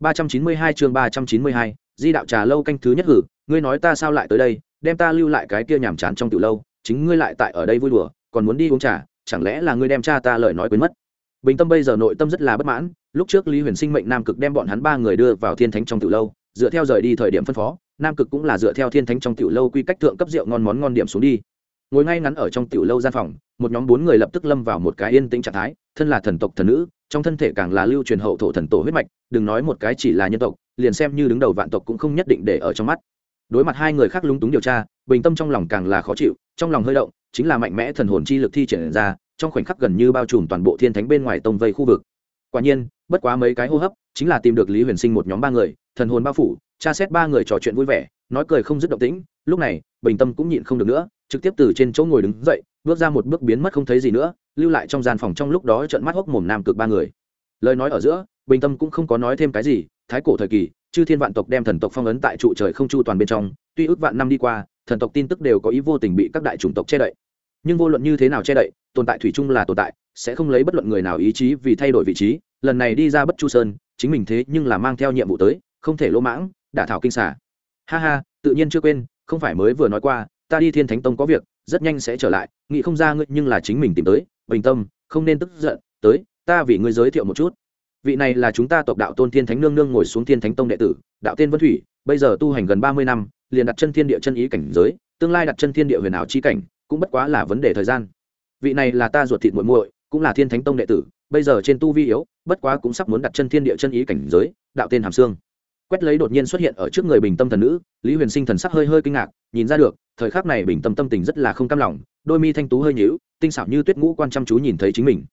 392 chương 392, di đạo trà lâu canh thứ nhất hử, ngươi nói ta sao lại tới đây, đem ta lưu lại cái kia nhàm chán trong tiểu lâu, chính ngươi lại tại ở đây vui đùa, còn muốn đi uống trà, chẳng lẽ là ngươi đem cha ta lời nói quên mất. Bình Tâm bây giờ nội tâm rất là bất mãn, lúc trước Lý Huyền Sinh mệnh Nam Cực đem bọn hắn ba người đưa vào Thiên Thánh trong tiểu lâu, dựa theo rời đi thời điểm phân phó, Nam Cực cũng là dựa theo Thiên Thánh trong tiểu lâu quy cách thượng cấp rượu ngon món ngon điểm xuống đi. Ngồi ngay ngắn ở trong tiểu lâu gian phòng, một nhóm bốn người lập tức lâm vào một cái yên tĩnh trạng thái, thân là thần tộc thần nữ, trong thân thể càng là lưu truyền hậu thổ thần tổ huyết mạch đừng nói một cái chỉ là nhân tộc liền xem như đứng đầu vạn tộc cũng không nhất định để ở trong mắt. Đối mặt hai người khác lúng túng điều tra bình tâm trong lòng càng là khó chịu trong lòng hơi động chính là mạnh mẽ thần hồn chi lực thi triển ra trong khoảnh khắc gần như bao trùm toàn bộ thiên thánh bên ngoài tông vây khu vực. Quả nhiên bất quá mấy cái hô hấp chính là tìm được lý huyền sinh một nhóm ba người thần hồn bao phủ tra xét ba người trò chuyện vui vẻ nói cười không dứt động tĩnh lúc này bình tâm cũng nhịn không được nữa trực tiếp từ trên chỗ ngồi đứng dậy, bước ra một bước biến mất không thấy gì nữa, lưu lại trong gian phòng trong lúc đó trận mắt hốc mồm nam cực ba người. Lời nói ở giữa, bình tâm cũng không có nói thêm cái gì, thái cổ thời kỳ, chư thiên vạn tộc đem thần tộc phong ấn tại trụ trời không chu toàn bên trong, tuy ước vạn năm đi qua, thần tộc tin tức đều có ý vô tình bị các đại chủng tộc che đậy. Nhưng vô luận như thế nào che đậy, tồn tại thủy chung là tồn tại, sẽ không lấy bất luận người nào ý chí vì thay đổi vị trí, lần này đi ra bất chu sơn, chính mình thế nhưng là mang theo nhiệm vụ tới, không thể lỗ mãng, đả thảo kinh xả ha ha, tự nhiên chưa quên, không phải mới vừa nói qua ta đi thiên thánh tông có việc, rất nhanh sẽ trở lại, nghĩ không ra ngươi nhưng là chính mình tìm tới, bình tâm, không nên tức giận, tới, ta vì ngươi giới thiệu một chút. Vị này là chúng ta tộc đạo tôn thiên thánh nương nương ngồi xuống thiên thánh tông đệ tử, đạo tên vân thủy, bây giờ tu hành gần ba mươi năm, liền đặt chân thiên địa chân ý cảnh giới, tương lai đặt chân thiên địa huyền ảo chi cảnh, cũng bất quá là vấn đề thời gian. Vị này là ta ruột thịt muội muội, cũng là thiên thánh tông đệ tử, bây giờ trên tu vi yếu, bất quá cũng sắp muốn đặt chân thiên địa chân ý cảnh giới, đạo tên hàm xương quét lấy đột nhiên xuất hiện ở trước người bình tâm thần nữ, lý huyền sinh thần sắc hơi hơi kinh ngạc, nhìn ra được, thời khắc này bình tâm tâm tình rất là không cam lòng, đôi mi thanh tú hơi nhíu, tinh xảo như tuyết ngũ quan chăm chú nhìn thấy chính mình.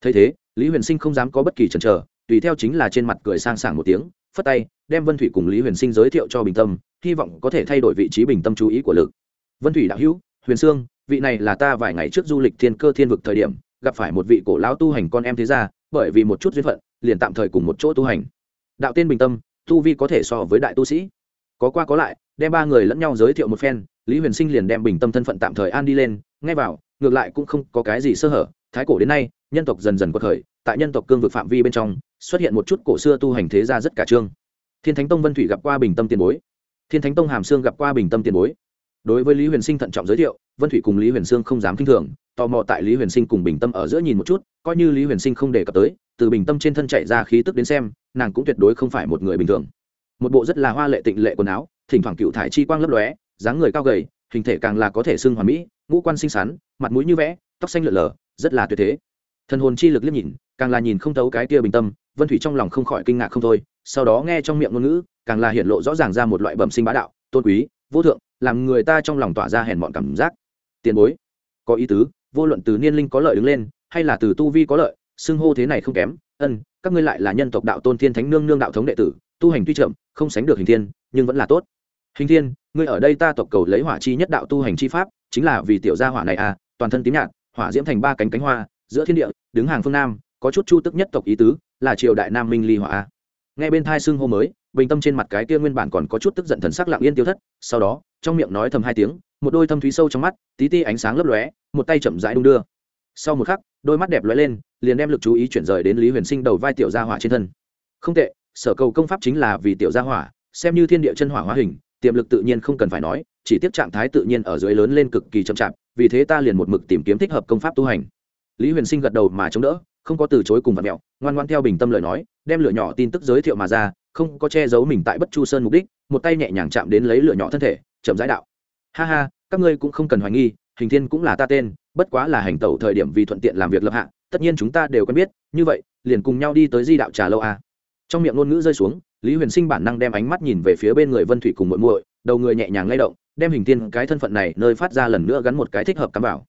Thấy thế, lý huyền sinh không dám có bất kỳ chần chờ, tùy theo chính là trên mặt cười sang sảng một tiếng, phất tay, đem vân thủy cùng lý huyền sinh giới thiệu cho bình tâm, hy vọng có thể thay đổi vị trí bình tâm chú ý của lực. Vân thủy đạo hữu, huyền sương, vị này là ta vài ngày trước du lịch thiên cơ thiên vực thời điểm, gặp phải một vị cổ lão tu hành con em thế gia, bởi vì một chút duyên phận, liền tạm thời cùng một chỗ tu hành. Đạo tên bình tâm tu vi có thể so với đại tu sĩ. Có qua có lại, đem ba người lẫn nhau giới thiệu một phen, lý huyền sinh liền đem bình tâm thân phận tạm thời an đi lên ngay vào, ngược lại cũng không có cái gì sơ hở. Thái cổ đến nay, nhân tộc dần dần có thời tại nhân tộc cương vực phạm vi bên trong, xuất hiện một chút cổ xưa tu hành thế gia rất cả trương. Thiên thánh tông vân thủy gặp qua bình tâm tiền bối. Thiên thánh tông hàm sương gặp qua bình tâm tiền bối. Đối với lý huyền sinh thận trọng giới thiệu, vân thủy cùng lý huyền sương không dám k i n h thường, tò mò tại lý huyền sinh cùng bình tâm ở giữa nhìn một chút, coi như lý huyền sinh không đề cập tới từ bình tâm trên thân chạy ra khí tức đến xem, nàng cũng tuyệt đối không phải một người bình thường. Một bộ rất là hoa lệ tịnh lệ quần áo, thỉnh thoảng cựu thải chi quang lấp lóe, dáng người cao gầy, hình thể càng là có thể xưng hoàn mỹ, ngũ quan xinh xắn, mặt mũi như vẽ, tóc xanh lượn lờ, rất là tuyệt thế. Thần hồn chi lực liếc nhìn, càng là nhìn không thấu cái kia bình tâm, vân thủy trong lòng không khỏi kinh ngạc không thôi, sau đó nghe trong miệng ngôn ngữ, càng là hiện lộ rõ ràng ra một loại bẩm sinh bá đạo, tôn quý, vô thượng, làm người ta trong lòng tỏa ra hèn mọn cảm giác. Tiền bối, có ý tứ, vô luận từ niên linh có lợi đứng lên, hay là từ tu vi có lợi xưng hô thế này không kém, ân, các ngươi lại là nhân tộc đạo tôn thiên thánh nương nương đạo thống đệ tử, tu hành tuy chậm, không sánh được hình thiên, nhưng vẫn là tốt. Hình thiên, ngươi ở đây ta tộc cầu lấy hỏa chi nhất đạo tu hành chi pháp, chính là vì tiểu gia hỏa này à toàn thân tím nhạt, hỏa diễm thành ba cánh cánh hoa, giữa thiên địa, đứng hàng phương nam, có chút chu tức nhất tộc ý tứ, là triều đại nam minh ly hỏa. Nghe bên thai xưng hô mới, bình tâm trên mặt cái kia nguyên bản còn có chút tức giận thần sắc lặng yên tiêu thất, sau đó, trong miệng nói thầm hai tiếng, một đôi thâm thúy sâu trong mắt, tí ti ánh sáng lấp lóe, một tay chậm rãi đung đưa sau một khắc, đôi mắt đẹp lóe lên, liền đem lực chú ý chuyển rời đến lý huyền sinh đầu vai tiểu gia hỏa trên thân. Không tệ, sở cầu công pháp chính là vì tiểu gia hỏa, xem như thiên địa chân hỏa hóa hình, tiềm lực tự nhiên không cần phải nói, chỉ tiếp trạng thái tự nhiên ở dưới lớn lên cực kỳ chậm chạp, vì thế ta liền một mực tìm kiếm thích hợp công pháp tu hành. Lý huyền sinh gật đầu mà chống đỡ, không có từ chối cùng vật mẹo, ngoan ngoan theo bình tâm lời nói, đem lửa nhỏ tin tức giới thiệu mà ra, không có che giấu mình tại bất chu sơn mục đích, một tay nhẹ nhàng chạm đến lấy lửa nhỏ thân thể, chậm rãi đạo. Ha ha, các ngươi cũng không cần hoài nghi, hình thiên cũng là ta tên bất quá là hành tẩu thời điểm vì thuận tiện làm việc lập hạ, tất nhiên chúng ta đều quen biết, như vậy, liền cùng nhau đi tới di đạo trà lâu a trong miệng ngôn ngữ rơi xuống, lý huyền sinh bản năng đem ánh mắt nhìn về phía bên người vân thủy cùng muội muội, đầu người nhẹ nhàng lay động, đem hình tiên cái thân phận này nơi phát ra lần nữa gắn một cái thích hợp cắm vào.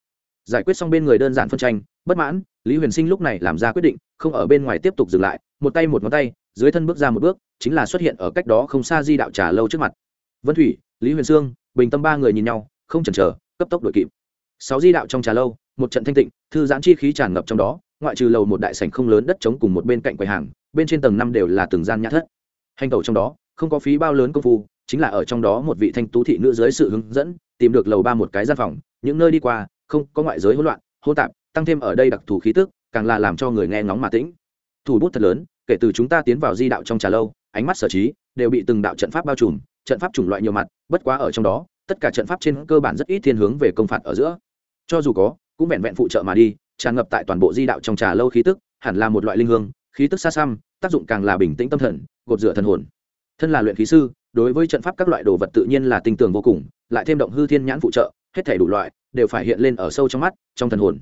Giải quyết xong bên người đơn giản phân tranh, bất mãn, lý huyền sinh lúc này làm ra quyết định, không ở bên ngoài tiếp tục dừng lại, một tay một ngón tay, dưới thân bước ra một bước, chính là xuất hiện ở cách đó không xa di đạo trà lâu trước mặt. Vân thủy, lý huyền sương, bình tâm ba người nhìn nhau, không chần chờ, cấp tốc đội kịp sáu di đạo trong trà lâu, một trận thanh tịnh, thư giãn chi khí tràn ngập trong đó, ngoại trừ lầu một đại sảnh không lớn đất trống cùng một bên cạnh quầy hàng, bên trên tầng năm đều là từng gian nhã thất. Hành tẩu trong đó, không có phí bao lớn công phu, chính là ở trong đó một vị thanh tú thị nữ dưới sự hướng dẫn, tìm được lầu ba một cái gian phòng, những nơi đi qua, không có ngoại giới hỗn loạn, hỗn tạp, tăng thêm ở đây đặc thù khí tức, càng là làm cho người nghe ngóng mà tĩnh. Thủ bút thật lớn, kể từ chúng ta tiến vào di đạo trong trà lâu, ánh mắt sở trí, đều bị từng đạo trận pháp bao trùm, trận pháp chủng loại nhiều mặt, bất quá ở trong đó, tất cả trận pháp trên cơ bản rất ít thiên hướng về công phạt ở giữa cho dù có, cũng vẹn vẹn phụ trợ mà đi, tràn ngập tại toàn bộ di đạo trong trà lâu khí tức, hẳn là một loại linh hương, khí tức xa xăm, tác dụng càng là bình tĩnh tâm thần, gột rửa thần hồn. Thân là luyện khí sư, đối với trận pháp các loại đồ vật tự nhiên là tinh tường vô cùng, lại thêm động hư thiên nhãn phụ trợ, hết thể đủ loại, đều phải hiện lên ở sâu trong mắt, trong thần hồn.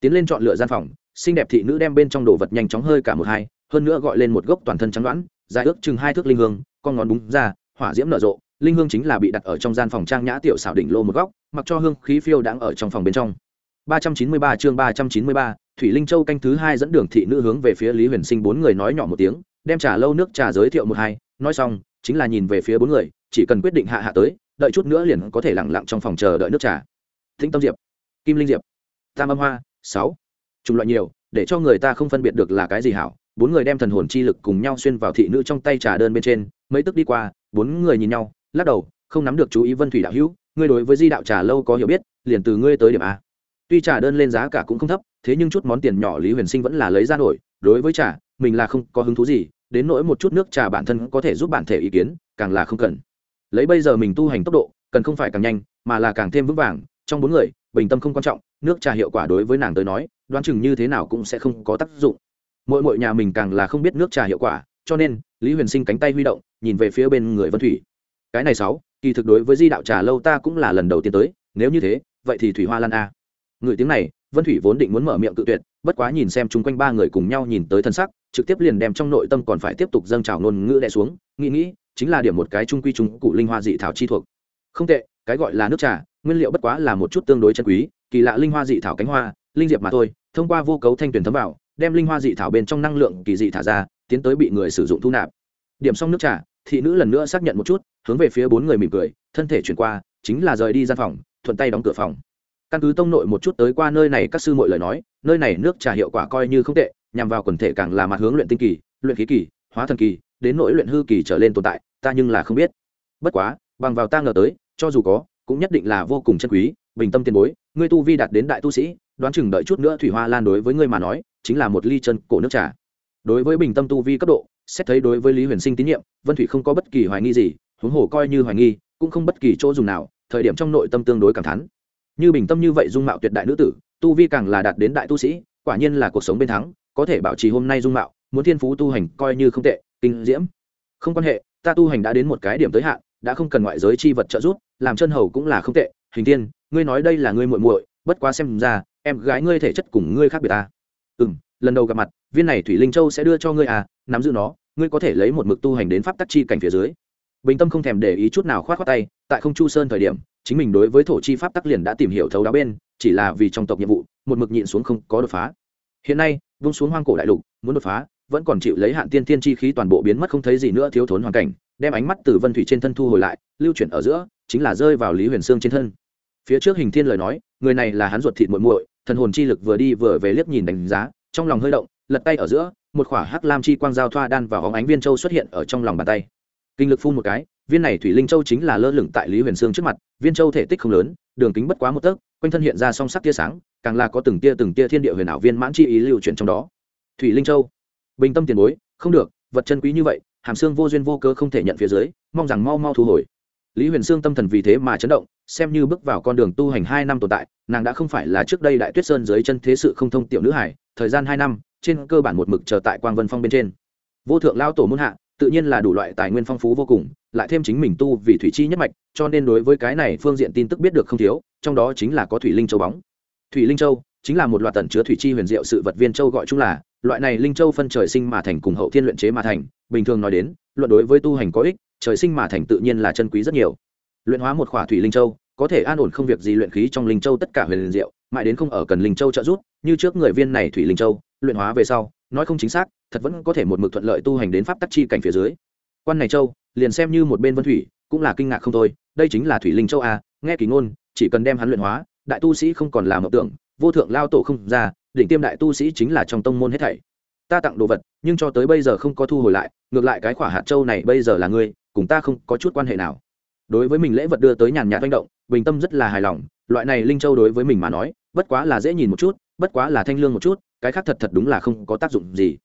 Tiến lên chọn lựa gian phòng, xinh đẹp thị nữ đem bên trong đồ vật nhanh chóng hơi cả một hai, hơn nữa gọi lên một gốc toàn thân trắng đoán, dài ước chừng hai thước linh hương, con ngón búng ra, hỏa diễm nở rộ linh hương chính là bị đặt ở trong gian phòng trang nhã tiểu xảo đỉnh lô một góc mặc cho hương khí phiêu đang ở trong phòng bên trong 393 chương 393, Thủy Linh Châu canh thứ hai dẫn đường thị nữ hướng về phía Lý Huyền Sinh bốn người nói nhỏ một tiếng, đem trà lâu nước trà giới thiệu một hai, nói xong, chính là nhìn về phía bốn người, chỉ cần quyết định hạ hạ tới, đợi chút nữa liền có thể lặng lặng trong phòng chờ đợi nước trà. Thính Tâm Diệp, Kim Linh Diệp, Tam Âm Hoa, sáu, Chủng loại nhiều, để cho người ta không phân biệt được là cái gì hảo. Bốn người đem thần hồn chi lực cùng nhau xuyên vào thị nữ trong tay trà đơn bên trên, mấy tức đi qua, bốn người nhìn nhau, lắc đầu, không nắm được chú ý Vân Thủy đạo hữu, ngươi đối với Di đạo trà lâu có hiểu biết, liền từ ngươi tới điểm a. Tuy trà đơn lên giá cả cũng không thấp thế nhưng chút món tiền nhỏ lý huyền sinh vẫn là lấy ra nổi đối với trà mình là không có hứng thú gì đến nỗi một chút nước trà bản thân có thể giúp bản thể ý kiến càng là không cần. Lấy bây giờ mình tu hành tốc độ cần không phải càng nhanh mà là càng thêm vững vàng trong bốn người bình tâm không quan trọng nước trà hiệu quả đối với nàng tới nói đoán chừng như thế nào cũng sẽ không có tác dụng. Mỗi mỗi nhà mình càng là không biết nước trà hiệu quả cho nên lý huyền sinh cánh tay huy động nhìn về phía bên người vân thủy cái này sáu, kỳ thực đối với di đạo trà lâu ta cũng là lần đầu tiên tới, nếu như thế, vậy thì thủy hoa lan a. Người tiếng này, vân thủy vốn định muốn mở miệng cự tuyệt, bất quá nhìn xem chung quanh ba người cùng nhau nhìn tới thân sắc, trực tiếp liền đem trong nội tâm còn phải tiếp tục dâng trào ngôn ngữ đẻ xuống, nghĩ nghĩ, chính là điểm một cái trung quy trung cụ linh hoa dị thảo chi thuộc. Không tệ, cái gọi là nước trà, nguyên liệu bất quá là một chút tương đối chân quý, kỳ lạ linh hoa dị thảo cánh hoa, linh diệp mà thôi, thông qua vô cấu thanh tuyển thấm vào, đem linh hoa dị thảo bên trong năng lượng kỳ dị thả ra, tiến tới bị người sử dụng thu nạp. Điểm xong nước trà, thị nữ lần nữa xác nhận một chút hướng về phía bốn người mỉm cười, thân thể chuyển qua, chính là rời đi gian phòng, thuận tay đóng cửa phòng. Căn cứ tông nội một chút tới qua nơi này, các sư mọi lời nói, nơi này nước trà hiệu quả coi như không tệ, nhằm vào quần thể càng là mặt hướng luyện tinh kỳ, luyện khí kỳ, hóa thần kỳ, đến nỗi luyện hư kỳ trở lên tồn tại, ta nhưng là không biết. Bất quá, bằng vào ta ngờ tới, cho dù có, cũng nhất định là vô cùng chân quý, bình tâm tiền bối, ngươi tu vi đạt đến đại tu sĩ, đoán chừng đợi chút nữa thủy hoa lan đối với ngươi mà nói, chính là một ly chân cổ nước trà. Đối với bình tâm tu vi cấp độ, xét thấy đối với lý huyền sinh tín nhiệm, vân thủy không có bất kỳ hoài nghi gì huống hồ coi như hoài nghi, cũng không bất kỳ chỗ dùng nào, thời điểm trong nội tâm tương đối cảm thán. Như bình tâm như vậy dung mạo tuyệt đại nữ tử, tu vi càng là đạt đến đại tu sĩ, quả nhiên là cuộc sống bên thắng, có thể bảo trì hôm nay dung mạo, muốn thiên phú tu hành coi như không tệ, kinh diễm. Không quan hệ, ta tu hành đã đến một cái điểm tới hạn, đã không cần ngoại giới chi vật trợ giúp, làm chân hầu cũng là không tệ. Hình tiên, ngươi nói đây là ngươi muội muội, bất quá xem ra, em gái ngươi thể chất cùng ngươi khác biệt ta. Ừ lần đầu gặp mặt, viên này thủy linh châu sẽ đưa cho ngươi à nắm giữ nó, ngươi có thể lấy một mực tu hành đến pháp tắc chi cảnh phía dưới bình tâm không thèm để ý chút nào khoát khoát tay, tại không chu sơn thời điểm, chính mình đối với thổ chi pháp tắc liền đã tìm hiểu thấu đáo bên, chỉ là vì trong tộc nhiệm vụ, một mực nhịn xuống không có đột phá. Hiện nay, vung xuống hoang cổ đại lục, muốn đột phá, vẫn còn chịu lấy hạn tiên tiên chi khí toàn bộ biến mất không thấy gì nữa thiếu thốn hoàn cảnh, đem ánh mắt từ vân thủy trên thân thu hồi lại, lưu chuyển ở giữa, chính là rơi vào lý huyền sương trên thân. Phía trước hình thiên lời nói, người này là hắn ruột thịt muội muội, thần hồn chi lực vừa đi vừa về liếc nhìn đánh giá, trong lòng hơi động, lật tay ở giữa, một khỏa hắc lam chi quang giao thoa đan vào hóng ánh viên châu xuất hiện ở trong lòng bàn tay kinh lực phun một cái, viên này thủy linh châu chính là lơ lửng tại lý huyền sương trước mặt, viên châu thể tích không lớn, đường kính bất quá một tấc, quanh thân hiện ra song sắc tia sáng, càng là có từng tia từng tia thiên địa huyền ảo viên mãn chi ý lưu chuyển trong đó. Thủy linh châu, bình tâm tiền bối, không được, vật chân quý như vậy, hàm xương vô duyên vô cớ không thể nhận phía dưới, mong rằng mau mau thu hồi. Lý huyền sương tâm thần vì thế mà chấn động, xem như bước vào con đường tu hành hai năm tồn tại, nàng đã không phải là trước đây đại tuyết sơn dưới chân thế sự không thông tiểu nữ hải, thời gian hai năm, trên cơ bản một mực chờ tại quang vân phong bên trên. Vô thượng lao tổ muôn hạ tự nhiên là đủ loại tài nguyên phong phú vô cùng, lại thêm chính mình tu vì thủy chi nhất mạch, cho nên đối với cái này phương diện tin tức biết được không thiếu, trong đó chính là có thủy linh châu bóng. Thủy linh châu chính là một loạt tận chứa thủy chi huyền diệu sự vật viên châu gọi chung là, loại này linh châu phân trời sinh mà thành cùng hậu thiên luyện chế mà thành, bình thường nói đến, luận đối với tu hành có ích, trời sinh mà thành tự nhiên là chân quý rất nhiều. Luyện hóa một khỏa thủy linh châu, có thể an ổn không việc gì luyện khí trong linh châu tất cả huyền diệu, mãi đến không ở cần linh châu trợ giúp, như trước người viên này thủy linh châu, luyện hóa về sau nói không chính xác, thật vẫn có thể một mực thuận lợi tu hành đến pháp tắc chi cảnh phía dưới. Quan này châu, liền xem như một bên vân thủy, cũng là kinh ngạc không thôi, đây chính là thủy linh châu a, nghe kỳ ngôn, chỉ cần đem hắn luyện hóa, đại tu sĩ không còn là mộng tưởng, vô thượng lao tổ không ra, đỉnh tiêm đại tu sĩ chính là trong tông môn hết thảy. Ta tặng đồ vật, nhưng cho tới bây giờ không có thu hồi lại, ngược lại cái khỏa hạt châu này bây giờ là ngươi, cùng ta không có chút quan hệ nào. Đối với mình lễ vật đưa tới nhàn nhạt manh động, bình tâm rất là hài lòng, loại này linh châu đối với mình mà nói, bất quá là dễ nhìn một chút, bất quá là thanh lương một chút cái khác thật thật đúng là không có tác dụng gì.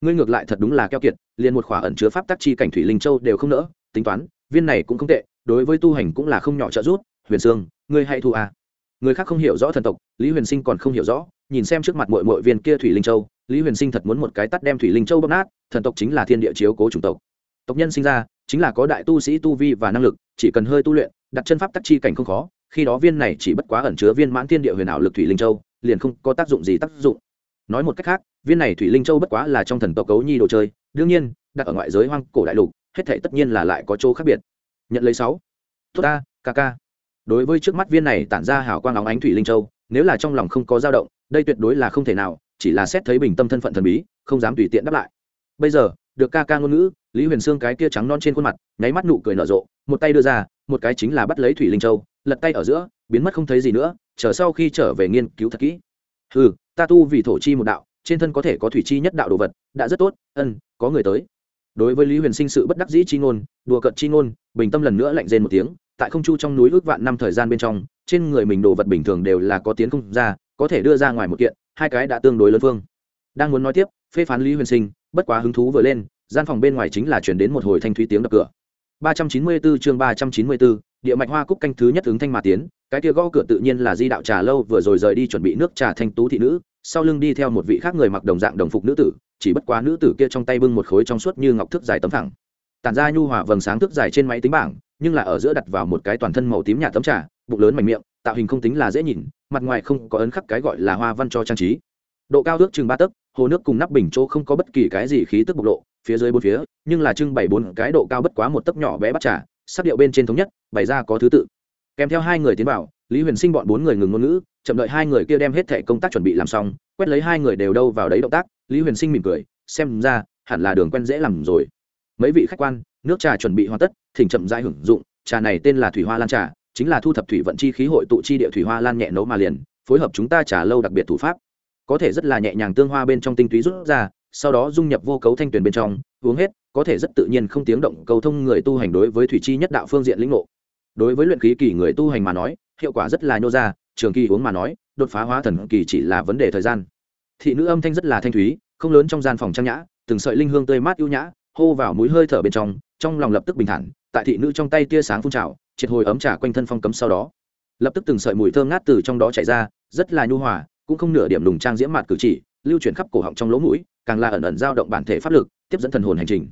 Ngươi ngược lại thật đúng là keo kiệt, liền một khỏa ẩn chứa pháp tắc chi cảnh thủy linh châu đều không nỡ, tính toán, viên này cũng không tệ, đối với tu hành cũng là không nhỏ trợ giúp. Huyền sương, ngươi hay thu à. người khác không hiểu rõ thần tộc, lý huyền sinh còn không hiểu rõ, nhìn xem trước mặt muội muội viên kia thủy linh châu, lý huyền sinh thật muốn một cái tắt đem thủy linh châu bóp nát, thần tộc chính là thiên địa chiếu cố chủng tộc. Tộc nhân sinh ra, chính là có đại tu sĩ tu vi và năng lực, chỉ cần hơi tu luyện, đặt chân pháp tắc chi cảnh không khó, khi đó viên này chỉ bất quá ẩn chứa viên mãn thiên địa huyền ảo lực thủy linh châu, liền không có tác dụng gì tác dụng nói một cách khác, viên này thủy linh châu bất quá là trong thần tộc cấu nhi đồ chơi, đương nhiên, đặt ở ngoại giới hoang cổ đại lục, hết thể tất nhiên là lại có chỗ khác biệt. Nhận lấy sáu. Tốt ta, ca ca. Đối với trước mắt viên này tản ra hào quang óng ánh thủy linh châu, nếu là trong lòng không có dao động, đây tuyệt đối là không thể nào, chỉ là xét thấy bình tâm thân phận thần bí, không dám tùy tiện đáp lại. Bây giờ, được ca ca ngôn ngữ, lý huyền xương cái kia trắng non trên khuôn mặt, nháy mắt nụ cười nở rộ, một tay đưa ra, một cái chính là bắt lấy thủy linh châu, lật tay ở giữa, biến mất không thấy gì nữa, chờ sau khi trở về nghiên cứu thật kỹ. Ừ ta tu vì thổ chi một đạo trên thân có thể có thủy chi nhất đạo đồ vật đã rất tốt ân có người tới. Đối với lý huyền sinh sự bất đắc dĩ chi ngôn đùa cận chi ngôn bình tâm lần nữa lạnh rên một tiếng tại không chu trong núi ước vạn năm thời gian bên trong trên người mình đồ vật bình thường đều là có tiến không ra có thể đưa ra ngoài một kiện hai cái đã tương đối lớn phương đang muốn nói tiếp phê phán lý huyền sinh bất quá hứng thú vừa lên gian phòng bên ngoài chính là chuyển đến một hồi thanh thúy tiếng đập cửa. 394 chương 394, địa mạch hoa cúc canh thứ nhất ứng thanh mà tiến cái kia gõ cửa tự nhiên là di đạo trà lâu vừa rồi rời đi chuẩn bị nước trà thanh tú thị nữ sau lưng đi theo một vị khác người mặc đồng dạng đồng phục nữ tử, chỉ bất quá nữ tử kia trong tay bưng một khối trong suốt như ngọc thước dài tấm phẳng. Tản ra nhu hòa vầng sáng thước dài trên máy tính bảng, nhưng là ở giữa đặt vào một cái toàn thân màu tím nhạt tấm trà, bụng lớn mảnh miệng, tạo hình không tính là dễ nhìn, mặt ngoài không có ấn khắc cái gọi là hoa văn cho trang trí. Độ cao ước chừng ba tấc, hồ nước cùng nắp bình chỗ không có bất kỳ cái gì khí tức bộc lộ, phía dưới bốn phía, nhưng là trưng bày bốn cái độ cao bất quá một tấc nhỏ bé bắt trà, sắc điệu bên trên thống nhất, bày ra có thứ tự. Kèm theo hai người tiến vào, lý huyền sinh bọn bốn người ngừng ngôn ngữ chậm đợi hai người kia đem hết thẻ công tác chuẩn bị làm xong, quét lấy hai người đều đâu vào đấy động tác, lý huyền sinh mỉm cười, xem ra, hẳn là đường quen dễ làm rồi. Mấy vị khách quan, nước trà chuẩn bị hoàn tất, thỉnh chậm rãi hưởng dụng, trà này tên là thủy hoa lan trà, chính là thu thập thủy vận chi khí hội tụ chi địa thủy hoa lan nhẹ nấu mà liền, phối hợp chúng ta trà lâu đặc biệt thủ pháp. Có thể rất là nhẹ nhàng tương hoa bên trong tinh túy rút ra, sau đó dung nhập vô cấu thanh tuyển bên trong, uống hết, có thể rất tự nhiên không tiếng động cầu thông người tu hành đối với thủy chi nhất đạo phương diện lĩnh ngộ. Đối với luyện khí kỳ người tu hành mà nói, hiệu quả rất là nhô ra trường kỳ uống mà nói, đột phá hóa thần kỳ chỉ là vấn đề thời gian. Thị nữ âm thanh rất là thanh thúy, không lớn trong gian phòng trang nhã, từng sợi linh hương tươi mát ưu nhã, hô vào mũi hơi thở bên trong trong lòng lập tức bình thản, tại thị nữ trong tay tia sáng phun trào, triệt hồi ấm trà quanh thân phong cấm sau đó. Lập tức từng sợi mùi thơm ngát từ trong đó chảy ra, rất là nhu hòa, cũng không nửa điểm lùng trang diễm mặt cử chỉ, lưu chuyển khắp cổ họng trong lỗ mũi, càng là ẩn ẩn dao động bản thể pháp lực, tiếp dẫn thần hồn hành trình.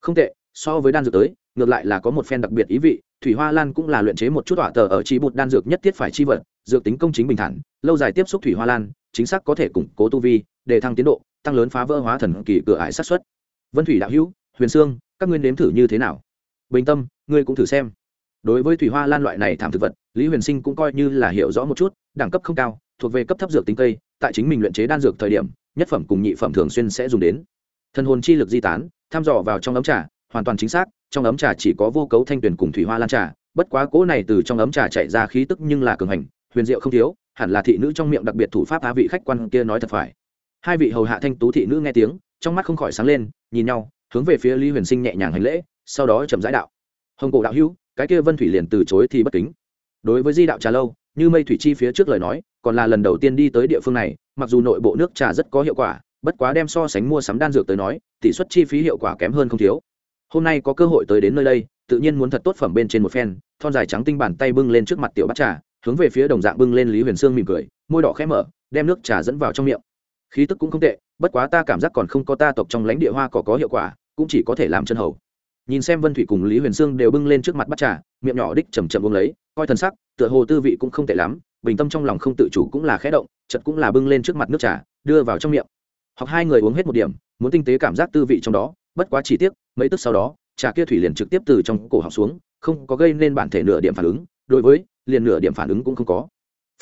Không tệ, so với đan dược tới ngược lại là có một phen đặc biệt ý vị, thủy hoa lan cũng là luyện chế một chút tỏa tờ ở trí bột đan dược nhất thiết phải chi vật, dược tính công chính bình thản, lâu dài tiếp xúc thủy hoa lan, chính xác có thể củng cố tu vi, để thăng tiến độ, tăng lớn phá vỡ hóa thần kỳ cửa ải sát xuất vân thủy đạo hữu, huyền sương, các ngươi nếm thử như thế nào? Bình tâm, ngươi cũng thử xem. Đối với thủy hoa lan loại này thảm thực vật, lý huyền sinh cũng coi như là hiểu rõ một chút, đẳng cấp không cao, thuộc về cấp thấp dược tính cây, tại chính mình luyện chế đan dược thời điểm, nhất phẩm cùng nhị phẩm thường xuyên sẽ dùng đến. Thân hồn chi lực di tán, tham dò vào trong ấm trà, hoàn toàn chính xác trong ấm trà chỉ có vô cấu thanh tuyển cùng thủy hoa lan trà, bất quá cỗ này từ trong ấm trà chạy ra khí tức nhưng là cường hành, huyền diệu không thiếu, hẳn là thị nữ trong miệng đặc biệt thủ pháp á vị khách quan kia nói thật phải. Hai vị hầu hạ thanh tú thị nữ nghe tiếng, trong mắt không khỏi sáng lên, nhìn nhau, hướng về phía lý huyền sinh nhẹ nhàng hành lễ, sau đó chậm rãi đạo. Hồng cổ đạo hữu, cái kia vân thủy liền từ chối thì bất kính. Đối với di đạo trà lâu, như mây thủy chi phía trước lời nói, còn là lần đầu tiên đi tới địa phương này, mặc dù nội bộ nước trà rất có hiệu quả, bất quá đem so sánh mua sắm đan dược tới nói, tỷ suất chi phí hiệu quả kém hơn không thiếu hôm nay có cơ hội tới đến nơi đây, tự nhiên muốn thật tốt phẩm bên trên một phen, thon dài trắng tinh bàn tay bưng lên trước mặt tiểu bát trà, hướng về phía đồng dạng bưng lên lý huyền sương mỉm cười, môi đỏ khẽ mở, đem nước trà dẫn vào trong miệng. Khí tức cũng không tệ, bất quá ta cảm giác còn không có ta tộc trong lãnh địa hoa cỏ có hiệu quả, cũng chỉ có thể làm chân hầu. Nhìn xem vân thủy cùng lý huyền sương đều bưng lên trước mặt bát trà, miệng nhỏ đích chầm chậm bưng lấy, coi thần sắc, tựa hồ tư vị cũng không tệ lắm, bình tâm trong lòng không tự chủ cũng là khẽ động chật cũng là bưng lên trước mặt nước trà, đưa vào trong miệng. Hoặc hai người uống hết một điểm, muốn tinh tế cảm giác tư vị trong đó, bất quá chỉ tiếc mấy tức sau đó, trà kia thủy liền trực tiếp từ trong cổ học xuống, không có gây nên bản thể nửa điểm phản ứng, đối với, liền nửa điểm phản ứng cũng không có.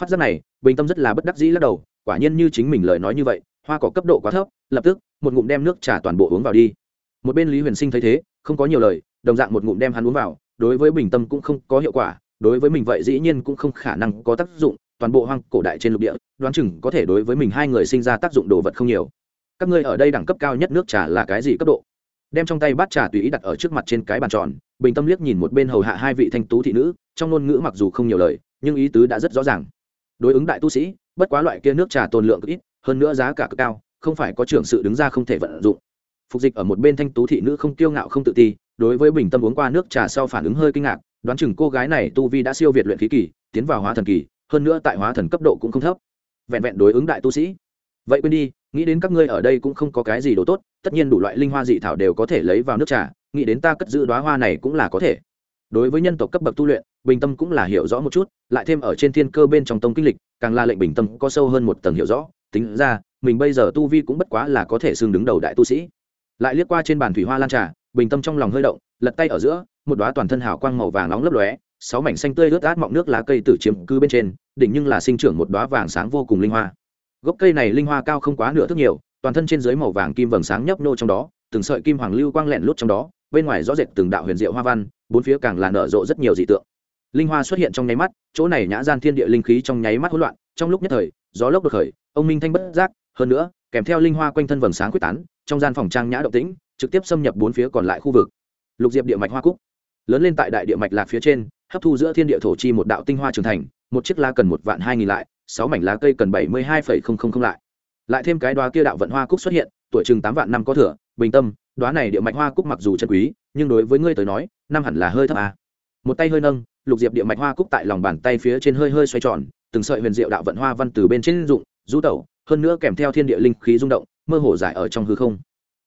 Phát giác này, bình tâm rất là bất đắc dĩ lắc đầu, quả nhiên như chính mình lời nói như vậy, hoa cỏ cấp độ quá thấp, lập tức, một ngụm đem nước trà toàn bộ uống vào đi. Một bên lý huyền sinh thấy thế, không có nhiều lời, đồng dạng một ngụm đem hắn uống vào, đối với bình tâm cũng không có hiệu quả, đối với mình vậy dĩ nhiên cũng không khả năng có tác dụng, toàn bộ hoang cổ đại trên lục địa, đoán chừng có thể đối với mình hai người sinh ra tác dụng đồ vật không nhiều. Các ngươi ở đây đẳng cấp cao nhất nước trà là cái gì cấp độ? Đem trong tay bát trà tùy ý đặt ở trước mặt trên cái bàn tròn, bình tâm liếc nhìn một bên hầu hạ hai vị thanh tú thị nữ, trong ngôn ngữ mặc dù không nhiều lời, nhưng ý tứ đã rất rõ ràng. Đối ứng đại tu sĩ, bất quá loại kia nước trà tồn lượng cực ít, hơn nữa giá cả cực cao, không phải có trưởng sự đứng ra không thể vận dụng. Phục dịch ở một bên thanh tú thị nữ không kiêu ngạo không tự ti, đối với bình tâm uống qua nước trà sau phản ứng hơi kinh ngạc, đoán chừng cô gái này tu vi đã siêu việt luyện khí kỳ, tiến vào hóa thần kỳ, hơn nữa tại hóa thần cấp độ cũng không thấp. Vẹn vẹn đối ứng đại tu sĩ vậy quên đi, nghĩ đến các ngươi ở đây cũng không có cái gì đồ tốt, tất nhiên đủ loại linh hoa dị thảo đều có thể lấy vào nước trà, nghĩ đến ta cất giữ đoá hoa này cũng là có thể. Đối với nhân tộc cấp bậc tu luyện, bình tâm cũng là hiểu rõ một chút, lại thêm ở trên thiên cơ bên trong tông kinh lịch, càng là lệnh bình tâm có sâu hơn một tầng hiểu rõ. Tính ra, mình bây giờ tu vi cũng bất quá là có thể xương đứng đầu đại tu sĩ. Lại liếc qua trên bàn thủy hoa lan trà, bình tâm trong lòng hơi động, lật tay ở giữa, một đoá toàn thân hào quang màu vàng nóng lấp lóe, sáu mảnh xanh tươi ướt át mọng nước lá cây tử chiếm cư bên trên, đỉnh nhưng là sinh trưởng một đoá vàng sáng vô cùng linh hoa gốc cây này linh hoa cao không quá nửa thước nhiều, toàn thân trên dưới màu vàng kim vầng sáng nhấp nô trong đó, từng sợi kim hoàng lưu quang lẹn lút trong đó, bên ngoài rõ rệt từng đạo huyền diệu hoa văn, bốn phía càng là nở rộ rất nhiều dị tượng. Linh hoa xuất hiện trong nháy mắt, chỗ này nhã gian thiên địa linh khí trong nháy mắt hỗn loạn, trong lúc nhất thời, gió lốc đột khởi, ông minh thanh bất giác, hơn nữa, kèm theo linh hoa quanh thân vầng sáng quyết tán, trong gian phòng trang nhã động tĩnh, trực tiếp xâm nhập bốn phía còn lại khu vực. Lục diệp địa mạch hoa cúc. Lớn lên tại đại địa mạch lạc phía trên, hấp thu giữa thiên địa thổ chi một đạo tinh hoa trưởng thành, một chiếc lá cần một vạn hai nghìn lại sáu mảnh lá cây cần bảy mươi hai phẩy không không không lại. Lại thêm cái đoá kia đạo vận hoa cúc xuất hiện, tuổi chừng tám vạn năm có thừa, bình tâm, đoá này địa mạch hoa cúc mặc dù chân quý, nhưng đối với ngươi tới nói, năm hẳn là hơi thấp à. một tay hơi nâng, lục diệp địa mạch hoa cúc tại lòng bàn tay phía trên hơi hơi xoay tròn, từng sợi huyền diệu đạo vận hoa văn từ bên trên dụng du tẩu, hơn nữa kèm theo thiên địa linh khí rung động, mơ hồ giải ở trong hư không.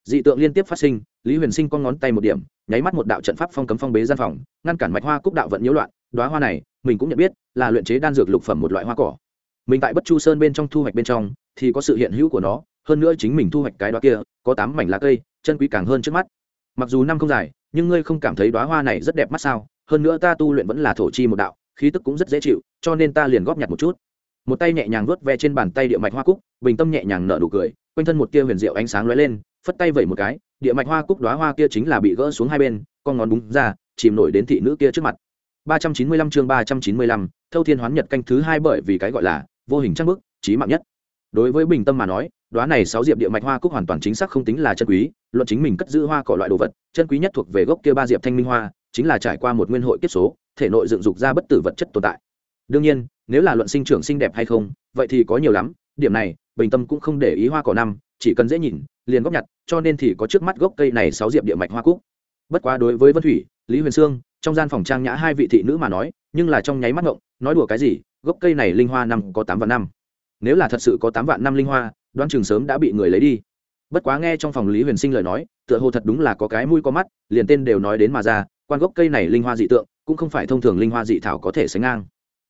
Dị tượng liên tiếp phát sinh, lý huyền sinh con ngón tay một điểm, nháy mắt một đạo trận pháp phong cấm phong bế gian phòng, ngăn cản mạch hoa cúc đạo vận nhiễu loạn, đoá hoa này, mình cũng nhận biết là luyện chế đan dược lục phẩm một loại hoa cỏ mình tại bất chu sơn bên trong thu hoạch bên trong thì có sự hiện hữu của nó hơn nữa chính mình thu hoạch cái đó kia có tám mảnh lá cây chân quý càng hơn trước mắt. Mặc dù năm không dài nhưng ngươi không cảm thấy đoá hoa này rất đẹp mắt sao? Hơn nữa ta tu luyện vẫn là thổ chi một đạo khí tức cũng rất dễ chịu cho nên ta liền góp nhặt một chút. Một tay nhẹ nhàng vuốt ve trên bàn tay địa mạch hoa cúc bình tâm nhẹ nhàng nở nụ cười quanh thân một tia huyền diệu ánh sáng lóe lên phất tay vẩy một cái địa mạch hoa cúc đoá hoa kia chính là bị gỡ xuống hai bên con ngón búng ra chìm nổi đến thị nữ kia trước mặt. 395 chương 395, Thâu Thiên Hoán Nhật canh thứ hai bởi vì cái gọi là vô hình trang bức, trí mạng nhất. Đối với Bình Tâm mà nói, đoá này sáu diệp địa mạch hoa cúc hoàn toàn chính xác không tính là chân quý, luận chính mình cất giữ hoa cỏ loại đồ vật, chân quý nhất thuộc về gốc kia ba diệp thanh minh hoa, chính là trải qua một nguyên hội kiếp số, thể nội dựng dục ra bất tử vật chất tồn tại. Đương nhiên, nếu là luận sinh trưởng xinh đẹp hay không, vậy thì có nhiều lắm, điểm này, Bình Tâm cũng không để ý hoa cỏ năm, chỉ cần dễ nhìn, liền góp nhặt, cho nên thì có trước mắt gốc cây này sáu diệp địa mạch hoa cúc. Bất quá đối với Vân Thủy, Lý Huyền Sương, trong gian phòng trang nhã hai vị thị nữ mà nói nhưng là trong nháy mắt ngộng nói đùa cái gì gốc cây này linh hoa năm có tám vạn năm. Nếu là thật sự có tám vạn năm linh hoa đoan chừng sớm đã bị người lấy đi. Bất quá nghe trong phòng lý huyền sinh lời nói, tựa hồ thật đúng là có cái mũi có mắt, liền tên đều nói đến mà ra, quan gốc cây này linh hoa dị tượng, cũng không phải thông thường linh hoa dị thảo có thể sánh ngang.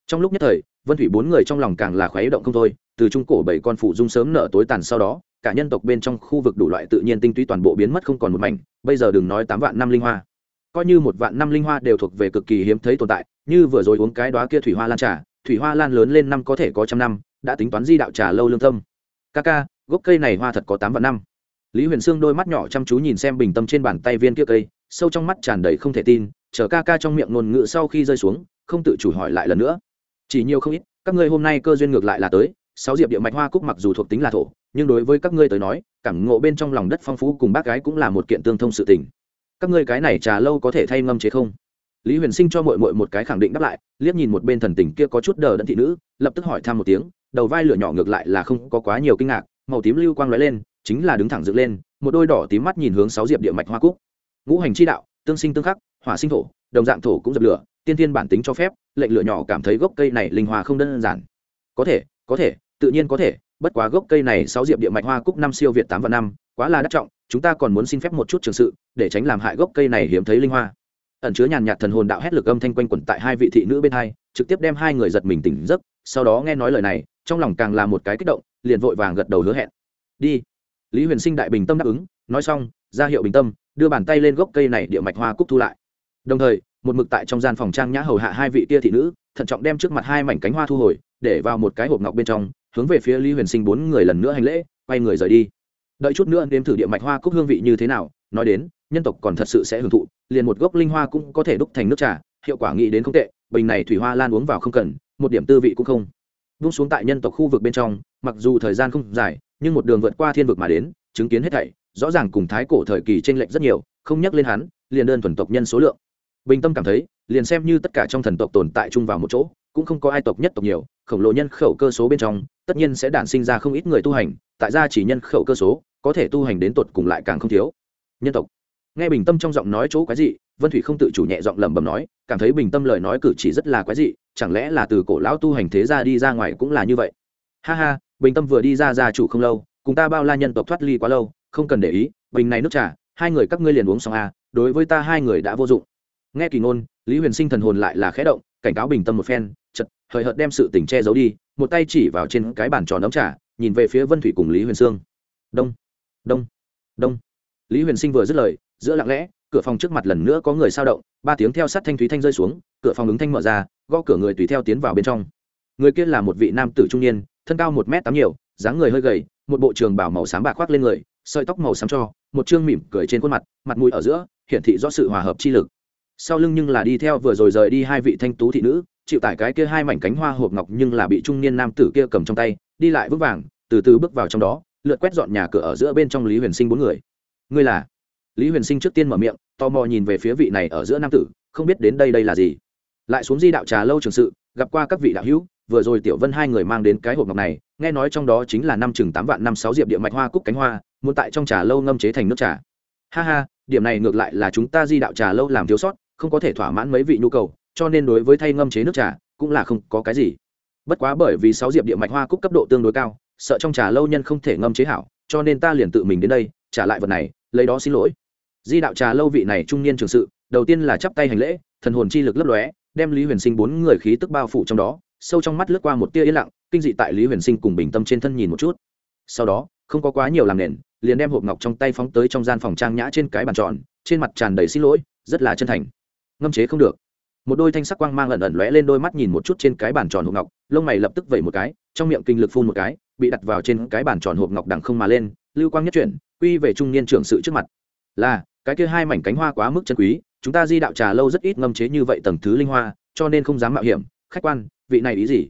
Trong lúc nhất thời, vân thủy bốn người trong lòng càng là khuấy động không thôi, từ trung cổ bảy con phụ dung sớm nở tối tàn sau đó, cả nhân tộc bên trong khu vực đủ loại tự nhiên tinh túy toàn bộ biến mất không còn một mảnh, bây giờ đừng nói tám vạn năm linh hoa. Coi như một vạn năm linh hoa đều thuộc về cực kỳ hiếm thấy tồn tại, như vừa rồi uống cái đóa kia thủy hoa lan trà thủy hoa lan lớn lên năm có thể có trăm năm, đã tính toán di đạo trà lâu lương tâm. Ca ca, gốc cây này hoa thật có tám vạn năm. Lý huyền sương đôi mắt nhỏ chăm chú nhìn xem bình tâm trên bàn tay viên kia cây, sâu trong mắt tràn đầy không thể tin, chờ ca ca trong miệng ngôn ngữ sau khi rơi xuống, không tự chủ hỏi lại lần nữa. Chỉ nhiều không ít, các ngươi hôm nay cơ duyên ngược lại là tới, sáu diệp địa mạch hoa cúc mặc dù thuộc tính là thổ, nhưng đối với các ngươi tới nói, cảm ngộ bên trong lòng đất phong phú cùng bác gái cũng là một kiện tương thông sự tình. Các ngươi cái này trà lâu có thể thay ngâm chế không? Lý huyền sinh cho mội mội một cái khẳng định đáp lại, liếc nhìn một bên thần tình kia có chút đờ đẫn thị nữ, lập tức hỏi thăm một tiếng, đầu vai lửa nhỏ ngược lại là không có quá nhiều kinh ngạc, màu tím lưu quang lóe lên, chính là đứng thẳng dựng lên, một đôi đỏ tím mắt nhìn hướng sáu diệp địa mạch hoa cúc. Ngũ hành chi đạo, tương sinh tương khắc, hỏa sinh thổ, đồng dạng thổ cũng dập lửa, tiên tiên bản tính cho phép, lệnh lửa nhỏ cảm thấy gốc cây này linh hoa không đơn giản. Có thể có thể, tự nhiên có thể, bất quá gốc cây này sáu diệp địa mạch hoa cúc năm siêu việt tám và năm, quá là đắt trọng, chúng ta còn muốn xin phép một chút trường sự, để tránh làm hại gốc cây này hiếm thấy linh hoa ẩn chứa nhàn nhạt thần hồn đạo hét lực âm thanh quanh quẩn tại hai vị thị nữ bên hai, trực tiếp đem hai người giật mình tỉnh giấc, sau đó nghe nói lời này, trong lòng càng là một cái kích động, liền vội vàng gật đầu hứa hẹn. Đi. Lý huyền sinh đại bình tâm đáp ứng, nói xong, ra hiệu bình tâm, đưa bàn tay lên gốc cây này địa mạch hoa cúc thu lại. Đồng thời, một mực tại trong gian phòng trang nhã hầu hạ hai vị tia thị nữ, thận trọng đem trước mặt hai mảnh cánh hoa thu hồi, để vào một cái hộp ngọc bên trong, hướng về phía lý huyền sinh bốn người lần nữa hành lễ, quay người rời đi. Đợi chút nữa nếm thử địa mạch hoa cúc hương vị như thế nào, nói đến nhân tộc còn thật sự sẽ hưởng thụ, liền một gốc linh hoa cũng có thể đúc thành nước trà, hiệu quả nghĩ đến không tệ, bình này thủy hoa lan uống vào không cần, một điểm tư vị cũng không. Vung xuống tại nhân tộc khu vực bên trong, mặc dù thời gian không dài, nhưng một đường vượt qua thiên vực mà đến, chứng kiến hết thảy, rõ ràng cùng thái cổ thời kỳ t r ê n lệch rất nhiều, không nhắc lên hắn, liền đơn thuần tộc nhân số lượng. Bình tâm cảm thấy, liền xem như tất cả trong thần tộc tồn tại chung vào một chỗ, cũng không có ai tộc nhất tộc nhiều, khổng lồ nhân khẩu cơ số bên trong, tất nhiên sẽ đản sinh ra không ít người tu hành, tại gia chỉ nhân khẩu cơ số, có thể tu hành đến tột cùng lại càng không thiếu. Nhân tộc nghe bình tâm trong giọng nói chỗ quái dị vân thủy không tự chủ nhẹ giọng lẩm bẩm nói cảm thấy bình tâm lời nói cử chỉ rất là quái dị chẳng lẽ là từ cổ lão tu hành thế ra đi ra ngoài cũng là như vậy? Ha ha bình tâm vừa đi ra gia chủ không lâu cùng ta bao la nhân tộc thoát ly quá lâu không cần để ý bình này nước trà hai người các ngươi liền uống xong a à, đối với ta hai người đã vô dụng. Nghe kỳ ngôn lý huyền sinh thần hồn lại là khẽ động cảnh cáo bình tâm một phen chật hời hợt đem sự tình che giấu đi một tay chỉ vào trên cái bàn tròn ấm trà nhìn về phía vân thủy cùng lý huyền sương. Đông đông đông. Lý huyền sinh vừa dứt lời giữa lặng lẽ, cửa phòng trước mặt lần nữa có người sao động, ba tiếng theo sát thanh thúy thanh rơi xuống, cửa phòng ứng thanh mở ra, gõ cửa người tùy theo tiến vào bên trong. Người kia là một vị nam tử trung niên, thân cao một m tám nhiều, dáng người hơi gầy, một bộ trường bảo màu xám bạc khoác lên người, sợi tóc màu xám cho, một chương mỉm cười trên khuôn mặt mặt mũi ở giữa, hiển thị rõ sự hòa hợp chi lực. Sau lưng nhưng là đi theo vừa rồi rời đi hai vị thanh tú thị nữ, chịu tải cái kia hai mảnh cánh hoa hộp ngọc nhưng là bị trung niên nam tử kia cầm trong tay, đi lại vững vàng, từ từ bước vào trong đó, lượt quét dọn nhà cửa ở giữa bên trong lý huyền sinh bốn người. Ngươi là? Lý huyền sinh trước tiên mở miệng, tò mò nhìn về phía vị này ở giữa nam tử, không biết đến đây đây là gì. Lại xuống di đạo trà lâu trường sự, gặp qua các vị đạo hữu, vừa rồi tiểu vân hai người mang đến cái hộp ngọc này, nghe nói trong đó chính là năm chừng tám vạn năm sáu diệp địa mạch hoa cúc cánh hoa, muốn tại trong trà lâu ngâm chế thành nước trà. Ha ha, điểm này ngược lại là chúng ta di đạo trà lâu làm thiếu sót, không có thể thỏa mãn mấy vị nhu cầu, cho nên đối với thay ngâm chế nước trà, cũng là không có cái gì. Bất quá bởi vì sáu diệp địa mạch hoa cúc cấp độ tương đối cao, sợ trong trà lâu nhân không thể ngâm chế hảo, cho nên ta liền tự mình đến đây, trả lại vật này lấy đó xin lỗi. Di đạo trà lâu vị này trung niên trường sự, đầu tiên là chắp tay hành lễ, thần hồn chi lực lấp lóe, đem lý huyền sinh bốn người khí tức bao phủ trong đó, sâu trong mắt lướt qua một tia yên lặng, kinh dị tại lý huyền sinh cùng bình tâm trên thân nhìn một chút. Sau đó, không có quá nhiều làm nền, liền đem hộp ngọc trong tay phóng tới trong gian phòng trang nhã trên cái bàn tròn, trên mặt tràn đầy xin lỗi, rất là chân thành. Ngâm chế không được. Một đôi thanh sắc quang mang ẩn ẩn lóe lên đôi mắt nhìn một chút trên cái bàn tròn hộp ngọc lông mày lập tức vẩy một cái, trong miệng kinh lực phun một cái, bị đặt vào trên cái bàn tròn hộp ngọc đằng không mà lên, lưu quang nhất chuyển, quy về trung niên trưởng sự trước mặt. Là, cái kia hai mảnh cánh hoa quá mức chân quý, chúng ta di đạo trà lâu rất ít ngâm chế như vậy tầng thứ linh hoa, cho nên không dám mạo hiểm. Khách quan, vị này ý gì?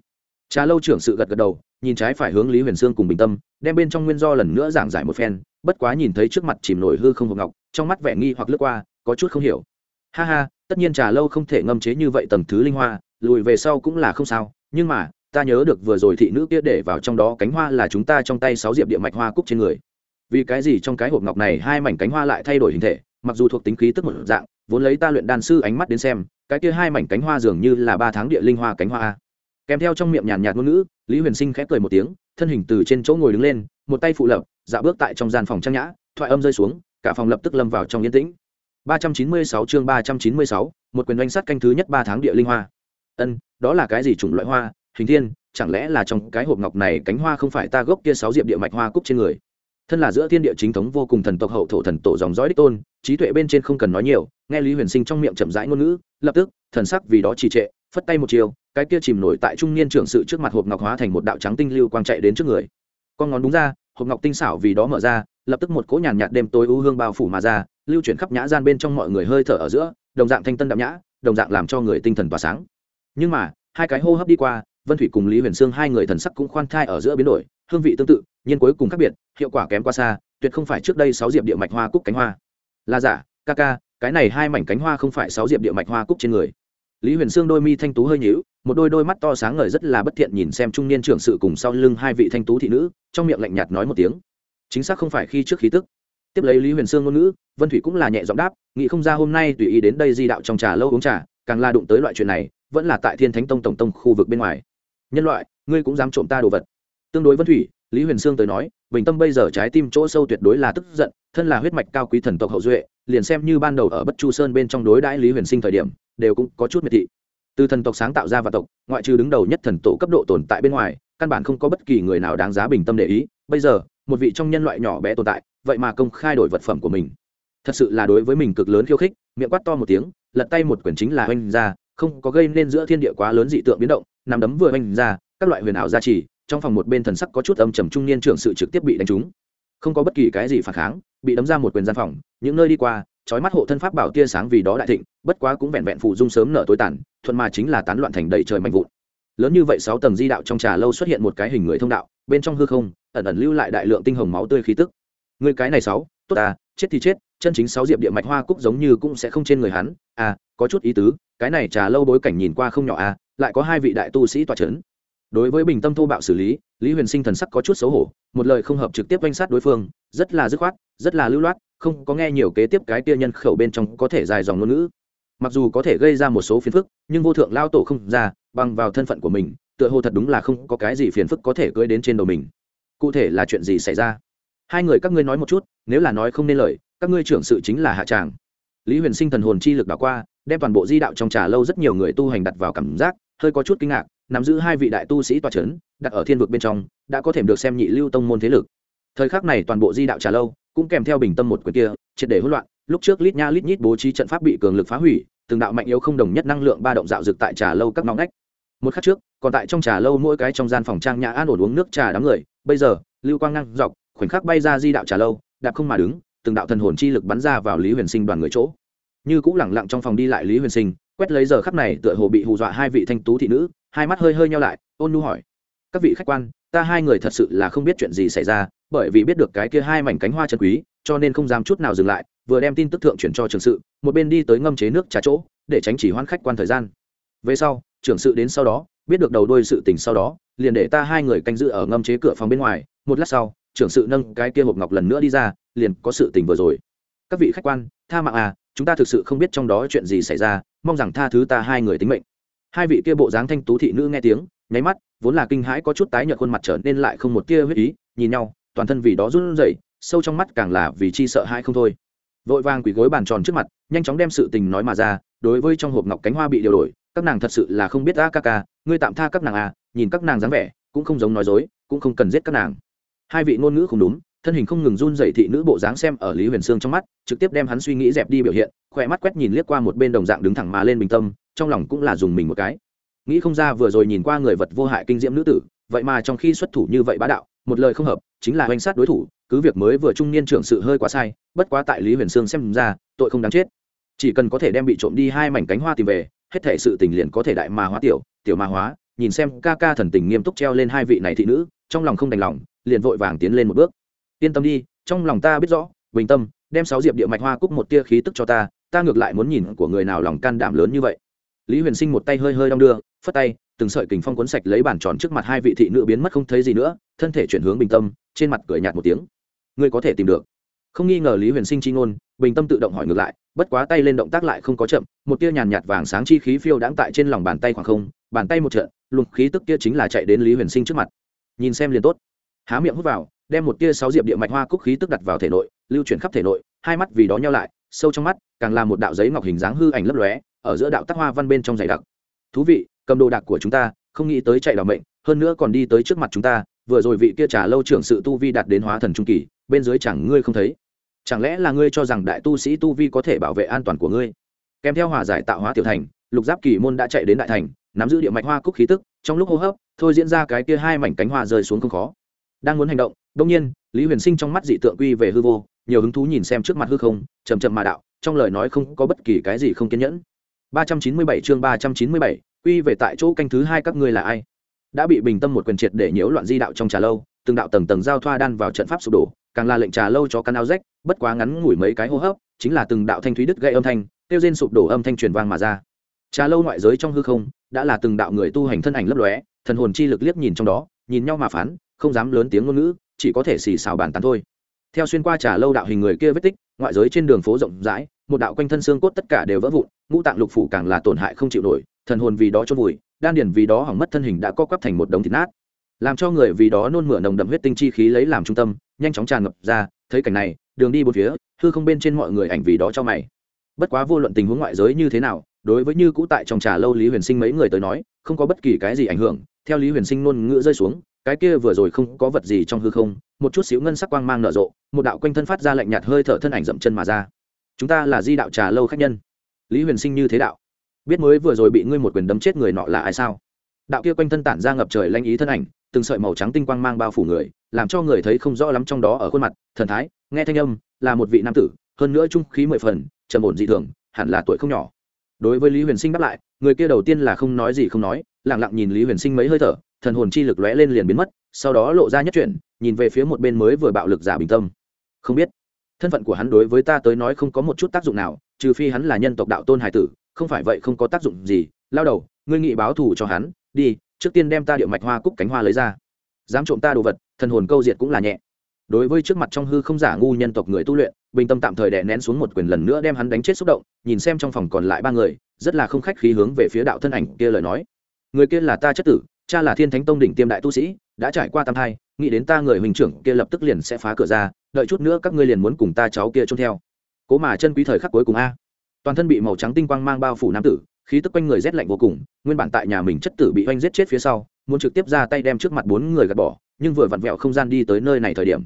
Trà lâu trưởng sự gật gật đầu, nhìn trái phải hướng lý huyền sương cùng bình tâm, đem bên trong nguyên do lần nữa giảng giải một phen, bất quá nhìn thấy trước mặt chìm nổi hư không hộp ngọc, trong mắt vẻ nghi hoặc lướt qua, có chút không hiểu. Ha ha, tất nhiên trà lâu không thể ngâm chế như vậy tầng thứ linh hoa, lùi về sau cũng là không sao nhưng mà ta nhớ được vừa rồi thị nữ kia để vào trong đó cánh hoa là chúng ta trong tay sáu diệp địa mạch hoa cúc trên người. Vì cái gì trong cái hộp ngọc này hai mảnh cánh hoa lại thay đổi hình thể mặc dù thuộc tính khí tức một dạng vốn lấy ta luyện đan sư ánh mắt đến xem cái kia hai mảnh cánh hoa dường như là ba tháng địa linh hoa cánh hoa kèm theo trong miệng nhàn nhạt ngôn ngữ lý huyền sinh khẽ cười một tiếng thân hình từ trên chỗ ngồi đứng lên một tay phụ lập dạo bước tại trong gian phòng trang nhã thoại âm rơi xuống cả phòng lập tức lâm vào trong yên tĩnh. 396 chương 396, một quyền doanh sắt canh thứ nhất ba tháng địa linh hoa ân, đó là cái gì chủng loại hoa? Hình thiên, chẳng lẽ là trong cái hộp ngọc này cánh hoa không phải ta gốc kia sáu diệp địa mạch hoa cúc trên người? Thân là giữa thiên địa chính thống vô cùng thần tộc hậu thổ thần tổ dòng dõi đích tôn, trí tuệ bên trên không cần nói nhiều, nghe lý huyền sinh trong miệng chậm rãi ngôn ngữ, lập tức, thần sắc vì đó trì trệ, phất tay một chiều, cái kia chìm nổi tại trung niên trưởng sự trước mặt hộp ngọc hóa thành một đạo trắng tinh lưu quang chạy đến trước người. Con ngón đúng ra, hộp ngọc tinh xảo vì đó mở ra, lập tức một cỗ nhàn nhạt đêm tối u hương bao phủ mà ra, lưu chuyển khắp nhã gian bên trong mọi người hơi thở ở giữa, đồng dạng thanh tân đạm nhã, đồng dạng làm cho người tinh thần tỏa sáng nhưng mà, hai cái hô hấp đi qua, vân thủy cùng lý huyền sương hai người thần sắc cũng khoan thai ở giữa biến đổi, hương vị tương tự nhưng cuối cùng khác biệt, hiệu quả kém quá xa, tuyệt không phải trước đây sáu diệp địa mạch hoa cúc cánh hoa. Là giả, ca ca, cái này hai mảnh cánh hoa không phải sáu diệp địa mạch hoa cúc trên người. Lý huyền sương đôi mi thanh tú hơi nhíu, một đôi đôi mắt to sáng ngời rất là bất thiện nhìn xem trung niên trưởng sự cùng sau lưng hai vị thanh tú thị nữ, trong miệng lạnh nhạt nói một tiếng. Chính xác không phải khi trước khí tức. Tiếp lấy lý huyền sương ngôn ngữ, vân thủy cũng là nhẹ giọng đáp, nghĩ không ra hôm nay tùy ý đến đây di đạo trong trà lâu uống trà, càng la đụng tới loại chuyện này vẫn là tại thiên thánh tông tổng tông khu vực bên ngoài. Nhân loại, ngươi cũng dám trộm ta đồ vật. Tương đối vân thủy, lý huyền sương tới nói, bình tâm bây giờ trái tim chỗ sâu tuyệt đối là tức giận, thân là huyết mạch cao quý thần tộc hậu duệ, liền xem như ban đầu ở bất chu sơn bên trong đối đãi lý huyền sinh thời điểm, đều cũng có chút miệt thị. Từ thần tộc sáng tạo ra và tộc, ngoại trừ đứng đầu nhất thần tổ cấp độ tồn tại bên ngoài, căn bản không có bất kỳ người nào đáng giá bình tâm để ý. Bây giờ, một vị trong nhân loại nhỏ bé tồn tại, vậy mà công khai đổi vật phẩm của mình. Thật sự là đối với mình cực lớn khiêu khích, miệng quát to một tiếng, lật tay một quyển chính là oanh ra không có gây nên giữa thiên địa quá lớn dị tượng biến động nằm đấm vừa oanh ra, các loại huyền ảo gia trì, trong phòng một bên thần sắc có chút âm trầm trung niên trưởng sự trực tiếp bị đánh trúng. Không có bất kỳ cái gì phản kháng, bị đấm ra một quyền gian phòng, những nơi đi qua trói mắt hộ thân pháp bảo tia sáng vì đó đại thịnh, bất quá cũng vẹn vẹn phụ dung sớm nở tối tàn, thuận mà chính là tán loạn thành đầy trời mạnh vụn. Lớn như vậy sáu tầng di đạo trong trà lâu xuất hiện một cái hình người thông đạo, bên trong hư không, ẩn ẩn lưu lại đại lượng tinh hồng máu tươi khí tức. Người cái này sáu, tốt à chết thì chết, chân chính sáu diệp địa mạch hoa cúc giống như cũng sẽ không trên người hắn. À có chút ý tứ cái này trà lâu bối cảnh nhìn qua không nhỏ à lại có hai vị đại tu sĩ tòa c h ấ n đối với bình tâm thô bạo xử lý lý huyền sinh thần sắc có chút xấu hổ, một lời không hợp trực tiếp oanh sát đối phương, rất là dứt khoát, rất là lưu loát, không có nghe nhiều kế tiếp cái kia nhân khẩu bên trong có thể dài dòng ngôn ngữ. Mặc dù có thể gây ra một số phiền phức, nhưng vô thượng lao tổ không ra, bằng vào thân phận của mình, tựa hồ thật đúng là không có cái gì phiền phức có thể cưỡi đến trên đầu mình. Cụ thể là chuyện gì xảy ra? Hai người các ngươi nói một chút, nếu là nói không nên lời, các ngươi trưởng sự chính là hạ tràng. Lý huyền sinh thần hồn chi lực đảo qua đem toàn bộ di đạo trong trà lâu rất nhiều người tu hành đặt vào cảm giác, hơi có chút kinh ngạc, nắm giữ hai vị đại tu sĩ tòa c h ấ n đặt ở thiên vực bên trong, đã có thể được xem nhị lưu tông môn thế lực. Thời khắc này toàn bộ di đạo trà lâu cũng kèm theo bình tâm một quyền kia, triệt để hỗn loạn, lúc trước lít nha lít nhít bố trí trận pháp bị cường lực phá hủy, từng đạo mạnh yếu không đồng nhất năng lượng ba động dạo rực tại trà lâu các ngõ ngách. Một khắc trước, còn tại trong trà lâu mỗi cái trong gian phòng trang nhà an ổn uống nước trà đám người, bây giờ, lưu quang ngang dọc, khoảnh khắc bay ra di đạo trà lâu, đạp không mà đứng, từng đạo thần hồn chi lực bắn ra vào lý huyền sinh đoàn người chỗ như cũng lẳng lặng trong phòng đi lại lý huyền sinh, quét lấy giờ khắp này tựa hồ bị hù dọa hai vị thanh tú thị nữ, hai mắt hơi hơi nhau lại, ôn nu hỏi, các vị khách quan, ta hai người thật sự là không biết chuyện gì xảy ra, bởi vì biết được cái kia hai mảnh cánh hoa trần quý, cho nên không dám chút nào dừng lại, vừa đem tin tức thượng chuyển cho trường sự, một bên đi tới ngâm chế nước trà chỗ, để tránh chỉ hoãn khách quan thời gian. Về sau, trưởng sự đến sau đó, biết được đầu đôi sự tình sau đó, liền để ta hai người canh giữ ở ngâm chế cửa phòng bên ngoài, một lát sau, trưởng sự nâng cái kia hộp ngọc lần nữa đi ra, liền có sự tình vừa rồi. Các vị khách quan, tha mạng à chúng ta thực sự không biết trong đó chuyện gì xảy ra, mong rằng tha thứ ta hai người tính mệnh. Hai vị kia bộ dáng thanh tú thị nữ nghe tiếng, nháy mắt, vốn là kinh hãi có chút tái nhợt khuôn mặt trở nên lại không một tia huyết ý, nhìn nhau, toàn thân vì đó run rẩy, sâu trong mắt càng là vì chi sợ hãi không thôi. Vội vàng quỳ gối bàn tròn trước mặt, nhanh chóng đem sự tình nói mà ra, đối với trong hộp ngọc cánh hoa bị điều đổi, các nàng thật sự là không biết a ca ca, ngươi tạm tha các nàng à nhìn các nàng dáng vẻ, cũng không giống nói dối, cũng không cần giết các nàng. Hai vị ngôn ngữ không đúng thân hình không ngừng run dậy thị nữ bộ dáng xem ở lý huyền sương trong mắt, trực tiếp đem hắn suy nghĩ dẹp đi biểu hiện, khỏe mắt quét nhìn liếc qua một bên đồng dạng đứng thẳng mà lên bình tâm, trong lòng cũng là dùng mình một cái. Nghĩ không ra vừa rồi nhìn qua người vật vô hại kinh diễm nữ tử, vậy mà trong khi xuất thủ như vậy bá đạo, một lời không hợp, chính là oanh sát đối thủ, cứ việc mới vừa trung niên trưởng sự hơi quá sai, bất quá tại lý huyền sương xem ra, tội không đáng chết. Chỉ cần có thể đem bị trộm đi hai mảnh cánh hoa tìm về, hết thể sự tình liền có thể đại mà hóa tiểu tiểu mà hóa, nhìn xem ca ca thần tình nghiêm túc treo lên hai vị này thị nữ, trong lòng không đành lòng, liền vội vàng tiến lên một bước yên tâm đi, trong lòng ta biết rõ, bình tâm, đem sáu diệp địa mạch hoa cúc một tia khí tức cho ta ta ngược lại muốn nhìn của người nào lòng can đảm lớn như vậy. Lý huyền sinh một tay hơi hơi đong đưa, phất tay, từng sợi kình phong cuốn sạch lấy bàn tròn trước mặt hai vị thị nữ biến mất không thấy gì nữa, thân thể chuyển hướng bình tâm, trên mặt cười nhạt một tiếng. Ngươi có thể tìm được. Không nghi ngờ lý huyền sinh chi ngôn, bình tâm tự động hỏi ngược lại, bất quá tay lên động tác lại không có chậm, một tia nhàn nhạt vàng sáng chi khí phiêu đãng tại trên lòng bàn tay khoảng không, bàn tay một trận, luồng khí tức kia chính là chạy đến lý huyền sinh trước mặt. Nhìn xem liền tốt. Há miệng hút vào đem một tia sáu diệp địa mạch hoa cúc khí tức đặt vào thể nội, lưu chuyển khắp thể nội, hai mắt vì đó nhau lại, sâu trong mắt, càng là một đạo giấy ngọc hình dáng hư ảnh lấp lóe, ở giữa đạo tác hoa văn bên trong dày đặc. Thú vị, cầm đồ đạc của chúng ta, không nghĩ tới chạy đảo mệnh, hơn nữa còn đi tới trước mặt chúng ta, vừa rồi vị kia trả lâu trưởng sự tu vi đạt đến hóa thần trung kỳ, bên dưới chẳng ngươi không thấy. Chẳng lẽ là ngươi cho rằng đại tu sĩ tu vi có thể bảo vệ an toàn của ngươi? Kèm theo hòa giải tạo hóa tiểu thành, lục giáp kỳ môn đã chạy đến đại thành, nắm giữ địa mạch hoa cúc khí tức, trong lúc hô hấp, thôi diễn ra cái kia hai mảnh cánh hoa rơi xuống không khó. Đang muốn hành động đông nhiên, lý huyền sinh trong mắt dị tượng quy về hư vô, nhiều hứng thú nhìn xem trước mặt hư không chầm chậm mà đạo, trong lời nói không có bất kỳ cái gì không kiên nhẫn. ba trăm chín mươi bảy chương ba trăm chín mươi bảy, quy về tại chỗ canh thứ hai các ngươi là ai? Đã bị bình tâm một quyền triệt để nhiễu loạn di đạo trong trà lâu, từng đạo tầng tầng giao thoa đan vào trận pháp sụp đổ, càng là lệnh trà lâu cho căn áo rách, bất quá ngắn ngủi mấy cái hô hấp, chính là từng đạo thanh thúy đứt gây âm thanh, tiêu rên sụp đổ âm thanh truyền vang mà ra. Trà lâu ngoại giới trong hư không, đã là từng đạo người tu hành thân ảnh lấp lóe, thần hồn chi lực liếc nhìn trong đó, nhìn nhau mà phán, không dám lớn tiếng ngôn ngữ chỉ có thể xì xào bàn tán thôi. Theo xuyên qua trà lâu đạo hình người kia vết tích, ngoại giới trên đường phố rộng rãi, một đạo quanh thân xương cốt tất cả đều vỡ vụn, ngũ tạng lục phủ càng là tổn hại không chịu nổi, thần hồn vì đó chôn vùi, đan điền vì đó hỏng mất thân hình đã co quắp thành một đống thịt nát. Làm cho người vì đó nôn mửa nồng đậm huyết tinh chi khí lấy làm trung tâm, nhanh chóng tràn ngập ra, thấy cảnh này, đường đi bốn phía, hư không bên trên mọi người ảnh vì đó cho mày. Bất quá vô luận tình huống ngoại giới như thế nào, đối với như cũ tại trong trà lâu lý huyền sinh mấy người tới nói, không có bất kỳ cái gì ảnh hưởng, theo lý huyền sinh ngôn ngữ rơi xuống cái kia vừa rồi không có vật gì trong hư không, một chút xíu ngân sắc quang mang nở rộ, một đạo quanh thân phát ra lạnh nhạt hơi thở thân ảnh dậm chân mà ra. Chúng ta là di đạo trà lâu khách nhân. Lý huyền sinh như thế đạo. Biết mới vừa rồi bị ngươi một quyền đấm chết người nọ là ai sao? Đạo kia quanh thân tản ra ngập trời lanh ý thân ảnh, từng sợi màu trắng tinh quang mang bao phủ người, làm cho người thấy không rõ lắm trong đó ở khuôn mặt, thần thái, nghe thanh âm, là một vị nam tử, hơn nữa trung khí mười phần, trầm ổn dị thường, hẳn là tuổi không nhỏ. Đối với lý huyền sinh đáp lại người kia đầu tiên là không nói gì không nói lẳng lặng nhìn lý huyền sinh mấy hơi thở thần hồn chi lực lóe lên liền biến mất sau đó lộ ra nhất chuyển, nhìn về phía một bên mới vừa bạo lực giả bình tâm. Không biết thân phận của hắn đối với ta tới nói không có một chút tác dụng nào trừ phi hắn là nhân tộc đạo tôn hải tử không phải vậy không có tác dụng gì. Lao đầu ngươi nghị báo thù cho hắn đi trước tiên đem ta điệu mạch hoa cúc cánh hoa lấy ra. Dám trộm ta đồ vật thần hồn câu diệt cũng là nhẹ. Đối với trước mặt trong hư không giả ngu nhân tộc người tu luyện bình tâm tạm thời đè nén xuống một quyền lần nữa đem hắn đánh chết xúc động nhìn xem trong phòng còn lại ba người rất là không khách khí hướng về phía đạo thân ảnh kia lời nói. Người kia là ta chất tử, cha là thiên thánh tông đỉnh tiêm đại tu sĩ, đã trải qua tam thai, nghĩ đến ta người huynh trưởng kia lập tức liền sẽ phá cửa ra, đợi chút nữa các ngươi liền muốn cùng ta cháu kia trông theo. Cố mà chân quý thời khắc cuối cùng a. Toàn thân bị màu trắng tinh quang mang bao phủ nam tử, khí tức quanh người rét lạnh vô cùng, nguyên bản tại nhà mình chất tử bị oanh giết chết phía sau, muốn trực tiếp ra tay đem trước mặt bốn người gạt bỏ, nhưng vừa vặn vẹo không gian đi tới nơi này thời điểm.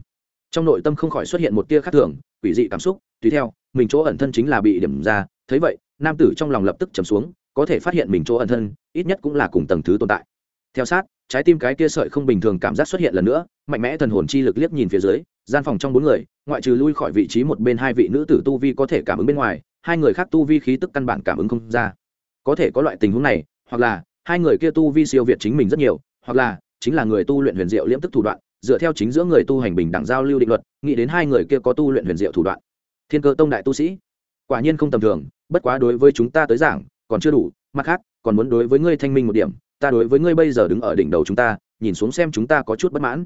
Trong nội tâm không khỏi xuất hiện một tia khác thường, quỷ dị cảm xúc, tùy theo, mình chỗ ẩn thân chính là bị điểm ra, thấy vậy nam tử trong lòng lập tức chầm xuống, có thể phát hiện mình chỗ ẩn thân, ít nhất cũng là cùng tầng thứ tồn tại. Theo sát, trái tim cái kia sợi không bình thường cảm giác xuất hiện lần nữa, mạnh mẽ thần hồn chi lực liếc nhìn phía dưới, gian phòng trong bốn người, ngoại trừ lui khỏi vị trí một bên hai vị nữ tử tu vi có thể cảm ứng bên ngoài, hai người khác tu vi khí tức căn bản cảm ứng không ra. Có thể có loại tình huống này, hoặc là hai người kia tu vi siêu việt chính mình rất nhiều, hoặc là chính là người tu luyện huyền diệu liễm tức thủ đoạn, dựa theo chính giữa người tu hành bình đẳng giao lưu định luật, nghĩ đến hai người kia có tu luyện huyền diệu thủ đoạn. Thiên cơ tông đại tu sĩ, quả nhiên không tầm thường bất quá đối với chúng ta tới giảng, còn chưa đủ, mặt khác, còn muốn đối với ngươi thanh minh một điểm, ta đối với ngươi bây giờ đứng ở đỉnh đầu chúng ta, nhìn xuống xem chúng ta có chút bất mãn.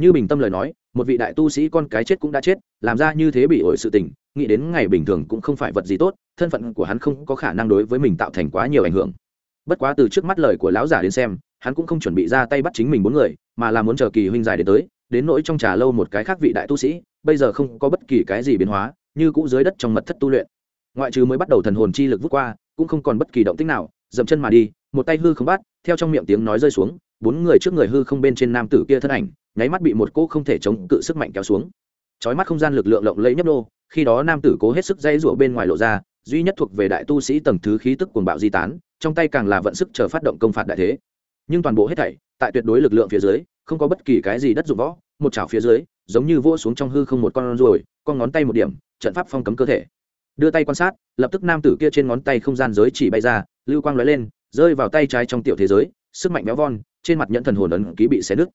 Như bình tâm lời nói, một vị đại tu sĩ con cái chết cũng đã chết, làm ra như thế bị ổi sự tình, nghĩ đến ngày bình thường cũng không phải vật gì tốt, thân phận của hắn không có khả năng đối với mình tạo thành quá nhiều ảnh hưởng. Bất quá từ trước mắt lời của lão giả đến xem, hắn cũng không chuẩn bị ra tay bắt chính mình bốn người, mà là muốn chờ kỳ huynh dài đến tới, đến nỗi trong trà lâu một cái khác vị đại tu sĩ, bây giờ không có bất kỳ cái gì biến hóa, như cũ dưới đất trong mật thất tu luyện ngoại trừ mới bắt đầu thần hồn chi lực vút qua, cũng không còn bất kỳ động tích nào, dậm chân mà đi, một tay hư không bắt, theo trong miệng tiếng nói rơi xuống, bốn người trước người hư không bên trên nam tử kia thân ảnh, nháy mắt bị một cỗ không thể chống cự sức mạnh kéo xuống. Chói mắt không gian lực lượng lộng lẫy nhấp nô, khi đó nam tử cố hết sức dây rụa bên ngoài lộ ra, duy nhất thuộc về đại tu sĩ tầng thứ khí tức cuồng bạo di tán, trong tay càng là vận sức chờ phát động công phạt đại thế. Nhưng toàn bộ hết thảy, tại tuyệt đối lực lượng phía dưới, không có bất kỳ cái gì đất dụng võ, một chảo phía dưới, giống như vỗ xuống trong hư không một con ruồi, con ngón tay một điểm, trận pháp phong cấm cơ thể đưa tay quan sát, lập tức nam tử kia trên ngón tay không gian giới chỉ bay ra, lưu quang lóe lên, rơi vào tay trái trong tiểu thế giới, sức mạnh béo von, trên mặt nhẫn thần hồn ấn ký bị xé nứt.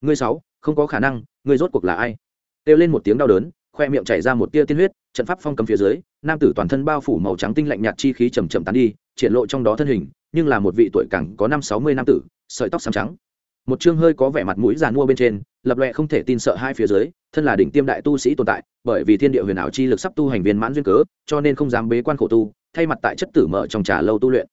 Ngươi sáu, không có khả năng ngươi rốt cuộc là ai? Kêu lên một tiếng đau đớn, khoe miệng chảy ra một tia tiên huyết, trận pháp phong cầm phía dưới, nam tử toàn thân bao phủ màu trắng tinh lạnh nhạt chi khí chầm chậm tán đi, triển lộ trong đó thân hình, nhưng là một vị tuổi càng có năm sáu mươi nam tử, sợi tóc xám trắng một chương hơi có vẻ mặt mũi giàn mua bên trên, lập lệ không thể tin sợ hai phía dưới, thân là đỉnh tiêm đại tu sĩ tồn tại, bởi vì thiên địa huyền ảo chi lực sắp tu hành viên mãn duyên cớ, cho nên không dám bế quan khổ tu, thay mặt tại chất tử mở trong trà lâu tu luyện.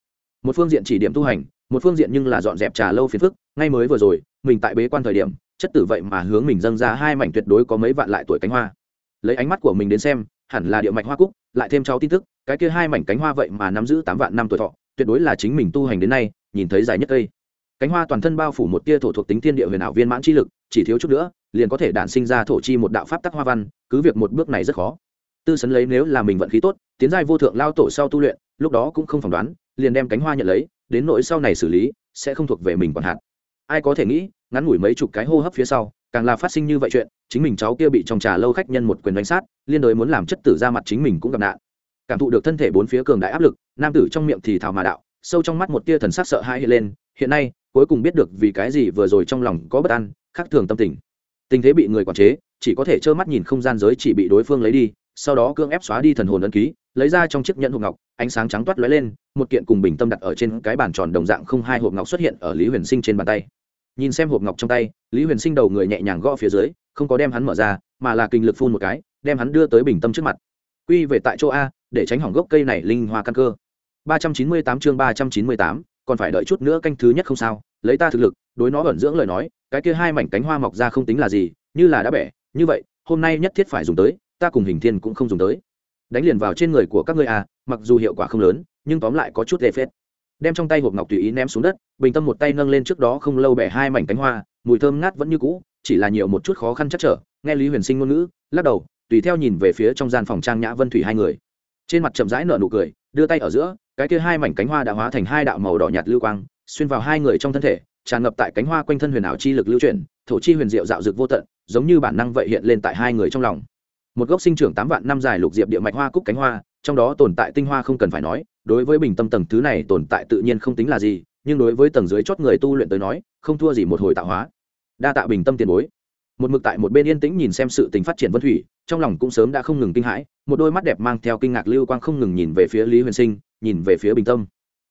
Một phương diện chỉ điểm tu hành, một phương diện nhưng là dọn dẹp trà lâu phiền phức, ngay mới vừa rồi, mình tại bế quan thời điểm, chất tử vậy mà hướng mình dâng ra hai mảnh tuyệt đối có mấy vạn lại tuổi cánh hoa. Lấy ánh mắt của mình đến xem, hẳn là địa mạch hoa cúc, lại thêm cháu tin tức, cái kia hai mảnh cánh hoa vậy mà nắm giữ tám vạn năm tuổi thọ, tuyệt đối là chính mình tu hành đến nay, nhìn thấy dài nhất cây cánh hoa toàn thân bao phủ một tia thổ thuộc tính thiên địa huyền ảo viên mãn chi lực, chỉ thiếu chút nữa, liền có thể đản sinh ra thổ chi một đạo pháp tắc hoa văn, cứ việc một bước này rất khó. Tư sấn lấy nếu là mình vận khí tốt, tiến giai vô thượng lao tổ sau tu luyện, lúc đó cũng không phỏng đoán, liền đem cánh hoa nhận lấy, đến nỗi sau này xử lý, sẽ không thuộc về mình còn hạn ai có thể nghĩ, ngắn ngủi mấy chục cái hô hấp phía sau, càng là phát sinh như vậy chuyện, chính mình cháu kia bị trong trà lâu khách nhân một quyền đánh sát, liên đối muốn làm chất tử ra mặt chính mình cũng gặp nạn. Cảm thụ được thân thể bốn phía cường đại áp lực, nam tử trong miệng thì thào mà đạo, sâu trong mắt một tia thần sắc sợ hãi hiện lên hiện nay cuối cùng biết được vì cái gì vừa rồi trong lòng có bất an khác thường tâm tình. Tình thế bị người quản chế chỉ có thể trơ mắt nhìn không gian giới chỉ bị đối phương lấy đi sau đó cưỡng ép xóa đi thần hồn ấn ký lấy ra trong chiếc nhẫn hộp ngọc ánh sáng trắng toát lóe lên một kiện cùng bình tâm đặt ở trên cái bàn tròn đồng dạng không hai hộp ngọc xuất hiện ở lý huyền sinh trên bàn tay. Nhìn xem hộp ngọc trong tay lý huyền sinh đầu người nhẹ nhàng gõ phía dưới không có đem hắn mở ra mà là kinh lực phun một cái đem hắn đưa tới bình tâm trước mặt. Quy về tại chỗ a để tránh hỏng gốc cây này linh hoa căn cơ. 398 chương 398, còn phải đợi chút nữa canh thứ nhất không sao, lấy ta thực lực, đối nó ẩn dưỡng lời nói, cái kia hai mảnh cánh hoa mọc ra không tính là gì, như là đã bẻ, như vậy, hôm nay nhất thiết phải dùng tới, ta cùng hình thiên cũng không dùng tới. Đánh liền vào trên người của các ngươi à mặc dù hiệu quả không lớn, nhưng tóm lại có chút lệ phết. Đem trong tay hộp ngọc tùy ý ném xuống đất, bình tâm một tay nâng lên trước đó không lâu bẻ hai mảnh cánh hoa, mùi thơm ngát vẫn như cũ, chỉ là nhiều một chút khó khăn chắc trở, nghe lý huyền sinh ngôn ngữ, lắc đầu, tùy theo nhìn về phía trong gian phòng trang nhã vân thủy hai người. Trên mặt chậm rãi nở nụ cười, đưa tay ở giữa cái kia hai mảnh cánh hoa đã hóa thành hai đạo màu đỏ nhạt lưu quang, xuyên vào hai người trong thân thể, tràn ngập tại cánh hoa quanh thân huyền ảo chi lực lưu chuyển, thổ chi huyền diệu dạo dực vô tận, giống như bản năng vậy hiện lên tại hai người trong lòng. Một gốc sinh trưởng tám vạn năm dài lục diệp địa mạch hoa cúc cánh hoa, trong đó tồn tại tinh hoa không cần phải nói, đối với bình tâm tầng thứ này tồn tại tự nhiên không tính là gì, nhưng đối với tầng dưới chót người tu luyện tới nói, không thua gì một hồi tạo hóa. Đa tạ bình tâm tiền bối. Một mực tại một bên yên tĩnh nhìn xem sự tình phát triển vân thủy, trong lòng cũng sớm đã không ngừng kinh hãi, một đôi mắt đẹp mang theo kinh ngạc lưu quang không ngừng nhìn về phía lý huyền sinh nhìn về phía bình tâm.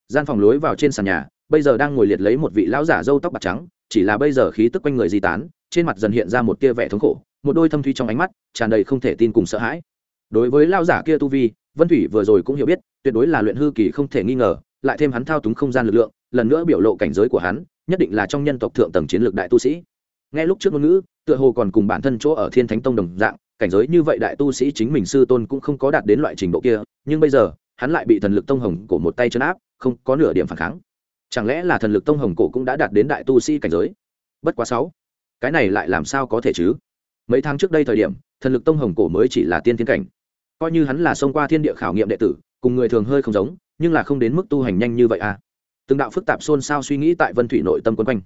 Gian phòng lối vào trên sàn nhà, bây giờ đang ngồi liệt lấy một vị lão giả râu tóc bạc trắng, chỉ là bây giờ khí tức quanh người di tán, trên mặt dần hiện ra một tia vẻ thống khổ, một đôi thâm thuy trong ánh mắt, tràn đầy không thể tin cùng sợ hãi. Đối với lão giả kia tu vi, vân thủy vừa rồi cũng hiểu biết, tuyệt đối là luyện hư kỳ không thể nghi ngờ, lại thêm hắn thao túng không gian lực lượng, lần nữa biểu lộ cảnh giới của hắn, nhất định là trong nhân tộc thượng tầng chiến lược đại tu sĩ. Nghe lúc trước ngôn ngữ, tựa hồ còn cùng bản thân chỗ ở thiên thánh tông đồng dạng, cảnh giới như vậy đại tu sĩ chính mình sư tôn cũng không có đạt đến loại trình độ kia, nhưng bây giờ hắn lại bị thần lực tông hồng cổ một tay chân áp, không có nửa điểm phản kháng. Chẳng lẽ là thần lực tông hồng cổ cũng đã đạt đến đại tu sĩ cảnh giới? Bất quá sáu, cái này lại làm sao có thể chứ? Mấy tháng trước đây thời điểm, thần lực tông hồng cổ mới chỉ là tiên thiên cảnh. Coi như hắn là xông qua thiên địa khảo nghiệm đệ tử, cùng người thường hơi không giống, nhưng là không đến mức tu hành nhanh như vậy à? Từng đạo phức tạp xôn xao suy nghĩ tại vân thủy nội tâm quân quanh.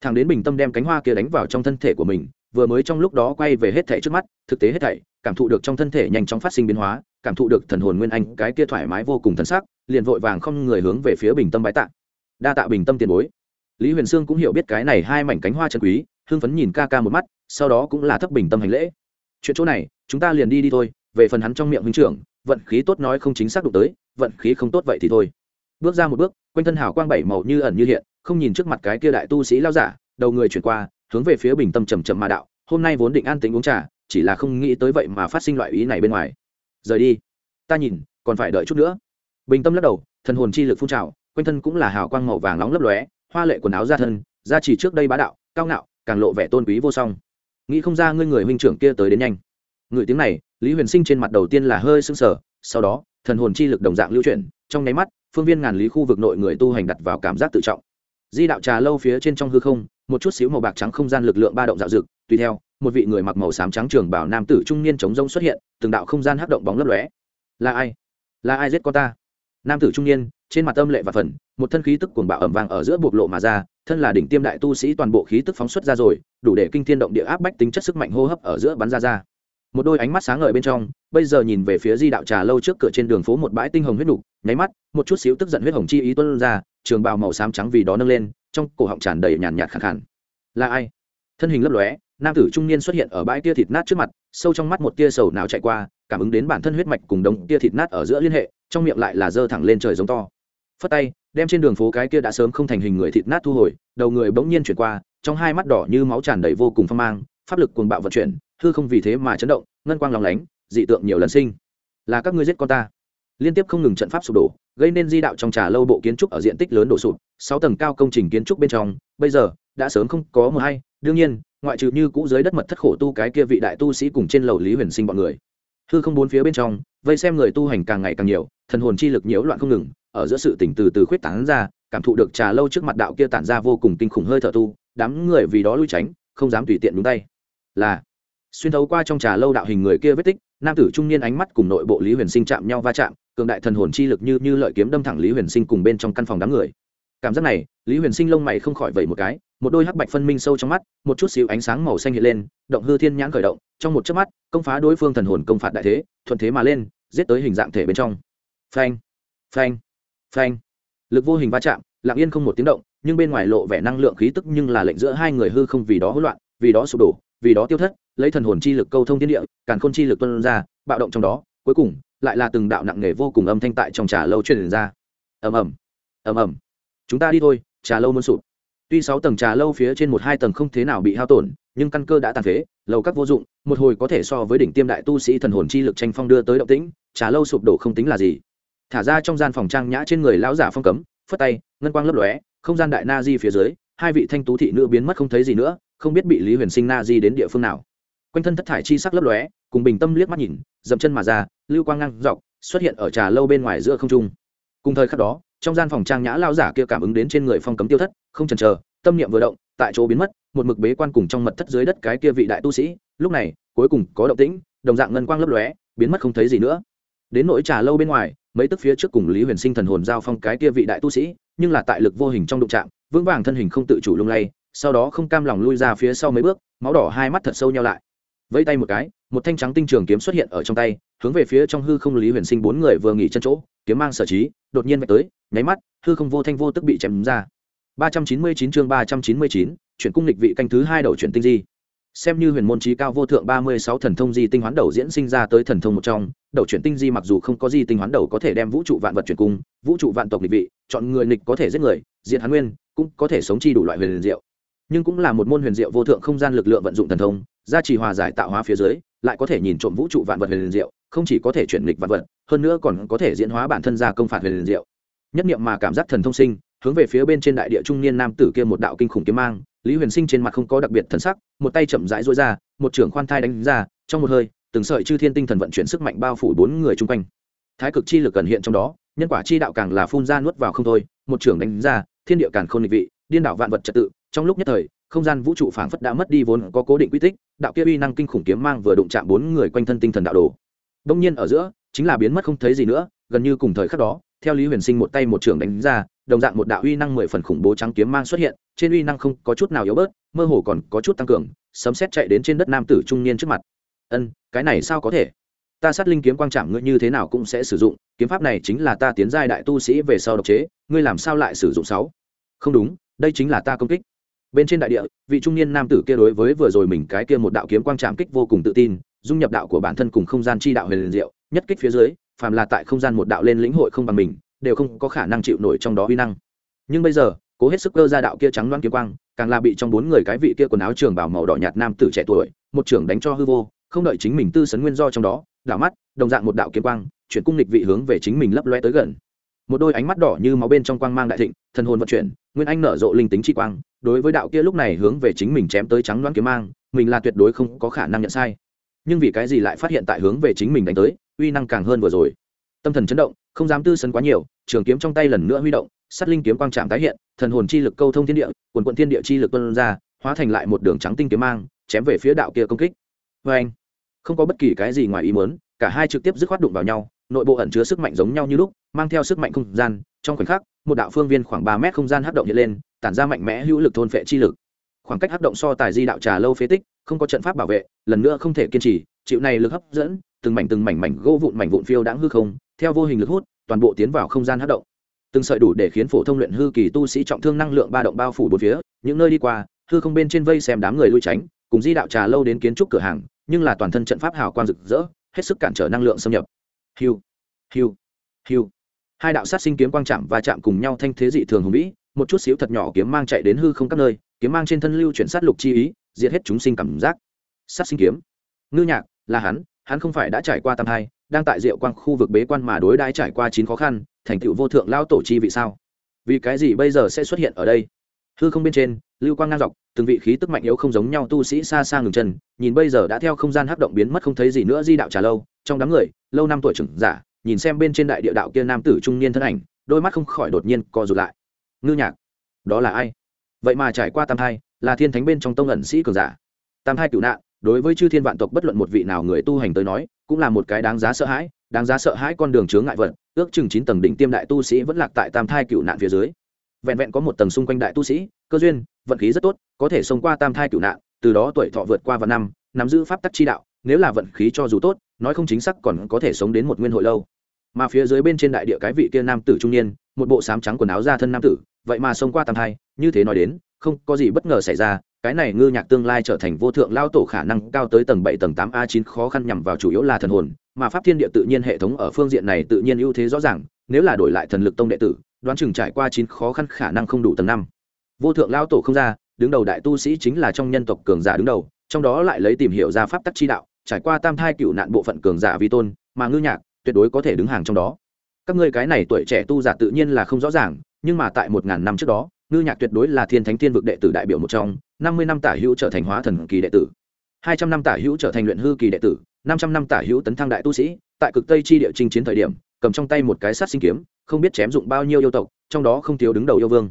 Thằng đến bình tâm đem cánh hoa kia đánh vào trong thân thể của mình, vừa mới trong lúc đó quay về hết thảy trước mắt, thực tế hết thảy, cảm thụ được trong thân thể nhanh chóng phát sinh biến hóa cảm thụ được thần hồn nguyên anh, cái kia thoải mái vô cùng thần sắc, liền vội vàng không người hướng về phía bình tâm bái tạ. Đa tạ bình tâm tiền bối. Lý huyền sương cũng hiểu biết cái này hai mảnh cánh hoa chân quý, hưng phấn nhìn ca ca một mắt, sau đó cũng là thấp bình tâm hành lễ. Chuyện chỗ này, chúng ta liền đi đi thôi, về phần hắn trong miệng huynh trưởng, vận khí tốt nói không chính xác đụng tới, vận khí không tốt vậy thì thôi. Bước ra một bước, quanh thân hào quang bảy màu như ẩn như hiện, không nhìn trước mặt cái kia đại tu sĩ lao giả, đầu người chuyển qua, hướng về phía bình tâm trầm trầm mà đạo, hôm nay vốn định an tĩnh uống trà, chỉ là không nghĩ tới vậy mà phát sinh loại ý này bên ngoài rời đi. Ta nhìn, còn phải đợi chút nữa. Bình tâm lắc đầu, thần hồn chi lực phun trào, quanh thân cũng là hào quang màu vàng nóng lấp lóe, hoa lệ quần áo ra thân ra chỉ trước đây bá đạo, cao ngạo, càng lộ vẻ tôn quý vô song. Nghĩ không ra ngươi người huynh trưởng kia tới đến nhanh. Người tiếng này, lý huyền sinh trên mặt đầu tiên là hơi sưng sờ, sau đó, thần hồn chi lực đồng dạng lưu chuyển, trong nháy mắt, phương viên ngàn lý khu vực nội người tu hành đặt vào cảm giác tự trọng di đạo trà lâu phía trên trong hư không, một chút xíu màu bạc trắng không gian lực lượng ba động dạo dực tùy theo, một vị người mặc màu xám trắng trường bảo nam tử trung niên chống rông xuất hiện, từng đạo không gian hấp động bóng lấp lóe. Là ai? Là ai giết con ta? Nam tử trung niên, trên mặt âm lệ và phần, một thân khí tức cuồng bạo ẩm vàng ở giữa bộc lộ mà ra, thân là đỉnh tiêm đại tu sĩ toàn bộ khí tức phóng xuất ra rồi, đủ để kinh thiên động địa áp bách tính chất sức mạnh hô hấp ở giữa bắn ra ra. Một đôi ánh mắt sáng ngời bên trong, bây giờ nhìn về phía di đạo trà lâu trước cửa trên đường phố một bãi tinh hồng huyết nục, nháy mắt, một chút xíu tức giận huyết hồng chi ý tuân ra trường bào màu xám trắng vì đó nâng lên, trong cổ họng tràn đầy nhàn nhạt khẳng khẳng là ai? Thân hình lấp lóe, nam tử trung niên xuất hiện ở bãi tia thịt nát trước mặt, sâu trong mắt một tia sầu nào chạy qua, cảm ứng đến bản thân huyết mạch cùng đống tia thịt nát ở giữa liên hệ, trong miệng lại là dơ thẳng lên trời giống to. Phất tay, đem trên đường phố cái kia đã sớm không thành hình người thịt nát thu hồi, đầu người bỗng nhiên chuyển qua, trong hai mắt đỏ như máu tràn đầy vô cùng phong mang, pháp lực cuồng bạo vận chuyển, hư không vì thế mà chấn động, ngân quang lòng lánh, dị tượng nhiều lần sinh. Là các ngươi giết con ta liên tiếp không ngừng trận pháp sụp đổ, gây nên di đạo trong trà lâu bộ kiến trúc ở diện tích lớn đổ sụp, sáu tầng cao công trình kiến trúc bên trong, bây giờ, đã sớm không có mờ hay. Đương nhiên, ngoại trừ như cũ dưới đất mật thất khổ tu cái kia vị đại tu sĩ cùng trên lầu lý huyền sinh bọn người. Hư không bốn phía bên trong, vây xem người tu hành càng ngày càng nhiều, thần hồn chi lực nhiễu loạn không ngừng, ở giữa sự tỉnh từ từ khuyết tán ra, cảm thụ được trà lâu trước mặt đạo kia tản ra vô cùng kinh khủng hơi thở tu, đám người vì đó lui tránh, không dám tùy tiện đúng tay. Là xuyên thấu qua trong trà lâu đạo hình người kia vết tích, nam tử trung niên ánh mắt cùng nội bộ lý huyền sinh chạm nhau va chạm, cường đại thần hồn chi lực như như lợi kiếm đâm thẳng lý huyền sinh cùng bên trong căn phòng đám người. Cảm giác này, lý huyền sinh lông mày không khỏi vẩy một cái, một đôi hắc bạch phân minh sâu trong mắt, một chút xíu ánh sáng màu xanh hiện lên, động hư thiên nhãn khởi động, trong một chớp mắt, công phá đối phương thần hồn công phạt đại thế, thuận thế mà lên, giết tới hình dạng thể bên trong. Phanh phanh phanh. Lực vô hình va chạm, lặng yên không một tiếng động, nhưng bên ngoài lộ vẻ năng lượng khí tức nhưng là lệnh giữa hai người hư không vì đó hỗn loạn, vì đó sụp đổ, vì đó tiêu thất lấy thần hồn chi lực câu thông thiên địa, càn khôn chi lực tuân ra, bạo động trong đó, cuối cùng, lại là từng đạo nặng nề vô cùng âm thanh tại trong trà lâu truyền ra. Ầm ầm ầm ầm. Chúng ta đi thôi, trà lâu muốn sụp. Tuy sáu tầng trà lâu phía trên một hai tầng không thế nào bị hao tổn, nhưng căn cơ đã tàn phế, lầu các vô dụng, một hồi có thể so với đỉnh tiêm đại tu sĩ thần hồn chi lực tranh phong đưa tới động tĩnh, trà lâu sụp đổ không tính là gì. Thả ra trong gian phòng trang nhã trên người lão giả phong cấm, phất tay, ngân quang lấp lóe, không gian đại na di phía dưới, hai vị thanh tú thị nữ biến mất không thấy gì nữa, không biết bị lý huyền sinh na di đến địa phương nào quanh thân thất thải chi sắc lấp lóe, cùng bình tâm liếc mắt nhìn, dậm chân mà ra, lưu quang ngang dọc, xuất hiện ở trà lâu bên ngoài giữa không trung. Cùng thời khắc đó, trong gian phòng trang nhã lao giả kia cảm ứng đến trên người phong cấm tiêu thất, không chần chờ, tâm niệm vừa động, tại chỗ biến mất, một mực bế quan cùng trong mật thất dưới đất cái kia vị đại tu sĩ, lúc này, cuối cùng có động tĩnh, đồng dạng ngân quang lấp lóe, biến mất không thấy gì nữa. Đến nỗi trà lâu bên ngoài, mấy tức phía trước cùng lý huyền sinh thần hồn giao phong cái kia vị đại tu sĩ, nhưng là tại lực vô hình trong đụng trạm vững vàng thân hình không tự chủ lung lay, sau đó không cam lòng lui ra phía sau mấy bước, máu đỏ hai mắt thật sâu nhau lại vẫy tay một cái, một thanh trắng tinh trường kiếm xuất hiện ở trong tay, hướng về phía trong hư không lý huyền sinh bốn người vừa nghỉ chân chỗ, kiếm mang sở trí, đột nhiên vạch tới, nháy mắt, hư không vô thanh vô tức bị chém ra. ba trăm chín mươi chín chương ba trăm chín mươi chín, chuyển cung lịch vị canh thứ hai đầu chuyển tinh di. Xem như huyền môn trí cao vô thượng ba mươi sáu thần thông di tinh hoán đầu diễn sinh ra tới thần thông một trong, đầu chuyển tinh di mặc dù không có di tinh hoán đầu có thể đem vũ trụ vạn vật chuyển cung, vũ trụ vạn tộc lịch vị, chọn người lịch có thể giết người diện hán nguyên, cũng có thể sống chi đủ loại huyền diệu. Nhưng cũng là một môn huyền diệu vô thượng không gian lực lượng vận dụng thần thông gia trì hòa giải tạo hóa phía dưới, lại có thể nhìn trộm vũ trụ vạn vật huyền diệu, không chỉ có thể chuyển nghịch vạn vật, hơn nữa còn có thể diễn hóa bản thân ra công phạt huyền diệu. Nhất niệm mà cảm giác thần thông sinh, hướng về phía bên trên đại địa trung niên nam tử kia một đạo kinh khủng kiếm mang, lý huyền sinh trên mặt không có đặc biệt thần sắc, một tay chậm rãi rối ra, một trưởng khoan thai đánh ra, trong một hơi, từng sợi chư thiên tinh thần vận chuyển sức mạnh bao phủ bốn người chung quanh. Thái cực chi lực cần hiện trong đó, nhân quả chi đạo càng là phun ra nuốt vào không thôi, một trưởng đánh ra, thiên địa càng không định vị, điên đảo vạn vật trật tự trong lúc nhất thời, không gian vũ trụ phảng phất đã mất đi vốn có cố định quy tích, đạo kia uy năng kinh khủng kiếm mang vừa đụng chạm bốn người quanh thân tinh thần đạo đồ. Đông nhiên ở giữa, chính là biến mất không thấy gì nữa, gần như cùng thời khắc đó, theo lý huyền sinh một tay một trường đánh ra, đồng dạng một đạo uy năng mười phần khủng bố trắng kiếm mang xuất hiện, trên uy năng không có chút nào yếu bớt, mơ hồ còn có chút tăng cường, sấm xét chạy đến trên đất nam tử trung niên trước mặt. Ân, cái này sao có thể? Ta sát linh kiếm quang trảm ngươi như thế nào cũng sẽ sử dụng, kiếm pháp này chính là ta tiến giai đại tu sĩ về sau độc chế, ngươi làm sao lại sử dụng sáu? Không đúng, đây chính là ta công kích bên trên đại địa, vị trung niên nam tử kia đối với vừa rồi mình cái kia một đạo kiếm quang trạm kích vô cùng tự tin, dung nhập đạo của bản thân cùng không gian chi đạo huyền diệu, nhất kích phía dưới, phàm là tại không gian một đạo lên lĩnh hội không bằng mình, đều không có khả năng chịu nổi trong đó uy năng. Nhưng bây giờ, cố hết sức cơ ra đạo kia trắng loan kiếm quang, càng là bị trong bốn người cái vị kia quần áo trường bảo màu đỏ nhạt nam tử trẻ tuổi, một trưởng đánh cho hư vô, không đợi chính mình tư sấn nguyên do trong đó, đảo mắt, đồng dạng một đạo kiếm quang, chuyển cung lịch vị hướng về chính mình lấp loe tới gần. Một đôi ánh mắt đỏ như máu bên trong quang mang đại thịnh, thần hồn vận chuyển, nguyên anh nở rộ linh tính chi quang đối với đạo kia lúc này hướng về chính mình chém tới trắng đoán kiếm mang, mình là tuyệt đối không có khả năng nhận sai. Nhưng vì cái gì lại phát hiện tại hướng về chính mình đánh tới, uy năng càng hơn vừa rồi. Tâm thần chấn động, không dám tư sấn quá nhiều, trường kiếm trong tay lần nữa huy động, sát linh kiếm quang trạm tái hiện, thần hồn chi lực câu thông thiên địa, quần quận thiên địa chi lực tuân ra, hóa thành lại một đường trắng tinh kiếm mang, chém về phía đạo kia công kích. Vê anh, không có bất kỳ cái gì ngoài ý muốn, cả hai trực tiếp dứt khoát đụng vào nhau, nội bộ ẩn chứa sức mạnh giống nhau như lúc, mang theo sức mạnh không gian, trong khoảnh khắc, một đạo phương viên khoảng ba mét không gian hấp động hiện lên tản ra mạnh mẽ hữu lực thôn phệ chi lực. Khoảng cách hấp động so tài di đạo trà lâu phế tích, không có trận pháp bảo vệ, lần nữa không thể kiên trì, chịu này lực hấp dẫn, từng mảnh từng mảnh mảnh gỗ vụn mảnh vụn phiêu đãng hư không, theo vô hình lực hút, toàn bộ tiến vào không gian hấp động. Từng sợi đủ để khiến phổ thông luyện hư kỳ tu sĩ trọng thương năng lượng ba động bao phủ bốn phía, những nơi đi qua, hư không bên trên vây xem đám người lui tránh, cùng di đạo trà lâu đến kiến trúc cửa hàng, nhưng là toàn thân trận pháp hào quang rực rỡ, hết sức cản trở năng lượng xâm nhập. Hiu hiu hiu. Hai đạo sát sinh kiếm quang chạm và chạm cùng nhau thanh thế dị thường hùng vĩ một chút xíu thật nhỏ kiếm mang chạy đến hư không các nơi, kiếm mang trên thân lưu chuyển sát lục chi ý, diệt hết chúng sinh cảm giác. Sát sinh kiếm. Ngư nhạc, là hắn hắn không phải đã trải qua tam hai đang tại diệu quang khu vực bế quan mà đối đãi trải qua chín khó khăn, thành tựu vô thượng lao tổ chi vị sao? Vì cái gì bây giờ sẽ xuất hiện ở đây? Hư không bên trên, lưu quang ngang dọc, từng vị khí tức mạnh yếu không giống nhau tu sĩ xa xa ngừng chân, nhìn bây giờ đã theo không gian hấp động biến mất không thấy gì nữa di đạo trà lâu, trong đám người, lâu năm tuổi trưởng giả, nhìn xem bên trên đại địa đạo kia nam tử trung niên thân ảnh, đôi mắt không khỏi đột nhiên co rụt lại ngư nhạc. Đó là ai? Vậy mà trải qua tam thai, là thiên thánh bên trong tông ẩn sĩ cường giả. Tam thai cựu nạn, đối với chư thiên vạn tộc bất luận một vị nào người tu hành tới nói, cũng là một cái đáng giá sợ hãi, đáng giá sợ hãi con đường chướng ngại vật, ước chừng chín tầng đỉnh tiêm đại tu sĩ vẫn lạc tại tam thai cựu nạn phía dưới. Vẹn vẹn có một tầng xung quanh đại tu sĩ, cơ duyên, vận khí rất tốt, có thể xông qua tam thai cựu nạn, từ đó tuổi thọ vượt qua vạn năm, nắm giữ pháp tắc chi đạo, nếu là vận khí cho dù tốt, nói không chính xác còn có thể sống đến một nguyên hội lâu. Mà phía dưới bên trên đại địa cái vị kia nam tử trung niên một bộ sám trắng quần áo ra thân nam tử, vậy mà xông qua tam thai như thế nói đến, không có gì bất ngờ xảy ra, cái này ngư nhạc tương lai trở thành vô thượng lao tổ khả năng cao tới tầng bảy, tầng tám a chín khó khăn nhằm vào chủ yếu là thần hồn, mà pháp thiên địa tự nhiên hệ thống ở phương diện này tự nhiên ưu thế rõ ràng, nếu là đổi lại thần lực tông đệ tử, đoán chừng trải qua chín khó khăn khả năng không đủ tầng năm. Vô thượng lao tổ không ra, đứng đầu đại tu sĩ chính là trong nhân tộc cường giả đứng đầu, trong đó lại lấy tìm hiểu ra pháp tắc chi đạo, trải qua tam thai cựu nạn bộ phận cường giả vi tôn, mà ngư nhạc tuyệt đối có thể đứng hàng trong đó các ngươi cái này tuổi trẻ tu giả tự nhiên là không rõ ràng, nhưng mà tại một ngàn năm trước đó, ngư nhạc tuyệt đối là thiên thánh thiên vực đệ tử đại biểu một trong, năm mươi năm tả hữu trở thành hóa thần kỳ đệ tử, hai trăm năm tả hữu trở thành luyện hư kỳ đệ tử, năm trăm năm tả hữu tấn thăng đại tu sĩ, tại cực tây chi địa chinh chiến thời điểm, cầm trong tay một cái sát sinh kiếm, không biết chém dụng bao nhiêu yêu tộc, trong đó không thiếu đứng đầu yêu vương.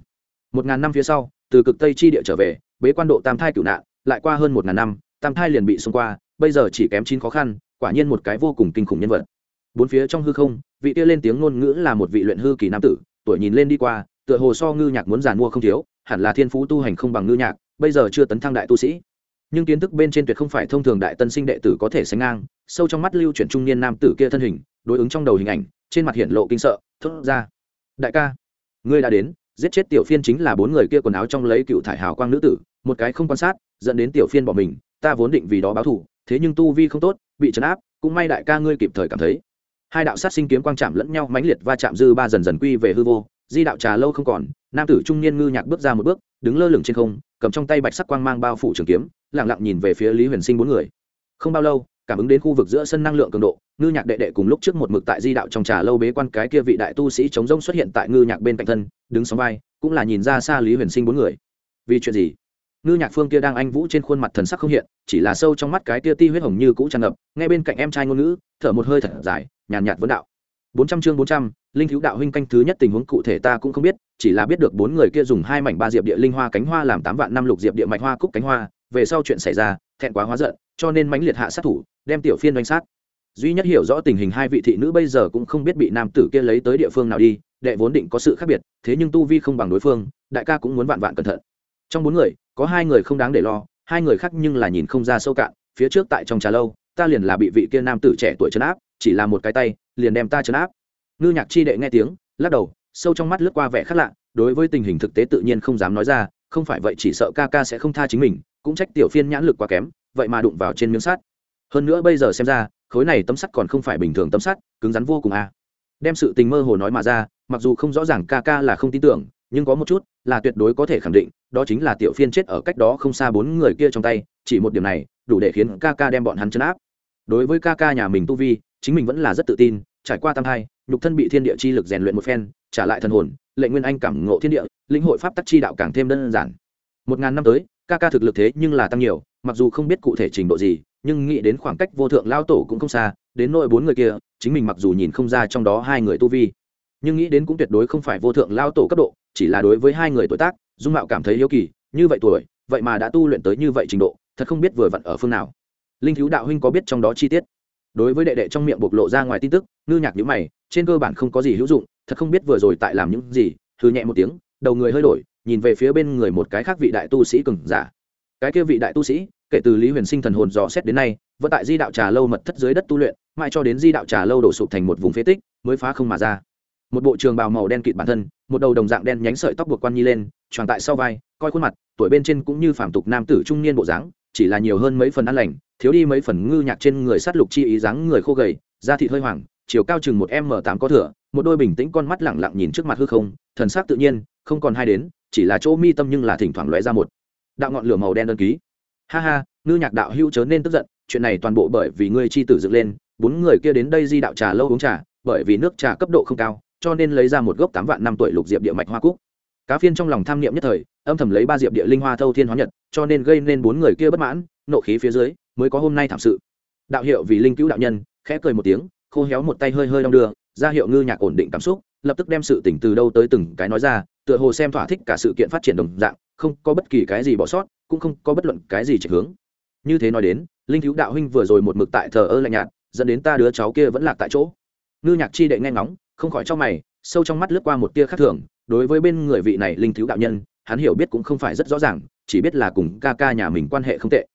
Một ngàn năm phía sau, từ cực tây chi địa trở về, bế quan độ tam thai cửu nạn, lại qua hơn một ngàn năm, tam thai liền bị xông qua, bây giờ chỉ kém chín khó khăn, quả nhiên một cái vô cùng kinh khủng nhân vật. Bốn phía trong hư không vị kia lên tiếng ngôn ngữ là một vị luyện hư kỳ nam tử tuổi nhìn lên đi qua tựa hồ so ngư nhạc muốn giàn mua không thiếu hẳn là thiên phú tu hành không bằng ngư nhạc bây giờ chưa tấn thăng đại tu sĩ. Nhưng kiến thức bên trên tuyệt không phải thông thường đại tân sinh đệ tử có thể sánh ngang sâu trong mắt lưu chuyển trung niên nam tử kia thân hình đối ứng trong đầu hình ảnh trên mặt hiện lộ kinh sợ thốt ra đại ca ngươi đã đến giết chết tiểu phiên chính là bốn người kia quần áo trong lấy cựu thải hào quang nữ tử một cái không quan sát dẫn đến tiểu phiên bỏ mình ta vốn định vì đó báo thù, thế nhưng tu vi không tốt bị trấn áp cũng may đại ca ngươi kịp thời cảm thấy hai đạo sát sinh kiếm quang chạm lẫn nhau mãnh liệt va chạm dư ba dần dần quy về hư vô, di đạo trà lâu không còn, nam tử trung niên ngư nhạc bước ra một bước, đứng lơ lửng trên không, cầm trong tay bạch sắc quang mang bao phủ trường kiếm lẳng lặng nhìn về phía lý huyền sinh bốn người. Không bao lâu, cảm ứng đến khu vực giữa sân năng lượng cường độ, ngư nhạc đệ đệ cùng lúc trước một mực tại di đạo trong trà lâu bế quan cái kia vị đại tu sĩ chống rông xuất hiện tại ngư nhạc bên cạnh thân, đứng sóng vai, cũng là nhìn ra xa lý huyền sinh bốn người. Vì chuyện gì? Ngư nhạc phương kia đang anh vũ trên khuôn mặt thần sắc không hiện, chỉ là sâu trong mắt cái tia ti huyết hồng như cũ tràn ngập, ngay bên cạnh em trai ngôn ngữ, thở một hơi thật dài, nhàn nhạt vấn đạo. Bốn trăm chương bốn trăm, linh thiếu đạo huynh canh thứ nhất tình huống cụ thể ta cũng không biết, chỉ là biết được bốn người kia dùng hai mảnh ba diệp địa linh hoa cánh hoa làm tám vạn năm lục diệp địa mạch hoa cúc cánh hoa, về sau chuyện xảy ra, thẹn quá hóa giận, cho nên mãnh liệt hạ sát thủ, đem tiểu phiên đánh sát. Duy nhất hiểu rõ tình hình hai vị thị nữ bây giờ cũng không biết bị nam tử kia lấy tới địa phương nào đi, đệ vốn định có sự khác biệt, thế nhưng tu vi không bằng đối phương, đại ca cũng muốn vạn vạn cẩn thận trong bốn người, có hai người không đáng để lo, hai người khác nhưng là nhìn không ra sâu cạn, phía trước tại trong trà lâu, ta liền là bị vị kia nam tử trẻ tuổi chấn áp, chỉ là một cái tay, liền đem ta chấn áp ngư nhạc chi đệ nghe tiếng, lắc đầu, sâu trong mắt lướt qua vẻ khác lạ, đối với tình hình thực tế tự nhiên không dám nói ra, không phải vậy chỉ sợ ca ca sẽ không tha chính mình, cũng trách tiểu phiên nhãn lực quá kém, vậy mà đụng vào trên miếng sắt hơn nữa bây giờ xem ra, khối này tấm sắt còn không phải bình thường tấm sắt, cứng rắn vô cùng à. đem sự tình mơ hồ nói mà ra, mặc dù không rõ ràng ca ca là không tin tưởng nhưng có một chút là tuyệt đối có thể khẳng định, đó chính là tiểu phiên chết ở cách đó không xa bốn người kia trong tay, chỉ một điểm này, đủ để khiến ca ca đem bọn hắn chấn áp. Đối với ca ca nhà mình tu vi, chính mình vẫn là rất tự tin, trải qua tam hai nhục thân bị thiên địa chi lực rèn luyện một phen, trả lại thần hồn lệnh nguyên anh cảm ngộ thiên địa, lĩnh hội pháp tắc chi đạo càng thêm đơn giản. Một ngàn năm tới, ca ca thực lực thế nhưng là tăng nhiều, mặc dù không biết cụ thể trình độ gì, nhưng nghĩ đến khoảng cách vô thượng lao tổ cũng không xa, đến nội bốn người kia, chính mình mặc dù nhìn không ra trong đó hai người tu vi, nhưng nghĩ đến cũng tuyệt đối không phải vô thượng lao tổ cấp độ chỉ là đối với hai người tuổi tác, dung mạo cảm thấy yếu kỳ, như vậy tuổi, vậy mà đã tu luyện tới như vậy trình độ, thật không biết vừa vặn ở phương nào. Linh thiếu đạo huynh có biết trong đó chi tiết? Đối với đệ đệ trong miệng bộc lộ ra ngoài tin tức, ngư nhạc nhữ mày, trên cơ bản không có gì hữu dụng, thật không biết vừa rồi tại làm những gì thư nhẹ một tiếng, đầu người hơi đổi, nhìn về phía bên người một cái khác vị đại tu sĩ cừng giả. Cái kia vị đại tu sĩ, kể từ lý huyền sinh thần hồn dò xét đến nay, vẫn tại di đạo trà lâu mật thất dưới đất tu luyện, mãi cho đến di đạo trà lâu đổ sụp thành một vùng phế tích, mới phá không mà ra một bộ trường bào màu đen kịt bản thân, một đầu đồng dạng đen nhánh sợi tóc buộc quan nhi lên tròn tại sau vai, coi khuôn mặt, tuổi bên trên cũng như phản tục nam tử trung niên bộ dáng, chỉ là nhiều hơn mấy phần ăn lành, thiếu đi mấy phần ngư nhạc trên người sát lục chi ý dáng người khô gầy, da thịt hơi hoàng chiều cao chừng một m tám có thửa, một đôi bình tĩnh con mắt lẳng lặng nhìn trước mặt hư không, thần sắc tự nhiên, không còn hai đến, chỉ là chỗ mi tâm nhưng là thỉnh thoảng lóe ra một đạo ngọn lửa màu đen đơn ký. Ha ha, ngư nhạc đạo hữu chớ nên tức giận, chuyện này toàn bộ bởi vì ngươi chi tử dựng lên, bốn người kia đến đây di đạo trà lâu uống trà, bởi vì nước trà cấp độ không cao cho nên lấy ra một gốc tám vạn năm tuổi lục diệp địa mạch hoa cúc. Cá phiên trong lòng tham niệm nhất thời, âm thầm lấy ba diệp địa linh hoa thâu thiên hóa nhật, cho nên gây nên bốn người kia bất mãn, nộ khí phía dưới, mới có hôm nay thảm sự. Đạo hiệu vì linh cứu đạo nhân, khẽ cười một tiếng, khô héo một tay hơi hơi đong đưa, ra hiệu ngư nhạc ổn định cảm xúc, lập tức đem sự tỉnh từ đâu tới từng cái nói ra, tựa hồ xem thỏa thích cả sự kiện phát triển đồng dạng, không có bất kỳ cái gì bỏ sót, cũng không có bất luận cái gì chỉ hướng. Như thế nói đến, linh cứu đạo huynh vừa rồi một mực tại thờ ơ lạnh nhạt, dẫn đến ta đứa cháu kia vẫn lạc tại chỗ ngư nhạc chi đệ nghe ngóng, không khỏi cho mày, sâu trong mắt lướt qua một tia khác thường, đối với bên người vị này linh thiếu đạo nhân, hắn hiểu biết cũng không phải rất rõ ràng, chỉ biết là cùng ca ca nhà mình quan hệ không tệ.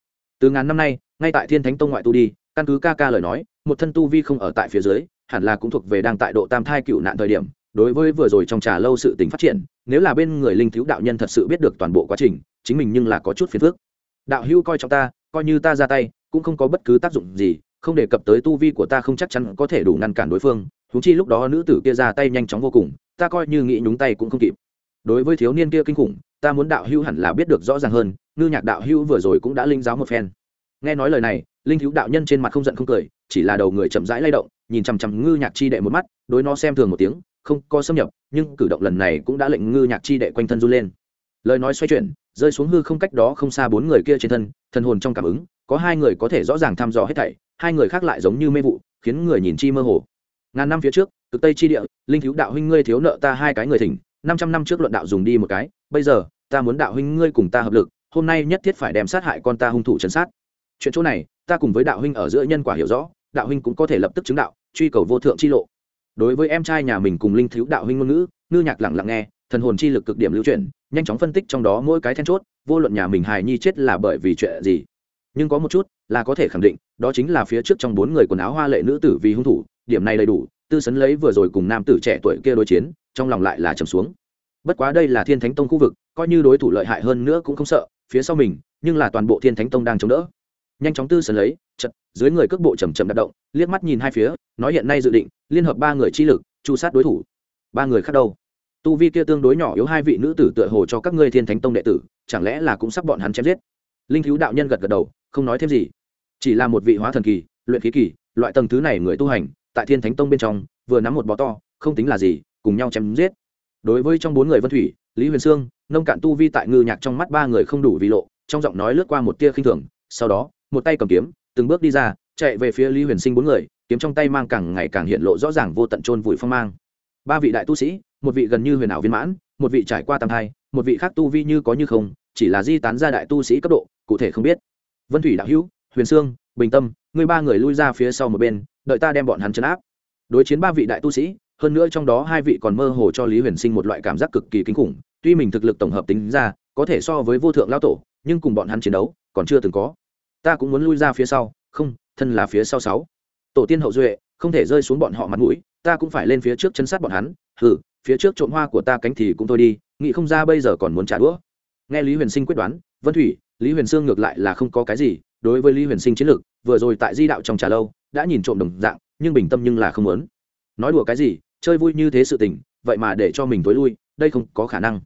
Từ ngàn năm nay, ngay tại thiên thánh tông ngoại tu đi, căn cứ ca ca lời nói, một thân tu vi không ở tại phía dưới, hẳn là cũng thuộc về đang tại độ tam thai cựu nạn thời điểm, đối với vừa rồi trong trà lâu sự tình phát triển, nếu là bên người linh thiếu đạo nhân thật sự biết được toàn bộ quá trình, chính mình nhưng là có chút phiền phức. Đạo hữu coi trọng ta, coi như ta ra tay, cũng không có bất cứ tác dụng gì không đề cập tới tu vi của ta không chắc chắn có thể đủ ngăn cản đối phương húng chi lúc đó nữ tử kia ra tay nhanh chóng vô cùng, ta coi như nghĩ nhúng tay cũng không kịp. Đối với thiếu niên kia kinh khủng, ta muốn đạo hữu hẳn là biết được rõ ràng hơn, ngư nhạc đạo hữu vừa rồi cũng đã linh giáo một phen. Nghe nói lời này, linh thiếu đạo nhân trên mặt không giận không cười, chỉ là đầu người chậm rãi lay động, nhìn chằm chằm ngư nhạc chi đệ một mắt, đối nó xem thường một tiếng, không có xâm nhập, nhưng cử động lần này cũng đã lệnh ngư nhạc chi đệ quanh thân run lên. Lời nói xoay chuyển, rơi xuống hư không cách đó không xa bốn người kia trên thân, thần hồn trong cảm ứng, có hai người có thể rõ ràng thăm dò hết thảy hai người khác lại giống như mê vụ, khiến người nhìn chi mơ hồ. Ngàn năm phía trước, cực tây chi địa, linh thiếu đạo huynh ngươi thiếu nợ ta hai cái người thỉnh, năm trăm năm trước luận đạo dùng đi một cái, bây giờ, ta muốn đạo huynh ngươi cùng ta hợp lực, hôm nay nhất thiết phải đem sát hại con ta hung thủ chấn sát. Chuyện chỗ này, ta cùng với đạo huynh ở giữa nhân quả hiểu rõ, đạo huynh cũng có thể lập tức chứng đạo, truy cầu vô thượng chi lộ. Đối với em trai nhà mình cùng linh thiếu đạo huynh ngôn ngữ, ngư nhạc lặng lặng nghe, thần hồn chi lực cực điểm lưu chuyển, nhanh chóng phân tích trong đó mỗi cái then chốt, vô luận nhà mình hài nhi chết là bởi vì chuyện gì nhưng có một chút là có thể khẳng định, đó chính là phía trước trong bốn người quần áo hoa lệ nữ tử vì hung thủ, điểm này đầy đủ, tư sấn lấy vừa rồi cùng nam tử trẻ tuổi kia đối chiến, trong lòng lại là trầm xuống. Bất quá đây là thiên thánh tông khu vực, coi như đối thủ lợi hại hơn nữa cũng không sợ, phía sau mình, nhưng là toàn bộ thiên thánh tông đang chống đỡ. Nhanh chóng tư sấn lấy chật dưới người cước bộ chầm chậm đặt động, liếc mắt nhìn hai phía, nói hiện nay dự định, liên hợp ba người chi lực, chu sát đối thủ. Ba người khác đâu? Tu vi kia tương đối nhỏ yếu hai vị nữ tử tựa hồ cho các ngươi thiên thánh tông đệ tử, chẳng lẽ là cũng sắp bọn hắn chém giết? Linh thiếu đạo nhân gật gật đầu không nói thêm gì. Chỉ là một vị hóa thần kỳ, luyện khí kỳ, loại tầng thứ này người tu hành, tại thiên thánh tông bên trong, vừa nắm một bó to, không tính là gì, cùng nhau chém giết. Đối với trong bốn người vân thủy, lý huyền sương, nông cạn tu vi tại ngư nhạc trong mắt ba người không đủ vì lộ, trong giọng nói lướt qua một tia khinh thường, sau đó, một tay cầm kiếm, từng bước đi ra, chạy về phía lý huyền sinh bốn người, kiếm trong tay mang càng ngày càng hiện lộ rõ ràng vô tận trôn vùi phong mang. Ba vị đại tu sĩ, một vị gần như huyền ảo viên mãn, một vị trải qua tam thai, một vị khác tu vi như có như không, chỉ là di tán ra đại tu sĩ cấp độ, cụ thể không biết vân thủy đạo hữu, huyền sương, bình tâm người ba người lui ra phía sau một bên, đợi ta đem bọn hắn chấn áp. Đối chiến ba vị đại tu sĩ, hơn nữa trong đó hai vị còn mơ hồ cho lý huyền sinh một loại cảm giác cực kỳ kinh khủng, tuy mình thực lực tổng hợp tính ra, có thể so với vô thượng lao tổ, nhưng cùng bọn hắn chiến đấu, còn chưa từng có. Ta cũng muốn lui ra phía sau, không, thân là phía sau sáu. Tổ tiên hậu duệ, không thể rơi xuống bọn họ mặt mũi, ta cũng phải lên phía trước chân sát bọn hắn, hừ, phía trước trộm hoa của ta cánh thì cũng thôi đi, nghĩ không ra bây giờ còn muốn trả đũa. Nghe lý huyền sinh quyết đoán, vân thủy lý huyền sương ngược lại là không có cái gì đối với lý huyền sinh chiến lược vừa rồi tại di đạo trong trà lâu đã nhìn trộm đồng dạng nhưng bình tâm nhưng là không muốn nói đùa cái gì chơi vui như thế sự tình vậy mà để cho mình tối lui đây không có khả năng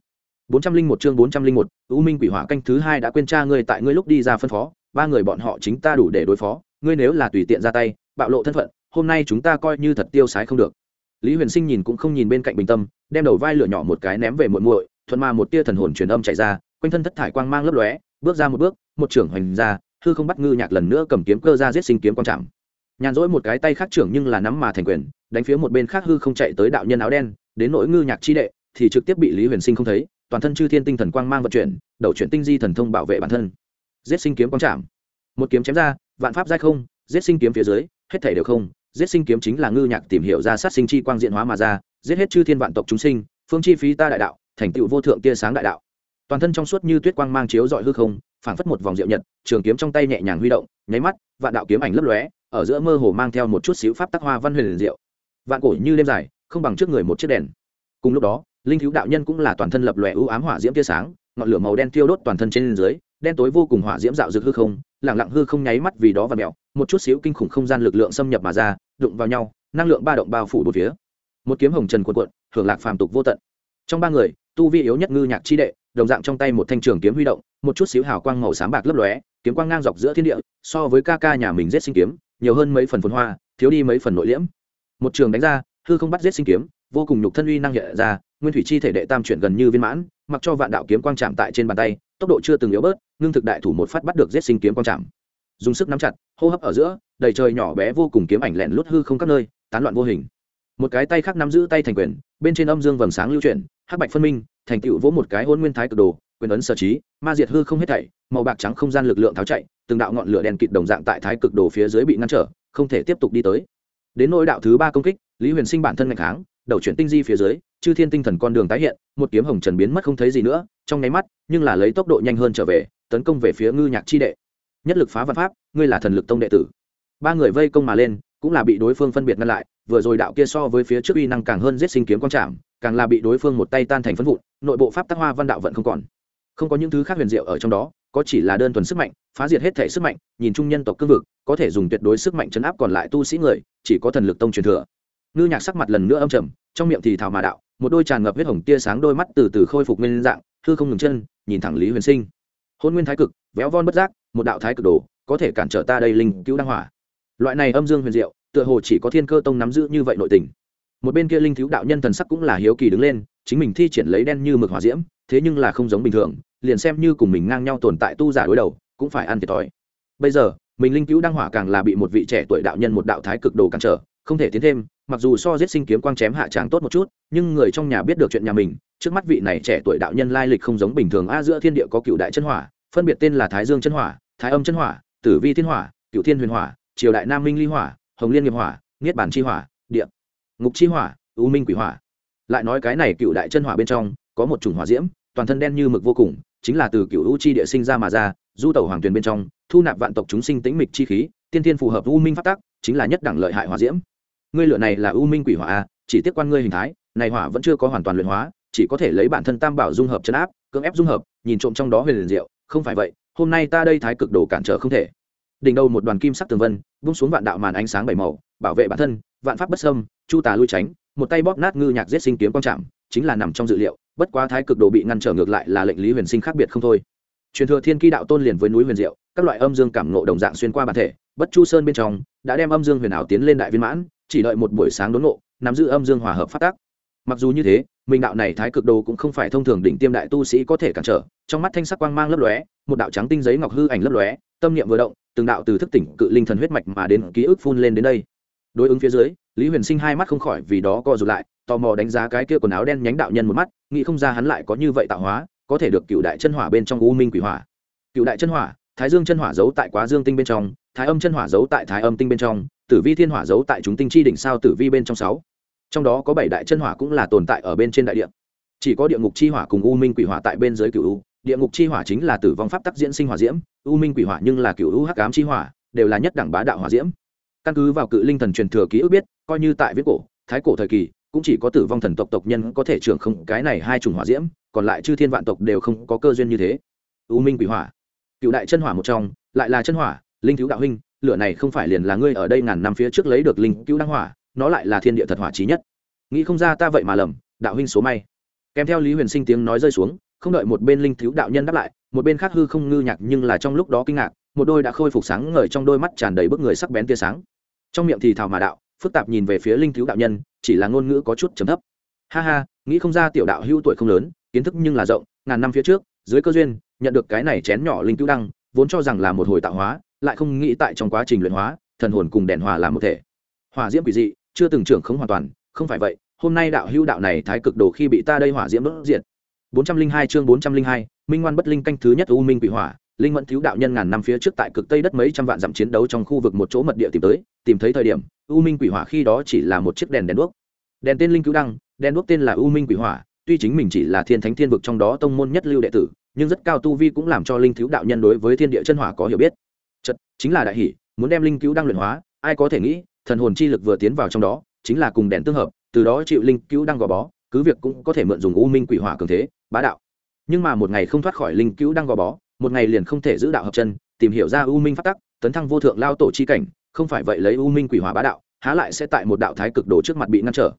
bốn trăm linh một chương bốn trăm linh một U Minh Quỷ Hỏa canh thứ hai đã quên cha ngươi tại ngươi lúc đi ra phân phó, ba người bọn họ chính ta đủ để đối phó, ngươi nếu là tùy tiện ra tay, bạo lộ thân phận, hôm nay chúng ta coi như thật tiêu sái không được. Lý Huyền Sinh nhìn cũng không nhìn bên cạnh Bình Tâm, đem đầu vai lửa nhỏ một cái ném về muội muội, thuận mà một tia thần hồn truyền âm chạy ra, quanh thân thất thải quang mang lấp lóe, bước ra một bước, một trưởng hoành ra, hư không bắt ngư nhạc lần nữa cầm kiếm cơ ra giết sinh kiếm quan trọng. Nhàn rỗi một cái tay khác trưởng nhưng là nắm mà thành quyền, đánh phía một bên khác hư không chạy tới đạo nhân áo đen, đến nỗi ngư nhạc chi đệ thì trực tiếp bị Lý Huyền Sinh không thấy, toàn thân chư thiên tinh thần quang mang vận chuyển đầu chuyển tinh di thần thông bảo vệ bản thân. Giết sinh kiếm quang trảm. Một kiếm chém ra vạn pháp giai không giết sinh kiếm phía dưới hết thể đều không giết sinh kiếm chính là ngư nhạc tìm hiểu ra sát sinh chi quang diện hóa mà ra giết hết chư thiên vạn tộc chúng sinh phương chi phí ta đại đạo thành tựu vô thượng tia sáng đại đạo toàn thân trong suốt như tuyết quang mang chiếu dọi hư không, phảng phất một vòng diệu nhật, trường kiếm trong tay nhẹ nhàng huy động, nháy mắt, vạn đạo kiếm ảnh lấp lóe, ở giữa mơ hồ mang theo một chút xíu pháp tắc hoa văn huyền liền diệu. Vạn cổ như đêm dài, không bằng trước người một chiếc đèn. Cùng lúc đó, linh thiếu đạo nhân cũng là toàn thân lập lòe ưu ám hỏa diễm tia sáng, ngọn lửa màu đen tiêu đốt toàn thân trên dưới, đen tối vô cùng hỏa diễm dạo dực hư không lẳng lặng hư không nháy mắt vì đó và mẹo một chút xíu kinh khủng không gian lực lượng xâm nhập mà ra, đụng vào nhau, năng lượng ba động bao phủ một phía. Một kiếm hồng trần cuộn cuộn, hưởng lạc phàm tục vô tận. Trong ba người, tu vi yếu nhất ngư nhạc chi đệ đồng dạng trong tay một thanh trường kiếm huy động, một chút xíu hào quang màu sáng bạc lấp lóe, kiếm quang ngang dọc giữa thiên địa, so với ca ca nhà mình giết sinh kiếm, nhiều hơn mấy phần phồn hoa, thiếu đi mấy phần nội liễm. Một trường đánh ra, hư không bắt giết sinh kiếm, vô cùng nhục thân uy năng hiện ra, nguyên thủy chi thể đệ tam chuyển gần như viên mãn, mặc cho vạn đạo kiếm quang chạm tại trên bàn tay, tốc độ chưa từng yếu bớt, ngưng thực đại thủ một phát bắt được giết sinh kiếm quang chạm. Dùng sức nắm chặt, hô hấp ở giữa, đầy trời nhỏ bé vô cùng kiếm ảnh lẹn lút hư không các nơi, tán loạn vô hình. Một cái tay khác nắm giữ tay thành quyền, bên trên âm dương vầng sáng lưu chuyển, hắc bạch phân minh thành tựu vỗ một cái hôn nguyên thái cực đồ, quyền ấn sở trí, ma diệt hư không hết thảy, màu bạc trắng không gian lực lượng tháo chạy, từng đạo ngọn lửa đèn kịt đồng dạng tại thái cực đồ phía dưới bị ngăn trở, không thể tiếp tục đi tới. Đến nỗi đạo thứ ba công kích, lý huyền sinh bản thân ngạch kháng, đầu chuyển tinh di phía dưới, chư thiên tinh thần con đường tái hiện, một kiếm hồng trần biến mất không thấy gì nữa, trong nháy mắt, nhưng là lấy tốc độ nhanh hơn trở về, tấn công về phía ngư nhạc chi đệ. Nhất lực phá văn pháp, ngươi là thần lực tông đệ tử. Ba người vây công mà lên cũng là bị đối phương phân biệt ngăn lại, vừa rồi đạo kia so với phía trước uy năng càng hơn giết sinh kiếm quan trảm, càng là bị đối phương một tay tan thành phân vụn, nội bộ pháp tác hoa văn đạo vẫn không còn. Không có những thứ khác huyền diệu ở trong đó, có chỉ là đơn thuần sức mạnh, phá diệt hết thể sức mạnh, nhìn chung nhân tộc cương vực, có thể dùng tuyệt đối sức mạnh chấn áp còn lại tu sĩ người, chỉ có thần lực tông truyền thừa. Ngư nhạc sắc mặt lần nữa âm trầm, trong miệng thì thảo mà đạo, một đôi tràn ngập huyết hồng tia sáng đôi mắt từ từ khôi phục nguyên dạng, hư không ngừng chân, nhìn thẳng lý huyền sinh. Hôn nguyên thái cực, véo von bất giác, một đạo thái cực đồ, có thể cản trở ta đây linh cứu đăng hỏa loại này âm dương huyền diệu, tựa hồ chỉ có thiên cơ tông nắm giữ như vậy nội tình. Một bên kia linh thiếu đạo nhân thần sắc cũng là hiếu kỳ đứng lên, chính mình thi triển lấy đen như mực hỏa diễm, thế nhưng là không giống bình thường, liền xem như cùng mình ngang nhau tồn tại tu giả đối đầu, cũng phải ăn thiệt thòi. Bây giờ, mình linh cứu đăng hỏa càng là bị một vị trẻ tuổi đạo nhân một đạo thái cực đồ cản trở, không thể tiến thêm, mặc dù so giết sinh kiếm quang chém hạ tráng tốt một chút, nhưng người trong nhà biết được chuyện nhà mình, trước mắt vị này trẻ tuổi đạo nhân lai lịch không giống bình thường, a giữa thiên địa có cựu đại chân hỏa, phân biệt tên là thái dương chân hỏa, thái âm chân hỏa, tử vi thiên hỏa cựu thiên huyền hỏa triều đại nam minh ly hỏa, hồng liên nghiệp hỏa, niết bản chi hỏa, địa, ngục chi hỏa, u minh quỷ hỏa. Lại nói cái này cựu đại chân hỏa bên trong, có một chủng hỏa diễm, toàn thân đen như mực vô cùng, chính là từ cựu u chi địa sinh ra mà ra, du tẩu hoàng tuyền bên trong, thu nạp vạn tộc chúng sinh tĩnh mịch chi khí, tiên thiên phù hợp u minh phát tác chính là nhất đẳng lợi hại hỏa diễm. Ngươi lựa này là u minh quỷ hỏa a, chỉ tiếp quan ngươi hình thái, này hỏa vẫn chưa có hoàn toàn luyện hóa, chỉ có thể lấy bản thân tam bảo dung hợp chấn áp, cưỡng ép dung hợp, nhìn trộm trong đó huyền liền diệu, không phải vậy, hôm nay ta đây thái cực đồ cản trở không thể đỉnh đầu một đoàn kim sắc tường vân bung xuống vạn đạo màn ánh sáng bảy màu, bảo vệ bản thân, vạn pháp bất sâm chu tà lui tránh, một tay bóp nát ngư nhạc giết sinh kiếm quang trạm, chính là nằm trong dự liệu, bất quá thái cực đồ bị ngăn trở ngược lại là lệnh lý huyền sinh khác biệt không thôi. Truyền thừa thiên kỳ đạo tôn liền với núi huyền diệu, các loại âm dương cảm ngộ đồng dạng xuyên qua bản thể, bất chu sơn bên trong, đã đem âm dương huyền ảo tiến lên đại viên mãn, chỉ đợi một buổi sáng đốn ngộ, nắm giữ âm dương hòa hợp phát tác. Mặc dù như thế minh đạo này thái cực đồ cũng không phải thông thường đỉnh tiêm đại tu sĩ có thể cản trở, trong mắt thanh sắc quang mang lấp lóe, một đạo trắng tinh giấy ngọc hư ảnh lấp lóe, tâm niệm vừa động từng đạo từ thức tỉnh cự linh thần huyết mạch mà đến ký ức phun lên đến đây. Đối ứng phía dưới, lý huyền sinh hai mắt không khỏi vì đó co rụt lại, tò mò đánh giá cái kia quần áo đen nhánh đạo nhân một mắt, nghĩ không ra hắn lại có như vậy tạo hóa, có thể được cựu đại chân hỏa bên trong u minh quỷ hỏa. Cựu đại chân hỏa, thái dương chân hỏa giấu tại quá dương tinh bên trong, thái âm chân hỏa giấu tại thái âm tinh bên trong, tử vi thiên hỏa giấu tại chúng tinh chi đỉnh sao tử vi bên trong sáu. Trong đó có bảy đại chân hỏa cũng là tồn tại ở bên trên đại địa. Chỉ có địa ngục chi hỏa cùng u minh quỷ hỏa tại bên dưới cựu u, địa ngục chi hỏa chính là tử vong pháp tắc diễn sinh hỏa diễm u minh quỷ hỏa nhưng là cựu u hắc ám chi hỏa, đều là nhất đẳng bá đạo hỏa diễm. Căn cứ vào cự linh thần truyền thừa ký ức biết, coi như tại viết cổ, thái cổ thời kỳ, cũng chỉ có tử vong thần tộc tộc nhân có thể trưởng không cái này hai chủng hỏa diễm, còn lại chư thiên vạn tộc đều không có cơ duyên như thế. U minh quỷ hỏa, cựu đại chân hỏa một trong, lại là chân hỏa, linh thiếu đạo huynh, lửa này không phải liền là ngươi ở đây ngàn năm phía trước lấy được linh cứu đăng hỏa, nó lại là thiên địa thật hỏa trí nhất. Nghĩ không ra ta vậy mà lầm, đạo huynh số may. Kèm theo lý huyền sinh tiếng nói rơi xuống không đợi một bên linh thiếu đạo nhân đáp lại, một bên khác hư không ngư nhạc nhưng là trong lúc đó kinh ngạc, một đôi đã khôi phục sáng ngời trong đôi mắt tràn đầy bức người sắc bén tia sáng. Trong miệng thì thào mà đạo, phức tạp nhìn về phía linh thiếu đạo nhân, chỉ là ngôn ngữ có chút trầm thấp. Ha ha, nghĩ không ra tiểu đạo hưu tuổi không lớn, kiến thức nhưng là rộng, ngàn năm phía trước, dưới cơ duyên, nhận được cái này chén nhỏ linh cứu đăng, vốn cho rằng là một hồi tạo hóa, lại không nghĩ tại trong quá trình luyện hóa, thần hồn cùng đèn hòa làm một thể. Hỏa diễm quỷ dị, chưa từng trưởng không hoàn toàn, không phải vậy, hôm nay đạo hưu đạo này thái cực đồ khi bị ta đây hỏa diễm đốt diệt. 402 chương 402, minh ngoan bất linh canh thứ nhất u minh quỷ hỏa linh mẫn thiếu đạo nhân ngàn năm phía trước tại cực tây đất mấy trăm vạn dặm chiến đấu trong khu vực một chỗ mật địa tìm tới tìm thấy thời điểm u minh quỷ hỏa khi đó chỉ là một chiếc đèn đèn đuốc. Đèn tên linh cứu đăng đèn đuốc tên là u minh quỷ hỏa tuy chính mình chỉ là thiên thánh thiên vực trong đó tông môn nhất lưu đệ tử nhưng rất cao tu vi cũng làm cho linh thiếu đạo nhân đối với thiên địa chân hỏa có hiểu biết. Chật chính là đại hỉ muốn đem linh cứu đăng luyện hóa ai có thể nghĩ thần hồn chi lực vừa tiến vào trong đó chính là cùng đèn tương hợp từ đó chịu linh cứu đăng gò bó cứ việc cũng có thể mượn dùng u minh quỷ hỏa cường thế bá đạo. Nhưng mà một ngày không thoát khỏi linh cứu đang gò bó, một ngày liền không thể giữ đạo hợp chân, tìm hiểu ra u minh phát tắc, tấn thăng vô thượng lao tổ chi cảnh, không phải vậy lấy u minh quỷ hỏa bá đạo, há lại sẽ tại một đạo thái cực đồ trước mặt bị ngăn trở.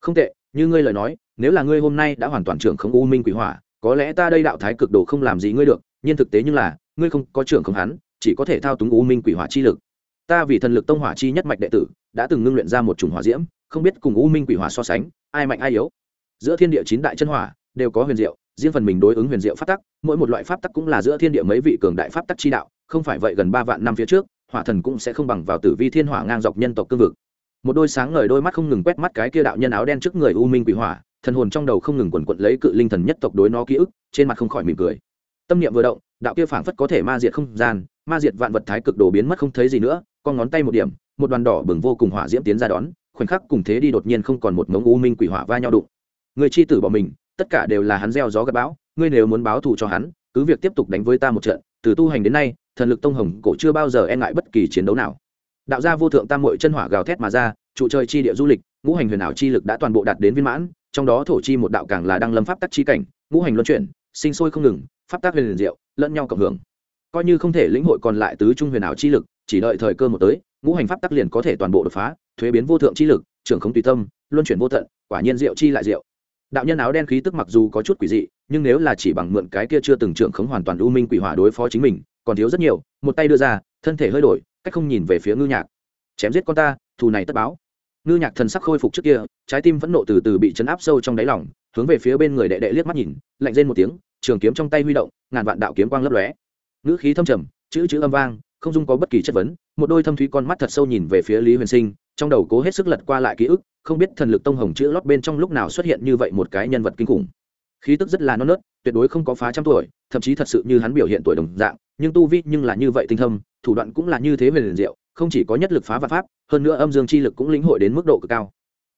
Không tệ, như ngươi lời nói, nếu là ngươi hôm nay đã hoàn toàn trưởng không u minh quỷ hỏa, có lẽ ta đây đạo thái cực đồ không làm gì ngươi được, nhưng thực tế như là, ngươi không có trưởng không hắn, chỉ có thể thao túng u minh quỷ hỏa chi lực. Ta vì thần lực tông hỏa chi nhất mạch đệ tử, đã từng ngưng luyện ra một chủng hỏa diễm, không biết cùng u minh quỷ hỏa so sánh, ai mạnh ai yếu. Giữa thiên địa chín đại chân hỏa đều có huyền diệu, riêng phần mình đối ứng huyền diệu pháp tắc, mỗi một loại pháp tắc cũng là giữa thiên địa mấy vị cường đại pháp tắc chi đạo, không phải vậy gần ba vạn năm phía trước, hỏa thần cũng sẽ không bằng vào tử vi thiên hỏa ngang dọc nhân tộc cương vực. Một đôi sáng ngời đôi mắt không ngừng quét mắt cái kia đạo nhân áo đen trước người u minh quỷ hỏa, thần hồn trong đầu không ngừng quần quận lấy cự linh thần nhất tộc đối nó ký ức, trên mặt không khỏi mỉm cười. Tâm niệm vừa động, đạo kia phảng phất có thể ma diệt không gian, ma diệt vạn vật thái cực đồ biến mất không thấy gì nữa, con ngón tay một điểm, một đoàn đỏ bừng vô cùng hỏa diễm tiến ra đón, khoảnh khắc cùng thế đi đột nhiên không còn một ngống u minh quỷ hỏa va nhau đụng. Người chi tử bỏ mình tất cả đều là hắn gieo gió gặp bão, ngươi nếu muốn báo thù cho hắn, cứ việc tiếp tục đánh với ta một trận, từ tu hành đến nay, thần lực tông hồng cổ chưa bao giờ e ngại bất kỳ chiến đấu nào. Đạo gia vô thượng tam mội chân hỏa gào thét mà ra, trụ trời chi địa du lịch, ngũ hành huyền ảo chi lực đã toàn bộ đạt đến viên mãn, trong đó thổ chi một đạo càng là đang lâm pháp tắc chi cảnh, ngũ hành luân chuyển, sinh sôi không ngừng, pháp tắc huyền diệu, lẫn nhau cộng hưởng. Coi như không thể lĩnh hội còn lại tứ trung huyền ảo chi lực, chỉ đợi thời cơ một tới, ngũ hành pháp tắc liền có thể toàn bộ đột phá, thuế biến vô thượng chi lực, trưởng không tùy tâm, luân chuyển vô tận, quả nhiên diệu chi lại diệu đạo nhân áo đen khí tức mặc dù có chút quỷ dị, nhưng nếu là chỉ bằng mượn cái kia chưa từng trưởng khống hoàn toàn u minh quỷ hỏa đối phó chính mình, còn thiếu rất nhiều, một tay đưa ra, thân thể hơi đổi, cách không nhìn về phía ngư nhạc. Chém giết con ta, thù này tất báo. Ngư nhạc thần sắc khôi phục trước kia, trái tim vẫn nộ từ từ bị chấn áp sâu trong đáy lòng, hướng về phía bên người đệ đệ liếc mắt nhìn, lạnh rên một tiếng, trường kiếm trong tay huy động, ngàn vạn đạo kiếm quang lấp lóe. Ngữ khí thâm trầm, chữ chữ âm vang, không dung có bất kỳ chất vấn, một đôi thâm thúy con mắt thật sâu nhìn về phía lý huyền sinh, trong đầu cố hết sức lật qua lại ký ức không biết thần lực tông hồng chữ lót bên trong lúc nào xuất hiện như vậy một cái nhân vật kinh khủng. Khí tức rất là non nớt, tuyệt đối không có phá trăm tuổi, thậm chí thật sự như hắn biểu hiện tuổi đồng dạng, nhưng tu vi nhưng là như vậy tinh thâm, thủ đoạn cũng là như thế về liền diệu, không chỉ có nhất lực phá và pháp, hơn nữa âm dương chi lực cũng lĩnh hội đến mức độ cực cao.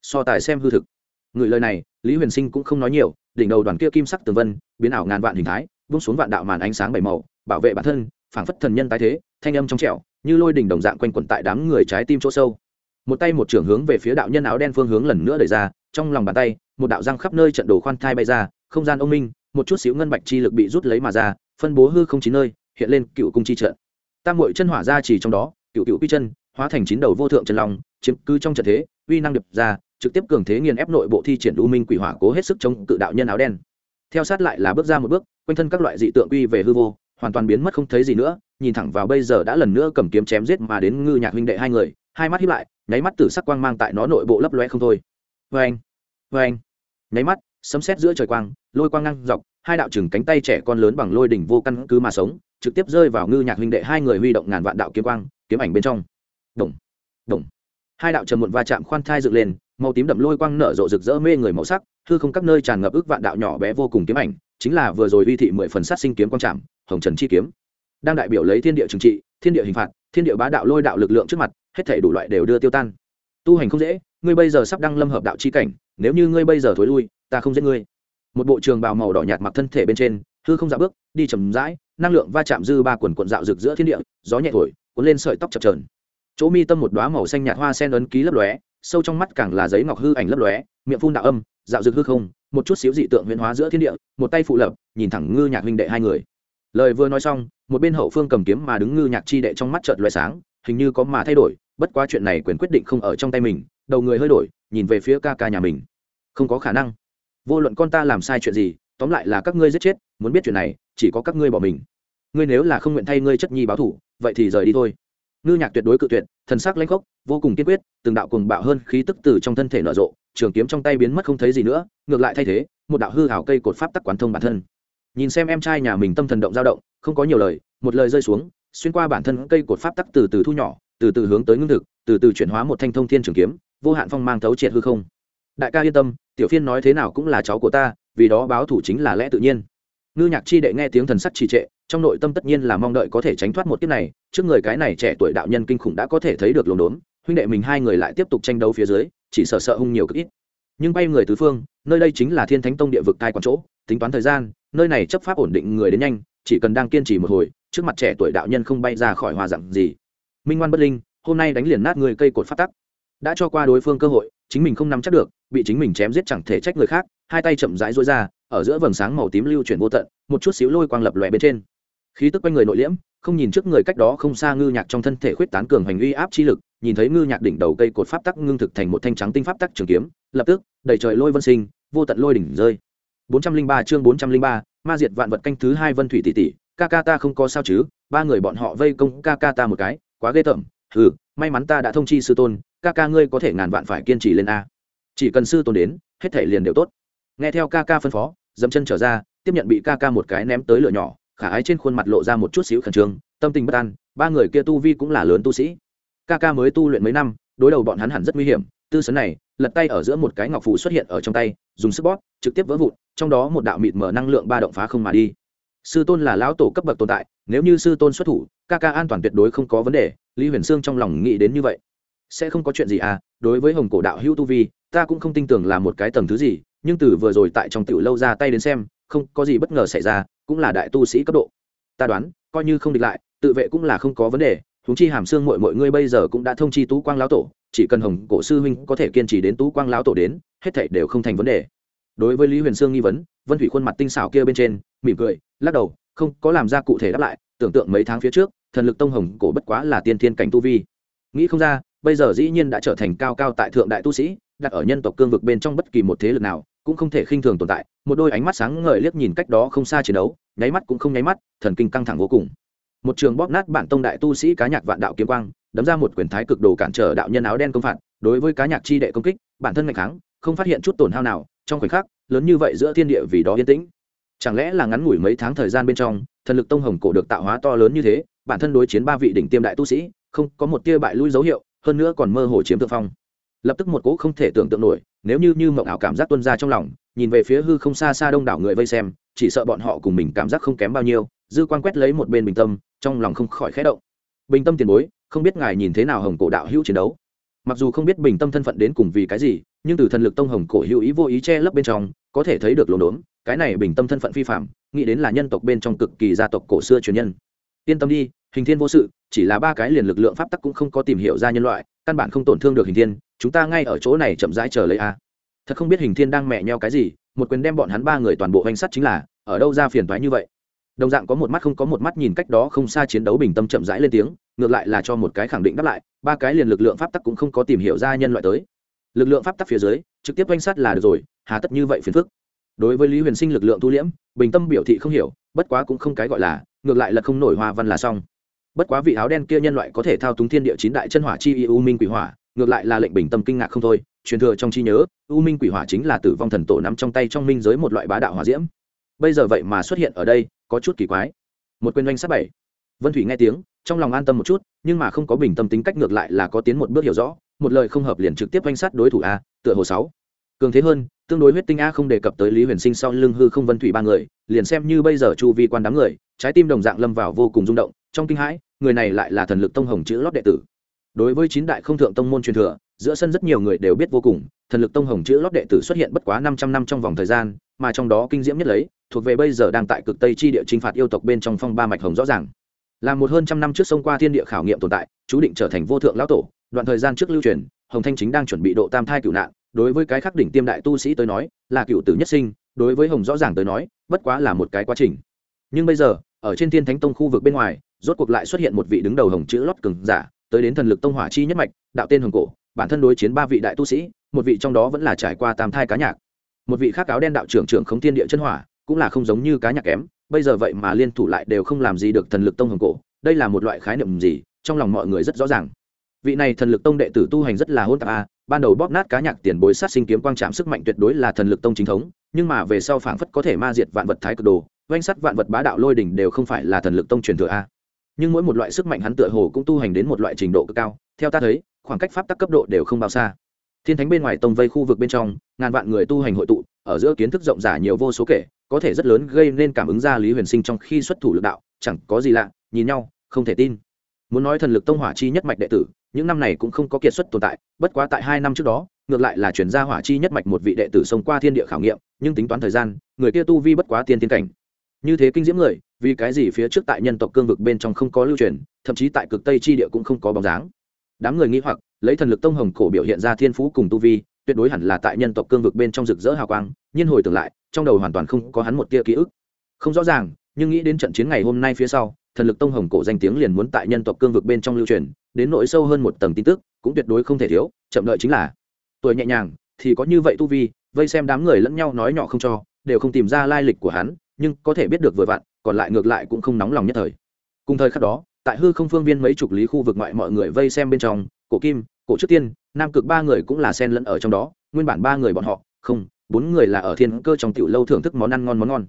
So tài xem hư thực. Người lời này, lý huyền sinh cũng không nói nhiều, đỉnh đầu đoàn kia kim sắc tường vân, biến ảo ngàn vạn hình thái, vung xuống vạn đạo màn ánh sáng bảy màu, bảo vệ bản thân, phảng phất thần nhân tái thế, thanh âm trong trẻo, như lôi đỉnh đồng dạng quanh quẩn tại đám người trái tim chỗ sâu một tay một trưởng hướng về phía đạo nhân áo đen phương hướng lần nữa đẩy ra, trong lòng bàn tay, một đạo răng khắp nơi trận đồ khoan thai bay ra, không gian ông minh, một chút xíu ngân bạch chi lực bị rút lấy mà ra, phân bố hư không chín nơi, hiện lên cựu cung chi trận. Tam mội chân hỏa ra chỉ trong đó, cựu cựu quy chân, hóa thành chín đầu vô thượng chân long, chiếm cứ trong trận thế, uy năng điệp ra, trực tiếp cường thế nghiền ép nội bộ thi triển u minh quỷ hỏa cố hết sức chống cự đạo nhân áo đen. Theo sát lại là bước ra một bước, quanh thân các loại dị tượng quy về hư vô, hoàn toàn biến mất không thấy gì nữa, nhìn thẳng vào bây giờ đã lần nữa cầm kiếm chém giết mà đến ngư nhạc huynh đệ hai người hai mắt hiếp lại, nháy mắt tử sắc quang mang tại nó nội bộ lấp loe không thôi. Vê anh vê anh nháy mắt, sấm sét giữa trời quang, lôi quang ngang dọc, hai đạo chừng cánh tay trẻ con lớn bằng lôi đỉnh vô căn cứ mà sống, trực tiếp rơi vào ngư nhạc huynh đệ hai người huy động ngàn vạn đạo kiếm quang, kiếm ảnh bên trong. Đồng đồng hai đạo trầm muộn va chạm khoan thai dựng lên, màu tím đậm lôi quang nở rộ rực rỡ mê người màu sắc, hư không các nơi tràn ngập ức vạn đạo nhỏ bé vô cùng kiếm ảnh, chính là vừa rồi uy thị mười phần sát sinh kiếm quang trạm hồng trần chi kiếm. Đang đại biểu lấy thiên địa trừng trị, thiên địa hình phạt, thiên địa bá đạo lôi đạo lực lượng trước mặt hết thể đủ loại đều đưa tiêu tan. Tu hành không dễ, ngươi bây giờ sắp đăng lâm hợp đạo chi cảnh, nếu như ngươi bây giờ thối lui, ta không giết ngươi. Một bộ trường bào màu đỏ nhạt mặc thân thể bên trên, hư không dạo bước, đi chầm rãi, năng lượng va chạm dư ba quần quận dạo rực giữa thiên địa, gió nhẹ thổi, cuốn lên sợi tóc chập trờn chỗ mi tâm một đoá màu xanh nhạt hoa sen ấn ký lấp lóe, sâu trong mắt càng là giấy ngọc hư ảnh lấp lóe, miệng phun đạo âm, dạo rực hư không, một chút xíu dị tượng huyền hóa giữa thiên địa, một tay phụ lập, nhìn thẳng ngư nhạc huynh đệ hai người. Lời vừa nói xong, một bên hậu phương cầm kiếm mà đứng ngư nhạc chi đệ trong mắt chợt loé sáng hình như có mà thay đổi, bất quá chuyện này quyền quyết định không ở trong tay mình, đầu người hơi đổi, nhìn về phía ca ca nhà mình. Không có khả năng. Vô luận con ta làm sai chuyện gì, tóm lại là các ngươi giết chết, muốn biết chuyện này, chỉ có các ngươi bỏ mình. Ngươi nếu là không nguyện thay ngươi chất nhi báo thủ, vậy thì rời đi thôi. Ngư nhạc tuyệt đối cự tuyệt, thần sắc lãnh khốc, vô cùng kiên quyết, từng đạo cùng bạo hơn khí tức từ trong thân thể nở rộ, trường kiếm trong tay biến mất không thấy gì nữa, ngược lại thay thế, một đạo hư hảo cây cột pháp tắc quán thông bản thân. Nhìn xem em trai nhà mình tâm thần động dao động, không có nhiều lời, một lời rơi xuống xuyên qua bản thân cây cột pháp tắc từ từ thu nhỏ, từ từ hướng tới ngưng thực, từ từ chuyển hóa một thanh thông thiên trường kiếm, vô hạn phong mang thấu triệt hư không. Đại ca yên tâm, tiểu phiên nói thế nào cũng là cháu của ta, vì đó báo thủ chính là lẽ tự nhiên. Ngư nhạc chi đệ nghe tiếng thần sắc trì trệ, trong nội tâm tất nhiên là mong đợi có thể tránh thoát một kiếp này, trước người cái này trẻ tuổi đạo nhân kinh khủng đã có thể thấy được lồn đốn, huynh đệ mình hai người lại tiếp tục tranh đấu phía dưới, chỉ sợ sợ hung nhiều cực ít. Nhưng bay người tứ phương, nơi đây chính là thiên thánh tông địa vực cai quản chỗ, tính toán thời gian, nơi này chấp pháp ổn định người đến nhanh, chỉ cần đang kiên trì một hồi trước mặt trẻ tuổi đạo nhân không bay ra khỏi hòa dặn gì. Minh ngoan bất linh hôm nay đánh liền nát người cây cột phát tắc. Đã cho qua đối phương cơ hội chính mình không nắm chắc được bị chính mình chém giết chẳng thể trách người khác hai tay chậm rãi rối ra ở giữa vầng sáng màu tím lưu chuyển vô tận một chút xíu lôi quang lập lòe bên trên. Khí tức quanh người nội liễm không nhìn trước người cách đó không xa ngư nhạc trong thân thể khuyết tán cường hành uy áp chi lực nhìn thấy ngư nhạc đỉnh đầu cây cột pháp tắc ngưng thực thành một thanh trắng tinh pháp tắc trường kiếm lập tức đầy trời lôi vân sinh vô tận lôi đỉnh rơi. 403 chương 403, ma diệt vạn vật canh thứ hai vân thủy tỷ tỷ ca ca ta không có sao chứ, ba người bọn họ vây công ca ca ta một cái, quá ghê tởm ừ may mắn ta đã thông chi sư tôn, ca ca ngươi có thể ngàn vạn phải kiên trì lên a. Chỉ cần sư tôn đến, hết thể liền đều tốt. Nghe theo ca ca phân phó dẫm chân trở ra, tiếp nhận bị ca ca một cái ném tới lửa nhỏ, khả ái trên khuôn mặt lộ ra một chút xíu khẩn trương, tâm tình bất an, ba người kia tu vi cũng là lớn tu sĩ. Ca ca mới tu luyện mấy năm, đối đầu bọn hắn hẳn rất nguy hiểm, tư sấn này, lật tay ở giữa một cái ngọc phủ xuất hiện ở trong tay, dùng sức bóp, trực tiếp vỡ vụn, trong đó một đạo mịt mở năng lượng ba động phá không mà đi sư tôn là lão tổ cấp bậc tồn tại, nếu như sư tôn xuất thủ, ca ca an toàn tuyệt đối không có vấn đề, lý huyền sương trong lòng nghĩ đến như vậy. Sẽ không có chuyện gì à đối với hồng cổ đạo hữu tu vi, ta cũng không tin tưởng là một cái tầng thứ gì, nhưng từ vừa rồi tại trong tiểu lâu ra tay đến xem, không có gì bất ngờ xảy ra, cũng là đại tu sĩ cấp độ. Ta đoán, coi như không địch lại, tự vệ cũng là không có vấn đề, huống chi hàm xương mọi mọi ngươi bây giờ cũng đã thông chi tú quang lão tổ, chỉ cần hồng cổ sư huynh có thể kiên trì đến tú quang lão tổ đến, hết thảy đều không thành vấn đề. Đối với lý huyền sương nghi vấn, vân thủy khuôn mặt tinh xảo kia bên trên, mỉm cười lắc đầu, không, có làm ra cụ thể đáp lại, tưởng tượng mấy tháng phía trước, thần lực tông hồng cổ bất quá là tiên thiên cảnh tu vi. Nghĩ không ra, bây giờ dĩ nhiên đã trở thành cao cao tại thượng đại tu sĩ, đặt ở nhân tộc cương vực bên trong bất kỳ một thế lực nào, cũng không thể khinh thường tồn tại. Một đôi ánh mắt sáng ngời liếc nhìn cách đó không xa chiến đấu, nháy mắt cũng không nháy mắt, thần kinh căng thẳng vô cùng. Một trường bóp nát bản tông đại tu sĩ cá nhạc vạn đạo kiếm quang, đấm ra một quyền thái cực đồ cản trở đạo nhân áo đen công phạt, đối với cá nhạc chi đệ công kích, bản thân ngày kháng, không phát hiện chút tổn hao nào, trong khoảnh khắc, lớn như vậy giữa thiên địa vì đó yên tĩnh chẳng lẽ là ngắn ngủi mấy tháng thời gian bên trong, thần lực tông hồng cổ được tạo hóa to lớn như thế, bản thân đối chiến ba vị đỉnh tiêm đại tu sĩ, không, có một tia bại lui dấu hiệu, hơn nữa còn mơ hồ chiếm thượng phong. Lập tức một cỗ không thể tưởng tượng nổi, nếu như như mộng ảo cảm giác tuân ra trong lòng, nhìn về phía hư không xa xa đông đảo người vây xem, chỉ sợ bọn họ cùng mình cảm giác không kém bao nhiêu, dư quan quét lấy một bên bình tâm, trong lòng không khỏi khẽ động. Bình tâm tiền bối, không biết ngài nhìn thế nào hồng cổ đạo hữu chiến đấu. Mặc dù không biết bình tâm thân phận đến cùng vì cái gì, nhưng từ thần lực tông hồng cổ hữu ý vô ý che lấp bên trong có thể thấy được lồn đốn cái này bình tâm thân phận phi phạm nghĩ đến là nhân tộc bên trong cực kỳ gia tộc cổ xưa truyền nhân. Yên tâm đi, hình thiên vô sự, chỉ là ba cái liền lực lượng pháp tắc cũng không có tìm hiểu ra nhân loại, căn bản không tổn thương được hình thiên, chúng ta ngay ở chỗ này chậm rãi chờ lấy a. Thật không biết hình thiên đang mẹ nheo cái gì, một quyền đem bọn hắn ba người toàn bộ hành sắt chính là, ở đâu ra phiền toái như vậy. Đồng dạng có một mắt không có một mắt nhìn cách đó không xa chiến đấu bình tâm chậm rãi lên tiếng, ngược lại là cho một cái khẳng định đáp lại, ba cái liền lực lượng pháp tắc cũng không có tìm hiểu ra nhân loại tới. Lực lượng pháp tắc phía dưới, trực tiếp oanh sát là được rồi hà tất như vậy phiền phức. Đối với lý huyền sinh lực lượng thu liễm, bình tâm biểu thị không hiểu, bất quá cũng không cái gọi là, ngược lại là không nổi hoa văn là xong. Bất quá vị áo đen kia nhân loại có thể thao túng thiên địa chín đại chân hỏa chi u minh quỷ hỏa, ngược lại là lệnh bình tâm kinh ngạc không thôi, truyền thừa trong chi nhớ, u minh quỷ hỏa chính là tử vong thần tổ nắm trong tay trong minh giới một loại bá đạo hỏa diễm. Bây giờ vậy mà xuất hiện ở đây, có chút kỳ quái. Một quyền doanh sát bảy. Vân thủy nghe tiếng, trong lòng an tâm một chút, nhưng mà không có bình tâm tính cách ngược lại là có tiến một bước hiểu rõ, một lời không hợp liền trực tiếp doanh sát đối thủ a, tựa hồ sáu. Cường thế hơn tương đối huyết tinh a không đề cập tới lý huyền sinh sau lưng hư không vân thủy ba người, liền xem như bây giờ chu vi quan đám người, trái tim đồng dạng lâm vào vô cùng rung động, trong kinh hãi, người này lại là thần lực tông hồng chữ lót đệ tử. Đối với chín đại không thượng tông môn truyền thừa, giữa sân rất nhiều người đều biết vô cùng, thần lực tông hồng chữ lót đệ tử xuất hiện bất quá năm trăm năm trong vòng thời gian, mà trong đó kinh diễm nhất lấy, thuộc về bây giờ đang tại cực tây chi địa chinh phạt yêu tộc bên trong phong ba mạch hồng rõ ràng. Là một hơn trăm năm trước sông qua thiên địa khảo nghiệm tồn tại, chú định trở thành vô thượng lão tổ, đoạn thời gian trước lưu truyền, hồng thanh chính đang chuẩn bị độ tam thai cựu nạn đối với cái khắc đỉnh tiêm đại tu sĩ tới nói, là cựu tử nhất sinh, đối với hồng rõ ràng tới nói, bất quá là một cái quá trình. Nhưng bây giờ, ở trên thiên thánh tông khu vực bên ngoài, rốt cuộc lại xuất hiện một vị đứng đầu hồng chữ lót cường giả, tới đến thần lực tông hỏa chi nhất mạch, đạo tên hồng cổ, bản thân đối chiến ba vị đại tu sĩ, một vị trong đó vẫn là trải qua tam thai cá nhạc. Một vị khác áo đen đạo trưởng trưởng không thiên địa chân hỏa, cũng là không giống như cá nhạc kém, bây giờ vậy mà liên thủ lại đều không làm gì được thần lực tông hồng cổ, đây là một loại khái niệm gì, trong lòng mọi người rất rõ ràng. Vị này thần lực tông đệ tử tu hành rất là hôn tạp a ban đầu bóp nát cá nhạc tiền bối sát sinh kiếm quang trạm sức mạnh tuyệt đối là thần lực tông chính thống, nhưng mà về sau phảng phất có thể ma diệt vạn vật thái cực đồ oanh sắt vạn vật bá đạo lôi đỉnh đều không phải là thần lực tông truyền thừa a. Nhưng mỗi một loại sức mạnh hắn tựa hồ cũng tu hành đến một loại trình độ cực cao, theo ta thấy, khoảng cách pháp tắc cấp độ đều không bao xa. Thiên thánh bên ngoài tông vây khu vực bên trong, ngàn vạn người tu hành hội tụ, ở giữa kiến thức rộng rãi nhiều vô số kể, có thể rất lớn gây nên cảm ứng ra lý huyền sinh trong khi xuất thủ lực đạo, chẳng có gì lạ, nhìn nhau, không thể tin. Muốn nói thần lực tông hỏa chi nhất mạch đệ tử những năm này cũng không có kiệt xuất tồn tại, bất quá tại hai năm trước đó, ngược lại là chuyển ra hỏa chi nhất mạch một vị đệ tử sống qua thiên địa khảo nghiệm, nhưng tính toán thời gian, người kia tu vi bất quá tiên tiên cảnh. Như thế kinh diễm người, vì cái gì phía trước tại nhân tộc cương vực bên trong không có lưu truyền, thậm chí tại cực tây chi địa cũng không có bóng dáng. Đám người nghĩ hoặc, lấy thần lực tông hồng cổ biểu hiện ra thiên phú cùng tu vi, tuyệt đối hẳn là tại nhân tộc cương vực bên trong rực rỡ hào quang, nhiên hồi tưởng lại, trong đầu hoàn toàn không có hắn một tia ký ức. Không rõ ràng, nhưng nghĩ đến trận chiến ngày hôm nay phía sau, thần lực tông hồng cổ danh tiếng liền muốn tại nhân tộc cương vực bên trong lưu truyền đến nỗi sâu hơn một tầng tin tức, cũng tuyệt đối không thể thiếu, chậm đợi chính là. Tuổi nhẹ nhàng, thì có như vậy tu vi, vây xem đám người lẫn nhau nói nhỏ không cho, đều không tìm ra lai lịch của hắn, nhưng có thể biết được vừa vặn, còn lại ngược lại cũng không nóng lòng nhất thời. Cùng thời khắc đó, tại hư không phương viên mấy chục lý khu vực ngoại mọi người vây xem bên trong, cổ kim, cổ trước tiên, nam cực ba người cũng là sen lẫn ở trong đó, nguyên bản ba người bọn họ, không, bốn người là ở thiên cơ trong tiểu lâu thưởng thức món ăn ngon món ngon.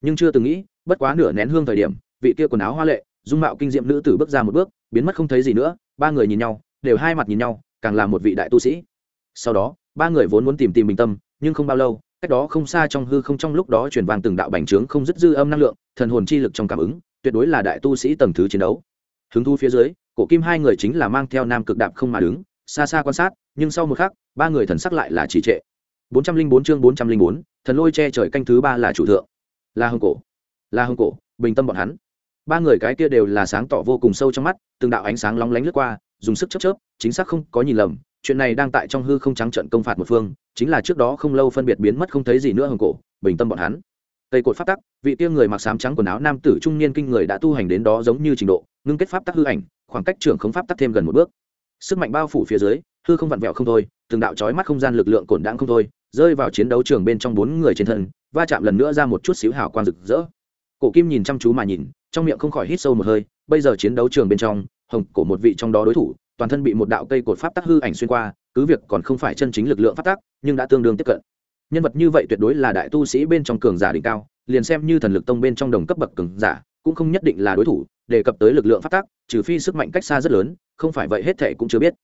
Nhưng chưa từng nghĩ, bất quá nửa nén hương thời điểm, vị kia quần áo hoa lệ, dung mạo kinh diệm nữ tử bước ra một bước biến mất không thấy gì nữa, ba người nhìn nhau, đều hai mặt nhìn nhau, càng là một vị đại tu sĩ. Sau đó, ba người vốn muốn tìm tìm bình tâm, nhưng không bao lâu, cách đó không xa trong hư không trong lúc đó truyền vang từng đạo bành trướng không dứt dư âm năng lượng, thần hồn chi lực trong cảm ứng, tuyệt đối là đại tu sĩ tầng thứ chiến đấu. Hứng thu phía dưới, cổ kim hai người chính là mang theo nam cực đạp không mà đứng, xa xa quan sát, nhưng sau một khắc, ba người thần sắc lại là chỉ trệ. bốn trăm linh bốn chương bốn trăm linh bốn, thần lôi che trời canh thứ ba là chủ thượng. Là hưng cổ. Là hưng cổ, bình tâm bọn hắn ba người cái kia đều là sáng tỏ vô cùng sâu trong mắt, từng đạo ánh sáng lóng lánh lướt qua, dùng sức chớp chớp, chính xác không có nhìn lầm, chuyện này đang tại trong hư không trắng trận công phạt một phương, chính là trước đó không lâu phân biệt biến mất không thấy gì nữa hồng cổ, bình tâm bọn hắn. Tây cột pháp tắc, vị kia người mặc sám trắng quần áo nam tử trung niên kinh người đã tu hành đến đó giống như trình độ, ngưng kết pháp tắc hư ảnh, khoảng cách trưởng không pháp tắc thêm gần một bước. Sức mạnh bao phủ phía dưới, hư không vặn vẹo không thôi, từng đạo trói mắt không gian lực lượng cổn đãng không thôi, rơi vào chiến đấu trường bên trong bốn người trên thân, va chạm lần nữa ra một chút xíu hào quang rực rỡ. Cổ kim nhìn chăm chú mà nhìn trong miệng không khỏi hít sâu một hơi, bây giờ chiến đấu trường bên trong, hồng cổ một vị trong đó đối thủ, toàn thân bị một đạo cây cột pháp tắc hư ảnh xuyên qua, cứ việc còn không phải chân chính lực lượng pháp tắc, nhưng đã tương đương tiếp cận. Nhân vật như vậy tuyệt đối là đại tu sĩ bên trong cường giả đỉnh cao, liền xem như thần lực tông bên trong đồng cấp bậc cường giả, cũng không nhất định là đối thủ, đề cập tới lực lượng pháp tắc, trừ phi sức mạnh cách xa rất lớn, không phải vậy hết thệ cũng chưa biết.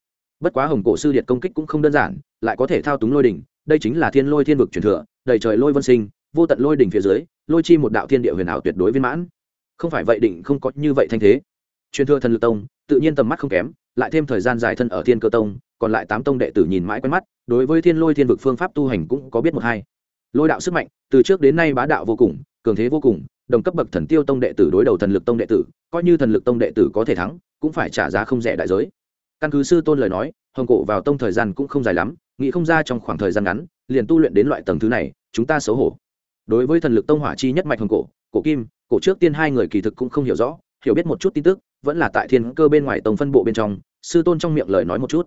Bất quá hồng cổ sư điện công kích cũng không đơn giản, lại có thể thao túng lôi đỉnh, đây chính là thiên lôi thiên vực truyền thừa, đầy trời lôi vân sinh, vô tận lôi đỉnh phía dưới, lôi chi một đạo thiên địa huyền ảo tuyệt đối viên mãn không phải vậy định không có như vậy thanh thế. Truyền thừa thần lực tông, tự nhiên tầm mắt không kém, lại thêm thời gian dài thân ở thiên cơ tông, còn lại tám tông đệ tử nhìn mãi quen mắt, đối với thiên lôi thiên vực phương pháp tu hành cũng có biết một hai. Lôi đạo sức mạnh, từ trước đến nay bá đạo vô cùng, cường thế vô cùng, đồng cấp bậc thần tiêu tông đệ tử đối đầu thần lực tông đệ tử, coi như thần lực tông đệ tử có thể thắng, cũng phải trả giá không rẻ đại giới. Căn cứ sư tôn lời nói, hồng cổ vào tông thời gian cũng không dài lắm, nghĩ không ra trong khoảng thời gian ngắn, liền tu luyện đến loại tầng thứ này, chúng ta xấu hổ. Đối với thần lực tông hỏa chi nhất mạch hồng cổ cổ kim cổ trước tiên hai người kỳ thực cũng không hiểu rõ, hiểu biết một chút tin tức, vẫn là tại thiên cơ bên ngoài tông phân bộ bên trong, sư tôn trong miệng lời nói một chút.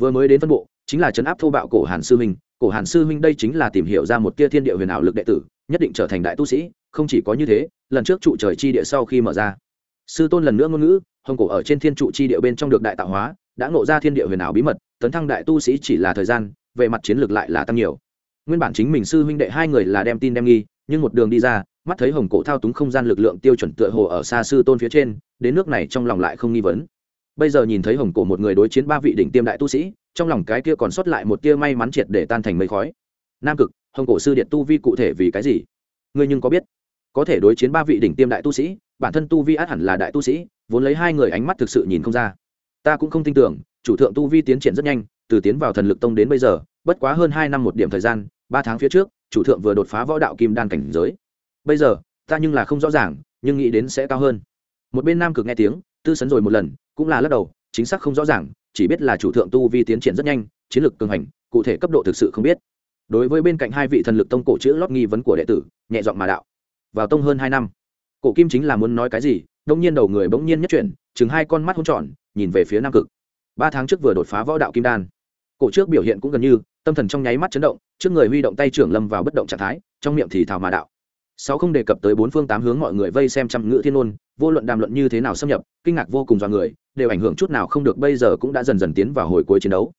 Vừa mới đến phân bộ, chính là chấn áp thô bạo cổ hàn sư huynh, cổ hàn sư huynh đây chính là tìm hiểu ra một tia thiên địa huyền ảo lực đệ tử, nhất định trở thành đại tu sĩ, không chỉ có như thế, lần trước trụ trời chi địa sau khi mở ra. Sư tôn lần nữa ngôn ngữ, hồng cổ ở trên thiên trụ chi địa bên trong được đại tạo hóa, đã ngộ ra thiên địa huyền ảo bí mật, tấn thăng đại tu sĩ chỉ là thời gian, về mặt chiến lược lại là tăng nhiều. Nguyên bản chính mình sư huynh đệ hai người là đem tin đem nghi, nhưng một đường đi ra mắt thấy hồng cổ thao túng không gian lực lượng tiêu chuẩn tựa hồ ở xa sư tôn phía trên, đến nước này trong lòng lại không nghi vấn. Bây giờ nhìn thấy hồng cổ một người đối chiến ba vị đỉnh tiêm đại tu sĩ, trong lòng cái kia còn sót lại một tia may mắn triệt để tan thành mây khói. Nam cực, hồng cổ sư điện tu vi cụ thể vì cái gì? Ngươi nhưng có biết? Có thể đối chiến ba vị đỉnh tiêm đại tu sĩ, bản thân tu vi át hẳn là đại tu sĩ, vốn lấy hai người ánh mắt thực sự nhìn không ra. Ta cũng không tin tưởng, chủ thượng tu vi tiến triển rất nhanh, từ tiến vào thần lực tông đến bây giờ, bất quá hơn hai năm một điểm thời gian, ba tháng phía trước, chủ thượng vừa đột phá võ đạo kim đan cảnh giới bây giờ, ta nhưng là không rõ ràng, nhưng nghĩ đến sẽ cao hơn. Một bên nam cực nghe tiếng, tư sấn rồi một lần, cũng là lắc đầu, chính xác không rõ ràng, chỉ biết là chủ thượng tu vi tiến triển rất nhanh, chiến lược cường hành, cụ thể cấp độ thực sự không biết. Đối với bên cạnh hai vị thần lực tông cổ chữ lót nghi vấn của đệ tử, nhẹ giọng mà đạo. Vào tông hơn hai năm, cổ kim chính là muốn nói cái gì, đông nhiên đầu người bỗng nhiên nhất chuyển, chừng hai con mắt hôn tròn, nhìn về phía nam cực. Ba tháng trước vừa đột phá võ đạo kim đan. Cổ trước biểu hiện cũng gần như, tâm thần trong nháy mắt chấn động, trước người huy động tay trưởng lâm vào bất động trạng thái, trong miệng thì thảo mà đạo sáu không đề cập tới bốn phương tám hướng mọi người vây xem trăm ngữ thiên ôn vô luận đàm luận như thế nào xâm nhập, kinh ngạc vô cùng do người, đều ảnh hưởng chút nào không được bây giờ cũng đã dần dần tiến vào hồi cuối chiến đấu.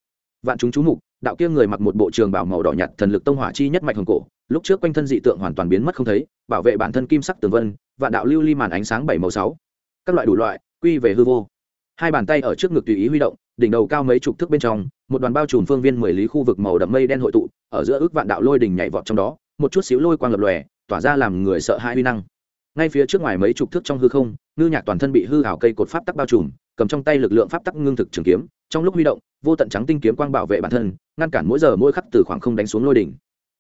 Vạn chúng chú mục, đạo kia người mặc một bộ trường bảo màu đỏ nhạt thần lực tông hỏa chi nhất mạch hồng cổ, lúc trước quanh thân dị tượng hoàn toàn biến mất không thấy, bảo vệ bản thân kim sắc tường vân, vạn đạo lưu ly màn ánh sáng bảy màu sáu. Các loại đủ loại, quy về hư vô. Hai bàn tay ở trước ngực tùy ý huy động, đỉnh đầu cao mấy chục thước bên trong, một đoàn bao trùm phương viên mười lý khu vực màu đậm mây đen hội tụ, ở giữa ước vạn đạo lôi đỉnh nhảy vọt trong đó, một chút xíu lôi quang lập lòe tỏa ra làm người sợ hãi uy năng. Ngay phía trước ngoài mấy chục thước trong hư không, ngư nhạc toàn thân bị hư hảo cây cột pháp tắc bao trùm, cầm trong tay lực lượng pháp tắc ngưng thực trường kiếm, trong lúc huy động, vô tận trắng tinh kiếm quang bảo vệ bản thân, ngăn cản mỗi giờ mỗi khắc từ khoảng không đánh xuống lôi đỉnh.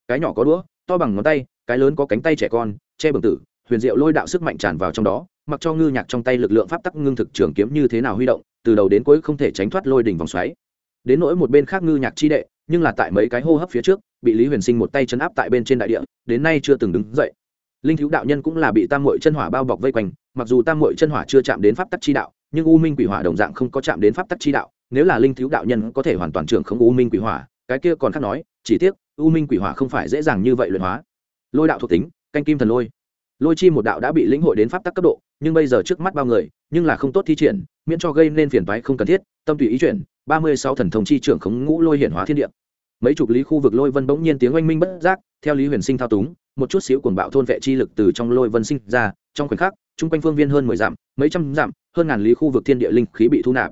Cái nhỏ có đũa, to bằng ngón tay, cái lớn có cánh tay trẻ con, che bừng tử, huyền diệu lôi đạo sức mạnh tràn vào trong đó, mặc cho ngư nhạc trong tay lực lượng pháp tắc ngưng thực trường kiếm như thế nào huy động, từ đầu đến cuối không thể tránh thoát lôi đỉnh vòng xoáy. Đến nỗi một bên khác ngư nhạc chi đệ, nhưng là tại mấy cái hô hấp phía trước bị lý huyền sinh một tay chấn áp tại bên trên đại địa, đến nay chưa từng đứng dậy. Linh thiếu đạo nhân cũng là bị tam mội chân hỏa bao bọc vây quanh, mặc dù tam mội chân hỏa chưa chạm đến pháp tắc chi đạo, nhưng u minh quỷ hỏa đồng dạng không có chạm đến pháp tắc chi đạo, nếu là linh thiếu đạo nhân có thể hoàn toàn trưởng không u minh quỷ hỏa, cái kia còn khác nói, chỉ tiếc, u minh quỷ hỏa không phải dễ dàng như vậy luyện hóa. Lôi đạo thuộc tính, canh kim thần lôi. Lôi chi một đạo đã bị lĩnh hội đến pháp tắc cấp độ, nhưng bây giờ trước mắt bao người, nhưng là không tốt thi triển, miễn cho gây nên phiền toái không cần thiết, tâm tùy ý chuyển, ba mươi sáu thần thông chi trưởng khống ngũ lôi hiển hóa thiên địa mấy chục lý khu vực lôi vân bỗng nhiên tiếng oanh minh bất giác, theo lý huyền sinh thao túng, một chút xíu cuồng bạo thôn vệ chi lực từ trong lôi vân sinh ra, trong khoảnh khắc, chung quanh phương viên hơn mười dặm, mấy trăm dặm, hơn ngàn lý khu vực thiên địa linh khí bị thu nạp.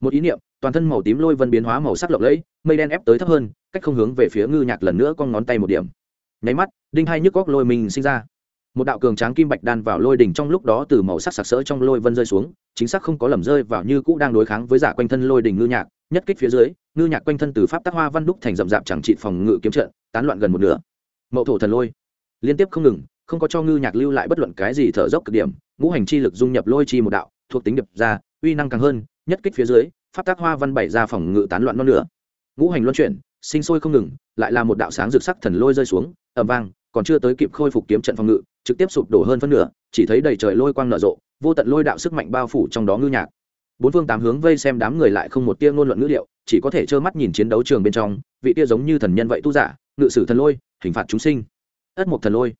Một ý niệm, toàn thân màu tím lôi vân biến hóa màu sắc lộng lẫy, mây đen ép tới thấp hơn, cách không hướng về phía ngư nhạc lần nữa con ngón tay một điểm. Nháy mắt, đinh hai nhức góc lôi mình sinh ra một đạo cường tráng kim bạch đan vào lôi đỉnh trong lúc đó từ màu sắc sặc sỡ trong lôi vân rơi xuống, chính xác không có lầm rơi vào như cũ đang đối kháng với giả quanh thân lôi đỉnh ngư nhạc, nhất kích phía dưới, ngư nhạc quanh thân từ pháp tác hoa văn đúc thành rậm rạp chẳng trị phòng ngự kiếm trận, tán loạn gần một nửa. Mậu thổ thần lôi, liên tiếp không ngừng, không có cho ngư nhạc lưu lại bất luận cái gì thở dốc cực điểm, ngũ hành chi lực dung nhập lôi chi một đạo, thuộc tính đập ra, uy năng càng hơn, nhất kích phía dưới, pháp tác hoa văn bảy ra phòng ngự tán loạn non nửa. Ngũ hành luân chuyển, sinh sôi không ngừng, lại là một đạo sáng rực sắc thần lôi rơi xuống ẩm vang còn chưa tới kịp khôi phục kiếm trận phòng ngự, trực tiếp sụp đổ hơn phân nửa, chỉ thấy đầy trời lôi quang nở rộ, vô tận lôi đạo sức mạnh bao phủ trong đó ngư nhạc. Bốn phương tám hướng vây xem đám người lại không một tia ngôn luận ngữ liệu chỉ có thể trơ mắt nhìn chiến đấu trường bên trong, vị tia giống như thần nhân vậy tu giả, ngự sử thần lôi, hình phạt chúng sinh. Ất mục thần lôi.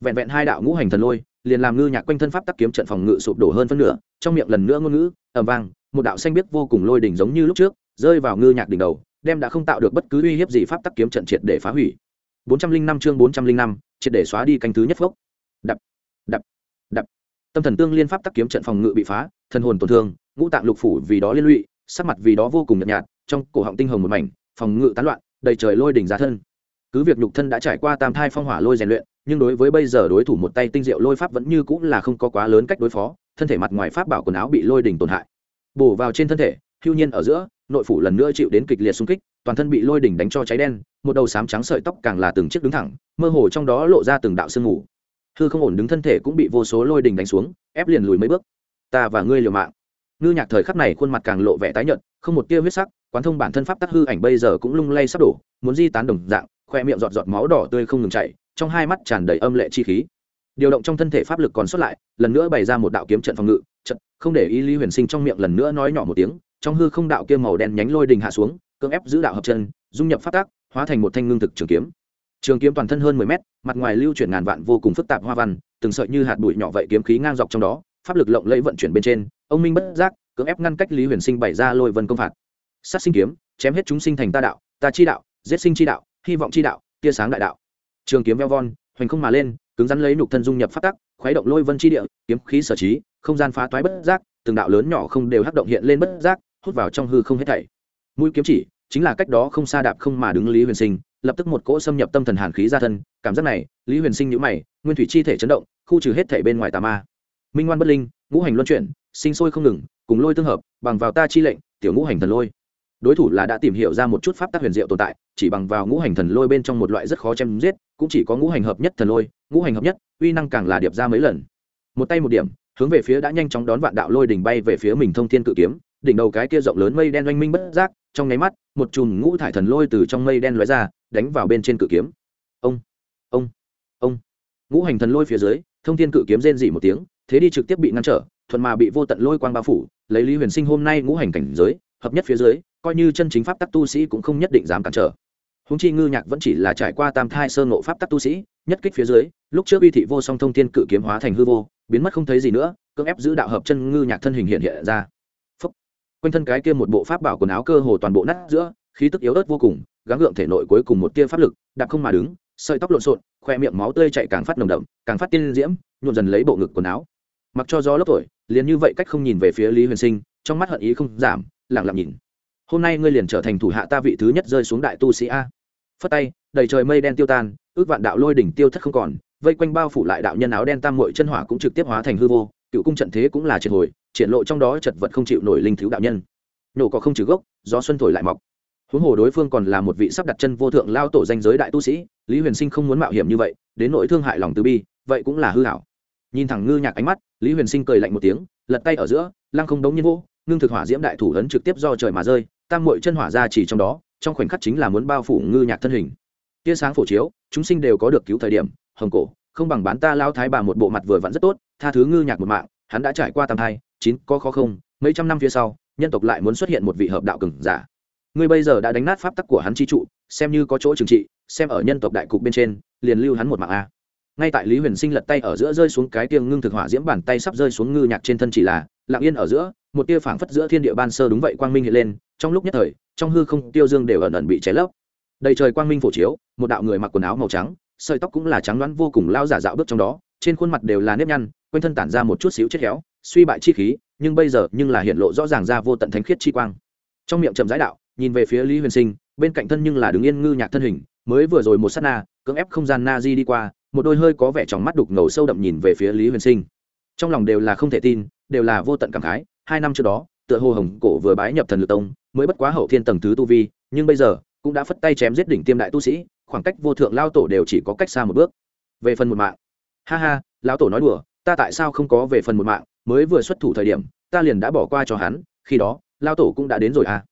Vẹn vẹn hai đạo ngũ hành thần lôi, liền làm ngư nhạc quanh thân pháp tắc kiếm trận phòng ngự sụp đổ hơn phân nửa, trong miệng lần nữa ngôn ngữ ẩm vang, một đạo xanh biết vô cùng lôi đỉnh giống như lúc trước, rơi vào ngư nhạc đỉnh đầu, đem đã không tạo được bất cứ uy hiếp gì pháp tắc kiếm trận triệt để phá hủy bốn trăm linh năm chương bốn trăm linh năm, triệt để xóa đi canh thứ nhất gốc đập đập đập. Tâm thần tương liên pháp tắc kiếm trận phòng ngự bị phá, thần hồn tổn thương, ngũ tạng lục phủ vì đó liên lụy, sắc mặt vì đó vô cùng nhợt nhạt, trong cổ họng tinh hồng một mảnh, phòng ngự tán loạn, đầy trời lôi đỉnh giá thân. Cứ việc nhục thân đã trải qua tam thai phong hỏa lôi rèn luyện, nhưng đối với bây giờ đối thủ một tay tinh diệu lôi pháp vẫn như cũng là không có quá lớn cách đối phó, thân thể mặt ngoài pháp bảo quần áo bị lôi đỉnh tổn hại. Bổ vào trên thân thể, hưu nhiên ở giữa, nội phủ lần nữa chịu đến kịch liệt xung kích toàn thân bị lôi đỉnh đánh cho cháy đen, một đầu sám trắng sợi tóc càng là từng chiếc đứng thẳng, mơ hồ trong đó lộ ra từng đạo sương mù. Hư không ổn đứng thân thể cũng bị vô số lôi đỉnh đánh xuống, ép liền lùi mấy bước. Ta và ngươi liều mạng. Ngư nhạc thời khắc này khuôn mặt càng lộ vẻ tái nhợt, không một tia huyết sắc, quán thông bản thân pháp tắc hư ảnh bây giờ cũng lung lay sắp đổ, muốn di tán đồng dạng, khoe miệng giọt giọt máu đỏ tươi không ngừng chảy, trong hai mắt tràn đầy âm lệ chi khí. Điều động trong thân thể pháp lực còn sót lại, lần nữa bày ra một đạo kiếm trận phòng ngự, trận, không để ý lý huyền sinh trong miệng lần nữa nói nhỏ một tiếng, trong hư không đạo kia màu đen nhánh lôi đình hạ xuống cưỡng ép giữ đạo hợp chân, dung nhập phát tác hóa thành một thanh ngưng thực trường kiếm. Trường kiếm toàn thân hơn mười mét, mặt ngoài lưu chuyển ngàn vạn vô cùng phức tạp hoa văn, từng sợi như hạt bụi nhỏ vậy kiếm khí ngang dọc trong đó, pháp lực lộng lẫy vận chuyển bên trên, ông minh bất giác, cưỡng ép ngăn cách lý huyền sinh bày ra lôi vân công phạt. Sát sinh kiếm, chém hết chúng sinh thành ta đạo, ta chi đạo, giết sinh chi đạo, hy vọng chi đạo, tia sáng đại đạo. Trường kiếm veo von, hoành không mà lên, cứng rắn lấy nục thân dung nhập phát tắc, khuấy động lôi vân chi địa, kiếm khí sở trí, không gian phá toái bất giác, từng đạo lớn nhỏ không đều hắc động hiện lên bất giác, hút vào trong hư không hết thảy mũi kiếm chỉ, chính là cách đó không xa đạp không mà đứng lý huyền sinh, lập tức một cỗ xâm nhập tâm thần hàn khí ra thân, cảm giác này, lý huyền sinh nhữ mày, nguyên thủy chi thể chấn động, khu trừ hết thể bên ngoài tà ma. Minh ngoan bất linh, ngũ hành luân chuyển, sinh sôi không ngừng, cùng lôi tương hợp, bằng vào ta chi lệnh, tiểu ngũ hành thần lôi. Đối thủ là đã tìm hiểu ra một chút pháp tác huyền diệu tồn tại, chỉ bằng vào ngũ hành thần lôi bên trong một loại rất khó chém giết, cũng chỉ có ngũ hành hợp nhất thần lôi, ngũ hành hợp nhất, uy năng càng là điệp ra mấy lần. Một tay một điểm, hướng về phía đã nhanh chóng đón vạn đạo lôi đỉnh bay về phía mình thông thiên cự kiếm đỉnh đầu cái kia rộng lớn mây đen oanh minh bất giác, trong nháy mắt, một chùm ngũ thải thần lôi từ trong mây đen lóe ra, đánh vào bên trên cự kiếm. Ông ông ông. Ngũ hành thần lôi phía dưới, thông thiên cự kiếm rên dỉ một tiếng, thế đi trực tiếp bị ngăn trở, thuận mà bị vô tận lôi quang bao phủ, lấy lý huyền sinh hôm nay ngũ hành cảnh giới, hợp nhất phía dưới, coi như chân chính pháp tắc tu sĩ cũng không nhất định dám cản trở. Húng chi ngư nhạc vẫn chỉ là trải qua tam thai sơ ngộ pháp tắc tu sĩ, nhất kích phía dưới, lúc trước uy thị vô song thông thiên cự kiếm hóa thành hư vô, biến mất không thấy gì nữa, cưỡng ép giữ đạo hợp chân ngư nhạc thân hình hiện hiện ra quanh thân cái kia một bộ pháp bảo quần áo cơ hồ toàn bộ nát giữa, khí tức yếu ớt vô cùng, gắng gượng thể nội cuối cùng một tia pháp lực, đạp không mà đứng, sợi tóc lộn xộn, khoe miệng máu tươi chạy càng phát nồng đậm, càng phát tiên diễm nhuộn dần lấy bộ ngực quần áo. Mặc cho gió lốc thổi, liền như vậy cách không nhìn về phía lý huyền sinh, trong mắt hận ý không giảm lẳng lặng nhìn. Hôm nay ngươi liền trở thành thủ hạ ta vị thứ nhất rơi xuống đại tu sĩ a. Phất tay, đầy trời mây đen tiêu tan, ước vạn đạo lôi đỉnh tiêu thất không còn, vây quanh bao phủ lại đạo nhân áo đen tam mội chân hỏa cũng trực tiếp hóa thành hư vô cựu cung trận thế cũng là triệt hồi, triển lộ trong đó chật vật không chịu nổi linh thiếu đạo nhân. Nổ có không trừ gốc do xuân thổi lại mọc. Huống hồ đối phương còn là một vị sắp đặt chân vô thượng lao tổ danh giới đại tu sĩ, lý huyền sinh không muốn mạo hiểm như vậy, đến nỗi thương hại lòng từ bi, vậy cũng là hư hảo. Nhìn thẳng ngư nhạc ánh mắt, lý huyền sinh cười lạnh một tiếng, lật tay ở giữa, lăng không đống nhiên vô, ngưng thực hỏa diễm đại thủ ấn trực tiếp do trời mà rơi, tam mội chân hỏa ra chỉ trong đó, trong khoảnh khắc chính là muốn bao phủ ngư nhạc thân hình. Tia sáng phổ chiếu, chúng sinh đều có được cứu thời điểm, hồng cổ không bằng bán ta lao thái bà một bộ mặt vừa vặn rất tốt, tha thứ ngư nhạc một mạng, hắn đã trải qua tam thai, chín, có khó không, mấy trăm năm phía sau, nhân tộc lại muốn xuất hiện một vị hợp đạo cừng giả. Ngươi bây giờ đã đánh nát pháp tắc của hắn chi trụ, xem như có chỗ trừng trị, xem ở nhân tộc đại cục bên trên, liền lưu hắn một mạng a. Ngay tại lý huyền sinh lật tay ở giữa rơi xuống cái tiêng ngưng thực hỏa diễm bàn tay sắp rơi xuống ngư nhạc trên thân chỉ là, lặng yên ở giữa, một tia phảng phất giữa thiên địa ban sơ đúng vậy quang minh hiện lên, trong lúc nhất thời, trong hư không tiêu dương đều ẩn ẩn bị cháy lấp. Đầy trời quang minh phổ chiếu, một đạo người mặc quần áo màu trắng sợi tóc cũng là trắng đoán vô cùng lao giả dạo bước trong đó, trên khuôn mặt đều là nếp nhăn, quanh thân tản ra một chút xíu chết héo, suy bại chi khí, nhưng bây giờ nhưng là hiện lộ rõ ràng ra vô tận thánh khiết chi quang. Trong miệng chậm rãi đạo, nhìn về phía lý huyền sinh, bên cạnh thân nhưng là đứng yên ngư nhạc thân hình, mới vừa rồi một s á t na, cưỡng ép không gian na di đi qua, một đôi hơi có vẻ trong mắt đục ngầu sâu đậm nhìn về phía lý huyền sinh. Trong lòng đều là không thể tin, đều là vô tận cảm khái, hai năm trước đó, tựa hồ hồng cổ vừa bái nhập thần lực tông, mới bất quá hậu thiên tầng thứ tu vi, nhưng bây giờ, cũng đã phất tay chém giết đỉnh tiêm đại tu sĩ khoảng cách vô thượng lao tổ đều chỉ có cách xa một bước. Về phần một mạng. Ha ha, lão tổ nói đùa, ta tại sao không có về phần một mạng? Mới vừa xuất thủ thời điểm, ta liền đã bỏ qua cho hắn, khi đó, lao tổ cũng đã đến rồi à.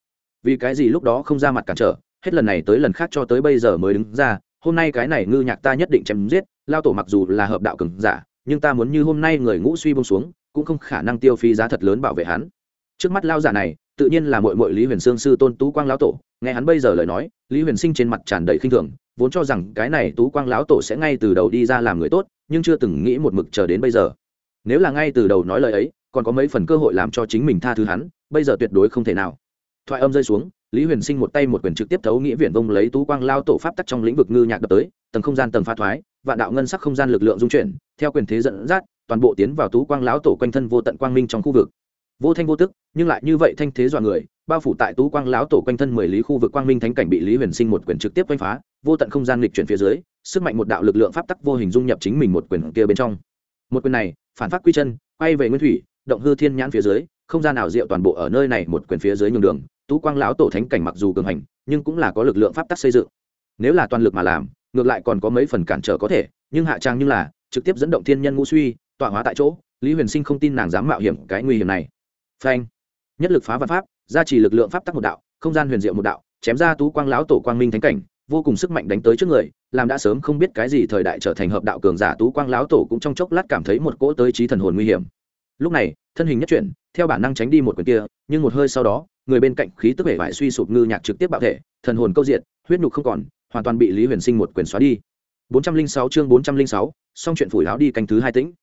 Vì cái gì lúc đó không ra mặt cản trở, hết lần này tới lần khác cho tới bây giờ mới đứng ra, hôm nay cái này ngư nhạc ta nhất định chém giết, lao tổ mặc dù là hợp đạo cường giả, nhưng ta muốn như hôm nay người ngũ suy bông xuống, cũng không khả năng tiêu phí giá thật lớn bảo vệ hắn. Trước mắt lao giả này, tự nhiên là mội mội lý huyền sương sư tôn tú quang lão tổ nghe hắn bây giờ lời nói, lý huyền sinh trên mặt tràn đầy khinh thường, vốn cho rằng cái này tú quang lão tổ sẽ ngay từ đầu đi ra làm người tốt, nhưng chưa từng nghĩ một mực chờ đến bây giờ. Nếu là ngay từ đầu nói lời ấy, còn có mấy phần cơ hội làm cho chính mình tha thứ hắn, bây giờ tuyệt đối không thể nào. Thoại âm rơi xuống, lý huyền sinh một tay một quyền trực tiếp thấu nghĩa viện vông lấy tú quang lao tổ pháp tắc trong lĩnh vực ngư nhạc đập tới, tầng không gian tầng pha thoái, vạn đạo ngân sắc không gian lực lượng dung chuyển, theo quyền thế dẫn dắt, toàn bộ tiến vào tú quang lão tổ quanh thân vô tận quang minh trong khu vực. Vô thanh vô tức, nhưng lại như vậy thanh thế dọa người bao phủ tại tú quang lão tổ quanh thân mười lý khu vực quang minh thánh cảnh bị lý huyền sinh một quyền trực tiếp quanh phá, vô tận không gian lịch chuyển phía dưới, sức mạnh một đạo lực lượng pháp tắc vô hình dung nhập chính mình một quyền kia bên trong. Một quyền này, phản phát quy chân, quay về nguyên thủy, động hư thiên nhãn phía dưới, không gian nào diệu toàn bộ ở nơi này một quyền phía dưới nhường đường, tú quang lão tổ thánh cảnh mặc dù cường hành, nhưng cũng là có lực lượng pháp tắc xây dựng. Nếu là toàn lực mà làm, ngược lại còn có mấy phần cản trở có thể, nhưng hạ trang như là, trực tiếp dẫn động thiên nhân ngũ suy, tọa hóa tại chỗ, lý huyền sinh không tin nàng dám mạo hiểm cái nguy hiểm này. Phanh. Nhất lực phá văn pháp gia trì lực lượng pháp tắc một đạo không gian huyền diệu một đạo chém ra tú quang lão tổ quang minh thánh cảnh vô cùng sức mạnh đánh tới trước người làm đã sớm không biết cái gì thời đại trở thành hợp đạo cường giả tú quang lão tổ cũng trong chốc lát cảm thấy một cỗ tới trí thần hồn nguy hiểm. Lúc này thân hình nhất chuyển theo bản năng tránh đi một quyền kia nhưng một hơi sau đó người bên cạnh khí tức vẻ vải suy sụp ngư nhạc trực tiếp bạo thể thần hồn câu diện huyết nhục không còn hoàn toàn bị lý huyền sinh một quyền xóa đi. 406 chương 406, xong chuyện phủi láo đi canh thứ hai tĩnh.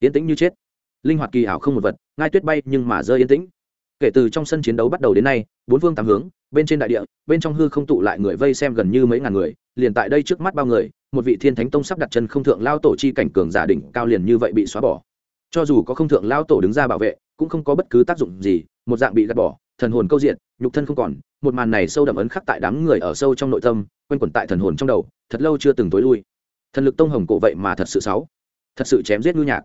Yên tĩnh như chết. Linh hoạt kỳ ảo không một vật ngai tuyết bay nhưng mà rơi yên tĩnh kể từ trong sân chiến đấu bắt đầu đến nay, bốn phương tám hướng, bên trên đại địa, bên trong hư không tụ lại người vây xem gần như mấy ngàn người, liền tại đây trước mắt bao người, một vị thiên thánh tông sắp đặt chân không thượng lao tổ chi cảnh cường giả đỉnh cao liền như vậy bị xóa bỏ. Cho dù có không thượng lao tổ đứng ra bảo vệ, cũng không có bất cứ tác dụng gì, một dạng bị gạt bỏ, thần hồn câu diện, nhục thân không còn, một màn này sâu đậm ấn khắc tại đám người ở sâu trong nội tâm, quanh quẩn tại thần hồn trong đầu, thật lâu chưa từng tối lui. Thần lực tông hồng cổ vậy mà thật sự sáu thật sự chém giết ngư nhạc.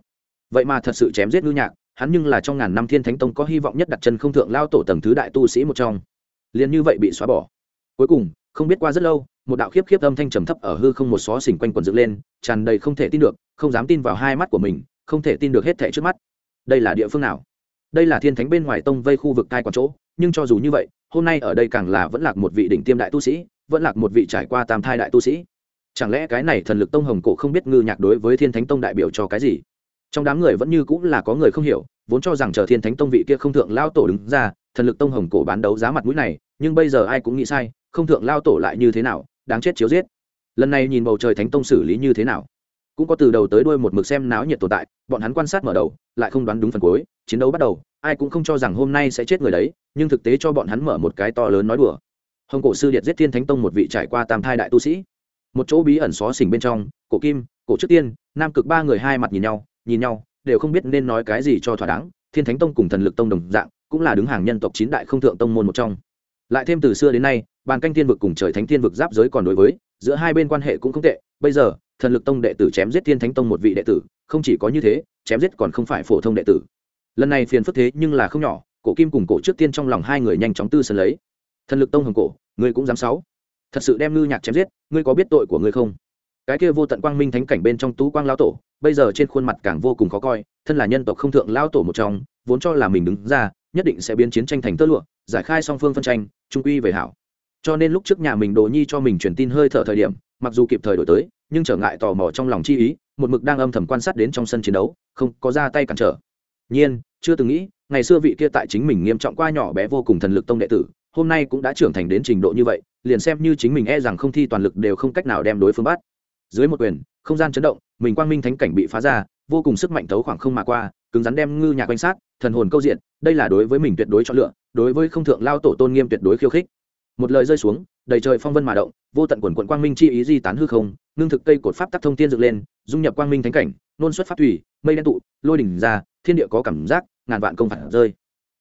Vậy mà thật sự chém giết ngư nhạc hắn nhưng là trong ngàn năm thiên thánh tông có hy vọng nhất đặt chân không thượng lao tổ tầng thứ đại tu sĩ một trong. Liền như vậy bị xóa bỏ. Cuối cùng, không biết qua rất lâu, một đạo khiếp khiếp âm thanh trầm thấp ở hư không một xó xỉnh quanh quần dựng lên, tràn đầy không thể tin được, không dám tin vào hai mắt của mình, không thể tin được hết thảy trước mắt. Đây là địa phương nào? Đây là thiên thánh bên ngoài tông vây khu vực cai quản chỗ, nhưng cho dù như vậy, hôm nay ở đây càng là vẫn lạc một vị đỉnh tiêm đại tu sĩ, vẫn lạc một vị trải qua tam thai đại tu sĩ. Chẳng lẽ cái này thần lực tông hồng cổ không biết ngư nhạc đối với thiên thánh tông đại biểu cho cái gì? Trong đám người vẫn như cũng là có người không hiểu, vốn cho rằng chờ thiên thánh tông vị kia không thượng lao tổ đứng ra, thần lực tông hồng cổ bán đấu giá mặt mũi này, nhưng bây giờ ai cũng nghĩ sai, không thượng lao tổ lại như thế nào, đáng chết chiếu giết. Lần này nhìn bầu trời thánh tông xử lý như thế nào? Cũng có từ đầu tới đuôi một mực xem náo nhiệt tồn tại, bọn hắn quan sát mở đầu, lại không đoán đúng phần cuối, chiến đấu bắt đầu, ai cũng không cho rằng hôm nay sẽ chết người đấy, nhưng thực tế cho bọn hắn mở một cái to lớn nói đùa. Hồng cổ sư điệt giết thiên thánh tông một vị trải qua tam thai đại tu sĩ. Một chỗ bí ẩn xó xỉnh bên trong, cổ kim, cổ trước tiên, nam cực ba người hai mặt nhìn nhau nhìn nhau, đều không biết nên nói cái gì cho thỏa đáng, thiên thánh tông cùng thần lực tông đồng dạng, cũng là đứng hàng nhân tộc chín đại không thượng tông môn một trong. Lại thêm từ xưa đến nay, bàn canh thiên vực cùng trời thánh thiên vực giáp giới còn đối với, giữa hai bên quan hệ cũng không tệ. Bây giờ, thần lực tông đệ tử chém giết thiên thánh tông một vị đệ tử, không chỉ có như thế, chém giết còn không phải phổ thông đệ tử. Lần này phiền phức thế nhưng là không nhỏ, cổ kim cùng cổ trước tiên trong lòng hai người nhanh chóng tư sân lấy. Thần lực tông hồng cổ, ngươi cũng dám sáu. Thật sự đem ngư nhạc chém giết, ngươi có biết tội của ngươi không? Cái kia vô tận quang minh thánh cảnh bên trong tú quang lao tổ, bây giờ trên khuôn mặt càng vô cùng khó coi, thân là nhân tộc không thượng lao tổ một trong, vốn cho là mình đứng ra, nhất định sẽ biến chiến tranh thành tơ lụa, giải khai song phương phân tranh, trung quy về hảo. Cho nên lúc trước nhà mình đồ nhi cho mình truyền tin hơi thở thời điểm, mặc dù kịp thời đổi tới, nhưng trở ngại tò mò trong lòng chi ý, một mực đang âm thầm quan sát đến trong sân chiến đấu, không có ra tay cản trở. Nhiên, chưa từng nghĩ, ngày xưa vị kia tại chính mình nghiêm trọng qua nhỏ bé vô cùng thần lực tông đệ tử, hôm nay cũng đã trưởng thành đến trình độ như vậy, liền xem như chính mình e rằng không thi toàn lực đều không cách nào đem đối phương bắt dưới một quyền, không gian chấn động, mình quang minh thánh cảnh bị phá ra, vô cùng sức mạnh thấu khoảng không mà qua, cứng rắn đem ngư nhạc quanh sát, thần hồn câu diện, đây là đối với mình tuyệt đối chọn lựa, đối với không thượng lao tổ tôn nghiêm tuyệt đối khiêu khích. Một lời rơi xuống, đầy trời phong vân mà động, vô tận quần quận quang minh chi ý di tán hư không, ngưng thực cây cột pháp tắc thông tiên dựng lên, dung nhập quang minh thánh cảnh, nôn xuất pháp thủy, mây đen tụ, lôi đỉnh ra, thiên địa có cảm giác, ngàn vạn công phản rơi.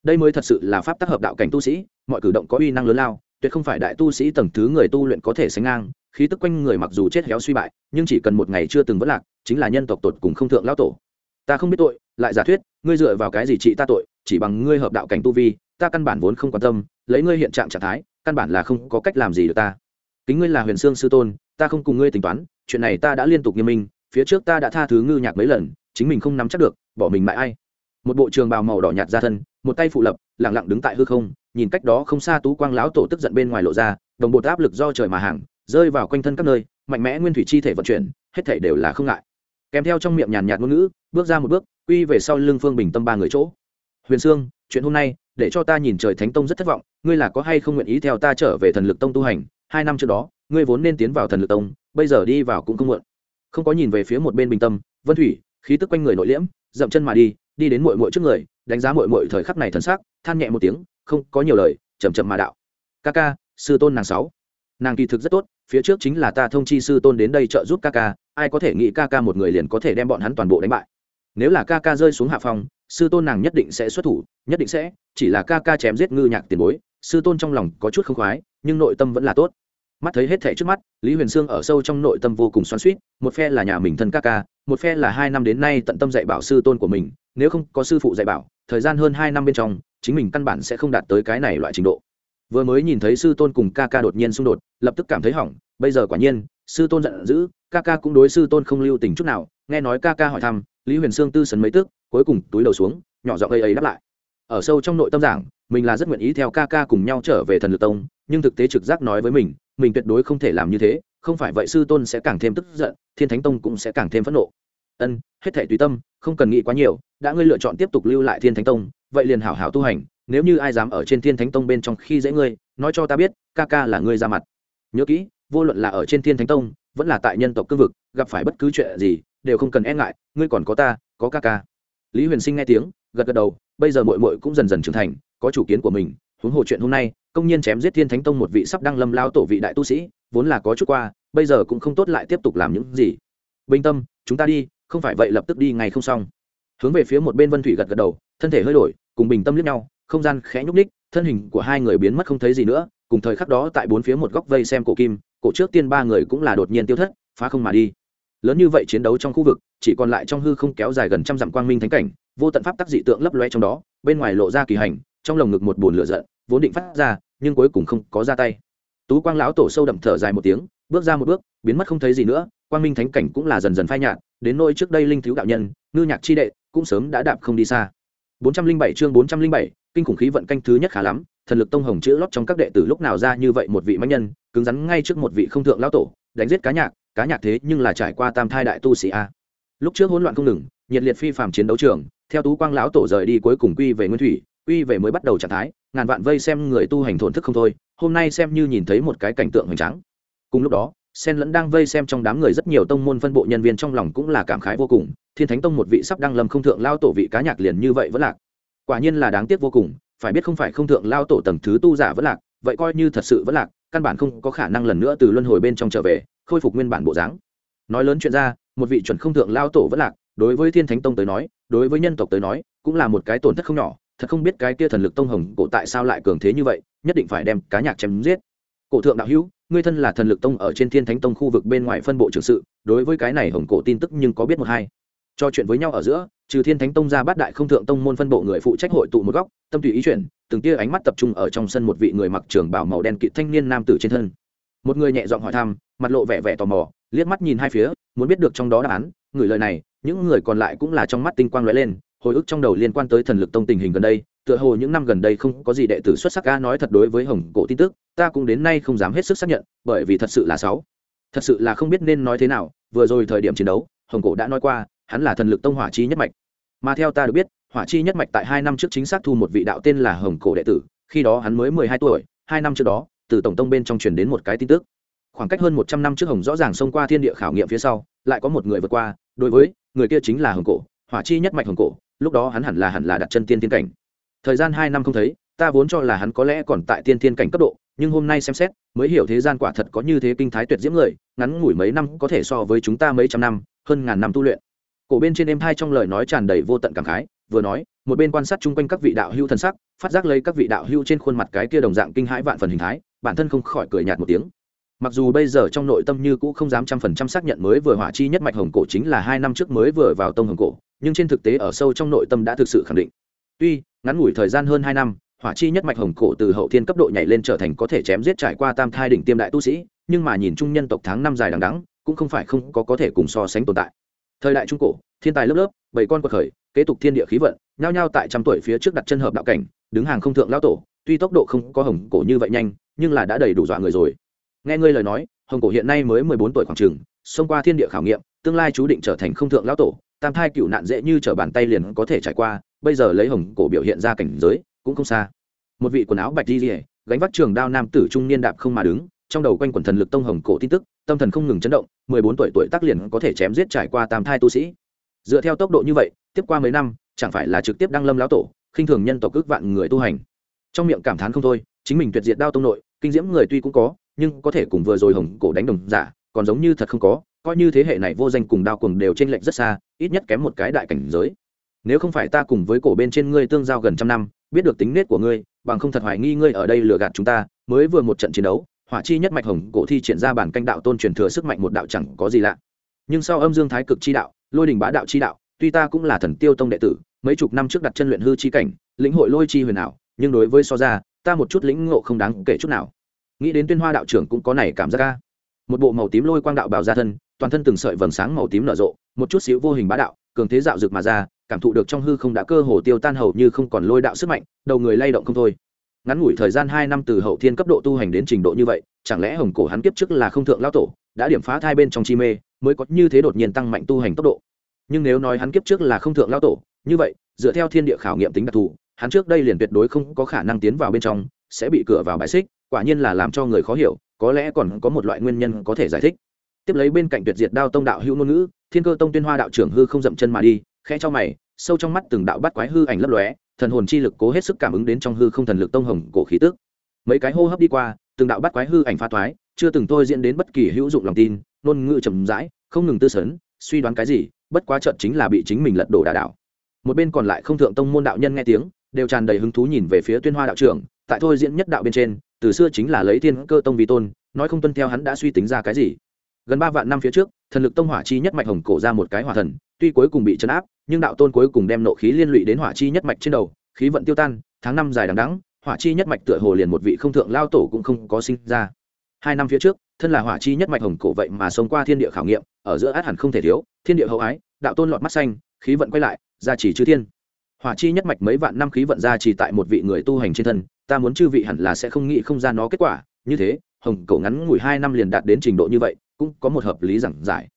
Đây mới thật sự là pháp tắc hợp đạo cảnh tu sĩ, mọi cử động có uy năng lớn lao tuyệt không phải đại tu sĩ tầng thứ người tu luyện có thể sánh ngang, khí tức quanh người mặc dù chết héo suy bại, nhưng chỉ cần một ngày chưa từng vất lạc, chính là nhân tộc tột cùng không thượng lao tổ. Ta không biết tội, lại giả thuyết, ngươi dựa vào cái gì trị ta tội, chỉ bằng ngươi hợp đạo cảnh tu vi, ta căn bản vốn không quan tâm, lấy ngươi hiện trạng trạng thái, căn bản là không có cách làm gì được ta. Kính ngươi là huyền sương sư tôn, ta không cùng ngươi tính toán, chuyện này ta đã liên tục nghiêm minh, phía trước ta đã tha thứ ngư nhạc mấy lần, chính mình không nắm chắc được, bỏ mình mãi ai. Một bộ trường bào màu đỏ nhạt ra thân, một tay phụ lập lẳng lặng đứng tại hư không, nhìn cách đó không xa tú quang lão tổ tức giận bên ngoài lộ ra, đồng bột áp lực do trời mà hàng, rơi vào quanh thân các nơi, mạnh mẽ nguyên thủy chi thể vận chuyển, hết thể đều là không ngại. Kèm theo trong miệng nhàn nhạt ngôn ngữ, bước ra một bước, quy về sau lưng phương bình tâm ba người chỗ. Huyền sương, chuyện hôm nay, để cho ta nhìn trời thánh tông rất thất vọng, ngươi là có hay không nguyện ý theo ta trở về thần lực tông tu hành? Hai năm trước đó, ngươi vốn nên tiến vào thần lực tông, bây giờ đi vào cũng không muộn. Không có nhìn về phía một bên bình tâm, vân thủy, khí tức quanh người nội liễm, dậm chân mà đi đi đến mội mội trước người đánh giá mội mội thời khắc này thần sắc than nhẹ một tiếng, không có nhiều lời chầm chậm mà đạo. Ca ca, sư tôn nàng sáu. Nàng kỳ thực rất tốt, phía trước chính là ta thông chi sư tôn đến đây trợ giúp ca ca, ai có thể nghĩ ca ca một người liền có thể đem bọn hắn toàn bộ đánh bại. Nếu là ca ca rơi xuống hạ phòng sư tôn nàng nhất định sẽ xuất thủ, nhất định sẽ, chỉ là ca ca chém giết ngư nhạc tiền bối, sư tôn trong lòng có chút không khoái, nhưng nội tâm vẫn là tốt. Mắt thấy hết thảy trước mắt, lý huyền sương ở sâu trong nội tâm vô cùng xoắn suýt một phe là nhà mình thân ca ca, một phe là hai năm đến nay tận tâm dạy bảo sư tôn của mình, nếu không có sư phụ dạy bảo thời gian hơn hai năm bên trong, chính mình căn bản sẽ không đạt tới cái này loại trình độ. Vừa mới nhìn thấy sư tôn cùng ca ca đột nhiên xung đột, lập tức cảm thấy hỏng, bây giờ quả nhiên, sư tôn giận dữ, ca ca cũng đối sư tôn không lưu tình chút nào, nghe nói ca ca hỏi thăm, lý huyền sương tư sấn mấy tức, cuối cùng túi đầu xuống, nhỏ giọng ấy ấy đáp lại. Ở sâu trong nội tâm giảng, mình là rất nguyện ý theo ca ca cùng nhau trở về thần lực tông, nhưng thực tế trực giác nói với mình mình tuyệt đối không thể làm như thế, không phải vậy sư tôn sẽ càng thêm tức giận, thiên thánh tông cũng sẽ càng thêm phẫn nộ ân, hết thể tùy tâm, không cần nghĩ quá nhiều, đã ngươi lựa chọn tiếp tục lưu lại thiên thánh tông, vậy liền hảo hảo tu hành, nếu như ai dám ở trên thiên thánh tông bên trong khi dễ ngươi, nói cho ta biết, ca ca là ngươi ra mặt. Nhớ kỹ, vô luận là ở trên thiên thánh tông, vẫn là tại nhân tộc cương vực, gặp phải bất cứ chuyện gì, đều không cần e ngại, ngươi còn có ta, có ca ca. Lý huyền sinh nghe tiếng, gật gật đầu, bây giờ mội mội cũng dần dần trưởng thành, có chủ kiến của mình, huống hồ chuyện hôm nay, công nhiên chém giết thiên thánh tông một vị sắp đăng lâm lao tổ vị đại tu sĩ, vốn là có chút qua, bây giờ cũng không tốt lại tiếp tục làm những gì. Bình tâm, chúng ta đi không phải vậy lập tức đi ngay không xong. Hướng về phía một bên vân thủy gật gật đầu, thân thể hơi đổi, cùng bình tâm liếc nhau, không gian khẽ nhúc ních thân hình của hai người biến mất không thấy gì nữa, cùng thời khắc đó tại bốn phía một góc vây xem cổ kim, cổ trước tiên ba người cũng là đột nhiên tiêu thất, phá không mà đi. Lớn như vậy chiến đấu trong khu vực, chỉ còn lại trong hư không kéo dài gần trăm dặm quang minh thánh cảnh, vô tận pháp tắc dị tượng lấp loe trong đó, bên ngoài lộ ra kỳ hành, trong lồng ngực một bồn lửa giận, vốn định phát ra, nhưng cuối cùng không có ra tay. Tú quang lão tổ sâu đậm thở dài một tiếng bước ra một bước biến mất không thấy gì nữa quang minh thánh cảnh cũng là dần dần phai nhạt đến nỗi trước đây linh thiếu đạo nhân ngư nhạc chi đệ cũng sớm đã đạp không đi xa. 407 chương 407, kinh khủng khí vận canh thứ nhất khá lắm thần lực tông hồng chữ lót trong các đệ tử lúc nào ra như vậy một vị mãnh nhân cứng rắn ngay trước một vị không thượng lão tổ đánh giết cá nhạc cá nhạc thế nhưng là trải qua tam thai đại tu sĩ a. Lúc trước hỗn loạn không ngừng nhiệt liệt phi phàm chiến đấu trường theo tú quang lão tổ rời đi cuối cùng quy về nguyên thủy quy về mới bắt đầu trạng thái ngàn vạn vây xem người tu hành thổn thức không thôi hôm nay xem như nhìn thấy một cái cảnh tượng hoành tráng cùng lúc đó, sen lẫn đang vây xem trong đám người rất nhiều tông môn phân bộ nhân viên trong lòng cũng là cảm khái vô cùng, thiên thánh tông một vị sắp đăng lâm không thượng lao tổ vị cá nhạc liền như vậy vẫn lạc. Quả nhiên là đáng tiếc vô cùng, phải biết không phải không thượng lao tổ tầng thứ tu giả vẫn lạc, vậy coi như thật sự vẫn lạc, căn bản không có khả năng lần nữa từ luân hồi bên trong trở về, khôi phục nguyên bản bộ dáng. Nói lớn chuyện ra, một vị chuẩn không thượng lao tổ vẫn lạc, đối với thiên thánh tông tới nói, đối với nhân tộc tới nói, cũng là một cái tổn thất không nhỏ, thật không biết cái kia thần lực tông hồng cổ tại sao lại cường thế như vậy, nhất định phải đem cá nhạc chém giết. Cổ thượng đạo hữu ngươi thân là thần lực tông ở trên thiên thánh tông khu vực bên ngoài phân bộ trưởng sự, đối với cái này hồng cổ tin tức nhưng có biết một hai. Cho chuyện với nhau ở giữa, trừ thiên thánh tông ra bát đại không thượng tông môn phân bộ người phụ trách hội tụ một góc, tâm tùy ý chuyển, từng tia ánh mắt tập trung ở trong sân một vị người mặc trường bảo màu đen kỵ thanh niên nam tử trên thân. Một người nhẹ giọng hỏi thăm, mặt lộ vẻ vẻ tò mò, liếc mắt nhìn hai phía, muốn biết được trong đó đáp án, người lời này, những người còn lại cũng là trong mắt tinh quang lóe lên, hồi ức trong đầu liên quan tới thần lực tông tình hình gần đây tựa hồ những năm gần đây không có gì đệ tử xuất sắc ca nói thật đối với hồng cổ tin tức, ta cũng đến nay không dám hết sức xác nhận, bởi vì thật sự là sáu. Thật sự là không biết nên nói thế nào, vừa rồi thời điểm chiến đấu, hồng cổ đã nói qua, hắn là thần lực tông hỏa chi nhất mạch. Mà theo ta được biết, hỏa chi nhất mạch tại hai năm trước chính xác thu một vị đạo tên là hồng cổ đệ tử, khi đó hắn mới mười hai tuổi, hai năm trước đó, từ tổng tông bên trong truyền đến một cái tin tức. Khoảng cách hơn một trăm năm trước hồng rõ ràng xông qua thiên địa khảo nghiệm phía sau, lại có một người vượt qua, đối với người kia chính là hồng cổ, hỏa chi nhất mạch hồng cổ, lúc đó hắn hẳn là hẳn là đặt chân tiên tiên cảnh thời gian hai năm không thấy, ta vốn cho là hắn có lẽ còn tại tiên Thiên cảnh cấp độ, nhưng hôm nay xem xét, mới hiểu thế gian quả thật có như thế kinh thái tuyệt diễm người, ngắn ngủi mấy năm có thể so với chúng ta mấy trăm năm, hơn ngàn năm tu luyện. Cổ bên trên em hai trong lời nói tràn đầy vô tận cảm khái, vừa nói, một bên quan sát chung quanh các vị đạo hưu thân sắc, phát giác lấy các vị đạo hưu trên khuôn mặt cái kia đồng dạng kinh hãi vạn phần hình thái, bản thân không khỏi cười nhạt một tiếng. Mặc dù bây giờ trong nội tâm như cũ không dám trăm phần trăm xác nhận mới vừa hỏa chi nhất mạch hồng cổ chính là hai năm trước mới vừa vào tông hồng cổ, nhưng trên thực tế ở sâu trong nội tâm đã thực sự khẳng định. Tuy ngắn ngủi thời gian hơn hai năm, hỏa chi nhất mạch hồng cổ từ hậu thiên cấp độ nhảy lên trở thành có thể chém giết trải qua tam thai đỉnh tiêm đại tu sĩ, nhưng mà nhìn chung nhân tộc tháng năm dài đằng đắng cũng không phải không có có thể cùng so sánh tồn tại. Thời đại trung cổ, thiên tài lớp lớp, bảy con quật khởi, kế tục thiên địa khí vận, nhao nhao tại trăm tuổi phía trước đặt chân hợp đạo cảnh, đứng hàng không thượng lão tổ, tuy tốc độ không có hồng cổ như vậy nhanh, nhưng là đã đầy đủ dọa người rồi. Nghe ngươi lời nói, hồng cổ hiện nay mới mười bốn tuổi khoảng trường xông qua thiên địa khảo nghiệm, tương lai chú định trở thành không thượng lão tổ, tam thai cựu nạn dễ như trở bàn tay liền có thể trải qua bây giờ lấy hồng cổ biểu hiện ra cảnh giới, cũng không xa. Một vị quần áo bạch di rỉa gánh vác trường đao nam tử trung niên đạp không mà đứng, trong đầu quanh quần thần lực tông hồng cổ tin tức, tâm thần không ngừng chấn động, mười bốn tuổi tuổi tác liền có thể chém giết trải qua tam thai tu sĩ. Dựa theo tốc độ như vậy, tiếp qua mấy năm, chẳng phải là trực tiếp đăng lâm lão tổ, khinh thường nhân tộc ước vạn người tu hành. Trong miệng cảm thán không thôi, chính mình tuyệt diệt đao tông nội, kinh diễm người tuy cũng có, nhưng có thể cùng vừa rồi hồng cổ đánh đồng giả, còn giống như thật không có, coi như thế hệ này vô danh cùng đao cuồng đều t r ê n lệch rất xa, ít nhất kém một cái đại cảnh giới nếu không phải ta cùng với cổ bên trên ngươi tương giao gần trăm năm, biết được tính nết của ngươi, bằng không thật hoài nghi ngươi ở đây lừa gạt chúng ta, mới vừa một trận chiến đấu, hỏa chi nhất mạch hồng cổ thi triển ra bản canh đạo tôn truyền thừa sức mạnh một đạo chẳng có gì lạ. Nhưng sau âm dương thái cực chi đạo, lôi đình bá đạo chi đạo, tuy ta cũng là thần tiêu tông đệ tử, mấy chục năm trước đặt chân luyện hư chi cảnh, lĩnh hội lôi chi huyền ảo, nhưng đối với so ra, ta một chút lĩnh ngộ không đáng kể chút nào. Nghĩ đến tuyên hoa đạo trưởng cũng có này cảm giác ca một bộ màu tím lôi quang đạo bào ra thân, toàn thân từng sợi vầng sáng màu tím nở rộ, một chút xíu vô hình bá đạo, cường thế dạo rực mà ra cảm thụ được trong hư không đã cơ hồ tiêu tan hầu như không còn lôi đạo sức mạnh, đầu người lay động không thôi. Ngắn ngủi thời gian hai năm từ hậu thiên cấp độ tu hành đến trình độ như vậy, chẳng lẽ hồng cổ hắn kiếp trước là không thượng lao tổ, đã điểm phá thai bên trong chi mê, mới có như thế đột nhiên tăng mạnh tu hành tốc độ? Nhưng nếu nói hắn kiếp trước là không thượng lao tổ, như vậy, dựa theo thiên địa khảo nghiệm tính đặc thù, hắn trước đây liền tuyệt đối không có khả năng tiến vào bên trong, sẽ bị cửa vào bài xích, quả nhiên là làm cho người khó hiểu, có lẽ còn có một loại nguyên nhân có thể giải thích. Tiếp lấy bên cạnh tuyệt diệt đao tông đạo hữu ngôn ngữ, thiên cơ tông tuyên hoa đạo trưởng hư không dậm chân mà đi khẽ cho mày, sâu trong mắt từng đạo bắt quái hư ảnh lấp lóe, thần hồn chi lực cố hết sức cảm ứng đến trong hư không thần lực tông hồng cổ khí tức. Mấy cái hô hấp đi qua, từng đạo bắt quái hư ảnh pha thoái, chưa từng tôi diễn đến bất kỳ hữu dụng lòng tin, ngôn ngữ chậm rãi, không ngừng tư sấn, suy đoán cái gì, bất quá trận chính là bị chính mình lật đổ đà đảo. Một bên còn lại không thượng tông môn đạo nhân nghe tiếng, đều tràn đầy hứng thú nhìn về phía tuyên hoa đạo trưởng, tại thôi diễn nhất đạo bên trên, từ xưa chính là lấy thiên cơ tông vi tôn, nói không tuân theo hắn đã suy tính ra cái gì. Gần ba vạn năm phía trước, thần lực tông hỏa chi nhất mạch hồng cổ ra một cái hỏa thần tuy cuối cùng bị chấn áp, nhưng đạo tôn cuối cùng đem nộ khí liên lụy đến hỏa chi nhất mạch trên đầu, khí vận tiêu tan, tháng năm dài đằng đắng hỏa chi nhất mạch tựa hồ liền một vị không thượng lao tổ cũng không có sinh ra. Hai năm phía trước, thân là hỏa chi nhất mạch hồng cổ vậy mà sống qua thiên địa khảo nghiệm, ở giữa át hẳn không thể thiếu, thiên địa hậu ái, đạo tôn lọt mắt xanh, khí vận quay lại, gia trì chư thiên. Hỏa chi nhất mạch mấy vạn năm khí vận gia trì tại một vị người tu hành trên thân, ta muốn chư vị hẳn là sẽ không nghĩ không ra nó kết quả, như thế, hồng cổ ngắn ngủi hai năm liền đạt đến trình độ như vậy, cũng có một hợp lý giảng giải.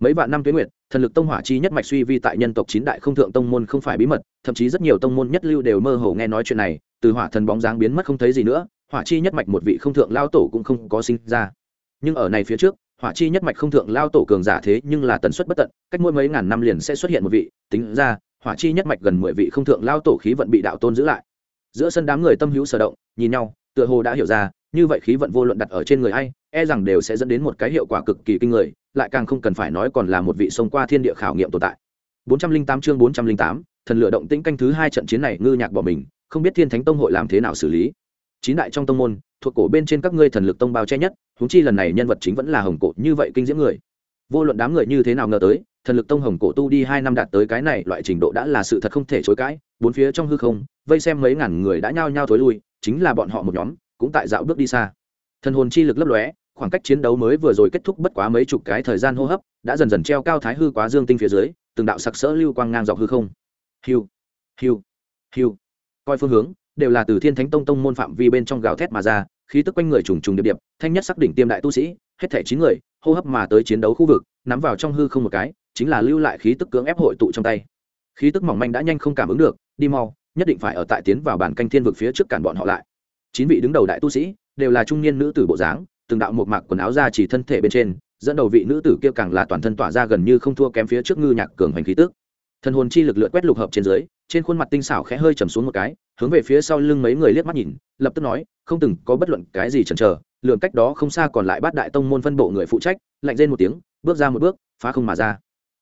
Mấy vạn năm tuyến nguyệt thần lực tông hỏa chi nhất mạch suy vi tại nhân tộc chín đại không thượng tông môn không phải bí mật, thậm chí rất nhiều tông môn nhất lưu đều mơ hồ nghe nói chuyện này, từ hỏa thần bóng dáng biến mất không thấy gì nữa, hỏa chi nhất mạch một vị không thượng lao tổ cũng không có sinh ra. Nhưng ở này phía trước, hỏa chi nhất mạch không thượng lao tổ cường giả thế nhưng là tần suất bất tận, cách mỗi mấy ngàn năm liền sẽ xuất hiện một vị, tính ra, hỏa chi nhất mạch gần mười vị không thượng lao tổ khí vận bị đạo tôn giữ lại. Giữa sân đám người tâm hữu sở động, nhìn nhau, tựa hồ đã hiểu ra, như vậy khí vận vô luận đặt ở trên người ai e rằng đều sẽ dẫn đến một cái hiệu quả cực kỳ kinh người lại càng không cần phải nói còn là một vị sông qua thiên địa khảo nghiệm tồn tại. 408 chương 408, thần lửa động tĩnh canh thứ hai trận chiến này ngư nhạc bỏ mình không biết thiên thánh tông hội làm thế nào xử lý. Chín đại trong tông môn thuộc cổ bên trên các ngươi thần lực tông bao che nhất huống chi lần này nhân vật chính vẫn là hồng cổ như vậy kinh diễm người. Vô luận đám người như thế nào ngờ tới thần lực tông hồng cổ tu đi hai năm đạt tới cái này loại trình độ đã là sự thật không thể chối cãi bốn phía trong hư không vây xem mấy ngàn người đã nhao nhao thối lui chính là bọn họ một nhóm cũng tại dạo bước đi xa. Thần hồn chi lực lấp lóe khoảng cách chiến đấu mới vừa rồi kết thúc bất quá mấy chục cái thời gian hô hấp, đã dần dần treo cao thái hư quá dương tinh phía dưới, từng đạo sặc sỡ lưu quang ngang dọc hư không. Hiu hiu hiu. Coi phương hướng, đều là từ thiên thánh tông tông môn phạm vi bên trong gào thét mà ra, khí tức quanh người trùng trùng điệp điệp, thanh nhất sắc đỉnh tiêm đại tu sĩ, hết thảy chín người, hô hấp mà tới chiến đấu khu vực, nắm vào trong hư không một cái, chính là lưu lại khí tức cưỡng ép hội tụ trong tay. Khí tức mỏng manh đã nhanh không cảm ứng được, đi mau, nhất định phải ở tại tiến vào bản canh thiên vực phía trước cản bọn họ lại. Chín vị đứng đầu đại tu sĩ, đều là trung niên nữ tử bộ dáng từng đạo một mạc quần áo ra chỉ thân thể bên trên, dẫn đầu vị nữ tử kia càng là toàn thân tỏa ra gần như không thua kém phía trước ngư nhạc cường hành khí tức. Thần hồn chi lực lượt quét lục hợp trên dưới, trên khuôn mặt tinh xảo khẽ hơi trầm xuống một cái, hướng về phía sau lưng mấy người liếc mắt nhìn, lập tức nói, không từng có bất luận cái gì chần chờ lượng cách đó không xa còn lại bát đại tông môn phân bộ người phụ trách, lạnh rên một tiếng, bước ra một bước, phá không mà ra.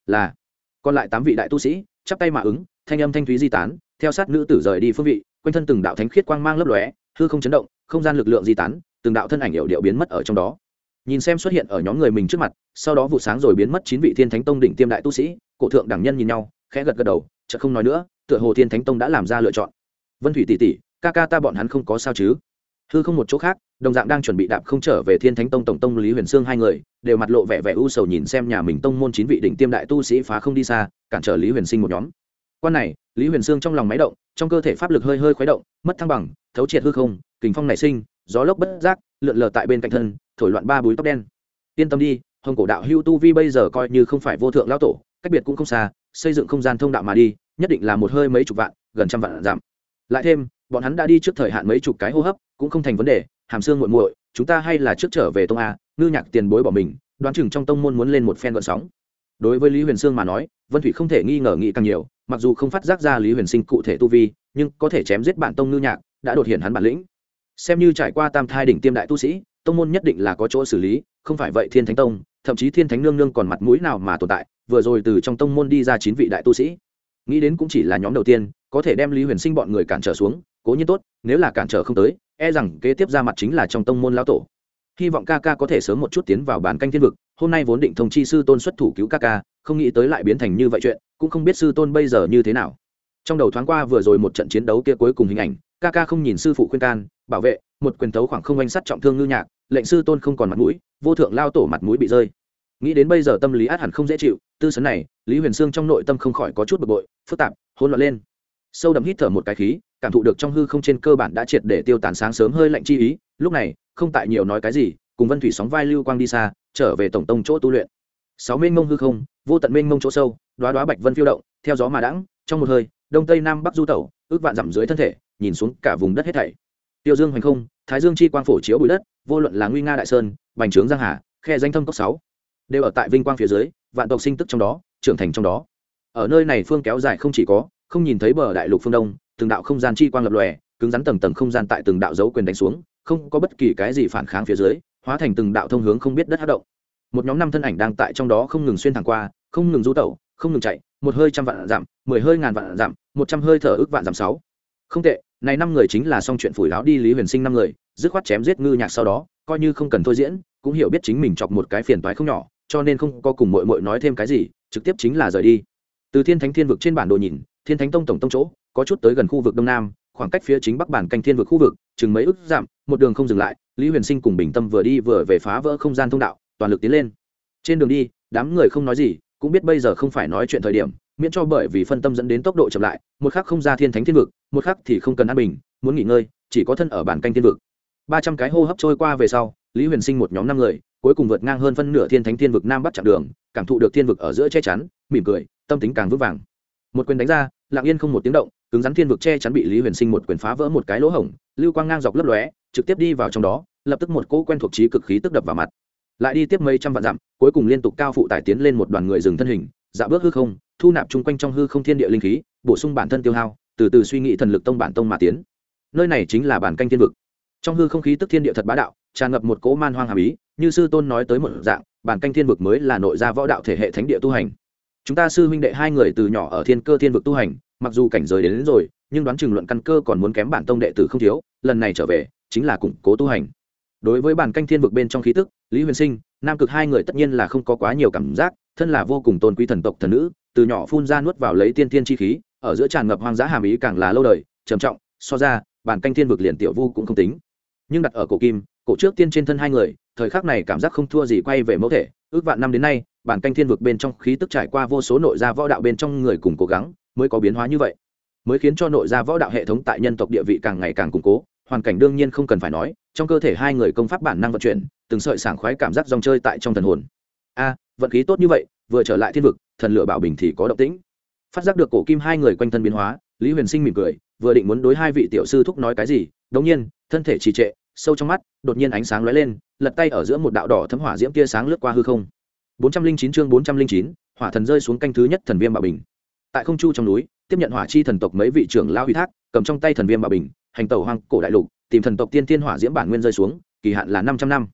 Là, còn lại tám vị đại tu sĩ, chắp tay mà ứng, thanh âm thanh thúy di tán, theo sát nữ tử rời đi phương vị, quanh thân từng đạo thánh khiết quang mang lấp lóe, hư không chấn động, không gian lực lượng di tán từng đạo thân ảnh hiệu điệu biến mất ở trong đó. Nhìn xem xuất hiện ở nhóm người mình trước mặt, sau đó vụ sáng rồi biến mất chín vị thiên thánh tông đỉnh tiêm đại tu sĩ, cổ thượng đẳng nhân nhìn nhau, khẽ gật gật đầu chợ không nói nữa, tựa hồ thiên thánh tông đã làm ra lựa chọn. Vân thủy tỷ tỷ, ca ca ta bọn hắn không có sao chứ? Hư không một chỗ khác, đồng dạng đang chuẩn bị đạp không trở về thiên thánh tông tổng tông lý huyền sương hai người, đều mặt lộ vẻ vẻ u sầu nhìn xem nhà mình tông môn chín vị đỉnh tiêm đại tu sĩ phá không đi xa, cản trở lý huyền sinh một nhóm. Quan này, lý huyền sương trong lòng máy động, trong cơ thể pháp lực hơi hơi khuấy động, mất thăng bằng, thấu triệt hư không, kình phong nảy sinh gió lốc bất giác, lượn lờ tại bên cạnh thân, thổi loạn ba búi tóc đen. Yên tâm đi, hồng cổ đạo hưu tu vi bây giờ coi như không phải vô thượng lao tổ, cách biệt cũng không xa, xây dựng không gian thông đạo mà đi, nhất định là một hơi mấy chục vạn, gần trăm vạn giảm. Lại thêm, bọn hắn đã đi trước thời hạn mấy chục cái hô hấp, cũng không thành vấn đề, hàm xương muộn muội, chúng ta hay là trước trở về tông a, ngư nhạc tiền bối bỏ mình, đoán chừng trong tông môn muốn lên một phen gợn sóng. Đối với lý huyền sương mà nói, vân thủy không thể nghi ngờ nghĩ càng nhiều, mặc dù không phát giác ra lý huyền sinh cụ thể tu vi, nhưng có thể chém giết bản tông ngư nhạc, đã đột hiện hắn bản lĩnh xem như trải qua tam thai đỉnh tiêm đại tu sĩ, tông môn nhất định là có chỗ xử lý, không phải vậy thiên thánh tông, thậm chí thiên thánh nương nương còn mặt mũi nào mà tồn tại, vừa rồi từ trong tông môn đi ra chín vị đại tu sĩ. Nghĩ đến cũng chỉ là nhóm đầu tiên, có thể đem lý huyền sinh bọn người cản trở xuống, cố nhiên tốt, nếu là cản trở không tới e rằng kế tiếp ra mặt chính là trong tông môn lão tổ. Hy vọng ca ca có thể sớm một chút tiến vào bàn canh thiên vực, hôm nay vốn định thông chi sư tôn xuất thủ cứu ca ca, không nghĩ tới lại biến thành như vậy chuyện, cũng không biết sư tôn bây giờ như thế nào. Trong đầu thoáng qua vừa rồi một trận chiến đấu kia cuối cùng hình ảnh ca ca không nhìn sư phụ khuyên can, bảo vệ, một quyền tấu khoảng không oanh sắt trọng thương ngư nhạc, lệnh sư tôn không còn mặt mũi, vô thượng lao tổ mặt mũi bị rơi. Nghĩ đến bây giờ tâm lý át hẳn không dễ chịu, tư sấn này, lý huyền sương trong nội tâm không khỏi có chút bực bội, phức tạp hôn loạn lên. Sâu đậm hít thở một cái khí, cảm thụ được trong hư không trên cơ bản đã triệt để tiêu tàn sáng sớm hơi lạnh chi ý, lúc này, không tại nhiều nói cái gì, cùng vân thủy sóng vai lưu quang đi xa, trở về tổng tông chỗ tu luyện. Sáu mênh mông hư không, vô tận mênh mông chỗ sâu đoá đoá bạch vân phiêu động, theo gió mà đãng, trong một hơi, đông tây nam bắc du tẩu, ước vạn dặm dưới thân thể nhìn xuống cả vùng đất hết thảy. Tiêu dương hoành không, thái dương chi quang phổ chiếu bụi đất, vô luận là nguy nga đại sơn, bành trướng giang hà, khe danh thâm cốc sáu, đều ở tại vinh quang phía dưới, vạn tộc sinh tức trong đó, trưởng thành trong đó. Ở nơi này phương kéo dài không chỉ có, không nhìn thấy bờ đại lục phương đông, từng đạo không gian chi quang lập lòe, cứng rắn tầng tầng không gian tại từng đạo dấu quyền đánh xuống, không có bất kỳ cái gì phản kháng phía dưới, hóa thành từng đạo thông hướng không biết đất hát động. Một nhóm năm thân ảnh đang tại trong đó không ngừng xuyên thẳng qua, không ngừng du tẩu, không ngừng chạy, một hơi trăm vạn giảm, mười hơi ngàn vạn giảm, một trăm hơi thở ước vạn giảm sáu. Không tệ này năm người chính là xong chuyện phủi láo đi lý huyền sinh năm người, dứt khoát chém giết ngư nhạc sau đó, coi như không cần thôi diễn, cũng hiểu biết chính mình chọc một cái phiền toái không nhỏ, cho nên không có cùng mội mội nói thêm cái gì, trực tiếp chính là rời đi. Từ thiên thánh thiên vực trên bản đồ nhìn, thiên thánh tông tổng tông chỗ, có chút tới gần khu vực đông nam, khoảng cách phía chính bắc bản canh thiên vực khu vực, chừng mấy ước giảm một đường không dừng lại, lý huyền sinh cùng bình tâm vừa đi vừa về phá vỡ không gian thông đạo, toàn lực tiến lên. Trên đường đi, đám người không nói gì, cũng biết bây giờ không phải nói chuyện thời điểm miễn cho bởi vì phân tâm dẫn đến tốc độ chậm lại, một khắc không ra thiên thánh thiên vực, một khắc thì không cần an bình, muốn nghỉ ngơi, chỉ có thân ở bản canh thiên vực. Ba trăm cái hô hấp trôi qua về sau, lý huyền sinh một nhóm năm người, cuối cùng vượt ngang hơn phân nửa thiên thánh thiên vực nam bắc chặng đường, cảm thụ được thiên vực ở giữa che chắn, mỉm cười, tâm tính càng vững vàng. Một quyền đánh ra, lặng yên không một tiếng động, cứng rắn thiên vực che chắn bị lý huyền sinh một quyền phá vỡ một cái lỗ hổng, lưu quang ngang dọc lấp lóe, trực tiếp đi vào trong đó, lập tức một cỗ quen thuộc trí cực khí tức đập vào mặt. Lại đi tiếp mấy trăm vạn dặm, cuối cùng liên tục cao phụ tải tiến lên một đoàn người dừng thân hình dạ bước hư không thu nạp chung quanh trong hư không thiên địa linh khí bổ sung bản thân tiêu hao từ từ suy nghĩ thần lực tông bản tông mà tiến. Nơi này chính là bản canh thiên vực. Trong hư không khí tức thiên địa thật bá đạo tràn ngập một cỗ man hoang hàm ý như sư tôn nói tới một dạng bản canh thiên vực mới là nội gia võ đạo thể hệ thánh địa tu hành. Chúng ta sư huynh đệ hai người từ nhỏ ở thiên cơ thiên vực tu hành mặc dù cảnh giới đến, đến rồi nhưng đoán chừng luận căn cơ còn muốn kém bản tông đệ tử không thiếu lần này trở về chính là củng cố tu hành. Đối với bản canh thiên vực bên trong khí tức lý huyền sinh nam cực hai người tất nhiên là không có quá nhiều cảm giác thân là vô cùng tôn quý thần tộc thần nữ, từ nhỏ phun ra nuốt vào lấy tiên tiên chi khí, ở giữa tràn ngập hoang dã hàm ý càng là lâu đời, trầm trọng, so ra, bản canh thiên vực liền tiểu vu cũng không tính. Nhưng đặt ở cổ kim, cổ trước tiên trên thân hai người, thời khắc này cảm giác không thua gì quay về mẫu thể. Ước vạn năm đến nay, bản canh thiên vực bên trong khí tức trải qua vô số nội gia võ đạo bên trong người cùng cố gắng, mới có biến hóa như vậy. Mới khiến cho nội gia võ đạo hệ thống tại nhân tộc địa vị càng ngày càng củng cố, hoàn cảnh đương nhiên không cần phải nói, trong cơ thể hai người công pháp bản năng vận chuyển, từng sợi sảng khoái cảm giác dòng chơi tại trong thần hồn. A vận khí tốt như vậy, vừa trở lại thiên vực, thần lửa bảo bình thì có động tĩnh. Phát giác được cổ kim hai người quanh thân biến hóa, lý huyền sinh mỉm cười, vừa định muốn đối hai vị tiểu sư thúc nói cái gì, đống nhiên, thân thể trì trệ, sâu trong mắt, đột nhiên ánh sáng lóe lên, lật tay ở giữa một đạo đỏ thấm hỏa diễm tia sáng lướt qua hư không. bốn trăm linh chín chương bốn trăm linh chín, hỏa thần rơi xuống canh thứ nhất thần viêm bảo bình. Tại không chu trong núi, tiếp nhận hỏa chi thần tộc mấy vị trưởng lao huy thác, cầm trong tay thần viêm bảo bình, hành tẩu hoang cổ đại lục, tìm thần tộc tiên tiên hỏa diễm bản nguyên rơi xuống, kỳ hạn là năm trăm năm.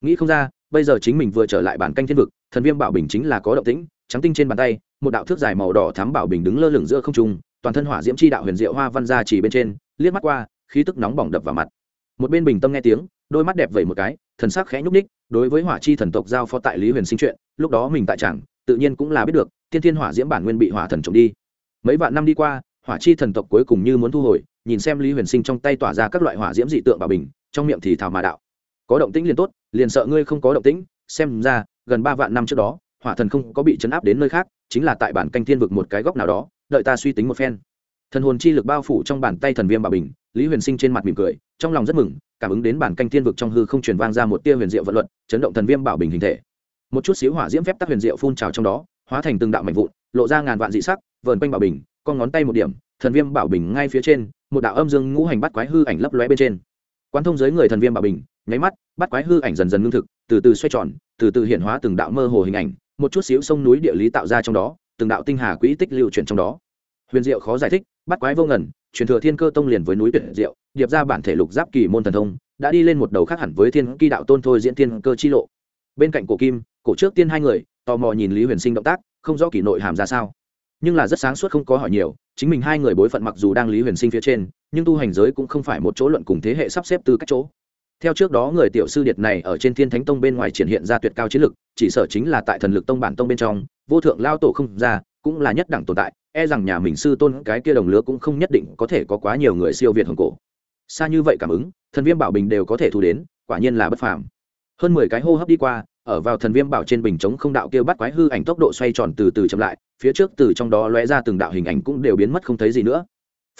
Nghĩ không ra bây giờ chính mình vừa trở lại bản canh thiên vực, thần viêm bảo bình chính là có động tĩnh, trắng tinh trên bàn tay, một đạo thước dài màu đỏ thắm bảo bình đứng lơ lửng giữa không trung, toàn thân hỏa diễm chi đạo huyền diệu hoa văn ra chỉ bên trên, liếc mắt qua, khí tức nóng bỏng đập vào mặt. Một bên bình tâm nghe tiếng, đôi mắt đẹp vẩy một cái, thần sắc khẽ nhúc ních đối với hỏa chi thần tộc giao phó tại lý huyền sinh chuyện, lúc đó mình tại chẳng, tự nhiên cũng là biết được, tiên thiên hỏa diễm bản nguyên bị hỏa thần trộm đi. Mấy vạn năm đi qua, hỏa chi thần tộc cuối cùng như muốn thu hồi, nhìn xem lý huyền sinh trong tay tỏa ra các loại hỏa diễm dị tượng bảo bình, trong miệng thì thảo mà đạo. Có động tĩnh liền tốt liền sợ ngươi không có động tĩnh, xem ra, gần ba vạn năm trước đó, hỏa thần không có bị chấn áp đến nơi khác, chính là tại bản canh thiên vực một cái góc nào đó, đợi ta suy tính một phen. Thần hồn chi lực bao phủ trong bàn tay thần viêm bảo bình, lý huyền sinh trên mặt mỉm cười, trong lòng rất mừng, cảm ứng đến bản canh thiên vực trong hư không truyền vang ra một tia huyền diệu vận luật chấn động thần viêm bảo bình hình thể. Một chút xíu hỏa diễm phép tắc huyền diệu phun trào trong đó, hóa thành từng đạo mạnh vụn, lộ ra ngàn vạn dị sắc, vờn quanh bảo bình, con ngón tay một điểm, thần viêm bảo bình ngay phía trên, một đạo âm dương ngũ hành bắt quái hư ảnh lấp lóe bên trên. Quán thông giới người thần viêm bảo bình, nháy mắt bắt quái hư ảnh dần dần ngưng thực, từ từ xoay tròn, từ từ hiện hóa từng đạo mơ hồ hình ảnh, một chút xíu sông núi địa lý tạo ra trong đó, từng đạo tinh hà quỹ tích lưu chuyển trong đó. Huyền diệu khó giải thích, bắt quái vô ngần, truyền thừa thiên cơ tông liền với núi tuyệt diệu, điệp ra bản thể lục giáp kỳ môn thần thông, đã đi lên một đầu khác hẳn với thiên kỳ đạo tôn thôi diễn thiên cơ chi lộ. Bên cạnh cổ kim, cổ trước tiên hai người, tò mò nhìn lý huyền sinh động tác, không rõ kỳ nội hàm ra sao. Nhưng là rất sáng suốt không có hỏi nhiều, chính mình hai người bối phận mặc dù đang lý huyền sinh phía trên, nhưng tu hành giới cũng không phải một chỗ luận cùng thế hệ sắp xếp từ các chỗ theo trước đó người tiểu sư điệt này ở trên thiên thánh tông bên ngoài triển hiện ra tuyệt cao chiến lực, chỉ sở chính là tại thần lực tông bản tông bên trong, vô thượng lao tổ không ra, cũng là nhất đẳng tồn tại e rằng nhà mình sư tôn cái kia đồng lứa cũng không nhất định có thể có quá nhiều người siêu việt hồng cổ. Xa như vậy cảm ứng, thần viêm bảo bình đều có thể thu đến, quả nhiên là bất phàm. Hơn mười cái hô hấp đi qua, ở vào thần viêm bảo trên bình chống không đạo kia bắt quái hư ảnh tốc độ xoay tròn từ từ chậm lại, phía trước từ trong đó lóe ra từng đạo hình ảnh cũng đều biến mất không thấy gì nữa.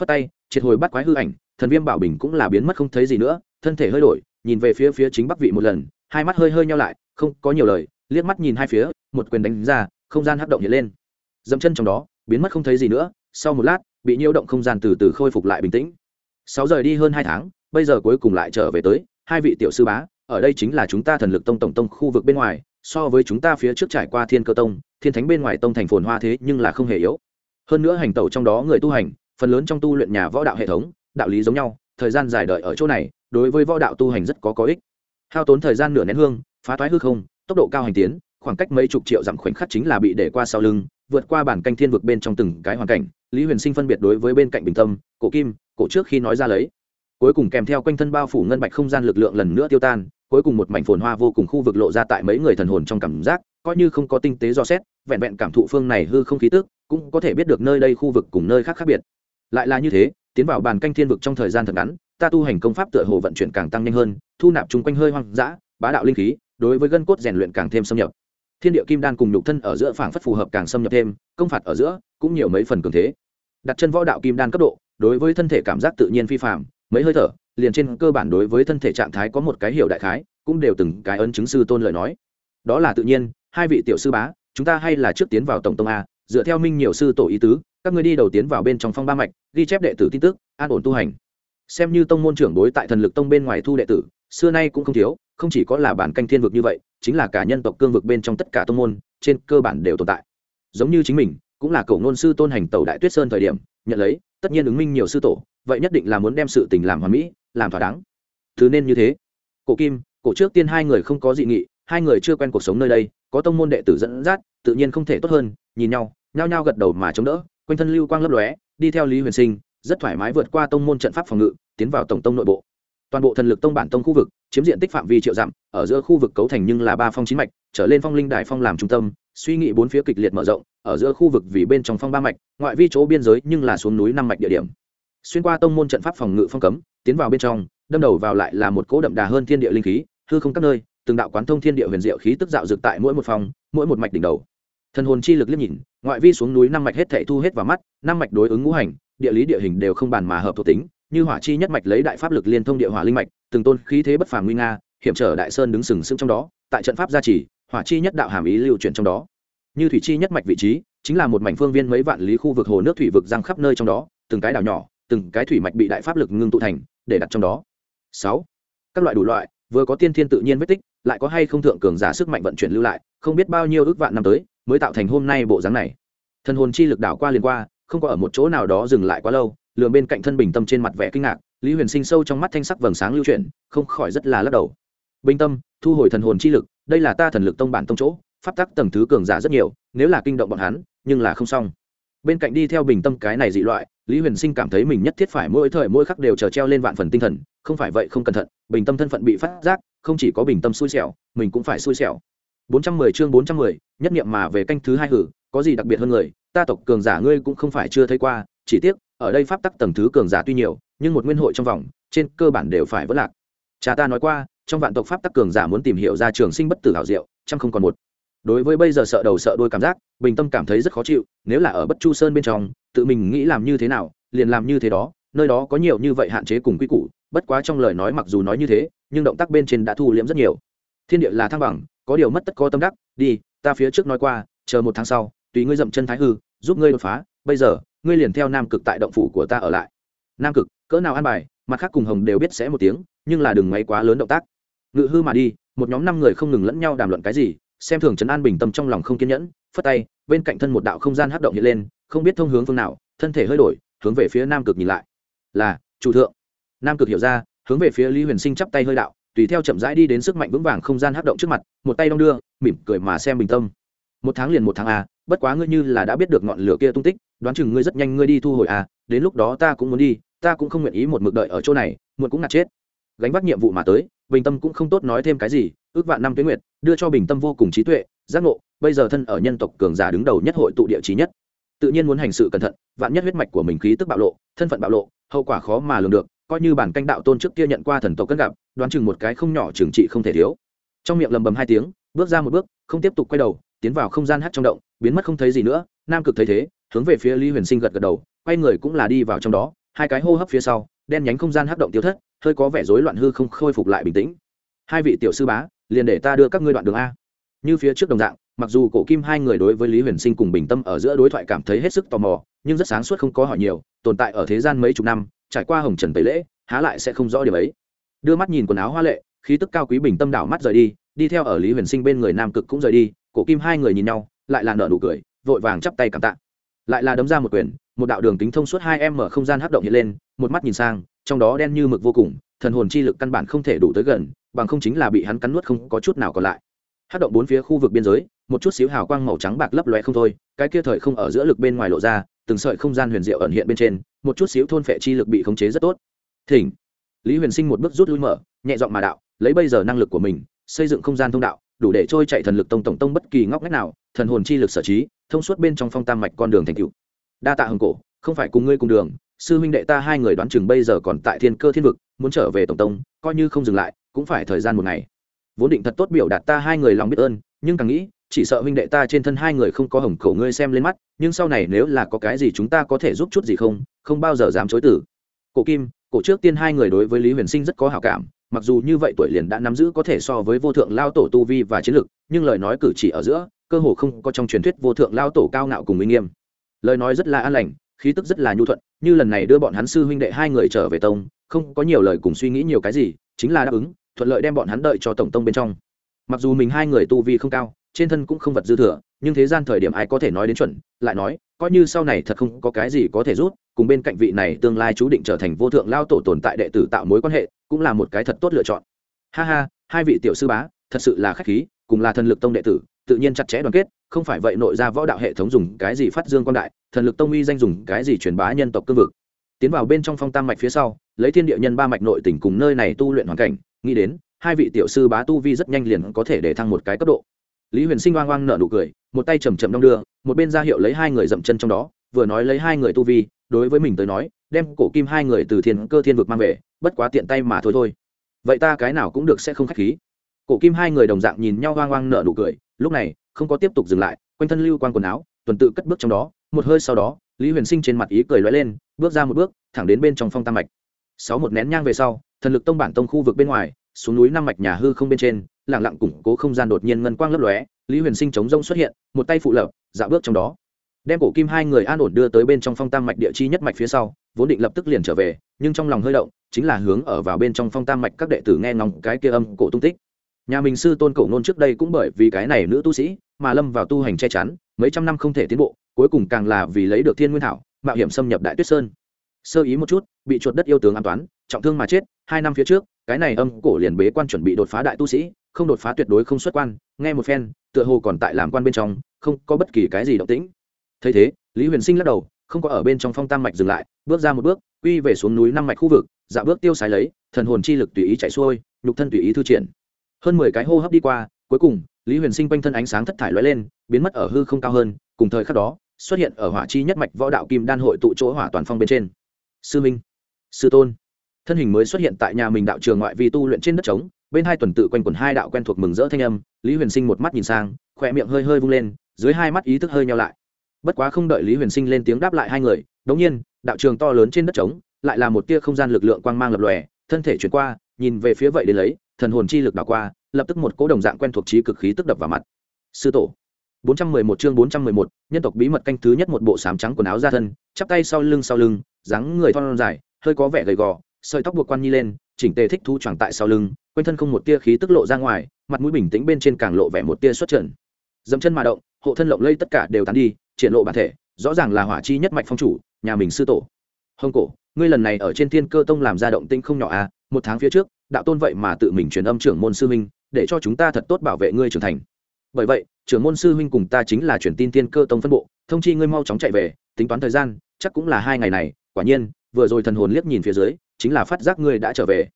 Phất tay, triệt hồi bắt quái hư ảnh, thần viêm bảo bình cũng là biến mất không thấy gì nữa, thân thể hơi đổi nhìn về phía phía chính bắc vị một lần, hai mắt hơi hơi nhau lại, không có nhiều lời, liếc mắt nhìn hai phía, một quyền đánh ra, không gian hấp động hiện lên. Dẫm chân trong đó, biến mất không thấy gì nữa, sau một lát, bị nhiễu động không gian từ từ khôi phục lại bình tĩnh. Sáu giờ đi hơn hai tháng, bây giờ cuối cùng lại trở về tới, hai vị tiểu sư bá, ở đây chính là chúng ta thần lực tông tổng tông khu vực bên ngoài, so với chúng ta phía trước trải qua thiên cơ tông, thiên thánh bên ngoài tông thành phồn hoa thế nhưng là không hề yếu. Hơn nữa hành tẩu trong đó người tu hành, phần lớn trong tu luyện nhà võ đạo hệ thống, đạo lý giống nhau, thời gian dài đợi ở chỗ này đối với võ đạo tu hành rất có có ích. Hao tốn thời gian nửa nén hương, phá toái hư không, tốc độ cao hành tiến, khoảng cách mấy chục triệu dặm khoảnh khắc chính là bị để qua sau lưng, vượt qua bản canh thiên vực bên trong từng cái hoàn cảnh. Lý huyền sinh phân biệt đối với bên cạnh bình tâm, cổ kim, cổ trước khi nói ra lấy. Cuối cùng kèm theo quanh thân bao phủ ngân bạch không gian lực lượng lần nữa tiêu tan, cuối cùng một mảnh phồn hoa vô cùng khu vực lộ ra tại mấy người thần hồn trong cảm giác, coi như không có tinh tế do xét, vẹn vẹn cảm thụ phương này hư không khí tức, cũng có thể biết được nơi đây khu vực cùng nơi khác khác biệt. Lại là như thế, tiến vào bàn canh thiên vực trong thời gian thật ngắn ta tu hành công pháp tựa hồ vận chuyển càng tăng nhanh hơn, thu nạp chung quanh hơi hoang dã, bá đạo linh khí, đối với gân cốt rèn luyện càng thêm xâm nhập. Thiên địa kim đan cùng nhục thân ở giữa phảng phất phù hợp càng xâm nhập thêm, công phạt ở giữa cũng nhiều mấy phần cường thế. Đặt chân võ đạo kim đan cấp độ, đối với thân thể cảm giác tự nhiên phi phạm mấy hơi thở, liền trên cơ bản đối với thân thể trạng thái có một cái hiểu đại khái, cũng đều từng cái ấn chứng sư tôn lời nói. Đó là tự nhiên, hai vị tiểu sư bá, chúng ta hay là trước tiến vào tổng tông a, dựa theo minh nhiều sư tổ ý tứ, các ngươi đi đầu tiến vào bên trong phong ba mạch, ghi chép đệ tử tin tức, an ổn tu hành xem như tông môn trưởng đối tại thần lực tông bên ngoài thu đệ tử, xưa nay cũng không thiếu, không chỉ có là bản canh thiên vực như vậy, chính là cả nhân tộc cương vực bên trong tất cả tông môn, trên cơ bản đều tồn tại. Giống như chính mình, cũng là cầu ngôn sư tôn hành tẩu đại tuyết sơn thời điểm, nhận lấy, tất nhiên ứng minh nhiều sư tổ, vậy nhất định là muốn đem sự tình làm hoàn mỹ, làm thỏa đáng. Thứ nên như thế. Cổ kim, cổ trước tiên hai người không có dị nghị, hai người chưa quen cuộc sống nơi đây, có tông môn đệ tử dẫn dắt, tự nhiên không thể tốt hơn, nhìn nhau, nhao nhao gật đầu mà chống đỡ, quanh thân lưu quang lấp lóe, đi theo lý huyền sinh rất thoải mái vượt qua tông môn trận pháp phòng ngự, tiến vào tổng tông nội bộ. Toàn bộ thần lực tông bản tông khu vực, chiếm diện tích phạm vi triệu dặm, ở giữa khu vực cấu thành nhưng là ba phong chín mạch, trở lên phong linh đài phong làm trung tâm, suy nghĩ bốn phía kịch liệt mở rộng, ở giữa khu vực vì bên trong phong ba mạch, ngoại vi chỗ biên giới nhưng là xuống núi năm mạch địa điểm. Xuyên qua tông môn trận pháp phòng ngự phong cấm, tiến vào bên trong, đâm đầu vào lại là một cỗ đậm đà hơn thiên địa linh khí, hư không các nơi, từng đạo quán thông thiên địa huyền diệu khí tức dạo dược tại mỗi một phòng, mỗi một mạch đỉnh đầu. Thần hồn chi lực liếc nhìn, ngoại vi xuống núi năm mạch hết thảy thu hết vào mắt, năm mạch đối ứng ngũ hành địa lý địa hình đều không bàn mà hợp thuộc tính, như hỏa chi nhất mạch lấy đại pháp lực liên thông địa hỏa linh mạch, từng tôn khí thế bất phàm nguy nga, hiểm trở đại sơn đứng sừng sững trong đó, tại trận pháp gia trì, hỏa chi nhất đạo hàm ý lưu chuyển trong đó. Như thủy chi nhất mạch vị trí, chính là một mảnh phương viên mấy vạn lý khu vực hồ nước thủy vực giang khắp nơi trong đó, từng cái đảo nhỏ, từng cái thủy mạch bị đại pháp lực ngưng tụ thành, để đặt trong đó. Sáu, các loại đủ loại, vừa có tiên thiên tự nhiên vết tích, lại có hay không thượng cường giả sức mạnh vận chuyển lưu lại, không biết bao nhiêu ước vạn năm tới, mới tạo thành hôm nay bộ dáng này. Thần hồn chi lực đảo qua liền qua không có ở một chỗ nào đó dừng lại quá lâu lường bên cạnh thân bình tâm trên mặt vẻ kinh ngạc lý huyền sinh sâu trong mắt thanh sắc vầng sáng lưu chuyển không khỏi rất là lắc đầu. Bình tâm thu hồi thần hồn chi lực đây là ta thần lực tông bản tông chỗ pháp tắc tầng thứ cường giả rất nhiều nếu là kinh động bọn hắn nhưng là không xong. Bên cạnh đi theo bình tâm cái này dị loại lý huyền sinh cảm thấy mình nhất thiết phải mỗi thời mỗi khắc đều chờ treo lên vạn phần tinh thần không phải vậy không cẩn thận bình tâm thân phận bị phát giác không chỉ có bình tâm xui xẻo mình cũng phải xui xẻo. 410 chương 410, nhất niệm mà về canh thứ hai hử có gì đặc biệt hơn người ta tộc cường giả ngươi cũng không phải chưa thấy qua, chỉ tiếc, ở đây pháp tắc tầng thứ cường giả tuy nhiều, nhưng một nguyên hội trong vòng, trên cơ bản đều phải vỡ lạc. Cha ta nói qua, trong vạn tộc pháp tắc cường giả muốn tìm hiểu ra trường sinh bất tử hảo diệu, trăm không còn một. Đối với bây giờ sợ đầu sợ đôi cảm giác, bình tâm cảm thấy rất khó chịu, nếu là ở bất chu sơn bên trong, tự mình nghĩ làm như thế nào, liền làm như thế đó, nơi đó có nhiều như vậy hạn chế cùng quy củ, bất quá trong lời nói mặc dù nói như thế, nhưng động tác bên trên đã thu liễm rất nhiều. Thiên địa là thăng bằng, có điều mất tất có tâm đắc, đi, ta phía trước nói qua, chờ một tháng sau tùy ngươi dậm chân thái hư, giúp ngươi đột phá, bây giờ, ngươi liền theo nam cực tại động phủ của ta ở lại. Nam cực, cỡ nào an bài, mặt khác cùng hồng đều biết sẽ một tiếng, nhưng là đừng máy quá lớn động tác. Ngự hư mà đi, một nhóm năm người không ngừng lẫn nhau đàm luận cái gì, xem thường trấn an bình tâm trong lòng không kiên nhẫn, phất tay, bên cạnh thân một đạo không gian hấp động hiện lên, không biết thông hướng phương nào, thân thể hơi đổi, hướng về phía nam cực nhìn lại. Là, chủ thượng. Nam cực hiểu ra, hướng về phía lý huyền sinh chắp tay hơi đạo, tùy theo chậm rãi đi đến sức mạnh vững vàng không gian hấp động trước mặt, một tay đong đưa, mỉm cười mà xem bình tâm một tháng liền một tháng à bất quá ngươi như là đã biết được ngọn lửa kia tung tích, đoán chừng ngươi rất nhanh ngươi đi thu hồi à đến lúc đó ta cũng muốn đi, ta cũng không nguyện ý một mực đợi ở chỗ này, muộn cũng ngạt chết. Gánh vác nhiệm vụ mà tới, bình tâm cũng không tốt nói thêm cái gì, ước vạn năm tuyến nguyệt, đưa cho bình tâm vô cùng trí tuệ, giác ngộ, bây giờ thân ở nhân tộc cường giả đứng đầu nhất hội tụ địa trí nhất. Tự nhiên muốn hành sự cẩn thận, vạn nhất huyết mạch của mình khí tức bạo lộ, thân phận bạo lộ, hậu quả khó mà lường được, coi như bản canh đạo tôn trước kia nhận qua thần tộc cân gặp, đoán chừng một cái không nhỏ trừng trị không thể thiếu. Trong miệng lầm bầm hai tiếng, bước ra một bước, không tiếp tục quay đầu tiến vào không gian hát trong động, biến mất không thấy gì nữa, nam cực thấy thế, hướng về phía lý huyền sinh gật gật đầu, quay người cũng là đi vào trong đó, hai cái hô hấp phía sau, đen nhánh không gian hát động tiêu thất, hơi có vẻ rối loạn hư không khôi phục lại bình tĩnh. Hai vị tiểu sư bá, liền để ta đưa các ngươi đoạn đường a. Như phía trước đồng dạng, mặc dù cổ kim hai người đối với lý huyền sinh cùng bình tâm ở giữa đối thoại cảm thấy hết sức tò mò, nhưng rất sáng suốt không có hỏi nhiều, tồn tại ở thế gian mấy chục năm, trải qua hồng trần tẩy lễ, há lại sẽ không rõ điều ấy. Đưa mắt nhìn quần áo hoa lệ, khí tức cao quý bình tâm đảo mắt rời đi đi theo ở lý huyền sinh bên người nam cực cũng rời đi cổ kim hai người nhìn nhau, lại là nở nụ cười, vội vàng chắp tay cảm tạ. Lại là đấm ra một quyền, một đạo đường kính thông suốt hai em mở không gian hấp động hiện lên, một mắt nhìn sang, trong đó đen như mực vô cùng, thần hồn chi lực căn bản không thể đủ tới gần, bằng không chính là bị hắn cắn nuốt không có chút nào còn lại. Hấp động bốn phía khu vực biên giới, một chút xíu hào quang màu trắng bạc lấp lóe không thôi, cái kia thời không ở giữa lực bên ngoài lộ ra, từng sợi không gian huyền diệu ẩn hiện bên trên, một chút xíu thôn phệ chi lực bị khống chế rất tốt. Thỉnh. Lý huyền sinh một bước rút lui mở, nhẹ giọng mà đạo, lấy bây giờ năng lực của mình, xây dựng không gian thông đạo đủ để trôi chạy thần lực tông tổng tông bất kỳ ngóc ngách nào, thần hồn chi lực sở trí, thông suốt bên trong phong tam mạch con đường thành cựu đa tạ hồng cổ, không phải cùng ngươi cùng đường, sư huynh đệ ta hai người đoán chừng bây giờ còn tại thiên cơ thiên vực, muốn trở về tổng tông, coi như không dừng lại, cũng phải thời gian một ngày. Vốn định thật tốt biểu đạt ta hai người lòng biết ơn, nhưng càng nghĩ, chỉ sợ huynh đệ ta trên thân hai người không có hồng cổ ngươi xem lên mắt, nhưng sau này nếu là có cái gì chúng ta có thể giúp chút gì không không bao giờ dám chối tử cổ kim, cổ trước tiên hai người đối với lý huyền sinh rất có hảo cảm mặc dù như vậy tuổi liền đã nắm giữ có thể so với vô thượng lao tổ tu vi và chiến lực, nhưng lời nói cử chỉ ở giữa, cơ hồ không có trong truyền thuyết vô thượng lao tổ cao ngạo cùng uy nghiêm. Lời nói rất là an lành, khí tức rất là nhu thuận, như lần này đưa bọn hắn sư huynh đệ hai người trở về tông, không có nhiều lời cùng suy nghĩ nhiều cái gì, chính là đáp ứng, thuận lợi đem bọn hắn đợi cho tổng tông bên trong. Mặc dù mình hai người tu vi không cao, trên thân cũng không vật dư thừa, nhưng thế gian thời điểm ai có thể nói đến chuẩn, lại nói coi như sau này thật không có cái gì có thể rút, cùng bên cạnh vị này tương lai chú định trở thành vô thượng lao tổ tồn tại đệ tử tạo mối quan hệ, cũng là một cái thật tốt lựa chọn. Ha ha, hai vị tiểu sư bá, thật sự là khách khí, cùng là thần lực tông đệ tử, tự nhiên chặt chẽ đoàn kết, không phải vậy nội ra võ đạo hệ thống dùng cái gì phát dương quan đại, thần lực tông uy danh dùng cái gì truyền bá nhân tộc cương vực. Tiến vào bên trong phong tam mạch phía sau, lấy thiên địa nhân ba mạch nội tỉnh cùng nơi này tu luyện hoàn cảnh, nghĩ đến, hai vị tiểu sư bá tu vi rất nhanh liền có thể để thăng một cái cấp độ lý huyền sinh oang oang nở nụ cười, một tay chầm chậm đong đưa, một bên ra hiệu lấy hai người dậm chân trong đó, vừa nói lấy hai người tu vi, đối với mình tới nói, đem cổ kim hai người từ thiên cơ thiên vực mang về, bất quá tiện tay mà thôi thôi. Vậy ta cái nào cũng được sẽ không khách khí. Cổ kim hai người đồng dạng nhìn nhau hoang hoang nở nụ cười, lúc này, không có tiếp tục dừng lại, quanh thân lưu quan quần áo, tuần tự cất bước trong đó, một hơi sau đó, lý huyền sinh trên mặt ý cười loay lên, bước ra một bước, thẳng đến bên trong phong tam mạch. Sáu một nén nhang về sau, thần lực tông bản tông khu vực bên ngoài xuống núi năm mạch nhà hư không bên trên lẳng lặng củng cố không gian đột nhiên ngân quang lấp lóe, lý huyền sinh chống rông xuất hiện, một tay phụ lập dạo bước trong đó. Đem cổ kim hai người an ổn đưa tới bên trong phong tam mạch địa chi nhất mạch phía sau, vốn định lập tức liền trở về, nhưng trong lòng hơi động, chính là hướng ở vào bên trong phong tam mạch các đệ tử nghe ngóng cái kia âm cổ tung tích. Nhà mình sư tôn cổ nôn trước đây cũng bởi vì cái này nữ tu sĩ, mà lâm vào tu hành che chắn, mấy trăm năm không thể tiến bộ, cuối cùng càng là vì lấy được thiên nguyên thảo, mạo hiểm xâm nhập đại tuyết sơn. Sơ ý một chút, bị chuột đất yêu tướng an toán, trọng thương mà chết, hai năm phía trước cái này âm cổ liền bế quan chuẩn bị đột phá đại tu sĩ, không đột phá tuyệt đối không xuất quan, nghe một phen, tựa hồ còn tại làm quan bên trong, không có bất kỳ cái gì động tĩnh. Thấy thế, lý huyền sinh lắc đầu, không có ở bên trong phong tam mạch dừng lại, bước ra một bước, quy về xuống núi năm mạch khu vực dạ bước tiêu sái lấy, thần hồn chi lực tùy ý chạy xuôi, nhục thân tùy ý thư triển. Hơn mười cái hô hấp đi qua, cuối cùng, lý huyền sinh quanh thân ánh sáng thất thải lóe lên, biến mất ở hư không cao hơn, cùng thời khắc đó, xuất hiện ở hỏa chi nhất mạch võ đạo kim đan hội tụ chỗ hỏa toàn phong bên trên. Sư minh, sư tôn thân hình mới xuất hiện tại nhà mình đạo trường ngoại vi tu luyện trên đất trống bên hai tuần tự quanh quẩn hai đạo quen thuộc mừng rỡ thanh âm lý huyền sinh một mắt nhìn sang khỏe miệng hơi hơi vung lên dưới hai mắt ý thức hơi nhau lại. Bất quá không đợi lý huyền sinh lên tiếng đáp lại hai người đống nhiên đạo trường to lớn trên đất trống lại là một tia không gian lực lượng quang mang lập lòe thân thể chuyển qua nhìn về phía vậy đến lấy thần hồn chi lực đảo qua lập tức một cỗ đồng dạng quen thuộc trí cực khí tức đập vào mặt. Sư tổ. 411 chương 411, nhân tộc bí mật canh thứ nhất một bộ sám trắng quần áo ra thân chắp tay sau lưng sau lưng dáng người thon dài hơi có vẻ gầy gò sợi tóc buộc quan nhi lên, chỉnh tề thích thu choàng tại sau lưng, quanh thân không một tia khí tức lộ ra ngoài, mặt mũi bình tĩnh bên trên càng lộ vẻ một tia xuất trần. Dẫm chân mà động, hộ thân lộng lây tất cả đều tán đi, triển lộ bản thể, rõ ràng là hỏa chi nhất mạch phong chủ, nhà mình sư tổ. Hồng cổ, ngươi lần này ở trên thiên cơ tông làm ra động tinh không nhỏ à một tháng phía trước, đạo tôn vậy mà tự mình truyền âm trưởng môn sư huynh, để cho chúng ta thật tốt bảo vệ ngươi trưởng thành. Bởi vậy, trưởng môn sư huynh cùng ta chính là truyền tin thiên cơ tông phân bộ, thông chi ngươi mau chóng chạy về, tính toán thời gian, chắc cũng là hai ngày này, quả nhiên, vừa rồi thần hồn liếc nhìn phía dưới chính là phát giác ngươi đã trở về.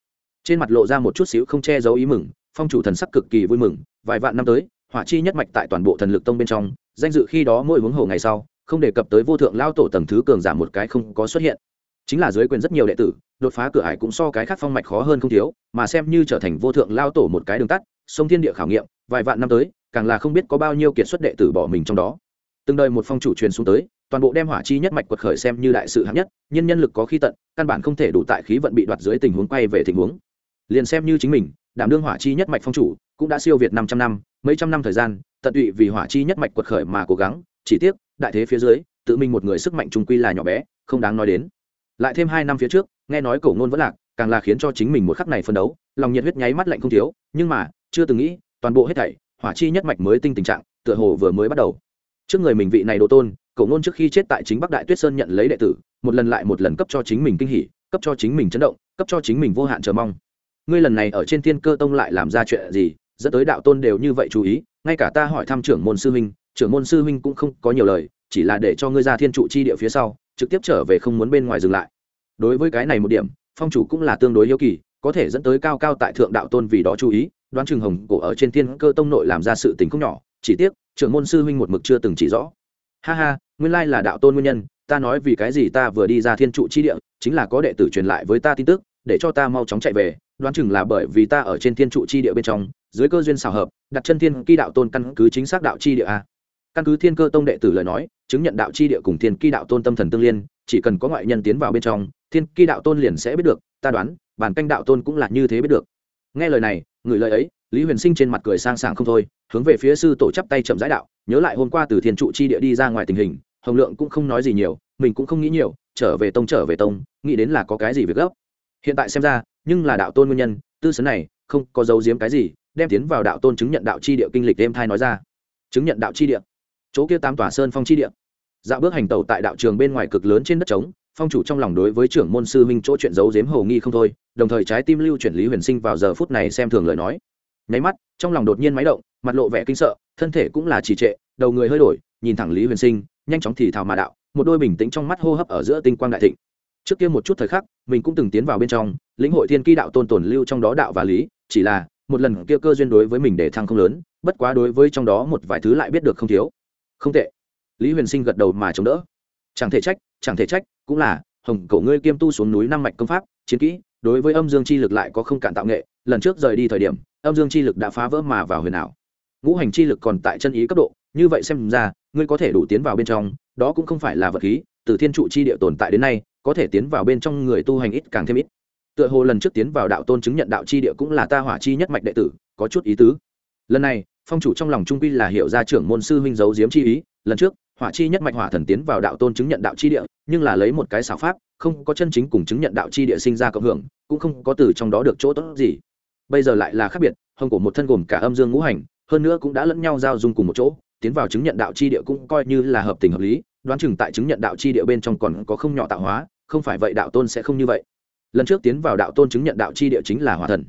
Trên mặt lộ ra một chút xíu không che giấu ý mừng, phong chủ thần sắc cực kỳ vui mừng, vài vạn năm tới, hỏa chi nhất mạch tại toàn bộ thần lực tông bên trong, danh dự khi đó mỗi hướng hồ ngày sau, không đề cập tới vô thượng lao tổ tầng thứ cường giả một cái không có xuất hiện. Chính là dưới quyền rất nhiều đệ tử, đột phá cửa ải cũng so cái khác phong mạch khó hơn không thiếu, mà xem như trở thành vô thượng lao tổ một cái đường tắt, sông thiên địa khảo nghiệm, vài vạn năm tới, càng là không biết có bao nhiêu kiệt xuất đệ tử bỏ mình trong đó. Từng đời một phong chủ truyền xuống tới, toàn bộ đem hỏa chi nhất mạch quật khởi xem như đại sự hạng nhất, nhân nhân lực có khi tận căn bản không thể đủ tại khí vận bị đoạt dưới tình huống quay về tình huống. Liền xem như chính mình, đảm đương hỏa chi nhất mạch phong chủ, cũng đã siêu việt năm trăm năm, mấy trăm năm thời gian, tận tụy vì hỏa chi nhất mạch quật khởi mà cố gắng, chỉ tiếc, đại thế phía dưới, tự mình một người sức mạnh trung quy là nhỏ bé, không đáng nói đến. Lại thêm hai năm phía trước, nghe nói cổ ngôn vẫn lạc, càng là khiến cho chính mình một khắc này phân đấu, lòng nhiệt huyết nháy mắt lạnh không thiếu, nhưng mà, chưa từng nghĩ, toàn bộ hết thảy, hỏa chi nhất mạch mới tinh tình trạng, tựa hồ vừa mới bắt đầu. Trước người mình vị này đồ tôn cậu ngôn trước khi chết tại chính bắc đại tuyết sơn nhận lấy đệ tử, một lần lại một lần cấp cho chính mình kinh hỉ, cấp cho chính mình chấn động, cấp cho chính mình vô hạn chờ mong. Ngươi lần này ở trên thiên cơ tông lại làm ra chuyện gì? Dẫn tới đạo tôn đều như vậy chú ý, ngay cả ta hỏi thăm trưởng môn sư huynh, trưởng môn sư huynh cũng không có nhiều lời, chỉ là để cho ngươi ra thiên trụ chi địa phía sau, trực tiếp trở về không muốn bên ngoài dừng lại. Đối với cái này một điểm, phong chủ cũng là tương đối yêu kỳ, có thể dẫn tới cao cao tại thượng đạo tôn vì đó chú ý, đoán trường hồng cổ ở trên thiên cơ tông nội làm ra sự tình không nhỏ, chỉ tiếc, trưởng môn sư huynh một mực chưa từng chỉ rõ. Ha ha nguyên lai là đạo tôn nguyên nhân, ta nói vì cái gì ta vừa đi ra thiên trụ chi địa, chính là có đệ tử truyền lại với ta tin tức, để cho ta mau chóng chạy về, đoán chừng là bởi vì ta ở trên thiên trụ chi địa bên trong, dưới cơ duyên xào hợp, đặt chân thiên kỳ đạo tôn căn cứ chính xác đạo chi địa a. Căn cứ thiên cơ tông đệ tử lời nói, chứng nhận đạo chi địa cùng thiên kỳ đạo tôn tâm thần tương liên, chỉ cần có ngoại nhân tiến vào bên trong, thiên kỳ đạo tôn liền sẽ biết được, ta đoán, bản canh đạo tôn cũng là như thế biết được. Nghe lời này, người lời ấy, lý huyền sinh trên mặt cười sang sảng không thôi, hướng về phía sư tổ chắp tay chậm rãi đạo, nhớ lại hôm qua từ thiên trụ chi địa đi ra ngoài tình hình hồng lượng cũng không nói gì nhiều, mình cũng không nghĩ nhiều, trở về tông trở về tông, nghĩ đến là có cái gì việc gấp. Hiện tại xem ra, nhưng là đạo tôn nguyên nhân, tư sấn này, không có dấu giếm cái gì, đem tiến vào đạo tôn chứng nhận đạo chi địa kinh lịch đêm thai nói ra. Chứng nhận đạo chi địa. Chỗ kia tám tòa sơn phong chi địa. Dạo bước hành tẩu tại đạo trường bên ngoài cực lớn trên đất trống, phong chủ trong lòng đối với trưởng môn sư minh chỗ chuyện giấu giếm hầu nghi không thôi, đồng thời trái tim lưu chuyển lý huyền sinh vào giờ phút này xem thường lời nói. Nháy mắt, trong lòng đột nhiên máy động, mặt lộ vẻ kinh sợ, thân thể cũng là trì trệ, đầu người hơi đổi, nhìn thẳng lý huyền sinh nhanh chóng thì thào mà đạo, một đôi bình tĩnh trong mắt hô hấp ở giữa tinh quang đại thịnh. Trước kia một chút thời khắc, mình cũng từng tiến vào bên trong, lĩnh hội thiên kỳ đạo tôn tồn lưu trong đó đạo và lý, chỉ là, một lần kia cơ duyên đối với mình để thăng không lớn, bất quá đối với trong đó một vài thứ lại biết được không thiếu. Không tệ. Lý huyền sinh gật đầu mà chống đỡ. Chẳng thể trách, chẳng thể trách, cũng là, hồng cổ ngươi kiêm tu xuống núi năm mạch công pháp, chiến kỹ, đối với âm dương chi lực lại có không cạn tạo nghệ, lần trước rời đi thời điểm, âm dương chi lực đã phá vỡ mà vào huyền ảo. Ngũ hành chi lực còn tại chân ý cấp độ như vậy xem ra, ngươi có thể đủ tiến vào bên trong, đó cũng không phải là vật khí, từ thiên trụ chi địa tồn tại đến nay, có thể tiến vào bên trong người tu hành ít càng thêm ít. Tựa hồ lần trước tiến vào đạo tôn chứng nhận đạo chi địa cũng là ta hỏa chi nhất mạch đệ tử, có chút ý tứ. Lần này, phong chủ trong lòng trung quy là hiệu gia trưởng môn sư huynh giấu diếm chi ý, lần trước, hỏa chi nhất mạch hỏa thần tiến vào đạo tôn chứng nhận đạo chi địa, nhưng là lấy một cái xảo pháp, không có chân chính cùng chứng nhận đạo chi địa sinh ra cộng hưởng, cũng không có từ trong đó được chỗ tốt gì. Bây giờ lại là khác biệt, hồng của một thân gồm cả âm dương ngũ hành, hơn nữa cũng đã lẫn nhau giao dung cùng một chỗ tiến vào chứng nhận đạo chi địa cũng coi như là hợp tình hợp lý, đoán chừng tại chứng nhận đạo chi địa bên trong còn có không nhỏ tạo hóa, không phải vậy đạo tôn sẽ không như vậy. Lần trước tiến vào đạo tôn chứng nhận đạo chi địa chính là hỏa thần.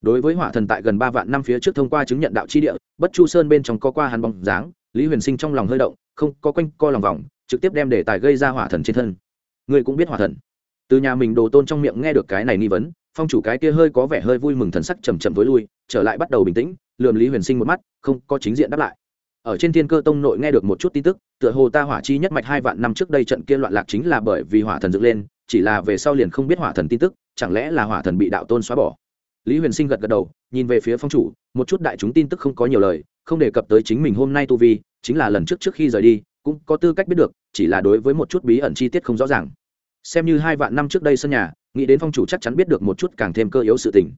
Đối với hỏa thần tại gần ba vạn năm phía trước thông qua chứng nhận đạo chi địa, bất chu sơn bên trong có qua hắn bóng dáng, lý huyền sinh trong lòng hơi động, không, có quanh co lòng vòng, trực tiếp đem đề tài gây ra hỏa thần trên thân. Ngươi cũng biết hỏa thần. Từ nhà mình đồ tôn trong miệng nghe được cái này nghi vấn, phong chủ cái kia hơi có vẻ hơi vui mừng thần sắc chầm chậm với lui, trở lại bắt đầu bình tĩnh, lườm lý huyền sinh một mắt, không có chính diện đáp lại ở trên thiên cơ tông nội nghe được một chút tin tức, tựa hồ ta hỏa chi nhất mạch hai vạn năm trước đây trận kia loạn lạc chính là bởi vì hỏa thần dựng lên, chỉ là về sau liền không biết hỏa thần tin tức, chẳng lẽ là hỏa thần bị đạo tôn xóa bỏ? Lý huyền sinh gật gật đầu, nhìn về phía phong chủ, một chút đại chúng tin tức không có nhiều lời, không đề cập tới chính mình hôm nay tu vi, chính là lần trước trước khi rời đi, cũng có tư cách biết được, chỉ là đối với một chút bí ẩn chi tiết không rõ ràng. Xem như hai vạn năm trước đây sân nhà, nghĩ đến phong chủ chắc chắn biết được một chút càng thêm cơ yếu sự tình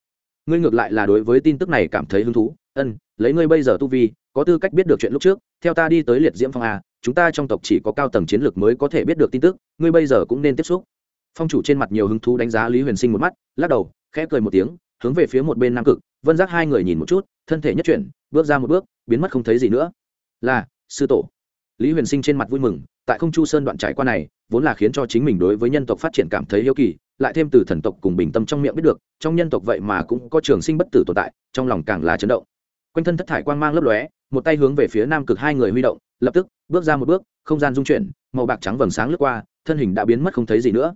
ngươi ngược lại là đối với tin tức này cảm thấy hứng thú. Ân, lấy ngươi bây giờ tu vi, có tư cách biết được chuyện lúc trước, theo ta đi tới liệt diễm phong a, chúng ta trong tộc chỉ có cao tầng chiến lược mới có thể biết được tin tức, ngươi bây giờ cũng nên tiếp xúc. Phong chủ trên mặt nhiều hứng thú đánh giá lý huyền sinh một mắt, lắc đầu, khẽ cười một tiếng, hướng về phía một bên nam cực, vân giác hai người nhìn một chút, thân thể nhất chuyển, bước ra một bước, biến mất không thấy gì nữa. Là, sư tổ. Lý huyền sinh trên mặt vui mừng, tại không chu sơn đoạn trải qua này, vốn là khiến cho chính mình đối với nhân tộc phát triển cảm thấy yêu kỳ lại thêm từ thần tộc cùng bình tâm trong miệng biết được trong nhân tộc vậy mà cũng có trường sinh bất tử tồn tại trong lòng càng là chấn động. Quanh thân thất thải quang mang lấp lóe một tay hướng về phía nam cực hai người huy động lập tức bước ra một bước không gian dung chuyển màu bạc trắng vầng sáng lướt qua thân hình đã biến mất không thấy gì nữa.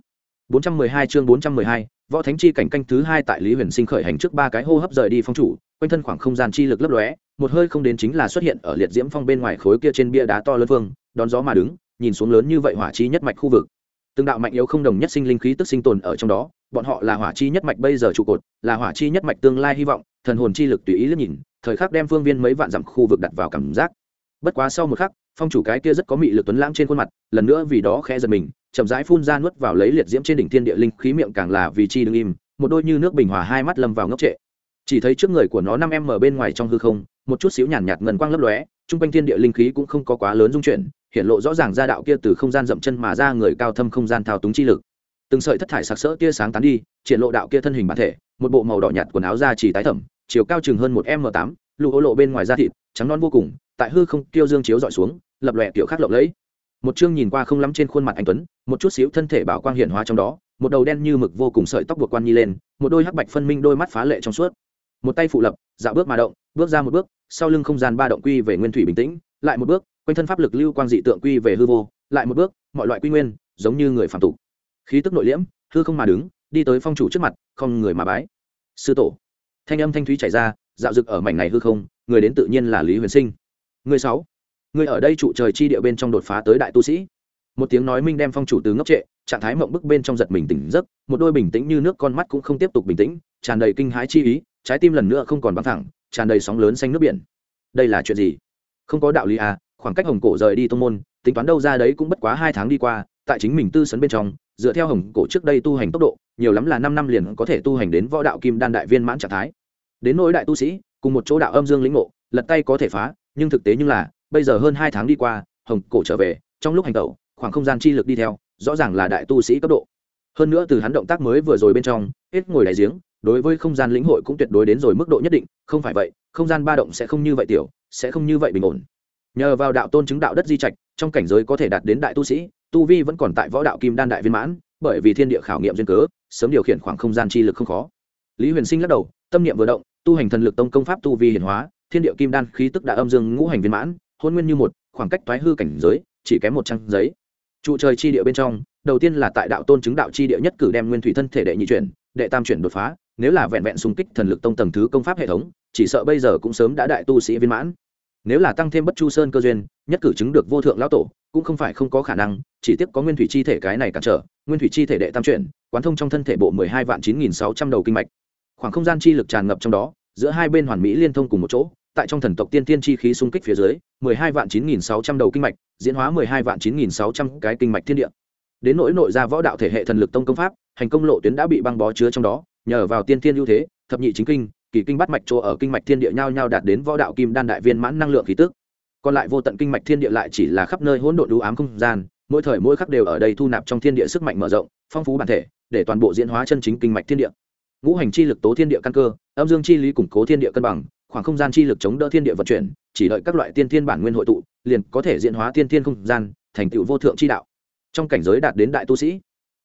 412 chương 412, võ thánh chi cảnh canh thứ hai tại lý huyền sinh khởi hành trước ba cái hô hấp rời đi phong chủ quanh thân khoảng không gian chi lực lấp lóe một hơi không đến chính là xuất hiện ở liệt diễm phong bên ngoài khối kia trên bia đá to lớn vương đón gió mà đứng nhìn xuống lớn như vậy hỏa chi nhất mạch khu vực từng đạo mạnh yếu không đồng nhất sinh linh khí tức sinh tồn ở trong đó bọn họ là hỏa chi nhất mạch bây giờ trụ cột là hỏa chi nhất mạch tương lai hy vọng thần hồn chi lực tùy ý liếc nhìn thời khắc đem phương viên mấy vạn dặm khu vực đặt vào cảm giác. Bất quá sau một khắc phong chủ cái kia rất có mị lực tuấn lãng trên khuôn mặt lần nữa vì đó khẽ giật mình chậm rãi phun ra nuốt vào lấy liệt diễm trên đỉnh thiên địa linh khí miệng càng là vì chi đứng im một đôi như nước bình hòa hai mắt lâm vào ngốc trệ. Chỉ thấy trước người của nó năm em ở bên ngoài trong hư không một chút xíu nhàn nhạt, nhạt ngân quang lấp lóe trung quanh thiên địa linh khí cũng không có quá lớn dung chuyển hiện lộ rõ ràng ra đạo kia từ không gian dậm chân mà ra người cao thâm không gian thao túng chi lực. Từng sợi thất thải sặc sỡ tia sáng tán đi, triển lộ đạo kia thân hình bản thể, một bộ màu đỏ nhạt quần áo da chỉ tái thẩm, chiều cao chừng hơn một m tám lụ ô lộ bên ngoài da thịt, trắng non vô cùng, tại hư không tiêu dương chiếu dọi xuống, lập lòe kiểu khác lộng lẫy. Một chương nhìn qua không lắm trên khuôn mặt anh tuấn, một chút xíu thân thể bảo quang hiển hóa trong đó, một đầu đen như mực vô cùng sợi tóc buộc quan nhi lên, một đôi hắc bạch phân minh đôi mắt phá lệ trong suốt. Một tay phụ lập, dạo bước mà động, bước ra một bước, sau lưng không gian ba động quy về nguyên thủy bình tĩnh, lại một bước quanh thân pháp lực lưu quang dị tượng quy về hư vô, lại một bước, mọi loại quy nguyên, giống như người phạm tục. Khí tức nội liễm, hư không mà đứng, đi tới phong chủ trước mặt, không người mà bái. Sư tổ. Thanh âm thanh thúy chảy ra, dạo dực ở mảnh này hư không, người đến tự nhiên là lý huyền sinh. Người sáu. Người ở đây trụ trời chi địa bên trong đột phá tới đại tu sĩ. Một tiếng nói minh đem phong chủ từ ngốc trệ, trạng thái mộng bức bên trong giật mình tỉnh giấc, một đôi bình tĩnh như nước con mắt cũng không tiếp tục bình tĩnh, tràn đầy kinh hãi chi ý, trái tim lần nữa không còn băng thẳng, tràn đầy sóng lớn xanh nước biển. Đây là chuyện gì? Không có đạo lý à khoảng cách hồng cổ rời đi tông môn, tính toán đâu ra đấy cũng bất quá hai tháng đi qua, tại chính mình tư sấn bên trong, dựa theo hồng cổ trước đây tu hành tốc độ, nhiều lắm là năm năm liền có thể tu hành đến võ đạo kim đan đại viên mãn trạng thái. Đến nỗi đại tu sĩ, cùng một chỗ đạo âm dương lĩnh ngộ, lật tay có thể phá, nhưng thực tế như là, bây giờ hơn hai tháng đi qua, hồng cổ trở về, trong lúc hành tẩu, khoảng không gian chi lực đi theo, rõ ràng là đại tu sĩ cấp độ. Hơn nữa từ hắn động tác mới vừa rồi bên trong, hết ngồi đại giếng, đối với không gian lĩnh hội cũng tuyệt đối đến rồi mức độ nhất định, không phải vậy, không gian ba động sẽ không như vậy tiểu, sẽ không như vậy bình ổn nhờ vào đạo tôn chứng đạo đất di trạch, trong cảnh giới có thể đạt đến đại tu sĩ, tu vi vẫn còn tại võ đạo kim đan đại viên mãn, bởi vì thiên địa khảo nghiệm duyên cớ, sớm điều khiển khoảng không gian chi lực không khó. Lý huyền sinh lắc đầu, tâm niệm vừa động, tu hành thần lực tông công pháp tu vi hiển hóa, thiên địa kim đan khí tức đã âm dương ngũ hành viên mãn, hôn nguyên như một, khoảng cách thoái hư cảnh giới, chỉ kém một trang giấy. Trụ trời chi địa bên trong, đầu tiên là tại đạo tôn chứng đạo chi địa nhất cử đem nguyên thủy thân thể đệ nhị chuyển, đệ tam chuyển đột phá, nếu là vẹn vẹn xung kích thần lực tông tầng thứ công pháp hệ thống, chỉ sợ bây giờ cũng sớm đã đại tu sĩ viên mãn nếu là tăng thêm bất chu sơn cơ duyên, nhất cử chứng được vô thượng lão tổ, cũng không phải không có khả năng, chỉ tiếp có nguyên thủy chi thể cái này cản trở, nguyên thủy chi thể đệ tam chuyển, quán thông trong thân thể bộ mười hai vạn chín nghìn sáu trăm đầu kinh mạch. Khoảng không gian chi lực tràn ngập trong đó, giữa hai bên hoàn mỹ liên thông cùng một chỗ, tại trong thần tộc tiên tiên chi khí xung kích phía dưới, mười hai vạn chín nghìn sáu trăm đầu kinh mạch, diễn hóa mười hai vạn chín nghìn sáu trăm cái kinh mạch thiên địa. Đến nỗi nội ra võ đạo thể hệ thần lực tông công pháp, hành công lộ tuyến đã bị băng bó chứa trong đó, nhờ vào tiên tiên ưu thế, thập nhị chính kinh kỳ kinh bắt mạch chỗ ở kinh mạch thiên địa nhau nhau đạt đến võ đạo kim đan đại viên mãn năng lượng khí tức. Còn lại vô tận kinh mạch thiên địa lại chỉ là khắp nơi hỗn độn đũ ám không gian, mỗi thời mỗi khắc đều ở đây thu nạp trong thiên địa sức mạnh mở rộng, phong phú bản thể, để toàn bộ diễn hóa chân chính kinh mạch thiên địa. Ngũ hành chi lực tố thiên địa căn cơ, âm dương chi lý củng cố thiên địa cân bằng, khoảng không gian chi lực chống đỡ thiên địa vận chuyển, chỉ đợi các loại tiên thiên bản nguyên hội tụ, liền có thể diễn hóa tiên thiên không gian, thành tựu vô thượng chi đạo. Trong cảnh giới đạt đến đại tu sĩ,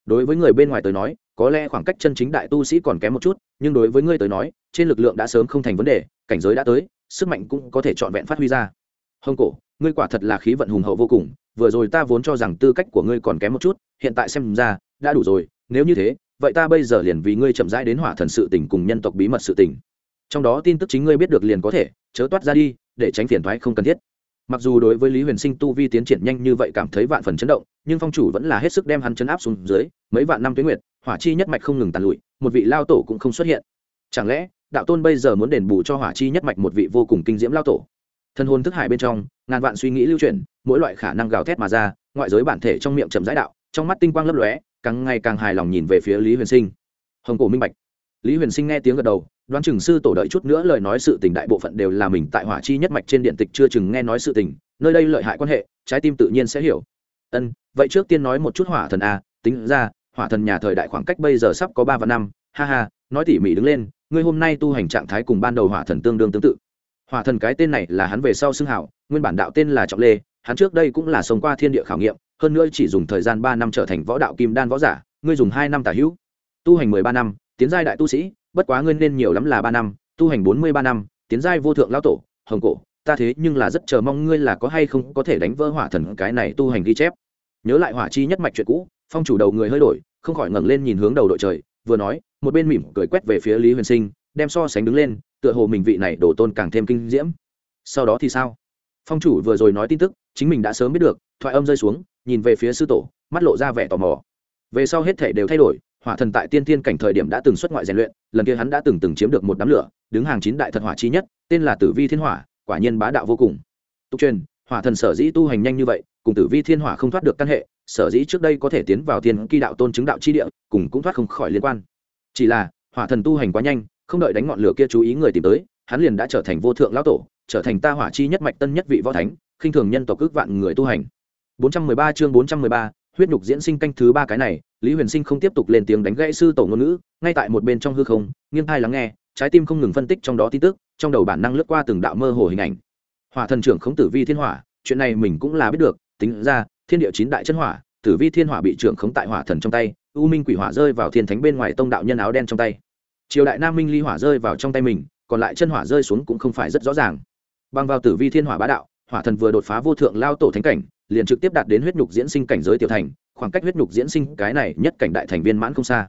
đối với người bên ngoài tới nói có lẽ khoảng cách chân chính đại tu sĩ còn kém một chút, nhưng đối với ngươi tới nói, trên lực lượng đã sớm không thành vấn đề, cảnh giới đã tới, sức mạnh cũng có thể trọn vẹn phát huy ra. Hồng cổ, ngươi quả thật là khí vận hùng hậu vô cùng, vừa rồi ta vốn cho rằng tư cách của ngươi còn kém một chút, hiện tại xem ra, đã đủ rồi, nếu như thế, vậy ta bây giờ liền vì ngươi chậm rãi đến hỏa thần sự tình cùng nhân tộc bí mật sự tình. Trong đó tin tức chính ngươi biết được liền có thể, chớ toát ra đi, để tránh phiền thoái không cần thiết mặc dù đối với lý huyền sinh tu vi tiến triển nhanh như vậy cảm thấy vạn phần chấn động, nhưng phong chủ vẫn là hết sức đem hắn chấn áp xuống dưới, mấy vạn năm tuyến nguyệt, hỏa chi nhất mạch không ngừng tàn lụi, một vị lao tổ cũng không xuất hiện. Chẳng lẽ, đạo tôn bây giờ muốn đền bù cho hỏa chi nhất mạch một vị vô cùng kinh diễm lao tổ? Thân hồn thức hải bên trong, ngàn vạn suy nghĩ lưu chuyển, mỗi loại khả năng gào thét mà ra, ngoại giới bản thể trong miệng chậm rãi đạo, trong mắt tinh quang lấp lóe, càng ngày càng hài lòng nhìn về phía lý huyền sinh. Hồng cổ minh bạch. Lý huyền sinh nghe tiếng gật đầu đoán chừng sư tổ đợi chút nữa lời nói sự tình đại bộ phận đều là mình tại hỏa chi nhất mạch trên điện tịch chưa chừng nghe nói sự tình, nơi đây lợi hại quan hệ, trái tim tự nhiên sẽ hiểu. Ân, vậy trước tiên nói một chút hỏa thần a, tính ra, hỏa thần nhà thời đại khoảng cách bây giờ sắp có ba và năm, ha ha, nói tỉ mỉ đứng lên, ngươi hôm nay tu hành trạng thái cùng ban đầu hỏa thần tương đương tương tự. Hỏa thần cái tên này là hắn về sau xưng hảo, nguyên bản đạo tên là trọng lê, hắn trước đây cũng là sống qua thiên địa khảo nghiệm, hơn nữa chỉ dùng thời gian ba năm trở thành võ đạo kim đan võ giả, ngươi dùng hai năm tả hữu. Tu hành mười ba năm, tiến giai đại tu sĩ bất quá ngươi nên nhiều lắm là ba năm, tu hành bốn mươi ba năm, tiến giai vô thượng lão tổ, hồng cổ, ta thế nhưng là rất chờ mong ngươi là có hay không có thể đánh vỡ hỏa thần cái này tu hành ghi chép. Nhớ lại hỏa chi nhất mạch chuyện cũ, phong chủ đầu người hơi đổi, không khỏi ngẩng lên nhìn hướng đầu đội trời, vừa nói, một bên mỉm cười quét về phía lý huyền sinh, đem so sánh đứng lên, tựa hồ mình vị này đổ tôn càng thêm kinh diễm. Sau đó thì sao? Phong chủ vừa rồi nói tin tức, chính mình đã sớm biết được, thoại âm rơi xuống, nhìn về phía sư tổ, mắt lộ ra vẻ tò mò. Về sau hết thể đều thay đổi hỏa thần tại tiên tiên cảnh thời điểm đã từng xuất ngoại rèn luyện lần kia hắn đã từng từng chiếm được một đám lửa đứng hàng chín đại thật hỏa chi nhất tên là tử vi thiên hỏa quả nhiên bá đạo vô cùng. Tục truyền hỏa thần sở dĩ tu hành nhanh như vậy cùng tử vi thiên hỏa không thoát được căn hệ sở dĩ trước đây có thể tiến vào Thiên kỳ đạo tôn chứng đạo chi địa cùng cũng thoát không khỏi liên quan. Chỉ là hỏa thần tu hành quá nhanh không đợi đánh ngọn lửa kia chú ý người tìm tới hắn liền đã trở thành vô thượng lão tổ trở thành ta hỏa chi nhất mạch tân nhất vị võ thánh khinh thường nhân tộc ước vạn người tu hành. 413 chương 413, huyết nhục diễn sinh canh thứ ba cái này, lý huyền sinh không tiếp tục lên tiếng đánh gãy sư tổ ngôn ngữ, ngay tại một bên trong hư không, nghiêng thai lắng nghe, trái tim không ngừng phân tích trong đó tin tức, trong đầu bản năng lướt qua từng đạo mơ hồ hình ảnh. Hỏa thần trưởng khống tử vi thiên hỏa, chuyện này mình cũng là biết được, tính ra, thiên địa chín đại chân hỏa, tử vi thiên hỏa bị trưởng khống tại hỏa thần trong tay, u minh quỷ hỏa rơi vào thiên thánh bên ngoài tông đạo nhân áo đen trong tay. Triều đại nam minh ly hỏa rơi vào trong tay mình, còn lại chân hỏa rơi xuống cũng không phải rất rõ ràng. Bằng vào tử vi thiên hỏa bá đạo, hỏa thần vừa đột phá vô thượng lao tổ thánh cảnh liền trực tiếp đạt đến huyết nhục diễn sinh cảnh giới tiểu thành, khoảng cách huyết nhục diễn sinh cái này nhất cảnh đại thành viên mãn không xa.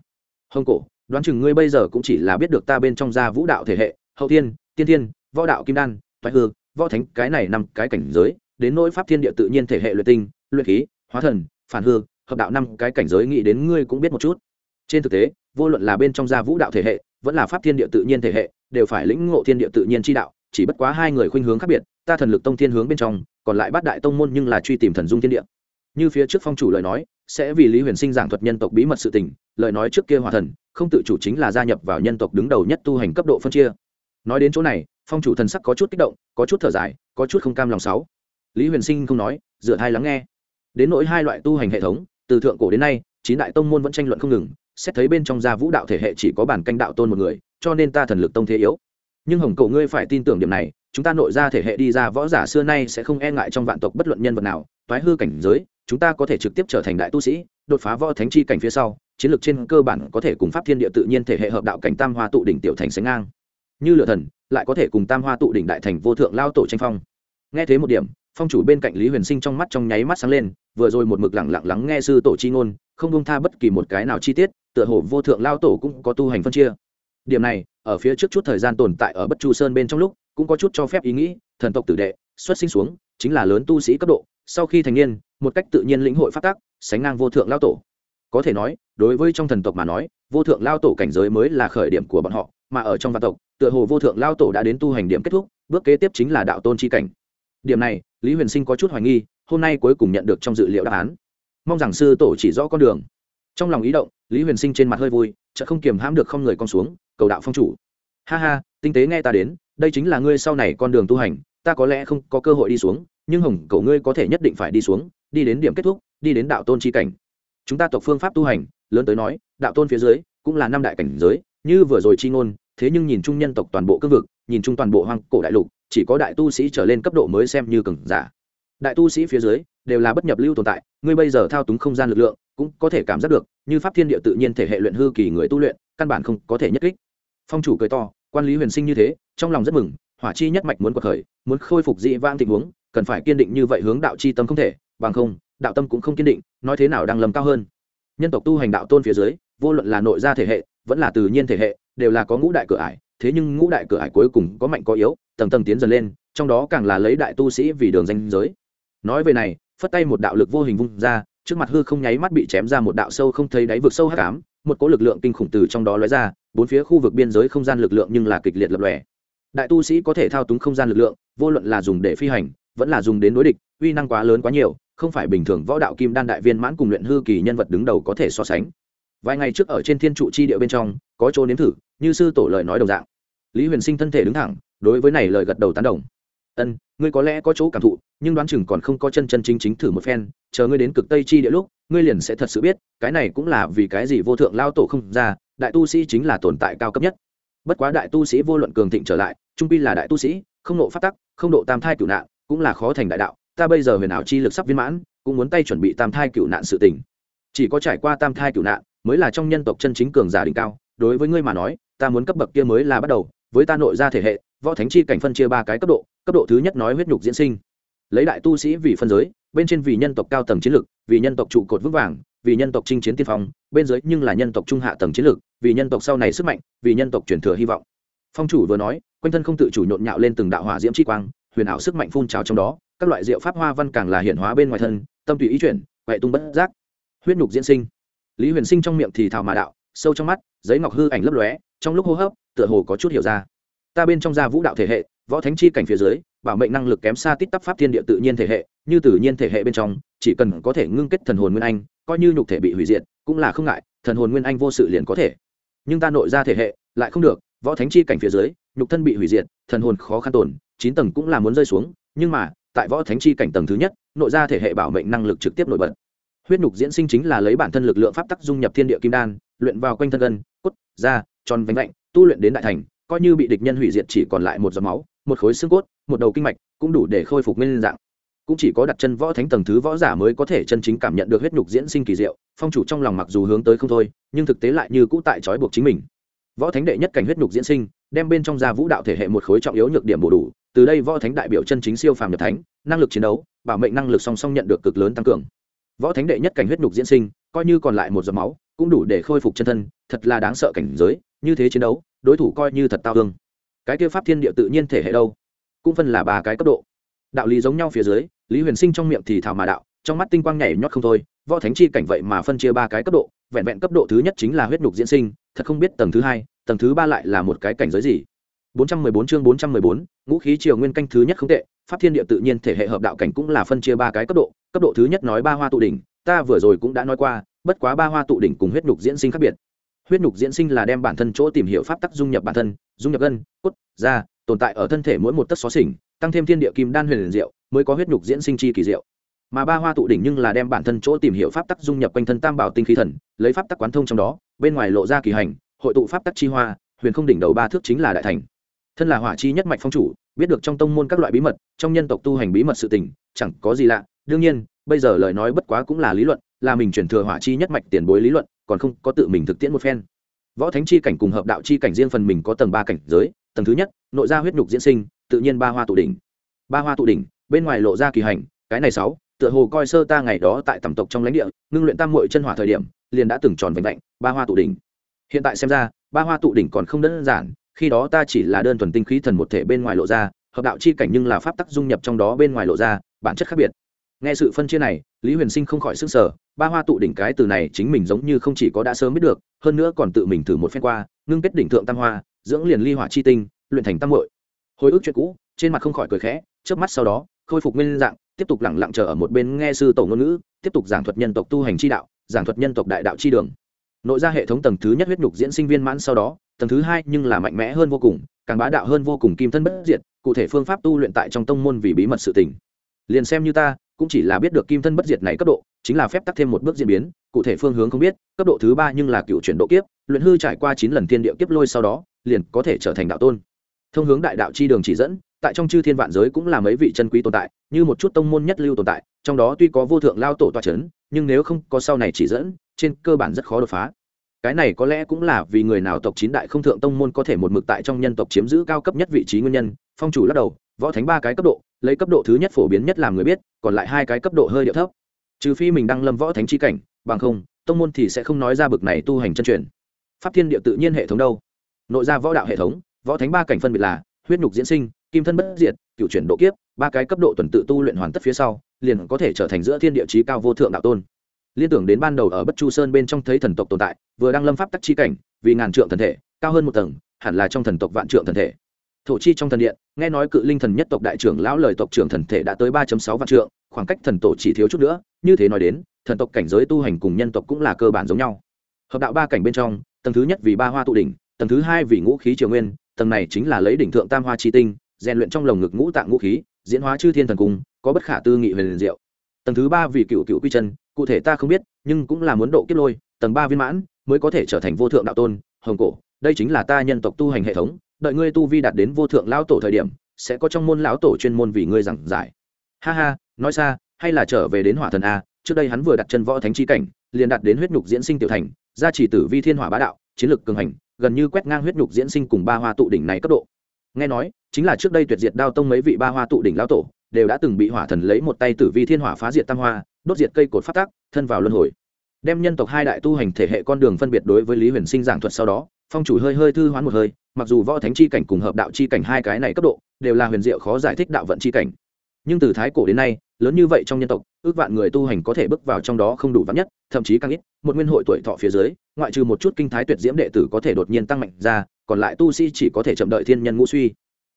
Hồng cổ, đoán chừng ngươi bây giờ cũng chỉ là biết được ta bên trong gia vũ đạo thể hệ, hậu thiên, tiên thiên, võ đạo kim đan thoại hư, võ thánh, cái này năm cái cảnh giới, đến nỗi pháp thiên địa tự nhiên thể hệ luyện tinh, luyện khí, hóa thần, phản hư, hợp đạo năm cái cảnh giới nghĩ đến ngươi cũng biết một chút. Trên thực tế, vô luận là bên trong gia vũ đạo thể hệ, vẫn là pháp thiên địa tự nhiên thể hệ, đều phải lĩnh ngộ thiên địa tự nhiên chi đạo, chỉ bất quá hai người khuynh hướng khác biệt, ta thần lực tông thiên hướng bên trong còn lại bát đại tông môn nhưng là truy tìm thần dung thiên địa. Như phía trước phong chủ lời nói, sẽ vì lý huyền sinh giảng thuật nhân tộc bí mật sự tình, lời nói trước kia hòa thần, không tự chủ chính là gia nhập vào nhân tộc đứng đầu nhất tu hành cấp độ phân chia. Nói đến chỗ này, phong chủ thần sắc có chút kích động, có chút thở dài, có chút không cam lòng sáu. Lý huyền sinh không nói dựa hai lắng nghe. Đến nỗi hai loại tu hành hệ thống, từ thượng cổ đến nay, chín đại tông môn vẫn tranh luận không ngừng, xét thấy bên trong gia vũ đạo thể hệ chỉ có bản canh đạo tôn một người, cho nên ta thần lực tông thế yếu. Nhưng hồng cổ ngươi phải tin tưởng điểm này chúng ta nội ra thể hệ đi ra võ giả xưa nay sẽ không e ngại trong vạn tộc bất luận nhân vật nào, toái hư cảnh giới, chúng ta có thể trực tiếp trở thành đại tu sĩ, đột phá võ thánh chi cảnh phía sau, chiến lược trên cơ bản có thể cùng pháp thiên địa tự nhiên thể hệ hợp đạo cảnh tam hoa tụ đỉnh tiểu thành sánh ngang. Như lựa thần, lại có thể cùng tam hoa tụ đỉnh đại thành vô thượng lao tổ tranh phong. Nghe thế một điểm, phong chủ bên cạnh lý huyền sinh trong mắt trong nháy mắt sáng lên, vừa rồi một mực lẳng lặng lắng nghe sư tổ chi ngôn, không bông tha bất kỳ một cái nào chi tiết, tựa hồ vô thượng lao tổ cũng có tu hành phân chia. Điểm này, ở phía trước chút thời gian tồn tại ở bất chu sơn bên trong lúc cũng có chút cho phép ý nghĩ, thần tộc tử đệ, xuất sinh xuống, chính là lớn tu sĩ cấp độ, sau khi thành niên, một cách tự nhiên lĩnh hội phát tác sánh ngang vô thượng lao tổ. Có thể nói, đối với trong thần tộc mà nói, vô thượng lao tổ cảnh giới mới là khởi điểm của bọn họ, mà ở trong vạn tộc, tựa hồ vô thượng lao tổ đã đến tu hành điểm kết thúc, bước kế tiếp chính là đạo tôn chi cảnh. Điểm này, lý huyền sinh có chút hoài nghi, hôm nay cuối cùng nhận được trong dự liệu đáp án. Mong rằng sư tổ chỉ rõ con đường. Trong lòng ý động, lý huyền sinh trên mặt hơi vui chợ không kiềm hãm được không người con xuống, cầu đạo phong chủ. Ha ha tinh tế nghe ta đến, đây chính là ngươi sau này con đường tu hành, ta có lẽ không có cơ hội đi xuống, nhưng hồng cầu ngươi có thể nhất định phải đi xuống, đi đến điểm kết thúc, đi đến đạo tôn chi cảnh. Chúng ta tộc phương pháp tu hành, lớn tới nói, đạo tôn phía dưới, cũng là năm đại cảnh giới, như vừa rồi chi ngôn, thế nhưng nhìn chung nhân tộc toàn bộ cương vực, nhìn chung toàn bộ hoang cổ đại lục, chỉ có đại tu sĩ trở lên cấp độ mới xem như cừng giả. Đại tu sĩ phía dưới, đều là bất nhập lưu tồn tại, ngươi bây giờ thao túng không gian lực lượng, cũng có thể cảm giác được, như pháp thiên địa tự nhiên thể hệ luyện hư kỳ người tu luyện, căn bản không có thể nhất kích. Phong chủ cười to quan lý huyền sinh như thế, trong lòng rất mừng, hỏa chi nhất mạch muốn quật khởi, muốn khôi phục dị vang tình huống, cần phải kiên định như vậy hướng đạo chi tâm không thể, bằng không, đạo tâm cũng không kiên định, nói thế nào đang lầm cao hơn. Nhân tộc tu hành đạo tôn phía dưới, vô luận là nội gia thể hệ, vẫn là tự nhiên thể hệ, đều là có ngũ đại cửa ải, thế nhưng ngũ đại cửa ải cuối cùng có mạnh có yếu, tầng tầng tiến dần lên, trong đó càng là lấy đại tu sĩ vì đường danh giới. Nói về này, phất tay một đạo lực vô hình vung ra, trước mặt hư không nháy mắt bị chém ra một đạo sâu không thấy đáy vực sâu hắc ám một cỗ lực lượng kinh khủng từ trong đó lóe ra, bốn phía khu vực biên giới không gian lực lượng nhưng là kịch liệt lập lòe. Đại tu sĩ có thể thao túng không gian lực lượng, vô luận là dùng để phi hành, vẫn là dùng đến đối địch, uy năng quá lớn quá nhiều, không phải bình thường võ đạo kim đan đại viên mãn cùng luyện hư kỳ nhân vật đứng đầu có thể so sánh. Vài ngày trước ở trên thiên trụ chi địa bên trong, có chỗ nếm thử, như sư tổ lời nói đồng dạng. Lý huyền sinh thân thể đứng thẳng, đối với này lời gật đầu tán đồng ân, ngươi có lẽ có chỗ cảm thụ, nhưng đoán chừng còn không có chân chân chính chính thử một phen, chờ ngươi đến cực tây chi địa lúc, ngươi liền sẽ thật sự biết, cái này cũng là vì cái gì vô thượng lao tổ không ra, đại tu sĩ chính là tồn tại cao cấp nhất. Bất quá đại tu sĩ vô luận cường thịnh trở lại, trung pi là đại tu sĩ, không nộ phát tắc, không độ tam thai cửu nạn, cũng là khó thành đại đạo, ta bây giờ huyền ảo chi lực sắp viên mãn, cũng muốn tay chuẩn bị tam thai cửu nạn sự tình. Chỉ có trải qua tam thai cửu nạn, mới là trong nhân tộc chân chính cường giả đỉnh cao, đối với ngươi mà nói, ta muốn cấp bậc kia mới là bắt đầu, với ta nội ra thể hệ võ thánh chi cảnh phân chia ba cái cấp độ cấp độ thứ nhất nói huyết nhục diễn sinh. Lấy đại tu sĩ vì phân giới, bên trên vì nhân tộc cao tầng chiến lược vì nhân tộc trụ cột vững vàng, vì nhân tộc chinh chiến tiên phong, bên dưới nhưng là nhân tộc trung hạ tầng chiến lược vì nhân tộc sau này sức mạnh, vì nhân tộc truyền thừa hy vọng. Phong chủ vừa nói, quanh thân không tự chủ nhộn nhạo lên từng đạo hỏa diễm chi quang, huyền ảo sức mạnh phun trào trong đó, các loại diệu pháp hoa văn càng là hiển hóa bên ngoài thân, tâm tùy ý chuyển, huệ tung bất giác. Huyết nhục diễn sinh. Lý huyền sinh trong miệng thì thào mà đạo, sâu trong mắt, giấy ngọc hư ảnh lấp lóe, trong lúc hô hấp, tựa hồ có chút hiểu ra ta bên trong gia vũ đạo thể hệ, võ thánh chi cảnh phía dưới, bảo mệnh năng lực kém xa tít tắp pháp thiên địa tự nhiên thể hệ, như tự nhiên thể hệ bên trong, chỉ cần có thể ngưng kết thần hồn nguyên anh, coi như nhục thể bị hủy diệt, cũng là không ngại, thần hồn nguyên anh vô sự liền có thể. Nhưng ta nội ra thể hệ, lại không được, võ thánh chi cảnh phía dưới, nhục thân bị hủy diệt, thần hồn khó khăn tồn, chín tầng cũng là muốn rơi xuống, nhưng mà, tại võ thánh chi cảnh tầng thứ nhất, nội ra thể hệ bảo mệnh năng lực trực tiếp nổi bật. Huyết nhục diễn sinh chính là lấy bản thân lực lượng pháp tắc dung nhập thiên địa kim đan, luyện vào quanh thân gân, cốt, da, tròn vánh lạnh tu luyện đến đại thành coi như bị địch nhân hủy diệt chỉ còn lại một giọt máu, một khối xương cốt, một đầu kinh mạch, cũng đủ để khôi phục nguyên dạng. Cũng chỉ có đặt chân võ thánh tầng thứ võ giả mới có thể chân chính cảm nhận được huyết nhục diễn sinh kỳ diệu, phong chủ trong lòng mặc dù hướng tới không thôi, nhưng thực tế lại như cũ tại trói buộc chính mình. Võ thánh đệ nhất cảnh huyết nhục diễn sinh, đem bên trong gia vũ đạo thể hệ một khối trọng yếu nhược điểm bổ đủ, từ đây võ thánh đại biểu chân chính siêu phàm nhập thánh, năng lực chiến đấu, bảo mệnh năng lực song song nhận được cực lớn tăng cường. Võ thánh đệ nhất cảnh huyết nhục diễn sinh, coi như còn lại một giọt máu, cũng đủ để khôi phục chân thân, thật là đáng sợ cảnh giới, như thế chiến đấu đối thủ coi như thật tao hương. Cái kia pháp thiên địa tự nhiên thể hệ đâu? Cũng phân là ba cái cấp độ. Đạo lý giống nhau phía dưới lý huyền sinh trong miệng thì thảo mà đạo trong mắt tinh quang nhảy nhót không thôi võ thánh chi cảnh vậy mà phân chia ba cái cấp độ vẹn vẹn cấp độ thứ nhất chính là huyết nhục diễn sinh thật không biết tầng thứ hai tầng thứ ba lại là một cái cảnh giới gì. 414 chương 414, ngũ khí triều nguyên canh thứ nhất không tệ pháp thiên địa tự nhiên thể hệ hợp đạo cảnh cũng là phân chia ba cái cấp độ cấp độ thứ nhất nói ba hoa tụ đỉnh ta vừa rồi cũng đã nói qua bất quá ba hoa tụ đỉnh cùng huyết nhục diễn sinh khác biệt huyết nhục diễn sinh là đem bản thân chỗ tìm hiểu pháp tắc dung nhập bản thân, dung nhập gân, cốt, da, tồn tại ở thân thể mỗi một tấc xó xỉnh, tăng thêm thiên địa kim đan huyền liền diệu mới có huyết nhục diễn sinh chi kỳ diệu. Mà ba hoa tụ đỉnh nhưng là đem bản thân chỗ tìm hiểu pháp tắc dung nhập quanh thân tam bảo tinh khí thần, lấy pháp tắc quán thông trong đó, bên ngoài lộ ra kỳ hành, hội tụ pháp tắc chi hoa, huyền không đỉnh đầu ba thước chính là đại thành. Thân là hỏa chi nhất mạch phong chủ, biết được trong tông môn các loại bí mật, trong nhân tộc tu hành bí mật sự tình, chẳng có gì lạ. Đương nhiên, bây giờ lời nói bất quá cũng là lý luận, là mình chuyển thừa hỏa chi nhất mạch tiền bối lý luận còn không có tự mình thực tiễn một phen. Võ thánh chi cảnh cùng hợp đạo chi cảnh riêng phần mình có tầng ba cảnh giới, tầng thứ nhất, nội ra huyết nhục diễn sinh, tự nhiên ba hoa tụ đỉnh. Ba hoa tụ đỉnh, bên ngoài lộ ra kỳ hành, cái này sáu, tựa hồ coi sơ ta ngày đó tại tầm tộc trong lãnh địa, ngưng luyện tam muội chân hỏa thời điểm, liền đã từng tròn vành vạnh, ba hoa tụ đỉnh. Hiện tại xem ra, ba hoa tụ đỉnh còn không đơn giản, khi đó ta chỉ là đơn thuần tinh khí thần một thể bên ngoài lộ ra, hợp đạo chi cảnh nhưng là pháp tắc dung nhập trong đó bên ngoài lộ ra, bản chất khác biệt nghe sự phân chia này, lý huyền sinh không khỏi sức sở ba hoa tụ đỉnh cái từ này chính mình giống như không chỉ có đã sớm biết được, hơn nữa còn tự mình thử một phen qua, ngưng kết đỉnh thượng tam hoa, dưỡng liền ly hỏa chi tinh, luyện thành tam hội hồi ức chuyện cũ, trên mặt không khỏi cười khẽ trước mắt sau đó, khôi phục nguyên dạng, tiếp tục lẳng lặng chờ ở một bên nghe sư tổ ngôn ngữ, tiếp tục giảng thuật nhân tộc tu hành chi đạo, giảng thuật nhân tộc đại đạo chi đường. Nội ra hệ thống tầng thứ nhất huyết nhục diễn sinh viên mãn sau đó, tầng thứ hai nhưng là mạnh mẽ hơn vô cùng, càng bá đạo hơn vô cùng kim thân bất diệt, cụ thể phương pháp tu luyện tại trong tông môn vì bí mật sự tình. Liền xem như ta cũng chỉ là biết được kim thân bất diệt này cấp độ, chính là phép tắc thêm một bước diễn biến, cụ thể phương hướng không biết, cấp độ thứ ba nhưng là cựu chuyển độ kiếp, luyện hư trải qua chín lần thiên địa kiếp lôi sau đó, liền có thể trở thành đạo tôn. Thông hướng đại đạo chi đường chỉ dẫn, tại trong chư thiên vạn giới cũng là mấy vị chân quý tồn tại, như một chút tông môn nhất lưu tồn tại, trong đó tuy có vô thượng lao tổ toa c h ấ n nhưng nếu không có sau này chỉ dẫn, trên cơ bản rất khó đột phá. Cái này có lẽ cũng là vì người nào tộc chín đại không thượng tông môn có thể một mực tại trong nhân tộc chiếm giữ cao cấp nhất vị trí nguyên nhân, phong chủ lắc đầu, võ thánh ba cái cấp độ lấy cấp độ thứ nhất phổ biến nhất làm người biết, còn lại hai cái cấp độ hơi điệu thấp. Trừ phi mình đang lâm võ thánh chi cảnh, bằng không, tông môn thì sẽ không nói ra bực này tu hành chân truyền. Pháp thiên địa tự nhiên hệ thống đâu? Nội ra võ đạo hệ thống, võ thánh ba cảnh phân biệt là huyết nhục diễn sinh, kim thân bất diệt, cựu chuyển độ kiếp, ba cái cấp độ tuần tự tu luyện hoàn tất phía sau, liền có thể trở thành giữa thiên địa chí cao vô thượng đạo tôn. Liên tưởng đến ban đầu ở bất chu sơn bên trong thấy thần tộc tồn tại, vừa đang lâm pháp tắc chi cảnh, vì ngàn trượng thần thể, cao hơn một tầng, hẳn là trong thần tộc vạn trượng thần thể thổ chi trong thần điện, nghe nói cự linh thần nhất tộc đại trưởng lão lời tộc trưởng thần thể đã tới ba sáu vạn trượng, khoảng cách thần tổ chỉ thiếu chút nữa, như thế nói đến, thần tộc cảnh giới tu hành cùng nhân tộc cũng là cơ bản giống nhau. Hợp đạo ba cảnh bên trong, tầng thứ nhất vì ba hoa tụ đỉnh, tầng thứ hai vì ngũ khí triều nguyên, tầng này chính là lấy đỉnh thượng tam hoa chi tinh, rèn luyện trong lồng ngực ngũ tạng ngũ khí, diễn hóa chư thiên thần cung, có bất khả tư nghị huyền diệu. Tầng thứ ba vì cựu cựu quy chân, cụ thể ta không biết, nhưng cũng là muốn độ kiếp lôi, tầng ba viên mãn, mới có thể trở thành vô thượng đạo tôn, hồng cổ, đây chính là ta nhân tộc tu hành hệ thống đợi ngươi tu vi đạt đến vô thượng lão tổ thời điểm, sẽ có trong môn lão tổ chuyên môn vì ngươi giảng giải. Ha ha, nói xa, hay là trở về đến hỏa thần a, trước đây hắn vừa đặt chân võ thánh chi cảnh, liền đạt đến huyết nhục diễn sinh tiểu thành, gia chỉ tử vi thiên hỏa bá đạo, chiến lược cường hành, gần như quét ngang huyết nhục diễn sinh cùng ba hoa tụ đỉnh này cấp độ. Nghe nói, chính là trước đây tuyệt diệt đao tông mấy vị ba hoa tụ đỉnh lão tổ, đều đã từng bị hỏa thần lấy một tay tử vi thiên hỏa phá diệt tam hoa, đốt diệt cây cột phát tác, thân vào luân hồi. Đem nhân tộc hai đại tu hành thể hệ con đường phân biệt đối với lý huyền sinh giảng thuật sau đó phong chủ hơi hơi thư hoán một hơi, mặc dù võ thánh chi cảnh cùng hợp đạo chi cảnh hai cái này cấp độ, đều là huyền diệu khó giải thích đạo vận chi cảnh. Nhưng từ thái cổ đến nay, lớn như vậy trong nhân tộc, ước vạn người tu hành có thể bước vào trong đó không đủ vắn nhất, thậm chí càng ít, một nguyên hội tuổi thọ phía dưới, ngoại trừ một chút kinh thái tuyệt diễm đệ tử có thể đột nhiên tăng mạnh ra, còn lại tu sĩ chỉ có thể chậm đợi thiên nhân ngũ suy.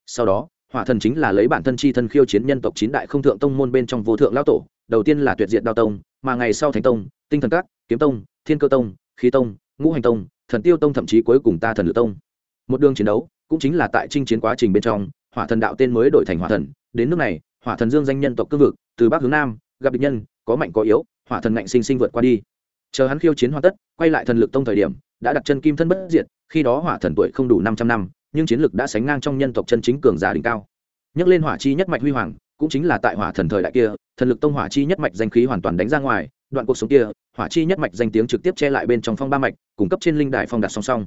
Sau đó, hỏa thần chính là lấy bản thân chi thân khiêu chiến nhân tộc chín đại không thượng tông môn bên trong vô thượng lão tổ, đầu tiên là tuyệt diệt đao tông, mà ngày sau thánh tông, tinh thần các, kiếm tông, thiên cơ tông, khí tông, ngũ hành tông thần tiêu tông thậm chí cuối cùng ta thần lửa tông. Một đường chiến đấu, cũng chính là tại chinh chiến quá trình bên trong, hỏa thần đạo tên mới đổi thành hỏa thần. Đến nước này, hỏa thần dương danh nhân tộc cương vực, từ bắc hướng nam, gặp địch nhân, có mạnh có yếu, hỏa thần ngạnh sinh sinh vượt qua đi. Chờ hắn khiêu chiến hoàn tất, quay lại thần lực tông thời điểm, đã đặt chân kim thân bất diệt, khi đó hỏa thần tuổi không đủ năm trăm năm, nhưng chiến lực đã sánh ngang trong nhân tộc chân chính cường giả đỉnh cao. Nhắc lên hỏa chi nhất mạch huy hoàng, cũng chính là tại hỏa thần thời đại kia, thần lực tông hỏa chi nhất mạch danh khí hoàn toàn đánh ra ngoài đoạn cuộc sống kia, hỏa chi nhất mạch danh tiếng trực tiếp che lại bên trong phong ba mạch, cung cấp trên linh đài phong đặt song song.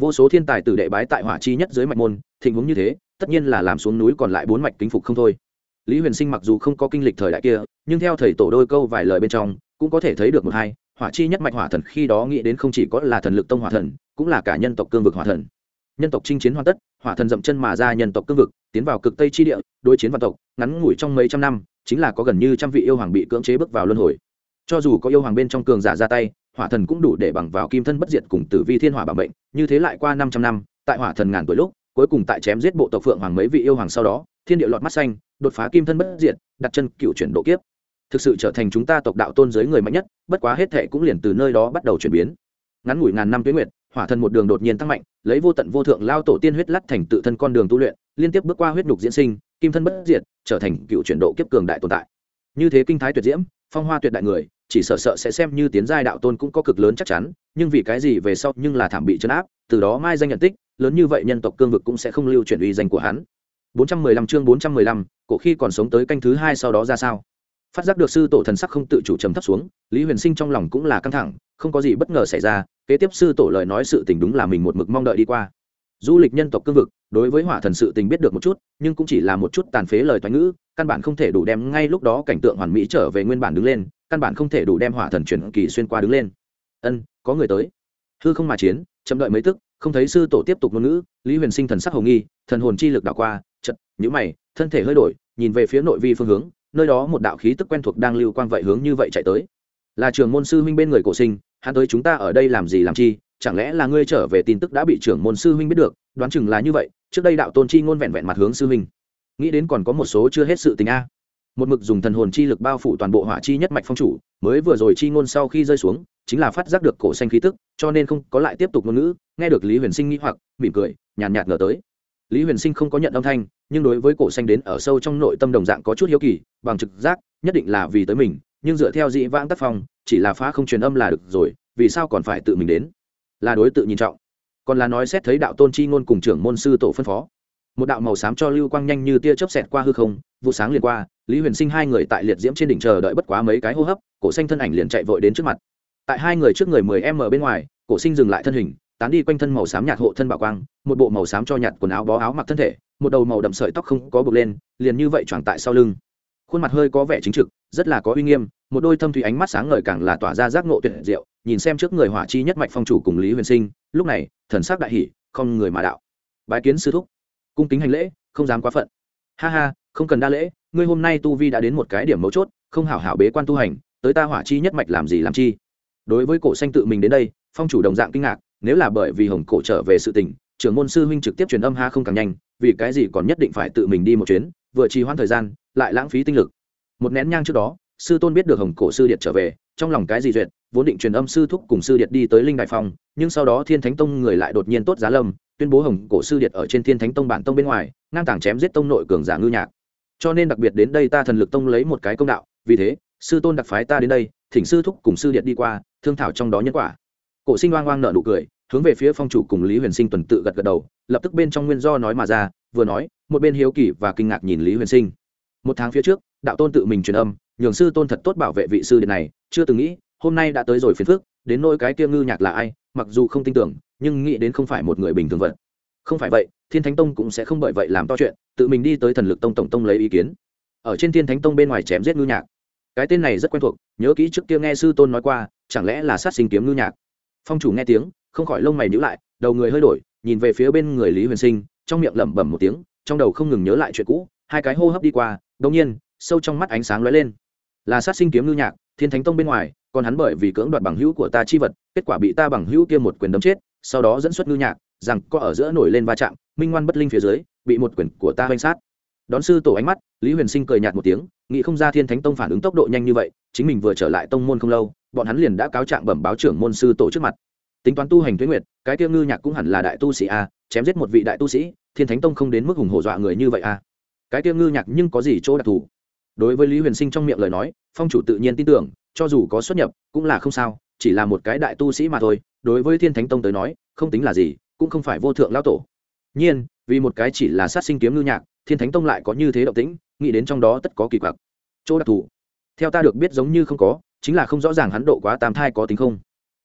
Vô số thiên tài tử đệ bái tại hỏa chi nhất dưới mạch môn, thịnh huống như thế, tất nhiên là làm xuống núi còn lại bốn mạch kính phục không thôi. Lý huyền sinh mặc dù không có kinh lịch thời đại kia, nhưng theo thầy tổ đôi câu vài lời bên trong, cũng có thể thấy được một hai, hỏa chi nhất mạch hỏa thần khi đó nghĩ đến không chỉ có là thần lực tông hỏa thần, cũng là cả nhân tộc cương vực hỏa thần. Nhân tộc chinh chiến hoàn tất, hỏa thần dậm chân mà ra nhân tộc cương vực, tiến vào cực tây chi địa, đối chiến vạn tộc, ngắn ngủi trong mấy trăm năm, chính là có gần như trăm vị yêu hoàng bị cưỡng chế bước vào luân hồi cho dù có yêu hoàng bên trong cường giả ra tay, hỏa thần cũng đủ để bằng vào kim thân bất diệt cùng tử vi thiên hỏa bảo mệnh, như thế lại qua năm trăm năm, tại hỏa thần ngàn tuổi lúc, cuối cùng tại chém giết bộ tộc phượng hoàng mấy vị yêu hoàng sau đó, thiên địa lọt mắt xanh, đột phá kim thân bất diệt, đặt chân cựu chuyển độ kiếp. Thực sự trở thành chúng ta tộc đạo tôn giới người mạnh nhất, bất quá hết thệ cũng liền từ nơi đó bắt đầu chuyển biến. Ngắn ngủi ngàn năm tuyến nguyệt, hỏa thần một đường đột nhiên tăng mạnh, lấy vô tận vô thượng lao tổ tiên huyết lắt thành tự thân con đường tu luyện, liên tiếp bước qua huyết nhục diễn sinh, kim thân bất diệt, trở thành cựu chuyển độ kiếp cường đại tồn tại. Như thế kinh thái tuyệt diễm phong hoa tuyệt đại người chỉ sợ sợ sẽ xem như tiến giai đạo tôn cũng có cực lớn chắc chắn nhưng vì cái gì về sau nhưng là thảm bị chấn áp từ đó mai danh nhận tích lớn như vậy nhân tộc cương vực cũng sẽ không lưu chuyển uy danh của hắn. 415 chương 415, cổ khi còn sống tới canh thứ hai sau đó ra sao? Phát giác được sư tổ thần sắc không tự chủ trầm thấp xuống lý huyền sinh trong lòng cũng là căng thẳng không có gì bất ngờ xảy ra kế tiếp sư tổ lời nói sự tình đúng là mình một mực mong đợi đi qua du lịch nhân tộc cương vực, đối với hỏa thần sự tình biết được một chút, nhưng cũng chỉ là một chút tàn phế lời thoái ngữ, căn bản không thể đủ đem ngay lúc đó cảnh tượng hoàn mỹ trở về nguyên bản đứng lên, căn bản không thể đủ đem hỏa thần chuyển kỳ xuyên qua đứng lên. Ân, có người tới. Hư không mà chiến, chậm đợi mấy tức, không thấy sư tổ tiếp tục ngôn ngữ, lý huyền sinh thần sắc hồng nghi, thần hồn chi lực đảo qua chật nhữ mày, thân thể hơi đổi, nhìn về phía nội vi phương hướng, nơi đó một đạo khí tức quen thuộc đang lưu quang vậy hướng như vậy chạy tới. Là trường môn sư huynh bên người cổ sinh, hắn tới chúng ta ở đây làm gì làm chi chẳng lẽ là ngươi trở về tin tức đã bị trưởng môn sư huynh biết được, đoán chừng là như vậy, trước đây đạo tôn chi ngôn vẹn vẹn mặt hướng sư huynh. Nghĩ đến còn có một số chưa hết sự tình a. Một mực dùng thần hồn chi lực bao phủ toàn bộ hỏa chi nhất mạch phong chủ, mới vừa rồi chi ngôn sau khi rơi xuống, chính là phát giác được cổ xanh khí tức, cho nên không có lại tiếp tục ngôn ngữ, nghe được lý huyền sinh nghĩ hoặc, mỉm cười, nhàn nhạt ngờ tới. Lý huyền sinh không có nhận âm thanh, nhưng đối với cổ xanh đến ở sâu trong nội tâm đồng dạng có chút hiếu kỳ, bằng trực giác, nhất định là vì tới mình, nhưng dựa theo dị vãng tác phong, chỉ là phá không truyền âm là được rồi, vì sao còn phải tự mình đến? Là đối tự nhìn trọng. Còn là nói xét thấy đạo tôn chi ngôn cùng trưởng môn sư tổ phân phó. Một đạo màu xám cho lưu quang nhanh như tia chớp xẹt qua hư không, vụ sáng liền qua, lý huyền sinh hai người tại liệt diễm trên đỉnh chờ đợi bất quá mấy cái hô hấp, cổ xanh thân ảnh liền chạy vội đến trước mặt. Tại hai người trước người mười em ở bên ngoài, cổ sinh dừng lại thân hình, tán đi quanh thân màu xám nhạt hộ thân bảo quang, một bộ màu xám cho nhạt quần áo bó áo mặc thân thể, một đầu màu đậm sợi tóc không có bực lên, liền như vậy choàng tại sau lưng. Khuôn mặt hơi có vẻ chính trực, rất là có uy nghiêm một đôi thâm thủy ánh mắt sáng ngời càng là tỏa ra giác ngộ tuyệt diệu, nhìn xem trước người hỏa chi nhất mạch phong chủ cùng lý huyền sinh, lúc này, thần sắc đại hỷ không người mà đạo. Bái kiến sư thúc. Cung kính hành lễ, không dám quá phận. Ha ha, không cần đa lễ, ngươi hôm nay tu vi đã đến một cái điểm mấu chốt, không hảo hảo bế quan tu hành, tới ta hỏa chi nhất mạch làm gì làm chi? Đối với cổ xanh tự mình đến đây, phong chủ đồng dạng kinh ngạc, nếu là bởi vì hồng cổ trở về sự tình, trưởng môn sư huynh trực tiếp truyền âm ha không càng nhanh, vì cái gì còn nhất định phải tự mình đi một chuyến, vừa trì hoãn thời gian, lại lãng phí tinh lực. Một nén nhang trước đó sư tôn biết được hồng cổ sư điện trở về, trong lòng cái gì duyệt, vốn định truyền âm sư thúc cùng sư điện đi tới linh đại phong nhưng sau đó thiên thánh tông người lại đột nhiên tốt giá lâm, tuyên bố hồng cổ sư điện ở trên thiên thánh tông bản tông bên ngoài, ngang tảng chém giết tông nội cường giả ngư nhạc. Cho nên đặc biệt đến đây ta thần lực tông lấy một cái công đạo, vì thế, sư tôn đặc phái ta đến đây, thỉnh sư thúc cùng sư điện đi qua, thương thảo trong đó nhân quả. Cổ sinh oang oang nợ nụ cười, hướng về phía phong chủ cùng lý huyền sinh tuần tự gật gật đầu, lập tức bên trong nguyên do nói mà ra, vừa nói, một bên hiếu kỳ và kinh ngạc nhìn lý huyền sinh một tháng phía trước, đạo tôn tự mình truyền âm, nhường sư tôn thật tốt bảo vệ vị sư điện này, chưa từng nghĩ, hôm nay đã tới rồi phiền phước đến nỗi cái kia ngư nhạc là ai, mặc dù không tin tưởng, nhưng nghĩ đến không phải một người bình thường vật. Không phải vậy, thiên thánh tông cũng sẽ không bởi vậy làm to chuyện, tự mình đi tới thần lực tông tổng tông lấy ý kiến. Ở trên thiên thánh tông bên ngoài chém giết ngư nhạc. Cái tên này rất quen thuộc, nhớ kỹ trước kia nghe sư tôn nói qua, chẳng lẽ là sát sinh kiếm ngư nhạc? Phong chủ nghe tiếng, không khỏi lông mày nhữ lại, đầu người hơi đổi, nhìn về phía bên người lý huyền sinh, trong miệng lẩm bẩm một tiếng, trong đầu không ngừng nhớ lại chuyện cũ, hai cái hô hấp đi qua đồng nhiên, sâu trong mắt ánh sáng lóe lên. Là sát sinh kiếm ngư nhạc, thiên thánh tông bên ngoài, còn hắn bởi vì cưỡng đoạt bằng hữu của ta chi vật, kết quả bị ta bằng hữu kia một quyền đấm chết, sau đó dẫn xuất ngư nhạc, rằng có ở giữa nổi lên va chạm, minh ngoan bất linh phía dưới, bị một quyền của ta oanh sát. Đón sư tổ ánh mắt, lý huyền sinh cười nhạt một tiếng, nghĩ không ra thiên thánh tông phản ứng tốc độ nhanh như vậy, chính mình vừa trở lại tông môn không lâu, bọn hắn liền đã cáo trạng bẩm báo trưởng môn sư tổ trước mặt. Tính toán tu hành tuyến nguyệt, cái kia ngư nhạc cũng hẳn là đại tu sĩ a, chém giết một vị đại tu sĩ, thiên thánh tông không đến mức hùng hổ dọa người như vậy a cái tiêu ngư nhạc nhưng có gì chỗ đặc thù? Đối với lý huyền sinh trong miệng lời nói, phong chủ tự nhiên tin tưởng, cho dù có xuất nhập, cũng là không sao, chỉ là một cái đại tu sĩ mà thôi. Đối với thiên thánh tông tới nói, không tính là gì, cũng không phải vô thượng lao tổ. Nhiên, vì một cái chỉ là sát sinh kiếm ngư nhạc, thiên thánh tông lại có như thế động tĩnh, nghĩ đến trong đó tất có kỳ quặc. Chỗ đặc thù? Theo ta được biết giống như không có, chính là không rõ ràng hắn độ quá tam thai có tính không.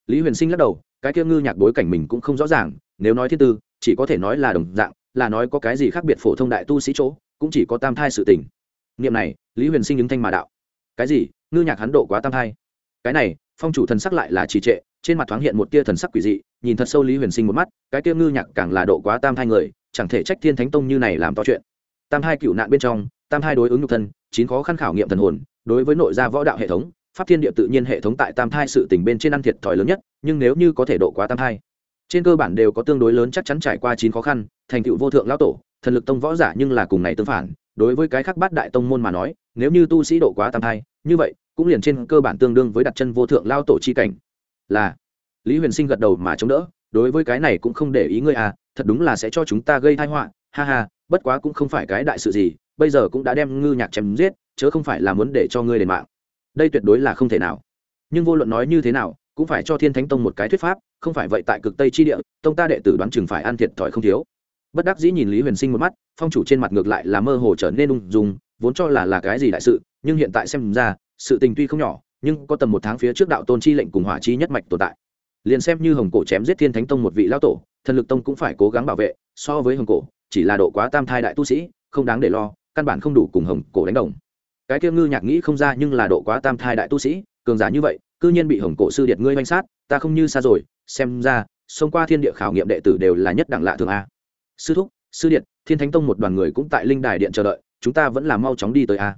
Lý huyền sinh lắc đầu, cái kia ngư nhạc bối cảnh mình cũng không rõ ràng, nếu nói thiên tư, chỉ có thể nói là đồng dạng là nói có cái gì khác biệt phổ thông đại tu sĩ chỗ, cũng chỉ có tam thai sự tình. Niệm này, lý huyền sinh ứng thanh mà đạo. Cái gì? Ngư nhạc hắn độ quá tam thai. Cái này, phong chủ thần sắc lại là trì trệ, trên mặt thoáng hiện một tia thần sắc quỷ dị, nhìn thật sâu lý huyền sinh một mắt, cái tia ngư nhạc càng là độ quá tam thai người, chẳng thể trách thiên thánh tông như này làm to chuyện. Tam thai cựu nạn bên trong, tam thai đối ứng nhục thân, chín khó khăn khảo nghiệm thần hồn, đối với nội gia võ đạo hệ thống, pháp thiên địa tự nhiên hệ thống tại tam thai sự tình bên trên ăn thiệt thòi lớn nhất, nhưng nếu như có thể độ quá tam thai, trên cơ bản đều có tương đối lớn chắc chắn trải qua chín khó khăn thành tựu vô thượng lão tổ, thần lực tông võ giả nhưng là cùng này tương phản, đối với cái khác bát đại tông môn mà nói, nếu như tu sĩ độ quá tam thai, như vậy, cũng liền trên cơ bản tương đương với đặt chân vô thượng lao tổ chi cảnh. Là, lý huyền sinh gật đầu mà chống đỡ, đối với cái này cũng không để ý ngươi à thật đúng là sẽ cho chúng ta gây thai họa, ha ha, bất quá cũng không phải cái đại sự gì, bây giờ cũng đã đem ngư nhạc chém giết, chớ không phải là muốn để cho ngươi đền mạng. Đây tuyệt đối là không thể nào. Nhưng vô luận nói như thế nào, cũng phải cho thiên thánh tông một cái thuyết pháp, không phải vậy tại cực tây chi địa, tông ta đệ tử đoán chừng phải ăn thiệt thòi không thiếu bất đắc dĩ nhìn lý huyền sinh một mắt, phong chủ trên mặt ngược lại là mơ hồ trở nên ung dung, vốn cho là là cái gì đại sự, nhưng hiện tại xem ra, sự tình tuy không nhỏ, nhưng có tầm một tháng phía trước đạo tôn chi lệnh cùng hỏa chi nhất mạch tồn tại. Liền xem như hồng cổ chém giết thiên thánh tông một vị lão tổ, thần lực tông cũng phải cố gắng bảo vệ, so với hồng cổ, chỉ là độ quá tam thai đại tu sĩ, không đáng để lo, căn bản không đủ cùng hồng cổ đánh đồng. Cái kia ngư nhạc nghĩ không ra nhưng là độ quá tam thai đại tu sĩ, cường giả như vậy, cư nhiên bị hồng cổ sư điện ngươi manh sát, ta không như xa rồi, xem ra, xông qua thiên địa khảo nghiệm đệ tử đều là nhất đẳng lạ thường a sư thúc sư điện thiên thánh tông một đoàn người cũng tại linh đài điện chờ đợi chúng ta vẫn là mau chóng đi tới a.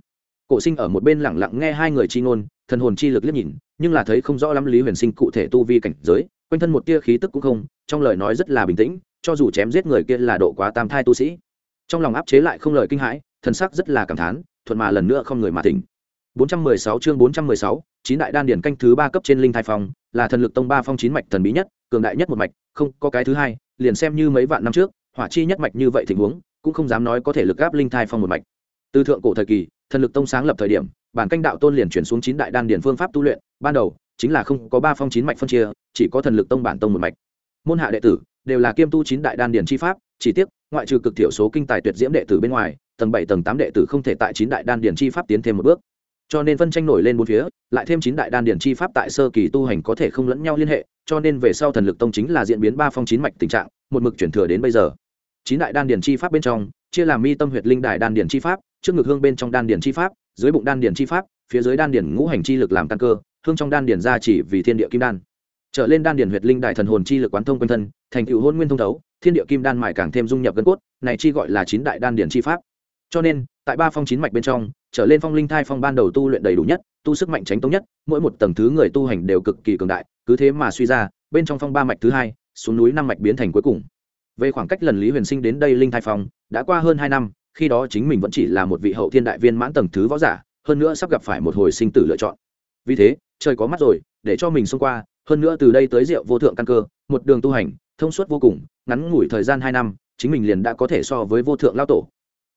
Cổ sinh ở một bên lẳng lặng nghe hai người chi ngôn thần hồn chi lực liếc nhìn nhưng là thấy không rõ lắm lý huyền sinh cụ thể tu vi cảnh giới quanh thân một tia khí tức cũng không trong lời nói rất là bình tĩnh cho dù chém giết người kia là độ quá tam thai tu sĩ. Trong lòng áp chế lại không lời kinh hãi thần sắc rất là cảm thán thuận mà lần nữa không người mà tỉnh. 416 chương 416, chín đại đan điển canh thứ ba cấp trên linh thai phong là thần lực tông ba phong chín mạch thần bí nhất cường đại nhất một mạch không có cái thứ hai liền xem như mấy vạn năm trước hỏa chi nhất mạch như vậy tình huống, cũng không dám nói có thể lực áp linh thai phong một mạch. Từ thượng cổ thời kỳ, thần lực tông sáng lập thời điểm, bản canh đạo tôn liền chuyển xuống chín đại đan điển phương pháp tu luyện, ban đầu, chính là không có ba phong chín mạch phân chia, chỉ có thần lực tông bản tông một mạch. Môn hạ đệ tử, đều là kiêm tu chín đại đan điển chi pháp, chỉ tiếc, ngoại trừ cực thiểu số kinh tài tuyệt diễm đệ tử bên ngoài, tầng bảy, tầng tám đệ tử không thể tại chín đại đan điển chi pháp tiến thêm một bước. Cho nên phân tranh nổi lên bốn phía, lại thêm chín đại đan điển chi pháp tại sơ kỳ tu hành có thể không lẫn nhau liên hệ, cho nên về sau thần lực tông chính là diễn biến ba phong chín mạch tình trạng, một mực chuyển thừa đến bây giờ chín đại đan điển chi pháp bên trong, chia làm mi tâm huyệt linh đại đan điển chi pháp, trước ngực hương bên trong đan điển chi pháp, dưới bụng đan điển chi pháp, phía dưới đan điển ngũ hành chi lực làm căn cơ, hương trong đan điển ra chỉ vì thiên địa kim đan. Trở lên đan điển huyệt linh đại thần hồn chi lực quán thông quanh thân, thành cựu hôn nguyên thông thấu, thiên địa kim đan mài càng thêm dung nhập gân cốt, này chi gọi là chín đại đan điển chi pháp. Cho nên, tại ba phong chín mạch bên trong, trở lên phong linh thai phong ban đầu tu luyện đầy đủ nhất, tu sức mạnh tránh tống nhất, mỗi một tầng thứ người tu hành đều cực kỳ cường đại, cứ thế mà suy ra, bên trong phong ba mạch thứ hai, xuống núi năm mạch biến thành cuối cùng về khoảng cách lần lý huyền sinh đến đây linh thai phong, đã qua hơn hai năm, khi đó chính mình vẫn chỉ là một vị hậu thiên đại viên mãn tầng thứ võ giả, hơn nữa sắp gặp phải một hồi sinh tử lựa chọn. Vì thế, trời có mắt rồi, để cho mình xông qua, hơn nữa từ đây tới rượu vô thượng căn cơ, một đường tu hành, thông suốt vô cùng, ngắn ngủi thời gian hai năm, chính mình liền đã có thể so với vô thượng lao tổ.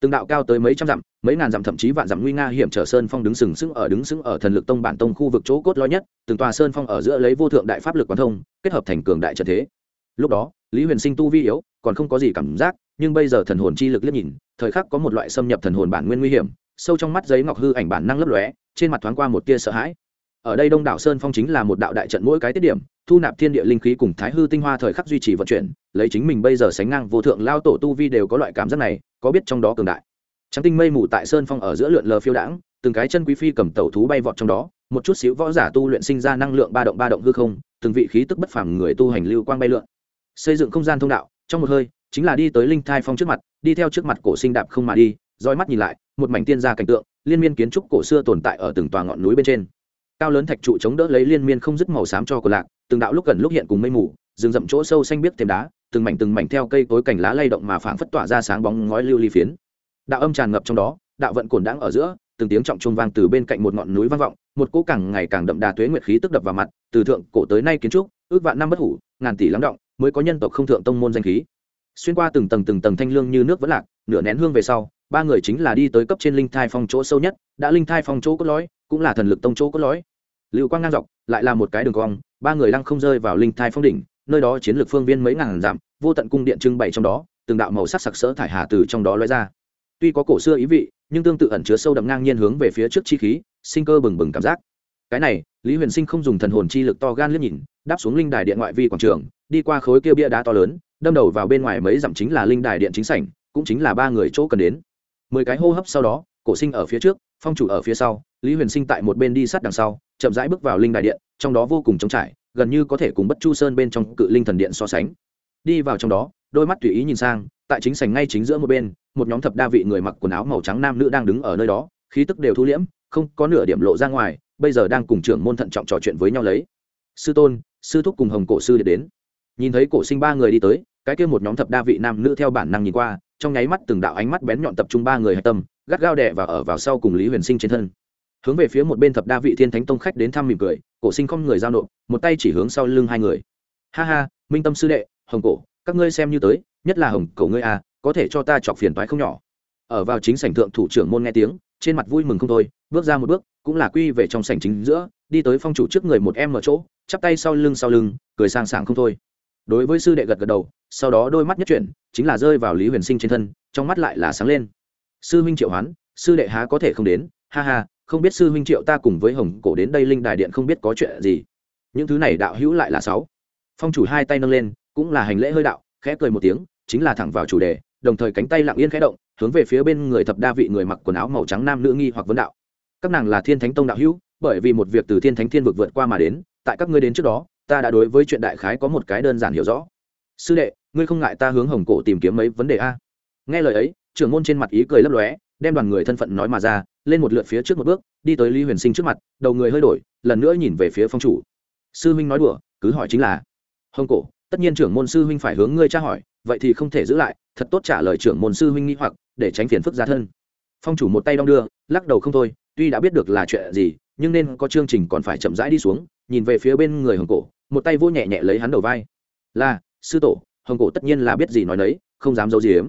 Từng đạo cao tới mấy trăm dặm, mấy ngàn dặm thậm chí vạn dặm nguy nga hiểm trở sơn phong đứng sừng sững ở đứng sững ở thần lực tông bản tông khu vực chỗ cốt lõi nhất, từng tòa sơn phong ở giữa lấy vô thượng đại pháp lực quán thông, kết hợp thành cường đại trận thế. Lúc đó lý huyền sinh tu vi yếu, còn không có gì cảm giác, nhưng bây giờ thần hồn chi lực liếc nhìn, thời khắc có một loại xâm nhập thần hồn bản nguyên nguy hiểm, sâu trong mắt giấy ngọc hư ảnh bản năng lấp lóe, trên mặt thoáng qua một tia sợ hãi. Ở đây đông đảo sơn phong chính là một đạo đại trận mỗi cái tiết điểm, thu nạp thiên địa linh khí cùng thái hư tinh hoa thời khắc duy trì vận chuyển, lấy chính mình bây giờ sánh ngang vô thượng lao tổ tu vi đều có loại cảm giác này, có biết trong đó cường đại. Trắng tinh mây mù tại sơn phong ở giữa lượn lờ phiêu đãng, từng cái chân quý phi cầm tẩu thú bay vọt trong đó, một chút xíu võ giả tu luyện sinh ra năng lượng ba động ba động hư không, từng vị khí tức bất phàm người tu hành lưu quang bay lượn xây dựng không gian thông đạo, trong một hơi, chính là đi tới linh thai phong trước mặt, đi theo trước mặt cổ sinh đạp không mà đi roi mắt nhìn lại, một mảnh tiên gia cảnh tượng, liên miên kiến trúc cổ xưa tồn tại ở từng tòa ngọn núi bên trên. Cao lớn thạch trụ chống đỡ lấy liên miên không dứt màu xám cho của lạc, từng đạo lúc gần lúc hiện cùng mây mù, rừng rậm chỗ sâu xanh biếc thêm đá, từng mảnh từng mảnh theo cây cối cành lá lay động mà phảng phất tỏa ra sáng bóng ngói lưu ly phiến. Đạo âm tràn ngập trong đó, đạo vận cồn đãng ở giữa, từng tiếng trọng trung vang từ bên cạnh một ngọn núi vang vọng, một cỗ càng ngày càng đậm đà tuế nguyệt khí tức đập vào mặt, từ thượng cổ tới nay kiến trúc, ước vạn năm bất hủ, ngàn tỷ lắng động mới có nhân tộc không thượng tông môn danh khí. Xuyên qua từng tầng từng tầng thanh lương như nước vẫn lạc, nửa nén hương về sau, ba người chính là đi tới cấp trên linh thai phong chỗ sâu nhất, đã linh thai phong chỗ cốt lõi, cũng là thần lực tông chỗ cốt lõi. Lưu quang ngang dọc, lại là một cái đường cong, ba người lăng không rơi vào linh thai phong đỉnh, nơi đó chiến lược phương viên mấy ngàn dặm, vô tận cung điện trưng bày trong đó, từng đạo màu sắc sặc sỡ thải hà từ trong đó lóe ra. Tuy có cổ xưa ý vị, nhưng tương tự ẩn chứa sâu đậm ngang nhiên hướng về phía trước chi khí, sinh cơ bừng bừng cảm giác. Cái này, lý huyền sinh không dùng thần hồn chi lực to gan liếc nhìn đáp xuống linh đài điện ngoại vi quảng trường, đi qua khối kia bia đá to lớn, đâm đầu vào bên ngoài mấy dặm chính là linh đài điện chính sảnh, cũng chính là ba người chỗ cần đến. Mười cái hô hấp sau đó, cổ sinh ở phía trước, phong chủ ở phía sau, lý huyền sinh tại một bên đi sát đằng sau, chậm rãi bước vào linh đài điện, trong đó vô cùng trống trải, gần như có thể cùng bất chu sơn bên trong cự linh thần điện so sánh. Đi vào trong đó, đôi mắt tùy ý nhìn sang, tại chính sảnh ngay chính giữa một bên, một nhóm thập đa vị người mặc quần áo màu trắng nam nữ đang đứng ở nơi đó, khí tức đều thu liễm, không có nửa điểm lộ ra ngoài, bây giờ đang cùng trưởng môn thận trọng trò chuyện với nhau lấy. Sư tôn sư thúc cùng hồng cổ sư đến. Nhìn thấy cổ sinh ba người đi tới, cái kia một nhóm thập đa vị nam nữ theo bản năng nhìn qua, trong nháy mắt từng đạo ánh mắt bén nhọn tập trung ba người hạch tâm, gắt gao đè và ở vào sau cùng lý huyền sinh trên thân. Hướng về phía một bên thập đa vị thiên thánh tông khách đến thăm mỉm cười, cổ sinh không người giao nộp, một tay chỉ hướng sau lưng hai người. Ha ha, minh tâm sư đệ, hồng cổ, các ngươi xem như tới, nhất là hồng cổ ngươi à có thể cho ta chọc phiền toái không nhỏ. Ở vào chính sảnh thượng thủ trưởng môn nghe tiếng, trên mặt vui mừng không thôi, bước ra một bước, cũng là quy về trong sảnh chính giữa đi tới phong chủ trước người một em ở chỗ, chắp tay sau lưng sau lưng, cười sang sảng không thôi. Đối với sư đệ gật gật đầu, sau đó đôi mắt nhất chuyển, chính là rơi vào lý huyền sinh trên thân, trong mắt lại là sáng lên. Sư huynh triệu hoán, sư đệ há có thể không đến, ha ha, không biết sư huynh triệu ta cùng với hồng cổ đến đây linh đài điện không biết có chuyện gì. Những thứ này đạo hữu lại là sáu. Phong chủ hai tay nâng lên, cũng là hành lễ hơi đạo, khẽ cười một tiếng, chính là thẳng vào chủ đề, đồng thời cánh tay lặng yên khẽ động, hướng về phía bên người thập đa vị người mặc quần áo màu trắng nam nữ nghi hoặc vấn đạo các nàng là thiên thánh tông đạo hữu, bởi vì một việc từ thiên thánh thiên vực vượt qua mà đến, tại các ngươi đến trước đó, ta đã đối với chuyện đại khái có một cái đơn giản hiểu rõ. Sư đệ, ngươi không ngại ta hướng hồng cổ tìm kiếm mấy vấn đề a? Nghe lời ấy, trưởng môn trên mặt ý cười lấp lóe, đem đoàn người thân phận nói mà ra, lên một lượt phía trước một bước, đi tới lý huyền sinh trước mặt, đầu người hơi đổi, lần nữa nhìn về phía phong chủ. Sư huynh nói đùa, cứ hỏi chính là, hồng cổ, tất nhiên trưởng môn sư huynh phải hướng ngươi tra hỏi, vậy thì không thể giữ lại, thật tốt trả lời trưởng môn sư huynh nghĩ hoặc, để tránh phiền phức gia thân. Phong chủ một tay đong đưa, lắc đầu không thôi tuy đã biết được là chuyện gì, nhưng nên có chương trình còn phải chậm rãi đi xuống, nhìn về phía bên người hồng cổ, một tay vô nhẹ nhẹ lấy hắn đầu vai. Là, sư tổ, hồng cổ tất nhiên là biết gì nói nấy, không dám giấu gì ếm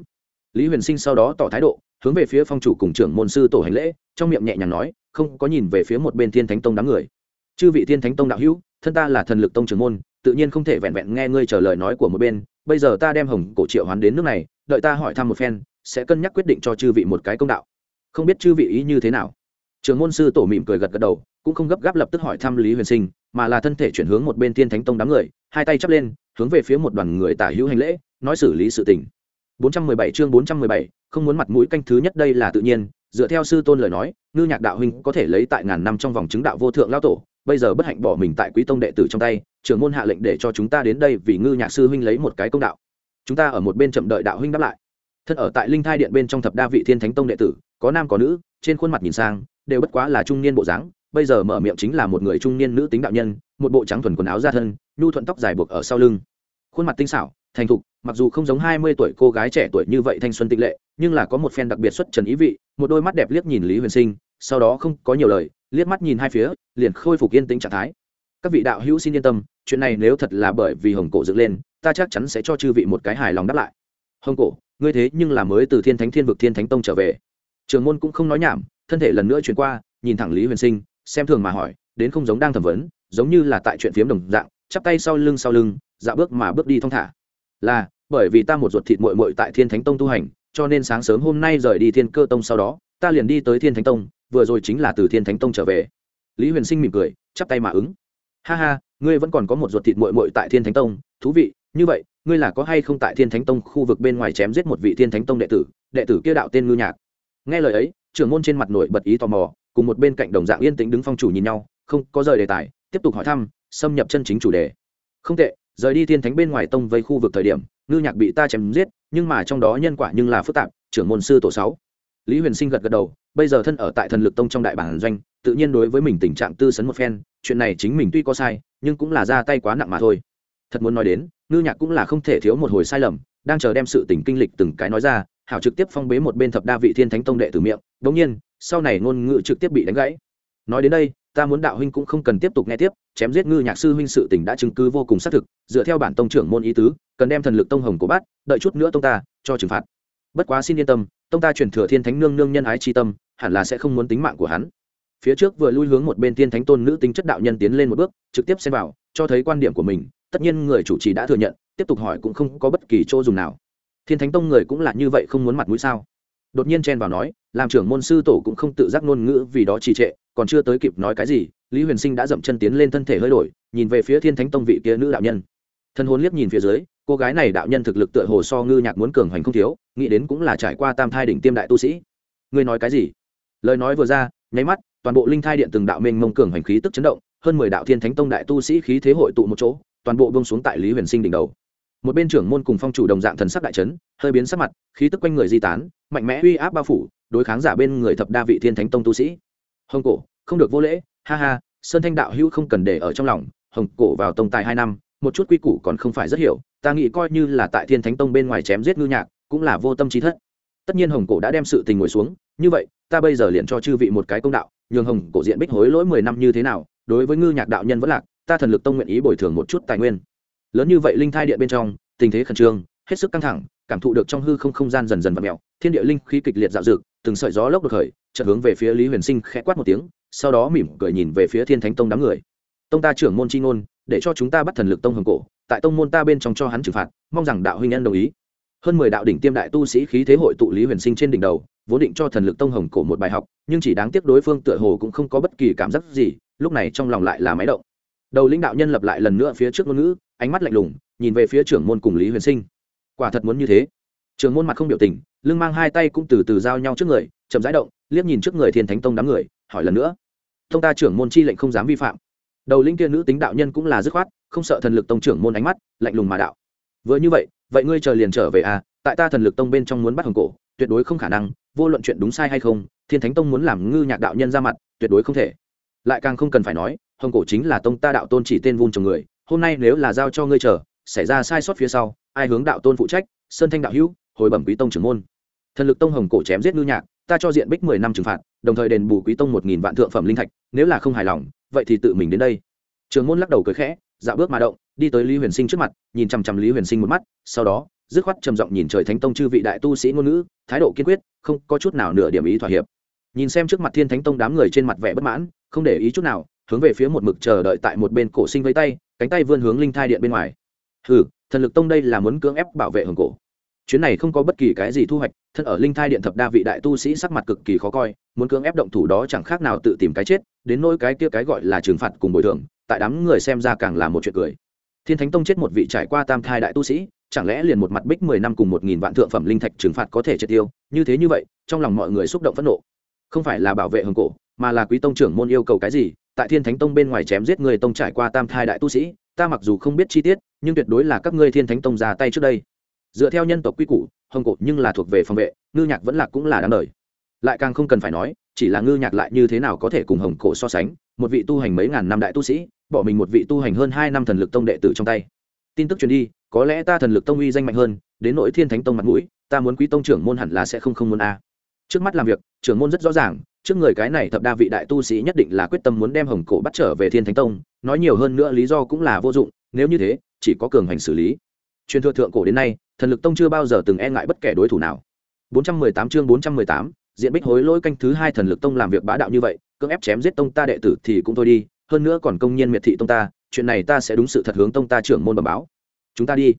lý huyền sinh sau đó tỏ thái độ, hướng về phía phong chủ cùng trưởng môn sư tổ hành lễ, trong miệng nhẹ nhàng nói, không có nhìn về phía một bên thiên thánh tông đám người. Chư vị thiên thánh tông đạo hữu, thân ta là thần lực tông trưởng môn, tự nhiên không thể vẹn vẹn nghe ngươi trả lời nói của một bên, bây giờ ta đem hồng cổ triệu hoán đến nước này, đợi ta hỏi thăm một phen, sẽ cân nhắc quyết định cho chư vị một cái công đạo. Không biết chư vị ý như thế nào? Trường môn sư tổ mỉm cười gật gật đầu cũng không gấp gáp lập tức hỏi thăm lý huyền sinh mà là thân thể chuyển hướng một bên thiên thánh tông đám người hai tay chắp lên hướng về phía một đoàn người tả hữu hành lễ nói xử lý sự tình. 417 chương 417, không muốn mặt mũi canh thứ nhất đây là tự nhiên dựa theo sư tôn lời nói ngư nhạc đạo huynh có thể lấy tại ngàn năm trong vòng chứng đạo vô thượng lao tổ bây giờ bất hạnh bỏ mình tại quý tông đệ tử trong tay trưởng môn hạ lệnh để cho chúng ta đến đây vì ngư nhạc sư huynh lấy một cái công đạo. Chúng ta ở một bên chậm đợi đạo huynh đáp lại. Thân ở tại linh thai điện bên trong thập đa vị thiên thánh tông đệ tử có nam có nữ trên khuôn mặt nhìn sang đều bất quá là trung niên bộ dáng, bây giờ mở miệng chính là một người trung niên nữ tính đạo nhân, một bộ trắng thuần quần áo ra thân, nhu thuận tóc dài buộc ở sau lưng. Khuôn mặt tinh xảo, thành thục, mặc dù không giống hai mươi tuổi cô gái trẻ tuổi như vậy thanh xuân tịnh lệ, nhưng là có một phen đặc biệt xuất trần ý vị, một đôi mắt đẹp liếc nhìn lý huyền sinh, sau đó không có nhiều lời, liếc mắt nhìn hai phía, liền khôi phục yên tĩnh trạng thái. Các vị đạo hữu xin yên tâm, chuyện này nếu thật là bởi vì hồng cổ dựng lên, ta chắc chắn sẽ cho chư vị một cái hài lòng đáp lại. Hồng cổ, ngươi thế nhưng là mới từ thiên thánh thiên vực thiên thánh tông trở về. Trường môn cũng không nói nhảm thân thể lần nữa chuyển qua, nhìn thẳng lý huyền sinh, xem thường mà hỏi, đến không giống đang thẩm vấn, giống như là tại chuyện phiếm đồng dạng, chắp tay sau lưng sau lưng dạ bước mà bước đi thong thả. Là, bởi vì ta một ruột thịt mội mội tại thiên thánh tông tu hành, cho nên sáng sớm hôm nay rời đi thiên cơ tông sau đó, ta liền đi tới thiên thánh tông, vừa rồi chính là từ thiên thánh tông trở về. Lý huyền sinh mỉm cười, chắp tay mà ứng. Ha ha, ngươi vẫn còn có một ruột thịt mội mội tại thiên thánh tông, thú vị, như vậy, ngươi là có hay không tại thiên thánh tông khu vực bên ngoài chém giết một vị thiên thánh tông đệ tử đệ tử kia đạo tên ngư nhạc. Nghe lời ấy trưởng môn trên mặt nổi bật ý tò mò, cùng một bên cạnh đồng dạng yên tĩnh đứng phong chủ nhìn nhau, không có rời đề tài, tiếp tục hỏi thăm, xâm nhập chân chính chủ đề. Không tệ, rời đi thiên thánh bên ngoài tông vây khu vực thời điểm, ngư nhạc bị ta chém giết, nhưng mà trong đó nhân quả nhưng là phức tạp, trưởng môn sư tổ sáu. Lý huyền sinh gật gật đầu, bây giờ thân ở tại thần lực tông trong đại bản doanh, tự nhiên đối với mình tình trạng tư sấn một phen, chuyện này chính mình tuy có sai, nhưng cũng là ra tay quá nặng mà thôi. Thật muốn nói đến, ngư nhạc cũng là không thể thiếu một hồi sai lầm, đang chờ đem sự tình kinh lịch từng cái nói ra hảo trực tiếp phong bế một bên thập đa vị thiên thánh tông đệ từ miệng đ nhiên, sau này ngôn ngữ trực tiếp bị đánh gãy. Nói đến đây, ta muốn đạo huynh cũng không cần tiếp tục nghe tiếp, chém giết ngư nhạc sư huynh sự tình đã chứng cứ vô cùng xác thực, dựa theo bản tông trưởng môn ý tứ, cần đem thần lực tông hồng của bát, đợi chút nữa tông ta, cho trừng phạt. Bất quá xin yên tâm, tông ta chuyển thừa thiên thánh nương nương nhân ái chi tâm, hẳn là sẽ không muốn tính mạng của hắn. Phía trước vừa lui hướng một bên thiên thánh tôn nữ tính chất đạo nhân tiến lên một bước, trực tiếp xem vào, cho thấy quan điểm của mình, tất nhiên người chủ trì đã thừa nhận, tiếp tục hỏi cũng không có bất kỳ chỗ dùng nào thiên thánh tông người cũng là như vậy không muốn mặt mũi sao? Đột nhiên chen vào nói, làm trưởng môn sư tổ cũng không tự giác ngôn ngữ vì đó trì trệ, còn chưa tới kịp nói cái gì, lý huyền sinh đã dậm chân tiến lên thân thể hơi đổi, nhìn về phía thiên thánh tông vị kia nữ đạo nhân. Thân hôn liếc nhìn phía dưới, cô gái này đạo nhân thực lực tựa hồ so ngư nhạc muốn cường hoành không thiếu, nghĩ đến cũng là trải qua tam thai đỉnh tiêm đại tu sĩ. Ngươi nói cái gì? Lời nói vừa ra, nháy mắt, toàn bộ linh thai điện từng đạo mênh mông cường hoành khí tức chấn động, hơn mười đạo thiên thánh tông đại tu sĩ khí thế hội tụ một chỗ, toàn bộ bông xuống tại lý huyền sinh đỉnh đầu một bên trưởng môn cùng phong chủ đồng dạng thần sắc đại trấn hơi biến sắc mặt, khí tức quanh người di tán, mạnh mẽ uy áp bao phủ, đối kháng giả bên người thập đa vị thiên thánh tông tu sĩ. Hồng cổ, không được vô lễ, ha ha, sơn thanh đạo hữu không cần để ở trong lòng, hồng cổ vào tông tài hai năm, một chút quy củ còn không phải rất hiểu, ta nghĩ coi như là tại thiên thánh tông bên ngoài chém giết ngư nhạc, cũng là vô tâm trí thất. Tất nhiên hồng cổ đã đem sự tình ngồi xuống, như vậy, ta bây giờ liền cho chư vị một cái công đạo, nhường hồng cổ diện bích hối lỗi mười năm như thế nào, đối với ngư nhạc đạo nhân vẫn lạc, ta thần lực tông nguyện ý bồi thường một chút tài nguyên lớn như vậy linh thai điện bên trong, tình thế khẩn trương, hết sức căng thẳng, cảm thụ được trong hư không không gian dần dần và mèo mẹo thiên địa linh khí kịch liệt dạo dực từng sợi gió lốc được khởi, chợt hướng về phía lý huyền sinh khẽ quát một tiếng, sau đó mỉm cười nhìn về phía thiên thánh tông đám người. Tông ta trưởng môn c h i ngôn, để cho chúng ta bắt thần lực tông hồng cổ, tại tông môn ta bên trong cho hắn trừng phạt, mong rằng đạo huynh nhân đồng ý. Hơn mười đạo đỉnh tiêm đại tu sĩ khí thế hội tụ lý huyền sinh trên đỉnh đầu, vốn định cho thần lực tông hồng cổ một bài học, nhưng chỉ đáng tiếc đối phương tựa hồ cũng không có bất kỳ cảm giác gì, lúc này trong lòng lại là máy động. Đầu lãnh đạo nhân lập lại lần nữa phía trước ngôn ngữ ánh mắt lạnh lùng, nhìn về phía trưởng môn cùng lý huyền sinh. Quả thật muốn như thế. Trưởng môn mặt không biểu tình, lưng mang hai tay cũng từ từ giao nhau trước người, chậm rãi động, liếc nhìn trước người thiên thánh tông đám người, hỏi lần nữa. Thông ta trưởng môn chi lệnh không dám vi phạm. Đầu linh kia nữ tính đạo nhân cũng là dứt khoát, không sợ thần lực tông trưởng môn ánh mắt, lạnh lùng mà đạo. Vừa như vậy vậy ngươi chờ liền trở về à tại ta thần lực tông bên trong muốn bắt hồng cổ, tuyệt đối không khả năng, vô luận chuyện đúng sai hay không, thiên thánh tông muốn làm ngư nhạc đạo nhân ra mặt, tuyệt đối không thể. Lại càng không cần phải nói, hồng cổ chính là tông ta đạo tôn chỉ tên vun trồng người hôm nay nếu là giao cho ngươi chờ, xảy ra sai sót phía sau, ai hướng đạo tôn phụ trách, sơn thanh đạo hữu, hồi bẩm quý tông trưởng môn. Thần lực tông hồng cổ chém giết ngư nhạc, ta cho diện bích mười năm trừng phạt, đồng thời đền bù quý tông một nghìn vạn thượng phẩm linh thạch, nếu là không hài lòng, vậy thì tự mình đến đây. Trường môn lắc đầu cười khẽ dạo bước mà động, đi tới lý huyền sinh trước mặt, nhìn chằm chằm lý huyền sinh một mắt, sau đó, dứt khoát trầm giọng nhìn trời thánh tông chư vị đại tu sĩ ngôn ngữ, thái độ kiên quyết, không có chút nào nửa điểm ý thỏa hiệp. Nhìn xem trước mặt thiên thánh tông đám người trên mặt vẻ bất mãn, không để ý chút nào hướng về phía một mực chờ đợi tại một bên cổ sinh với tay, cánh tay vươn hướng linh thai điện bên ngoài. Hừ, thần lực tông đây là muốn cưỡng ép bảo vệ hồng cổ. Chuyến này không có bất kỳ cái gì thu hoạch, thân ở linh thai điện thập đa vị đại tu sĩ sắc mặt cực kỳ khó coi, muốn cưỡng ép động thủ đó chẳng khác nào tự tìm cái chết, đến nỗi cái kia cái gọi là trừng phạt cùng bồi thường, tại đám người xem ra càng là một chuyện cười. Thiên thánh tông chết một vị trải qua tam thai đại tu sĩ, chẳng lẽ liền một mặt bích mười năm cùng một nghìn vạn thượng phẩm linh thạch trừng phạt có thể triệt tiêu? Như thế như vậy, trong lòng mọi người xúc động phẫn nộ. Không phải là bảo vệ hồng cổ, mà là quý tông trưởng môn yêu cầu cái gì tại thiên thánh tông bên ngoài chém giết người tông trải qua tam thai đại tu sĩ, ta mặc dù không biết chi tiết, nhưng tuyệt đối là các ngươi thiên thánh tông ra tay trước đây. Dựa theo nhân tộc quy củ, hồng cổ nhưng là thuộc về phòng vệ, ngư nhạc vẫn là cũng là đáng đời. Lại càng không cần phải nói, chỉ là ngư nhạc lại như thế nào có thể cùng hồng cổ so sánh, một vị tu hành mấy ngàn năm đại tu sĩ, bỏ mình một vị tu hành hơn hai năm thần lực tông đệ tử trong tay. Tin tức truyền đi, có lẽ ta thần lực tông uy danh mạnh hơn, đến nỗi thiên thánh tông mặt mũi, ta muốn quý tông trưởng môn hẳn là sẽ không không muốn a. Trước mắt làm việc, trưởng môn rất rõ ràng trước người cái này thập đa vị đại tu sĩ nhất định là quyết tâm muốn đem hồng cổ bắt trở về thiên thánh tông nói nhiều hơn nữa lý do cũng là vô dụng nếu như thế chỉ có cường hành xử lý. Truyền thừa thượng cổ đến nay thần lực tông chưa bao giờ từng e ngại bất kể đối thủ nào. 418 chương 418, diện bích hối lỗi canh thứ hai thần lực tông làm việc bá đạo như vậy cưỡng ép chém giết tông ta đệ tử thì cũng thôi đi hơn nữa còn công nhiên miệt thị tông ta chuyện này ta sẽ đúng sự thật hướng tông ta trưởng môn bẩm báo. Chúng ta đi.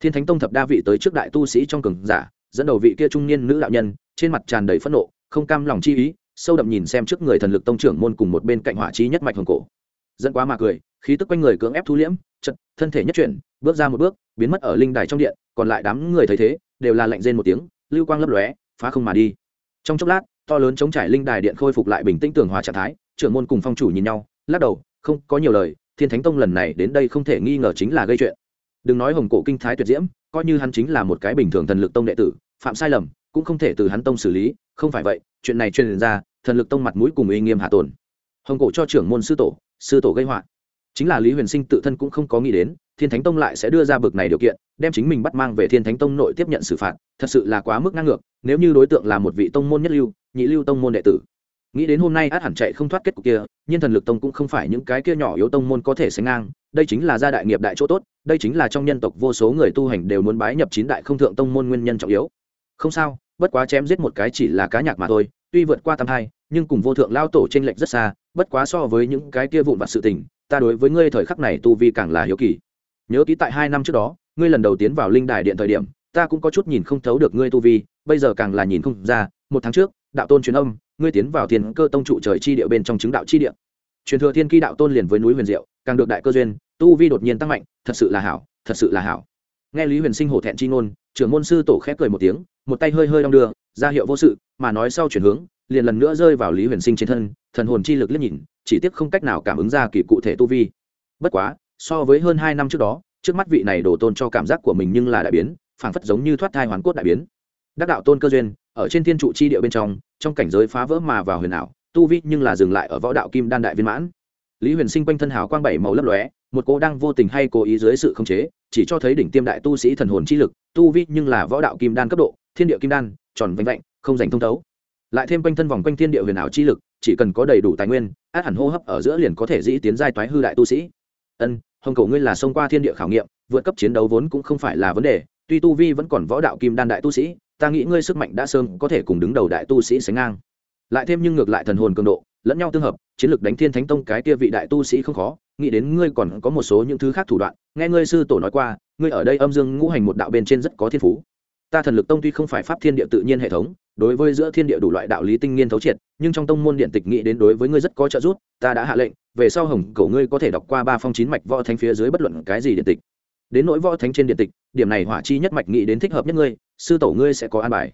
Thiên thánh tông thập đa vị tới trước đại tu sĩ trong cường giả dẫn đầu vị kia trung niên nữ đạo nhân trên mặt tràn đầy phẫn nộ không cam lòng chi ý sâu đậm nhìn xem trước người thần lực tông trưởng môn cùng một bên cạnh hỏa trí nhất mạch hồng cổ. Dẫn quá mà cười, khí tức quanh người cưỡng ép thu liễm, chật, thân thể nhất chuyển, bước ra một bước, biến mất ở linh đài trong điện, còn lại đám người thấy thế, đều là lạnh rên một tiếng, lưu quang lấp lóe, phá không mà đi. Trong chốc lát, to lớn chống trải linh đài điện khôi phục lại bình tĩnh tường hòa trạng thái, trưởng môn cùng phong chủ nhìn nhau, lắc đầu, không, có nhiều lời, thiên thánh tông lần này đến đây không thể nghi ngờ chính là gây chuyện. Đừng nói hồng cổ kinh thái tuyệt diễm, coi như hắn chính là một cái bình thường thần lực tông đệ tử, phạm sai lầm, cũng không thể từ hắn tông xử lý, không phải vậy chuyện này truyền ra, thần lực tông mặt mũi cùng uy nghiêm hạ tồn. Hồng cổ cho trưởng môn sư tổ sư tổ gây họa. Chính là lý huyền sinh tự thân cũng không có nghĩ đến, thiên thánh tông lại sẽ đưa ra bực này điều kiện, đem chính mình bắt mang về thiên thánh tông nội tiếp nhận xử phạt, thật sự là quá mức ngang ngược, nếu như đối tượng là một vị tông môn nhất lưu, nhị lưu tông môn đệ tử. Nghĩ đến hôm nay át hẳn chạy không thoát kết cục kia, nhưng thần lực tông cũng không phải những cái kia nhỏ yếu tông môn có thể sánh ngang, đây chính là gia đại nghiệp đại chỗ tốt, đây chính là trong nhân tộc vô số người tu hành đều muốn bái nhập chín đại không thượng tông môn nguyên nhân trọng yếu. Không sao bất quá chém giết một cái chỉ là cá nhạc mà thôi, tuy vượt qua tam hai, nhưng cùng vô thượng lao tổ t r ê n lệch rất xa, bất quá so với những cái kia vụn vặt sự tình, ta đối với ngươi thời khắc này tu vi càng là hiếu kỳ. Nhớ ký tại hai năm trước đó, ngươi lần đầu tiến vào linh đài điện thời điểm, ta cũng có chút nhìn không thấu được ngươi tu vi, bây giờ càng là nhìn không ra, một tháng trước, đạo tôn truyền âm, ngươi tiến vào thiên cơ tông trụ trời chi địa bên trong chứng đạo chi địa. Truyền thừa thiên kỳ đạo tôn liền với núi huyền diệu, càng được đại cơ duyên, tu vi đột nhiên tăng mạnh, thật sự là hảo, thật sự là hảo nghe lý huyền sinh hổ thẹn chi ngôn trưởng môn sư tổ khép cười một tiếng một tay hơi hơi đong đưa ra hiệu vô sự mà nói sau chuyển hướng liền lần nữa rơi vào lý huyền sinh trên thân thần hồn chi lực liếc nhìn chỉ tiếc không cách nào cảm ứng ra kỳ cụ thể tu vi bất quá so với hơn hai năm trước đó trước mắt vị này đổ tôn cho cảm giác của mình nhưng là đại biến phảng phất giống như thoát thai hoàn cốt đại biến đắc đạo tôn cơ duyên ở trên thiên trụ chi địa bên trong trong cảnh giới phá vỡ mà vào huyền ảo tu vi nhưng là dừng lại ở võ đạo kim đan đại viên mãn lý huyền sinh quanh thân hào quang bảy màu lấp lóe một cô đang vô tình hay cố ý dưới sự khống chế chỉ cho thấy đỉnh tiêm đại tu sĩ thần hồn chi lực, tu vi nhưng là võ đạo kim đan cấp độ, thiên địa kim đan, tròn vánh vạnh, không dành thông thấu. Lại thêm quanh thân vòng quanh thiên địa huyền ảo chi lực, chỉ cần có đầy đủ tài nguyên, át hẳn hô hấp ở giữa liền có thể dĩ tiến giai toái hư đại tu sĩ. Ân, hồng cầu ngươi là xông qua thiên địa khảo nghiệm, vượt cấp chiến đấu vốn cũng không phải là vấn đề, tuy tu vi vẫn còn võ đạo kim đan đại tu sĩ, ta nghĩ ngươi sức mạnh đã sơn có thể cùng đứng đầu đại tu sĩ sánh ngang. Lại thêm nhưng ngược lại thần hồn cường độ, lẫn nhau tương hợp, chiến lược đánh thiên thánh tông cái kia vị đại tu sĩ không khó nghĩ đến ngươi còn có một số những thứ khác thủ đoạn, nghe ngươi sư tổ nói qua, ngươi ở đây âm dương ngũ hành một đạo bên trên rất có thiên phú. Ta thần lực tông tuy không phải pháp thiên địa tự nhiên hệ thống, đối với giữa thiên địa đủ loại đạo lý tinh nghiên thấu triệt, nhưng trong tông môn điện tịch nghĩ đến đối với ngươi rất có trợ giúp, ta đã hạ lệnh, về sau hồng cầu ngươi có thể đọc qua ba phong chín mạch võ thánh phía dưới bất luận cái gì điện tịch. Đến nỗi võ thánh trên điện tịch, điểm này hỏa chi nhất mạch nghĩ đến thích hợp nhất ngươi, sư tổ ngươi sẽ có an bài.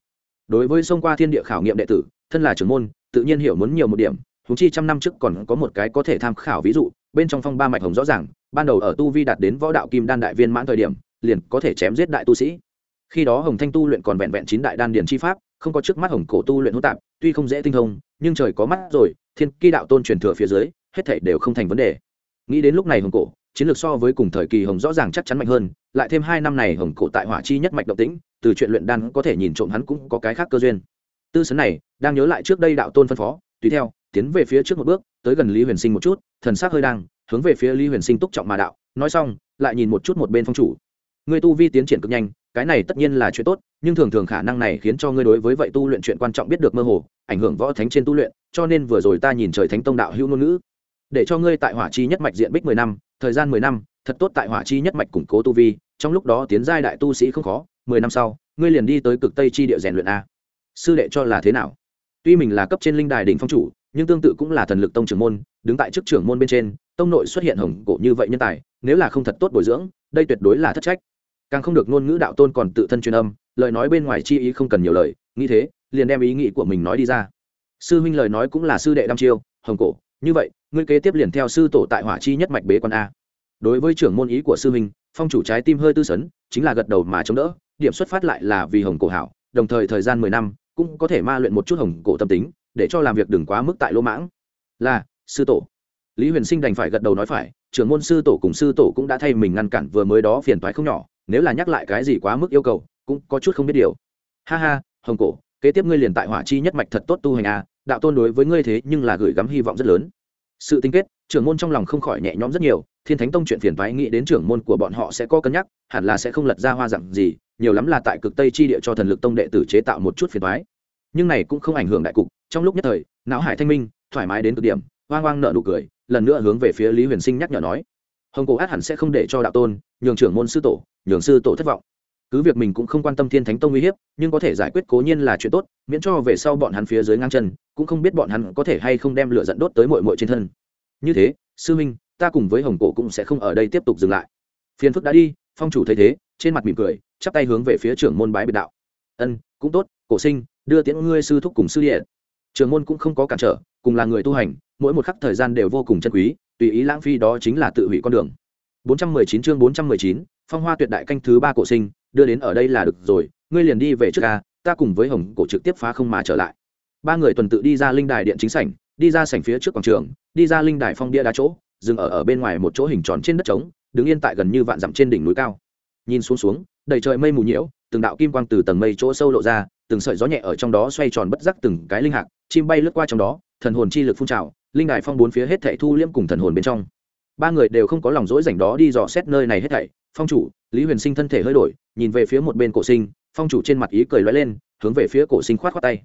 Đối với xông qua thiên địa khảo nghiệm đệ tử, thân là trưởng môn, tự nhiên hiểu muốn nhiều một điểm húng chi trăm năm trước còn có một cái có thể tham khảo ví dụ bên trong phong ba mạch hồng rõ ràng, ban đầu ở tu vi đạt đến võ đạo kim đan đại viên mãn thời điểm, liền có thể chém giết đại tu sĩ. Khi đó hồng thanh tu luyện còn vẹn vẹn chín đại đan điền chi pháp, không có trước mắt hồng cổ tu luyện hỗn tạp, tuy không dễ tinh thông, nhưng trời có mắt rồi, thiên kỳ đạo tôn truyền thừa phía dưới, hết thảy đều không thành vấn đề. Nghĩ đến lúc này hồng cổ, chiến lược so với cùng thời kỳ hồng rõ ràng chắc chắn mạnh hơn, lại thêm hai năm này hồng cổ tại hỏa chi nhất mạch động tĩnh, từ chuyện luyện đan có thể nhìn trộm hắn cũng có cái khác cơ duyên. Tư sấn này, đang nhớ lại trước đây đạo tôn phân phó, tùy theo, tiến về phía trước một bước tới gần lý huyền sinh một chút, thần sắc hơi đang, hướng về phía lý huyền sinh túc trọng mà đạo, nói xong, lại nhìn một chút một bên phong chủ. Người tu vi tiến triển cực nhanh, cái này tất nhiên là chuyện tốt, nhưng thường thường khả năng này khiến cho ngươi đối với vậy tu luyện chuyện quan trọng biết được mơ hồ, ảnh hưởng võ thánh trên tu luyện, cho nên vừa rồi ta nhìn trời thánh tông đạo hữu ngôn ngữ. Để cho ngươi tại hỏa chi nhất mạch diện bích mười năm, thời gian mười năm, thật tốt tại hỏa chi nhất mạch củng cố tu vi, trong lúc đó tiến giai đại tu sĩ không khó, mười năm sau, ngươi liền đi tới cực tây chi địa rèn luyện a. Sư đệ cho là thế nào? Tuy mình là cấp trên linh đài đỉnh phong chủ nhưng tương tự cũng là thần lực tông trưởng môn, đứng tại chức trưởng môn bên trên, tông nội xuất hiện hồng cổ như vậy nhân tài, nếu là không thật tốt bồi dưỡng, đây tuyệt đối là thất trách. Càng không được ngôn ngữ đạo tôn còn tự thân truyền âm, lời nói bên ngoài chi ý không cần nhiều lời, nghĩ thế, liền đem ý nghĩ của mình nói đi ra. Sư huynh lời nói cũng là sư đệ đăm chiêu, hồng cổ, như vậy, ngươi kế tiếp liền theo sư tổ tại hỏa chi nhất mạch bế quan a. Đối với trưởng môn ý của sư huynh, phong chủ trái tim hơi tư sấn, chính là gật đầu mà chống đỡ, điểm xuất phát lại là vì hồng cổ hảo, đồng thời thời gian mười năm, cũng có thể ma luyện một chút hồng cổ tâm tính để cho làm việc đừng quá mức tại lỗ mãng. Là, sư tổ. Lý huyền sinh đành phải gật đầu nói phải, trưởng môn sư tổ cùng sư tổ cũng đã thay mình ngăn cản vừa mới đó phiền toái không nhỏ, nếu là nhắc lại cái gì quá mức yêu cầu, cũng có chút không biết điều. Ha ha, hồng cổ, kế tiếp ngươi liền tại hỏa chi nhất mạch thật tốt tu hành à đạo tôn đối với ngươi thế nhưng là gửi gắm hy vọng rất lớn. Sự tinh kết, trưởng môn trong lòng không khỏi nhẹ nhõm rất nhiều, thiên thánh tông chuyện phiền toái nghĩ đến trưởng môn của bọn họ sẽ có cân nhắc, hẳn là sẽ không lật ra hoa dặn gì, nhiều lắm là tại cực tây chi địa cho thần lực tông đệ tử chế tạo một chút phiền toái. Nhưng này cũng không ảnh hưởng đại cục trong lúc nhất thời, não hải thanh minh, thoải mái đến cực điểm, hoang hoang nợ nụ cười, lần nữa hướng về phía lý huyền sinh nhắc nhở nói. Hồng cổ át hẳn sẽ không để cho đạo tôn, nhường trưởng môn sư tổ, nhường sư tổ thất vọng. Cứ việc mình cũng không quan tâm thiên thánh tông uy hiếp, nhưng có thể giải quyết cố nhiên là chuyện tốt, miễn cho về sau bọn hắn phía dưới ngang chân, cũng không biết bọn hắn có thể hay không đem lửa dẫn đốt tới mội mội trên thân. Như thế, sư minh ta cùng với hồng cổ cũng sẽ không ở đây tiếp tục dừng lại. Phiền phức đã đi, phong chủ thấy thế, trên mặt mỉm cười, chắp tay hướng về phía trưởng môn bái biệt đạo. Ân, cũng tốt, cổ sinh, đưa tiễn ngươi sư thúc cùng sư điện trường môn cũng không có cản trở cùng là người tu hành mỗi một khắc thời gian đều vô cùng chân quý tùy ý lãng phí đó chính là tự hủy con đường. 419 chương 419, phong hoa tuyệt đại canh thứ ba cổ sinh đưa đến ở đây là được rồi ngươi liền đi về trước ca ta cùng với hồng cổ trực tiếp phá không mà trở lại. Ba người tuần tự đi ra linh đài điện chính sảnh đi ra sảnh phía trước quảng trường đi ra linh đài phong bia đá chỗ dừng ở ở bên ngoài một chỗ hình tròn trên đất trống đứng yên tại gần như vạn dặm trên đỉnh núi cao. Nhìn xuống xuống đầy trời mây mù nhiễu từng đạo kim quang từ tầng mây chỗ sâu lộ ra từng sợi gió nhẹ ở trong đó xoay tròn bất giác từng cái linh hạc chim bay lướt qua trong đó, thần hồn chi lực phun trào, linh đài phong bốn phía hết thảy thu liễm cùng thần hồn bên trong. Ba người đều không có lòng dỗi rảnh đó đi dò xét nơi này hết thảy. Phong chủ, lý huyền sinh thân thể hơi đổi, nhìn về phía một bên cổ sinh, phong chủ trên mặt ý cười lóe lên, hướng về phía cổ sinh khoát khoát tay.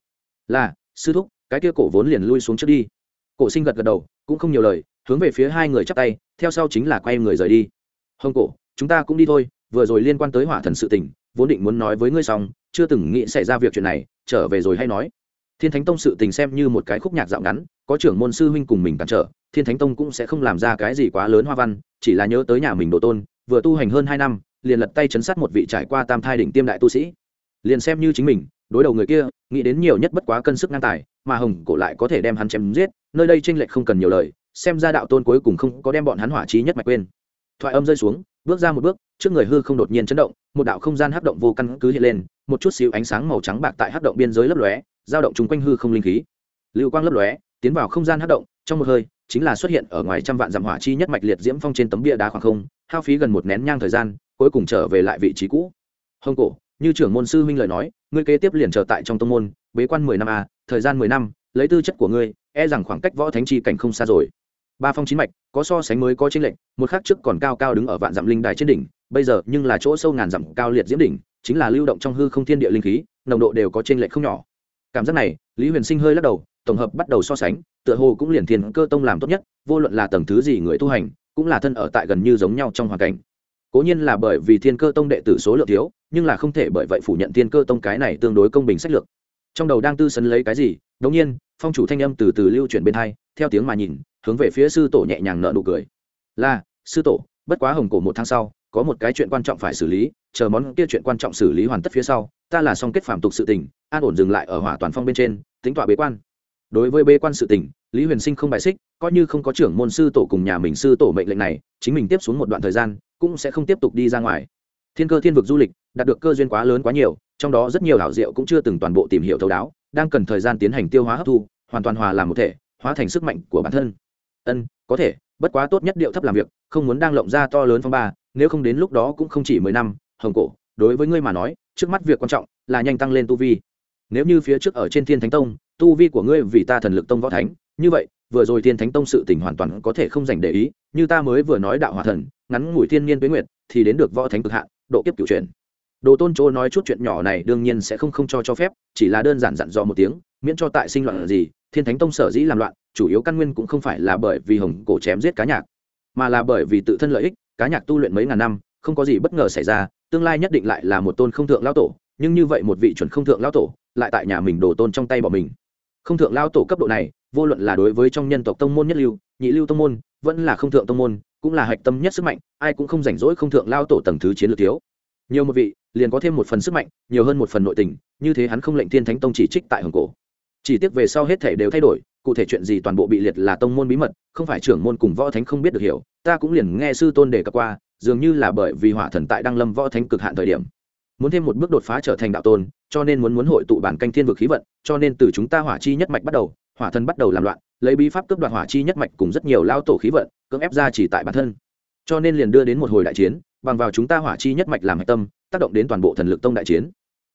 Là, sư thúc, cái kia cổ vốn liền lui xuống trước đi. Cổ sinh gật gật đầu, cũng không nhiều lời, hướng về phía hai người chắp tay, theo sau chính là quay người rời đi. Hồng cổ, chúng ta cũng đi thôi, vừa rồi liên quan tới hỏa thần sự tình, vốn định muốn nói với ngươi xong, chưa từng nghĩ xảy ra việc chuyện này, trở về rồi hay nói thiên thánh tông sự tình xem như một cái khúc nhạc dạo ngắn, có trưởng môn sư huynh cùng mình cản trở, thiên thánh tông cũng sẽ không làm ra cái gì quá lớn hoa văn, chỉ là nhớ tới nhà mình đồ tôn, vừa tu hành hơn hai năm, liền lật tay chấn sát một vị trải qua tam thai đỉnh tiêm đại tu sĩ. Liền xem như chính mình, đối đầu người kia, nghĩ đến nhiều nhất bất quá cân sức ngang tài, mà hồng cổ lại có thể đem hắn chém giết, nơi đây tranh lệch không cần nhiều lời, xem ra đạo tôn cuối cùng không có đem bọn hắn hỏa trí nhất mạch quên. Thoại âm rơi xuống, bước ra một bước, trước người hư không đột nhiên chấn động, một đạo không gian hấp động vô căn cứ hiện lên, một chút xíu ánh sáng màu trắng bạc tại hấp động biên giới lấp lóe giao động chung quanh hư không linh khí. Lưu quang lấp lóe, tiến vào không gian hấp động, trong một hơi, chính là xuất hiện ở ngoài trăm vạn dặm hỏa chi nhất mạch liệt diễm phong trên tấm bia đá khoảng không, hao phí gần một nén nhang thời gian, cuối cùng trở về lại vị trí cũ. Hồng cổ, như trưởng môn sư huynh lời nói, ngươi kế tiếp liền trở tại trong tông môn, bế quan mười năm a thời gian mười năm, lấy tư chất của ngươi e rằng khoảng cách võ thánh chi cảnh không xa rồi. Ba phong chín mạch, có so sánh mới có tranh lệnh một khắc trước còn cao cao đứng ở vạn dặm linh đài trên đỉnh, bây giờ nhưng là chỗ sâu ngàn dặm cao liệt diễm đỉnh, chính là lưu động trong hư không thiên địa linh khí, nồng độ đều có tranh lệch không nhỏ cảm giác này, lý huyền sinh hơi lắc đầu, tổng hợp bắt đầu so sánh, tựa hồ cũng liền thiên cơ tông làm tốt nhất, vô luận là tầng thứ gì người tu hành, cũng là thân ở tại gần như giống nhau trong hoàn cảnh. Cố nhiên là bởi vì thiên cơ tông đệ tử số lượng thiếu, nhưng là không thể bởi vậy phủ nhận thiên cơ tông cái này tương đối công bình sách lược. Trong đầu đang tư sấn lấy cái gì đống nhiên, phong chủ thanh âm từ từ lưu chuyển bên hai, theo tiếng mà nhìn, hướng về phía sư tổ nhẹ nhàng nợ nụ cười. Là, sư tổ, bất quá hồng cổ một tháng sau, có một cái chuyện quan trọng phải xử lý, chờ món kia chuyện quan trọng xử lý hoàn tất phía sau, ta là xong kết phạm tục sự tình an ổn dừng lại ở hỏa toàn phong bên trên, tính tọa bế quan. Đối với bế quan sự tình, lý huyền sinh không bài xích, coi như không có trưởng môn sư tổ cùng nhà mình sư tổ mệnh lệnh này, chính mình tiếp xuống một đoạn thời gian, cũng sẽ không tiếp tục đi ra ngoài. Thiên cơ thiên vực du lịch, đạt được cơ duyên quá lớn quá nhiều, trong đó rất nhiều hảo diệu cũng chưa từng toàn bộ tìm hiểu thấu đáo, đang cần thời gian tiến hành tiêu hóa hấp thu, hoàn toàn hòa làm một thể, hóa thành sức mạnh của bản thân. Ân, có thể, bất quá tốt nhất điệu thấp làm việc, không muốn đang lộng ra to lớn phong ba, nếu không đến lúc đó cũng không chỉ mười năm, hồng cổ, đối với ngươi mà nói, trước mắt việc quan trọng là nhanh tăng lên tu vi nếu như phía trước ở trên thiên thánh tông, tu vi của ngươi vì ta thần lực tông võ thánh, như vậy, vừa rồi thiên thánh tông sự tình hoàn toàn có thể không dành để ý, như ta mới vừa nói đạo hòa thần, ngắn ngủi thiên nhiên tuế nguyệt, thì đến được võ thánh cực hạn, độ kiếp cựu truyền đồ tôn chỗ nói chút chuyện nhỏ này đương nhiên sẽ không không cho cho phép, chỉ là đơn giản dặn dò một tiếng, miễn cho tại sinh loạn gì, thiên thánh tông sở dĩ làm loạn, chủ yếu căn nguyên cũng không phải là bởi vì hồng cổ chém giết cá nhạc, mà là bởi vì tự thân lợi ích, cá nhạc tu luyện mấy ngàn năm, không có gì bất ngờ xảy ra, tương lai nhất định lại là một tôn không thượng lao tổ, nhưng như vậy một vị chuẩn không thượng lao tổ lại tại nhà mình đổ tôn trong tay bỏ mình. Không thượng lao tổ cấp độ này, vô luận là đối với trong nhân tộc tông môn nhất lưu, nhị lưu tông môn, vẫn là không thượng tông môn, cũng là hạch tâm nhất sức mạnh, ai cũng không rảnh rỗi không thượng lao tổ tầng thứ chiến lược thiếu. Nhiều một vị, liền có thêm một phần sức mạnh, nhiều hơn một phần nội tình, như thế hắn không lệnh thiên thánh tông chỉ trích tại hồng cổ. Chỉ tiếc về sau hết thể đều thay đổi, cụ thể chuyện gì toàn bộ bị liệt là tông môn bí mật, không phải trưởng môn cùng võ thánh không biết được hiểu, ta cũng liền nghe sư tôn đề cập qua, dường như là bởi vì hỏa thần tại đăng lâm võ thánh cực hạn thời điểm muốn thêm một bước đột phá trở thành đạo tôn, cho nên muốn muốn hội tụ bản canh thiên vực khí vận, cho nên từ chúng ta hỏa chi nhất mạch bắt đầu, hỏa thần bắt đầu làm loạn, lấy bí pháp cướp đoạt hỏa chi nhất mạch cùng rất nhiều lao tổ khí vận, cưỡng ép ra chỉ tại bản thân. Cho nên liền đưa đến một hồi đại chiến, bằng vào chúng ta hỏa chi nhất mạch làm hạch tâm, tác động đến toàn bộ thần lực tông đại chiến.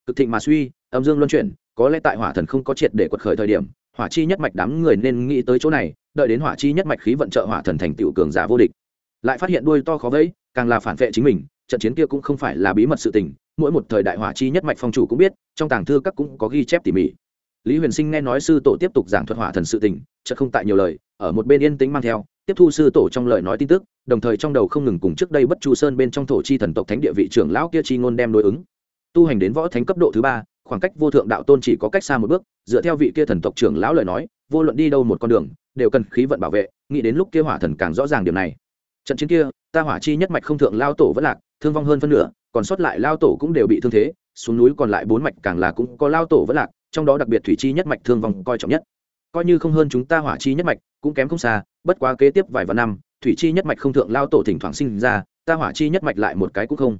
Cực thịnh mà suy, âm dương luân chuyển, có lẽ tại hỏa thần không có triệt để quật khởi thời điểm, hỏa chi nhất mạch đám người nên nghĩ tới chỗ này, đợi đến hỏa chi nhất mạch khí vận trợ hỏa thần thành tựu cường giả vô địch. Lại phát hiện đuôi to khó vẫy, càng là phản vệ chính mình, trận chiến kia cũng không phải là bí mật sự tình mỗi một thời đại hỏa chi nhất mạch phong chủ cũng biết, trong tàng thư các cũng có ghi chép tỉ mỉ. Lý huyền sinh nghe nói sư tổ tiếp tục giảng thuật hỏa thần sự tình, chợt không tại nhiều lời, ở một bên yên tĩnh mang theo, tiếp thu sư tổ trong lời nói tin tức, đồng thời trong đầu không ngừng cùng trước đây bất chu sơn bên trong thổ chi thần tộc thánh địa vị trưởng lão kia chi ngôn đem đối ứng. Tu hành đến võ thánh cấp độ thứ ba, khoảng cách vô thượng đạo tôn chỉ có cách xa một bước, dựa theo vị kia thần tộc trưởng lão lời nói, vô luận đi đâu một con đường, đều cần khí vận bảo vệ, nghĩ đến lúc kia hỏa thần càng rõ ràng điều này. Trận chiến kia ta hỏa chi nhất mạch không thượng lao tổ vẫn lạc, thương vong hơn phân nửa, còn sót lại lao tổ cũng đều bị thương thế, xuống núi còn lại bốn mạch càng là cũng có lao tổ vẫn lạc, trong đó đặc biệt thủy chi nhất mạch thương vong coi trọng nhất. Coi như không hơn chúng ta hỏa chi nhất mạch, cũng kém không xa, bất quá kế tiếp vài vạn năm, thủy chi nhất mạch không thượng lao tổ thỉnh thoảng sinh ra, ta hỏa chi nhất mạch lại một cái cũng không.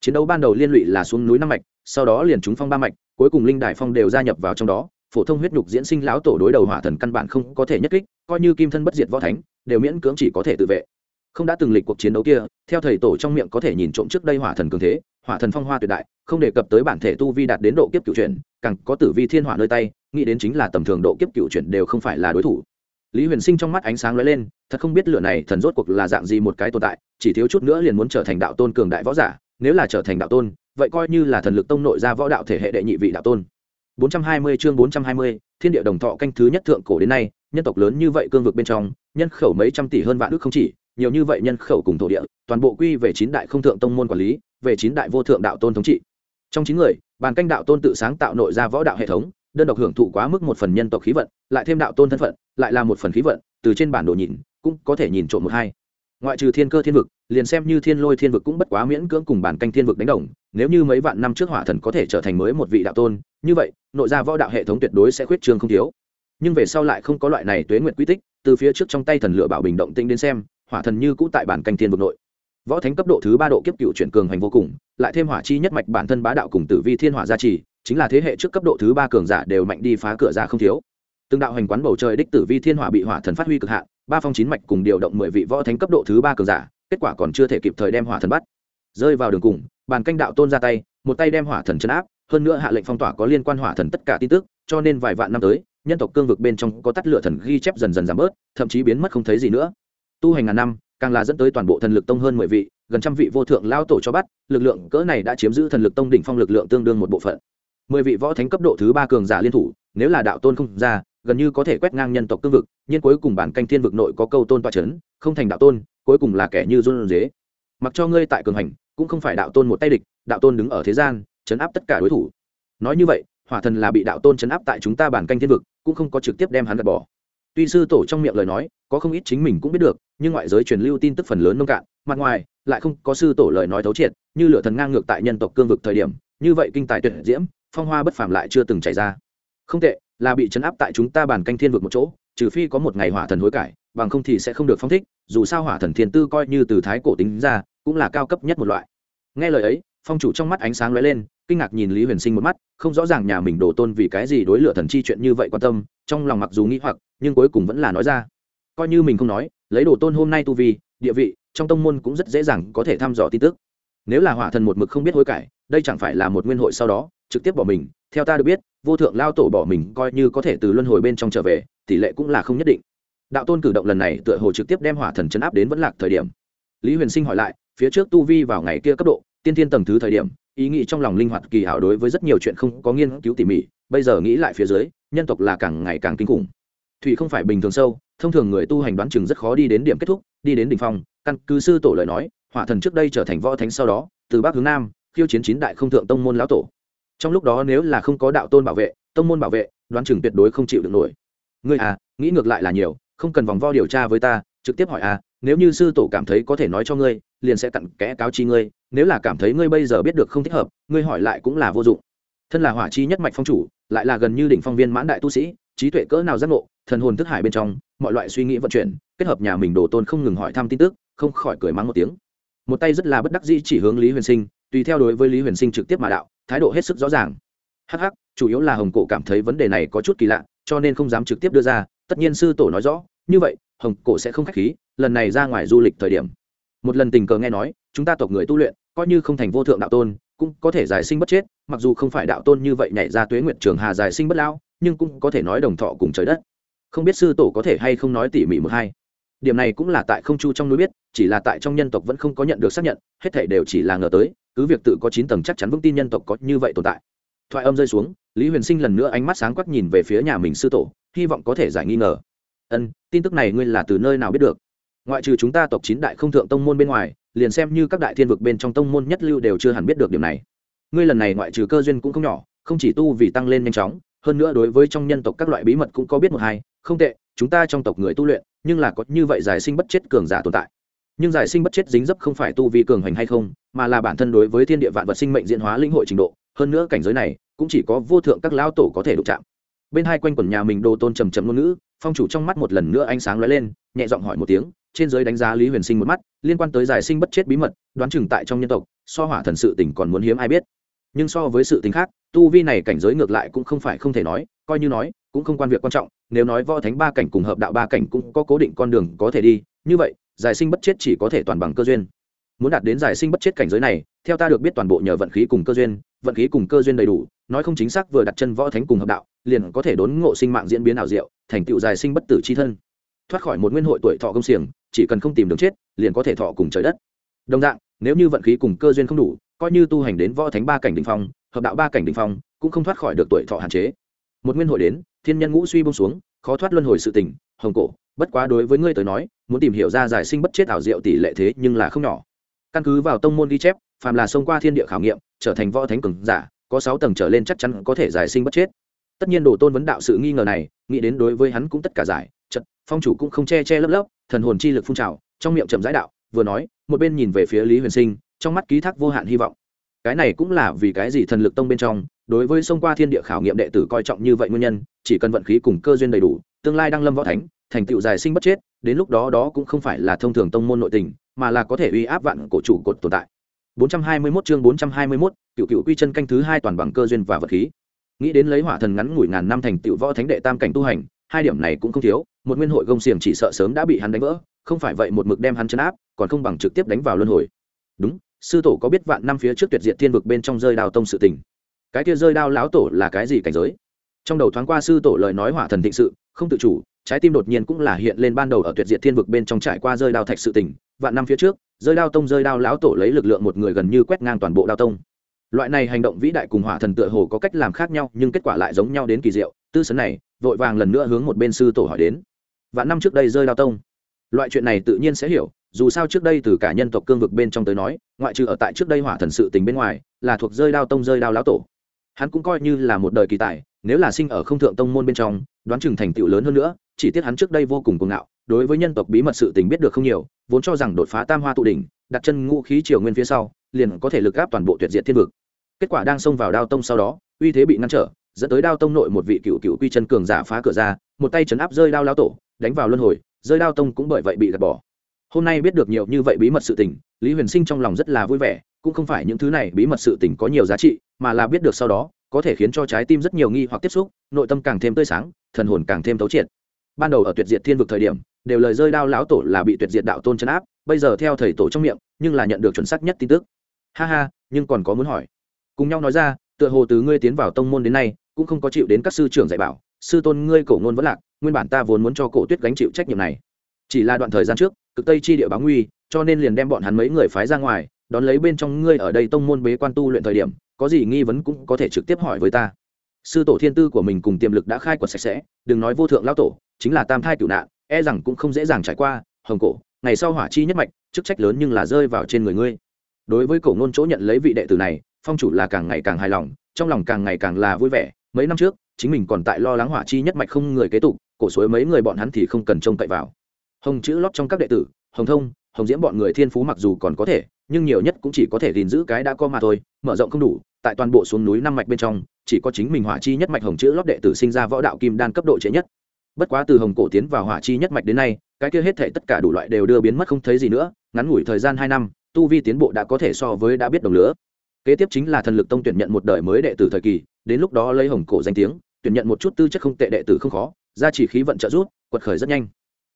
Chiến đấu ban đầu liên lụy là xuống núi năm mạch, sau đó liền chúng phong ba mạch, cuối cùng linh đại phong đều gia nhập vào trong đó, phổ thông huyết nhục diễn sinh lão tổ đối đầu hỏa thần căn bản không có thể nhất kích, coi như kim thân bất diệt võ thánh, đều miễn cưỡng chỉ có thể tự vệ không đã từng lịch cuộc chiến đấu kia theo thầy tổ trong miệng có thể nhìn trộm trước đây hỏa thần cường thế hỏa thần phong hoa tuyệt đại không đề cập tới bản thể tu vi đạt đến độ kiếp cựu chuyển càng có tử vi thiên hỏa nơi tay nghĩ đến chính là tầm thường độ kiếp cựu chuyển đều không phải là đối thủ. Lý huyền sinh trong mắt ánh sáng lóe lên thật không biết lửa này thần rốt cuộc là dạng gì một cái tồn tại chỉ thiếu chút nữa liền muốn trở thành đạo tôn cường đại võ giả nếu là trở thành đạo tôn vậy coi như là thần lực tông nội ra võ đạo thể hệ đệ nhị vị đạo tôn. 420 chương 420, thiên địa đồng thọ canh thứ nhất thượng cổ đến nay nhân tộc lớn như vậy cương vực bên trong nhân khẩu mấy trăm tỷ hơn vạn ước không chỉ nhiều như vậy nhân khẩu cùng thổ địa, toàn bộ quy về chín đại không thượng tông môn quản lý, về chín đại vô thượng đạo tôn thống trị. Trong chín người, bàn canh đạo tôn tự sáng tạo nội ra võ đạo hệ thống, đơn độc hưởng thụ quá mức một phần nhân tộc khí vận, lại thêm đạo tôn thân phận, lại là một phần khí vận, từ trên bản đồ nhìn, cũng có thể nhìn trộm một hai. Ngoại trừ thiên cơ thiên vực, liền xem như thiên lôi thiên vực cũng bất quá miễn cưỡng cùng bản canh thiên vực đánh đồng, nếu như mấy vạn năm trước hỏa thần có thể trở thành mới một vị đạo tôn, như vậy, nội ra võ đạo hệ thống tuyệt đối sẽ khuyết trương không thiếu. Nhưng về sau lại không có loại này tuế nguyện quy tích, từ phía trước trong tay thần lửa bảo bình động tĩnh đến xem hỏa thần như cũ tại bản canh thiên vực nội. Võ thánh cấp độ thứ ba độ kiếp cựu chuyển cường hành vô cùng, lại thêm hỏa chi nhất mạch bản thân bá đạo cùng tử vi thiên hỏa gia trì, chính là thế hệ trước cấp độ thứ ba cường giả đều mạnh đi phá cửa ra không thiếu. Từng đạo hành quán bầu trời đích tử vi thiên hỏa bị hỏa thần phát huy cực hạn, ba phong chín mạch cùng điều động mười vị võ thánh cấp độ thứ ba cường giả, kết quả còn chưa thể kịp thời đem hỏa thần bắt. Rơi vào đường cùng, bàn canh đạo tôn ra tay, một tay đem hỏa thần chấn áp, hơn nữa hạ lệnh phong tỏa có liên quan hỏa thần tất cả tin tức, cho nên vài vạn năm tới, nhân tộc cương vực bên trong có tắt lửa thần ghi chép dần dần giảm bớt, thậm chí biến mất không thấy gì nữa tu hành ngàn năm, càng là dẫn tới toàn bộ thần lực tông hơn mười vị, gần trăm vị vô thượng lao tổ cho bắt, lực lượng cỡ này đã chiếm giữ thần lực tông đỉnh phong lực lượng tương đương một bộ phận. Mười vị võ thánh cấp độ thứ ba cường giả liên thủ, nếu là đạo tôn không ra, gần như có thể quét ngang nhân tộc cương vực, nhưng cuối cùng bản canh thiên vực nội có câu tôn toa c h ấ n không thành đạo tôn, cuối cùng là kẻ như run dế mặc cho ngươi tại cường hành, cũng không phải đạo tôn một tay địch, đạo tôn đứng ở thế gian, chấn áp tất cả đối thủ. Nói như vậy, hỏa thần là bị đạo tôn chấn áp tại chúng ta bản canh thiên vực, cũng không có trực tiếp đem hắn gạt bỏ tuy sư tổ trong miệng lời nói, có không ít chính mình cũng biết được, nhưng ngoại giới truyền lưu tin tức phần lớn nông cạn, mặt ngoài, lại không có sư tổ lời nói thấu triệt, như lửa thần ngang ngược tại nhân tộc cương vực thời điểm, như vậy kinh tài tuyệt diễm, phong hoa bất phàm lại chưa từng chảy ra. Không tệ, là bị chấn áp tại chúng ta bản canh thiên vực một chỗ, trừ phi có một ngày hỏa thần hối cải, bằng không thì sẽ không được phong thích, dù sao hỏa thần thiên tư coi như từ thái cổ tính ra, cũng là cao cấp nhất một loại. Nghe lời ấy, phong chủ trong mắt ánh sáng lóe lên kinh ngạc nhìn lý huyền sinh một mắt, không rõ ràng nhà mình đổ tôn vì cái gì đối lửa thần chi chuyện như vậy quan tâm, trong lòng mặc dù nghĩ hoặc, nhưng cuối cùng vẫn là nói ra. Coi như mình không nói, lấy đồ tôn hôm nay tu vi, địa vị, trong tông môn cũng rất dễ dàng có thể thăm dò tin tức. Nếu là hỏa thần một mực không biết hối cải, đây chẳng phải là một nguyên hội sau đó, trực tiếp bỏ mình, theo ta được biết, vô thượng lao tổ bỏ mình coi như có thể từ luân hồi bên trong trở về, tỷ lệ cũng là không nhất định. Đạo tôn cử động lần này tựa hồ trực tiếp đem hỏa thần chấn áp đến vẫn lạc thời điểm. Lý huyền sinh hỏi lại, phía trước tu vi vào ngày kia cấp độ, tiên tiên tầng thứ thời điểm ý nghĩ trong lòng linh hoạt kỳ hảo đối với rất nhiều chuyện không có nghiên cứu tỉ mỉ, bây giờ nghĩ lại phía dưới, nhân tộc là càng ngày càng kinh khủng. Thủy không phải bình thường sâu, thông thường người tu hành đoán chừng rất khó đi đến điểm kết thúc, đi đến đỉnh phong. Căn cứ sư tổ lời nói, hỏa thần trước đây trở thành võ thánh sau đó, từ bắc hướng nam, khiêu chiến chín đại không thượng tông môn lão tổ. Trong lúc đó nếu là không có đạo tôn bảo vệ, tông môn bảo vệ, đoán chừng tuyệt đối không chịu được nổi. Ngươi à nghĩ ngược lại là nhiều, không cần vòng vo điều tra với ta, trực tiếp hỏi à nếu như sư tổ cảm thấy có thể nói cho ngươi, liền sẽ tặng kẽ cáo chi ngươi nếu là cảm thấy ngươi bây giờ biết được không thích hợp, ngươi hỏi lại cũng là vô dụng. Thân là hỏa chi nhất mạch phong chủ, lại là gần như đỉnh phong viên mãn đại tu sĩ, trí tuệ cỡ nào giác ngộ, thần hồn thức hải bên trong, mọi loại suy nghĩ vận chuyển, kết hợp nhà mình đồ tôn không ngừng hỏi thăm tin tức, không khỏi cười mắng một tiếng. Một tay rất là bất đắc dĩ chỉ hướng lý huyền sinh, tùy theo đối với lý huyền sinh trực tiếp mà đạo, thái độ hết sức rõ ràng. Hh chủ yếu là hồng cổ cảm thấy vấn đề này có chút kỳ lạ, cho nên không dám trực tiếp đưa ra, tất nhiên sư tổ nói rõ, như vậy, hồng cổ sẽ không k h á c h khí, lần này ra ngoài du lịch thời điểm. Một lần tình cờ nghe nói, chúng ta tộc người tu luyện coi như không thành vô thượng đạo tôn, cũng có thể giải sinh bất chết, mặc dù không phải đạo tôn như vậy nhảy ra tuế nguyện trường hà giải sinh bất lão, nhưng cũng có thể nói đồng thọ cùng trời đất. Không biết sư tổ có thể hay không nói tỉ mỉ một hai. Điểm này cũng là tại không chu trong núi biết, chỉ là tại trong nhân tộc vẫn không có nhận được xác nhận, hết thể đều chỉ là ngờ tới, cứ việc tự có chín tầng chắc chắn vững tin nhân tộc có như vậy tồn tại. Thoại âm rơi xuống, lý huyền sinh lần nữa ánh mắt sáng quắc nhìn về phía nhà mình sư tổ, hy vọng có thể giải nghi ngờ. Ân, tin tức này ngươi là từ nơi nào biết được? Ngoại trừ chúng ta tộc chín đại không thượng tông môn bên ngoài liền xem như các đại thiên vực bên trong tông môn nhất lưu đều chưa hẳn biết được điểm này. Ngươi lần này ngoại trừ cơ duyên cũng không nhỏ, không chỉ tu vì tăng lên nhanh chóng, hơn nữa đối với trong nhân tộc các loại bí mật cũng có biết một hai, không tệ, chúng ta trong tộc người tu luyện, nhưng là có như vậy giải sinh bất chết cường giả tồn tại. Nhưng giải sinh bất chết dính dấp không phải tu vi cường hành hay không, mà là bản thân đối với thiên địa vạn vật sinh mệnh diễn hóa linh hội trình độ, hơn nữa cảnh giới này, cũng chỉ có vô thượng các lão tổ có thể đụng chạm. Bên hai quanh quần nhà mình đồ tôn trầm trầm ngôn ngữ, phong chủ trong mắt một lần nữa ánh sáng lóe lên, nhẹ giọng hỏi một tiếng trên giới đánh giá lý huyền sinh một mắt, liên quan tới giải sinh bất chết bí mật, đoán chừng tại trong nhân tộc, so hỏa thần sự tình còn muốn hiếm ai biết. Nhưng so với sự tình khác, tu vi này cảnh giới ngược lại cũng không phải không thể nói, coi như nói, cũng không quan việc quan trọng, nếu nói võ thánh ba cảnh cùng hợp đạo ba cảnh cũng có cố định con đường có thể đi, như vậy, giải sinh bất chết chỉ có thể toàn bằng cơ duyên. Muốn đạt đến giải sinh bất chết cảnh giới này, theo ta được biết toàn bộ nhờ vận khí cùng cơ duyên, vận khí cùng cơ duyên đầy đủ, nói không chính xác vừa đặt chân võ thánh cùng hợp đạo, liền có thể đốn ngộ sinh mạng diễn biến ảo diệu, thành tựu giải sinh bất tử c h i thân. Thoát khỏi một nguyên hội tuổi thọ công xiềng chỉ cần không tìm đường chết, liền có thể thọ cùng trời đất. Đồng dạng, nếu như vận khí cùng cơ duyên không đủ, coi như tu hành đến võ thánh ba cảnh đỉnh phong, hợp đạo ba cảnh đỉnh phong, cũng không thoát khỏi được tuổi thọ hạn chế. Một nguyên hội đến, thiên nhân ngũ suy bông xuống, khó thoát luân hồi sự tình, hồng cổ, bất quá đối với ngươi tới nói, muốn tìm hiểu ra giải sinh bất chết ảo diệu tỷ lệ thế nhưng là không nhỏ. Căn cứ vào tông môn ghi chép, phàm là xông qua thiên địa khảo nghiệm, trở thành võ thánh cường giả, có sáu tầng trở lên chắc chắn có thể giải sinh bất chết. Tất nhiên đồ tôn vấn đạo sự nghi ngờ này, nghĩ đến đối với hắn cũng tất cả giải chật phong chủ cũng không che che lấp lấp thần hồn chi lực phun trào trong miệng chậm rãi đạo vừa nói một bên nhìn về phía lý huyền sinh trong mắt ký thác vô hạn hy vọng. Cái này cũng là vì cái gì thần lực tông bên trong đối với sông qua thiên địa khảo nghiệm đệ tử coi trọng như vậy nguyên nhân chỉ cần vận khí cùng cơ duyên đầy đủ tương lai đăng lâm võ thánh thành tựu dài sinh bất chết đến lúc đó đó cũng không phải là thông thường tông môn nội tình mà là có thể uy áp vạn cổ chủ cột tồn tại. 421 chương 421, cựu cựu quy chân canh thứ hai toàn bằng cơ duyên và vật khí. Nghĩ đến lấy hỏa thần ngắn ngủi ngàn năm thành tựu võ thánh đệ tam cảnh tu hành hai điểm này cũng không thiếu một nguyên hội gông xiềng chỉ sợ sớm đã bị hắn đánh vỡ, không phải vậy một mực đem hắn chấn áp, còn không bằng trực tiếp đánh vào luân hồi. Đúng, sư tổ có biết vạn năm phía trước tuyệt diệt thiên vực bên trong rơi đao tông sự tình? Cái kia rơi đao láo tổ là cái gì cảnh giới? Trong đầu thoáng qua sư tổ lời nói hỏa thần thịnh sự, không tự chủ, trái tim đột nhiên cũng là hiện lên ban đầu ở tuyệt diệt thiên vực bên trong trải qua rơi đao thạch sự tình. Vạn năm phía trước, rơi đao tông rơi đao láo tổ lấy lực lượng một người gần như quét ngang toàn bộ đao tông. Loại này hành động vĩ đại cùng hỏa thần tựa hồ có cách làm khác nhau, nhưng kết quả lại giống nhau đến kỳ diệu. Tư sấn này, vội vàng lần nữa hướng một bên sư tổ hỏi đến và năm trước đây rơi đao tông. Loại chuyện này tự nhiên sẽ hiểu, dù sao trước đây từ cả nhân tộc cương vực bên trong tới nói, ngoại trừ ở tại trước đây hỏa thần sự tình bên ngoài, là thuộc rơi đao tông rơi đao lão tổ. Hắn cũng coi như là một đời kỳ tài, nếu là sinh ở không thượng tông môn bên trong, đoán chừng thành tựu lớn hơn nữa, chỉ tiếc hắn trước đây vô cùng cuồng ngạo, đối với nhân tộc bí mật sự tình biết được không nhiều, vốn cho rằng đột phá tam hoa tụ đỉnh, đặt chân ngũ khí triều nguyên phía sau, liền có thể lực áp toàn bộ tuyệt diệt thiên vực. Kết quả đang xông vào đao tông sau đó, uy thế bị ngăn trở, dẫn tới đao tông nội một vị cựu cựu quy chân cường giả phá cửa ra, một tay chấn áp rơi đao lão tổ đánh vào luân hồi, rơi đao tông cũng bởi vậy bị gạt bỏ. Hôm nay biết được nhiều như vậy bí mật sự tình, lý huyền sinh trong lòng rất là vui vẻ, cũng không phải những thứ này bí mật sự tình có nhiều giá trị, mà là biết được sau đó, có thể khiến cho trái tim rất nhiều nghi hoặc tiếp xúc, nội tâm càng thêm tươi sáng, thần hồn càng thêm thấu triệt. Ban đầu ở tuyệt diệt thiên vực thời điểm, đều lời rơi đao lão tổ là bị tuyệt diệt đạo tôn chấn áp, bây giờ theo thầy tổ trong miệng, nhưng là nhận được chuẩn xác nhất tin tức. Ha ha, nhưng còn có muốn hỏi. Cùng nhau nói ra, tựa hồ từ ngươi tiến vào tông môn đến nay, cũng không có chịu đến các sư trưởng dạy bảo sư tôn ngươi cổ ngôn vẫn lạc, nguyên bản ta vốn muốn cho cổ tuyết gánh chịu trách nhiệm này. Chỉ là đoạn thời gian trước, cực tây chi địa báo nguy, cho nên liền đem bọn hắn mấy người phái ra ngoài, đón lấy bên trong ngươi ở đây tông môn bế quan tu luyện thời điểm, có gì nghi vấn cũng có thể trực tiếp hỏi với ta. Sư tổ thiên tư của mình cùng tiềm lực đã khai quật sạch sẽ, đừng nói vô thượng lao tổ, chính là tam thai cựu nạn e rằng cũng không dễ dàng trải qua, hồng cổ, ngày sau hỏa chi nhất mạch, chức trách lớn nhưng là rơi vào trên người ngươi. Đối với cổ ngôn chỗ nhận lấy vị đệ tử này, phong chủ là càng ngày càng hài lòng, trong lòng càng ngày càng là vui vẻ. Mấy năm trước chính mình còn tại lo lắng hỏa chi nhất mạch không người kế tục, cổ suối mấy người bọn hắn thì không cần trông cậy vào. Hồng chữ lót trong các đệ tử, hồng thông, hồng diễm bọn người thiên phú mặc dù còn có thể, nhưng nhiều nhất cũng chỉ có thể gìn giữ cái đã có mà thôi, mở rộng không đủ, tại toàn bộ xuống núi năm mạch bên trong, chỉ có chính mình hỏa chi nhất mạch hồng chữ lót đệ tử sinh ra võ đạo kim đan cấp độ trễ nhất. Bất quá từ hồng cổ tiến vào hỏa chi nhất mạch đến nay, cái kia hết thể tất cả đủ loại đều đưa biến mất không thấy gì nữa, ngắn ngủi thời gian hai năm, tu vi tiến bộ đã có thể so với đã biết đồng lứa. Kế tiếp chính là thần lực tông tuyển nhận một đời mới đệ tử thời kỳ, đến lúc đó lấy hồng cổ danh tiếng tuyển nhận một chút tư chất không tệ đệ tử không khó ra chỉ khí vận trợ rút quật khởi rất nhanh.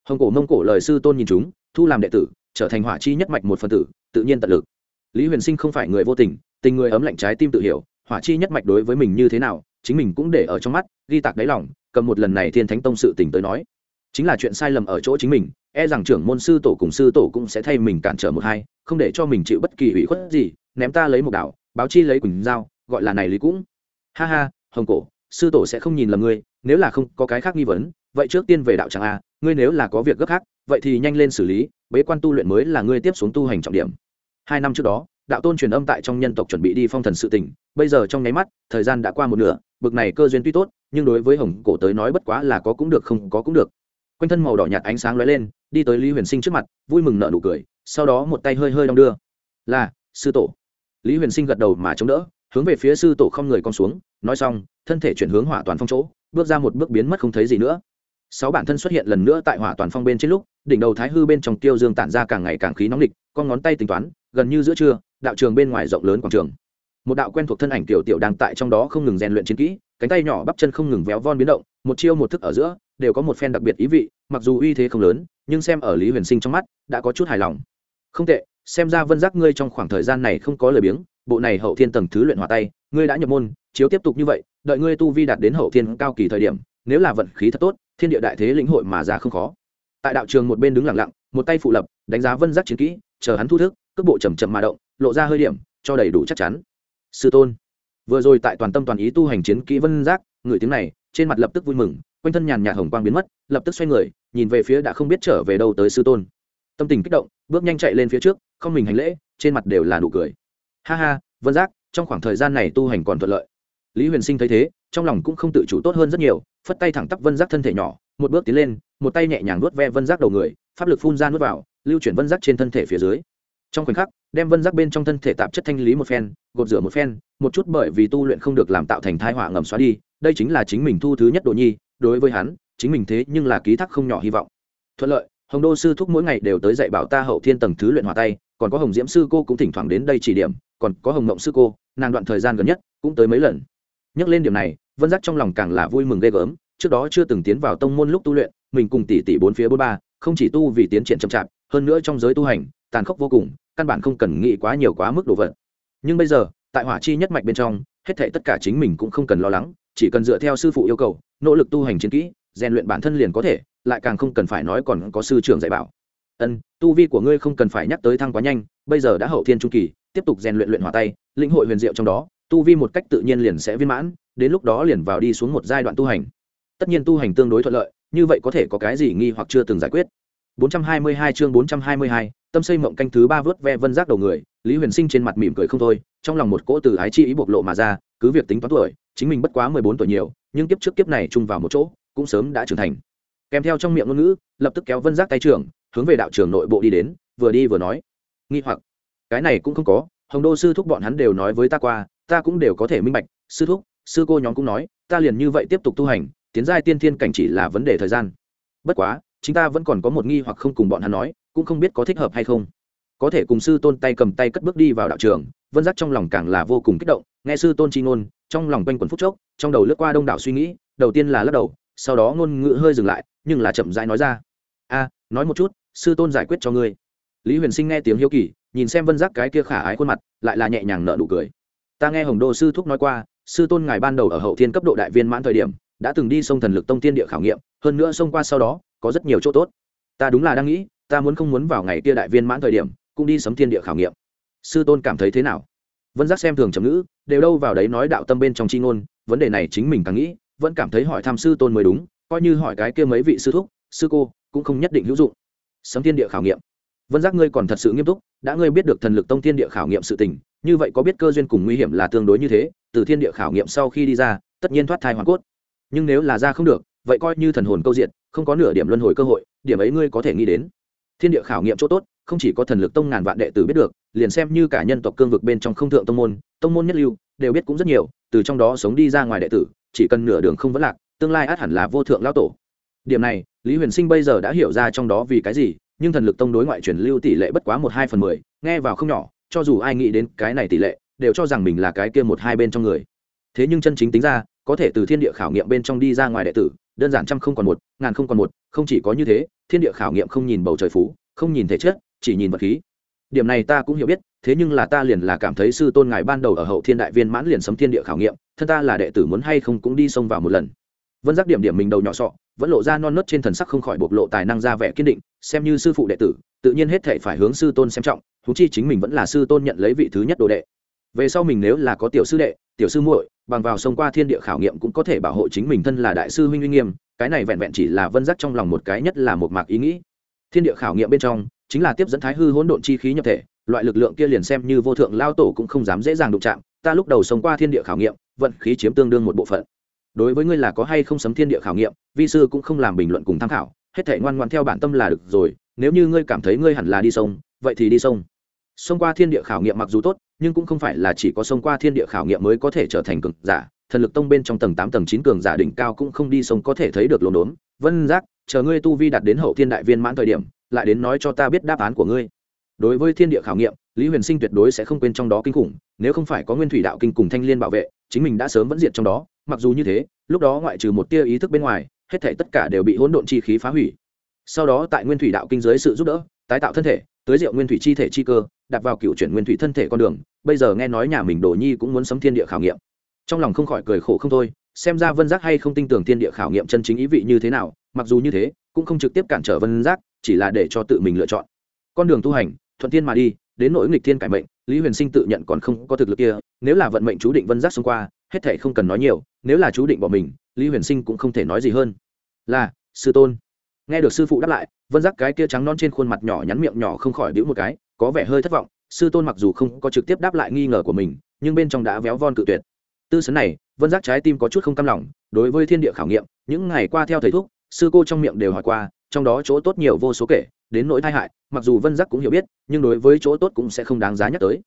Hồng cổ mông cổ lời sư tôn nhìn chúng, thu làm đệ tử, trở thành hỏa chi nhất mạch một phần tử, tự nhiên tận lực. Lý huyền sinh không phải người vô tình tình người ấm lạnh trái tim tự hiểu, hỏa chi nhất mạch đối với mình như thế nào, chính mình cũng để ở trong mắt, ghi tạc đáy lòng, cầm một lần này thiên thánh tông sự tỉnh tới nói. Chính là chuyện sai lầm ở chỗ chính mình e rằng trưởng môn sư tổ cùng sư tổ cũng sẽ thay mình cản trở một hai, không để cho mình chịu bất kỳ hủy khuất gì, ném ta lấy một đảo, báo chi lấy quỳnh dao gọi là này lý cũng. Ha ha, hồng cổ sư tổ sẽ không nhìn lầm ngươi, nếu là không có cái khác nghi vấn, vậy trước tiên về đạo tràng a, ngươi nếu là có việc gấp khác, vậy thì nhanh lên xử lý, bế quan tu luyện mới là ngươi tiếp xuống tu hành trọng điểm. Hai năm trước đó, đạo tôn truyền âm tại trong nhân tộc chuẩn bị đi phong thần sự tỉnh bây giờ trong nháy mắt, thời gian đã qua một nửa, bực này cơ duyên tuy tốt, nhưng đối với hồng cổ tới nói bất quá là có cũng được không có cũng được. Quanh thân màu đỏ nhạt ánh sáng lóe lên, đi tới lý huyền sinh trước mặt, vui mừng nợ nụ cười, sau đó một tay hơi hơi đong đưa. Là, sư tổ. Lý huyền sinh gật đầu mà chống đỡ, hướng về phía sư tổ không người con xuống, nói xong thân thể chuyển hướng hỏa toàn phong chỗ, bước ra một bước biến mất không thấy gì nữa. Sáu bản thân xuất hiện lần nữa tại hỏa toàn phong bên trên lúc, đỉnh đầu thái hư bên trong tiêu dương tản ra càng ngày càng khí nóng lịch con ngón tay tính toán, gần như giữa trưa, đạo trường bên ngoài rộng lớn quảng trường. Một đạo quen thuộc thân ảnh tiểu tiểu đang tại trong đó không ngừng rèn luyện chiến kỹ, cánh tay nhỏ bắp chân không ngừng véo von biến động, một chiêu một thức ở giữa, đều có một phen đặc biệt ý vị, mặc dù uy thế không lớn, nhưng xem ở lý huyền sinh trong mắt, đã có chút hài lòng. Không tệ, xem ra vân giác ngươi trong khoảng thời gian này không có lời biếng bộ này hậu thiên tầng thứ luyện hòa tay, ngươi đã nhập môn, chiếu tiếp tục như vậy, đợi ngươi tu vi đạt đến hậu thiên cao kỳ thời điểm, nếu là vận khí thật tốt, thiên địa đại thế lĩnh hội mà ra không khó. Tại đạo trường một bên đứng lặng lặng, một tay phụ lập, đánh giá vân giác chiến kỹ, chờ hắn thu thức, cước bộ chầm chậm mà động, lộ ra hơi điểm, cho đầy đủ chắc chắn. Sư tôn, vừa rồi tại toàn tâm toàn ý tu hành chiến kỹ vân giác, người tiếng này, trên mặt lập tức vui mừng, quanh thân nhàn nhạt hồng quang biến mất, lập tức xoay người, nhìn về phía đã không biết trở về đâu tới sư tôn. Tâm tình kích động, bước nhanh chạy lên phía trước, không mình hành lễ, trên mặt đều là nụ cười ha ha, vân giác, trong khoảng thời gian này tu hành còn thuận lợi. Lý huyền sinh thấy thế, trong lòng cũng không tự chủ tốt hơn rất nhiều, phất tay thẳng tắp vân giác thân thể nhỏ, một bước tiến lên, một tay nhẹ nhàng nuốt ve vân giác đầu người, pháp lực phun ra nuốt vào, lưu chuyển vân giác trên thân thể phía dưới. Trong khoảnh khắc, đem vân giác bên trong thân thể tạp chất thanh lý một phen, gột rửa một phen, một chút bởi vì tu luyện không được làm tạo thành thai họa ngầm xóa đi, đây chính là chính mình thu thứ nhất đồ nhi, đối với hắn, chính mình thế nhưng là ký thác không nhỏ hy vọng. Thuận lợi hồng đô sư thúc mỗi ngày đều tới dạy bảo ta hậu thiên tầng thứ luyện hòa tay, còn có hồng diễm sư cô cũng thỉnh thoảng đến đây chỉ điểm, còn có hồng mộng sư cô, nàng đoạn thời gian gần nhất cũng tới mấy lần. Nhắc lên điểm này, vân giác trong lòng càng là vui mừng ghê gớm, trước đó chưa từng tiến vào tông môn lúc tu luyện, mình cùng tỷ tỷ bốn phía bốn ba, không chỉ tu vì tiến triển chậm chạp, hơn nữa trong giới tu hành, tàn khốc vô cùng, căn bản không cần nghĩ quá nhiều quá mức đồ vật. Nhưng bây giờ, tại hỏa chi nhất mạch bên trong, hết thảy tất cả chính mình cũng không cần lo lắng, chỉ cần dựa theo sư phụ yêu cầu, nỗ lực tu hành chiến kỹ rèn luyện bản thân liền có thể lại càng không cần phải nói còn có sư trưởng dạy bảo. Ân tu vi của ngươi không cần phải nhắc tới thăng quá nhanh bây giờ đã hậu thiên trung kỳ tiếp tục rèn luyện luyện hỏa tay lĩnh hội huyền diệu trong đó tu vi một cách tự nhiên liền sẽ viên mãn đến lúc đó liền vào đi xuống một giai đoạn tu hành. Tất nhiên tu hành tương đối thuận lợi như vậy có thể có cái gì nghi hoặc chưa từng giải quyết. 422 chương 422, tâm xây mộng canh thứ ba vớt ve vân giác đầu người lý huyền sinh trên mặt mỉm cười không thôi trong lòng một cỗ từ ái chi ý bộc lộ mà ra cứ việc tính toán tuổi chính mình bất quá mười bốn tuổi nhiều nhưng kiếp trước kiếp này chung vào một chỗ cũng sớm đã trưởng thành. Kèm theo trong miệng ngôn ngữ, lập tức kéo vân giác tay trưởng, hướng về đạo trường nội bộ đi đến, vừa đi vừa nói, nghi hoặc, cái này cũng không có, hồng đô sư thúc bọn hắn đều nói với ta qua, ta cũng đều có thể minh bạch, sư thúc, sư cô nhóm cũng nói, ta liền như vậy tiếp tục tu hành, tiến giai tiên thiên cảnh chỉ là vấn đề thời gian. Bất quá chúng ta vẫn còn có một nghi hoặc không cùng bọn hắn nói, cũng không biết có thích hợp hay không. Có thể cùng sư tôn tay cầm tay cất bước đi vào đạo trường, vân giác trong lòng càng là vô cùng kích động, nghe sư tôn chi ngôn, trong lòng quanh quần phúc chốc, trong đầu lướt qua đông đảo suy nghĩ, đầu tiên là lắc đầu sau đó ngôn ngữ hơi dừng lại, nhưng là chậm rãi nói ra. A, nói một chút, sư tôn giải quyết cho ngươi. Lý huyền sinh nghe tiếng hiếu kỳ, nhìn xem vân giác cái kia khả ái khuôn mặt, lại là nhẹ nhàng nợ nụ cười. Ta nghe hồng đô sư thúc nói qua, sư tôn ngài ban đầu ở hậu thiên cấp độ đại viên mãn thời điểm, đã từng đi sông thần lực tông tiên địa khảo nghiệm, hơn nữa xông qua sau đó, có rất nhiều chỗ tốt. Ta đúng là đang nghĩ, ta muốn không muốn vào ngày kia đại viên mãn thời điểm, cũng đi sấm thiên địa khảo nghiệm. Sư tôn cảm thấy thế nào? Vân giác xem thường trầm ngữ, đều đâu vào đấy nói đạo tâm bên trong c h i ngôn, vấn đề này chính mình càng nghĩ vẫn cảm thấy hỏi thăm sư tôn mới đúng, coi như hỏi cái kia mấy vị sư thúc, sư cô, cũng không nhất định hữu dụng. Sấm thiên địa khảo nghiệm. Vân giác ngươi còn thật sự nghiêm túc, đã ngươi biết được thần lực tông thiên địa khảo nghiệm sự tình, như vậy có biết cơ duyên cùng nguy hiểm là tương đối như thế, từ thiên địa khảo nghiệm sau khi đi ra, tất nhiên thoát thai hoàn cốt. Nhưng nếu là ra không được, vậy coi như thần hồn câu diện không có nửa điểm luân hồi cơ hội, điểm ấy ngươi có thể nghĩ đến. Thiên địa khảo nghiệm chỗ tốt, không chỉ có thần lực tông ngàn vạn đệ tử biết được, liền xem như cả nhân tộc cương vực bên trong không thượng tông môn tông môn nhất lưu, đều biết cũng rất nhiều, từ trong đó sống đi ra ngoài đệ tử chỉ cần nửa đường không vấn lạc, tương lai át hẳn là vô thượng lão tổ. Điểm này, lý huyền sinh bây giờ đã hiểu ra trong đó vì cái gì, nhưng thần lực tông đối ngoại truyền lưu tỷ lệ bất quá một hai phần mười, nghe vào không nhỏ, cho dù ai nghĩ đến cái này tỷ lệ, đều cho rằng mình là cái kia một hai bên trong người. Thế nhưng chân chính tính ra, có thể từ thiên địa khảo nghiệm bên trong đi ra ngoài đệ tử, đơn giản trăm không còn một, ngàn không còn một, không chỉ có như thế, thiên địa khảo nghiệm không nhìn bầu trời phú, không nhìn thể chất, chỉ nhìn vật khí. Điểm này ta cũng hiểu biết thế nhưng là ta liền là cảm thấy sư tôn ngài ban đầu ở hậu thiên đại viên mãn liền sấm thiên địa khảo nghiệm, thân ta là đệ tử muốn hay không cũng đi xông vào một lần. Vân giác điểm điểm mình đầu nhỏ sọ, vẫn lộ ra non nớt trên thần sắc không khỏi bộc lộ tài năng ra vẻ kiên định, xem như sư phụ đệ tử, tự nhiên hết thể phải hướng sư tôn xem trọng thú chi chính mình vẫn là sư tôn nhận lấy vị thứ nhất đồ đệ. Về sau mình nếu là có tiểu sư đệ, tiểu sư muội, bằng vào sông qua thiên địa khảo nghiệm cũng có thể bảo hộ chính mình thân là đại sư huynh uy nghiêm, cái này vẹn vẹn chỉ là vân giác trong lòng một cái nhất là một mạc ý nghĩ. Thiên địa khảo nghiệm bên trong, chính là tiếp dẫn thái hư hỗn độn chi khí nhập thể loại lực lượng kia liền xem như vô thượng lao tổ cũng không dám dễ dàng đụng chạm, ta lúc đầu sống qua thiên địa khảo nghiệm, vận khí chiếm tương đương một bộ phận. Đối với ngươi là có hay không sấm thiên địa khảo nghiệm, vi sư cũng không làm bình luận cùng tham khảo, hết thể ngoan ngoan theo bản tâm là được rồi, nếu như ngươi cảm thấy ngươi hẳn là đi sông, vậy thì đi sông. Xông qua thiên địa khảo nghiệm mặc dù tốt, nhưng cũng không phải là chỉ có xông qua thiên địa khảo nghiệm mới có thể trở thành cường giả. Thần lực tông bên trong tầng tám, tầng chín cường giả đỉnh cao cũng không đi sông có thể thấy được lồn đốn vân giác, chờ ngươi tu vi đạt đến hậu thiên đại viên mãn thời điểm, lại đến nói cho ta biết đáp án của ngươi đối với thiên địa khảo nghiệm, lý huyền sinh tuyệt đối sẽ không quên trong đó kinh khủng, nếu không phải có nguyên thủy đạo kinh cùng thanh liên bảo vệ, chính mình đã sớm vẫn diệt trong đó, mặc dù như thế, lúc đó ngoại trừ một tia ý thức bên ngoài, hết thể tất cả đều bị hỗn độn chi khí phá hủy. Sau đó tại nguyên thủy đạo kinh dưới sự giúp đỡ, tái tạo thân thể tới rượu nguyên thủy chi thể chi cơ đặt vào cựu chuyển nguyên thủy thân thể con đường, bây giờ nghe nói nhà mình đồ nhi cũng muốn sấm thiên địa khảo nghiệm. Trong lòng không khỏi cười khổ không thôi, xem ra vân giác hay không tin tưởng thiên địa khảo nghiệm chân chính ý vị như thế nào, mặc dù như thế, cũng không trực tiếp cản trở vân giác, chỉ là để cho tự mình lựa chọn. Con đường tu hành thuận thiên mà đi, đến nỗi nghịch thiên cải mệnh, lý huyền sinh tự nhận còn không có thực lực kia, nếu là vận mệnh chú định vân giác xông qua, hết thể không cần nói nhiều, nếu là chú định bỏ mình, lý huyền sinh cũng không thể nói gì hơn. Là, sư tôn. Nghe được sư phụ đáp lại, vân giác cái kia trắng non trên khuôn mặt nhỏ nhắn miệng nhỏ không khỏi đĩu một cái, có vẻ hơi thất vọng, sư tôn mặc dù không có trực tiếp đáp lại nghi ngờ của mình, nhưng bên trong đã véo von cự tuyệt. Tư sấn này, vân giác trái tim có chút không cam lòng, đối với thiên địa khảo nghiệm, những ngày qua theo thầy thuốc, sư cô trong miệng đều hỏi qua, trong đó chỗ tốt nhiều vô số kể đến nỗi tai hại, mặc dù vân giác cũng hiểu biết, nhưng đối với chỗ tốt cũng sẽ không đáng giá nhắc tới.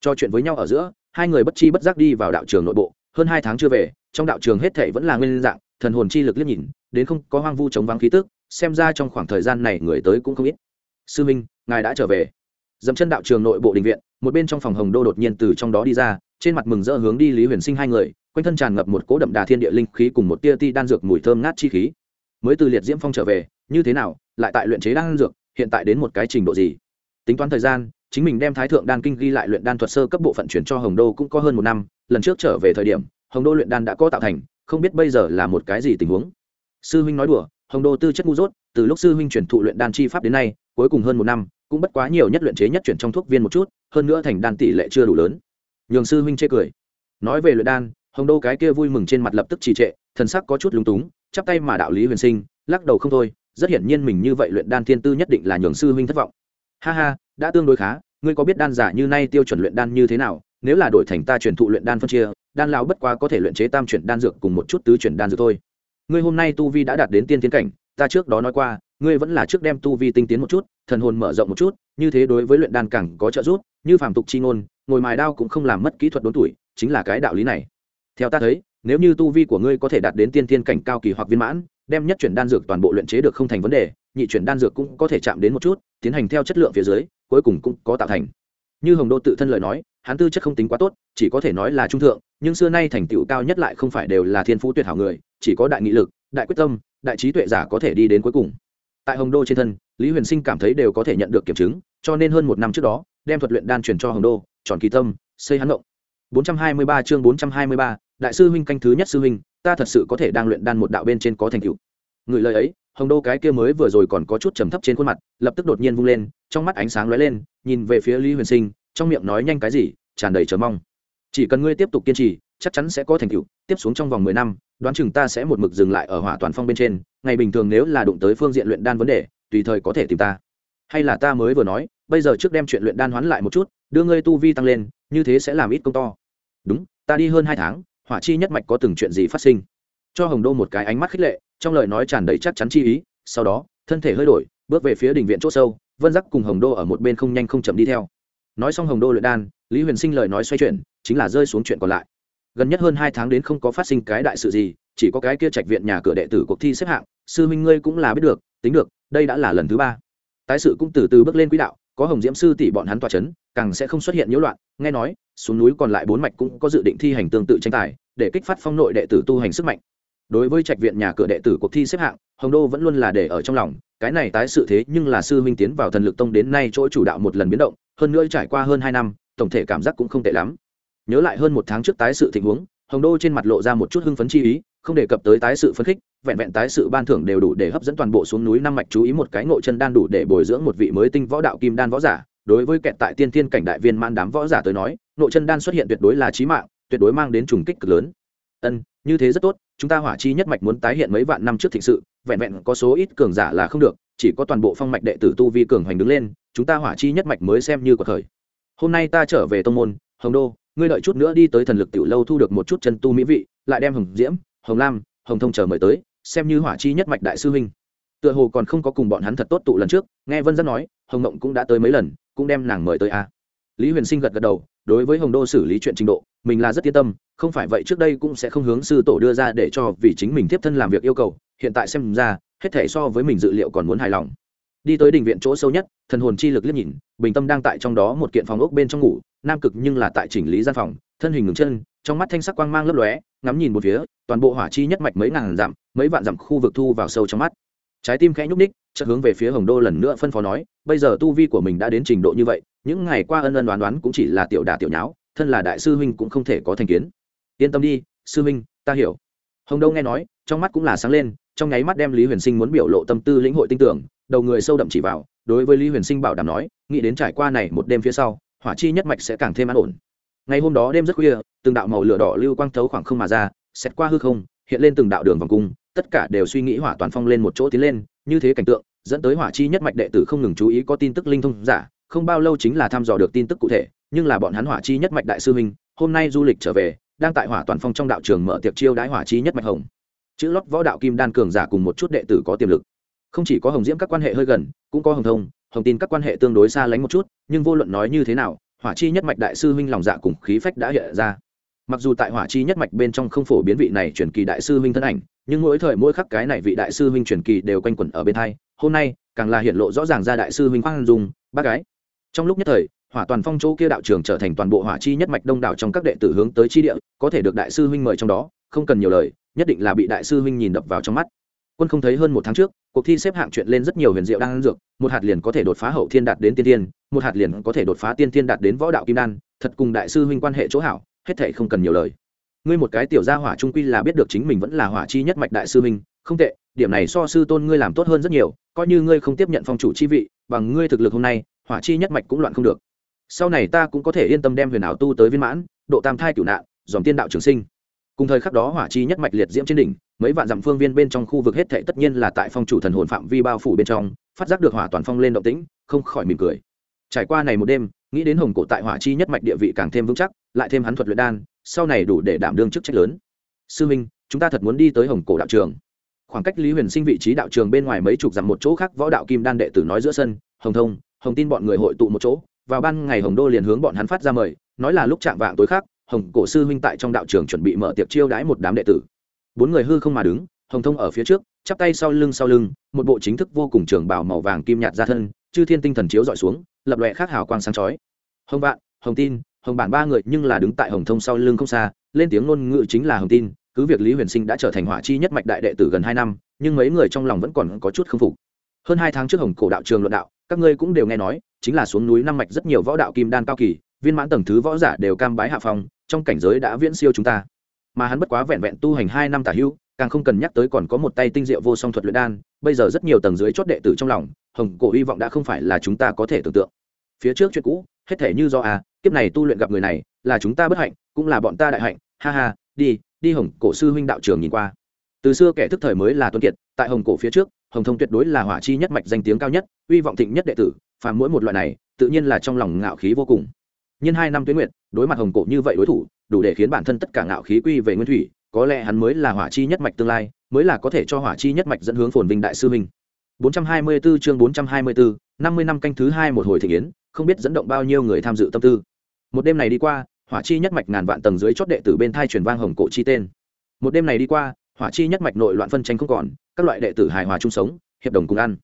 Cho chuyện với nhau ở giữa, hai người bất chi bất giác đi vào đạo trường nội bộ, hơn hai tháng chưa về, trong đạo trường hết thảy vẫn là nguyên dạng, thần hồn chi lực liếc nhìn, đến không có hoang vu chống vắng khí tức, xem ra trong khoảng thời gian này người tới cũng không ít. Sư minh, ngài đã trở về. Dẫm chân đạo trường nội bộ đình viện, một bên trong phòng hồng đô đột nhiên từ trong đó đi ra, trên mặt mừng rỡ hướng đi lý huyền sinh hai người, quanh thân tràn ngập một cỗ đậm đà thiên địa linh khí cùng một tia ti đan dược mùi thơm ngát chi khí. Mới từ liệt diễm phong trở về, như thế nào, lại tại luyện chế đan dược hiện tại đến một cái trình độ gì? Tính toán thời gian, chính mình đem thái thượng đan kinh ghi lại luyện đan thuật sơ cấp bộ phận chuyển cho hồng đô cũng có hơn một năm, lần trước trở về thời điểm, hồng đô luyện đan đã có tạo thành, không biết bây giờ là một cái gì tình huống. Sư huynh nói đùa, hồng đô tư chất ngu dốt, từ lúc sư huynh chuyển thụ luyện đan chi pháp đến nay, cuối cùng hơn một năm, cũng bất quá nhiều nhất luyện chế nhất chuyển trong thuốc viên một chút, hơn nữa thành đan tỷ lệ chưa đủ lớn. Nhường sư huynh chê cười. Nói về luyện đan, hồng đô cái kia vui mừng trên mặt lập tức trì trệ, thần sắc có chút lúng túng, chắp tay mà đạo lý huyền sinh, lắc đầu không thôi rất hiển nhiên mình như vậy luyện đan thiên tư nhất định là nhường sư huynh thất vọng. Ha ha, đã tương đối khá, ngươi có biết đan giả như nay tiêu chuẩn luyện đan như thế nào? Nếu là đổi thành ta truyền thụ luyện đan phân chia, đan lão bất quá có thể luyện chế tam chuyển đan dược cùng một chút tứ chuyển đan dược thôi. Ngươi hôm nay tu vi đã đạt đến tiên tiến cảnh, ta trước đó nói qua, ngươi vẫn là trước đem tu vi tinh tiến một chút, thần hồn mở rộng một chút, như thế đối với luyện đan càng có trợ giúp, như phàm tục chi ngôn, ngồi mài đao cũng không làm mất kỹ thuật đốn tuổi, chính là cái đạo lý này. Theo ta thấy nếu như tu vi của ngươi có thể đạt đến tiên tiên cảnh cao kỳ hoặc viên mãn đem nhất chuyển đan dược toàn bộ luyện chế được không thành vấn đề nhị chuyển đan dược cũng có thể chạm đến một chút tiến hành theo chất lượng phía dưới cuối cùng cũng có tạo thành. Như hồng đô tự thân lời nói hắn tư chất không tính quá tốt chỉ có thể nói là trung thượng nhưng xưa nay thành tựu cao nhất lại không phải đều là thiên phú tuyệt hảo người chỉ có đại nghị lực đại quyết tâm đại trí tuệ giả có thể đi đến cuối cùng. Tại hồng đô trên thân lý huyền sinh cảm thấy đều có thể nhận được kiểm chứng cho nên hơn một năm trước đó đem thuật luyện đan truyền cho hồng đô tròn kỳ tâm xây hắn động 423 chương 423, đại sư huynh canh thứ nhất sư huynh, ta thật sự có thể đang luyện đan một đạo bên trên có thành tựu. Người lời ấy, hồng đô cái kia mới vừa rồi còn có chút trầm thấp trên khuôn mặt, lập tức đột nhiên vung lên, trong mắt ánh sáng lóe lên, nhìn về phía lý huyền sinh, trong miệng nói nhanh cái gì, tràn đầy chờ mong. Chỉ cần ngươi tiếp tục kiên trì, chắc chắn sẽ có thành tựu, tiếp xuống trong vòng mười năm, đoán chừng ta sẽ một mực dừng lại ở hỏa toàn phong bên trên, ngày bình thường nếu là đụng tới phương diện luyện đan vấn đề, tùy thời có thể tìm ta. Hay là ta mới vừa nói, bây giờ trước đem chuyện luyện đan hoán lại một chút, đưa ngươi tu vi tăng lên, như thế sẽ làm ít công to. Đúng, ta đi hơn hai tháng hỏa chi nhất mạch có từng chuyện gì phát sinh? Cho hồng đô một cái ánh mắt khích lệ, trong lời nói tràn đầy chắc chắn chi ý, sau đó, thân thể hơi đổi, bước về phía đình viện c h ỗ sâu, vân giác cùng hồng đô ở một bên không nhanh không chậm đi theo. Nói xong hồng đô luyện đan, lý huyền sinh lời nói xoay chuyển, chính là rơi xuống chuyện còn lại. Gần nhất hơn hai tháng đến không có phát sinh cái đại sự gì, chỉ có cái kia trạch viện nhà cửa đệ tử cuộc thi xếp hạng, sư minh ngươi cũng là biết được, tính được, đây đã là lần thứ ba. Tái sự cũng từ từ bước lên quỹ đạo, có hồng diễm sư tỷ bọn hắn tỏa c h ấ n càng sẽ không xuất hiện nhiễu loạn, nghe nói xuống núi còn lại bốn mạch cũng có dự định thi hành tương tự tranh tài, để kích phát phong nội đệ tử tu hành sức mạnh. Đối với trạch viện nhà cửa đệ tử cuộc thi xếp hạng, hồng đô vẫn luôn là để ở trong lòng, cái này tái sự thế nhưng là sư minh tiến vào thần lực tông đến nay chỗ chủ đạo một lần biến động, hơn nữa trải qua hơn hai năm, tổng thể cảm giác cũng không tệ lắm. Nhớ lại hơn một tháng trước tái sự tình huống, hồng đô trên mặt lộ ra một chút hưng phấn chi ý, không đề cập tới tái sự phấn khích, vẹn vẹn tái sự ban thưởng đều đủ để hấp dẫn toàn bộ xuống núi năm mạch chú ý một cái ngộ chân đan đủ để bồi dưỡng một vị mới tinh võ đạo kim đan võ giả. Đối với kẹt tại tiên thiên cảnh đại viên man đám võ giả tới nói nội chân đan xuất hiện tuyệt đối là trí mạng, tuyệt đối mang đến trùng kích cực lớn. Ân, như thế rất tốt, chúng ta hỏa chi nhất mạch muốn tái hiện mấy vạn năm trước thịnh sự, vẹn vẹn có số ít cường giả là không được, chỉ có toàn bộ phong mạch đệ tử tu vi cường hoành đứng lên, chúng ta hỏa chi nhất mạch mới xem như cuộc khởi hôm nay ta trở về tông môn, hồng đô, ngươi đợi chút nữa đi tới thần lực tiểu lâu thu được một chút chân tu mỹ vị, lại đem hồng diễm, hồng lam, hồng thông chờ mời tới, xem như hỏa chi nhất mạch đại sư huynh. Tựa hồ còn không có cùng bọn hắn thật tốt tụ lần trước, nghe vân dân nói, hồng mộng cũng đã tới mấy lần, cũng đem nàng mời tới a. À. lý huyền sinh gật gật đầu đối với hồng đô xử lý chuyện trình độ, mình là rất yên tâm, không phải vậy trước đây cũng sẽ không hướng sư tổ đưa ra để cho vì chính mình tiếp thân làm việc yêu cầu, hiện tại xem ra, hết thể so với mình dự liệu còn muốn hài lòng. Đi tới đình viện chỗ sâu nhất, thần hồn chi lực liếc nhìn, bình tâm đang tại trong đó một kiện phòng ốc bên trong ngủ, nam cực nhưng là tại chỉnh lý gian phòng, thân hình ngừng chân, trong mắt thanh sắc quang mang lấp lóe, ngắm nhìn một phía, toàn bộ hỏa chi nhất mạch mấy ngàn dặm, mấy vạn dặm khu vực thu vào sâu trong mắt. Trái tim khẽ nhúc ních chợt hướng về phía hồng đô lần nữa phân phó nói, bây giờ tu vi của mình đã đến trình độ như vậy những ngày qua ân ân đoán đoán cũng chỉ là tiểu đà tiểu nháo, thân là đại sư huynh cũng không thể có thành kiến. Yên tâm đi, sư huynh, ta hiểu. Hồng đô nghe nói, trong mắt cũng là sáng lên, trong nháy mắt đem lý huyền sinh muốn biểu lộ tâm tư lĩnh hội tinh tưởng, đầu người sâu đậm chỉ vào, đối với lý huyền sinh bảo đảm nói, nghĩ đến trải qua này một đêm phía sau, hỏa chi nhất mạch sẽ càng thêm an ổn. Ngày hôm đó đêm rất khuya, từng đạo màu lửa đỏ lưu quang thấu khoảng không mà ra xét qua hư không, hiện lên từng đạo đường vòng cung, tất cả đều suy nghĩ hỏa toàn phong lên một chỗ tiến lên, như thế cảnh tượng, dẫn tới hỏa chi nhất mạch đệ tử không ngừng chú ý có tin tức linh thông giả không bao lâu chính là thăm dò được tin tức cụ thể, nhưng là bọn hắn hỏa chi nhất mạch đại sư minh hôm nay du lịch trở về, đang tại hỏa toàn phong trong đạo trường mở tiệc chiêu đãi hỏa chi nhất mạch hồng. Chữ lót võ đạo kim đan cường giả cùng một chút đệ tử có tiềm lực. Không chỉ có hồng diễm các quan hệ hơi gần, cũng có hồng thông, hồng tin các quan hệ tương đối xa lánh một chút, nhưng vô luận nói như thế nào, hỏa chi nhất mạch đại sư huynh lòng dạ cùng khí phách đã hiện ra. Mặc dù tại hỏa chi nhất mạch bên trong không phổ biến vị này truyền kỳ đại sư huynh thân ảnh, nhưng mỗi thời mỗi khắc cái này vị đại sư huynh truyền kỳ đều quanh quẩn ở bên thay hôm nay, càng là hiện lộ rõ ràng ra đại sư huynh quang dung, bác gái trong lúc nhất thời, hỏa toàn phong chỗ kia đạo trường trở thành toàn bộ hỏa chi nhất mạch đông đảo trong các đệ tử hướng tới chi địa, có thể được đại sư huynh mời trong đó, không cần nhiều lời, nhất định là bị đại sư huynh nhìn đập vào trong mắt. Quân không thấy hơn một tháng trước, cuộc thi xếp hạng chuyện lên rất nhiều huyền diệu đang dược, một hạt liền có thể đột phá hậu thiên đạt đến tiên thiên, một hạt liền có thể đột phá tiên thiên đạt đến võ đạo kim đan, thật cùng đại sư huynh quan hệ chỗ hảo, hết thể không cần nhiều lời. Ngươi một cái tiểu gia hỏa trung quy là biết được chính mình vẫn là hỏa chi nhất mạch đại sư huynh, không tệ, điểm này so sư tôn ngươi làm tốt hơn rất nhiều, coi như ngươi không tiếp nhận phong chủ chi vị, bằng ngươi thực lực hôm nay hỏa chi nhất mạch cũng loạn không được. Sau này ta cũng có thể yên tâm đem huyền ảo tu tới viên mãn, độ tam thai cửu nạn dòm tiên đạo trường sinh. Cùng thời khắc đó hỏa chi nhất mạch liệt diễm trên đỉnh, mấy vạn dặm phương viên bên trong khu vực hết thệ tất nhiên là tại phong chủ thần hồn phạm vi bao phủ bên trong, phát giác được hỏa toàn phong lên động tĩnh, không khỏi mỉm cười. Trải qua này một đêm, nghĩ đến hồng cổ tại hỏa chi nhất mạch địa vị càng thêm vững chắc, lại thêm hắn thuật luyện đan, sau này đủ để đảm đương chức trách lớn. Sư minh, chúng ta thật muốn đi tới hồng cổ đạo trường. Khoảng cách lý huyền sinh vị trí đạo trường bên ngoài mấy chục dặm một chỗ khác võ đạo kim đan đệ tử nói giữa sân, hồng thông hồng tin bọn người hội tụ một chỗ, vào ban ngày hồng đô liền hướng bọn hắn phát ra mời, nói là lúc chạm vạng tối khác, hồng cổ sư huynh tại trong đạo trường chuẩn bị mở tiệc chiêu đãi một đám đệ tử. Bốn người hư không mà đứng, hồng thông ở phía trước, chắp tay sau lưng sau lưng, một bộ chính thức vô cùng trường bảo màu vàng kim nhạt ra thân, chư thiên tinh thần chiếu dọi xuống, lập lòe khác hào quang sáng chói. Hồng vạn, hồng tin, hồng bản ba người nhưng là đứng tại hồng thông sau lưng không xa, lên tiếng ngôn ngữ chính là hồng tin, cứ việc lý huyền sinh đã trở thành hỏa chi nhất mạch đại đệ tử gần hai năm, nhưng mấy người trong lòng vẫn còn có chút k phục. Hơn hai tháng trước hồng cổ đạo trường luận đạo các ngươi cũng đều nghe nói, chính là xuống núi năm mạch rất nhiều võ đạo kim đan cao kỳ, viên mãn tầng thứ võ giả đều cam bái hạ phong, trong cảnh giới đã viễn siêu chúng ta. Mà hắn bất quá vẹn vẹn tu hành hai năm tả hữu càng không cần nhắc tới còn có một tay tinh diệu vô song thuật luyện đan, bây giờ rất nhiều tầng dưới chót đệ tử trong lòng, hồng cổ hy vọng đã không phải là chúng ta có thể tưởng tượng. Phía trước chuyện cũ, hết thể như do à kiếp này tu luyện gặp người này, là chúng ta bất hạnh, cũng là bọn ta đại hạnh, ha ha, đi đi hồng cổ sư huynh đạo trường nhìn qua. Từ xưa kẻ thức thời mới là tuân kiệt, tại hồng cổ phía trước hồng thông tuyệt đối là hỏa chi nhất mạch danh tiếng cao nhất uy vọng thịnh nhất đệ tử phàm mỗi một loại này tự nhiên là trong lòng ngạo khí vô cùng. Nhân hai năm tuyến nguyệt đối mặt hồng cổ như vậy đối thủ đủ để khiến bản thân tất cả ngạo khí quy về nguyên thủy có lẽ hắn mới là hỏa chi nhất mạch tương lai mới là có thể cho hỏa chi nhất mạch dẫn hướng phồn vinh đại sư minh 424 chương 424, 50 năm canh thứ hai một hồi thịnh yến không biết dẫn động bao nhiêu người tham dự tâm tư. Một đêm này đi qua hỏa chi nhất mạch ngàn vạn tầng dưới chót đệ tử bên thai truyền vang hồng cổ chi tên. Một đêm này đi qua hỏa chi nhất mạch nội loạn phân tranh không còn, các loại đệ tử hài hòa chung sống, hiệp đồng cùng ăn.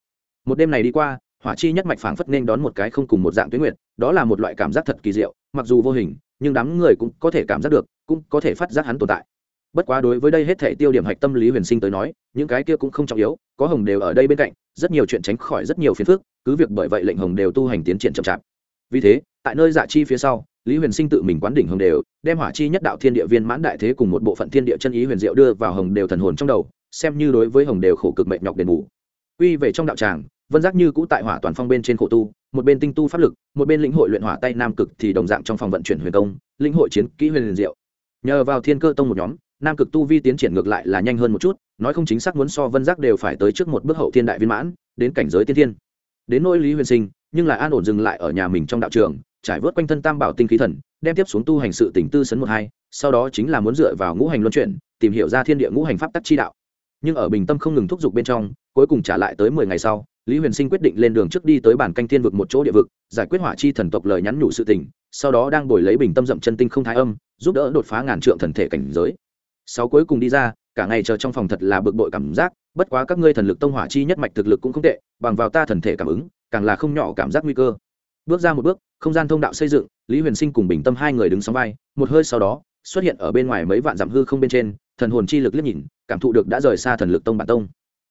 Một đêm này đi qua, hỏa chi nhất mạch phảng phất nên đón một cái không cùng một dạng tuyến nguyệt, đó là một loại cảm giác thật kỳ diệu, mặc dù vô hình, nhưng đám người cũng có thể cảm giác được, cũng có thể phát giác hắn tồn tại. Bất quá đối với đây hết thể tiêu điểm hạch tâm lý huyền sinh tới nói, những cái kia cũng không trọng yếu, có hồng đều ở đây bên cạnh, rất nhiều chuyện tránh khỏi rất nhiều phiền phức, cứ việc bởi vậy lệnh hồng đều tu hành tiến triển chậm chạp. Vì thế, tại nơi dạ chi phía sau lý huyền sinh tự mình quán đỉnh hồng đều, đem hỏa chi nhất đạo thiên địa viên mãn đại thế cùng một bộ phận thiên địa chân ý huyền diệu đưa vào hồng đều thần hồn trong đầu, xem như đối với hồng đều khổ cực mệt nhọc đền bù. Quy về trong đạo tràng, vân giác như cũ tại hỏa toàn phong bên trên khổ tu, một bên tinh tu pháp lực, một bên lĩnh hội luyện hỏa tay nam cực thì đồng dạng trong phòng vận chuyển huyền công, lĩnh hội chiến kỹ huyền diệu. Nhờ vào thiên cơ tông một nhóm, nam cực tu vi tiến triển ngược lại là nhanh hơn một chút, nói không chính xác muốn so vân giác đều phải tới trước một bước hậu thiên đại viên mãn, đến cảnh giới tiên thiên. Đến nỗi lý huyền sinh, nhưng lại an ổn dừng lại ở nhà mình trong đạo trường trải vớt quanh thân tam bảo tinh khí thần, đem tiếp xuống tu hành sự tỉnh tư sấn một hai, sau đó chính là muốn dựa vào ngũ hành luân chuyển, tìm hiểu ra thiên địa ngũ hành pháp tắc chi đạo. Nhưng ở bình tâm không ngừng thúc giục bên trong, cuối cùng trả lại tới mười ngày sau, lý huyền sinh quyết định lên đường trước đi tới bản canh thiên vực một chỗ địa vực, giải quyết hỏa chi thần tộc lời nhắn nhủ sự tình, sau đó đang đổi lấy bình tâm dậm chân tinh không thái âm, giúp đỡ đột phá ngàn trượng thần thể cảnh giới. Sáu cuối cùng đi ra, cả ngày chờ trong phòng thật là bực bội cảm giác, bất quá các ngươi thần lực tông hỏa chi nhất mạch thực lực cũng không tệ, bằng vào ta thần thể cảm ứng, càng là không nhỏ cảm giác nguy cơ bước ra một bước, không gian thông đạo xây dựng, lý huyền sinh cùng bình tâm hai người đứng sóng vai, một hơi sau đó, xuất hiện ở bên ngoài mấy vạn dặm hư không bên trên, thần hồn chi lực liếc nhìn, cảm thụ được đã rời xa thần lực tông bản tông.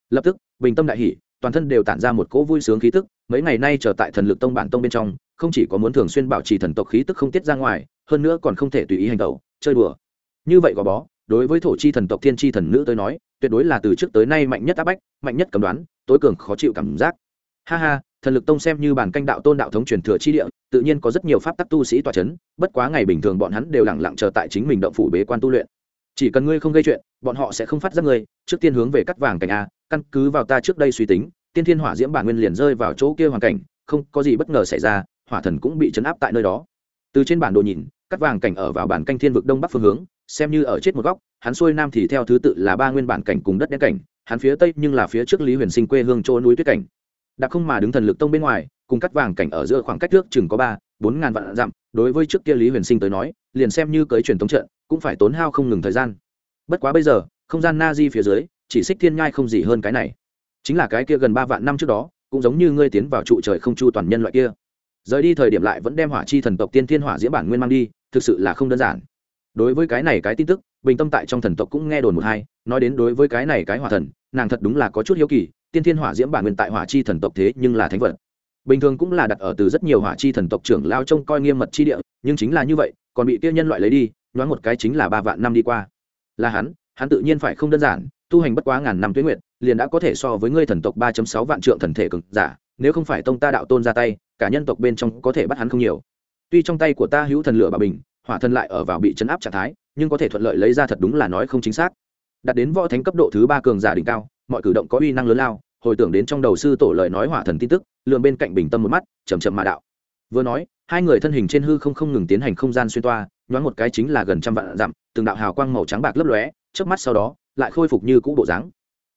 Lập tức, bình tâm đại hỷ toàn thân đều tản ra một cỗ vui sướng khí tức, mấy ngày nay trở tại thần lực tông bản tông bên trong, không chỉ có muốn thường xuyên bảo trì thần tộc khí tức không tiết ra ngoài, hơn nữa còn không thể tùy ý hành tẩu chơi đùa. Như vậy gò bó, đối với thổ chi thần tộc thiên chi thần nữ tới nói, tuyệt đối là từ trước tới nay mạnh nhất áp bách, mạnh nhất cầm đoán, tối cường khó chịu cảm giác. Ha ha thần lực tông xem như bản canh đạo tôn đạo thống truyền thừa chi địa, tự nhiên có rất nhiều pháp tắc tu sĩ tòa c h ấ n bất quá ngày bình thường bọn hắn đều lẳng lặng chờ tại chính mình động phủ bế quan tu luyện. Chỉ cần ngươi không gây chuyện, bọn họ sẽ không phát giác ngươi, trước tiên hướng về cắt vàng cảnh a, căn cứ vào ta trước đây suy tính, tiên thiên hỏa diễm bản nguyên liền rơi vào chỗ kia hoàn cảnh, không có gì bất ngờ xảy ra, hỏa thần cũng bị chấn áp tại nơi đó. Từ trên bản đồ nhìn, cắt vàng cảnh ở vào bản canh thiên vực đông bắc phương hướng, xem như ở chết một góc, hắn xuôi nam thì theo thứ tự là ba nguyên bản cảnh cùng đất đen cảnh, hắn phía tây nhưng là phía trước lý huyền sinh quê hương chỗ núi tuyết cảnh đã không mà đứng thần lực tông bên ngoài, cùng cắt vàng cảnh ở giữa khoảng cách trước chừng có ba, bốn ngàn vạn dặm, đối với trước kia lý huyền sinh tới nói, liền xem như cưới truyền thống trận, cũng phải tốn hao không ngừng thời gian. Bất quá bây giờ, không gian na di phía dưới, chỉ xích thiên nhai không gì hơn cái này. Chính là cái kia gần ba vạn năm trước đó, cũng giống như ngươi tiến vào trụ trời không chu toàn nhân loại kia. Rời đi thời điểm lại vẫn đem hỏa chi thần tộc tiên thiên hỏa diễm bản nguyên mang đi, thực sự là không đơn giản. Đối với cái này cái tin tức, bình tâm tại trong thần tộc cũng nghe đồn một hai, nói đến đối với cái này cái hỏa thần, nàng thật đúng là có chút hiếu kỳ tiên thiên hỏa diễm bản nguyên tại hỏa chi thần tộc thế nhưng là thánh vật. Bình thường cũng là đặt ở từ rất nhiều hỏa chi thần tộc trưởng lao trông coi nghiêm mật chi địa, nhưng chính là như vậy, còn bị kia nhân loại lấy đi, nhoáng một cái chính là ba vạn năm đi qua. Là hắn hắn tự nhiên phải không đơn giản, tu hành bất quá ngàn năm tuyến nguyện, liền đã có thể so với ngươi thần tộc ba sáu vạn trượng thần thể cực giả, nếu không phải tông ta đạo tôn ra tay, cả nhân tộc bên trong có thể bắt hắn không nhiều. Tuy trong tay của ta hữu thần lửa bà bình, hỏa thần lại ở vào bị chấn áp trạng thái, nhưng có thể thuận lợi lấy ra thật đúng là nói không chính xác. Đặt đến võ thánh cấp độ thứ ba cường giả đỉnh cao, mọi cử động có uy năng lớn lao hồi tưởng đến trong đầu sư tổ lời nói hỏa thần tin tức lượm bên cạnh bình tâm một mắt chầm chậm mà đạo. Vừa nói, hai người thân hình trên hư không không ngừng tiến hành không gian xuyên toa, nhoáng một cái chính là gần trăm vạn dặm, từng đạo hào quang màu trắng bạc lấp lóe trước mắt sau đó, lại khôi phục như cũ bộ dáng.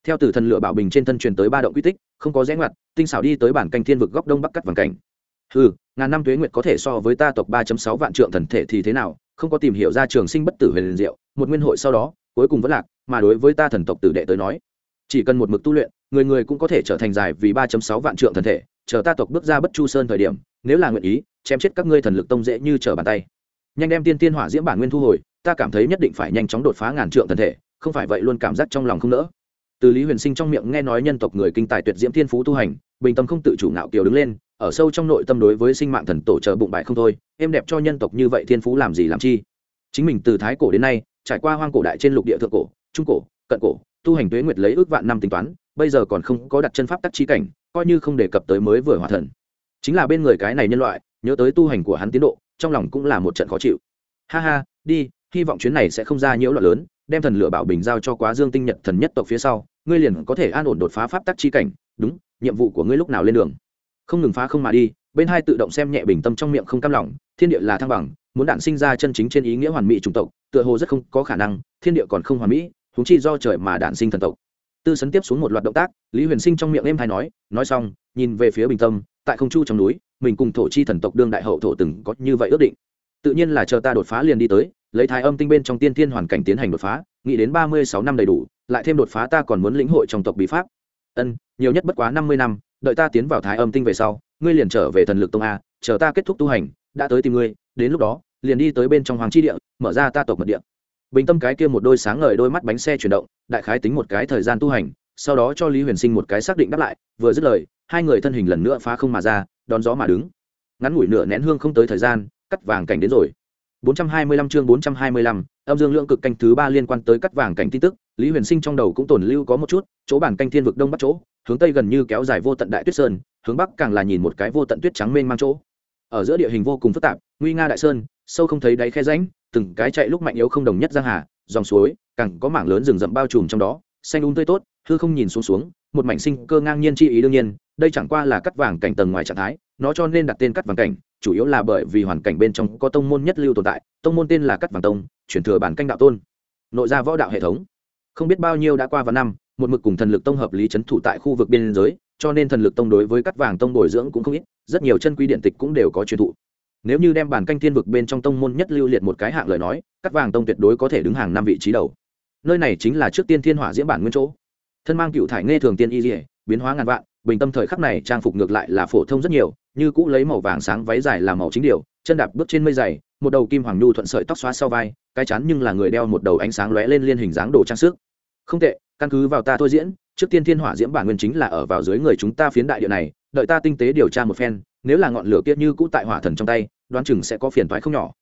Theo tử thần lửa bảo bình trên thân truyền tới ba động quy tích, không có rẽ ngoặt, tinh xảo đi tới bản canh thiên vực góc đông bắc cắt vàng cảnh. Ừ ngàn năm tuế nguyệt có thể so với ta tộc ba sáu vạn trượng thần thể thì thế nào, không có tìm hiểu ra trường sinh bất tử huyền diệu, một nguyên hội sau đó, cuối cùng vẫn lạc, mà đối với ta thần tộc tử đệ tới nói, chỉ cần một mực tu luyện người người cũng có thể trở thành dài vì ba sáu vạn trượng thần thể, chờ ta tộc bước ra bất chu sơn thời điểm, nếu là nguyện ý, chém chết các ngươi thần lực tông dễ như trở bàn tay. Nhanh đem tiên tiên hỏa diễm bản nguyên thu hồi, ta cảm thấy nhất định phải nhanh chóng đột phá ngàn trượng thần thể, không phải vậy luôn cảm giác trong lòng không nỡ. Từ lý huyền sinh trong miệng nghe nói nhân tộc người kinh tài tuyệt diễm thiên phú tu hành, bình tâm không tự chủ ngạo kiều đứng lên, ở sâu trong nội tâm đối với sinh mạng thần tổ trợ bụng bại không thôi em đẹp cho nhân tộc như vậy thiên phú làm gì làm chi. Chính mình từ thái cổ đến nay, trải qua hoang cổ đại trên lục địa thượng cổ, trung cổ, cận cổ, tu hành tuế nguyệt lấy ước vạn năm tính toán bây giờ còn không có đặt chân pháp tắc trí cảnh, coi như không đề cập tới mới vừa hòa thần. Chính là bên người cái này nhân loại, nhớ tới tu hành của hắn tiến độ, trong lòng cũng là một trận khó chịu. Ha ha, đi, hy vọng chuyến này sẽ không ra nhiễu loạn lớn, đem thần lửa bảo bình giao cho quá dương tinh nhật thần nhất tộc phía sau, ngươi liền có thể an ổn đột phá pháp tắc chi cảnh. Đúng, nhiệm vụ của ngươi lúc nào lên đường? Không ngừng phá không mà đi, bên hai tự động xem nhẹ bình tâm trong miệng không cam lòng, thiên địa là thăng bằng, muốn đạn sinh ra chân chính trên ý nghĩa hoàn mỹ chủng tộc, tựa hồ rất không có khả năng, thiên địa còn không hoàn mỹ húng chi do trời mà đạn sinh thần tộc tư sấn tiếp xuống một loạt động tác, lý huyền sinh trong miệng em hay nói nói xong, nhìn về phía bình tâm, tại không chu trong núi, mình cùng thổ chi thần tộc đương đại hậu thổ từng có như vậy ước định. Tự nhiên là chờ ta đột phá liền đi tới, lấy thái âm tinh bên trong tiên thiên hoàn cảnh tiến hành đột phá, nghĩ đến ba mươi sáu năm đầy đủ, lại thêm đột phá ta còn muốn lĩnh hội trong tộc bí pháp. Ân, nhiều nhất bất quá năm mươi năm, đợi ta tiến vào thái âm tinh về sau, ngươi liền trở về thần lực tông a, chờ ta kết thúc tu hành, đã tới tìm ngươi, đến lúc đó, liền đi tới bên trong hoàng chi địa, mở ra ta tộc mật địa bình tâm cái kia một đôi sáng ngời đôi mắt bánh xe chuyển động đại khái tính một cái thời gian tu hành sau đó cho lý huyền sinh một cái xác định đáp lại vừa dứt lời hai người thân hình lần nữa phá không mà ra đón gió mà đứng ngắn ngủi nửa nén hương không tới thời gian cắt vàng cảnh đến rồi 425 chương 425, âm dương lượng cực canh thứ ba liên quan tới cắt vàng cảnh tin tức, Lý Huyền Sinh trong đầu cũng tồn lưu có một chút, chỗ bản canh thiên vực đông bắc chỗ, hướng tây gần như kéo dài vô tận đại tuyết sơn, hướng bắc càng là nhìn một cái vô tận tuyết trắng mênh mang chỗ. Ở giữa địa hình vô cùng phức tạp, nguy nga đại sơn, sâu không thấy đáy khe ránh từng cái chạy lúc mạnh yếu không đồng nhất giang hà, dòng suối, càng có mảng lớn rừng rậm bao trùm trong đó, xanh đúng tươi tốt, hư không nhìn xuống xuống, một mảnh sinh cơ ngang nhiên chi ý đương nhiên, đây chẳng qua là cắt vàng cảnh tầng ngoài trạng thái, nó cho nên đặt tên cắt vàng cảnh, chủ yếu là bởi vì hoàn cảnh bên trong có tông môn nhất lưu tồn tại tông môn tên là cắt vàng tông chuyển thừa bản canh đạo tôn. Nội ra võ đạo hệ thống. Không biết bao nhiêu đã qua vào năm một mực cùng thần lực tông hợp lý trấn thủ tại khu vực biên giới cho nên thần lực tông đối với cắt vàng tông bồi dưỡng cũng không ít rất nhiều chân quy điện tịch cũng đều có truyền thụ nếu như đem bản canh thiên vực bên trong tông môn nhất lưu liệt một cái hạng lời nói cắt vàng tông tuyệt đối có thể đứng hàng năm vị trí đầu. Nơi này chính là trước tiên thiên hỏa diễn bản nguyên chỗ. Thân mang cựu thải nghe thường tiên y dỉa biến hóa ngàn vạn, bình tâm thời khắc này trang phục ngược lại là phổ thông rất nhiều, như cũ lấy màu vàng sáng váy dài làm màu chính điều, chân đạp bước trên mây dày, một đầu kim hoàng nhu thuận sợi tóc xóa sau vai, cái chắn nhưng là người đeo một đầu ánh sáng lóe lên liên hình dáng đồ trang sức. Không tệ, căn cứ vào ta thôi diễn, trước tiên thiên hỏa diễm bản nguyên chính là ở vào dưới người chúng ta phiến đại địa này, đợi ta tinh tế điều tra một phen nếu là ngọn lửa kia như cũ tại hỏa thần trong tay, đoán chừng sẽ có phiền toái không nhỏ.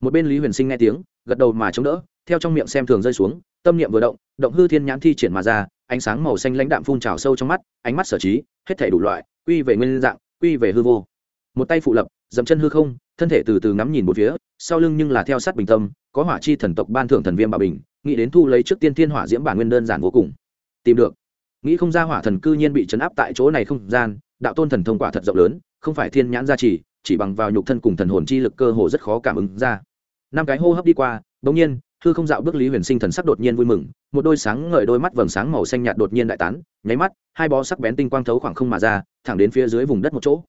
Một bên lý huyền sinh nghe tiếng, gật đầu mà chống đỡ, theo trong miệng xem thường rơi xuống, tâm niệm vừa động động hư thiên nhãn thi triển mà ra, ánh sáng màu xanh lãnh đạm phun trào sâu trong mắt, ánh mắt sở trí, hết thể đủ loại, quy về nguyên dạng, quy về hư vô. Một tay phụ lập, dậm chân hư không, thân thể từ từ ngắm nhìn một phía, sau lưng nhưng là theo sát bình tâm, có hỏa chi thần tộc ban thưởng thần viêm bảo bình, nghĩ đến thu lấy trước tiên thiên hỏa diễm bản nguyên đơn giản vô cùng. Tìm được. Nghĩ không ra hỏa thần cư nhiên bị chấn áp tại chỗ này không gian, đạo tôn thần thông quả thật rộng lớn không phải thiên nhãn gia trì, chỉ bằng vào nhục thân cùng thần hồn chi lực cơ hồ rất khó cảm ứng ra. Năm cái hô hấp đi qua bỗng nhiên thư không dạo bước lý huyền sinh thần sắc đột nhiên vui mừng, một đôi sáng ngời đôi mắt vầng sáng màu xanh nhạt đột nhiên đại tán, nháy mắt, hai bó sắc bén tinh quang thấu khoảng không mà ra, thẳng đến phía dưới vùng đất một chỗ.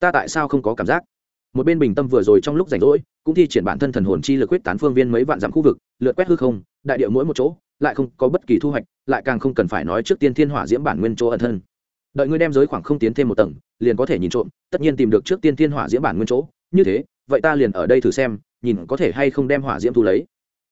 Ta tại sao không có cảm giác? Một bên bình tâm vừa rồi trong lúc rảnh rỗi, cũng thi triển bản thân thần hồn chi lực quyết tán phương viên mấy vạn dặm khu vực, lượt quét hư không, đại địa mỗi một chỗ, lại không có bất kỳ thu hoạch, lại càng không cần phải nói trước tiên thiên hỏa diễm bản nguyên chỗ ẩn thân đợi ngươi đem giới khoảng không tiến thêm một tầng, liền có thể nhìn trộm, tất nhiên tìm được trước tiên thiên hỏa diễm bản nguyên chỗ. Như thế, vậy ta liền ở đây thử xem, nhìn có thể hay không đem hỏa diễm thu lấy.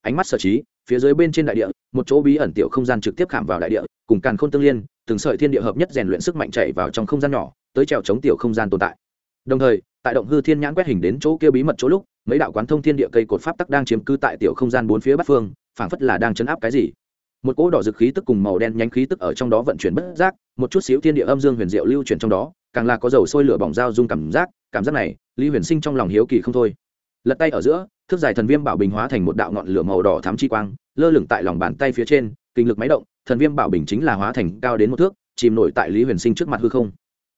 Ánh mắt sở trí, phía dưới bên trên đại địa, một chỗ bí ẩn tiểu không gian trực tiếp khảm vào đại địa, cùng càn khôn tương liên, từng sợi thiên địa hợp nhất rèn luyện sức mạnh chạy vào trong không gian nhỏ, tới trèo chống tiểu không gian tồn tại. Đồng thời, tại động hư thiên nhãn quét hình đến chỗ kia bí mật chỗ lúc, mấy đạo quán thông thiên địa cây cột pháp tắc đang chiếm cư tại tiểu không gian bốn phía bắc phương, phảng phất là đang chấn áp cái gì. Một cỗ đỏ dực khí tức cùng màu đen nhánh khí tức ở trong đó vận chuyển bất giác một chút xíu thiên địa âm dương huyền diệu lưu chuyển trong đó, càng là có dầu sôi lửa bỏng dao dung cảm giác cảm giác này, lý huyền sinh trong lòng hiếu kỳ không thôi. Lật tay ở giữa, thước dài thần viêm bảo bình hóa thành một đạo ngọn lửa màu đỏ thám chi quang, lơ lửng tại lòng bàn tay phía trên, kinh lực máy động, thần viêm bảo bình chính là hóa thành cao đến một thước, chìm nổi tại lý huyền sinh trước mặt hư không.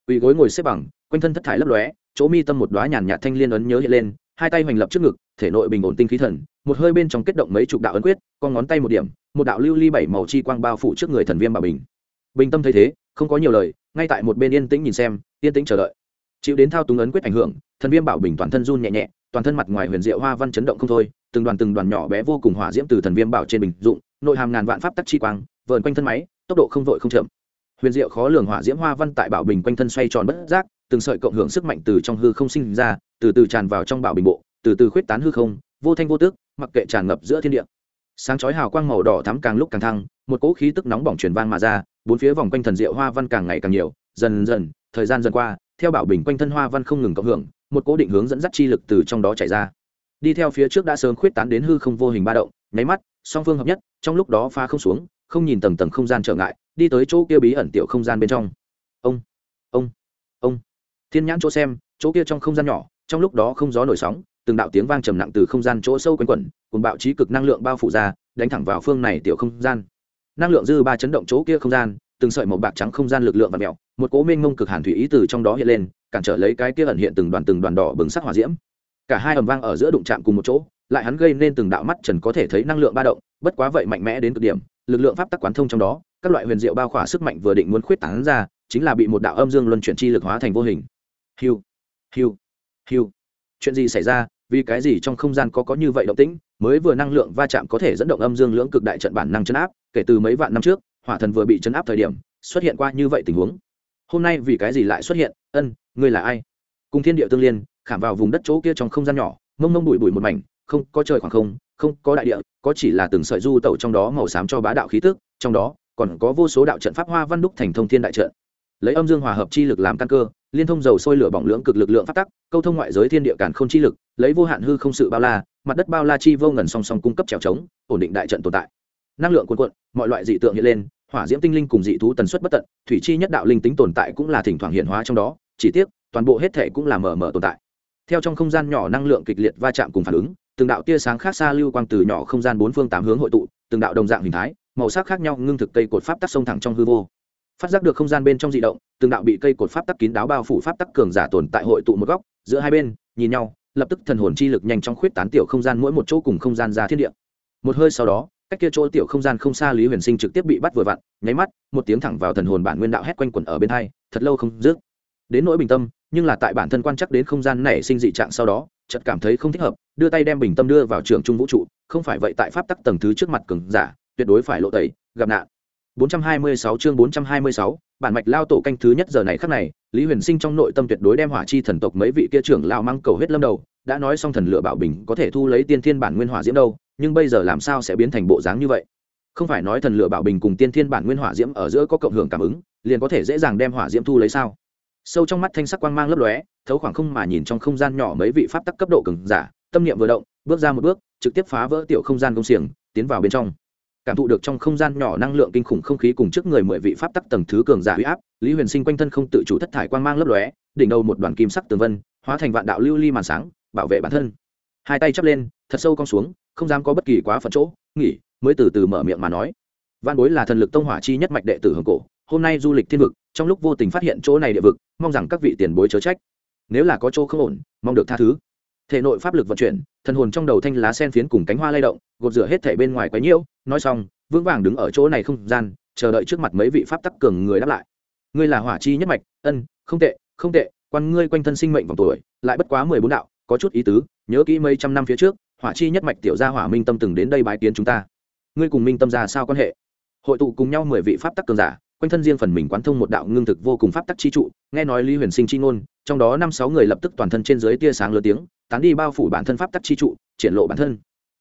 Quỳ gối ngồi xếp bằng, quanh thân thất thải lấp lóe, chỗ mi tâm một đoá nhàn nhạt thanh liên ấn nhớ hiện lên, hai tay hoành lập trước ngực, thể nội bình ổn tinh khí thần, một hơi bên trong kết động mấy chục đạo ấn quyết, con ngón tay một điểm, một đạo lưu ly bảy màu chi quang bao phủ trước người thần viêm bảo bình. Bình tâm thấy thế không có nhiều lời, ngay tại một bên yên tĩnh nhìn xem, yên tĩnh chờ đợi. Chịu đến thao túng ấn quyết ảnh hưởng, thần viêm bảo bình toàn thân run nhẹ nhẹ, toàn thân mặt ngoài huyền diệu hoa văn chấn động không thôi, từng đoàn từng đoàn nhỏ bé vô cùng hỏa diễm từ thần viêm bảo trên bình dụng, nội hàm ngàn vạn pháp tắc chi quang, vờn quanh thân máy, tốc độ không vội không chậm. Huyền diệu khó lường hỏa diễm hoa văn tại bảo bình quanh thân xoay tròn bất giác, từng sợi cộng hưởng sức mạnh từ trong hư không sinh ra, từ từ tràn vào trong bảo bình bộ, từ từ khuyết tán hư không, vô thanh vô tước mặc kệ tràn ngập giữa thiên địa sáng chói hào quang màu đỏ thắm càng lúc càng thăng, một cỗ khí tức nóng bỏng truyền vang mà ra, bốn phía vòng quanh thần diệu hoa văn càng ngày càng nhiều, dần dần, thời gian dần qua, theo bảo bình quanh thân hoa văn không ngừng cộng hưởng, một cố định hướng dẫn dắt chi lực từ trong đó chảy ra. Đi theo phía trước đã sớm khuyết tán đến hư không vô hình ba động, nháy mắt, song phương hợp nhất, trong lúc đó pha không xuống, không nhìn tầng tầng không gian trở ngại, đi tới chỗ kia bí ẩn tiểu không gian bên trong. Ông ông ông. Thiên nhãn chỗ xem, chỗ kia trong không gian nhỏ, trong lúc đó không gió nổi sóng từng đạo tiếng vang trầm nặng từ không gian chỗ sâu quanh quẩn, cùng bạo trí cực năng lượng bao phủ ra, đánh thẳng vào phương này tiểu không gian. Năng lượng dư ba chấn động chỗ kia không gian, từng sợi màu bạc trắng không gian lực lượng và mẹo một cố minh ngông cực hàn thủy ý từ trong đó hiện lên, cản trở lấy cái kia ẩn hiện từng đoàn từng đoàn đỏ bừng sắc hỏa diễm. Cả hai ầm vang ở giữa đụng chạm cùng một chỗ, lại hắn gây nên từng đạo mắt trần có thể thấy năng lượng ba động, bất quá vậy mạnh mẽ đến cực điểm, lực lượng pháp tắc quán thông trong đó, các loại huyền diệu bao khỏa sức mạnh vừa định muốn khuyết tán ra, chính là bị một đạo âm dương luân chuyển chi lực hóa thành vô hình. Hiu hiu hiu chuyện gì xảy ra, vì cái gì trong không gian có có như vậy động tĩnh, mới vừa năng lượng va chạm có thể dẫn động âm dương lưỡng cực đại trận bản năng chấn áp, kể từ mấy vạn năm trước, hỏa thần vừa bị chấn áp thời điểm, xuất hiện qua như vậy tình huống. Hôm nay vì cái gì lại xuất hiện? Ân, ngươi là ai? Cùng thiên địa tương liên, khảm vào vùng đất chỗ kia trong không gian nhỏ, mông mông bụi bụi một mảnh, không, có trời khoảng không không, có đại địa, có chỉ là từng sợi du tẩu trong đó màu xám cho bá đạo khí tức, trong đó còn có vô số đạo trận pháp hoa văn đúc thành thông thiên đại trận lấy âm dương hòa hợp chi lực làm căn cơ, liên thông dầu sôi lửa bỏng lưỡng cực lực lượng phát tắc, câu thông ngoại giới thiên địa cản không chi lực, lấy vô hạn hư không sự bao la, mặt đất bao la chi vô ngần song song cung cấp trèo trống, ổn định đại trận tồn tại. Năng lượng cuồn cuộn, mọi loại dị tượng hiện lên, hỏa diễm tinh linh cùng dị thú tần suất bất tận, thủy chi nhất đạo linh tính tồn tại cũng là thỉnh thoảng hiện hóa trong đó, chỉ tiếc, toàn bộ hết thể cũng là mờ mờ tồn tại. Theo trong không gian nhỏ năng lượng kịch liệt va chạm cùng phản ứng, từng đạo tia sáng khác xa lưu quang từ nhỏ không gian bốn phương tám hướng hội tụ, từng đạo đồng dạng hình thái, màu sắc khác nhau ngưng thực cây cột pháp tắc sông thẳng trong hư vô phát giác được không gian bên trong dị động, từng đạo bị cây cột pháp tắc kín đáo bao phủ pháp tắc cường giả tồn tại hội tụ một góc, giữa hai bên, nhìn nhau, lập tức thần hồn chi lực nhanh chóng khuyết tán tiểu không gian mỗi một chỗ cùng không gian ra thiên địa. Một hơi sau đó, cách kia chỗ tiểu không gian không xa lý huyền sinh trực tiếp bị bắt vừa vặn, nháy mắt, một tiếng thẳng vào thần hồn bản nguyên đạo hét quanh quẩn ở bên hai, thật lâu không dứt. Đến nỗi bình tâm, nhưng là tại bản thân quan chắc đến không gian nảy sinh dị trạng sau đó, chợt cảm thấy không thích hợp, đưa tay đem bình tâm đưa vào trường trung vũ trụ, không phải vậy tại pháp tắc tầng thứ trước mặt cường giả, tuyệt đối phải lộ tẩy, gặp nạn. 426 chương 426, bản mạch lao tổ canh thứ nhất giờ này khắc này, Lý Huyền Sinh trong nội tâm tuyệt đối đem hỏa chi thần tộc mấy vị kia trưởng lao mang cầu hết lâm đầu, đã nói xong thần lửa bảo bình có thể thu lấy tiên thiên bản nguyên hỏa diễm đâu, nhưng bây giờ làm sao sẽ biến thành bộ dáng như vậy? Không phải nói thần lửa bảo bình cùng tiên thiên bản nguyên hỏa diễm ở giữa có cộng hưởng cảm ứng, liền có thể dễ dàng đem hỏa diễm thu lấy sao? Sâu trong mắt thanh sắc quang mang lấp lóe, thấu khoảng không mà nhìn trong không gian nhỏ mấy vị pháp tắc cấp độ cường giả, tâm niệm vừa động, bước ra một bước, trực tiếp phá vỡ tiểu không gian công xiềng, tiến vào bên trong cảm thụ được trong không gian nhỏ năng lượng kinh khủng không khí cùng trước người mười vị pháp tắc tầng thứ cường giả huy áp, lý huyền sinh quanh thân không tự chủ thất thải quang mang lấp lóe, đỉnh đầu một đoàn kim sắc tường vân, hóa thành vạn đạo lưu ly màn sáng, bảo vệ bản thân. Hai tay chắp lên, thật sâu cong xuống, không dám có bất kỳ quá phận chỗ, nghỉ, mới từ từ mở miệng mà nói. Văn bối là thần lực tông hỏa chi nhất mạch đệ tử hồng cổ, hôm nay du lịch thiên vực, trong lúc vô tình phát hiện chỗ này địa vực, mong rằng các vị tiền bối chớ trách. Nếu là có chỗ không ổn, mong được tha thứ thể nội pháp lực vận chuyển, thần hồn trong đầu thanh lá sen phiến cùng cánh hoa lay động, gột rửa hết thể bên ngoài quấy nhiễu. Nói xong, vững vàng đứng ở chỗ này không gian, chờ đợi trước mặt mấy vị pháp tắc cường người đáp lại. Ngươi là hỏa chi nhất mạch, ân, không tệ không tệ, quan ngươi quanh thân sinh mệnh vòng tuổi, lại bất quá mười bốn đạo, có chút ý tứ, nhớ kỹ mấy trăm năm phía trước, hỏa chi nhất mạch tiểu gia hỏa minh tâm từng đến đây bái kiến chúng ta. Ngươi cùng minh tâm ra sao quan hệ? Hội tụ cùng nhau mười vị pháp tắc cường giả, quanh thân riêng phần mình quán thông một đạo ngưng thực vô cùng pháp tắc chi trụ, nghe nói lý huyền sinh chi ngôn, trong đó năm sáu người lập tức toàn thân trên dưới tia sáng lớn tiếng tán đi bao phủ bản thân pháp tắc chi trụ, triển lộ bản thân.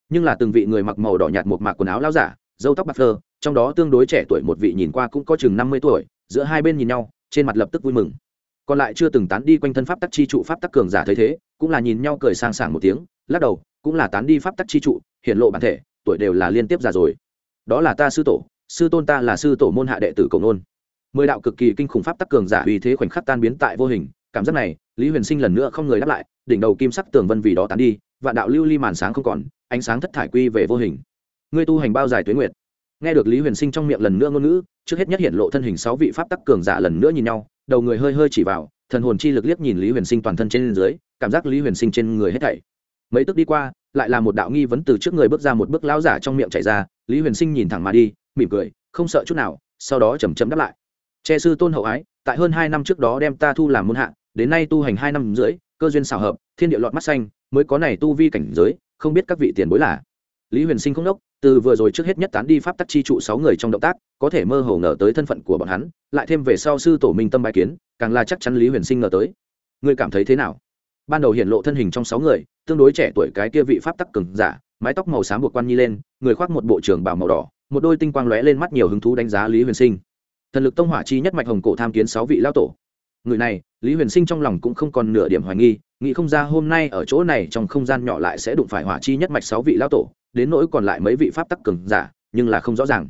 Nhưng là từng vị người mặc màu đỏ nhạt một mạc quần áo lao giả, dâu tóc bạc phơ, trong đó tương đối trẻ tuổi một vị nhìn qua cũng có chừng năm mươi tuổi, giữa hai bên nhìn nhau, trên mặt lập tức vui mừng. Còn lại chưa từng tán đi quanh thân pháp tắc chi trụ, pháp tắc cường giả thấy thế, cũng là nhìn nhau cười sang sảng một tiếng, lắc đầu, cũng là tán đi pháp tắc chi trụ, hiện lộ bản thể, tuổi đều là liên tiếp già rồi. Đó là ta sư tổ, sư tôn ta là sư tổ môn hạ đệ tử cầu nôn. Mười đạo cực kỳ kinh khủng pháp tắc cường giả uy thế khoảnh khắc tan biến tại vô hình cảm giác này, lý huyền sinh lần nữa không người đáp lại, đỉnh đầu kim sắc tường vân vì đó tán đi, vạn đạo lưu ly màn sáng không còn, ánh sáng thất thải quy về vô hình. Ngươi tu hành bao dài tuế nguyệt. Nghe được lý huyền sinh trong miệng lần nữa ngôn ngữ, trước hết nhất hiện lộ thân hình sáu vị pháp tắc cường giả lần nữa nhìn nhau, đầu người hơi hơi chỉ vào, thần hồn chi lực liếc nhìn lý huyền sinh toàn thân trên dưới, cảm giác lý huyền sinh trên người hết thảy. Mấy tức đi qua, lại là một đạo nghi vấn từ trước người bước ra một bước lão giả trong miệng chảy ra, lý huyền sinh nhìn thẳng mà đi, mỉm cười, không sợ chút nào, sau đó chầm chấm đáp lại. Che sư tôn hậu ái, tại hơn hai năm trước đó đem ta thu làm môn hạ đến nay tu hành hai năm rưỡi, cơ duyên xào hợp, thiên địa lọt mắt xanh, mới có này tu vi cảnh giới, không biết các vị tiền bối là. Lý huyền sinh không đốc, từ vừa rồi trước hết nhất tán đi pháp tắc chi trụ sáu người trong động tác, có thể mơ hồ ngờ tới thân phận của bọn hắn, lại thêm về sau sư tổ minh tâm bài kiến, càng là chắc chắn lý huyền sinh ngờ tới. Ngươi cảm thấy thế nào? Ban đầu hiện lộ thân hình trong sáu người, tương đối trẻ tuổi cái kia vị pháp tắc cường giả, mái tóc màu xám buộc quan nhi lên, người khoác một bộ trưởng bảo màu đỏ, một đôi tinh quang lóe lên mắt nhiều hứng thú đánh giá lý huyền sinh. Thần lực tông hỏa chi nhất mạch hồng cổ tham kiến sáu vị lao tổ người này, lý huyền sinh trong lòng cũng không còn nửa điểm hoài nghi, nghĩ không ra hôm nay ở chỗ này trong không gian nhỏ lại sẽ đụng phải hỏa chi nhất mạch sáu vị lao tổ, đến nỗi còn lại mấy vị pháp tắc cường giả, nhưng là không rõ ràng.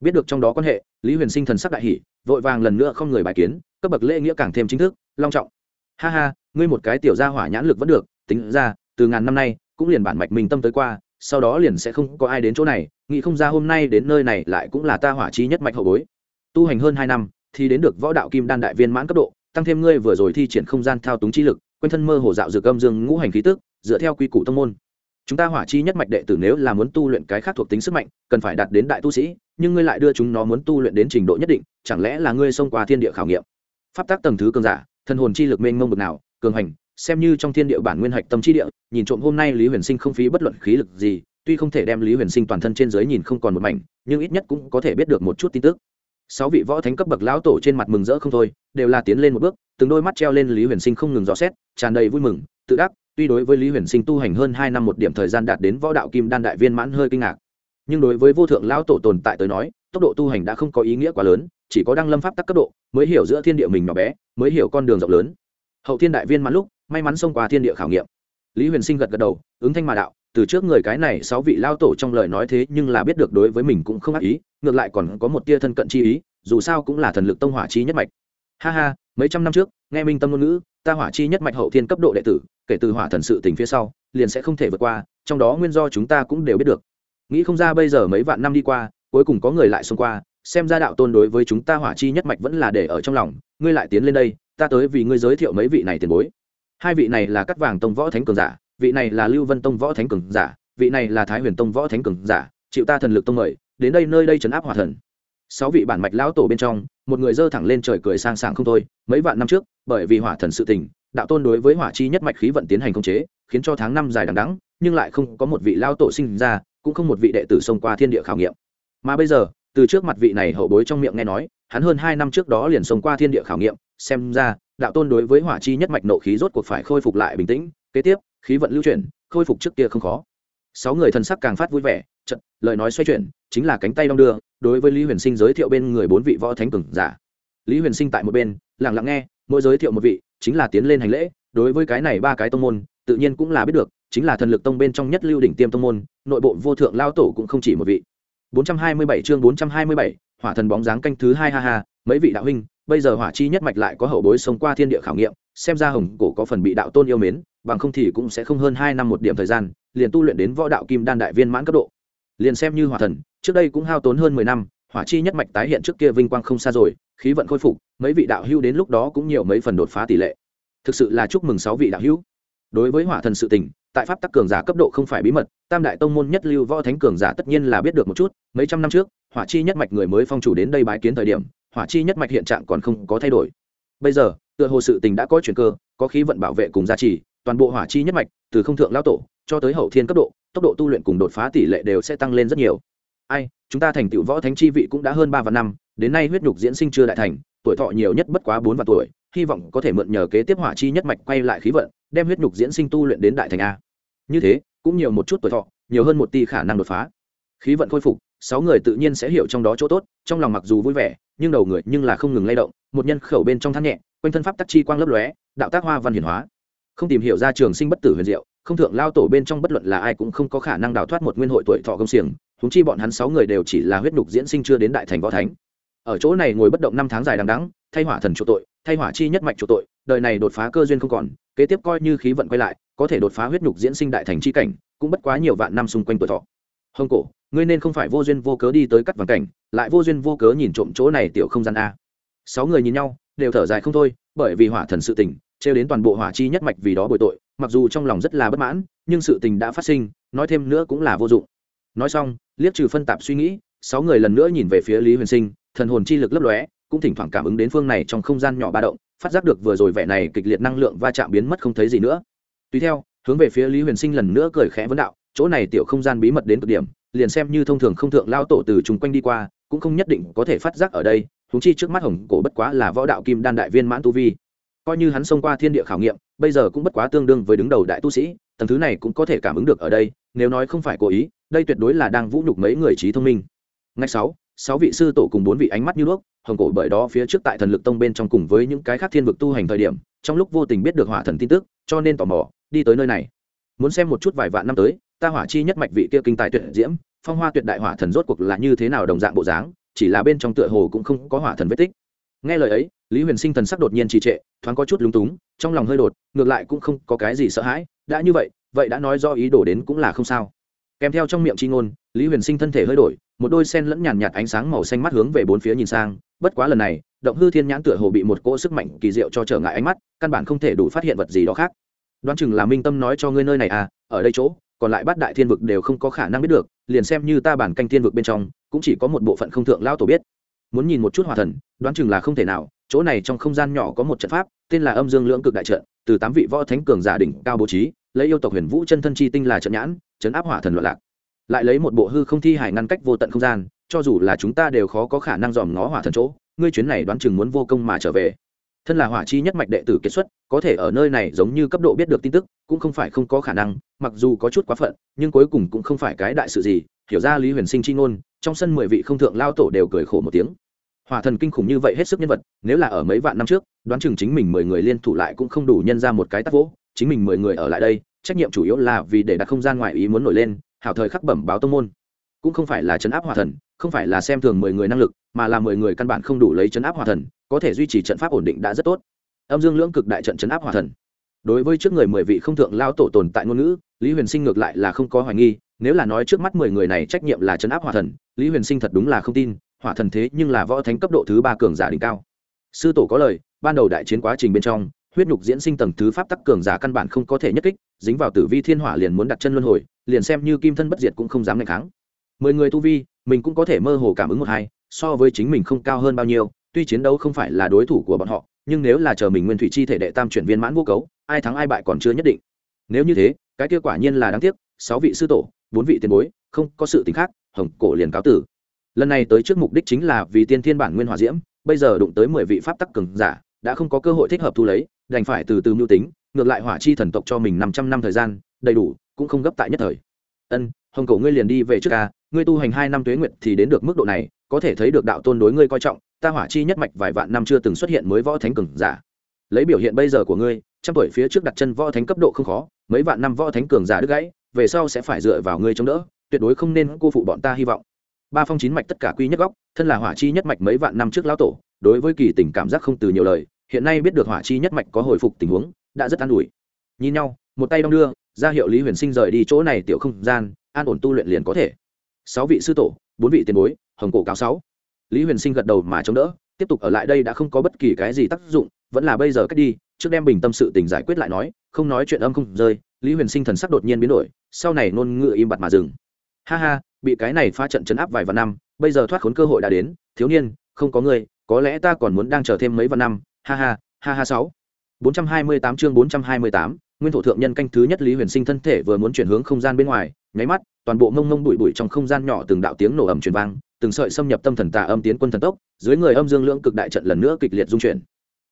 Biết được trong đó quan hệ, lý huyền sinh thần sắc đại hỷ vội vàng lần nữa không người bài kiến, cấp bậc lễ nghĩa càng thêm chính thức, long trọng. Ha ha, ngươi một cái tiểu gia hỏa nhãn lực vẫn được, tính ra, từ ngàn năm nay, cũng liền bản mạch mình tâm tới qua, sau đó liền sẽ không có ai đến chỗ này, nghĩ không ra hôm nay đến nơi này lại cũng là ta hỏa chi nhất mạch hậu bối. Tu hành hơn hai năm, thì đến được võ đạo kim đan đại viên mãn cấp độ tăng thêm ngươi vừa rồi thi triển không gian thao túng chi lực, quanh thân mơ hồ dạo dược âm dương ngũ hành khí tức, dựa theo quy củ tông môn. Chúng ta hỏa chi nhất mạch đệ tử nếu là muốn tu luyện cái khác thuộc tính sức mạnh, cần phải đạt đến đại tu sĩ, nhưng ngươi lại đưa chúng nó muốn tu luyện đến trình độ nhất định, chẳng lẽ là ngươi xông qua thiên địa khảo nghiệm? Pháp tác tầng thứ cường giả, thân hồn chi lực mênh mông bực nào, cường hành, xem như trong thiên địa bản nguyên hạch tâm chi địa, nhìn trộm hôm nay lý huyền sinh không phí bất luận khí lực gì, tuy không thể đem lý huyền sinh toàn thân trên giới nhìn không còn một mảnh, nhưng ít nhất cũng có thể biết được một chút tin tức sáu vị võ thánh cấp bậc lão tổ trên mặt mừng rỡ không thôi, đều là tiến lên một bước, từng đôi mắt treo lên lý huyền sinh không ngừng dò xét, tràn đầy vui mừng, tự đắc, tuy đối với lý huyền sinh tu hành hơn hai năm một điểm thời gian đạt đến võ đạo kim đan đại viên mãn hơi kinh ngạc. Nhưng đối với vô thượng lão tổ tồn tại tới nói, tốc độ tu hành đã không có ý nghĩa quá lớn, chỉ có đăng lâm pháp tắc cấp độ, mới hiểu giữa thiên địa mình nhỏ bé, mới hiểu con đường rộng lớn. Hậu thiên đại viên mãn lúc, may mắn xông qua thiên địa khảo nghiệm. Lý huyền sinh gật gật đầu, ứng thanh mà đạo từ trước người cái này sáu vị lao tổ trong lời nói thế nhưng là biết được đối với mình cũng không ác ý, ngược lại còn có một tia thân cận chi ý, dù sao cũng là thần lực tông hỏa chi nhất mạch. Ha ha, mấy trăm năm trước, nghe minh tâm ngôn ngữ, ta hỏa chi nhất mạch hậu thiên cấp độ đệ tử, kể từ hỏa thần sự tình phía sau, liền sẽ không thể vượt qua, trong đó nguyên do chúng ta cũng đều biết được. Nghĩ không ra bây giờ mấy vạn năm đi qua, cuối cùng có người lại xông qua, xem ra đạo tôn đối với chúng ta hỏa chi nhất mạch vẫn là để ở trong lòng, ngươi lại tiến lên đây, ta tới vì ngươi giới thiệu mấy vị này tiền bối. Hai vị này là cắt vàng tông võ thánh cường giả vị này là lưu vân tông võ thánh cường giả, vị này là thái huyền tông võ thánh cường giả, chịu ta thần lực tông mời, đến đây nơi đây trấn áp hỏa thần. Sáu vị bản mạch lão tổ bên trong, một người dơ thẳng lên trời cười sang sảng không thôi, mấy vạn năm trước, bởi vì hỏa thần sự tình, đạo tôn đối với hỏa chi nhất mạch khí vận tiến hành công chế, khiến cho tháng năm dài đằng đẵng, nhưng lại không có một vị lao tổ sinh ra, cũng không một vị đệ tử xông qua thiên địa khảo nghiệm. Mà bây giờ, từ trước mặt vị này hậu bối trong miệng nghe nói, hắn hơn hai năm trước đó liền xông qua thiên địa khảo nghiệm, xem ra, đạo tôn đối với hỏa chi nhất mạch nộ khí rốt cuộc phải khôi phục lại bình tĩnh. Kế tiếp khí vận lưu chuyển khôi phục trước kia không khó. Sáu người thần sắc càng phát vui vẻ trận lời nói xoay chuyển chính là cánh tay đong đưa đối với lý huyền sinh giới thiệu bên người bốn vị võ thánh cường giả. Lý huyền sinh tại một bên lặng lặng nghe mỗi giới thiệu một vị chính là tiến lên hành lễ đối với cái này ba cái tông môn tự nhiên cũng là biết được chính là thần lực tông bên trong nhất lưu đỉnh tiêm tông môn nội bộ vô thượng lao tổ cũng không chỉ một vị. 427 chương 427, hỏa thần bóng dáng canh thứ hai ha ha mấy vị đạo huynh bây giờ hỏa chi nhất mạch lại có hậu bối sống qua thiên địa khảo nghiệm xem ra hồng cổ có phần bị đạo tôn yêu mến bằng không thì cũng sẽ không hơn hai năm một điểm thời gian, liền tu luyện đến võ đạo kim đan đại viên mãn cấp độ. Liền xem như hỏa thần, trước đây cũng hao tốn hơn mười năm, hỏa chi nhất mạch tái hiện trước kia vinh quang không xa rồi, khí vận khôi phục, mấy vị đạo hưu đến lúc đó cũng nhiều mấy phần đột phá tỷ lệ. Thực sự là chúc mừng sáu vị đạo hữu. Đối với hỏa thần sự tình, tại pháp tắc cường giả cấp độ không phải bí mật, tam đại tông môn nhất lưu võ thánh cường giả tất nhiên là biết được một chút, mấy trăm năm trước, hỏa chi nhất mạch người mới phong chủ đến đây bái kiến thời điểm, hỏa chi nhất mạch hiện trạng còn không có thay đổi. Bây giờ, tựa hồ sự tình đã có chuyển cơ, có khí vận bảo vệ cùng gia trì toàn bộ hỏa chi nhất mạch, từ không thượng lao tổ cho tới hậu thiên cấp độ, tốc độ tu luyện cùng đột phá tỷ lệ đều sẽ tăng lên rất nhiều. Ai, chúng ta thành tựu võ thánh chi vị cũng đã hơn ba vạn năm, đến nay huyết nhục diễn sinh chưa đại thành, tuổi thọ nhiều nhất bất quá bốn vạn tuổi, hy vọng có thể mượn nhờ kế tiếp hỏa chi nhất mạch quay lại khí vận, đem huyết nhục diễn sinh tu luyện đến đại thành a. Như thế, cũng nhiều một chút tuổi thọ, nhiều hơn một tỷ khả năng đột phá. Khí vận khôi phục, sáu người tự nhiên sẽ hiểu trong đó chỗ tốt, trong lòng mặc dù vui vẻ, nhưng đầu người nhưng là không ngừng lay động, một nhân khẩu bên trong thắt nhẹ, quanh thân pháp tắc chi quang lấp lóe, đạo tác hoa văn hiển hóa không tìm hiểu ra trường sinh bất tử huyền diệu, không thượng lao tổ bên trong bất luận là ai cũng không có khả năng đào thoát một nguyên hội tuổi thọ công xiềng húng chi bọn hắn sáu người đều chỉ là huyết nhục diễn sinh chưa đến đại thành võ thánh. Ở chỗ này ngồi bất động năm tháng dài đằng đắng thay hỏa thần chỗ tội, thay hỏa chi nhất mạch chỗ tội, đời này đột phá cơ duyên không còn, kế tiếp coi như khí vận quay lại, có thể đột phá huyết nhục diễn sinh đại thành chi cảnh, cũng bất quá nhiều vạn năm xung quanh tuổi thọ. Hồng cổ, ngươi nên không phải vô duyên vô cớ đi tới cắt vàng cảnh, lại vô duyên vô cớ nhìn trộm chỗ này tiểu không gian a. Sáu người nhìn nhau, đều thở dài không thôi, bởi vì hỏa thần sự tình trêu đến toàn bộ hỏa chi nhất mạch vì đó bồi tội, mặc dù trong lòng rất là bất mãn, nhưng sự tình đã phát sinh, nói thêm nữa cũng là vô dụng. Nói xong liếc trừ phân tạp suy nghĩ, sáu người lần nữa nhìn về phía lý huyền sinh, thần hồn chi lực lấp lóe, cũng thỉnh thoảng cảm ứng đến phương này trong không gian nhỏ ba động, phát giác được vừa rồi vẻ này kịch liệt năng lượng va chạm biến mất không thấy gì nữa. Tùy theo, hướng về phía lý huyền sinh lần nữa cười khẽ vấn đạo, chỗ này tiểu không gian bí mật đến cực điểm, liền xem như thông thường không thượng lao tổ từ chung quanh đi qua, cũng không nhất định có thể phát giác ở đây húng chi trước mắt hồng cổ bất quá là võ đạo kim đan đại viên mãn tu vi coi như hắn xông qua thiên địa khảo nghiệm, bây giờ cũng bất quá tương đương với đứng đầu đại tu sĩ, tầng thứ này cũng có thể cảm ứng được ở đây, nếu nói không phải cố ý, đây tuyệt đối là đang vũ nhục mấy người trí thông minh. Ngay sáu sáu vị sư tổ cùng bốn vị ánh mắt như đuốc hồng cổ bởi đó phía trước tại thần lực tông bên trong cùng với những cái khác thiên vực tu hành thời điểm, trong lúc vô tình biết được hỏa thần tin tức, cho nên tò mò, đi tới nơi này. Muốn xem một chút vài vạn năm tới, ta hỏa chi nhất mạch vị kia kinh tài tuyệt diễm, phong hoa tuyệt đại hỏa thần rốt cuộc là như thế nào đồng dạng bộ dáng, chỉ là bên trong tựa hồ cũng không có hỏa thần vết tích nghe lời ấy, lý huyền sinh thần sắc đột nhiên trì trệ, thoáng có chút lúng túng, trong lòng hơi đột, ngược lại cũng không có cái gì sợ hãi, đã như vậy vậy đã nói do ý đồ đến cũng là không sao. Kèm theo trong miệng c h i ngôn, lý huyền sinh thân thể hơi đổi, một đôi sen lẫn nhàn nhạt ánh sáng màu xanh mắt hướng về bốn phía nhìn sang, bất quá lần này, động hư thiên nhãn tựa hồ bị một cỗ sức mạnh kỳ diệu cho trở ngại ánh mắt, căn bản không thể đủ phát hiện vật gì đó khác. Đoán chừng là minh tâm nói cho ngươi nơi này à ở đây chỗ, còn lại bát đại thiên vực đều không có khả năng biết được, liền xem như ta bản canh thiên vực bên trong, cũng chỉ có một bộ phận không thượng lao tổ biết muốn nhìn một chút hòa thần, đoán chừng là không thể nào, chỗ này trong không gian nhỏ có một trận pháp, tên là âm dương lưỡng cực đại trận, từ tám vị võ thánh cường giả đỉnh cao bố trí, lấy yêu tộc huyền vũ chân thân chi tinh là trận nhãn, chấn áp hỏa thần loạn lạc. Lại lấy một bộ hư không thi hải ngăn cách vô tận không gian, cho dù là chúng ta đều khó có khả năng dòm ngó hỏa thần chỗ, ngươi chuyến này đoán chừng muốn vô công mà trở về. Thân là hỏa chi nhất mạch đệ tử kết xuất, có thể ở nơi này giống như cấp độ biết được tin tức, cũng không phải không có khả năng, mặc dù có chút quá phận, nhưng cuối cùng cũng không phải cái đại sự gì, hiểu ra lý huyền sinh chi ngôn trong sân mười vị không thượng lao tổ đều cười khổ một tiếng. Hỏa thần kinh khủng như vậy hết sức nhân vật, nếu là ở mấy vạn năm trước, đoán chừng chính mình mười người liên thủ lại cũng không đủ nhân ra một cái tắc vỗ, chính mình mười người ở lại đây, trách nhiệm chủ yếu là vì để đặt không gian ngoại ý muốn nổi lên, hảo thời khắc bẩm báo tông môn. Cũng không phải là chấn áp hỏa thần, không phải là xem thường mười người năng lực, mà là mười người căn bản không đủ lấy chấn áp hỏa thần, có thể duy trì trận pháp ổn định đã rất tốt. Âm dương lưỡng cực đại trận chấn áp hỏa thần đối với trước người mười vị không thượng lao tổ tồn tại ngôn ngữ, lý huyền sinh ngược lại là không có hoài nghi, nếu là nói trước mắt mười người này trách nhiệm là chấn áp hỏa thần, lý huyền sinh thật đúng là không tin, hỏa thần thế nhưng là võ thánh cấp độ thứ ba cường giả đỉnh cao. Sư tổ có lời, ban đầu đại chiến quá trình bên trong, huyết nhục diễn sinh tầng thứ pháp tắc cường giả căn bản không có thể nhất kích, dính vào tử vi thiên hỏa liền muốn đặt chân luân hồi, liền xem như kim thân bất diệt cũng không dám ngày kháng. Mười người tu vi, mình cũng có thể mơ hồ cảm ứng một hai, so với chính mình không cao hơn bao nhiêu, tuy chiến đấu không phải là đối thủ của bọn họ, nhưng nếu là chờ mình nguyên thủy chi thể đệ tam chuyển viên mãn vô cấu ai thắng ai bại còn chưa nhất định. Nếu như thế, cái kia quả nhiên là đáng tiếc, sáu vị sư tổ, bốn vị tiền bối, không có sự tính khác, hồng cổ liền cáo tử. Lần này tới trước mục đích chính là vì tiên thiên bản nguyên hòa diễm, bây giờ đụng tới mười vị pháp tắc cường giả, đã không có cơ hội thích hợp thu lấy, đành phải từ từ mưu tính, ngược lại hỏa chi thần tộc cho mình năm trăm năm thời gian, đầy đủ, cũng không gấp tại nhất thời. Ân, hồng cổ ngươi liền đi về trước ca, ngươi tu hành hai năm tuế nguyệt thì đến được mức độ này, có thể thấy được đạo tôn đối ngươi coi trọng, ta hỏa chi nhất mạch vài vạn năm chưa từng xuất hiện mới võ thánh cường giả lấy biểu hiện bây giờ của ngươi, trăm tuổi phía trước đặt chân võ thánh cấp độ không khó, mấy vạn năm võ thánh cường giả đứt gãy, về sau sẽ phải dựa vào ngươi chống đỡ, tuyệt đối không nên cô phụ bọn ta hy vọng. Ba phong chín mạch tất cả quy nhất góc, thân là hỏa chi nhất mạch mấy vạn năm trước lão tổ, đối với kỳ tình cảm giác không từ nhiều lời, hiện nay biết được hỏa chi nhất mạch có hồi phục tình huống, đã rất an ủi. Nhìn nhau, một tay đong đưa, ra hiệu lý huyền sinh rời đi chỗ này tiểu không gian, an ổn tu luyện liền có thể. Sáu vị sư tổ, bốn vị tiền bối, hồng cổ cao sáu. Lý huyền sinh gật đầu mà chống đỡ tiếp tục ở lại đây đã không có bất kỳ cái gì tác dụng, vẫn là bây giờ cách đi, trước đem bình tâm sự tình giải quyết lại nói, không nói chuyện âm không rơi, lý huyền sinh thần sắc đột nhiên biến đổi, sau này nôn ngựa im bặt mà dừng. Ha ha, bị cái này phá trận chấn áp vài vạn năm, bây giờ thoát khốn cơ hội đã đến, thiếu niên, không có người, có lẽ ta còn muốn đang chờ thêm mấy vạn năm, ha ha ha ha sáu. bốn trăm hai mươi tám chương bốn trăm hai mươi tám, nguyên thổ thượng nhân canh thứ nhất lý huyền sinh thân thể vừa muốn chuyển hướng không gian bên ngoài, nháy mắt, toàn bộ mông mông bụi bụi trong không gian nhỏ từng đạo tiếng nổ ầm truyền vang từng sợi xâm nhập tâm thần tà âm tiến quân thần tốc, dưới người âm dương lưỡng cực đại trận lần nữa kịch liệt dung chuyển.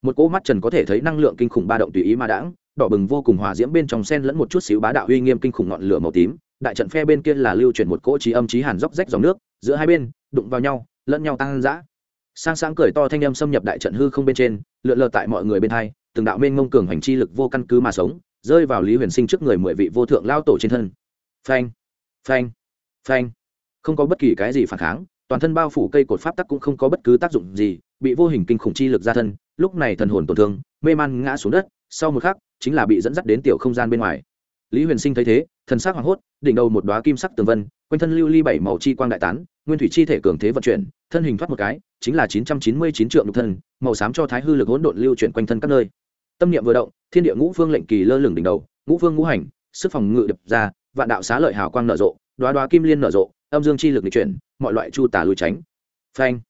Một cỗ mắt trần có thể thấy năng lượng kinh khủng ba động tùy ý mà đãng, đỏ bừng vô cùng hòa diễm bên trong sen lẫn một chút xíu bá đạo uy nghiêm kinh khủng ngọn lửa màu tím, đại trận phe bên kia là lưu chuyển một cỗ trí âm trí hàn dốc rách dòng nước, giữa hai bên, đụng vào nhau, lẫn nhau tăng dã. Sang sáng cười to thanh âm xâm nhập đại trận hư không bên trên, lượn lờ tại mọi người bên hai, từng đạo mênh ngông cường hành chi lực vô căn cứ mà sống, rơi vào lý huyền sinh trước người mười vị vô thượng lao tổ trên thân. Phanh phanh phanh. Không có bất kỳ cái gì phản kháng toàn thân bao phủ cây cột pháp tắc cũng không có bất cứ tác dụng gì, bị vô hình kinh khủng chi lực ra thân, lúc này thần hồn tổn thương, mê man ngã xuống đất, sau một khắc, chính là bị dẫn dắt đến tiểu không gian bên ngoài. Lý huyền sinh thấy thế, thần sắc hoảng hốt, đỉnh đầu một đoá kim sắc tường vân, quanh thân lưu ly bảy màu chi quang đại tán, nguyên thủy chi thể cường thế vận chuyển, thân hình thoát một cái, chính là chín trăm chín mươi chín triệu nhục thân, màu xám cho thái hư lực hỗn độn lưu chuyển quanh thân các nơi. Tâm niệm vừa động, thiên địa ngũ phương lệnh kỳ lơ lửng đỉnh đầu, ngũ phương ngũ hành, sức phòng ngự đập ra, vạn đạo xá lợi hào quang nở rộ đoá đoá kim liên nở rộ, âm dương chi lực lịch chuyển, mọi loại chu tả lùi tránh. Phanh.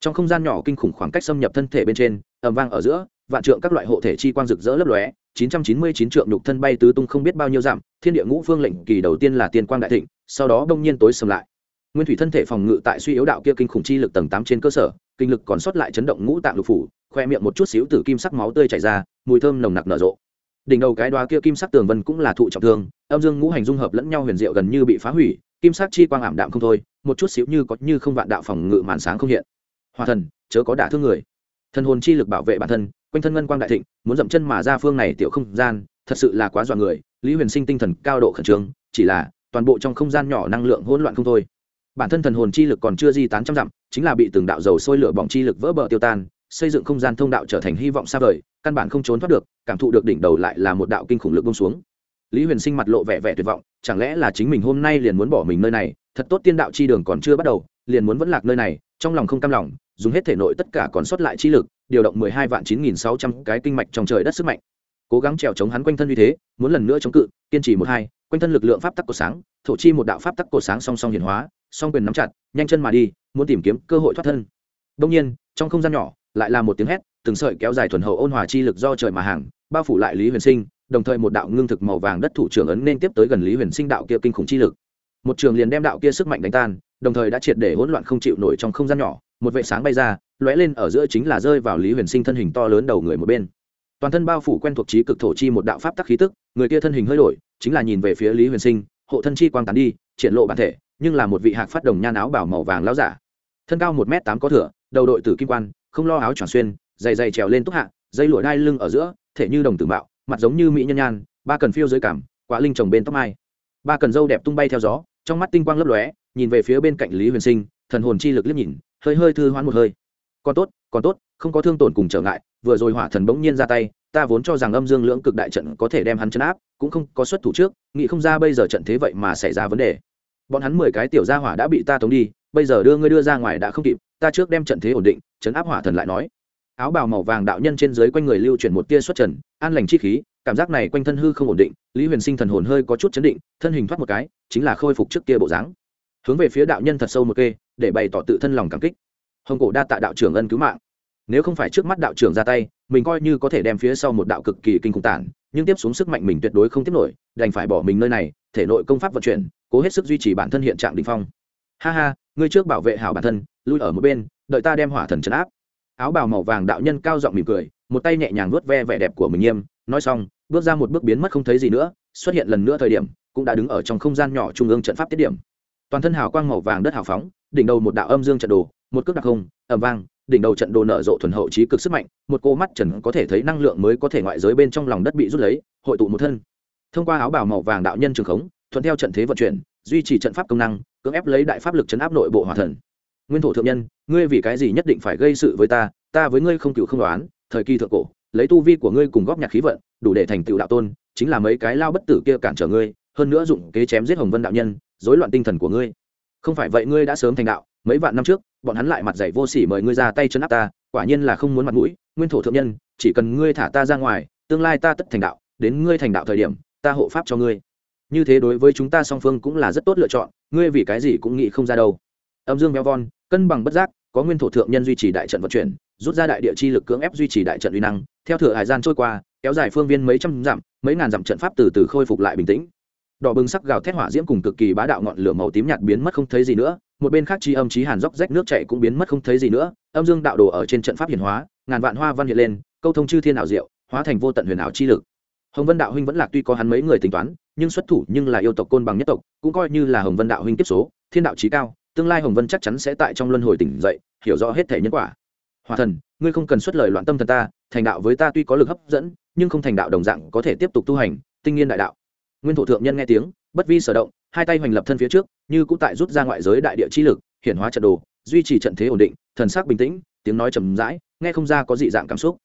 Trong không gian nhỏ kinh khủng khoảng cách xâm nhập thân thể bên trên, ầm vang ở giữa, vạn trượng các loại hộ thể chi quang rực rỡ lấp lóe 999 trượng nhục thân bay tứ tung không biết bao nhiêu dặm, thiên địa ngũ phương lệnh kỳ đầu tiên là tiên quang đại thịnh, sau đó đông nhiên tối sầm lại. Nguyên thủy thân thể phòng ngự tại suy yếu đạo kia kinh khủng chi lực tầng tám trên cơ sở, kinh lực còn sót lại chấn động ngũ tạng lục phủ, khoe miệng một chút xíu tử kim sắc máu tươi chảy ra, mùi thơm nồng nặc nở rộ. Đỉnh đầu cái đoá kia kim sắc tường vân cũng là thụ trọng thương âm dương ngũ hành dung hợp lẫn nhau huyền diệu gần như bị phá hủy, kim sắc chi quang ảm đạm không thôi, một chút xíu như có như không vạn đạo phòng ngự màn sáng không hiện. Hòa thần, chớ có đả thương người. Thần hồn chi lực bảo vệ bản thân, quanh thân ngân quang đại thịnh, muốn dậm chân mà ra phương này tiểu không gian, thật sự là quá dọa người, lý huyền sinh tinh thần cao độ khẩn trương, chỉ là toàn bộ trong không gian nhỏ năng lượng hỗn loạn không thôi. Bản thân thần hồn chi lực còn chưa di tán trăm dặm, chính là bị từng đạo dầu sôi lửa bỏng chi lực vỡ bờ tiêu tan, xây dựng không gian thông đạo trở thành hy vọng xa vời, căn bản không trốn thoát được, cảm thụ được đỉnh đầu lại là một đạo kinh khủng lực bông xuống lý huyền sinh mặt lộ vẻ vẻ tuyệt vọng, chẳng lẽ là chính mình hôm nay liền muốn bỏ mình nơi này? Thật tốt tiên đạo chi đường còn chưa bắt đầu, liền muốn vẫn lạc nơi này, trong lòng không cam lòng, dùng hết thể nội tất cả còn sót lại chi lực, điều động mười hai vạn chín nghìn sáu trăm cái kinh mạch trong trời đất sức mạnh. Cố gắng trèo chống hắn quanh thân như thế, muốn lần nữa chống cự, kiên trì một hai, quanh thân lực lượng pháp tắc của sáng, thổ chi một đạo pháp tắc của sáng song song hiển hóa, song quyền nắm chặt, nhanh chân mà đi, muốn tìm kiếm cơ hội thoát thân. Đông nhiên, trong không gian nhỏ, lại là một tiếng hét, từng sợi kéo dài thuần hậu ôn hòa chi lực do trời mà hàng, bao phủ lại lý huyền sinh đồng thời một đạo ngưng thực màu vàng đất thủ trưởng ấn nên tiếp tới gần lý huyền sinh đạo kia kinh khủng chi lực. Một trường liền đem đạo kia sức mạnh đánh tan, đồng thời đã triệt để hỗn loạn không chịu nổi trong không gian nhỏ, một vệ sáng bay ra, lóe lên ở giữa chính là rơi vào lý huyền sinh thân hình to lớn đầu người một bên. Toàn thân bao phủ quen thuộc trí cực thổ chi một đạo pháp tắc khí tức, người kia thân hình hơi đổi, chính là nhìn về phía lý huyền sinh, hộ thân chi quang tán đi, triển lộ bản thể, nhưng là một vị hạc phát đồng nhan áo bảo màu vàng láo giả. Thân cao một m tám có thửa, đầu đội tử kim quan, không lo áo tròn xuyên dày dày trèo lên túc hạ, dây lụa đai lưng ở giữa, thể như đồng tử bạo mặt giống như mỹ nhân nhan, ba cần phiêu dưới cảm, quả linh trồng bên tóc mai. Ba cần dâu đẹp tung bay theo gió, trong mắt tinh quang lấp lóe, nhìn về phía bên cạnh lý huyền sinh, thần hồn chi lực liếc nhìn, hơi hơi thư hoán một hơi. Còn tốt còn tốt, không có thương tổn cùng trở ngại, vừa rồi hỏa thần bỗng nhiên ra tay, ta vốn cho rằng âm dương lưỡng cực đại trận có thể đem hắn chấn áp, cũng không có xuất thủ trước, nghĩ không ra bây giờ trận thế vậy mà xảy ra vấn đề. Bọn hắn mười cái tiểu gia hỏa đã bị ta tống đi, bây giờ đưa ngươi đưa ra ngoài đã không kịp, ta trước đem trận thế ổn định, chấn áp hỏa thần lại nói. Áo bào màu vàng đạo nhân trên dưới quanh người lưu chuyển một tia xuất trần an lành chi khí, cảm giác này quanh thân hư không ổn định, lý huyền sinh thần hồn hơi có chút chấn định, thân hình thoát một cái, chính là khôi phục trước kia bộ dáng. Hướng về phía đạo nhân thật sâu một kê, để bày tỏ tự thân lòng cảm kích. Hồng cổ đa tạ đạo trưởng ân cứu mạng. Nếu không phải trước mắt đạo trưởng ra tay, mình coi như có thể đem phía sau một đạo cực kỳ kinh khủng tản, nhưng tiếp xuống sức mạnh mình tuyệt đối không tiếp nổi, đành phải bỏ mình nơi này, thể nội công pháp vận chuyển, cố hết sức duy trì bản thân hiện trạng đình phong. Ha ha, ngươi trước bảo vệ hảo bản thân, lui ở một bên, đợi ta đem hỏa thần trấn áp. Áo bào màu vàng đạo nhân cao giọng mỉm cười một tay nhẹ nhàng vuốt ve vẻ đẹp của mình nghiêm nói xong, bước ra một bước biến mất không thấy gì nữa, xuất hiện lần nữa thời điểm, cũng đã đứng ở trong không gian nhỏ trung ương trận pháp tiết điểm. Toàn thân hào quang màu vàng đất hào phóng, đỉnh đầu một đạo âm dương trận đồ, một cước đặc không ẩm vang, đỉnh đầu trận đồ nở rộ thuần hậu trí cực sức mạnh, một cô mắt trần có thể thấy năng lượng mới có thể ngoại giới bên trong lòng đất bị rút lấy, hội tụ một thân. Thông qua áo bào màu vàng đạo nhân trường khống, thuận theo trận thế vận chuyển, duy trì trận pháp công năng, cưỡng ép lấy đại pháp lực chấn áp nội bộ hòa thần. Nguyên thổ thượng nhân, ngươi vì cái gì nhất định phải gây sự với ta ta với ngươi không cựu không đoán thời kỳ thượng cổ, lấy tu vi của ngươi cùng góp nhạc khí vận, đủ để thành tựu đạo tôn, chính là mấy cái lao bất tử kia cản trở ngươi, hơn nữa dụng kế chém giết hồng vân đạo nhân, rối loạn tinh thần của ngươi. Không phải vậy ngươi đã sớm thành đạo, mấy vạn năm trước, bọn hắn lại mặt dày vô sỉ mời ngươi ra tay chân áp ta, quả nhiên là không muốn mặt mũi, nguyên thổ thượng nhân, chỉ cần ngươi thả ta ra ngoài, tương lai ta tất thành đạo, đến ngươi thành đạo thời điểm, ta hộ pháp cho ngươi. Như thế đối với chúng ta song phương cũng là rất tốt lựa chọn, ngươi vì cái gì cũng nghĩ không ra đâu. Âm dương béo von, cân bằng bất giác, có nguyên thổ thượng nhân duy trì đại trận vận chuyển rút ra đại địa chi lực cưỡng ép duy trì đại trận uy năng, theo thừa hải gian trôi qua, kéo dài phương viên mấy trăm dặm, mấy ngàn dặm trận pháp từ từ khôi phục lại bình tĩnh. Đỏ bừng sắc gào thét hỏa diễm cùng cực kỳ bá đạo ngọn lửa màu tím nhạt biến mất không thấy gì nữa, một bên khác chi âm chí hàn dốc rách nước chảy cũng biến mất không thấy gì nữa, âm dương đạo đồ ở trên trận pháp hiển hóa, ngàn vạn hoa văn hiện lên, câu thông chư thiên ảo diệu, hóa thành vô tận huyền ảo chi lực. Hồng vân đạo huynh vẫn lạc tuy có hắn mấy người tính toán, nhưng xuất thủ nhưng là yêu tộc côn bằng nhất tộc, cũng coi như là hồng vân đạo huynh tiếp số, thiên đạo trí cao, tương lai hồng vân chắc chắn sẽ tại trong luân hồi tỉnh dậy, hiểu rõ hết thể nhân quả hòa thần ngươi không cần xuất lời loạn tâm thần ta thành đạo với ta tuy có lực hấp dẫn nhưng không thành đạo đồng dạng có thể tiếp tục tu hành tinh nghiên đại đạo nguyên thổ thượng nhân nghe tiếng bất vi sở động hai tay hoành lập thân phía trước như cũng tại rút ra ngoại giới đại địa chi lực hiển hóa trận đồ duy trì trận thế ổn định thần sắc bình tĩnh tiếng nói trầm rãi nghe không ra có dị dạng cảm xúc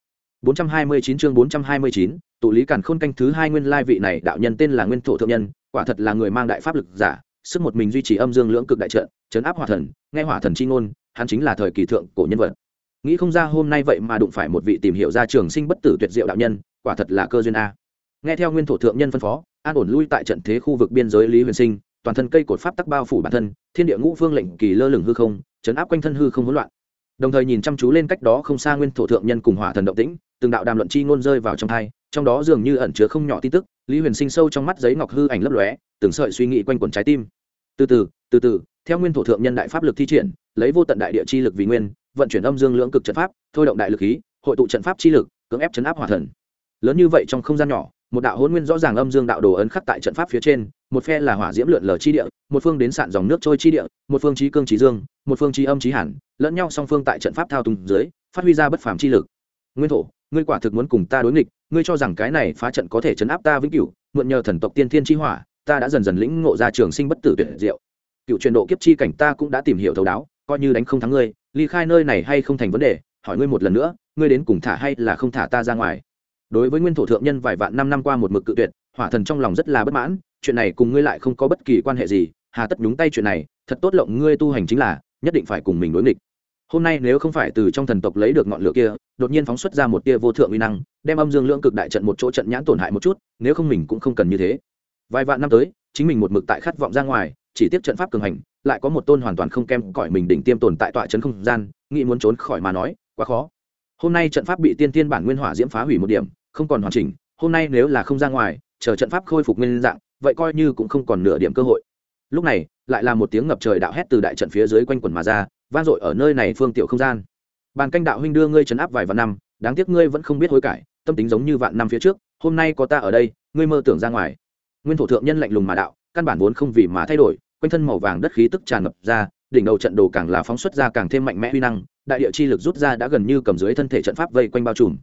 429 chương 429, tụ lý càn khôn canh thứ hai nguyên lai vị này đạo nhân tên là Nguyên Thổ thượng nhân, quả thật là người mang đại pháp lực giả, sức một mình duy trì âm dương lưỡng cực đại trận, chấn áp hỏa thần, nghe hỏa thần chi ngôn, hắn chính là thời kỳ thượng cổ nhân vật. Nghĩ không ra hôm nay vậy mà đụng phải một vị tìm hiểu ra trường sinh bất tử tuyệt diệu đạo nhân, quả thật là cơ duyên a. Nghe theo Nguyên Thổ thượng nhân phân phó, an ổn lui tại trận thế khu vực biên giới Lý Huyền Sinh, toàn thân cây cột pháp tắc bao phủ bản thân, thiên địa ngũ phương lệnh kỳ lơ lửng hư không, chấn áp quanh thân hư không hỗn loạn. Đồng thời nhìn chăm chú lên cách đó không xa Nguyên Thổ thượng nhân cùng hỏa thần động tĩnh, từng đạo đàm luận chi ngôn rơi vào trong thai trong đó dường như ẩn chứa không nhỏ tin tức lý huyền sinh sâu trong mắt giấy ngọc hư ảnh lấp lóe từng sợi suy nghĩ quanh quẩn trái tim từ từ từ từ theo nguyên thổ thượng nhân đại pháp lực thi triển lấy vô tận đại địa chi lực vì nguyên vận chuyển âm dương lưỡng cực trận pháp, thôi động đại lực khí, hội tụ trận pháp chi lực, cưỡng ép chấn áp hỏa thần. Lớn như vậy trong không gian nhỏ, một đạo hôn nguyên rõ ràng âm dương đạo đồ ấn khắc tại trận pháp phía trên, một phe là hỏa diễm lượn lờ chi địa, một phương đến sạn dòng nước trôi chi địa, một phương trí cương trí dương, một phương trí âm trí hẳn, lẫn nhau song phương tại trận pháp thao túng dưới, phát huy ra bất phàm chi lực. Nguyên thổ, ngươi quả thực muốn cùng ta đối nghịch, ngươi cho rằng cái này phá trận có thể chấn áp ta vĩnh cửu, mượn nhờ thần tộc tiên thiên chi hỏa, ta đã dần dần lĩnh ngộ ra trường sinh bất tử tuyệt diệu. Cựu truyền độ kiếp chi cảnh ta cũng đã tìm hiểu thấu đáo, coi như đánh không thắng ngươi ly khai nơi này hay không thành vấn đề, hỏi ngươi một lần nữa, ngươi đến cùng thả hay là không thả ta ra ngoài. Đối với nguyên thổ thượng nhân vài vạn năm năm qua một mực cự tuyệt, hỏa thần trong lòng rất là bất mãn, chuyện này cùng ngươi lại không có bất kỳ quan hệ gì, hà tất nhúng tay chuyện này, thật tốt lộng ngươi tu hành chính là, nhất định phải cùng mình đối nghịch. Hôm nay nếu không phải từ trong thần tộc lấy được ngọn lửa kia, đột nhiên phóng xuất ra một tia vô thượng uy năng, đem âm dương lưỡng cực đại trận một chỗ trận nhãn tổn hại một chút, nếu không mình cũng không cần như thế. Vài vạn năm tới, chính mình một mực tại khát vọng ra ngoài chỉ tiếp trận pháp cường hành, lại có một tôn hoàn toàn không kem cõi mình đỉnh tiêm tồn tại tọa trấn không gian, nghĩ muốn trốn khỏi mà nói, quá khó. Hôm nay trận pháp bị tiên tiên bản nguyên hỏa diễm phá hủy một điểm, không còn hoàn chỉnh, hôm nay nếu là không ra ngoài, chờ trận pháp khôi phục nguyên dạng, vậy coi như cũng không còn nửa điểm cơ hội. Lúc này, lại là một tiếng ngập trời đạo hét từ đại trận phía dưới quanh quần mà ra, vang dội ở nơi này phương tiểu không gian. Bàn canh đạo huynh đưa ngươi trấn áp vài vạn năm, đáng tiếc ngươi vẫn không biết hối cải, tâm tính giống như vạn năm phía trước, hôm nay có ta ở đây, ngươi mơ tưởng ra ngoài. Nguyên thổ thượng nhân lạnh lùng mà đạo căn bản vốn không vì mà thay đổi, quanh thân màu vàng đất khí tức tràn ngập ra, đỉnh đầu trận đồ càng là phóng xuất ra càng thêm mạnh mẽ huy năng, đại địa chi lực rút ra đã gần như cầm dưới thân thể trận pháp vây quanh bao trùm.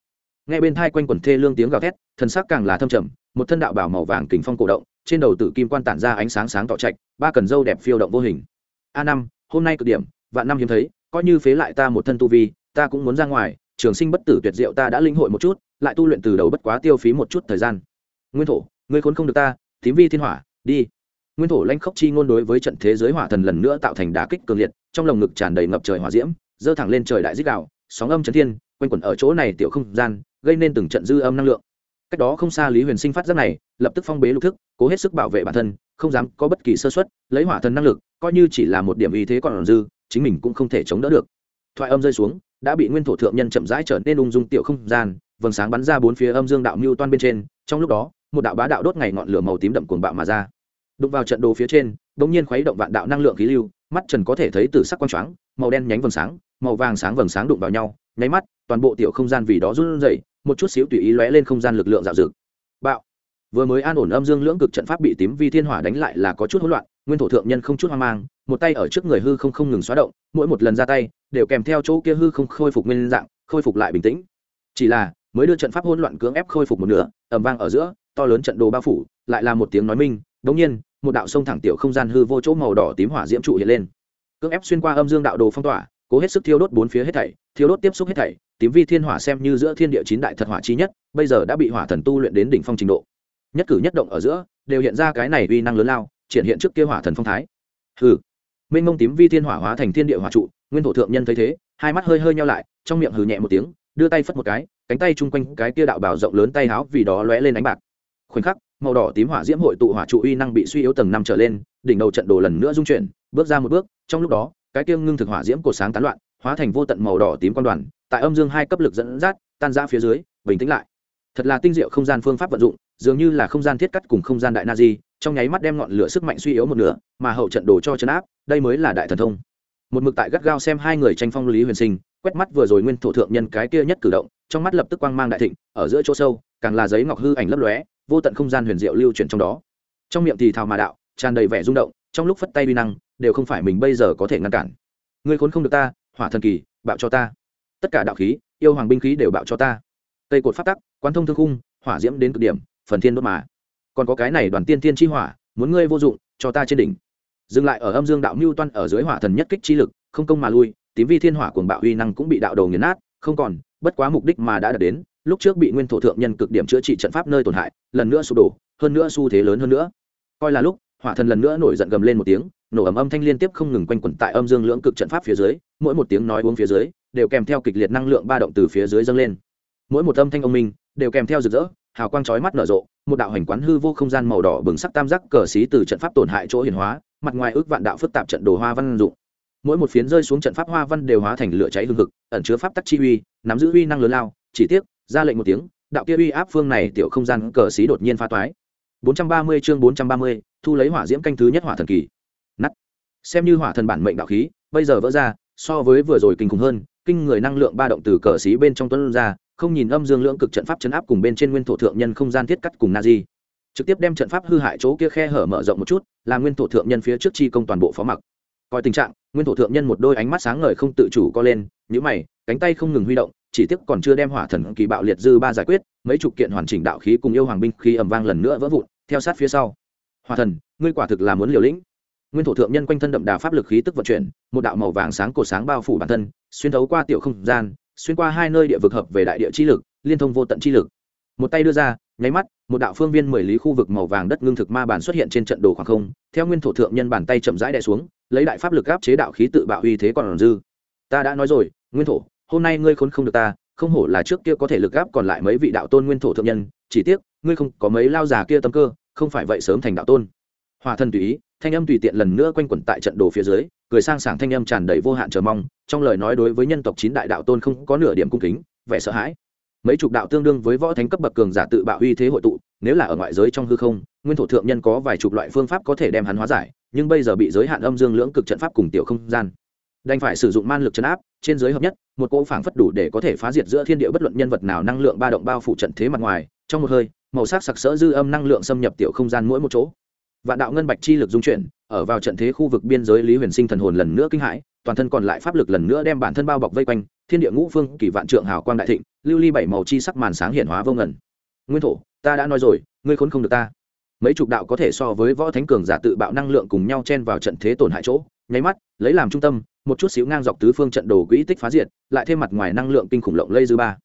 Nghe bên thai quanh quần thê lương tiếng gào thét, thần sắc càng là thâm trầm, một thân đạo bảo màu vàng kình phong cổ động, trên đầu tử kim quan tản ra ánh sáng sáng tỏ trạch, ba cần dâu đẹp phiêu động vô hình. A năm, hôm nay cực điểm, vạn năm hiếm thấy, coi như phế lại ta một thân tu vi, ta cũng muốn ra ngoài, trường sinh bất tử tuyệt diệu ta đã linh hội một chút, lại tu luyện từ đầu bất quá tiêu phí một chút thời gian. Nguyên thổ, ngươi khốn không được ta, thím vi thiên hỏa, đi nguyên thổ lanh khốc chi ngôn đối với trận thế giới hỏa thần lần nữa tạo thành đá kích cường liệt, trong lồng ngực tràn đầy ngập trời hỏa diễm dơ thẳng lên trời đại dích đạo, sóng âm chấn thiên, quanh quẩn ở chỗ này tiểu không gian, gây nên từng trận dư âm năng lượng. Cách đó không xa lý huyền sinh phát giác này, lập tức phong bế lục thức, cố hết sức bảo vệ bản thân, không dám có bất kỳ sơ xuất lấy hỏa thần năng lực, coi như chỉ là một điểm ý thế còn dư, chính mình cũng không thể chống đỡ được. Thoại âm rơi xuống, đã bị nguyên thổ thượng nhân chậm rãi trở nên ung dung tiểu không gian, vầng sáng bắn ra bốn phía âm dương đạo mưu toan bên trên, trong lúc đó, một đạo bá đạo đốt ngày ngọn lửa màu tím đậm cuồng bạo mà ra đụng vào trận đồ phía trên, bỗng nhiên khuấy động vạn đạo năng lượng khí lưu, mắt trần có thể thấy từ sắc quang choáng, màu đen nhánh vầng sáng, màu vàng sáng vầng sáng đụng vào nhau, nháy mắt, toàn bộ tiểu không gian vì đó run rẩy, một chút xíu tùy ý lóe lên không gian lực lượng dạo dực. Bạo. Vừa mới an ổn âm dương lưỡng cực trận pháp bị tím vi thiên hỏa đánh lại là có chút hỗn loạn, nguyên thổ thượng nhân không chút hoang mang, một tay ở trước người hư không không ngừng xóa động, mỗi một lần ra tay, đều kèm theo chỗ kia hư không khôi phục nguyên dạng, khôi phục lại bình tĩnh. Chỉ là, mới đưa trận pháp hỗn loạn cưỡng ép khôi phục một nửa, ầm vang ở giữa, to lớn trận đồ bao phủ, lại là một tiếng nói minh, đống nhiên một đạo sông thẳng tiểu không gian hư vô chỗ màu đỏ tím hỏa diễm trụ hiện lên. Cưỡng ép xuyên qua âm dương đạo đồ phong tỏa, cố hết sức thiêu đốt bốn phía hết thảy, thiêu đốt tiếp xúc hết thảy, tím vi thiên hỏa xem như giữa thiên địa chín đại thật hỏa chi nhất, bây giờ đã bị hỏa thần tu luyện đến đỉnh phong trình độ. Nhất cử nhất động ở giữa, đều hiện ra cái này uy năng lớn lao, triển hiện trước kia hỏa thần phong thái. Hừ. Minh mông tím vi thiên hỏa hóa thành thiên địa hỏa trụ, nguyên thổ thượng nhân thấy thế, hai mắt hơi hơi nhau lại, trong miệng hừ nhẹ một tiếng, đưa tay phất một cái, cánh tay chung quanh cái kia đạo bảo rộng lớn tay háo vì đó lóe lên ánh bạc. Khoảnh khắc màu đỏ tím hỏa diễm hội tụ hỏa trụ uy năng bị suy yếu tầng năm trở lên, đỉnh đầu trận đồ lần nữa dung chuyển, bước ra một bước, trong lúc đó, cái kia ngưng thực hỏa diễm cột sáng tán loạn, hóa thành vô tận màu đỏ tím quan đoàn, tại âm dương hai cấp lực dẫn dắt, tan ra phía dưới, bình tĩnh lại. Thật là tinh diệu không gian phương pháp vận dụng, dường như là không gian thiết cắt cùng không gian đại na di, trong nháy mắt đem ngọn lửa sức mạnh suy yếu một nửa, mà hậu trận đồ cho chấn áp, đây mới là đại thần thông. Một mực tại gắt gao xem hai người tranh phong lý huyền sinh, quét mắt vừa rồi nguyên thổ thượng nhân cái kia nhất cử động, trong mắt lập tức quang mang đại thịnh, ở giữa chỗ sâu, càng là giấy ngọc hư ảnh lấp lóe vô tận không gian huyền diệu lưu chuyển trong đó. Trong miệng thì thào mà đạo, tràn đầy vẻ rung động, trong lúc phất tay vi năng, đều không phải mình bây giờ có thể ngăn cản. Ngươi khốn không được ta, hỏa thần kỳ, bạo cho ta. Tất cả đạo khí, yêu hoàng binh khí đều bạo cho ta. Tây cột phát tắc, quán thông thương khung, hỏa diễm đến cực điểm, phần thiên đốt mà. Còn có cái này đoàn tiên tiên chi hỏa, muốn ngươi vô dụng, cho ta trên đỉnh. Dừng lại ở âm dương đạo mưu toan ở dưới hỏa thần nhất kích chi lực, không công mà lui, tím vi thiên hỏa cuồng bạo uy năng cũng bị đạo đầu nghiền nát, không còn, bất quá mục đích mà đã đạt đến lúc trước bị nguyên thổ thượng nhân cực điểm chữa trị trận pháp nơi tổn hại lần nữa sụp đổ hơn nữa xu thế lớn hơn nữa. Coi là lúc hỏa thần lần nữa nổi giận gầm lên một tiếng nổ ầm âm thanh liên tiếp không ngừng quanh quẩn tại âm dương lưỡng cực trận pháp phía dưới mỗi một tiếng nói uống phía dưới đều kèm theo kịch liệt năng lượng ba động từ phía dưới dâng lên. Mỗi một âm thanh ông minh đều kèm theo rực rỡ hào quang chói mắt nở rộ một đạo hành quán hư vô không gian màu đỏ bừng sắc tam giác cờ xí từ trận pháp tổn hại chỗ hiển hóa mặt ngoài ước vạn đạo phức tạp trận đồ hoa văn dụng. Mỗi một phiến rơi xuống trận pháp hoa văn đều hóa thành lửa cháy hương hực, ẩn chứa pháp tắc chi uy nắm giữ uy năng lớn lao chỉ tiếc ra lệnh một tiếng đạo kia uy áp phương này tiểu không gian cờ xí đột nhiên pha toái. 430 chương 430, thu lấy hỏa diễm canh thứ nhất hỏa thần kỳ. Nắt xem như hỏa thần bản mệnh đạo khí bây giờ vỡ ra so với vừa rồi kinh khủng hơn kinh người năng lượng ba động từ cờ xí bên trong tuấn ra không nhìn âm dương lưỡng cực trận pháp chấn áp cùng bên trên nguyên thổ thượng nhân không gian thiết cắt cùng na di trực tiếp đem trận pháp hư hại chỗ kia khe hở mở rộng một chút là nguyên thổ thượng nhân phía trước chi công toàn bộ phó mặc. Coi tình trạng nguyên thổ thượng nhân một đôi ánh mắt sáng ngời không tự chủ co lên nhữ mày cánh tay không ngừng huy động chỉ tiếc còn chưa đem hỏa thần kỳ bạo liệt dư ba giải quyết, mấy chục kiện hoàn chỉnh đạo khí cùng yêu hoàng binh khi ầm vang lần nữa vỡ vụn, theo sát phía sau. Hỏa thần, ngươi quả thực là muốn liều lĩnh. Nguyên thổ thượng nhân quanh thân đậm đà pháp lực khí tức vận chuyển, một đạo màu vàng sáng cổ sáng bao phủ bản thân, xuyên thấu qua tiểu không gian, xuyên qua hai nơi địa vực hợp về đại địa chi lực, liên thông vô tận chi lực. Một tay đưa ra, nháy mắt, một đạo phương viên mười lý khu vực màu vàng đất ngưng thực ma bản xuất hiện trên trận đồ khoảng không, theo nguyên thổ thượng nhân bàn tay chậm rãi đè xuống, lấy đại pháp lực áp chế đạo khí tự bạo uy thế còn dư. Ta đã nói rồi, nguyên thổ hôm nay ngươi khốn không được ta, không hổ là trước kia có thể lực gáp còn lại mấy vị đạo tôn nguyên thổ thượng nhân, chỉ tiếc, ngươi không có mấy lao già kia tâm cơ, không phải vậy sớm thành đạo tôn. Hòa thân tùy ý, thanh âm tùy tiện lần nữa quanh quẩn tại trận đồ phía dưới, cười sang sảng thanh âm tràn đầy vô hạn chờ mong, trong lời nói đối với nhân tộc chín đại đạo tôn không có nửa điểm cung kính, vẻ sợ hãi. Mấy chục đạo tương đương với võ thánh cấp bậc cường giả tự bạo uy thế hội tụ, nếu là ở ngoại giới trong hư không, nguyên thổ thượng nhân có vài chục loại phương pháp có thể đem hắn hóa giải, nhưng bây giờ bị giới hạn âm dương lưỡng cực trận pháp cùng tiểu không gian. Đành phải sử dụng man lực chấn áp trên giới hợp nhất, một cỗ phảng phất đủ để có thể phá diệt giữa thiên địa bất luận nhân vật nào năng lượng ba động bao phủ trận thế mặt ngoài, trong một hơi, màu sắc sặc sỡ dư âm năng lượng xâm nhập tiểu không gian mỗi một chỗ. Vạn đạo ngân bạch chi lực dung chuyển, ở vào trận thế khu vực biên giới lý huyền sinh thần hồn lần nữa kinh hãi, toàn thân còn lại pháp lực lần nữa đem bản thân bao bọc vây quanh, thiên địa ngũ phương, kỳ vạn trượng hào quang đại thịnh, lưu ly bảy màu chi sắc màn sáng hiển hóa vô ngẩn nguyên thổ, ta đã nói rồi, ngươi khốn không được ta. Mấy chục đạo có thể so với võ thánh cường giả tự bạo năng lượng cùng nhau chen vào trận thế tổn hại chỗ nháy mắt, lấy làm trung tâm, một chút xíu ngang dọc tứ phương trận đồ quỹ tích phá diệt, lại thêm mặt ngoài năng lượng kinh khủng lộng lây dư ba.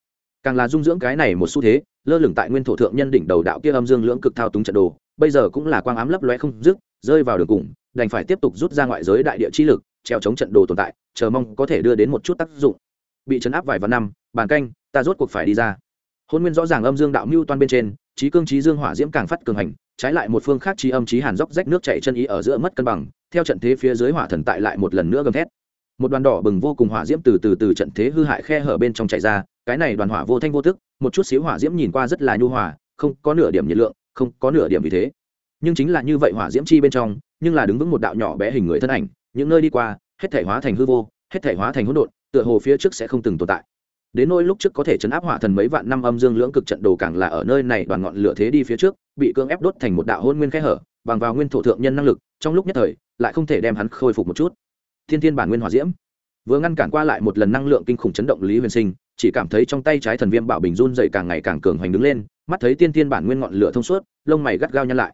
Càng là dung dưỡng cái này một xu thế, lơ lửng tại nguyên thổ thượng nhân đỉnh đầu đạo kia âm dương lưỡng cực thao túng trận đồ, bây giờ cũng là quang ám lấp lóe không dứt, rơi vào đường cùng, đành phải tiếp tục rút ra ngoại giới đại địa chi lực, treo chống trận đồ tồn tại, chờ mong có thể đưa đến một chút tác dụng. Bị chấn áp vài vạn năm, bàn canh, ta rốt cuộc phải đi ra. Hôn nguyên rõ ràng âm dương đạo mưu toan bên trên, trí cương trí dương hỏa diễm càng phát cường hành trái lại một phương khác trí âm trí hàn dốc rách nước chảy chân ý ở giữa mất cân bằng, theo trận thế phía dưới hỏa thần tại lại một lần nữa gầm thét. Một đoàn đỏ bừng vô cùng hỏa diễm từ từ từ trận thế hư hại khe hở bên trong chạy ra, cái này đoàn hỏa vô thanh vô tức, một chút xíu hỏa diễm nhìn qua rất là nhu hòa, không có nửa điểm nhiệt lượng, không có nửa điểm vì thế. Nhưng chính là như vậy hỏa diễm chi bên trong, nhưng là đứng vững một đạo nhỏ bé hình người thân ảnh, những nơi đi qua, hết thể hóa thành hư vô, hết thể hóa thành hỗn độn, tựa hồ phía trước sẽ không từng tồn tại đến nỗi lúc trước có thể chấn áp hỏa thần mấy vạn năm âm dương lưỡng cực trận đồ càng là ở nơi này đoàn ngọn lửa thế đi phía trước, bị cưỡng ép đốt thành một đạo hôn nguyên khe hở, bằng vào nguyên thổ thượng nhân năng lực, trong lúc nhất thời, lại không thể đem hắn khôi phục một chút. Thiên thiên bản nguyên hỏa diễm. Vừa ngăn cản qua lại một lần năng lượng kinh khủng chấn động lý huyền sinh, chỉ cảm thấy trong tay trái thần viêm bảo bình run dậy càng ngày càng cường hoành đứng lên, mắt thấy tiên thiên bản nguyên ngọn lửa thông suốt, lông mày gắt gao nhăn lại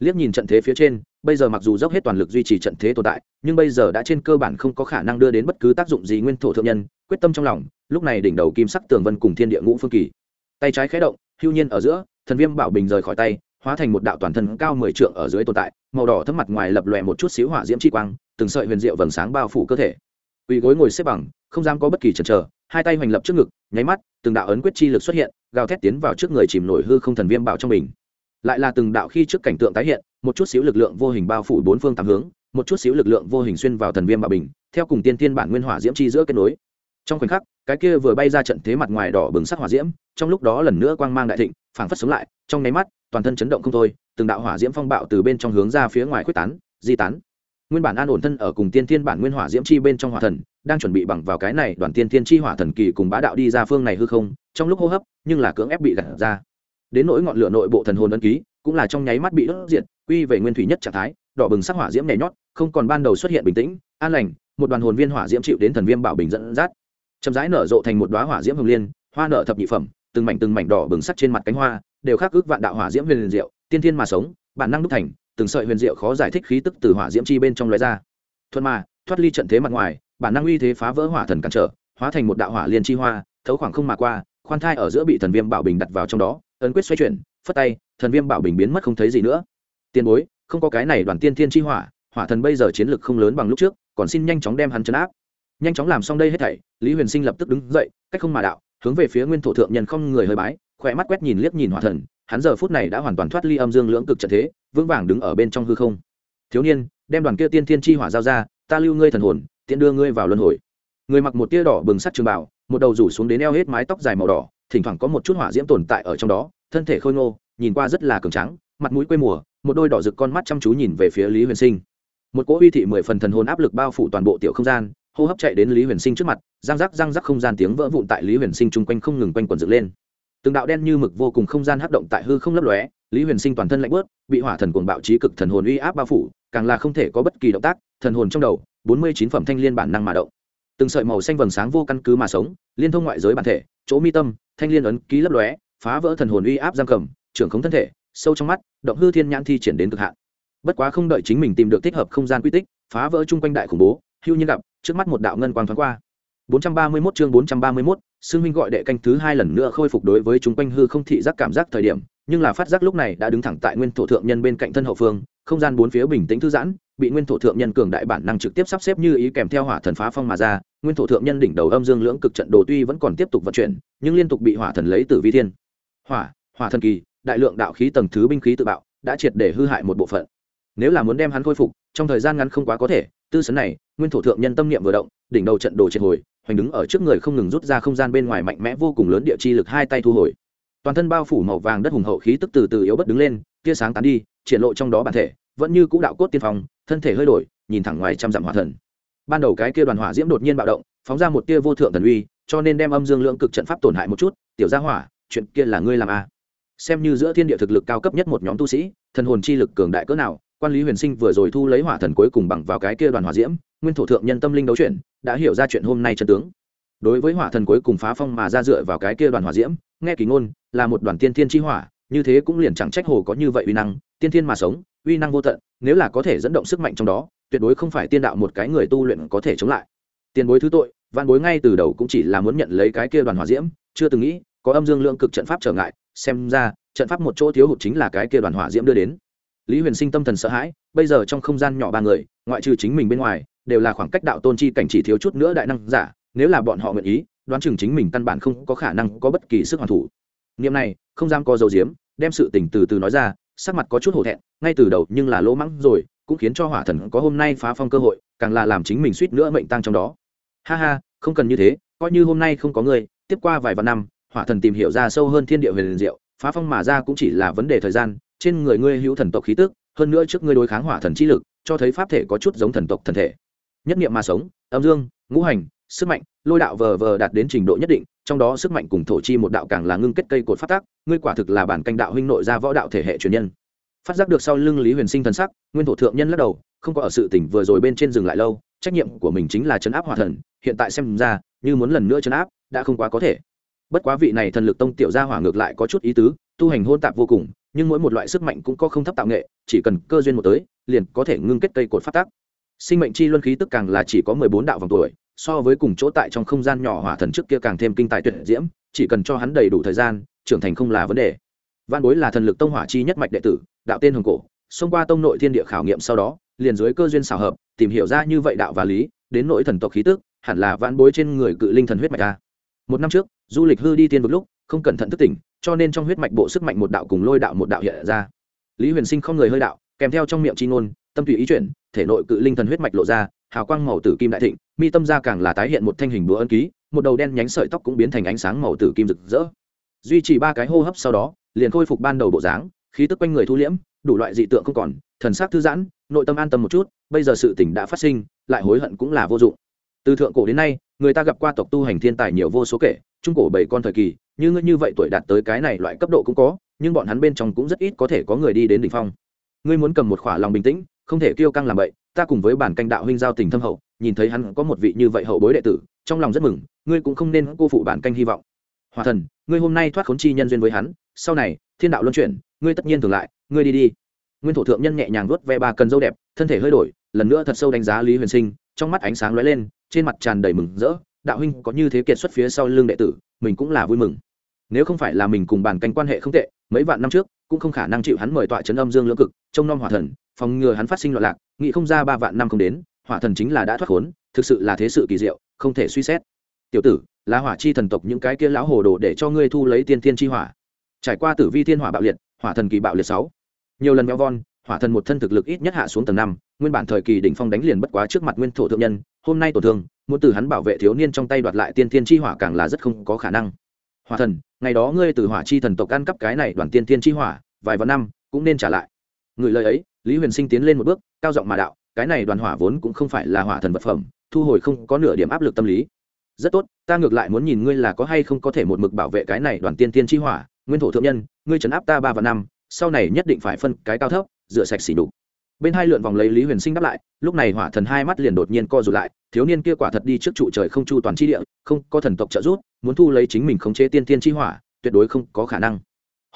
liếc nhìn trận thế phía trên, bây giờ mặc dù dốc hết toàn lực duy trì trận thế tồn tại, nhưng bây giờ đã trên cơ bản không có khả năng đưa đến bất cứ tác dụng gì nguyên thổ thượng nhân, quyết tâm trong lòng, lúc này đỉnh đầu kim sắc tường vân cùng thiên địa ngũ phương kỳ. Tay trái khé động, hưu nhiên ở giữa, thần viêm bảo bình rời khỏi tay, hóa thành một đạo toàn thân cao mười trượng ở dưới tồn tại, màu đỏ thấm mặt ngoài lập lòe một chút xíu hỏa diễm chi quang, từng sợi huyền diệu vầng sáng bao phủ cơ thể. Quỳ gối ngồi xếp bằng, không dám có bất kỳ chần chờ, hai tay hoành lập trước ngực, nháy mắt, từng đạo ấn quyết chi lực xuất hiện, gào thét tiến vào trước người chìm nổi hư không thần viêm bảo trong mình lại là từng đạo khi trước cảnh tượng tái hiện, một chút xíu lực lượng vô hình bao phủ bốn phương tám hướng, một chút xíu lực lượng vô hình xuyên vào thần viêm bà bình, theo cùng tiên thiên bản nguyên hỏa diễm chi giữa kết nối. Trong khoảnh khắc, cái kia vừa bay ra trận thế mặt ngoài đỏ bừng sắc hỏa diễm, trong lúc đó lần nữa quang mang đại thịnh, phảng phất sống lại, trong nháy mắt, toàn thân chấn động không thôi, từng đạo hỏa diễm phong bạo từ bên trong hướng ra phía ngoài quyết tán, di tán. Nguyên bản an ổn thân ở cùng tiên thiên bản nguyên hỏa diễm chi bên trong hỏa thần, đang chuẩn bị bằng vào cái này đoàn tiên thiên chi hỏa thần kỳ cùng bá đạo đi ra phương này hư không, trong lúc hô hấp, nhưng là cưỡng ép bị gạt ra đến nỗi ngọn lửa nội bộ thần hồn ấn ký cũng là trong nháy mắt bị đốt diệt, quy về nguyên thủy nhất trạng thái, đỏ bừng sắc hỏa diễm nhảy nhót, không còn ban đầu xuất hiện bình tĩnh, an lành, một đoàn hồn viên hỏa diễm chịu đến thần viêm bảo bình dẫn dắt. Chậm rãi nở rộ thành một đóa hỏa diễm hồng liên, hoa nở thập nhị phẩm, từng mảnh từng mảnh đỏ bừng sắc trên mặt cánh hoa, đều khắc ước vạn đạo hỏa diễm huyền diệu, tiên thiên mà sống, bản năng đúc thành, từng sợi huyền diệu khó giải thích khí tức từ hỏa diễm chi bên trong lóe ra. Thuận mà, thoát ly trận thế mặt ngoài, bản năng uy thế phá vỡ hỏa thần cản trở, hóa thành một đạo hỏa liên chi hoa, thấu khoảng không mà qua, khoan thai ở giữa bị thần viêm bảo bình đặt vào trong đó ấn quyết xoay chuyển, phất tay, thần viêm bảo bình biến mất không thấy gì nữa. Tiền bối, không có cái này đoàn tiên thiên chi hỏa hỏa thần bây giờ chiến lực không lớn bằng lúc trước, còn xin nhanh chóng đem hắn chấn áp. Nhanh chóng làm xong đây hết thảy, lý huyền sinh lập tức đứng dậy, cách không mà đạo, hướng về phía nguyên thổ thượng nhân không người hơi bái, khỏe mắt quét nhìn liếc nhìn hỏa thần, hắn giờ phút này đã hoàn toàn thoát ly âm dương lưỡng cực trận thế, vững vàng đứng ở bên trong hư không. Thiếu niên, đem đoàn kia tiên thiên chi hỏa giao ra, ta lưu ngươi thần hồn, tiện đưa ngươi vào luân hồi. Người mặc một tia đỏ bừng sắt trường bảo một đầu rủ xuống đến eo hết mái tóc dài màu đỏ thỉnh thoảng có một chút hỏa diễm tồn tại ở trong đó, thân thể khôi ngô, nhìn qua rất là cường trắng mặt mũi quê mùa, một đôi đỏ rực con mắt chăm chú nhìn về phía lý huyền sinh. Một cỗ uy thị mười phần thần hồn áp lực bao phủ toàn bộ tiểu không gian, hô hấp chạy đến lý huyền sinh trước mặt, răng rắc răng rắc không gian tiếng vỡ vụn tại lý huyền sinh chung quanh không ngừng quanh quần dựng lên. Từng đạo đen như mực vô cùng không gian hấp động tại hư không lấp lóe, lý huyền sinh toàn thân lạnh bớt bị hỏa thần cuồng bạo trí cực thần hồn uy áp bao phủ, càng là không thể có bất kỳ động tác, thần hồn trong đầu, bốn mươi chín phẩm thanh liên bản năng mà động. Từng sợi màu xanh vầng sáng vô căn cứ mà sống, liên thông ngoại giới bản thể, chỗ mi tâm thanh liên ấn ký lấp lóe phá vỡ thần hồn uy áp giam cầm trưởng khống thân thể sâu trong mắt động hư thiên nhãn thi triển đến cực hạn. Bất quá không đợi chính mình tìm được thích hợp không gian quy tích phá vỡ chung quanh đại khủng bố hưu nhiên gặp trước mắt một đạo ngân quang thoáng qua. 431 chương 431, Sương Minh gọi đệ canh thứ hai lần nữa khôi phục đối với chúng quanh hư không thị giác cảm giác thời điểm, nhưng là phát giác lúc này đã đứng thẳng tại nguyên thổ thượng nhân bên cạnh thân hậu phương, không gian bốn phía bình tĩnh thư giãn, bị nguyên thổ thượng nhân cường đại bản năng trực tiếp sắp xếp như ý kèm theo hỏa thần phá phong mà ra, nguyên thổ thượng nhân đỉnh đầu âm dương lưỡng cực trận đồ tuy vẫn còn tiếp tục vận chuyển, nhưng liên tục bị hỏa thần lấy tử vi thiên. Hỏa, hỏa thần kỳ, đại lượng đạo khí tầng thứ binh khí tự bạo, đã triệt để hư hại một bộ phận. Nếu là muốn đem hắn khôi phục, trong thời gian ngắn không quá có thể, tư sấn này, nguyên thổ thượng nhân tâm niệm vừa động, đỉnh đầu trận đồ triệt hồi, hoành đứng ở trước người không ngừng rút ra không gian bên ngoài mạnh mẽ vô cùng lớn địa chi lực hai tay thu hồi toàn thân bao phủ màu vàng đất hùng hậu khí tức từ từ yếu bất đứng lên tia sáng tán đi triển lộ trong đó bản thể vẫn như cũ đạo cốt tiên phong thân thể hơi đổi, nhìn thẳng ngoài trăm dặm hỏa thần. Ban đầu cái kia đoàn hỏa diễm đột nhiên bạo động, phóng ra một tia vô thượng thần uy, cho nên đem âm dương lượng cực trận pháp tổn hại một chút. Tiểu gia hỏa, chuyện kia là ngươi làm a à. xem như giữa thiên địa thực lực cao cấp nhất một nhóm tu sĩ, thần hồn chi lực cường đại cỡ nào, quan lý huyền sinh vừa rồi thu lấy hỏa thần cuối cùng bằng vào cái kia đoàn hỏa diễm, nguyên thổ thượng nhân tâm linh đấu chuyển, đã hiểu ra chuyện hôm nay chân tướng. Đối với hỏa thần cuối cùng phá phong mà ra dựa vào cái kia đoàn hỏa diễm, nghe kỳ ngôn, là một đoàn tiên thiên chi hỏa, như thế cũng liền chẳng trách hồ có như vậy uy năng, tiên thiên mà sống uy năng vô tận, nếu là có thể dẫn động sức mạnh trong đó, tuyệt đối không phải tiên đạo một cái người tu luyện có thể chống lại. Tiền bối thứ tội văn bối ngay từ đầu cũng chỉ là muốn nhận lấy cái kia đoàn hỏa diễm, chưa từng nghĩ, có âm dương lượng cực trận pháp trở ngại, xem ra, trận pháp một chỗ thiếu hụt chính là cái kia đoàn hỏa diễm đưa đến. Lý huyền sinh tâm thần sợ hãi, bây giờ trong không gian nhỏ ba người, ngoại trừ chính mình bên ngoài, đều là khoảng cách đạo tôn chi cảnh chỉ thiếu chút nữa đại năng giả, nếu là bọn họ nguyện ý, đoán chừng chính mình căn bản không có khả năng có bất kỳ sức hoàn thủ. Niệm này, không dám có dấu diếm, đem sự tình từ từ nói ra sắc mặt có chút hổ thẹn, ngay từ đầu nhưng là lỗ mắng rồi, cũng khiến cho hỏa thần có hôm nay phá phong cơ hội, càng là làm chính mình suýt nữa mệnh tăng trong đó. Ha ha, không cần như thế, coi như hôm nay không có người, tiếp qua vài vạn năm, hỏa thần tìm hiểu ra sâu hơn thiên địa huyền diệu, phá phong mà ra cũng chỉ là vấn đề thời gian, trên người ngươi hữu thần tộc khí tức, hơn nữa trước ngươi đối kháng hỏa thần chi lực, cho thấy pháp thể có chút giống thần tộc thần thể. Nhất niệm mà sống, âm dương, ngũ hành, sức mạnh lôi đạo vờ vờ đạt đến trình độ nhất định, trong đó sức mạnh cùng thổ chi một đạo càng là ngưng kết cây cột phát tác, ngươi quả thực là bản canh đạo huynh nội ra võ đạo thể hệ truyền nhân. Phát giác được sau lưng lý huyền sinh thần sắc, nguyên thổ thượng nhân lắc đầu, không có ở sự tỉnh vừa rồi bên trên dừng lại lâu, trách nhiệm của mình chính là chấn áp hòa thần, hiện tại xem ra, như muốn lần nữa chấn áp, đã không quá có thể. Bất quá vị này thần lực tông tiểu gia hỏa ngược lại có chút ý tứ, tu hành hôn tạp vô cùng, nhưng mỗi một loại sức mạnh cũng có không thấp tạo nghệ, chỉ cần cơ duyên một tới, liền có thể ngưng kết cây cột phát tác. Sinh mệnh chi luân khí tức càng là chỉ có mười bốn đạo vòng tuổi so với cùng chỗ tại trong không gian nhỏ hỏa thần trước kia càng thêm kinh tài tuyệt diễm, chỉ cần cho hắn đầy đủ thời gian, trưởng thành không là vấn đề. Văn bối là thần lực tông hỏa chi nhất mạch đệ tử, đạo tên hồng cổ, xông qua tông nội thiên địa khảo nghiệm sau đó, liền dưới cơ duyên xảo hợp, tìm hiểu ra như vậy đạo và lý, đến nội thần tộc khí tức, hẳn là văn bối trên người cự linh thần huyết mạch ta một năm trước, du lịch hư đi tiên vực lúc, không cẩn thận thức tỉnh, cho nên trong huyết mạch bộ sức mạnh một đạo cùng lôi đạo một đạo hiện ra. Lý huyền sinh không người hơi đạo, kèm theo trong miệng c h i ngôn, tâm tùy ý chuyển, thể nội cự linh thần huyết mạch lộ ra hào quang màu tử kim đại thịnh, mi tâm ra càng là tái hiện một thanh hình búa ân ký, một đầu đen nhánh sợi tóc cũng biến thành ánh sáng màu tử kim rực rỡ. Duy trì ba cái hô hấp sau đó, liền khôi phục ban đầu bộ dáng, khí tức quanh người thu liễm, đủ loại dị tượng không còn, thần sắc thư giãn, nội tâm an tâm một chút, bây giờ sự tỉnh đã phát sinh, lại hối hận cũng là vô dụng. Từ thượng cổ đến nay, người ta gặp qua tộc tu hành thiên tài nhiều vô số kể, trung cổ bảy con thời kỳ, như ngươi như vậy tuổi đạt tới cái này loại cấp độ cũng có, nhưng bọn hắn bên trong cũng rất ít có thể có người đi đến đỉnh phong. Ngươi muốn cầm một khỏa lòng bình tĩnh, không thể kiêu căng làm vậy ta cùng với bản canh đạo huynh giao tình thâm hậu, nhìn thấy hắn có một vị như vậy hậu bối đệ tử, trong lòng rất mừng, ngươi cũng không nên cô phụ bản canh hy vọng. Hòa thần, ngươi hôm nay thoát khốn chi nhân duyên với hắn, sau này, thiên đạo luân chuyển, ngươi tất nhiên thường lại, ngươi đi đi. Nguyên thổ thượng nhân nhẹ nhàng vuốt ve ba cần dâu đẹp, thân thể hơi đổi, lần nữa thật sâu đánh giá lý huyền sinh, trong mắt ánh sáng lóe lên, trên mặt tràn đầy mừng rỡ, đạo huynh có như thế kiệt xuất phía sau lưng đệ tử, mình cũng là vui mừng. Nếu không phải là mình cùng bản canh quan hệ không tệ, mấy vạn năm trước, cũng không khả năng chịu hắn mời tọa trấn âm dương lưỡng cực, trông nom hỏa thần phòng ngừa hắn phát sinh loạn lạc, nghĩ không ra ba vạn năm không đến, hỏa thần chính là đã thoát khốn, thực sự là thế sự kỳ diệu, không thể suy xét. Tiểu tử là hỏa chi thần tộc những cái kia lão hồ đồ để cho ngươi thu lấy tiên thiên chi hỏa. Trải qua tử vi thiên hỏa bạo liệt, hỏa thần kỳ bạo liệt sáu. Nhiều lần meo von, hỏa thần một thân thực lực ít nhất hạ xuống tầng năm, nguyên bản thời kỳ đỉnh phong đánh liền bất quá trước mặt nguyên thổ thượng nhân, hôm nay tổn thương, muốn từ hắn bảo vệ thiếu niên trong tay đoạt lại tiên thiên chi hỏa càng là rất không có khả năng. Hỏa thần, ngày đó ngươi từ hỏa chi thần tộc ăn cắp cái này đoàn tiên thiên chi hỏa, vài vạn năm, cũng nên trả lại. Người lời ấy lý huyền sinh tiến lên một bước, cao giọng mà đạo, cái này đoàn hỏa vốn cũng không phải là hỏa thần vật phẩm, thu hồi không có nửa điểm áp lực tâm lý. Rất tốt, ta ngược lại muốn nhìn ngươi là có hay không có thể một mực bảo vệ cái này đoàn tiên tiên chi hỏa, nguyên thổ thượng nhân, ngươi trấn áp ta ba và năm, sau này nhất định phải phân cái cao thấp, rửa sạch xỉ đục. Bên hai lượn vòng lấy lý huyền sinh đáp lại, lúc này hỏa thần hai mắt liền đột nhiên co rụt lại, thiếu niên kia quả thật đi trước trụ trời không chu toàn chi địa, không có thần tộc trợ giúp, muốn thu lấy chính mình khống chế tiên tiên chi hỏa, tuyệt đối không có khả năng.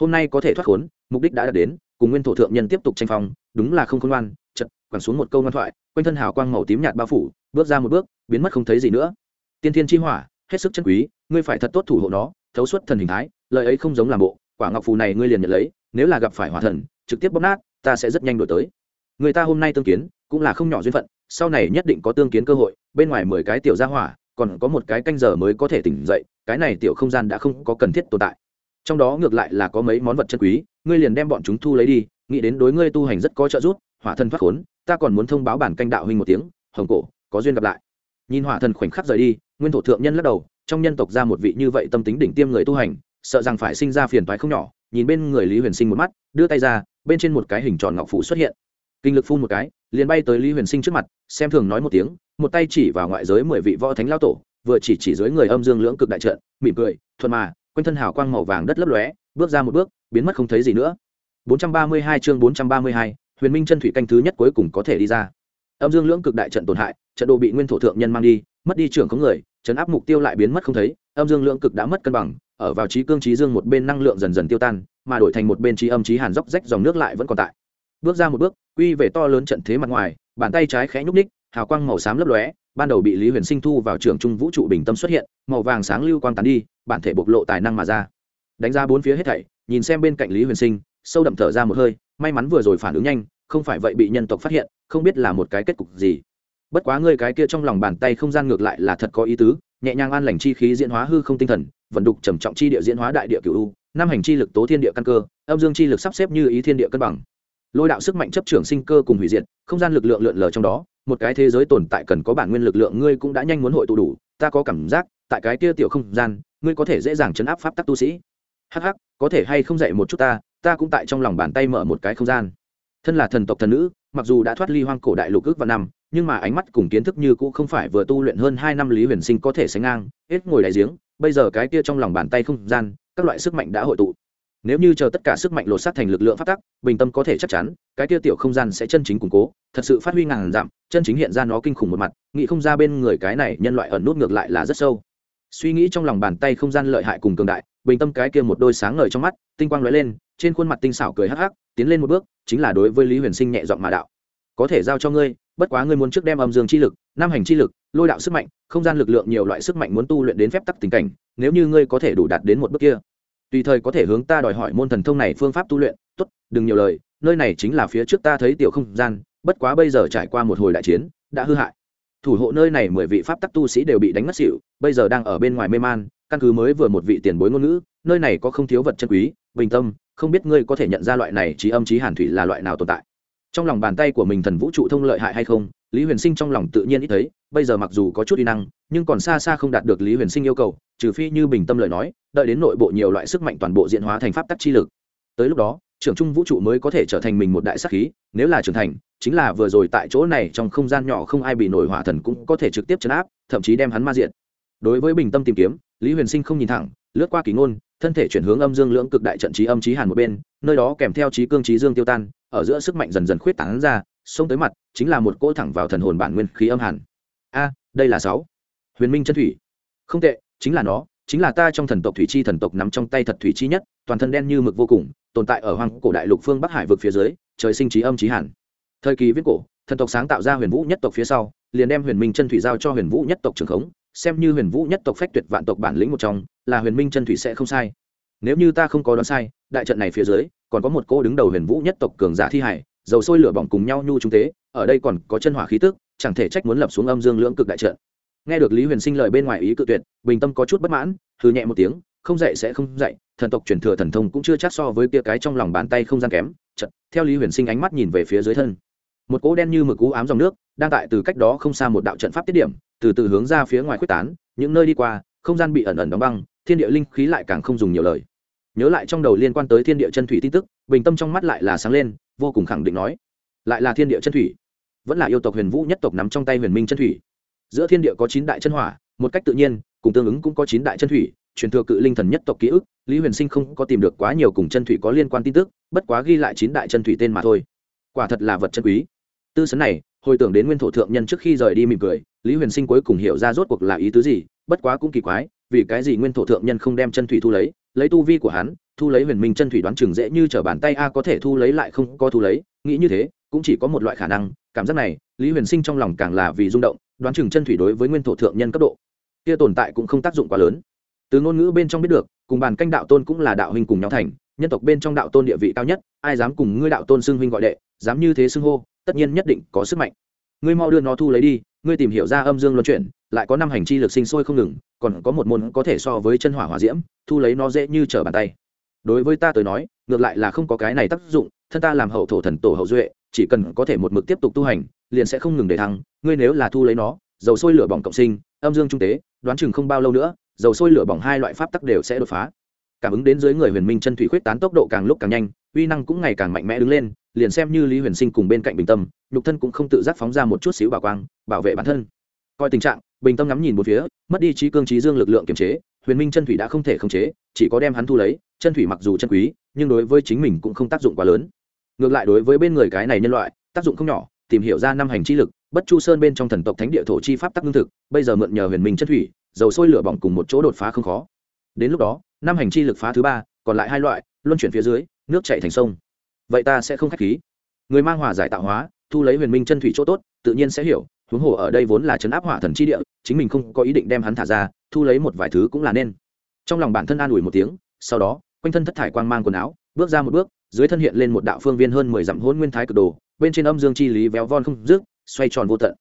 Hôm nay có thể thoát khốn, mục đích đã đạt đến cùng nguyên thổ thượng nhân tiếp tục tranh phong, đúng là không khôn ngoan chật quẳng xuống một câu ngoan thoại, quanh thân hào quang màu tím nhạt bao phủ, bước ra một bước, biến mất không thấy gì nữa. Tiên thiên chi hỏa, hết sức chân quý, ngươi phải thật tốt thủ hộ nó, thấu suốt thần hình thái, lời ấy không giống làm bộ, quả ngọc phù này ngươi liền nhận lấy, nếu là gặp phải hỏa thần, trực tiếp bóp nát, ta sẽ rất nhanh đổi tới. Người ta hôm nay tương kiến, cũng là không nhỏ duyên phận, sau này nhất định có tương kiến cơ hội, bên ngoài mười cái tiểu gia hỏa, còn có một cái canh giờ mới có thể tỉnh dậy, cái này tiểu không gian đã không có cần thiết tồn tại trong đó ngược lại là có mấy món vật chân quý, ngươi liền đem bọn chúng thu lấy đi, nghĩ đến đối ngươi tu hành rất có trợ giúp, hỏa thần thoát khốn, ta còn muốn thông báo bản canh đạo huynh một tiếng, hồng cổ, có duyên gặp lại. Nhìn hỏa thần khoảnh khắc rời đi, nguyên thổ thượng nhân lắc đầu, trong nhân tộc ra một vị như vậy tâm tính đỉnh tiêm người tu hành, sợ rằng phải sinh ra phiền toái không nhỏ, nhìn bên người lý huyền sinh một mắt, đưa tay ra, bên trên một cái hình tròn ngọc phủ xuất hiện. Kinh lực phun một cái, liền bay tới lý huyền sinh trước mặt, xem thường nói một tiếng, một tay chỉ vào ngoại giới mười vị võ thánh lao tổ, vừa chỉ chỉ dưới người âm dương lưỡng cực đại trận, mỉm cười, thuận mà quanh thân hào quang màu vàng đất lấp lóe bước ra một bước biến mất không thấy gì nữa. 432 chương 432, huyền minh chân thủy canh thứ nhất cuối cùng có thể đi ra. Âm dương lưỡng cực đại trận tổn hại trận đồ bị nguyên thổ thượng nhân mang đi mất đi trưởng có người chấn áp mục tiêu lại biến mất không thấy âm dương lưỡng cực đã mất cân bằng ở vào trí cương trí dương một bên năng lượng dần dần tiêu tan mà đổi thành một bên trí âm trí hàn dốc rách dòng nước lại vẫn còn tại. Bước ra một bước quy về to lớn trận thế mặt ngoài bàn tay trái khẽ nhúc ních hào quang màu xám lấp lóe ban đầu bị lý huyền sinh thu vào trường trung vũ trụ bình tâm xuất hiện màu vàng sáng lưu quang tán đi bản thể bộc lộ tài năng mà ra. Đánh ra bốn phía hết thảy, nhìn xem bên cạnh lý huyền sinh, sâu đậm thở ra một hơi, may mắn vừa rồi phản ứng nhanh, không phải vậy bị nhân tộc phát hiện, không biết là một cái kết cục gì. Bất quá ngươi cái kia trong lòng bàn tay không gian ngược lại là thật có ý tứ, nhẹ nhàng an lành chi khí diễn hóa hư không tinh thần, vận đục trầm trọng chi địa diễn hóa đại địa cửu u, năm hành chi lực tố thiên địa căn cơ, âm dương chi lực sắp xếp như ý thiên địa cân bằng. Lôi đạo sức mạnh chấp trưởng sinh cơ cùng hủy diệt, không gian lực lượng lượn lờ trong đó, một cái thế giới tồn tại cần có bản nguyên lực lượng ngươi cũng đã nhanh muốn hội tụ đủ, ta có cảm giác, tại cái kia tiểu không gian ngươi có thể dễ dàng chấn áp pháp tắc tu sĩ. Hắc có thể hay không dạy một chút ta ta cũng tại trong lòng bàn tay mở một cái không gian. Thân là thần tộc thần nữ, mặc dù đã thoát ly hoang cổ đại lục ước và năm, nhưng mà ánh mắt cùng kiến thức như cũ không phải vừa tu luyện hơn hai năm lý huyền sinh có thể sánh ngang, hết ngồi đại giếng, bây giờ cái kia trong lòng bàn tay không gian, các loại sức mạnh đã hội tụ. Nếu như chờ tất cả sức mạnh lột xác thành lực lượng phát tắc, bình tâm có thể chắc chắn, cái kia tiểu không gian sẽ chân chính củng cố, thật sự phát huy ngàn dặm chân chính hiện ra nó kinh khủng một mặt, nghĩ không ra bên người cái này nhân loại ẩn nút ngược lại là rất sâu suy nghĩ trong lòng bàn tay không gian lợi hại cùng cường đại, bình tâm cái kia một đôi sáng ngời trong mắt, tinh quang lóe lên, trên khuôn mặt tinh xảo cười hắc hắc, tiến lên một bước, chính là đối với lý huyền sinh nhẹ giọng mà đạo. Có thể giao cho ngươi, bất quá ngươi muốn trước đem âm dương chi lực nam hành chi lực, lôi đạo sức mạnh, không gian lực lượng nhiều loại sức mạnh muốn tu luyện đến phép tắc tình cảnh, nếu như ngươi có thể đủ đạt đến một bước kia, tùy thời có thể hướng ta đòi hỏi môn thần thông này phương pháp tu luyện, tốt, đừng nhiều lời, nơi này chính là phía trước ta thấy tiểu không gian, bất quá bây giờ trải qua một hồi đại chiến, đã hư hại thủ hộ nơi này mười vị pháp tắc tu sĩ đều bị đánh mất xỉu, bây giờ đang ở bên ngoài mê man, căn cứ mới vừa một vị tiền bối ngôn ngữ, nơi này có không thiếu vật chân quý, bình tâm, không biết ngươi có thể nhận ra loại này trí âm trí hàn thủy là loại nào tồn tại. Trong lòng bàn tay của mình thần vũ trụ thông lợi hại hay không, lý huyền sinh trong lòng tự nhiên ít thấy, bây giờ mặc dù có chút y năng, nhưng còn xa xa không đạt được lý huyền sinh yêu cầu, trừ phi như bình tâm lời nói, đợi đến nội bộ nhiều loại sức mạnh toàn bộ diện hóa thành pháp tắc chi lực. Tới lúc đó, trưởng trung vũ trụ mới có thể trở thành mình một đại sắc khí, nếu là trưởng thành chính là vừa rồi tại chỗ này trong không gian nhỏ không ai bị nổi hỏa thần cũng có thể trực tiếp chấn áp, thậm chí đem hắn ma diện đối với bình tâm tìm kiếm, lý huyền sinh không nhìn thẳng, lướt qua kỳ ngôn, thân thể chuyển hướng âm dương lưỡng cực đại trận trí âm trí hàn một bên, nơi đó kèm theo trí cương trí dương tiêu tan, ở giữa sức mạnh dần dần khuyết tán ra, xông tới mặt, chính là một cỗ thẳng vào thần hồn bản nguyên khí âm hàn. A, đây là sáu. Huyền minh chân thủy. Không tệ, chính là nó, chính là ta trong thần tộc thủy chi thần tộc nắm trong tay thật thủy chi nhất, toàn thân đen như mực vô cùng, tồn tại ở hoang cổ đại lục phương bắc hải vực phía dưới, trời sinh trí âm trí hàn thời kỳ viết cổ, thần tộc sáng tạo ra huyền vũ nhất tộc phía sau, liền đem huyền minh chân thủy giao cho huyền vũ nhất tộc trường khống, xem như huyền vũ nhất tộc phách tuyệt vạn tộc bản lĩnh một trong, là huyền minh chân thủy sẽ không sai. Nếu như ta không có đoán sai, đại trận này phía dưới, còn có một cô đứng đầu huyền vũ nhất tộc cường giả thi hải, dầu sôi lửa bỏng cùng nhau nhu trung tế, ở đây còn có chân hỏa khí tức, chẳng thể trách muốn lập xuống âm dương lưỡng cực đại trận. Nghe được lý huyền sinh lời bên ngoài ý cự tuyệt, bình tâm có chút bất mãn hư nhẹ một tiếng, không dạy sẽ không dạy thần tộc truyền thừa thần thông cũng chưa chắc so với kia cái trong lòng bàn tay không gian kém trận theo lý huyền sinh ánh mắt nhìn về phía dưới thân một cỗ đen như mực cú ám dòng nước đang tại từ cách đó không xa một đạo trận pháp tiết điểm, từ từ hướng ra phía ngoài quyết tán, những nơi đi qua, không gian bị ẩn ẩn đóng băng, thiên địa linh khí lại càng không dùng nhiều lời. Nhớ lại trong đầu liên quan tới thiên địa chân thủy tin tức, bình tâm trong mắt lại là sáng lên, vô cùng khẳng định nói, lại là thiên địa chân thủy. Vẫn là yêu tộc huyền vũ nhất tộc nắm trong tay huyền minh chân thủy. Giữa thiên địa có chín đại chân hỏa, một cách tự nhiên, cùng tương ứng cũng có chín đại chân thủy, truyền thừa cự linh thần nhất tộc ký ức, lý huyền sinh không có tìm được quá nhiều cùng chân thủy có liên quan tin tức, bất quá ghi lại chín đại chân thủy tên mà thôi. Quả thật là vật chân quý tư sấn này, hồi tưởng đến nguyên thổ thượng nhân trước khi rời đi mỉm cười, lý huyền sinh cuối cùng hiểu ra rốt cuộc là ý tứ gì, bất quá cũng kỳ quái, vì cái gì nguyên thổ thượng nhân không đem chân thủy thu lấy lấy tu vi của hắn, thu lấy huyền minh chân thủy đoán chừng dễ như t bàn tay a có thể thu lấy lại không có thu lấy, nghĩ như thế, cũng chỉ có một loại khả năng, cảm giác này, lý huyền sinh trong lòng càng là vì rung động, đoán chừng chân thủy đối với nguyên thổ thượng nhân cấp độ kia tồn tại cũng không tác dụng quá lớn. Từ ngôn ngữ bên trong biết được, cùng bàn canh đạo tôn cũng là đạo huynh cùng nhau thành, nhân tộc bên trong đạo tôn địa vị cao nhất, ai dám cùng ngươi đạo tôn xưng huynh gọi đệ, dám như thế xưng hô tất nhiên nhất định có sức mạnh. Ngươi mau đưa nó thu lấy đi, ngươi tìm hiểu ra âm dương luân chuyển, lại có năm hành chi lực sinh sôi không ngừng, còn có một môn có thể so với chân hỏa hỏa diễm, thu lấy nó dễ như trở bàn tay. Đối với ta tới nói, ngược lại là không có cái này tác dụng, thân ta làm hậu thổ thần tổ hậu duệ, chỉ cần có thể một mực tiếp tục tu hành, liền sẽ không ngừng để thăng, ngươi nếu là thu lấy nó, dầu sôi lửa bỏng cộng sinh, âm dương trung tế, đoán chừng không bao lâu nữa, dầu sôi lửa bỏng hai loại pháp tắc đều sẽ đột phá. Cảm ứng đến dưới người huyền minh chân thủy khuyết tán tốc độ càng lúc càng nhanh, uy năng cũng ngày càng mạnh mẽ đứng lên liền xem như lý huyền sinh cùng bên cạnh bình tâm, nhục thân cũng không tự giác phóng ra một chút xíu bảo quang, bảo vệ bản thân. Coi tình trạng, bình tâm ngắm nhìn một phía, mất đi trí cương trí dương lực lượng kiềm chế, huyền minh chân thủy đã không thể khống chế, chỉ có đem hắn thu lấy, chân thủy mặc dù chân quý, nhưng đối với chính mình cũng không tác dụng quá lớn. Ngược lại đối với bên người cái này nhân loại, tác dụng không nhỏ, tìm hiểu ra năm hành chi lực, bất chu sơn bên trong thần tộc thánh địa thổ chi pháp tắc lương thực, bây giờ mượn nhờ huyền minh chân thủy, dầu sôi lửa bỏng cùng một chỗ đột phá không khó. Đến lúc đó, năm hành chi lực phá thứ ba, còn lại hai loại, luân chuyển phía dưới, nước chạy thành sông vậy ta sẽ không k h á c h khí. Người mang hòa giải tạo hóa thu lấy huyền minh chân thủy chỗ tốt tự nhiên sẽ hiểu huống hồ ở đây vốn là chấn áp hỏa thần chi địa chính mình không có ý định đem hắn thả ra thu lấy một vài thứ cũng là nên. Trong lòng bản thân an ủi một tiếng sau đó quanh thân thất thải quang mang quần áo bước ra một bước dưới thân hiện lên một đạo phương viên hơn mười dặm hôn nguyên thái cực đồ bên trên âm dương chi lý véo von không dứt xoay tròn vô tận.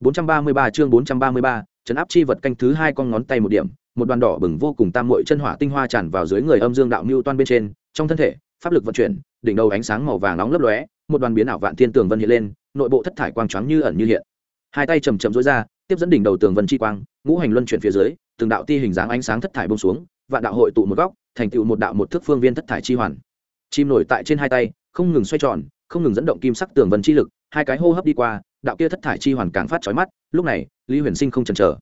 433 chương 433, chấn áp chi vật canh thứ hai con ngón tay một điểm một đoàn đỏ bừng vô cùng tam muội chân hỏa tinh hoa tràn vào dưới người âm dương đạo mưu toan bên trên trong thân thể pháp lực vận chuyển đỉnh đầu ánh sáng màu vàng nóng lấp lóe, một đoàn biến ảo vạn thiên tường vân hiện lên, nội bộ thất thải quang choáng như ẩn như hiện. Hai tay chầm chậm rối ra, tiếp dẫn đỉnh đầu tường vân chi quang, ngũ hành luân chuyển phía dưới, từng đạo ti hình dáng ánh sáng thất thải bông xuống, vạn đạo hội tụ một góc, thành tựu một đạo một thước phương viên thất thải chi hoàn. Chim nổi tại trên hai tay, không ngừng xoay tròn, không ngừng dẫn động kim sắc tường vân chi lực, hai cái hô hấp đi qua, đạo kia thất thải chi hoàn càng phát chói mắt, lúc này, lý huyền sinh không chần chờ.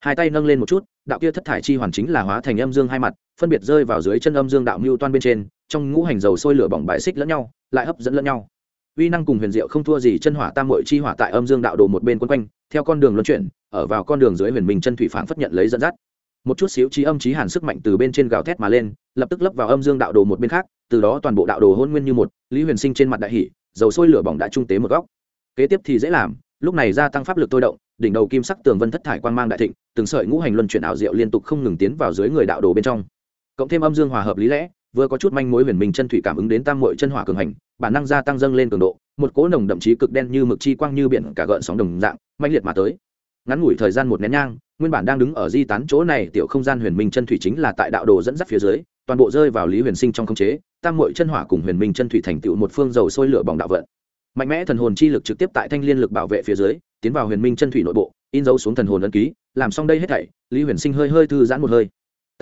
Hai tay nâng lên một chút, đạo kia thất thải chi hoàn chính là hóa thành âm dương hai mặt, phân biệt rơi vào dưới chân âm dương đạo mưu toan bên trên trong ngũ hành dầu sôi lửa bỏng bài xích lẫn nhau, lại hấp dẫn lẫn nhau. Uy năng cùng huyền diệu không thua gì chân hỏa tam mội chi hỏa tại âm dương đạo đồ một bên quân quanh, theo con đường luân chuyển, ở vào con đường dưới huyền minh chân thủy phản phất nhận lấy dẫn dắt. Một chút xíu trí âm trí hàn sức mạnh từ bên trên gào thét mà lên, lập tức lấp vào âm dương đạo đồ một bên khác, từ đó toàn bộ đạo đồ hôn nguyên như một, lý huyền sinh trên mặt đại hỷ dầu sôi lửa bỏng đã trung tế một góc. Kế tiếp thì dễ làm, lúc này gia tăng pháp lực tôi động, đỉnh đầu kim sắc tường vân thất thải quan mang đại thịnh, từng sợi ngũ hành luân chuyển ảo diệu liên tục không ngừng tiến vào dưới người đạo đồ bên trong. Cộng thêm âm dương hòa hợp lý lẽ vừa có chút manh mối huyền minh chân thủy cảm ứng đến tam muội chân hỏa cường hành, bản năng gia tăng dâng lên cường độ, một cỗ nồng đậm chí cực đen như mực chi quang như biển cả gợn sóng đồng dạng, mãnh liệt mà tới. Ngắn ngủi thời gian một nén nhang, nguyên bản đang đứng ở di tán chỗ này tiểu không gian huyền minh chân thủy chính là tại đạo đồ dẫn dắt phía dưới, toàn bộ rơi vào lý huyền sinh trong khống chế, tam muội chân hỏa cùng huyền minh chân thủy thành tựu một phương dầu sôi lửa bỏng đạo vận. Mạnh mẽ thần hồn chi lực trực tiếp tại thanh liên lực bảo vệ phía dưới, tiến vào huyền minh chân thủy nội bộ, in dấu xuống thần hồn ấn ký, làm xong đây hết thảy, lý huyền sinh hơi hơi thư giãn một hơi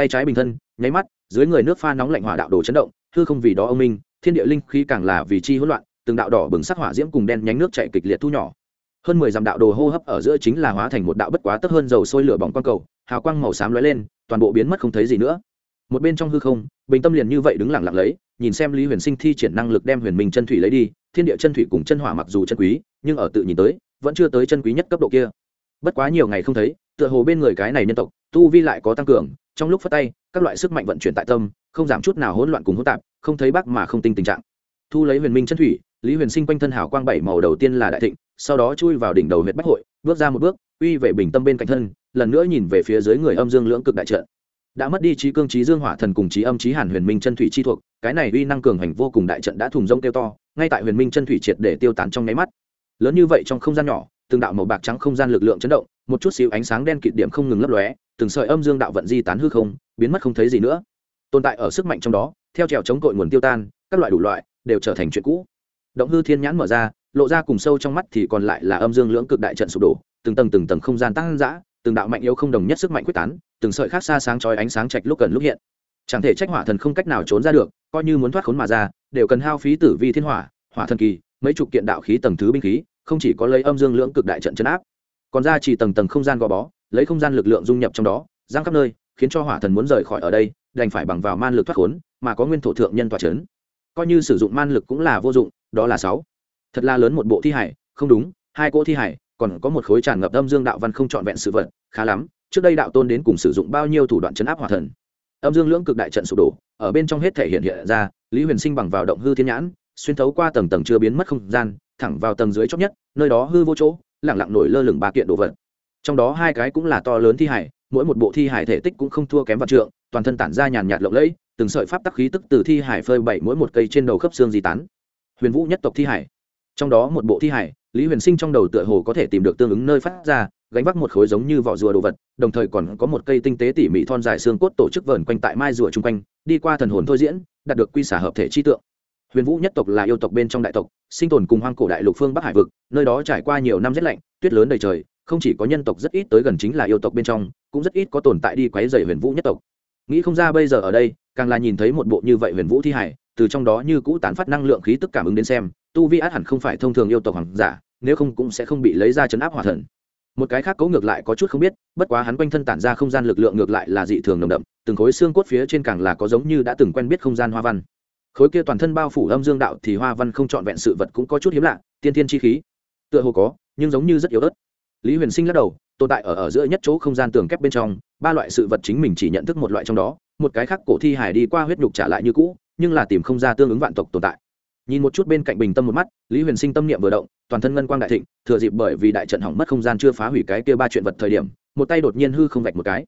tay trái bình thân, nháy mắt, dưới người nước pha nóng lạnh hỏa đạo đồ chấn động, hư không vì đó ông minh, thiên địa linh khí càng là vì chi hỗn loạn, từng đạo đỏ bừng sắc hỏa diễm cùng đen nhánh nước chạy kịch liệt thu nhỏ. Hơn mười dặm đạo đồ hô hấp ở giữa chính là hóa thành một đạo bất quá tấp hơn dầu sôi lửa bỏng quang cầu, hào quang màu xám lóe lên, toàn bộ biến mất không thấy gì nữa. Một bên trong hư không, bình tâm liền như vậy đứng lặng lặng lấy, nhìn xem lý huyền sinh thi triển năng lực đem huyền minh chân thủy lấy đi, thiên địa chân thủy cùng chân hỏa mặc dù chân quý, nhưng ở tự nhìn tới, vẫn chưa tới chân quý nhất cấp độ kia bất quá nhiều ngày không thấy, tựa hồ bên người cái này nhân tộc, tu vi lại có tăng cường, trong lúc phát tay, các loại sức mạnh vận chuyển tại tâm, không giảm chút nào hỗn loạn cùng hỗn tạp, không thấy bác mà không tinh tình trạng. Thu lấy huyền minh chân thủy, lý huyền sinh quanh thân hào quang bảy màu đầu tiên là đại thịnh, sau đó chui vào đỉnh đầu huyện bách hội, bước ra một bước, uy về bình tâm bên cạnh thân, lần nữa nhìn về phía dưới người âm dương lưỡng cực đại trận. Đã mất đi trí cương trí dương hỏa thần cùng trí âm trí hàn huyền minh chân thủy chi thuộc, cái này uy năng cường hành vô cùng đại trận đã thùng rông tiêu to, ngay tại huyền minh chân thủy triệt để tiêu tán trong nháy mắt. Lớn như vậy trong không gian nhỏ từng đạo màu bạc trắng không gian lực lượng chấn động, một chút xíu ánh sáng đen kịt điểm không ngừng lấp lóe, từng sợi âm dương đạo vận di tán hư không, biến mất không thấy gì nữa. Tồn tại ở sức mạnh trong đó, theo trèo chống cội nguồn tiêu tan, các loại đủ loại, đều trở thành chuyện cũ. Động hư thiên nhãn mở ra, lộ ra cùng sâu trong mắt thì còn lại là âm dương lưỡng cực đại trận sụp đổ, từng tầng từng tầng không gian tăng dã, từng đạo mạnh yếu không đồng nhất sức mạnh quyết tán, từng sợi khác xa sáng chói ánh sáng trạch lúc gần lúc hiện. Chẳng thể trách hỏa thần không cách nào trốn ra được, coi như muốn thoát khốn mà ra, đều cần hao phí tử vi thiên hỏa hỏa thần kỳ, mấy chục kiện đạo khí tầng thứ binh khí không chỉ có lấy âm dương lưỡng cực đại trận chấn áp, còn ra chỉ tầng tầng không gian gò bó, lấy không gian lực lượng dung nhập trong đó, giang khắp nơi, khiến cho hỏa thần muốn rời khỏi ở đây, đành phải bằng vào man lực thoát khốn, mà có nguyên thổ thượng nhân tỏa chấn. Coi như sử dụng man lực cũng là vô dụng, đó là sáu. Thật là lớn một bộ thi hải, không đúng, hai cỗ thi hải, còn có một khối tràn ngập âm dương đạo văn không trọn vẹn sự vật, khá lắm, trước đây đạo tôn đến cùng sử dụng bao nhiêu thủ đoạn chấn áp hỏa thần. Âm dương lưỡng cực đại trận sụp đổ, ở bên trong hết thể hiện hiện ra, lý huyền sinh bằng vào động hư thiên nhãn, xuyên thấu qua tầng tầng chưa biến mất không gian thẳng vào tầng dưới chót nhất, nơi đó hư vô chỗ, lẳng lặng nổi lơ lửng ba kiện đồ vật. Trong đó hai cái cũng là to lớn thi hải, mỗi một bộ thi hải thể tích cũng không thua kém vạn trượng, toàn thân tản ra nhàn nhạt lộng lẫy, từng sợi pháp tắc khí tức từ thi hải phơi bảy mỗi một cây trên đầu khớp xương di tán. Huyền vũ nhất tộc thi hải. Trong đó một bộ thi hải, lý huyền sinh trong đầu tựa hồ có thể tìm được tương ứng nơi phát ra, gánh vác một khối giống như vỏ rùa đồ vật, đồng thời còn có một cây tinh tế tỉ mỉ thon dài xương cốt tổ chức vờn quanh tại mai rùa chung quanh, đi qua thần hồn thôi diễn, đạt được quy xả hợp thể chi tượng huyền vũ nhất tộc là yêu tộc bên trong đại tộc, sinh tồn cùng hoang cổ đại lục phương bắc hải vực, nơi đó trải qua nhiều năm rét lạnh, tuyết lớn đầy trời, không chỉ có nhân tộc rất ít tới gần chính là yêu tộc bên trong, cũng rất ít có tồn tại đi quấy dày huyền vũ nhất tộc. Nghĩ không ra bây giờ ở đây, càng là nhìn thấy một bộ như vậy huyền vũ thi hải từ trong đó như cũ tán phát năng lượng khí tức cảm ứng đến xem, tu vi át hẳn không phải thông thường yêu tộc hoàng giả, nếu không cũng sẽ không bị lấy ra chấn áp hỏa thần. Một cái khác cấu ngược lại có chút không biết, bất quá hắn quanh thân tản ra không gian lực lượng ngược lại là dị thường nồng đậm, từng khối xương cốt phía trên càng là có giống như đã từng quen biết không gian hoa văn khối kia toàn thân bao phủ âm dương đạo thì hoa văn không trọn vẹn sự vật cũng có chút hiếm lạ, tiên tiên chi khí. Tựa hồ có, nhưng giống như rất yếu ớt. Lý huyền sinh lắc đầu, tồn tại ở ở giữa nhất chỗ không gian tường kép bên trong, ba loại sự vật chính mình chỉ nhận thức một loại trong đó, một cái khác cổ thi hải đi qua huyết nhục trả lại như cũ, nhưng là tìm không ra tương ứng vạn tộc tồn tại. Nhìn một chút bên cạnh bình tâm một mắt, lý huyền sinh tâm niệm vừa động, toàn thân ngân quang đại thịnh, thừa dịp bởi vì đại trận hỏng mất không gian chưa phá hủy cái kia ba chuyện vật thời điểm, một tay đột nhiên hư không vạch một cái.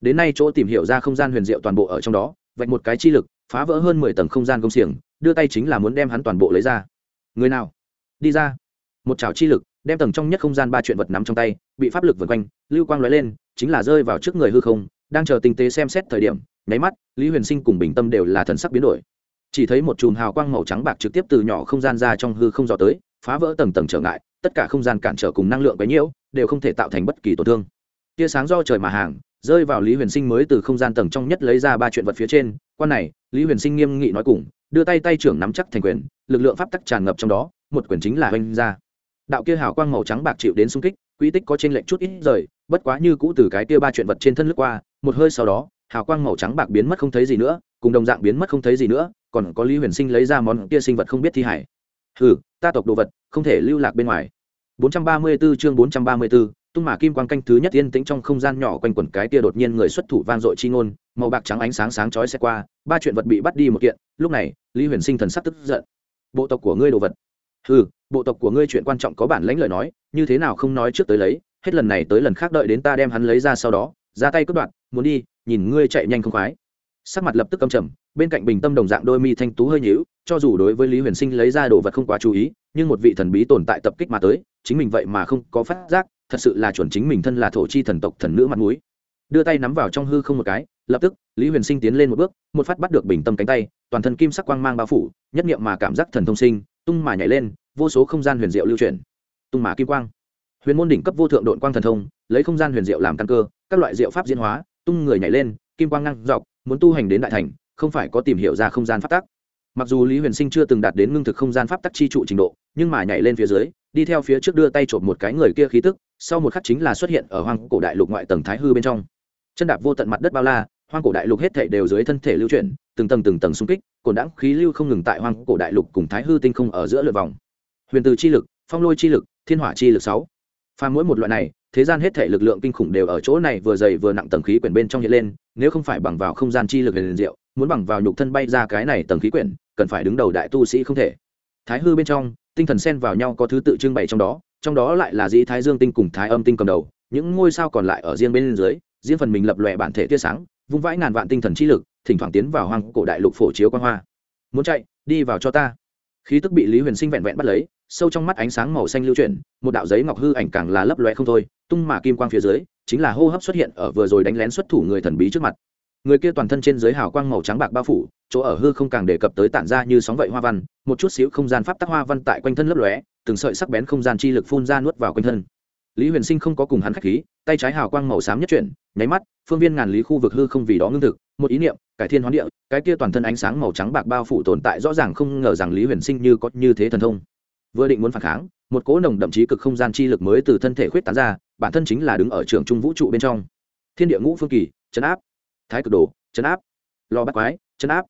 Đến nay chỗ tìm hiểu ra không gian huyền diệu toàn bộ ở trong đó, vạch một cái chi lực phá vỡ hơn mười tầng không gian công xiềng, đưa tay chính là muốn đem hắn toàn bộ lấy ra. Người nào? Đi ra. Một chảo chi lực, đem tầng trong nhất không gian ba chuyện vật nắm trong tay, bị pháp lực vượt quanh, lưu quang lóe lên, chính là rơi vào trước người hư không, đang chờ tinh tế xem xét thời điểm, nháy mắt, lý huyền sinh cùng bình tâm đều là thần sắc biến đổi. Chỉ thấy một chùm hào quang màu trắng bạc trực tiếp từ nhỏ không gian ra trong hư không dò tới, phá vỡ tầng tầng trở ngại, tất cả không gian cản trở cùng năng lượng bấy nhiêu đều không thể tạo thành bất kỳ tổn thương. Tia sáng do trời mà hàng rơi vào lý huyền sinh mới từ không gian tầng trong nhất lấy ra ba chuyện vật phía trên. Quan này lý huyền sinh nghiêm nghị nói cùng đưa tay tay trưởng nắm chắc thành quyền lực lượng pháp tắc tràn ngập trong đó một quyền chính là oanh ra. Đạo kia hào quang màu trắng bạc chịu đến xung kích quỹ tích có trên lệnh chút ít rời bất quá như cũ từ cái kia ba chuyện vật trên thân lướt qua một hơi sau đó hào quang màu trắng bạc biến mất không thấy gì nữa cùng đồng dạng biến mất không thấy gì nữa còn có lý huyền sinh lấy ra món kia sinh vật không biết thi hải. Hừ ta tộc đồ vật không thể lưu lạc bên ngoài. 434 chương 434, tung mà kim quang canh thứ nhất yên tĩnh trong không gian nhỏ quanh quẩn cái kia đột nhiên người xuất thủ vang dội chi ngôn, màu bạc trắng ánh sáng sáng chói xe qua, ba chuyện vật bị bắt đi một kiện, lúc này, lý huyền sinh thần sắc tức giận. Bộ tộc của ngươi đồ vật. Hừ, bộ tộc của ngươi chuyện quan trọng có bản lãnh lời nói, như thế nào không nói trước tới lấy, hết lần này tới lần khác đợi đến ta đem hắn lấy ra sau đó, ra tay cướp đoạn muốn đi, nhìn ngươi chạy nhanh không khoái. Sắc mặt lập tức cầm trầm bên cạnh bình tâm đồng dạng đôi mi thanh tú hơi nhíu, cho dù đối với lý huyền sinh lấy ra đồ vật không quá chú ý, nhưng một vị thần bí tồn tại tập kích mà tới, chính mình vậy mà không có phát giác, thật sự là chuẩn chính mình thân là thổ chi thần tộc thần nữ mặt mũi. Đưa tay nắm vào trong hư không một cái, lập tức, lý huyền sinh tiến lên một bước, một phát bắt được bình tâm cánh tay, toàn thân kim sắc quang mang bao phủ, nhất nghiệm mà cảm giác thần thông sinh, tung mà nhảy lên, vô số không gian huyền diệu lưu chuyển. Tung mà kim quang. Huyền môn đỉnh cấp vô thượng đội quang thần thông, lấy không gian huyền diệu làm căn cơ, các loại diệu pháp diễn hóa, tung người nhảy lên, kim quang ngăn dọc, muốn tu hành đến đại thành không phải có tìm hiểu ra không gian pháp tắc. Mặc dù lý huyền sinh chưa từng đạt đến ngưng thực không gian pháp tắc chi trụ trình độ, nhưng mà nhảy lên phía dưới, đi theo phía trước đưa tay trộm một cái người kia khí tức, sau một khắc chính là xuất hiện ở hoang cổ đại lục ngoại tầng thái hư bên trong. Chân đạp vô tận mặt đất bao la, hoang cổ đại lục hết thể đều dưới thân thể lưu chuyển, từng tầng từng tầng xung kích, cồn đãng khí lưu không ngừng tại hoang cổ đại lục cùng thái hư tinh không ở giữa lượt vòng. Huyền từ chi lực, phong lôi chi lực, thiên hỏa chi lực sáu. Pha mỗi một loại này, thế gian hết thể lực lượng kinh khủng đều ở chỗ này vừa dày vừa nặng tầng khí quyển bên trong hiện lên, nếu không phải bằng vào không gian chi lực liền diệu muốn bằng vào nhục thân bay ra cái này tầng khí quyển, cần phải đứng đầu đại tu sĩ không thể. Thái hư bên trong, tinh thần xen vào nhau có thứ tự trưng bày trong đó trong đó lại là dĩ thái dương tinh cùng thái âm tinh cầm đầu, những ngôi sao còn lại ở riêng bên dưới, riêng phần mình lập lòe bản thể tia sáng, vung vãi ngàn vạn tinh thần chi lực, thỉnh thoảng tiến vào hoang cổ đại lục phổ chiếu quan hoa. Muốn chạy, đi vào cho ta. Khí tức bị lý huyền sinh vẹn vẹn bắt lấy, sâu trong mắt ánh sáng màu xanh lưu chuyển, một đạo giấy ngọc hư ảnh càng là lấp lóe không thôi, tung mà kim quang phía dưới, chính là hô hấp xuất hiện ở vừa rồi đánh lén xuất thủ người thần bí trước mặt người kia toàn thân trên dưới hào quang màu trắng bạc bao phủ, chỗ ở hư không càng đề cập tới tản ra như sóng vậy hoa văn, một chút xíu không gian pháp tắc hoa văn tại quanh thân lấp lóe, từng sợi sắc bén không gian chi lực phun ra nuốt vào quanh thân. Lý huyền sinh không có cùng hắn khách khí, tay trái hào quang màu xám nhất chuyển, nháy mắt, phương viên ngàn lý khu vực hư không vì đó ngưng thực, một ý niệm, cải thiên hoán địa, cái kia toàn thân ánh sáng màu trắng bạc bao phủ tồn tại rõ ràng không ngờ rằng lý huyền sinh như có như thế thần thông. Vừa định muốn phản kháng, một cỗ nồng đậm chí cực không gian chi lực mới từ thân thể khuyết tán ra, bản thân chính là đứng ở trường trung vũ trụ bên trong. Thiên địa ngũ phương kỳ, chấn áp thái cực đồ, chấn áp. Lò bắt quái, chấn áp.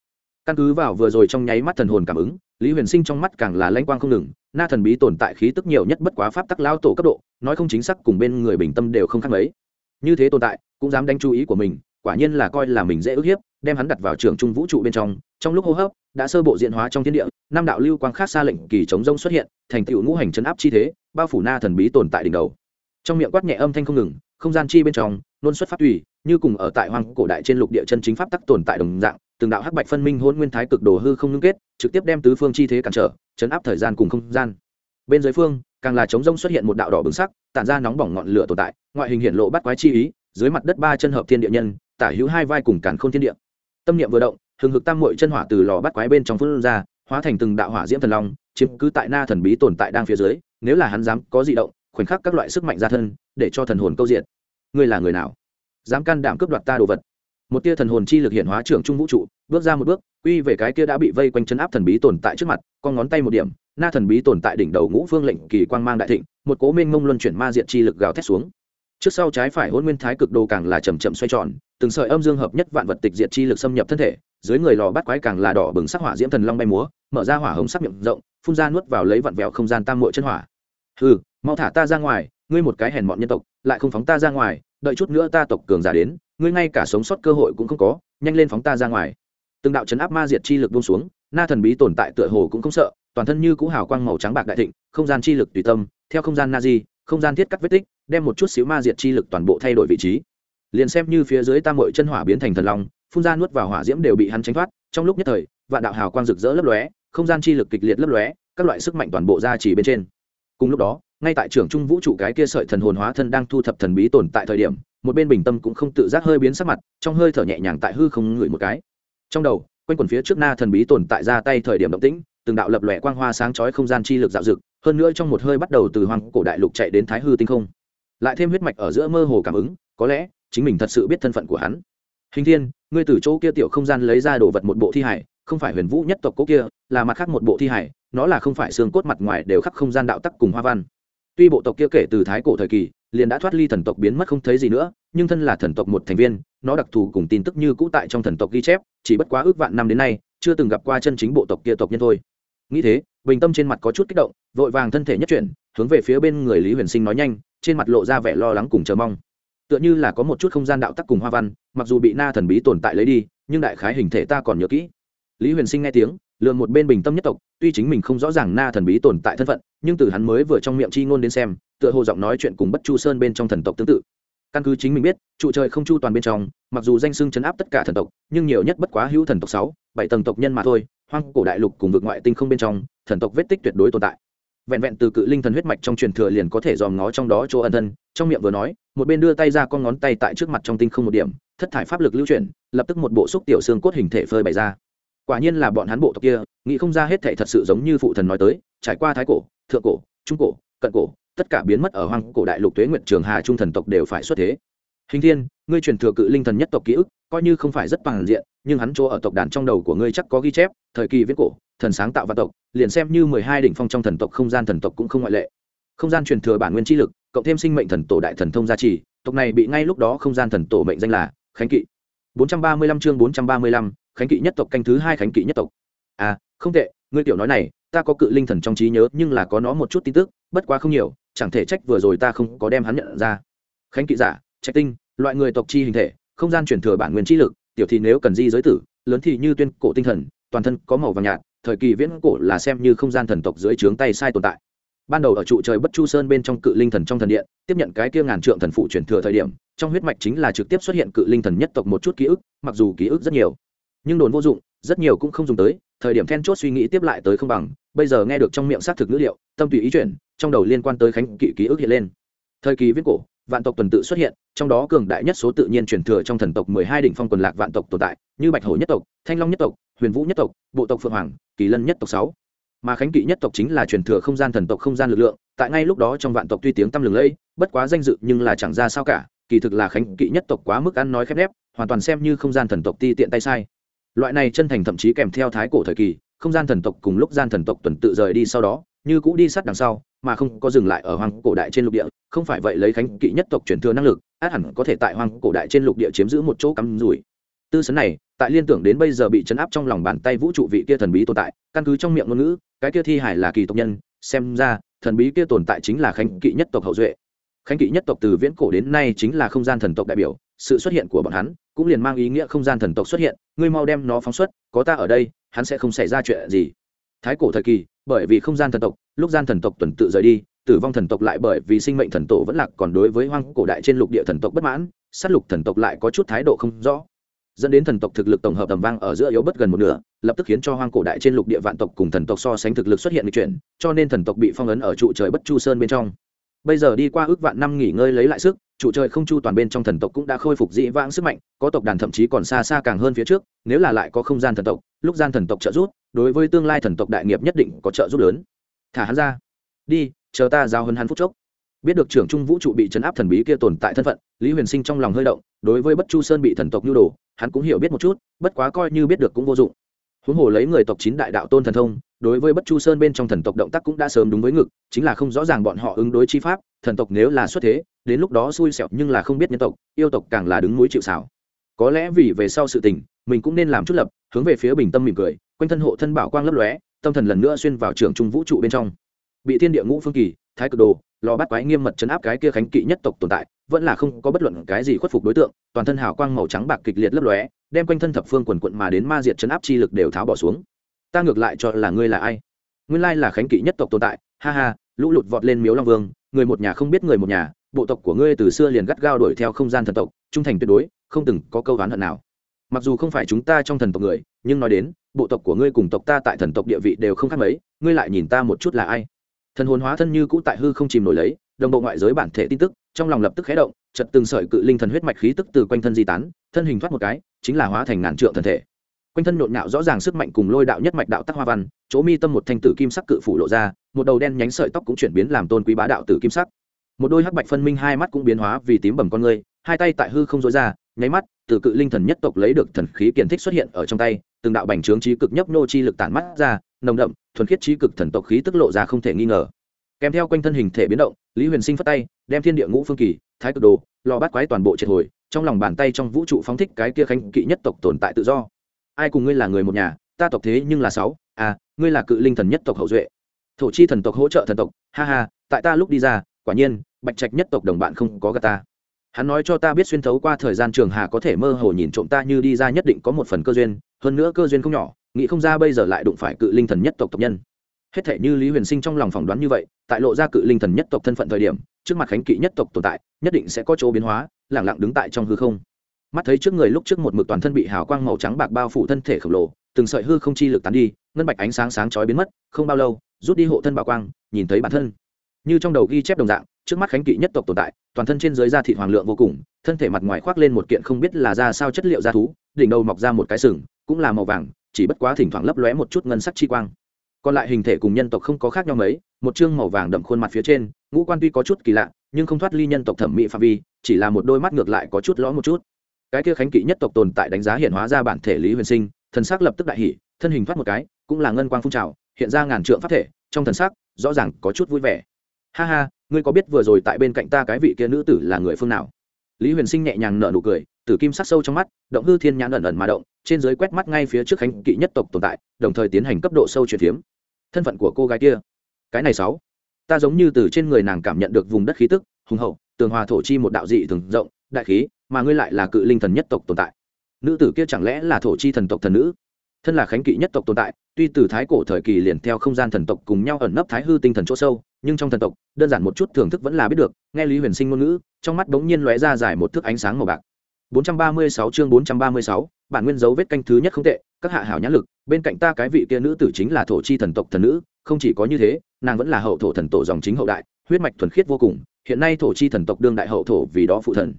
Căn cứ vào vừa rồi trong nháy mắt thần hồn cảm ứng, lý huyền sinh trong mắt càng là lanh quang không ngừng, na thần bí tồn tại khí tức nhiều nhất bất quá pháp tắc lao tổ cấp độ, nói không chính xác cùng bên người bình tâm đều không khác mấy. Như thế tồn tại, cũng dám đánh chú ý của mình, quả nhiên là coi là mình dễ ức hiếp, đem hắn đặt vào trường trung vũ trụ bên trong trong lúc hô hấp, đã sơ bộ diện hóa trong thiên địa, năm đạo lưu quang khác xa lệnh kỳ chống rông xuất hiện, thành tựu ngũ hành chấn áp chi thế, bao phủ na thần bí tồn tại đỉnh đầu. Trong miệng quát nhẹ âm thanh không ngừng không gian chi bên trong, nôn xuất pháp tùy, như cùng ở tại hoang cổ đại trên lục địa chân chính pháp tắc tồn tại đồng dạng, từng đạo hắc bạch phân minh hôn nguyên thái cực đồ hư không ngưng kết, trực tiếp đem tứ phương chi thế cản trở, chấn áp thời gian cùng không gian. Bên dưới phương, càng là chống rông xuất hiện một đạo đỏ bừng sắc, tản ra nóng bỏng ngọn lửa tồn tại, ngoại hình hiện lộ bắt quái chi ý, dưới mặt đất ba chân hợp thiên địa nhân, tả hữu hai vai cùng càn khôn thiên địa. Tâm niệm vừa động, hừng hực tam muội chân hỏa từ lò bắt quái bên trong phun ra, hóa thành từng đạo hỏa diễm thần long, chiếm cứ tại na thần bí tồn tại đang phía dưới, nếu là hắn dám có dị động khoảnh khắc các loại sức mạnh ra thân, để cho thần hồn câu diện. Ngươi là người nào? Dám can đảm cướp đoạt ta đồ vật. Một tia thần hồn chi lực hiện hóa trưởng trung vũ trụ, bước ra một bước uy về cái kia đã bị vây quanh chân áp thần bí tồn tại trước mặt, con ngón tay một điểm, na thần bí tồn tại đỉnh đầu ngũ phương lệnh kỳ quang mang đại thịnh, một cố minh mông luân chuyển ma diện chi lực gào thét xuống. Trước sau trái phải hôn nguyên thái cực đồ càng là chầm chậm xoay tròn, từng sợi âm dương hợp nhất vạn vật tịch diệt chi lực xâm nhập thân thể, dưới người lò bắt quái càng là đỏ bừng sắc hỏa diễm thần long bay múa, mở ra hỏa hống sắc miệng rộng, phun ra nuốt vào lấy vặn vẹo không gian tam muội chân hỏa. Hừ mau thả ta ra ngoài, ngươi một cái hèn mọn nhân tộc, lại không phóng ta ra ngoài, đợi chút nữa ta tộc cường giả đến, ngươi ngay cả sống sót cơ hội cũng không có, nhanh lên phóng ta ra ngoài. Từng đạo chấn áp ma diệt chi lực buông xuống, na thần bí tồn tại tựa hồ cũng không sợ, toàn thân như cũ hào quang màu trắng bạc đại thịnh, không gian chi lực tùy tâm, theo không gian na di không gian thiết cắt vết tích, đem một chút xíu ma diệt chi lực toàn bộ thay đổi vị trí. Liền xem như phía dưới tam mội chân hỏa biến thành thần long, phun ra nuốt vào hỏa diễm đều bị hắn tránh thoát, trong lúc nhất thời, vạn đạo hào quang rực rỡ lấp lóe, không gian chi lực kịch liệt lấp lóe, các loại sức mạnh toàn bộ ra chỉ bên trên. Cùng lúc đó ngay tại trưởng trung vũ trụ cái kia sợi thần hồn hóa thân đang thu thập thần bí tồn tại thời điểm, một bên bình tâm cũng không tự giác hơi biến sắc mặt, trong hơi thở nhẹ nhàng tại hư không ngửi một cái. Trong đầu, quanh quần phía trước na thần bí tồn tại ra tay thời điểm động tĩnh, từng đạo lập lòe quang hoa sáng chói không gian chi lực dạo dực hơn nữa trong một hơi bắt đầu từ hoàng cổ đại lục chạy đến thái hư tinh không. Lại thêm huyết mạch ở giữa mơ hồ cảm ứng, có lẽ chính mình thật sự biết thân phận của hắn. Hình thiên, ngươi từ chỗ kia tiểu không gian lấy ra đồ vật một bộ thi hải, không phải huyền vũ nhất tộc cố kia, là mặt khác một bộ thi hải, nó là không phải xương cốt mặt ngoài đều khắc không gian đạo tắc cùng hoa văn tuy bộ tộc kia kể từ thái cổ thời kỳ, liền đã thoát ly thần tộc biến mất không thấy gì nữa, nhưng thân là thần tộc một thành viên, nó đặc thù cùng tin tức như cũ tại trong thần tộc ghi chép, chỉ bất quá ước vạn năm đến nay, chưa từng gặp qua chân chính bộ tộc kia tộc nhân thôi. Nghĩ thế, bình tâm trên mặt có chút kích động, vội vàng thân thể nhất chuyển, hướng về phía bên người lý huyền sinh nói nhanh, trên mặt lộ ra vẻ lo lắng cùng chờ mong. Tựa như là có một chút không gian đạo tắc cùng hoa văn, mặc dù bị na thần bí tồn tại lấy đi, nhưng đại khái hình thể ta còn nhớ kỹ. Lý huyền sinh nghe tiếng lượn một bên bình tâm nhất tộc, tuy chính mình không rõ ràng na thần bí tồn tại thân phận, nhưng từ hắn mới vừa trong miệng chi ngôn đến xem, tựa hồ giọng nói chuyện cùng bất chu sơn bên trong thần tộc tương tự. Căn cứ chính mình biết, trụ trời không chu toàn bên trong, mặc dù danh xưng chấn áp tất cả thần tộc, nhưng nhiều nhất bất quá hữu thần tộc sáu, bảy tầng tộc nhân mà thôi, hoang cổ đại lục cùng vực ngoại tinh không bên trong, thần tộc vết tích tuyệt đối tồn tại. Vẹn vẹn từ cự linh thần huyết mạch trong truyền thừa liền có thể dòm ngó trong đó chỗ ân thân, trong miệng vừa nói, một bên đưa tay ra con ngón tay tại trước mặt trong tinh không một điểm, thất thải pháp lực lưu chuyển, lập tức một bộ xúc tiểu xương cốt hình thể phơi bày ra quả nhiên là bọn hắn bộ tộc kia nghĩ không ra hết thể thật sự giống như phụ thần nói tới trải qua thái cổ thượng cổ trung cổ cận cổ tất cả biến mất ở hoang cổ đại lục tuế nguyện trường hà trung thần tộc đều phải xuất thế. Hình thiên ngươi truyền thừa cự linh thần nhất tộc ký ức coi như không phải rất bằng diện nhưng hắn chỗ ở tộc đàn trong đầu của ngươi chắc có ghi chép thời kỳ viết cổ thần sáng tạo văn tộc liền xem như mười hai đỉnh phong trong thần tộc không gian thần tộc cũng không ngoại lệ. Không gian truyền thừa bản nguyên chi lực cộng thêm sinh mệnh thần tổ đại thần thông gia trì tộc này bị ngay lúc đó không gian thần tổ mệnh danh là khánh kỵ. 435 chương 435, khánh kỵ nhất tộc canh thứ hai khánh kỵ nhất tộc. À không tệ, ngươi tiểu nói này, ta có cự linh thần trong trí nhớ, nhưng là có nó một chút tin tức, bất quá không nhiều, chẳng thể trách vừa rồi ta không có đem hắn nhận ra. Khánh kỵ giả, trạch tinh, loại người tộc chi hình thể, không gian chuyển thừa bản nguyên trí lực, tiểu thì nếu cần di giới tử, lớn thì như tuyên cổ tinh thần, toàn thân có màu vàng nhạt, thời kỳ viễn cổ là xem như không gian thần tộc dưới trướng tay sai tồn tại. Ban đầu ở trụ trời bất chu sơn bên trong cự linh thần trong thần điện, tiếp nhận cái kia ngàn trượng thần phụ truyền thừa thời điểm, trong huyết mạch chính là trực tiếp xuất hiện cự linh thần nhất tộc một chút ký ức, mặc dù ký ức rất nhiều nhưng đồn vô dụng, rất nhiều cũng không dùng tới, thời điểm then chốt suy nghĩ tiếp lại tới không bằng, bây giờ nghe được trong miệng xác thực ngữ liệu, tâm tùy ý chuyển, trong đầu liên quan tới khánh kỵ ký ức hiện lên. Thời kỳ viết cổ, vạn tộc tuần tự xuất hiện, trong đó cường đại nhất số tự nhiên truyền thừa trong thần tộc mười hai đỉnh phong quần lạc vạn tộc tồn tại, như bạch hổ nhất tộc, thanh long nhất tộc, huyền vũ nhất tộc, bộ tộc phượng hoàng, kỳ lân nhất tộc sáu. Mà khánh kỵ nhất tộc chính là truyền thừa không gian thần tộc không gian lực lượng, tại ngay lúc đó trong vạn tộc tuy tiếng tăm lừng lẫy, bất quá danh dự nhưng là chẳng ra sao cả, kỳ thực là khánh kỵ nhất tộc quá mức ăn nói khép nép, hoàn toàn xem như không gian thần tộc ti tiện tay sai loại này chân thành thậm chí kèm theo thái cổ thời kỳ, không gian thần tộc cùng lúc gian thần tộc tuần tự rời đi sau đó, như cũ đi sát đằng sau, mà không có dừng lại ở hoang cổ đại trên lục địa, không phải vậy lấy khánh kỵ nhất tộc truyền thừa năng lực, át hẳn có thể tại hoang cổ đại trên lục địa chiếm giữ một chỗ cắm rủi. Tư sấn này, tại liên tưởng đến bây giờ bị chấn áp trong lòng bàn tay vũ trụ vị kia thần bí tồn tại, căn cứ trong miệng ngôn ngữ, cái kia thi hải là kỳ tộc nhân, xem ra, thần bí kia tồn tại chính là khánh kỵ nhất tộc hậu duệ. Khánh kỵ nhất tộc từ viễn cổ đến nay chính là không gian thần tộc đại biểu, sự xuất hiện của bọn hắn cũng liền mang ý nghĩa không gian thần tộc xuất hiện, ngươi mau đem nó phóng xuất, có ta ở đây, hắn sẽ không xảy ra chuyện gì. Thái cổ thời kỳ, bởi vì không gian thần tộc, lúc gian thần tộc tuần tự rời đi, tử vong thần tộc lại bởi vì sinh mệnh thần tổ vẫn lạc còn đối với hoang cổ đại trên lục địa thần tộc bất mãn, sát lục thần tộc lại có chút thái độ không rõ. Dẫn đến thần tộc thực lực tổng hợp tầm vang ở giữa yếu bất gần một nửa, lập tức khiến cho hoang cổ đại trên lục địa vạn tộc cùng thần tộc so sánh thực lực xuất hiện lịch chuyển cho nên thần tộc bị phong ấn ở trụ trời bất chu sơn bên trong bây giờ đi qua ước vạn năm nghỉ ngơi lấy lại sức, trụ trời không chu toàn bên trong thần tộc cũng đã khôi phục dĩ vãng sức mạnh, có tộc đàn thậm chí còn xa xa càng hơn phía trước, nếu là lại có không gian thần tộc, lúc gian thần tộc trợ giúp, đối với tương lai thần tộc đại nghiệp nhất định có trợ giúp lớn. Thả hắn ra. Đi, chờ ta giao hơn hắn phút chốc. Biết được trưởng trung vũ trụ bị chấn áp thần bí kia tồn tại thân phận, lý huyền sinh trong lòng hơi động, đối với bất chu sơn bị thần tộc nhu đồ, hắn cũng hiểu biết một chút, bất quá coi như biết được cũng vô dụng huống hồ lấy người tộc chín đại đạo tôn thần thông, đối với bất chu sơn bên trong thần tộc động tác cũng đã sớm đúng với ngực, chính là không rõ ràng bọn họ ứng đối chi pháp, thần tộc nếu là xuất thế, đến lúc đó xui xẹo nhưng là không biết nhân tộc, yêu tộc càng là đứng núi chịu xảo có lẽ vì về sau sự tình, mình cũng nên làm chút lập, hướng về phía bình tâm mỉm cười, quanh thân hộ thân bảo quang lấp lóe, tâm thần lần nữa xuyên vào trường trung vũ trụ bên trong. Bị thiên địa ngũ phương kỳ thái cực đồ, lò bắt quái nghiêm mật chấn áp cái kia khánh kỵ nhất tộc tồn tại, vẫn là không có bất luận cái gì khuất phục đối tượng, toàn thân hào quang màu trắng bạc kịch liệt lấp lóe, đem quanh thân thập phương quần quận mà đến ma diệt chấn áp chi lực đều tháo bỏ xuống. Ta ngược lại cho là ngươi là ai? Nguyên lai là khánh kỵ nhất tộc tồn tại, ha ha, lũ lụt vọt lên miếu long vương, người một nhà không biết người một nhà, bộ tộc của ngươi từ xưa liền gắt gao đuổi theo không gian thần tộc, trung thành tuyệt đối, không từng có câu oán hận nào. Mặc dù không phải chúng ta trong thần tộc người, nhưng nói đến, bộ tộc của ngươi cùng tộc ta tại thần tộc địa vị đều không khác mấy, ngươi lại nhìn ta một chút là ai? Thần hồn hóa thân như cũ tại hư không chìm nổi lấy, đồng bộ ngoại giới bản thể tin tức, trong lòng lập tức khé động chật từng sợi cự linh thần huyết mạch khí tức từ quanh thân di tán, thân hình thoát một cái, chính là hóa thành ngàn trượng thần thể. Quanh thân nhộn nhạo rõ ràng sức mạnh cùng lôi đạo nhất mạch đạo tắc hoa văn, chỗ mi tâm một thanh tử kim sắc cự phủ lộ ra, một đầu đen nhánh sợi tóc cũng chuyển biến làm tôn quý bá đạo tử kim sắc. Một đôi hắc bạch phân minh hai mắt cũng biến hóa vì tím bầm con người, hai tay tại hư không dối ra, nháy mắt, từ cự linh thần nhất tộc lấy được thần khí kiển thích xuất hiện ở trong tay, từng đạo bành trướng trí cực nhấp nô chi lực tản mắt ra nồng đậm, thuần khiết trí cực thần tộc khí tức lộ ra không thể nghi ngờ. Kèm theo quanh thân hình thể biến động, lý huyền sinh phát tay, đem thiên địa ngũ phương kỳ, thái cực đồ, lò bát quái toàn bộ triệt hồi, trong lòng bàn tay trong vũ trụ phóng thích cái kia khanh kỵ nhất tộc tồn tại tự do. Ai cùng ngươi là người một nhà, ta tộc thế nhưng là sáu à ngươi là cự linh thần nhất tộc hậu duệ. Thổ chi thần tộc hỗ trợ thần tộc, ha ha, tại ta lúc đi ra, quả nhiên, bạch trạch nhất tộc đồng bạn không có gà ta. Hắn nói cho ta biết xuyên thấu qua thời gian trường hà có thể mơ hồ nhìn trộm ta như đi ra nhất định có một phần cơ duyên, hơn nữa cơ duyên không nhỏ nghĩ không ra bây giờ lại đụng phải cự linh thần nhất tộc tộc nhân. Hết thể như lý huyền sinh trong lòng phỏng đoán như vậy, tại lộ ra cự linh thần nhất tộc thân phận thời điểm, trước mặt khánh kỵ nhất tộc tồn tại, nhất định sẽ có chỗ biến hóa, lẳng lặng đứng tại trong hư không. Mắt thấy trước người lúc trước một mực toàn thân bị hào quang màu trắng bạc bao phủ thân thể khổng lồ, từng sợi hư không chi lực tán đi, ngân bạch ánh sáng sáng chói biến mất, không bao lâu, rút đi hộ thân bảo quang, nhìn thấy bản thân. Như trong đầu ghi chép đồng dạng, trước mắt khánh kỵ nhất tộc tồn tại, toàn thân trên dưới da thịt hoàng lượng vô cùng, thân thể mặt ngoài khoác lên một kiện không biết là da sao chất liệu da thú, đỉnh đầu mọc ra một cái sừng, cũng là màu vàng chỉ bất quá thỉnh thoảng lấp lóe một chút ngân sắc chi quang. Còn lại hình thể cùng nhân tộc không có khác nhau mấy, một chương màu vàng đậm khuôn mặt phía trên, ngũ quan tuy có chút kỳ lạ, nhưng không thoát ly nhân tộc thẩm mỹ phạm vi, chỉ là một đôi mắt ngược lại có chút lõ một chút. Cái kia khánh kỵ nhất tộc tồn tại đánh giá hiện hóa ra bản thể lý huyền sinh, thần sắc lập tức đại hỷ thân hình thoát một cái, cũng là ngân quang phun trào, hiện ra ngàn trượng pháp thể, trong thần sắc, rõ ràng có chút vui vẻ. Ha ha, ngươi có biết vừa rồi tại bên cạnh ta cái vị kia nữ tử là người phương nào? Lý huyền sinh nhẹ nhàng nở nụ cười, tử kim sắc sâu trong mắt, động hư thiên nhãn ẩn ẩn mà động trên dưới quét mắt ngay phía trước khánh kỵ nhất tộc tồn tại đồng thời tiến hành cấp độ sâu chuyển phiếm. Thân phận của cô gái kia. Cái này sáu. Ta giống như từ trên người nàng cảm nhận được vùng đất khí tức hùng hậu tường hòa thổ chi một đạo dị thường rộng đại khí mà ngươi lại là cự linh thần nhất tộc tồn tại. Nữ tử kia chẳng lẽ là thổ chi thần tộc thần nữ? Thân là khánh kỵ nhất tộc tồn tại tuy từ thái cổ thời kỳ liền theo không gian thần tộc cùng nhau ẩn nấp thái hư tinh thần chỗ sâu nhưng trong thần tộc đơn giản một chút thưởng thức vẫn là biết được nghe lý huyền sinh ngôn ngữ trong mắt bỗng nhiên lóe ra dài một thước ánh sáng màu bạc. 436 chương 436, bản nguyên dấu vết canh thứ nhất không tệ các hạ hảo nhãn lực bên cạnh ta cái vị kia nữ tử chính là thổ chi thần tộc thần nữ không chỉ có như thế nàng vẫn là hậu thổ thần tổ dòng chính hậu đại huyết mạch thuần khiết vô cùng hiện nay thổ chi thần tộc đương đại hậu thổ vì đó phụ thần.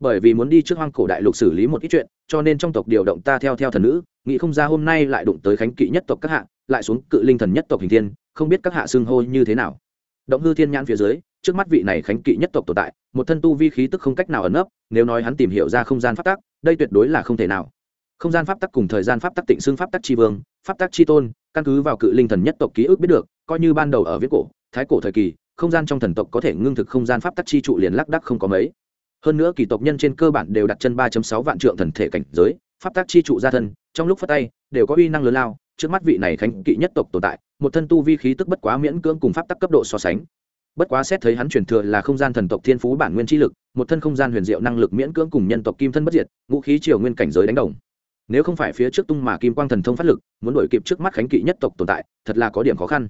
Bởi vì muốn đi trước hoang cổ đại lục xử lý một ít chuyện cho nên trong tộc điều động ta theo theo thần nữ nghĩ không ra hôm nay lại đụng tới khánh kỵ nhất tộc các hạ lại xuống cự linh thần nhất tộc hình thiên không biết các hạ xưng hô như thế nào. Động hư thiên nhãn phía dưới trước mắt vị này khánh kỵ nhất tộc tồn tại một thân tu vi khí tức không cách nào ẩn nấp nếu nói hắn tìm hiểu ra không gian phát tác, đây tuyệt đối là không thể nào không gian pháp tắc cùng thời gian pháp tắc tịnh xưng pháp tắc tri vương, pháp tắc tri tôn, căn cứ vào cự linh thần nhất tộc ký ức biết được, coi như ban đầu ở viết cổ, thái cổ thời kỳ, không gian trong thần tộc có thể ngưng thực không gian pháp tắc chi trụ liền lác đắc không có mấy. Hơn nữa kỳ tộc nhân trên cơ bản đều đặt chân ba sáu vạn trượng thần thể cảnh giới, pháp tác chi trụ gia thân, trong lúc phát tay, đều có uy năng lớn lao, trước mắt vị này khánh kỵ nhất tộc tồn tại, một thân tu vi khí tức bất quá miễn cưỡng cùng pháp tắc cấp độ so sánh. Bất quá xét thấy hắn truyền thừa là không gian thần tộc thiên phú bản nguyên chi lực, một thân không gian huyền diệu năng lực miễn cưỡng cùng nhân tộc kim thân bất diệt, ngũ khí triều nguyên cảnh giới đánh đồng nếu không phải phía trước tung mà kim quang thần thông phát lực, muốn đổi kịp trước mắt khánh kỵ nhất tộc tồn tại, thật là có điểm khó khăn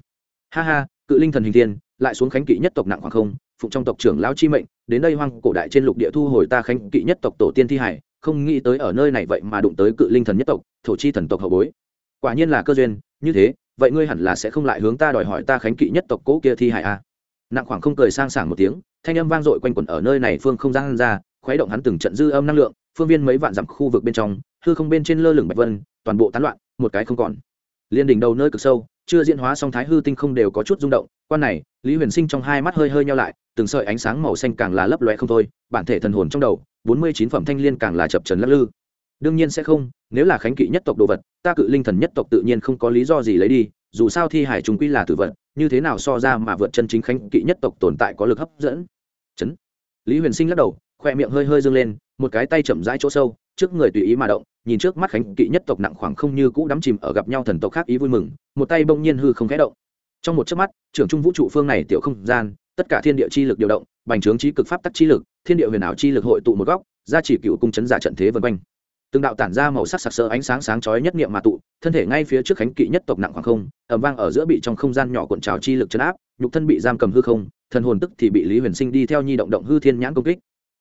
ha ha, cự linh thần hình thiên, lại xuống khánh kỵ nhất tộc nặng khoảng không, phụng trong tộc trưởng lão chi mệnh, đến đây hoang cổ đại trên lục địa thu hồi ta khánh kỵ nhất tộc tổ tiên thi hải, không nghĩ tới ở nơi này vậy mà đụng tới cự linh thần nhất tộc, thổ chi thần tộc hậu bối quả nhiên là cơ duyên, như thế, vậy ngươi hẳn là sẽ không lại hướng ta đòi hỏi ta khánh kỵ nhất tộc cố kia thi hải a à. nặng khoảng không cười sang sảng một tiếng, thanh âm vang dội quanh quẩn ở nơi này phương không gian ra khuấy động hắn từng trận dư âm năng lượng, phương viên mấy vạn dặm khu vực bên trong, hư không bên trên lơ lửng bạch vân, toàn bộ tán loạn, một cái không còn. Liên đỉnh đầu nơi cực sâu, chưa diễn hóa song thái hư tinh không đều có chút rung động, quan này, lý huyền sinh trong hai mắt hơi hơi nhau lại, từng sợi ánh sáng màu xanh càng là lấp loe không thôi, bản thể thần hồn trong đầu, bốn mươi chín phẩm thanh liên càng là chập trần lắc lư. Đương nhiên sẽ không, nếu là khánh kỵ nhất tộc đồ vật, ta cự linh thần nhất tộc tự nhiên không có lý do gì lấy đi, dù sao thi hải chúng quy là tử vật, như thế nào so ra mà vượt chân chính khánh kỵ nhất tộc tồn tại có lực hấp dẫn. Chấn. Lý huyền sinh lắc đầu khoe miệng hơi hơi dâng lên, một cái tay chậm rãi chỗ sâu, trước người tùy ý mà động, nhìn trước mắt khánh kỵ nhất tộc nặng khoảng không như cũ đắm chìm ở gặp nhau thần tộc khác ý vui mừng, một tay bỗng nhiên hư không khẽ động. Trong một chớp mắt, trưởng trung vũ trụ phương này tiểu không gian, tất cả thiên địa chi lực điều động, bành trướng trí cực pháp tắc chi lực, thiên địa huyền ảo chi lực hội tụ một góc ra chỉ cựu cung chấn giả trận thế vân quanh. Từng đạo tản ra màu sắc sặc sỡ ánh sáng sáng chói nhất niệm mà tụ, thân thể ngay phía trước khánh kỵ nhất tộc nặng khoảng không ẩm vang ở giữa bị trong không gian nhỏ cuộn trào chi lực chấn áp, nhục thân bị giam cầm hư không, thần hồn tức thì bị lý huyền sinh đi theo nhi động động hư thiên nhãn công kích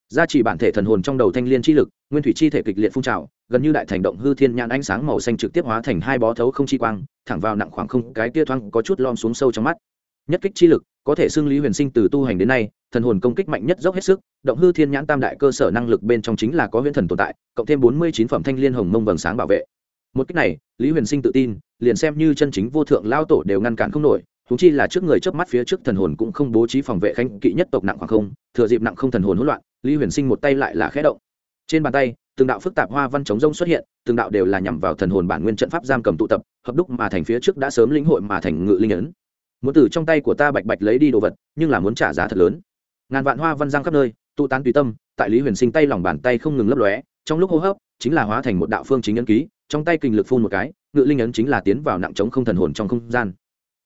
gia trì bản thể thần hồn trong đầu thanh liên chi lực, nguyên thủy chi thể kịch liệt phun trào, gần như đại thành động hư thiên nhãn ánh sáng màu xanh trực tiếp hóa thành hai bó thấu không chi quang, thẳng vào nặng khoảng không, cái tia thoang có chút lom xuống sâu trong mắt. Nhất kích chi lực, có thể xưng lý huyền sinh từ tu hành đến nay, thần hồn công kích mạnh nhất dốc hết sức, động hư thiên nhãn tam đại cơ sở năng lực bên trong chính là có huyễn thần tồn tại, cộng thêm bốn mươi chín phẩm thanh liên hồng mông vầng sáng bảo vệ. Một cách này, lý huyền sinh tự tin, liền xem như chân chính vô thượng lao tổ đều ngăn cản không nổi húng chi là trước người chớp mắt phía trước thần hồn cũng không bố trí phòng vệ khanh kỵ nhất tộc nặng khoảng không, thừa dịp nặng không thần hồn hỗn loạn, lý huyền sinh một tay lại là khẽ động. Trên bàn tay, từng đạo phức tạp hoa văn chống rông xuất hiện, từng đạo đều là nhằm vào thần hồn bản nguyên trận pháp giam cầm tụ tập, hợp đúc mà thành phía trước đã sớm lĩnh hội mà thành ngự linh ấn. Muốn từ trong tay của ta bạch bạch lấy đi đồ vật, nhưng là muốn trả giá thật lớn. Ngàn vạn hoa văn giang khắp nơi, tụ tán tùy tâm, tại lý huyền sinh tay lòng bàn tay không ngừng lấp lóe, trong lúc hô hấp, chính là hóa thành một đạo phương chính ấn ký, trong tay kinh lực phun một cái, ngự linh ấn chính là tiến vào nặng chống không thần hồn trong không gian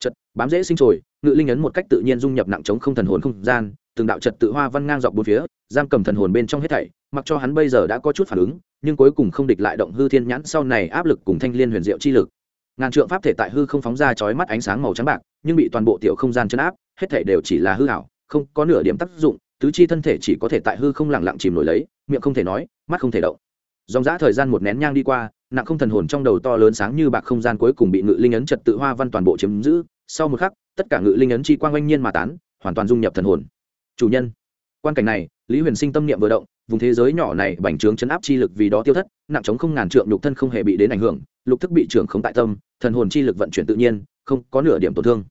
chật, bám dễ sinh trồi, ngự linh ấn một cách tự nhiên dung nhập nặng chống không thần hồn không gian, từng đạo trật tự hoa văn ngang dọc bốn phía, giam cầm thần hồn bên trong hết thảy, mặc cho hắn bây giờ đã có chút phản ứng, nhưng cuối cùng không địch lại động hư thiên nhãn sau này áp lực cùng thanh liên huyền diệu chi lực. Ngàn trượng pháp thể tại hư không phóng ra chói mắt ánh sáng màu trắng bạc, nhưng bị toàn bộ tiểu không gian chấn áp, hết thảy đều chỉ là hư ảo, không có nửa điểm tác dụng, tứ chi thân thể chỉ có thể tại hư không lặng lặng chìm nổi lấy, miệng không thể nói, mắt không thể động. Dòng dã thời gian một nén nhang đi qua, nặng không thần hồn trong đầu to lớn sáng như bạc không gian cuối cùng bị ngự linh ấn trật tự hoa văn toàn bộ chiếm giữ sau một khắc, tất cả ngự linh ấn chi quang oanh nhiên mà tán, hoàn toàn dung nhập thần hồn. Chủ nhân, quan cảnh này, lý huyền sinh tâm niệm vừa động, vùng thế giới nhỏ này bành trướng chấn áp chi lực vì đó tiêu thất, nặng chống không ngàn trượng nhục thân không hề bị đến ảnh hưởng, lục thức bị trưởng không tại tâm, thần hồn chi lực vận chuyển tự nhiên, không có nửa điểm tổn thương.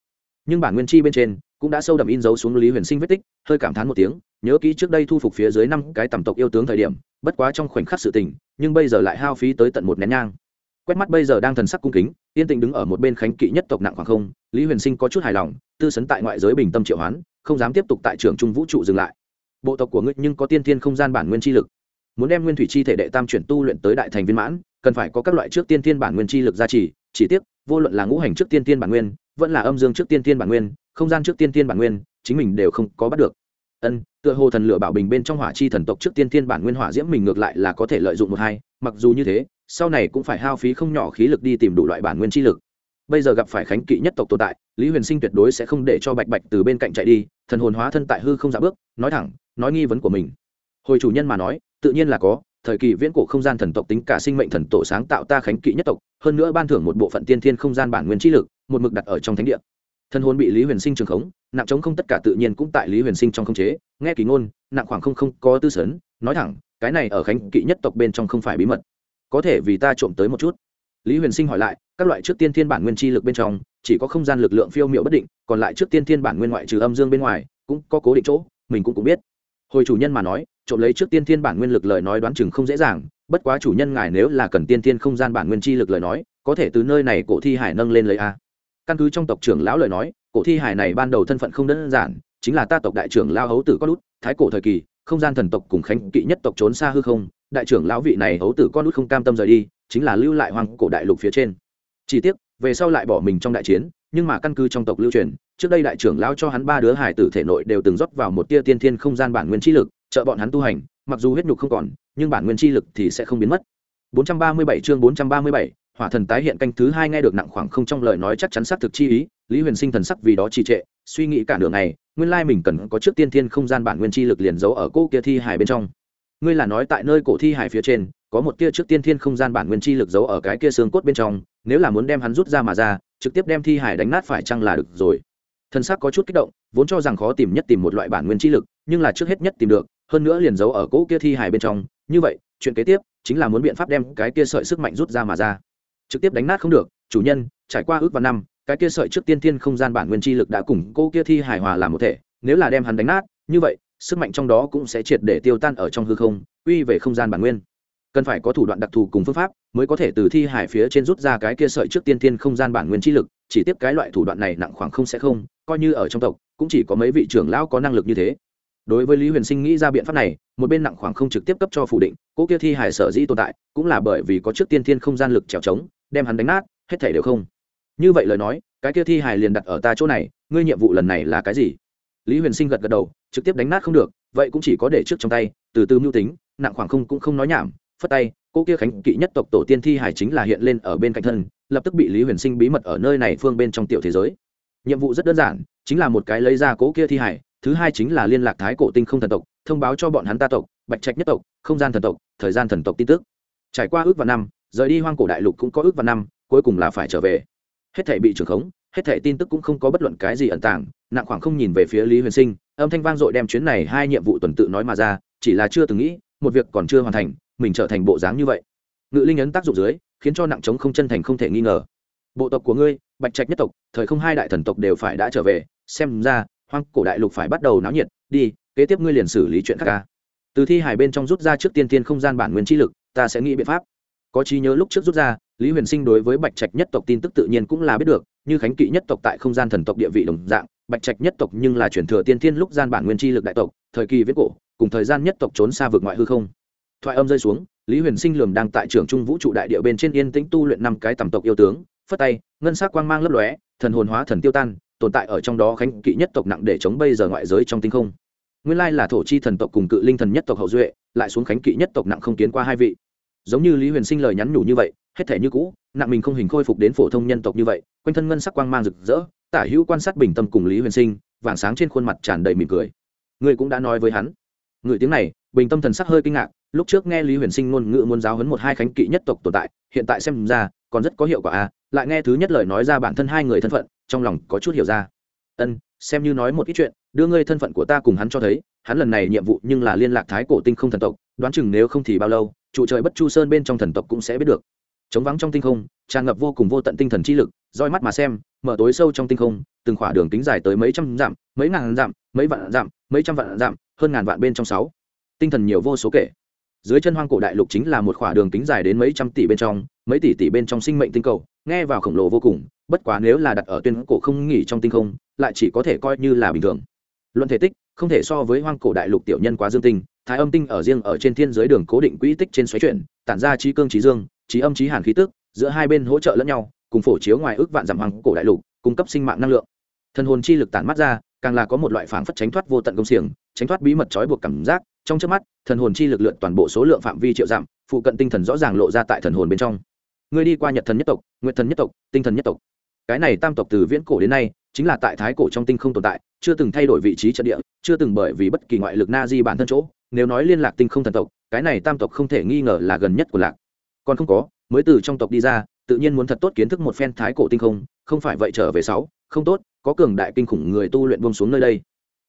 Nhưng bản nguyên chi bên trên cũng đã sâu đậm in dấu xuống lý huyền sinh vết tích, hơi cảm thán một tiếng, nhớ kỹ trước đây thu phục phía dưới năm cái tầm tộc yêu tướng thời điểm, bất quá trong khoảnh khắc sự tình, nhưng bây giờ lại hao phí tới tận một nén nhang quét mắt bây giờ đang thần sắc cung kính, yên tĩnh đứng ở một bên khánh kỵ nhất tộc nặng khoảng không, lý huyền sinh có chút hài lòng, tư sấn tại ngoại giới bình tâm triệu hoán, không dám tiếp tục tại trường trung vũ trụ dừng lại. Bộ tộc của ngươi nhưng có tiên thiên không gian bản nguyên chi lực. Muốn đem nguyên thủy chi thể đệ tam chuyển tu luyện tới đại thành viên mãn, cần phải có các loại trước tiên thiên bản nguyên chi lực gia trì, chỉ tiếc, vô luận là ngũ hành trước tiên thiên bản nguyên, vẫn là âm dương trước tiên thiên bản nguyên, không gian trước tiên thiên bản nguyên, chính mình đều không có bắt được. Ân, tựa hồ thần lửa bảo bình bên trong hỏa chi thần tộc trước tiên thiên bản nguyên hỏa diễm mình ngược lại là có thể lợi dụng một hai, mặc dù như thế sau này cũng phải hao phí không nhỏ khí lực đi tìm đủ loại bản nguyên chi lực. Bây giờ gặp phải khánh kỵ nhất tộc tồn tại, lý huyền sinh tuyệt đối sẽ không để cho bạch bạch từ bên cạnh chạy đi, thần hồn hóa thân tại hư không dạ bước, nói thẳng, nói nghi vấn của mình. Hồi chủ nhân mà nói, tự nhiên là có, thời kỳ viễn cổ không gian thần tộc tính cả sinh mệnh thần tổ sáng tạo ta khánh kỵ nhất tộc, hơn nữa ban thưởng một bộ phận tiên thiên không gian bản nguyên trí lực, một mực đặt ở trong thánh địa. Thần hồn bị lý huyền sinh trường khống, nặng chống không tất cả tự nhiên cũng tại lý huyền sinh trong không chế, nghe kỳ ngôn, nặng khoảng không không có tư sấn, nói thẳng, cái này ở khánh kỵ nhất tộc bên trong không phải bí mật có thể vì ta trộm tới một chút. Lý huyền sinh hỏi lại, các loại trước tiên thiên bản nguyên chi lực bên trong, chỉ có không gian lực lượng phiêu m i ệ u bất định, còn lại trước tiên thiên bản nguyên ngoại trừ âm dương bên ngoài, cũng có cố định chỗ, mình cũng cũng biết. Hồi chủ nhân mà nói, trộm lấy trước tiên thiên bản nguyên lực lời nói đoán chừng không dễ dàng, bất quá chủ nhân ngài nếu là cần tiên thiên không gian bản nguyên chi lực lời nói, có thể từ nơi này cổ thi hải nâng lên lấy a. Căn cứ trong tộc trưởng lão lời nói, cổ thi hải này ban đầu thân phận không đơn giản, chính là ta tộc đại trưởng lao hấu tử có út thái cổ thời kỳ không gian thần tộc cùng khánh kỵ nhất tộc trốn xa hư không đại trưởng lão vị này hấu tử con út không cam tâm rời đi chính là lưu lại hoàng cổ đại lục phía trên. Chỉ tiếc về sau lại bỏ mình trong đại chiến nhưng mà căn cứ trong tộc lưu truyền trước đây đại trưởng lão cho hắn ba đứa hải tử thể nội đều từng rót vào một tia tiên thiên không gian bản nguyên chi lực trợ bọn hắn tu hành mặc dù huyết nhục không còn nhưng bản nguyên chi lực thì sẽ không biến mất. 437 chương 437, hỏa thần tái hiện canh thứ hai nghe được nặng khoảng không trong lời nói chắc chắn xác thực chi ý lý huyền sinh thần sắc vì đó trì trệ suy nghĩ cả đường này nguyên lai mình cần có trước tiên thiên không gian bản nguyên chi lực liền giấu ở cô kia thi hải bên trong. Ngươi là nói tại nơi cổ thi hải phía trên, có một tia trước tiên thiên không gian bản nguyên chi lực giấu ở cái kia xương cốt bên trong, nếu là muốn đem hắn rút ra mà ra, trực tiếp đem thi hải đánh nát phải chăng là được rồi. Thân xác có chút kích động, vốn cho rằng khó tìm nhất tìm một loại bản nguyên chi lực, nhưng là trước hết nhất tìm được, hơn nữa liền giấu ở cỗ kia thi hải bên trong. Như vậy, chuyện kế tiếp chính là muốn biện pháp đem cái kia sợi sức mạnh rút ra mà ra. Trực tiếp đánh nát không được, chủ nhân, trải qua ước và năm cái kia sợi trước tiên thiên không gian bản nguyên chi lực đã cùng cô kia thi hài hòa làm một thể, nếu là đem hắn đánh nát, như vậy, sức mạnh trong đó cũng sẽ triệt để tiêu tan ở trong hư không uy về không gian bản nguyên. Cần phải có thủ đoạn đặc thù cùng phương pháp mới có thể từ thi hải phía trên rút ra cái kia sợi trước tiên thiên không gian bản nguyên chi lực, chỉ tiếp cái loại thủ đoạn này nặng khoảng không sẽ không, coi như ở trong tộc, cũng chỉ có mấy vị trưởng lão có năng lực như thế. Đối với lý huyền sinh nghĩ ra biện pháp này, một bên nặng khoảng không trực tiếp cấp cho phủ định cỗ kia thi hải sở dĩ tồn tại, cũng là bởi vì có trước tiên thiên không gian lực trèo trống, đem hắn đánh nát, hết thể đều không như vậy lời nói, cái kia thi hải liền đặt ở ta chỗ này, ngươi nhiệm vụ lần này là cái gì? Lý huyền sinh gật gật đầu, trực tiếp đánh nát không được, vậy cũng chỉ có để trước trong tay, từ từ mưu tính, nặng khoảng không cũng không nói nhảm, phất tay, cô kia khánh kỵ nhất tộc tổ tiên thi hải chính là hiện lên ở bên cạnh thân, lập tức bị lý huyền sinh bí mật ở nơi này phương bên trong tiểu thế giới. Nhiệm vụ rất đơn giản, chính là một cái lấy ra cố kia thi hải thứ hai chính là liên lạc thái cổ tinh không thần tộc, thông báo cho bọn hắn ta tộc, bạch trạch nhất tộc, không gian thần tộc, thời gian thần tộc tin tức. Trải qua ước và năm, rời đi hoang cổ đại lục cũng có ước và năm, cuối cùng là phải trở về hết thể bị trưởng khống, hết thể tin tức cũng không có bất luận cái gì ẩn tàng, nặng khoảng không nhìn về phía lý huyền sinh, âm thanh vang dội đem chuyến này hai nhiệm vụ tuần tự nói mà ra, chỉ là chưa từng nghĩ, một việc còn chưa hoàn thành, mình trở thành bộ dáng như vậy. Ngự linh ấn tác dụng dưới, khiến cho nặng trống không chân thành không thể nghi ngờ. Bộ tộc của ngươi, bạch trạch nhất tộc, thời không hai đại thần tộc đều phải đã trở về, xem ra, hoang cổ đại lục phải bắt đầu náo nhiệt, đi, kế tiếp ngươi liền xử lý chuyện khác ca. Từ thi hải bên trong rút ra trước tiên tiên không gian bản nguyên chi lực, ta sẽ nghĩ biện pháp có trí nhớ lúc trước rút ra, lý huyền sinh đối với bạch trạch nhất tộc tin tức tự nhiên cũng là biết được, như khánh kỵ nhất tộc tại không gian thần tộc địa vị đồng dạng, bạch trạch nhất tộc nhưng là chuyển thừa tiên thiên lúc gian bản nguyên chi lực đại tộc, thời kỳ viết cổ, cùng thời gian nhất tộc trốn xa vực ngoại hư không. Thoại âm rơi xuống, lý huyền sinh lường đang tại trường trung vũ trụ đại địa bên trên yên tĩnh tu luyện năm cái tầm tộc yêu tướng, phất tay, ngân sắc quang mang lấp lóe, thần hồn hóa thần tiêu tan, tồn tại ở trong đó khánh kỵ nhất tộc nặng để chống bây giờ ngoại giới trong tinh không. Nguyên lai là thổ chi thần tộc cùng cự linh thần nhất tộc hậu duệ, lại xuống khánh kỵ nhất tộc nặng không kiến qua hai vị giống như lý huyền sinh lời nhắn nhủ như vậy, hết thể như cũ, nặng mình không hình khôi phục đến phổ thông nhân tộc như vậy, quanh thân ngân sắc quang mang rực rỡ, tả hữu quan sát bình tâm cùng lý huyền sinh, vàng sáng trên khuôn mặt tràn đầy mỉm cười. Ngươi cũng đã nói với hắn. Người tiếng này, bình tâm thần sắc hơi kinh ngạc, lúc trước nghe lý huyền sinh ngôn ngữ muốn giáo hấn một hai khánh kỵ nhất tộc tồn tại, hiện tại xem ra, còn rất có hiệu quả à lại nghe thứ nhất lời nói ra bản thân hai người thân phận, trong lòng có chút hiểu ra. Ân, xem như nói một ít chuyện, đưa ngươi thân phận của ta cùng hắn cho thấy, hắn lần này nhiệm vụ nhưng là liên lạc thái cổ tinh không thần tộc, đoán chừng nếu không thì bao lâu trụ trời bất chu sơn bên trong thần tộc cũng sẽ biết được. Chống vắng trong tinh không, tràn ngập vô cùng vô tận tinh thần chi lực, roi mắt mà xem, mở tối sâu trong tinh không, từng khỏa đường kính dài tới mấy trăm dặm, mấy ngàn dặm, mấy vạn dặm, mấy trăm vạn dặm, hơn ngàn vạn bên trong sáu. Tinh thần nhiều vô số kể. Dưới chân hoang cổ đại lục chính là một khỏa đường kính dài đến mấy trăm tỷ bên trong, mấy tỷ tỷ bên trong sinh mệnh tinh cầu, nghe vào khổng lồ vô cùng, bất quá nếu là đặt ở tuyên cổ không nghỉ trong tinh không, lại chỉ có thể coi như là bình thường. Luận thể tích không thể so với hoang cổ đại lục tiểu nhân quá dương tinh, thái âm tinh ở riêng ở trên thiên giới đường cố định quỹ tích trên xoáy chuyển, tản ra trí cương trí dương, trí âm trí hàn khí tức, giữa hai bên hỗ trợ lẫn nhau, cùng phổ chiếu ngoài ước vạn dặm hoang cổ đại lục, cung cấp sinh mạng năng lượng. Thân hồn chi lực tản mắt ra, càng là có một loại phảng phất tránh thoát vô tận công xiềng, tránh thoát bí mật trói buộc cảm giác, trong trước mắt, thần hồn chi lực lượn toàn bộ số lượng phạm vi triệu giảm phụ cận tinh thần rõ ràng lộ ra tại thần hồn bên trong. Người đi qua nhật thần nhất tộc nguyện thần nhất tộc, tinh thần nhất tộc cái này tam tộc từ viễn cổ đến nay, chính là tại thái cổ trong tinh không tồn tại, chưa từng thay đổi vị trí trận địa, chưa từng bởi vì bất kỳ ngoại lực na di bản thân chỗ, nếu nói liên lạc tinh không thần tộc, cái này tam tộc không thể nghi ngờ là gần nhất của lạc. Còn không có, mới từ trong tộc đi ra, tự nhiên muốn thật tốt kiến thức một phen thái cổ tinh không không phải vậy trở về sáu, không tốt, có cường đại kinh khủng người tu luyện buông xuống nơi đây.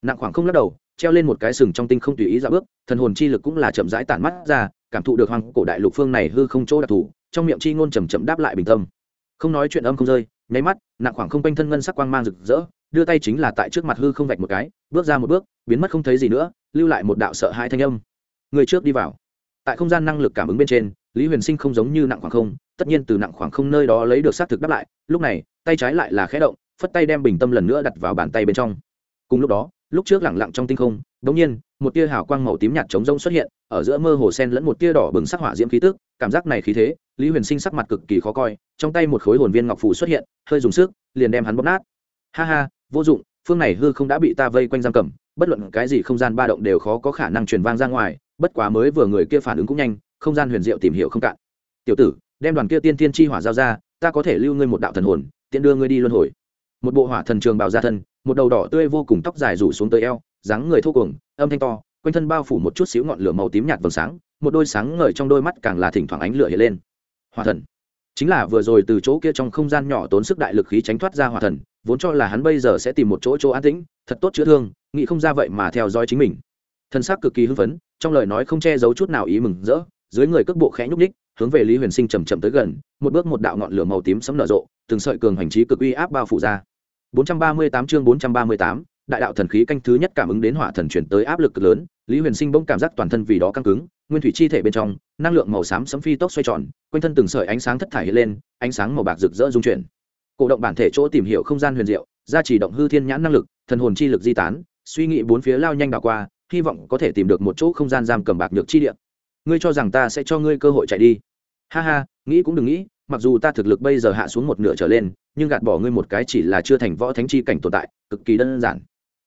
Nặng khoảng không lắc đầu, treo lên một cái sừng trong tinh không tùy ý ra bước, thần hồn chi lực cũng là chậm rãi tản mắt ra, cảm thụ được hoàng cổ đại lục phương này hư không chỗ đặc thù, trong miệng chi ngôn chầm chậm đáp lại bình tâm. Không nói chuyện âm không rơi nháy mắt, nặng khoảng không quanh thân ngân sắc quang mang rực rỡ, đưa tay chính là tại trước mặt hư không vạch một cái, bước ra một bước, biến mất không thấy gì nữa, lưu lại một đạo sợ hai thanh âm. Người trước đi vào. Tại không gian năng lực cảm ứng bên trên, lý huyền sinh không giống như nặng khoảng không, tất nhiên từ nặng khoảng không nơi đó lấy được xác thực đáp lại, lúc này, tay trái lại là khẽ động, phất tay đem bình tâm lần nữa đặt vào bàn tay bên trong. Cùng lúc đó, lúc trước lẳng lặng trong tinh không đống nhiên, một tia hào quang màu tím nhạt trống rông xuất hiện, ở giữa mơ hồ sen lẫn một tia đỏ bừng sắc hỏa diễm khí tức cảm giác này khí thế, lý huyền sinh sắc mặt cực kỳ khó coi, trong tay một khối hồn viên ngọc phù xuất hiện, hơi dùng sức, liền đem hắn bóp nát. Ha ha, vô dụng, phương này hư không đã bị ta vây quanh giam cầm, bất luận cái gì không gian ba động đều khó có khả năng truyền vang ra ngoài, bất quá mới vừa người kia phản ứng cũng nhanh, không gian huyền diệu tìm hiểu không cạn. Tiểu tử, đem đoàn kia tiên tiên chi hỏa giao ra, ta có thể lưu ngươi một đạo thần hồn, tiện đưa ngươi đi luân hồi. Một bộ hỏa thần trường bào ra thân, một đầu đỏ tươi vô cùng tóc dài rủ xuống tới eo, dáng người thô cuồng, âm thanh to, quanh thân bao phủ một chút xíu ngọn lửa màu tím nhạt vầng sáng một đôi sáng ngời trong đôi mắt càng là thỉnh thoảng ánh lửa hiện lên. Hỏa thần. Chính là vừa rồi từ chỗ kia trong không gian nhỏ tốn sức đại lực khí tránh thoát ra hỏa thần vốn cho là hắn bây giờ sẽ tìm một chỗ chỗ an tĩnh thật tốt chữa thương nghĩ không ra vậy mà theo dõi chính mình. Thân xác cực kỳ hưng phấn trong lời nói không che giấu chút nào ý mừng rỡ dưới người cước bộ khẽ nhúc ních hướng về lý huyền sinh chầm chậm tới gần một bước một đạo ngọn lửa màu tím sấm nở rộ từng sợi cường hành trí cực uy áp bao phủ ra. 438 chương 438, đại đạo thần khí canh thứ nhất cảm ứng đến hỏa thần chuyển tới áp lực cực lớn, lý huyền sinh bỗng cảm giác toàn thân vì đó căng cứng, nguyên thủy chi thể bên trong, năng lượng màu xám sấm phi tốc xoay tròn, quanh thân từng sợi ánh sáng thất thải hiện lên, ánh sáng màu bạc rực rỡ dung chuyển. Cổ động bản thể chỗ tìm hiểu không gian huyền diệu gia trì động hư thiên nhãn năng lực, thần hồn chi lực di tán, suy nghĩ bốn phía lao nhanh đảo qua, hy vọng có thể tìm được một chỗ không gian giam cầm bạc nhược chi địa. Ngươi cho rằng ta sẽ cho ngươi cơ hội chạy đi. Ha ha, nghĩ cũng đừng nghĩ, mặc dù ta thực lực bây giờ hạ xuống một nửa trở lên, nhưng gạt bỏ ngươi một cái chỉ là chưa thành võ thánh chi cảnh tồn tại, cực kỳ đơn giản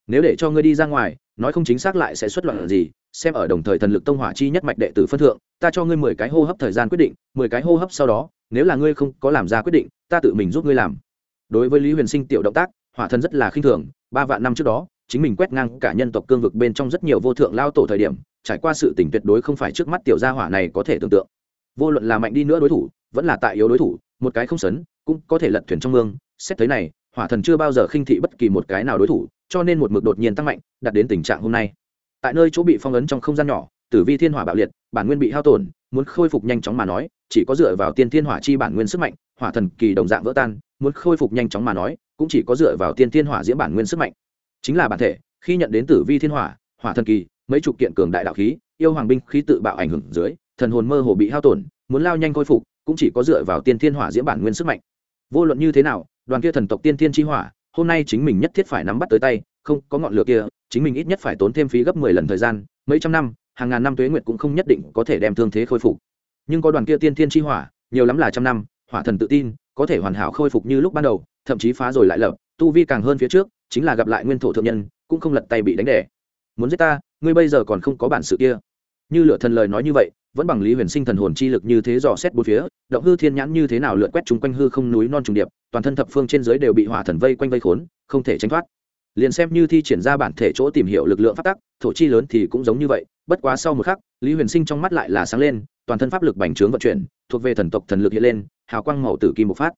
nếu để cho ngươi đi ra ngoài, nói không chính xác lại sẽ xuất loạn gì, xem ở đồng thời thần lực tông hỏa chi nhất mạch đệ tử phân thượng, ta cho ngươi mười cái hô hấp thời gian quyết định, mười cái hô hấp sau đó, nếu là ngươi không có làm ra quyết định, ta tự mình giúp ngươi làm. Đối với lý huyền sinh tiểu động tác, hỏa thần rất là khinh thường, ba vạn năm trước đó, chính mình quét ngang cả nhân tộc cương vực bên trong rất nhiều vô thượng lao tổ thời điểm, trải qua sự tỉnh tuyệt đối không phải trước mắt tiểu gia hỏa này có thể tưởng tượng. Vô luận là mạnh đi nữa đối thủ, vẫn là tại yếu đối thủ, một cái không sấn, cũng có thể lật thuyền trong mương. Xét tới này, hỏa thần chưa bao giờ khinh thị bất kỳ một cái nào đối thủ cho nên một mực đột nhiên tăng mạnh, đạt đến tình trạng hôm nay. Tại nơi chỗ bị phong ấn trong không gian nhỏ, tử vi thiên hỏa bạo liệt, bản nguyên bị hao tổn, muốn khôi phục nhanh chóng mà nói, chỉ có dựa vào tiên thiên hỏa chi bản nguyên sức mạnh, hỏa thần kỳ đồng dạng vỡ tan, muốn khôi phục nhanh chóng mà nói, cũng chỉ có dựa vào tiên thiên hỏa diễm bản nguyên sức mạnh. Chính là bản thể, khi nhận đến tử vi thiên hỏa hỏa thần kỳ, mấy chục kiện cường đại đạo khí, yêu hoàng binh khí tự bạo ảnh hưởng dưới, thần hồn mơ hồ bị hao tổn, muốn lao nhanh khôi phục, cũng chỉ có dựa vào tiên thiên hỏa diễm bản nguyên sức mạnh. Vô luận như thế nào, đoàn kia thần tộc tiên thiên chi hỏa hôm nay chính mình nhất thiết phải nắm bắt tới tay, không, có ngọn lửa kia, chính mình ít nhất phải tốn thêm phí gấp mười lần thời gian, mấy trăm năm, hàng ngàn năm tuế nguyệt cũng không nhất định có thể đem thương thế khôi phục. Nhưng có đoàn kia tiên thiên chi hỏa, nhiều lắm là trăm năm, hỏa thần tự tin, có thể hoàn hảo khôi phục như lúc ban đầu, thậm chí phá rồi lại lập, tu vi càng hơn phía trước, chính là gặp lại nguyên thổ thượng nhân, cũng không lật tay bị đánh đẻ muốn giết ta, ngươi bây giờ còn không có bản sự kia. Như Lửa thần lời nói như vậy vẫn bằng lý huyền sinh thần hồn chi lực như thế dò xét bốn phía, động hư thiên nhãn như thế nào lượn quét chung quanh hư không núi non trùng điệp, toàn thân thập phương trên dưới đều bị hỏa thần vây quanh vây khốn, không thể tránh thoát. Liền xem như thi triển ra bản thể chỗ tìm hiểu lực lượng phát tắc, thổ chi lớn thì cũng giống như vậy, bất quá sau một khắc, lý huyền sinh trong mắt lại là sáng lên, toàn thân pháp lực bành trướng vận chuyển, thuộc về thần tộc thần lực hiện lên, hào quang màu tử kim một phát.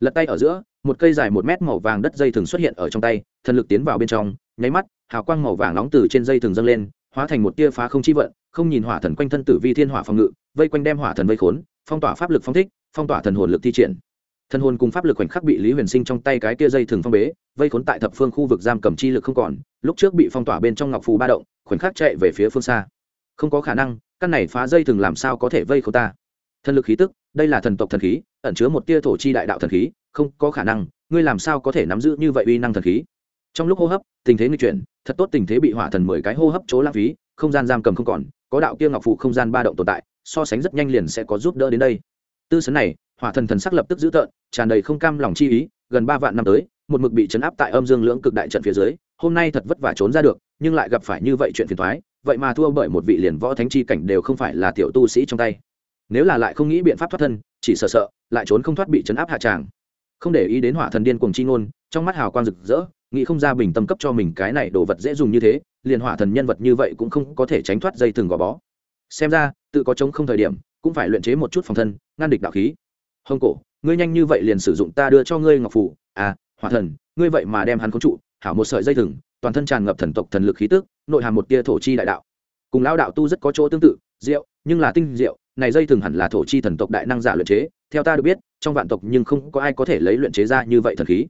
Lật tay ở giữa, một cây dài một mét màu vàng đất dây thường xuất hiện ở trong tay, thần lực tiến vào bên trong, nháy mắt, hào quang màu vàng nóng từ trên dây thường dâng lên hóa thành một tia phá không chi vận, không nhìn hỏa thần quanh thân tử vi thiên hỏa phòng ngự, vây quanh đem hỏa thần vây khốn, phong tỏa pháp lực phong thích, phong tỏa thần hồn lực thi triển. Thần hồn cùng pháp lực khoảnh khắc bị lý huyền sinh trong tay cái tia dây thường phong bế, vây khốn tại thập phương khu vực giam cầm chi lực không còn, lúc trước bị phong tỏa bên trong ngọc phù ba động, khoảnh khắc chạy về phía phương xa. Không có khả năng, căn này phá dây thường làm sao có thể vây khốn ta? Thần lực khí tức, đây là thần tộc thần khí, ẩn chứa một tia thổ chi đại đạo thần khí, không có khả năng, ngươi làm sao có thể nắm giữ như vậy uy năng thần khí? Trong lúc hô hấp, tình thế nghịch chuyển, thật tốt tình thế bị hỏa thần mười cái hô hấp chỗ lãng phí, không gian giam cầm không còn, có đạo kia ngọc phụ không gian ba động tồn tại, so sánh rất nhanh liền sẽ có giúp đỡ đến đây. Tư sấn này, hỏa thần thần sắc lập tức dữ tợn, tràn đầy không cam lòng chi ý, gần ba vạn năm tới, một mực bị chấn áp tại âm dương lưỡng cực đại trận phía dưới, hôm nay thật vất vả trốn ra được, nhưng lại gặp phải như vậy chuyện phiền thoái vậy mà thua bởi một vị liền võ thánh chi cảnh đều không phải là tiểu tu sĩ trong tay. Nếu là lại không nghĩ biện pháp thoát thân, chỉ sợ sợ, lại trốn không thoát bị chấn áp hạ tràng. Không để ý đến hỏa thần điên cuồng chi ngôn, trong mắt hào quang rực rỡ nghĩ không ra bình tâm cấp cho mình cái này đồ vật dễ dùng như thế, liền hỏa thần nhân vật như vậy cũng không có thể tránh thoát dây thừng gò bó. Xem ra, tự có chống không thời điểm, cũng phải luyện chế một chút phòng thân, ngăn địch đạo khí. Hông cổ, ngươi nhanh như vậy liền sử dụng ta đưa cho ngươi ngọc phủ. À hỏa thần, ngươi vậy mà đem hắn khống trụ, hảo một sợi dây thừng, toàn thân tràn ngập thần tộc thần lực khí tức, nội hàm một tia thổ chi đại đạo. Cùng lao đạo tu rất có chỗ tương tự, diệu, nhưng là tinh diệu, này dây thừng hẳn là thổ chi thần tộc đại năng giả luyện chế, theo ta được biết, trong vạn tộc nhưng không có ai có thể lấy luyện chế ra như vậy thần khí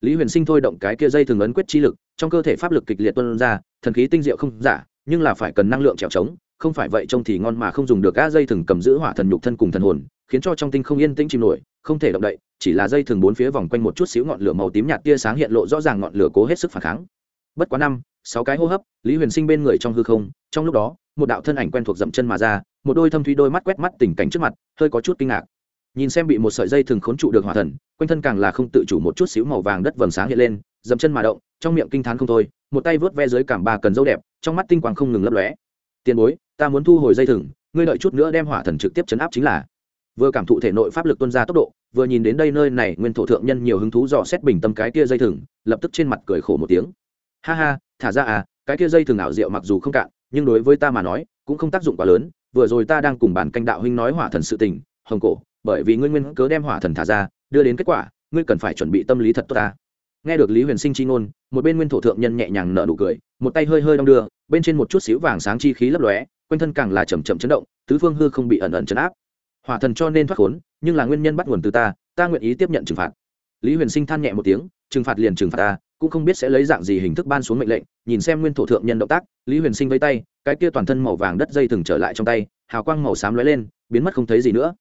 lý huyền sinh thôi động cái kia dây thường ấn quyết chi lực, trong cơ thể pháp lực kịch liệt tuân ra, thần khí tinh diệu không giả, nhưng là phải cần năng lượng trèo trống, không phải vậy trông thì ngon mà không dùng được các dây thừng cầm giữ hỏa thần nhục thân cùng thần hồn, khiến cho trong tinh không yên tĩnh chìm nổi, không thể động đậy, chỉ là dây thừng bốn phía vòng quanh một chút xíu ngọn lửa màu tím nhạt tia sáng hiện lộ rõ ràng ngọn lửa cố hết sức phản kháng. Bất quá năm, sáu cái hô hấp, lý huyền sinh bên người trong hư không, trong lúc đó, một đạo thân ảnh quen thuộc dậm chân mà ra, một đôi thâm thúy đôi mắt quét mắt tình cảnh trước mặt, hơi có chút kinh ngạc. Nhìn xem bị một sợi dây thừng khốn trụ được hỏa thần quanh thân càng là không tự chủ một chút xíu màu vàng đất vầng sáng hiện lên, dậm chân mà động, trong miệng kinh t h á n không thôi, một tay vớt ve dưới cảm ba cần dâu đẹp, trong mắt tinh quang không ngừng lấp lóe. Tiền bối, ta muốn thu hồi dây thừng, ngươi đợi chút nữa đem hỏa thần trực tiếp chấn áp chính là. Vừa cảm thụ thể nội pháp lực tuân ra tốc độ, vừa nhìn đến đây nơi này nguyên thổ thượng nhân nhiều hứng thú dò xét bình tâm cái kia dây thừng, lập tức trên mặt cười khổ một tiếng. Ha ha, thả ra à cái kia dây thừng ảo diệu mặc dù không cạn, nhưng đối với ta mà nói, cũng không tác dụng quá lớn, vừa rồi ta đang cùng bản canh đạo huynh nói hỏa thần sự tình, hồng cổ, bởi vì ngươi nguyên cớ đem hỏa thần thả ra đưa đến kết quả, ngươi cần phải chuẩn bị tâm lý thật tốt ta. Nghe được lý huyền sinh chi ngôn, một bên nguyên thổ thượng nhân nhẹ nhàng nở nụ cười, một tay hơi hơi đong đưa, bên trên một chút xíu vàng sáng chi khí lấp lóe, quanh thân càng là chầm chậm chấn động, tứ phương hư không bị ẩn ẩn chấn áp. Hỏa thần cho nên thoát khốn, nhưng là nguyên nhân bắt nguồn từ ta ta nguyện ý tiếp nhận trừng phạt. Lý huyền sinh than nhẹ một tiếng, trừng phạt liền trừng phạt ta, cũng không biết sẽ lấy dạng gì hình thức ban xuống mệnh lệnh, nhìn xem nguyên thổ thượng nhân động tác, lý huyền sinh vây tay, cái kia toàn thân màu vàng đất dây thừng trở lại trong tay, hào quang màu xám lóe lên, biến mất không thấy gì nữa.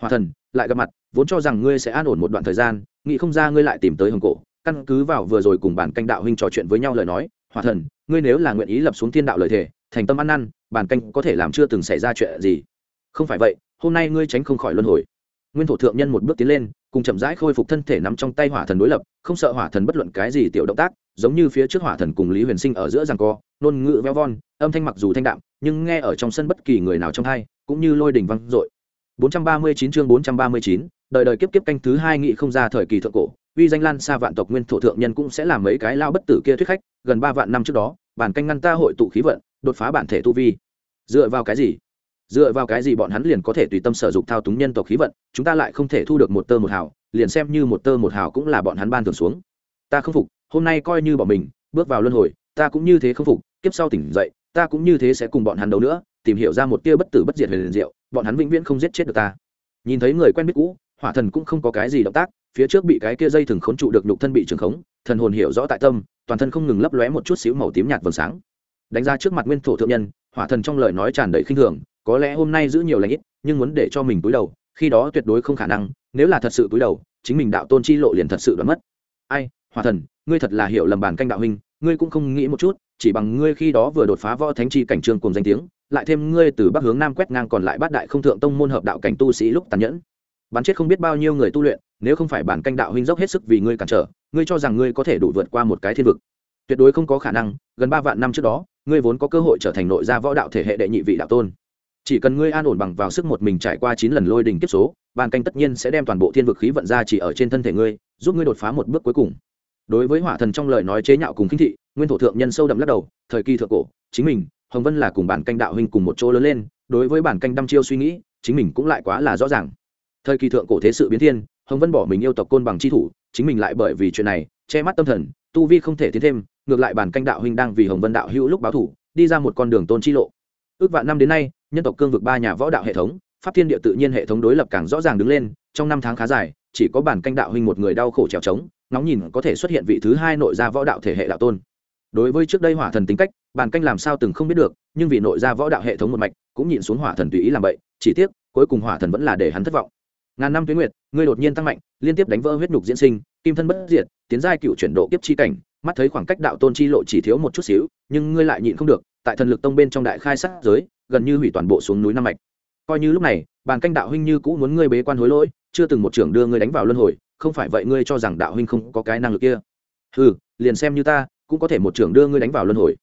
Hòa thần lại gặp mặt, vốn cho rằng ngươi sẽ an ổn một đoạn thời gian, nghĩ không ra ngươi lại tìm tới hồng cổ. Căn cứ vào vừa rồi cùng bản canh đạo huynh trò chuyện với nhau lời nói hòa thần, ngươi nếu là nguyện ý lập xuống thiên đạo lời thề, thành tâm ăn năn, bản canh có thể làm chưa từng xảy ra chuyện gì. Không phải vậy, hôm nay ngươi tránh không khỏi luân hồi. Nguyên thổ thượng nhân một bước tiến lên, cùng chậm rãi khôi phục thân thể nắm trong tay hỏa thần đối lập, không sợ hỏa thần bất luận cái gì tiểu động tác, giống như phía trước hỏa thần cùng lý huyền sinh ở giữa rằng co nôn ngự veo von, âm thanh mặc dù thanh đạm, nhưng nghe ở trong sân bất kỳ người nào trong hai, cũng như lôi đình văng dội. 439 chương 439, đời đời kiếp kiếp canh thứ hai nghị không ra thời kỳ thượng cổ, uy danh lan xa vạn tộc nguyên thổ thượng nhân cũng sẽ làm mấy cái lao bất tử kia thuyết khách, gần 3 vạn năm trước đó, bản canh ngăn ta hội tụ khí vận, đột phá bản thể tu vi. Dựa vào cái gì? Dựa vào cái gì bọn hắn liền có thể tùy tâm sở dụng thao túng nhân tộc khí vận, chúng ta lại không thể thu được một tơ một hào, liền xem như một tơ một hào cũng là bọn hắn ban thưởng xuống. Ta không phục, hôm nay coi như bỏ mình bước vào luân hồi, ta cũng như thế không phục, kiếp sau tỉnh dậy, ta cũng như thế sẽ cùng bọn hắn đấu nữa, tìm hiểu ra một tia bất tử bất diệt huyền diệu, bọn hắn vĩnh viễn không giết chết được ta. Nhìn thấy người quen biết cũ hỏa thần cũng không có cái gì động tác phía trước bị cái kia dây thừng khốn trụ được nhục thân bị trường khống thần hồn hiểu rõ tại tâm toàn thân không ngừng lấp lóe một chút xíu màu tím nhạt vầng sáng. Đánh ra trước mặt nguyên thổ thượng nhân hỏa thần trong lời nói tràn đầy khinh thường có lẽ hôm nay giữ nhiều lãnh ít nhưng muốn để cho mình túi đầu khi đó tuyệt đối không khả năng nếu là thật sự túi đầu chính mình đạo tôn chi lộ liền thật sự đoán mất. Ai hỏa thần ngươi thật là hiểu lầm bản canh đạo huynh ngươi cũng không nghĩ một chút chỉ bằng ngươi khi đó vừa đột phá võ thánh chi cảnh trường cùng danh tiếng, lại thêm ngươi từ bắc hướng nam quét ngang còn lại bát đại không thượng tông môn hợp đạo cảnh tu sĩ lúc tàn nhẫn. Bắn chết không biết bao nhiêu người tu luyện, nếu không phải bản canh đạo huynh dốc hết sức vì ngươi cản trở, ngươi cho rằng ngươi có thể đủ vượt qua một cái thiên vực. Tuyệt đối không có khả năng, gần ba vạn năm trước đó, ngươi vốn có cơ hội trở thành nội gia võ đạo thể hệ đệ nhị vị đạo tôn. Chỉ cần ngươi an ổn bằng vào sức một mình trải qua chín lần lôi đình kiếp số, bản canh tất nhiên sẽ đem toàn bộ thiên vực khí vận ra chỉ ở trên thân thể ngươi, giúp ngươi đột phá một bước cuối cùng. Đối với hỏa thần trong lời nói chế nhạo cùng khinh thị nguyên thổ thượng nhân sâu đậm lắc đầu, thời kỳ thượng cổ, chính mình, hồng vân là cùng bản canh đạo huynh cùng một chỗ lớn lên, đối với bản canh đăm chiêu suy nghĩ, chính mình cũng lại quá là rõ ràng. Thời kỳ thượng cổ thế sự biến thiên, hồng vân bỏ mình yêu tộc côn bằng chi thủ, chính mình lại bởi vì chuyện này, che mắt tâm thần, tu vi không thể tiến thêm, ngược lại bản canh đạo huynh đang vì hồng vân đạo hữu lúc báo thủ, đi ra một con đường tôn chi lộ. Ước vạn năm đến nay, nhân tộc cương vực ba nhà võ đạo hệ thống, pháp thiên địa tự nhiên hệ thống đối lập càng rõ ràng đứng lên, trong năm tháng khá dài, chỉ có bản canh đạo huynh một người đau khổ trèo trống nóng nhìn có thể xuất hiện vị thứ hai nội gia võ đạo thể hệ đạo tôn đối với trước đây hỏa thần tính cách bàn canh làm sao từng không biết được, nhưng vì nội gia võ đạo hệ thống một mạch, cũng nhìn xuống hỏa thần tùy ý làm vậy chỉ tiếc, cuối cùng hỏa thần vẫn là để hắn thất vọng. Ngàn năm tuyến nguyệt, ngươi đột nhiên tăng mạnh, liên tiếp đánh vỡ huyết nhục diễn sinh, kim thân bất diệt, tiến giai cựu chuyển độ kiếp chi cảnh, mắt thấy khoảng cách đạo tôn chi lộ chỉ thiếu một chút xíu, nhưng ngươi lại nhịn không được, tại thần lực tông bên trong đại khai sát giới, gần như hủy toàn bộ xuống núi năm mạch. Coi như lúc này bàn canh đạo huynh như cũ muốn ngươi bế quan hối lỗi, chưa từng một trưởng đưa ngươi đánh vào luân hồi, không phải vậy ngươi cho rằng đạo huynh không có cái năng lực kia. Ừ liền xem như ta cũng có thể một trưởng đưa ngươi đánh vào luân hồi.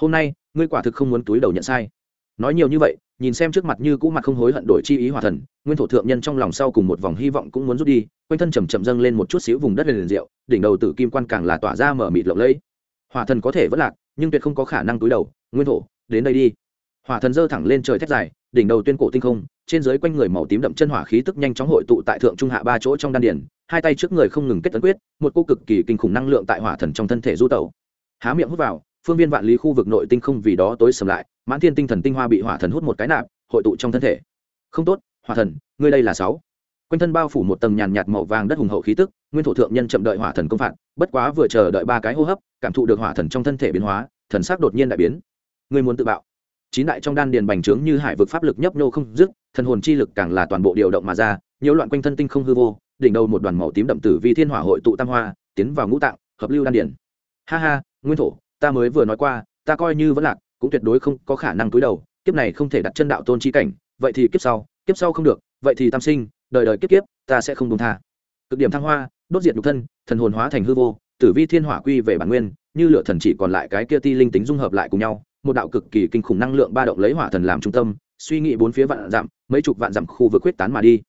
Hôm nay, ngươi quả thực không muốn túi đầu nhận sai. Nói nhiều như vậy, nhìn xem trước mặt như cũ mặt không hối hận đổi chi ý hòa thần, nguyên thổ thượng nhân trong lòng sau cùng một vòng hy vọng cũng muốn rút đi, quanh thân chầm chậm dâng lên một chút xíu vùng đất liền rượu, đỉnh đầu tử kim quan càng là tỏa ra mở mịt lộng lẫy. Hòa thần có thể vất lạc, nhưng tuyệt không có khả năng túi đầu, nguyên thổ, đến đây đi. Hỏa thần dơ thẳng lên trời thét dài, đỉnh đầu tuyên cổ tinh không, trên dưới quanh người màu tím đậm chân hỏa khí tức nhanh chóng hội tụ tại thượng trung hạ ba chỗ trong đan điền, hai tay trước người không ngừng kết tấn quyết, một cô cực kỳ kinh khủng năng lượng tại hỏa thần trong thân thể du tẩu há miệng hút vào, phương viên vạn lý khu vực nội tinh không vì đó tối sầm lại, mãn thiên tinh thần tinh hoa bị hỏa thần hút một cái nạp, hội tụ trong thân thể. Không tốt, hỏa thần, ngươi đây là sáu. Quanh thân bao phủ một tầng nhàn nhạt màu vàng đất hùng hậu khí tức, nguyên thủ thượng nhân chậm đợi hỏa thần công phạt, bất quá vừa chờ đợi ba cái hô hấp, cảm thụ được hỏa thần trong thân thể biến hóa, thần sắc đột nhiên đại biến. Ngươi muốn tự bạo. Chín đại trong đan điền bành trướng như hải vực pháp lực nhấp nhô không dứt, thần hồn chi lực càng là toàn bộ điều động mà ra, nhiễu loạn quanh thân tinh không hư vô, đỉnh đầu một đoàn màu tím đậm tử vi thiên hỏa hội tụ tam hoa, tiến vào ngũ tạng, hợp lưu đan điền ha ha, nguyên thổ, ta mới vừa nói qua, ta coi như vẫn lạc, cũng tuyệt đối không có khả năng túi đầu, kiếp này không thể đặt chân đạo tôn chi cảnh, vậy thì kiếp sau kiếp sau không được, vậy thì tam sinh, đời đời kiếp kiếp, ta sẽ không đúng tha. Cực điểm thăng hoa, đốt diệt nhục thân, thần hồn hóa thành hư vô, tử vi thiên hỏa quy về bản nguyên, như lửa thần chỉ còn lại cái kia ti linh tính dung hợp lại cùng nhau, một đạo cực kỳ kinh khủng năng lượng ba động lấy hỏa thần làm trung tâm, suy nghĩ bốn phía vạn dặm mấy chục vạn dặm khu vực quyết tán mà đi.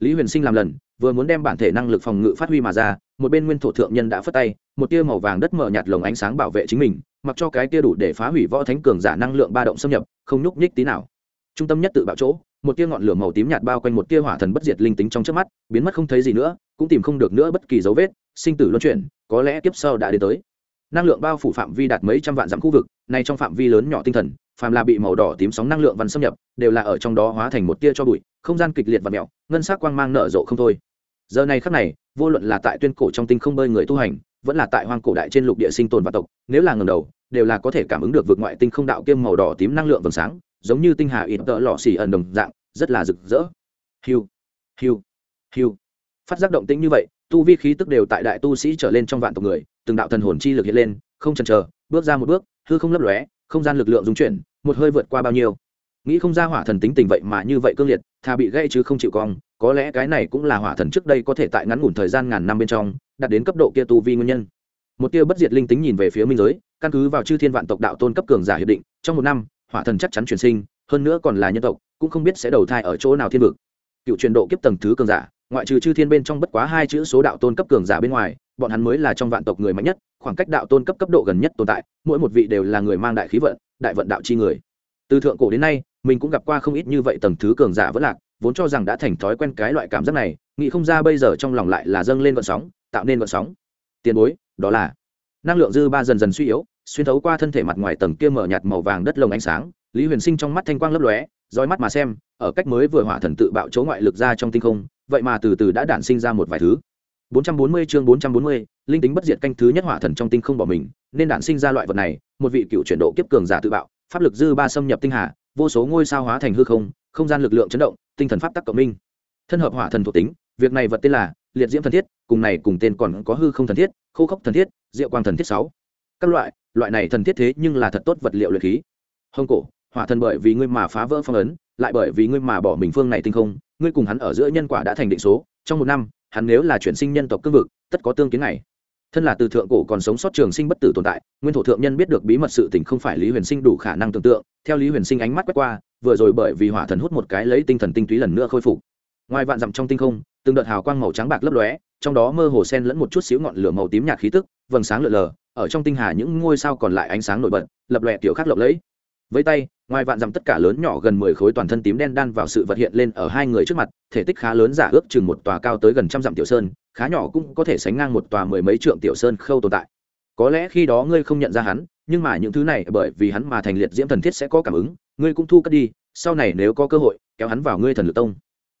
Lý huyền sinh làm lần vừa muốn đem bản thể năng lực phòng ngự phát huy mà ra, một bên nguyên thổ thượng nhân đã phất tay, một tia màu vàng đất mở nhạt lồng ánh sáng bảo vệ chính mình, mặc cho cái tia đủ để phá hủy võ thánh cường giả năng lượng ba động xâm nhập, không nhúc nhích tí nào. Trung tâm nhất tự bạo chỗ, một tia ngọn lửa màu tím nhạt bao quanh một tia hỏa thần bất diệt linh tính trong trước mắt, biến mất không thấy gì nữa, cũng tìm không được nữa bất kỳ dấu vết, sinh tử luân chuyển, có lẽ kiếp sau đã đến tới. Năng lượng bao phủ phạm vi đạt mấy trăm vạn dặm khu vực này trong phạm vi lớn nhỏ tinh thần, phàm là bị màu đỏ tím sóng năng lượng văn xâm nhập, đều là ở trong đó hóa thành một tia cho bụi, không gian kịch liệt và mẹo, ngân sắc quang mang nở rộ không thôi giờ này khắc này, vô luận là tại tuyên cổ trong tinh không bơi người tu hành, vẫn là tại hoang cổ đại trên lục địa sinh tồn và tộc, nếu là ngầm đầu, đều là có thể cảm ứng được vượt ngoại tinh không đạo kiêm màu đỏ tím năng lượng vầng sáng, giống như tinh hà ít tợ lọ xỉ ẩn đồng dạng, rất là rực rỡ. Hiu hiu hiu. Phát giác động tĩnh như vậy, tu vi khí tức đều tại đại tu sĩ trở lên trong vạn tộc người, từng đạo thần hồn chi lực hiện lên, không chần chờ, bước ra một bước, hư không lấp lóe, không gian lực lượng dung chuyển, một hơi vượt qua bao nhiêu. Nghĩ không ra hỏa thần tính tình vậy mà như vậy cương liệt, thà bị gây chứ không chịu cong có lẽ cái này cũng là hỏa thần trước đây có thể tại ngắn ngủn thời gian ngàn năm bên trong, đạt đến cấp độ kia tu vi nguyên nhân. Một tia bất diệt linh tính nhìn về phía minh giới, căn cứ vào chư thiên vạn tộc đạo tôn cấp cường giả hiệp định, trong một năm, hỏa thần chắc chắn chuyển sinh, hơn nữa còn là nhân tộc, cũng không biết sẽ đầu thai ở chỗ nào thiên vực. Cựu truyền độ kiếp tầng thứ cường giả, ngoại trừ chư thiên bên trong bất quá hai chữ số đạo tôn cấp cường giả bên ngoài, bọn hắn mới là trong vạn tộc người mạnh nhất, khoảng cách đạo tôn cấp cấp độ gần nhất tồn tại, mỗi một vị đều là người mang đại khí vận, đại vận đạo chi người. Từ thượng cổ đến nay, mình cũng gặp qua không ít như vậy tầng thứ cường giả vẫn lạc vốn cho rằng đã thành thói quen cái loại cảm giác này nghĩ không ra bây giờ trong lòng lại là dâng lên vận sóng tạo nên vận sóng. Tiền bối đó là năng lượng dư ba dần dần suy yếu xuyên thấu qua thân thể mặt ngoài tầng kia mở nhạt màu vàng đất lồng ánh sáng lý huyền sinh trong mắt thanh quang lấp lóe roi mắt mà xem ở cách mới vừa hỏa thần tự bạo chỗ ngoại lực ra trong tinh không vậy mà từ từ đã đản sinh ra một vài thứ. 440 chương 440, linh tính bất diệt canh thứ nhất hỏa thần trong tinh không bỏ mình nên đản sinh ra loại vật này một vị cựu chuyển độ kiếp cường giả tự bạo pháp lực dư ba xâm nhập tinh hà vô số ngôi sao hóa thành hư không không gian lực lượng chấn động tinh thần pháp tắc cộng minh. Thân hợp hỏa thần thuộc tính, việc này vật tên là liệt diễm thần thiết, cùng này cùng tên còn có hư không thần thiết, khô khốc thần thiết, diệu quang thần thiết sáu. Các loại loại này thần thiết thế nhưng là thật tốt vật liệu luyện khí. Hông cổ, hỏa thần bởi vì ngươi mà phá vỡ phong ấn, lại bởi vì ngươi mà bỏ mình phương này tinh không, ngươi cùng hắn ở giữa nhân quả đã thành định số, trong một năm, hắn nếu là chuyển sinh nhân tộc cương vực, tất có tương kiến này thân là từ thượng cổ còn sống sót trường sinh bất tử tồn tại, nguyên thổ thượng nhân biết được bí mật sự tình không phải lý huyền sinh đủ khả năng tưởng tượng, theo lý huyền sinh ánh mắt quét qua, vừa rồi bởi vì hỏa thần hút một cái lấy tinh thần tinh túy lần nữa khôi phục. Ngoài vạn dặm trong tinh không, từng đợt hào quang màu trắng bạc lấp lóe, trong đó mơ hồ sen lẫn một chút xíu ngọn lửa màu tím nhạt khí tức, vầng sáng lượn lờ, ở trong tinh hà những ngôi sao còn lại ánh sáng nổi bật, lập lòe kiểu khác lộng lẫy. Với tay, ngoài vạn dặm tất cả lớn nhỏ gần mười khối toàn thân tím đen đan vào sự vật hiện lên ở hai người trước mặt, thể tích khá lớn giả ước chừng một tòa cao tới gần trăm dặm tiểu sơn khá nhỏ cũng có thể sánh ngang một tòa mười mấy trượng tiểu sơn khâu tồn tại. Có lẽ khi đó ngươi không nhận ra hắn, nhưng mà những thứ này bởi vì hắn mà thành liệt diễm thần thiết sẽ có cảm ứng, ngươi cũng thu cất đi, sau này nếu có cơ hội, kéo hắn vào ngươi thần lực tông.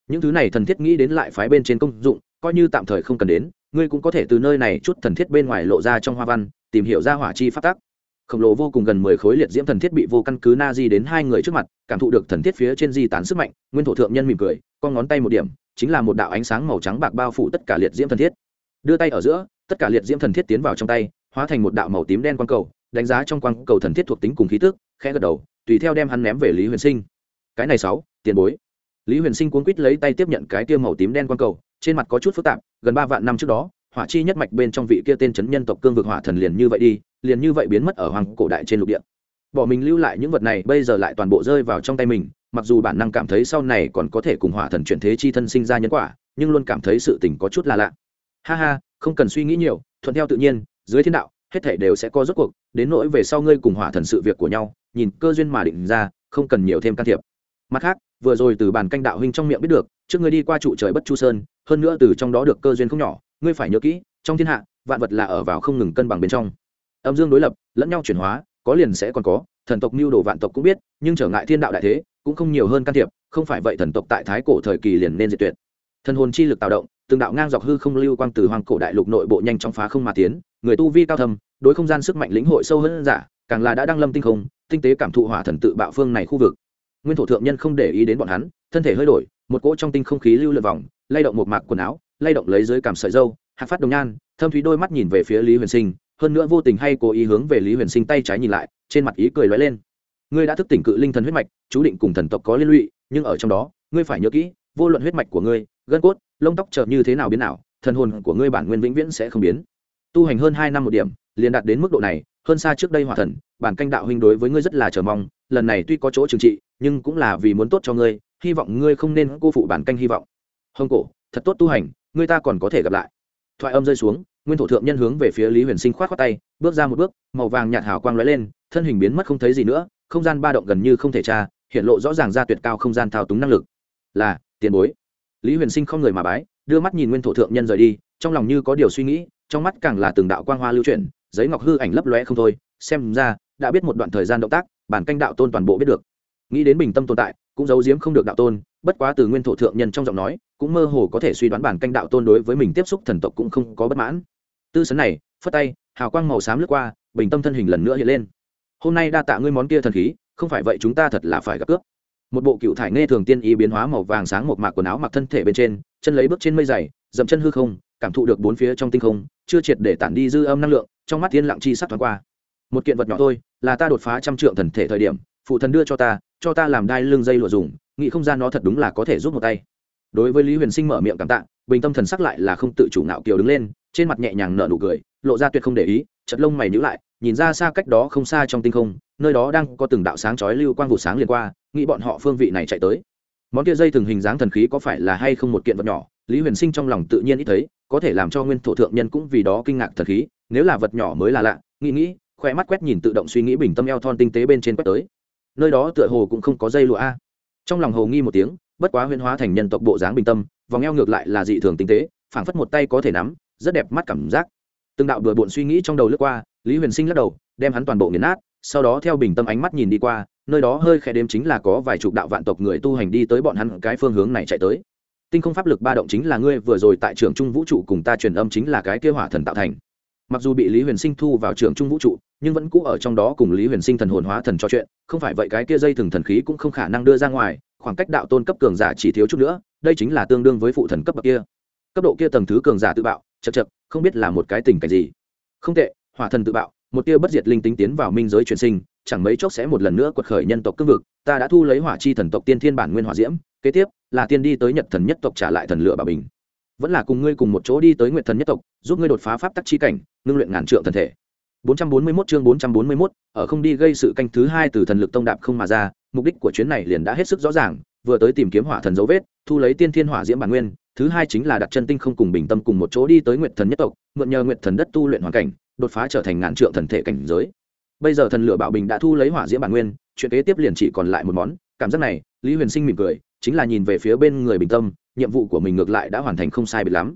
Những thứ này thần thiết nghĩ đến lại phái bên trên công dụng, coi như tạm thời không cần đến, ngươi cũng có thể từ nơi này chút thần thiết bên ngoài lộ ra trong hoa văn, tìm hiểu ra hỏa chi phát tác khổng lồ vô cùng gần mười khối liệt diễm thần thiết bị vô căn cứ na di đến hai người trước mặt, cảm thụ được thần thiết phía trên di tán sức mạnh, nguyên thổ thượng nhân mỉm cười, con ngón tay một điểm chính là một đạo ánh sáng màu trắng bạc bao phủ tất cả liệt diễm thần thiết. Đưa tay ở giữa, tất cả liệt diễm thần thiết tiến vào trong tay, hóa thành một đạo màu tím đen quang cầu, đánh giá trong quang cầu thần thiết thuộc tính cùng khí tức, khẽ gật đầu, tùy theo đem hắn ném về lý huyền sinh. Cái này sáu, tiền bối. Lý huyền sinh cuốn quýt lấy tay tiếp nhận cái tiêu màu tím đen quang cầu, trên mặt có chút phức tạp, gần ba vạn năm trước đó, hỏa chi nhất mạch bên trong vị kia tên chấn nhân tộc cương vực hỏa thần liền như vậy đi, liền như vậy biến mất ở hoàng cổ đại trên lục địa. Bỏ mình lưu lại những vật này, bây giờ lại toàn bộ rơi vào trong tay mình mặc dù bản năng cảm thấy sau này còn có thể cùng hỏa thần chuyển thế chi thân sinh ra nhân quả, nhưng luôn cảm thấy sự tình có chút là lạ. Ha ha, không cần suy nghĩ nhiều, thuận theo tự nhiên, dưới thiên đạo, hết thể đều sẽ có rốt cuộc, đến nỗi về sau ngươi cùng hỏa thần sự việc của nhau, nhìn cơ duyên mà định ra, không cần nhiều thêm can thiệp. Mặt khác, vừa rồi từ bàn canh đạo huynh trong miệng biết được, trước ngươi đi qua trụ trời bất chu sơn, hơn nữa từ trong đó được cơ duyên không nhỏ, ngươi phải nhớ kỹ, trong thiên hạ, vạn vật là ở vào không ngừng cân bằng bên trong. Âm dương đối lập, lẫn nhau chuyển hóa, có liền sẽ còn có, thần tộc mưu đồ vạn tộc cũng biết, nhưng trở ngại thiên đạo đại thế cũng không nhiều hơn can thiệp, không phải vậy thần tộc tại thái cổ thời kỳ liền nên diệt tuyệt. Thần hồn chi lực tạo động, từng đạo ngang dọc hư không lưu quang từ hoàng cổ đại lục nội bộ nhanh chóng phá không mà tiến, người tu vi cao thầm đối không gian sức mạnh lĩnh hội sâu hơn giả, càng là đã đăng lâm tinh không, tinh tế cảm thụ hỏa thần tự bạo phương này khu vực. Nguyên thổ thượng nhân không để ý đến bọn hắn, thân thể hơi đổi, một cỗ trong tinh không khí lưu lượn vòng, lay động một mạc quần áo, lay động lấy dưới cảm sợi dâu hạc phát đồng nhan, thâm thúy đôi mắt nhìn về phía lý huyền sinh, hơn nữa vô tình hay cố ý hướng về lý huyền sinh tay trái nhìn lại, trên mặt ý cười lóe lên ngươi đã thức tỉnh cự linh thần huyết mạch, chú định cùng thần tộc có liên lụy, nhưng ở trong đó, ngươi phải nhớ kỹ, vô luận huyết mạch của ngươi, gân cốt, lông tóc chợt như thế nào biến nào, thần hồn của ngươi bản nguyên vĩnh viễn sẽ không biến. Tu hành hơn hai năm một điểm, liền đạt đến mức độ này, hơn xa trước đây hỏa thần, bản canh đạo huynh đối với ngươi rất là chờ mong, lần này tuy có chỗ trừng trị, nhưng cũng là vì muốn tốt cho ngươi, hy vọng ngươi không nên cô phụ bản canh hy vọng. Hồng cổ, thật tốt tu hành, ngươi ta còn có thể gặp lại. Thoại âm rơi xuống, nguyên thổ thượng nhân hướng về phía lý huyền sinh khoát khoát tay, bước ra một bước, màu vàng nhạt hào quang lóe lên, thân hình biến mất không thấy gì nữa không gian ba động gần như không thể tra, hiện lộ rõ ràng ra tuyệt cao không gian thao túng năng lực. Là, tiền bối. Lý huyền sinh không người mà bái, đưa mắt nhìn nguyên thổ thượng nhân rời đi, trong lòng như có điều suy nghĩ, trong mắt càng là từng đạo quang hoa lưu chuyển, giấy ngọc hư ảnh lấp lóe không thôi, xem ra, đã biết một đoạn thời gian động tác, bản canh đạo tôn toàn bộ biết được. Nghĩ đến bình tâm tồn tại, cũng giấu giếm không được đạo tôn, bất quá từ nguyên thổ thượng nhân trong giọng nói, cũng mơ hồ có thể suy đoán bản canh đạo tôn đối với mình tiếp xúc thần tộc cũng không có bất mãn. Tư sấn này, phất tay, hào quang màu xám lướt qua, bình tâm thân hình lần nữa hiện lên hôm nay đa tạ ngươi món kia thần khí, không phải vậy chúng ta thật là phải gặp cướp. Một bộ cựu thải nghe thường tiên ý biến hóa màu vàng sáng một mạc quần áo mặc thân thể bên trên, chân lấy bước trên mây dày, dậm chân hư không, cảm thụ được bốn phía trong tinh không, chưa triệt để tản đi dư âm năng lượng, trong mắt thiên lặng chi sắc thoáng qua. Một kiện vật nhỏ thôi, là ta đột phá trăm trượng thần thể thời điểm, phụ thần đưa cho ta cho ta làm đai lưng dây lụa dùng, nghĩ không gian nó thật đúng là có thể giúp một tay. Đối với lý huyền sinh mở miệng cảm tạ, bình tâm thần sắc lại là không tự chủ ngạo kiều đứng lên, trên mặt nhẹ nhàng nở nụ cười, lộ ra tuyệt không để ý, chật lông mày nhữ lại nhìn ra xa cách đó không xa trong tinh không, nơi đó đang có từng đạo sáng chói lưu quang vụ sáng liền qua, nghĩ bọn họ phương vị này chạy tới. Món kia dây thường hình dáng thần khí có phải là hay không một kiện vật nhỏ, lý huyền sinh trong lòng tự nhiên ít thấy, có thể làm cho nguyên thổ thượng nhân cũng vì đó kinh ngạc thần khí, nếu là vật nhỏ mới là lạ, nghĩ nghĩ khoe mắt quét nhìn tự động suy nghĩ bình tâm eo thon tinh tế bên trên quét tới. Nơi đó tựa hồ cũng không có dây lụa a. Trong lòng hồ nghi một tiếng, bất quá huyên hóa thành nhân tộc bộ dáng bình tâm, vòng eo ngược lại là dị thường tinh tế, phảng phất một tay có thể nắm, rất đẹp mắt cảm giác. Từng đạo đùa bộn suy nghĩ trong đầu lướt qua lý huyền sinh lắc đầu, đem hắn toàn bộ nghiền nát, sau đó theo bình tâm ánh mắt nhìn đi qua, nơi đó hơi khẽ đếm chính là có vài chục đạo vạn tộc người tu hành đi tới bọn hắn cái phương hướng này chạy tới. Tinh không pháp lực ba động chính là ngươi vừa rồi tại trường trung vũ trụ cùng ta truyền âm chính là cái kêu hỏa thần tạo thành. Mặc dù bị lý huyền sinh thu vào trường trung vũ trụ, nhưng vẫn cũ ở trong đó cùng lý huyền sinh thần hồn hóa thần trò chuyện, không phải vậy cái kia dây thừng thần khí cũng không khả năng đưa ra ngoài, khoảng cách đạo tôn cấp cường giả chỉ thiếu chút nữa, đây chính là tương đương với phụ thần cấp bậc kia. Cấp độ kia tầng thứ cường giả tự bạo, chật chật, không biết là một cái tình cảnh gì. Không tệ hỏa thần tự bạo một tia bất diệt linh tính tiến vào minh giới truyền sinh chẳng mấy chốc sẽ một lần nữa quật khởi nhân tộc cương vực ta đã thu lấy hỏa chi thần tộc tiên thiên bản nguyên hỏa diễm kế tiếp là tiên đi tới nhật thần nhất tộc trả lại thần lửa bà bình. Vẫn là cùng ngươi cùng một chỗ đi tới nguyện thần nhất tộc giúp ngươi đột phá pháp tắc chi cảnh ngưng luyện ngàn trượng thần thể. 441 chương 441, ở không đi gây sự canh thứ hai từ thần lực tông đạp không mà ra mục đích của chuyến này liền đã hết sức rõ ràng vừa tới tìm kiếm hỏa thần dấu vết thu lấy tiên thiên hỏa diễm bản nguyên thứ hai chính là đặt chân tinh không cùng bình tâm cùng một chỗ đi tới nguyện thần nhất tộc mượn nhờ nguyện thần đất tu luyện hoàn cảnh đột phá trở thành ngàn trượng thần thể cảnh giới. Bây giờ thần lửa bạo bình đã thu lấy hỏa diễm bản nguyên, chuyện kế tiếp liền chỉ còn lại một món, cảm giác này, lý huyền sinh mỉm cười, chính là nhìn về phía bên người bình tâm, nhiệm vụ của mình ngược lại đã hoàn thành không sai biệt lắm.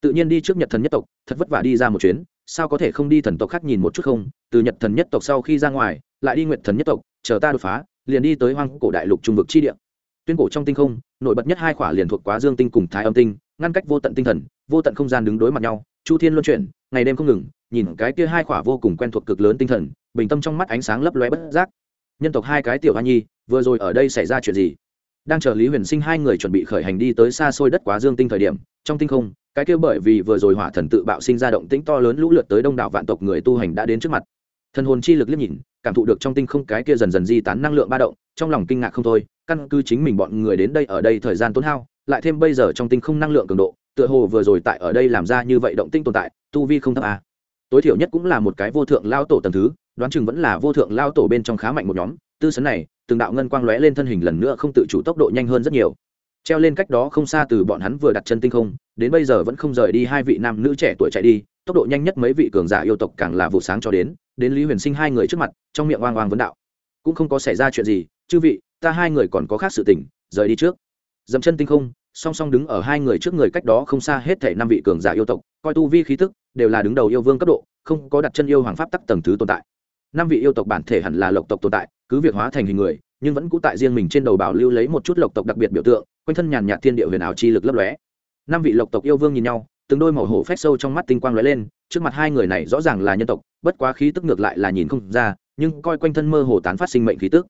Tự nhiên đi trước nhật thần nhất tộc, thật vất vả đi ra một chuyến, sao có thể không đi thần tộc khác nhìn một chút không? Từ nhật thần nhất tộc sau khi ra ngoài, lại đi nguyện thần nhất tộc, chờ ta đột phá, liền đi tới hoang cổ đại lục trung vực chi địa. Tuyên cổ trong tinh không, nổi bật nhất hai khỏa liền thuộc quá dương tinh cùng thái âm tinh, ngăn cách vô tận tinh thần, vô tận không gian đứng đối mặt nhau, chu thiên luân chuyển, ngày đêm không ngừng nhìn cái kia hai khỏa vô cùng quen thuộc cực lớn tinh thần, bình tâm trong mắt ánh sáng lấp lóe bất giác. Nhân tộc hai cái tiểu hoa nhi, vừa rồi ở đây xảy ra chuyện gì? Đang chờ lý huyền sinh hai người chuẩn bị khởi hành đi tới xa xôi đất quá dương tinh thời điểm, trong tinh không, cái kia bởi vì vừa rồi hỏa thần tự bạo sinh ra động tĩnh to lớn lũ lượt tới đông đảo vạn tộc người tu hành đã đến trước mặt. Thần hồn chi lực liếc nhìn, cảm thụ được trong tinh không cái kia dần dần di tán năng lượng ba động, trong lòng kinh ngạc không thôi, căn cứ chính mình bọn người đến đây ở đây thời gian tốn hao, lại thêm bây giờ trong tinh không năng lượng cường độ, tựa hồ vừa rồi tại ở đây làm ra như vậy động tinh tồn tại, tu vi không thấp à tối thiểu nhất cũng là một cái vô thượng lao tổ tầng thứ, đoán chừng vẫn là vô thượng lao tổ bên trong khá mạnh một nhóm. Tư sấn này, từng đạo ngân quang lóe lên thân hình lần nữa không tự chủ tốc độ nhanh hơn rất nhiều. Treo lên cách đó không xa từ bọn hắn vừa đặt chân tinh không, đến bây giờ vẫn không rời đi hai vị nam nữ trẻ tuổi chạy đi, tốc độ nhanh nhất mấy vị cường giả yêu tộc càng là vụ sáng cho đến đến lý huyền sinh hai người trước mặt, trong miệng oang oang vấn đạo. Cũng không có xảy ra chuyện gì, chư vị, ta hai người còn có khác sự tình, rời đi trước. Dậm chân tinh không, song song đứng ở hai người trước người cách đó không xa hết thể năm vị cường giả yêu tộc, coi tu vi khí tức đều là đứng đầu yêu vương cấp độ, không có đặt chân yêu hoàng pháp tắc tầng thứ tồn tại. Năm vị yêu tộc bản thể hẳn là lộc tộc tồn tại, cứ việc hóa thành hình người, nhưng vẫn cũ tại riêng mình trên đầu bảo lưu lấy một chút lộc tộc đặc biệt biểu tượng, quanh thân nhàn nhạt thiên địa huyền ảo chi lực lấp lóe. Năm vị lộc tộc yêu vương nhìn nhau, từng đôi màu hổ phách sâu trong mắt tinh quang lóe lên, trước mặt hai người này rõ ràng là nhân tộc, bất quá khí tức ngược lại là nhìn không ra, nhưng coi quanh thân mơ hồ tán phát sinh mệnh khí tức.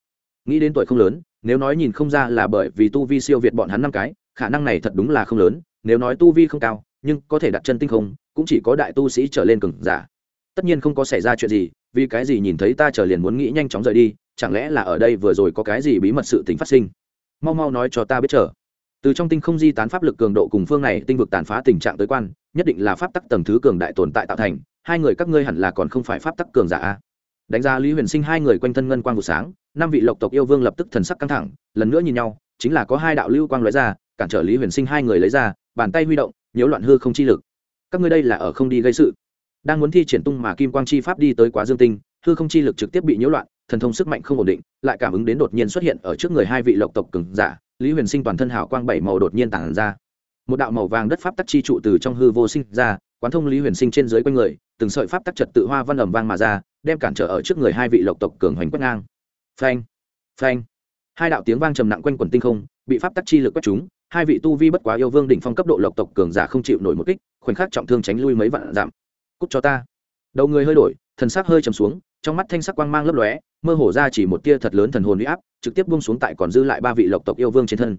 Nghĩ đến tuổi không lớn, nếu nói nhìn không ra là bởi vì tu vi siêu việt bọn hắn năm cái, khả năng này thật đúng là không lớn, nếu nói tu vi không cao, nhưng có thể đặt chân tinh không cũng chỉ có đại tu sĩ trở lên cường giả. Tất nhiên không có xảy ra chuyện gì, vì cái gì nhìn thấy ta trở liền muốn nghĩ nhanh chóng rời đi, chẳng lẽ là ở đây vừa rồi có cái gì bí mật sự tình phát sinh? Mau mau nói cho ta biết chờ. Từ trong tinh không di tán pháp lực cường độ cùng phương này tinh vực tàn phá tình trạng tới quan, nhất định là pháp tắc tầng thứ cường đại tồn tại tạo thành, hai người các ngươi hẳn là còn không phải pháp tắc cường giả a. Đánh giá lý huyền sinh hai người quanh thân ngân quang vụ sáng, năm vị lộc tộc yêu vương lập tức thần sắc căng thẳng, lần nữa nhìn nhau, chính là có hai đạo lưu quang lóe ra, cản trở lý huyền sinh hai người lấy ra, bàn tay huy động, nhiễu loạn hư không chi lực các ngươi đây là ở không đi gây sự. Đang muốn thi triển tung mà kim quang chi pháp đi tới quá dương tinh, hư không chi lực trực tiếp bị nhiễu loạn, thần thông sức mạnh không ổn định, lại cảm ứng đến đột nhiên xuất hiện ở trước người hai vị lộc tộc cường giả, lý huyền sinh toàn thân hào quang bảy màu đột nhiên tản ra. Một đạo màu vàng đất pháp tắc chi trụ từ trong hư vô sinh ra, quán thông lý huyền sinh trên dưới quanh người, từng sợi pháp tắc trật tự hoa văn ầm vang mà ra, đem cản trở ở trước người hai vị lộc tộc cường hoành quét ngang. Phanh phanh. Hai đạo tiếng vang trầm nặng quanh quần tinh không, bị pháp tắc chi lực quét chúng hai vị tu vi bất quá yêu vương đỉnh phong cấp độ lộc tộc cường giả không chịu nổi một kích, khoảnh khắc trọng thương tránh lui mấy vạn giảm cút cho ta. Đầu người hơi đổi, thần sắc hơi trầm xuống, trong mắt thanh sắc quang mang lấp lóe, mơ hồ ra chỉ một tia thật lớn thần hồn uy áp, trực tiếp buông xuống tại còn dư lại ba vị lộc tộc yêu vương trên thân.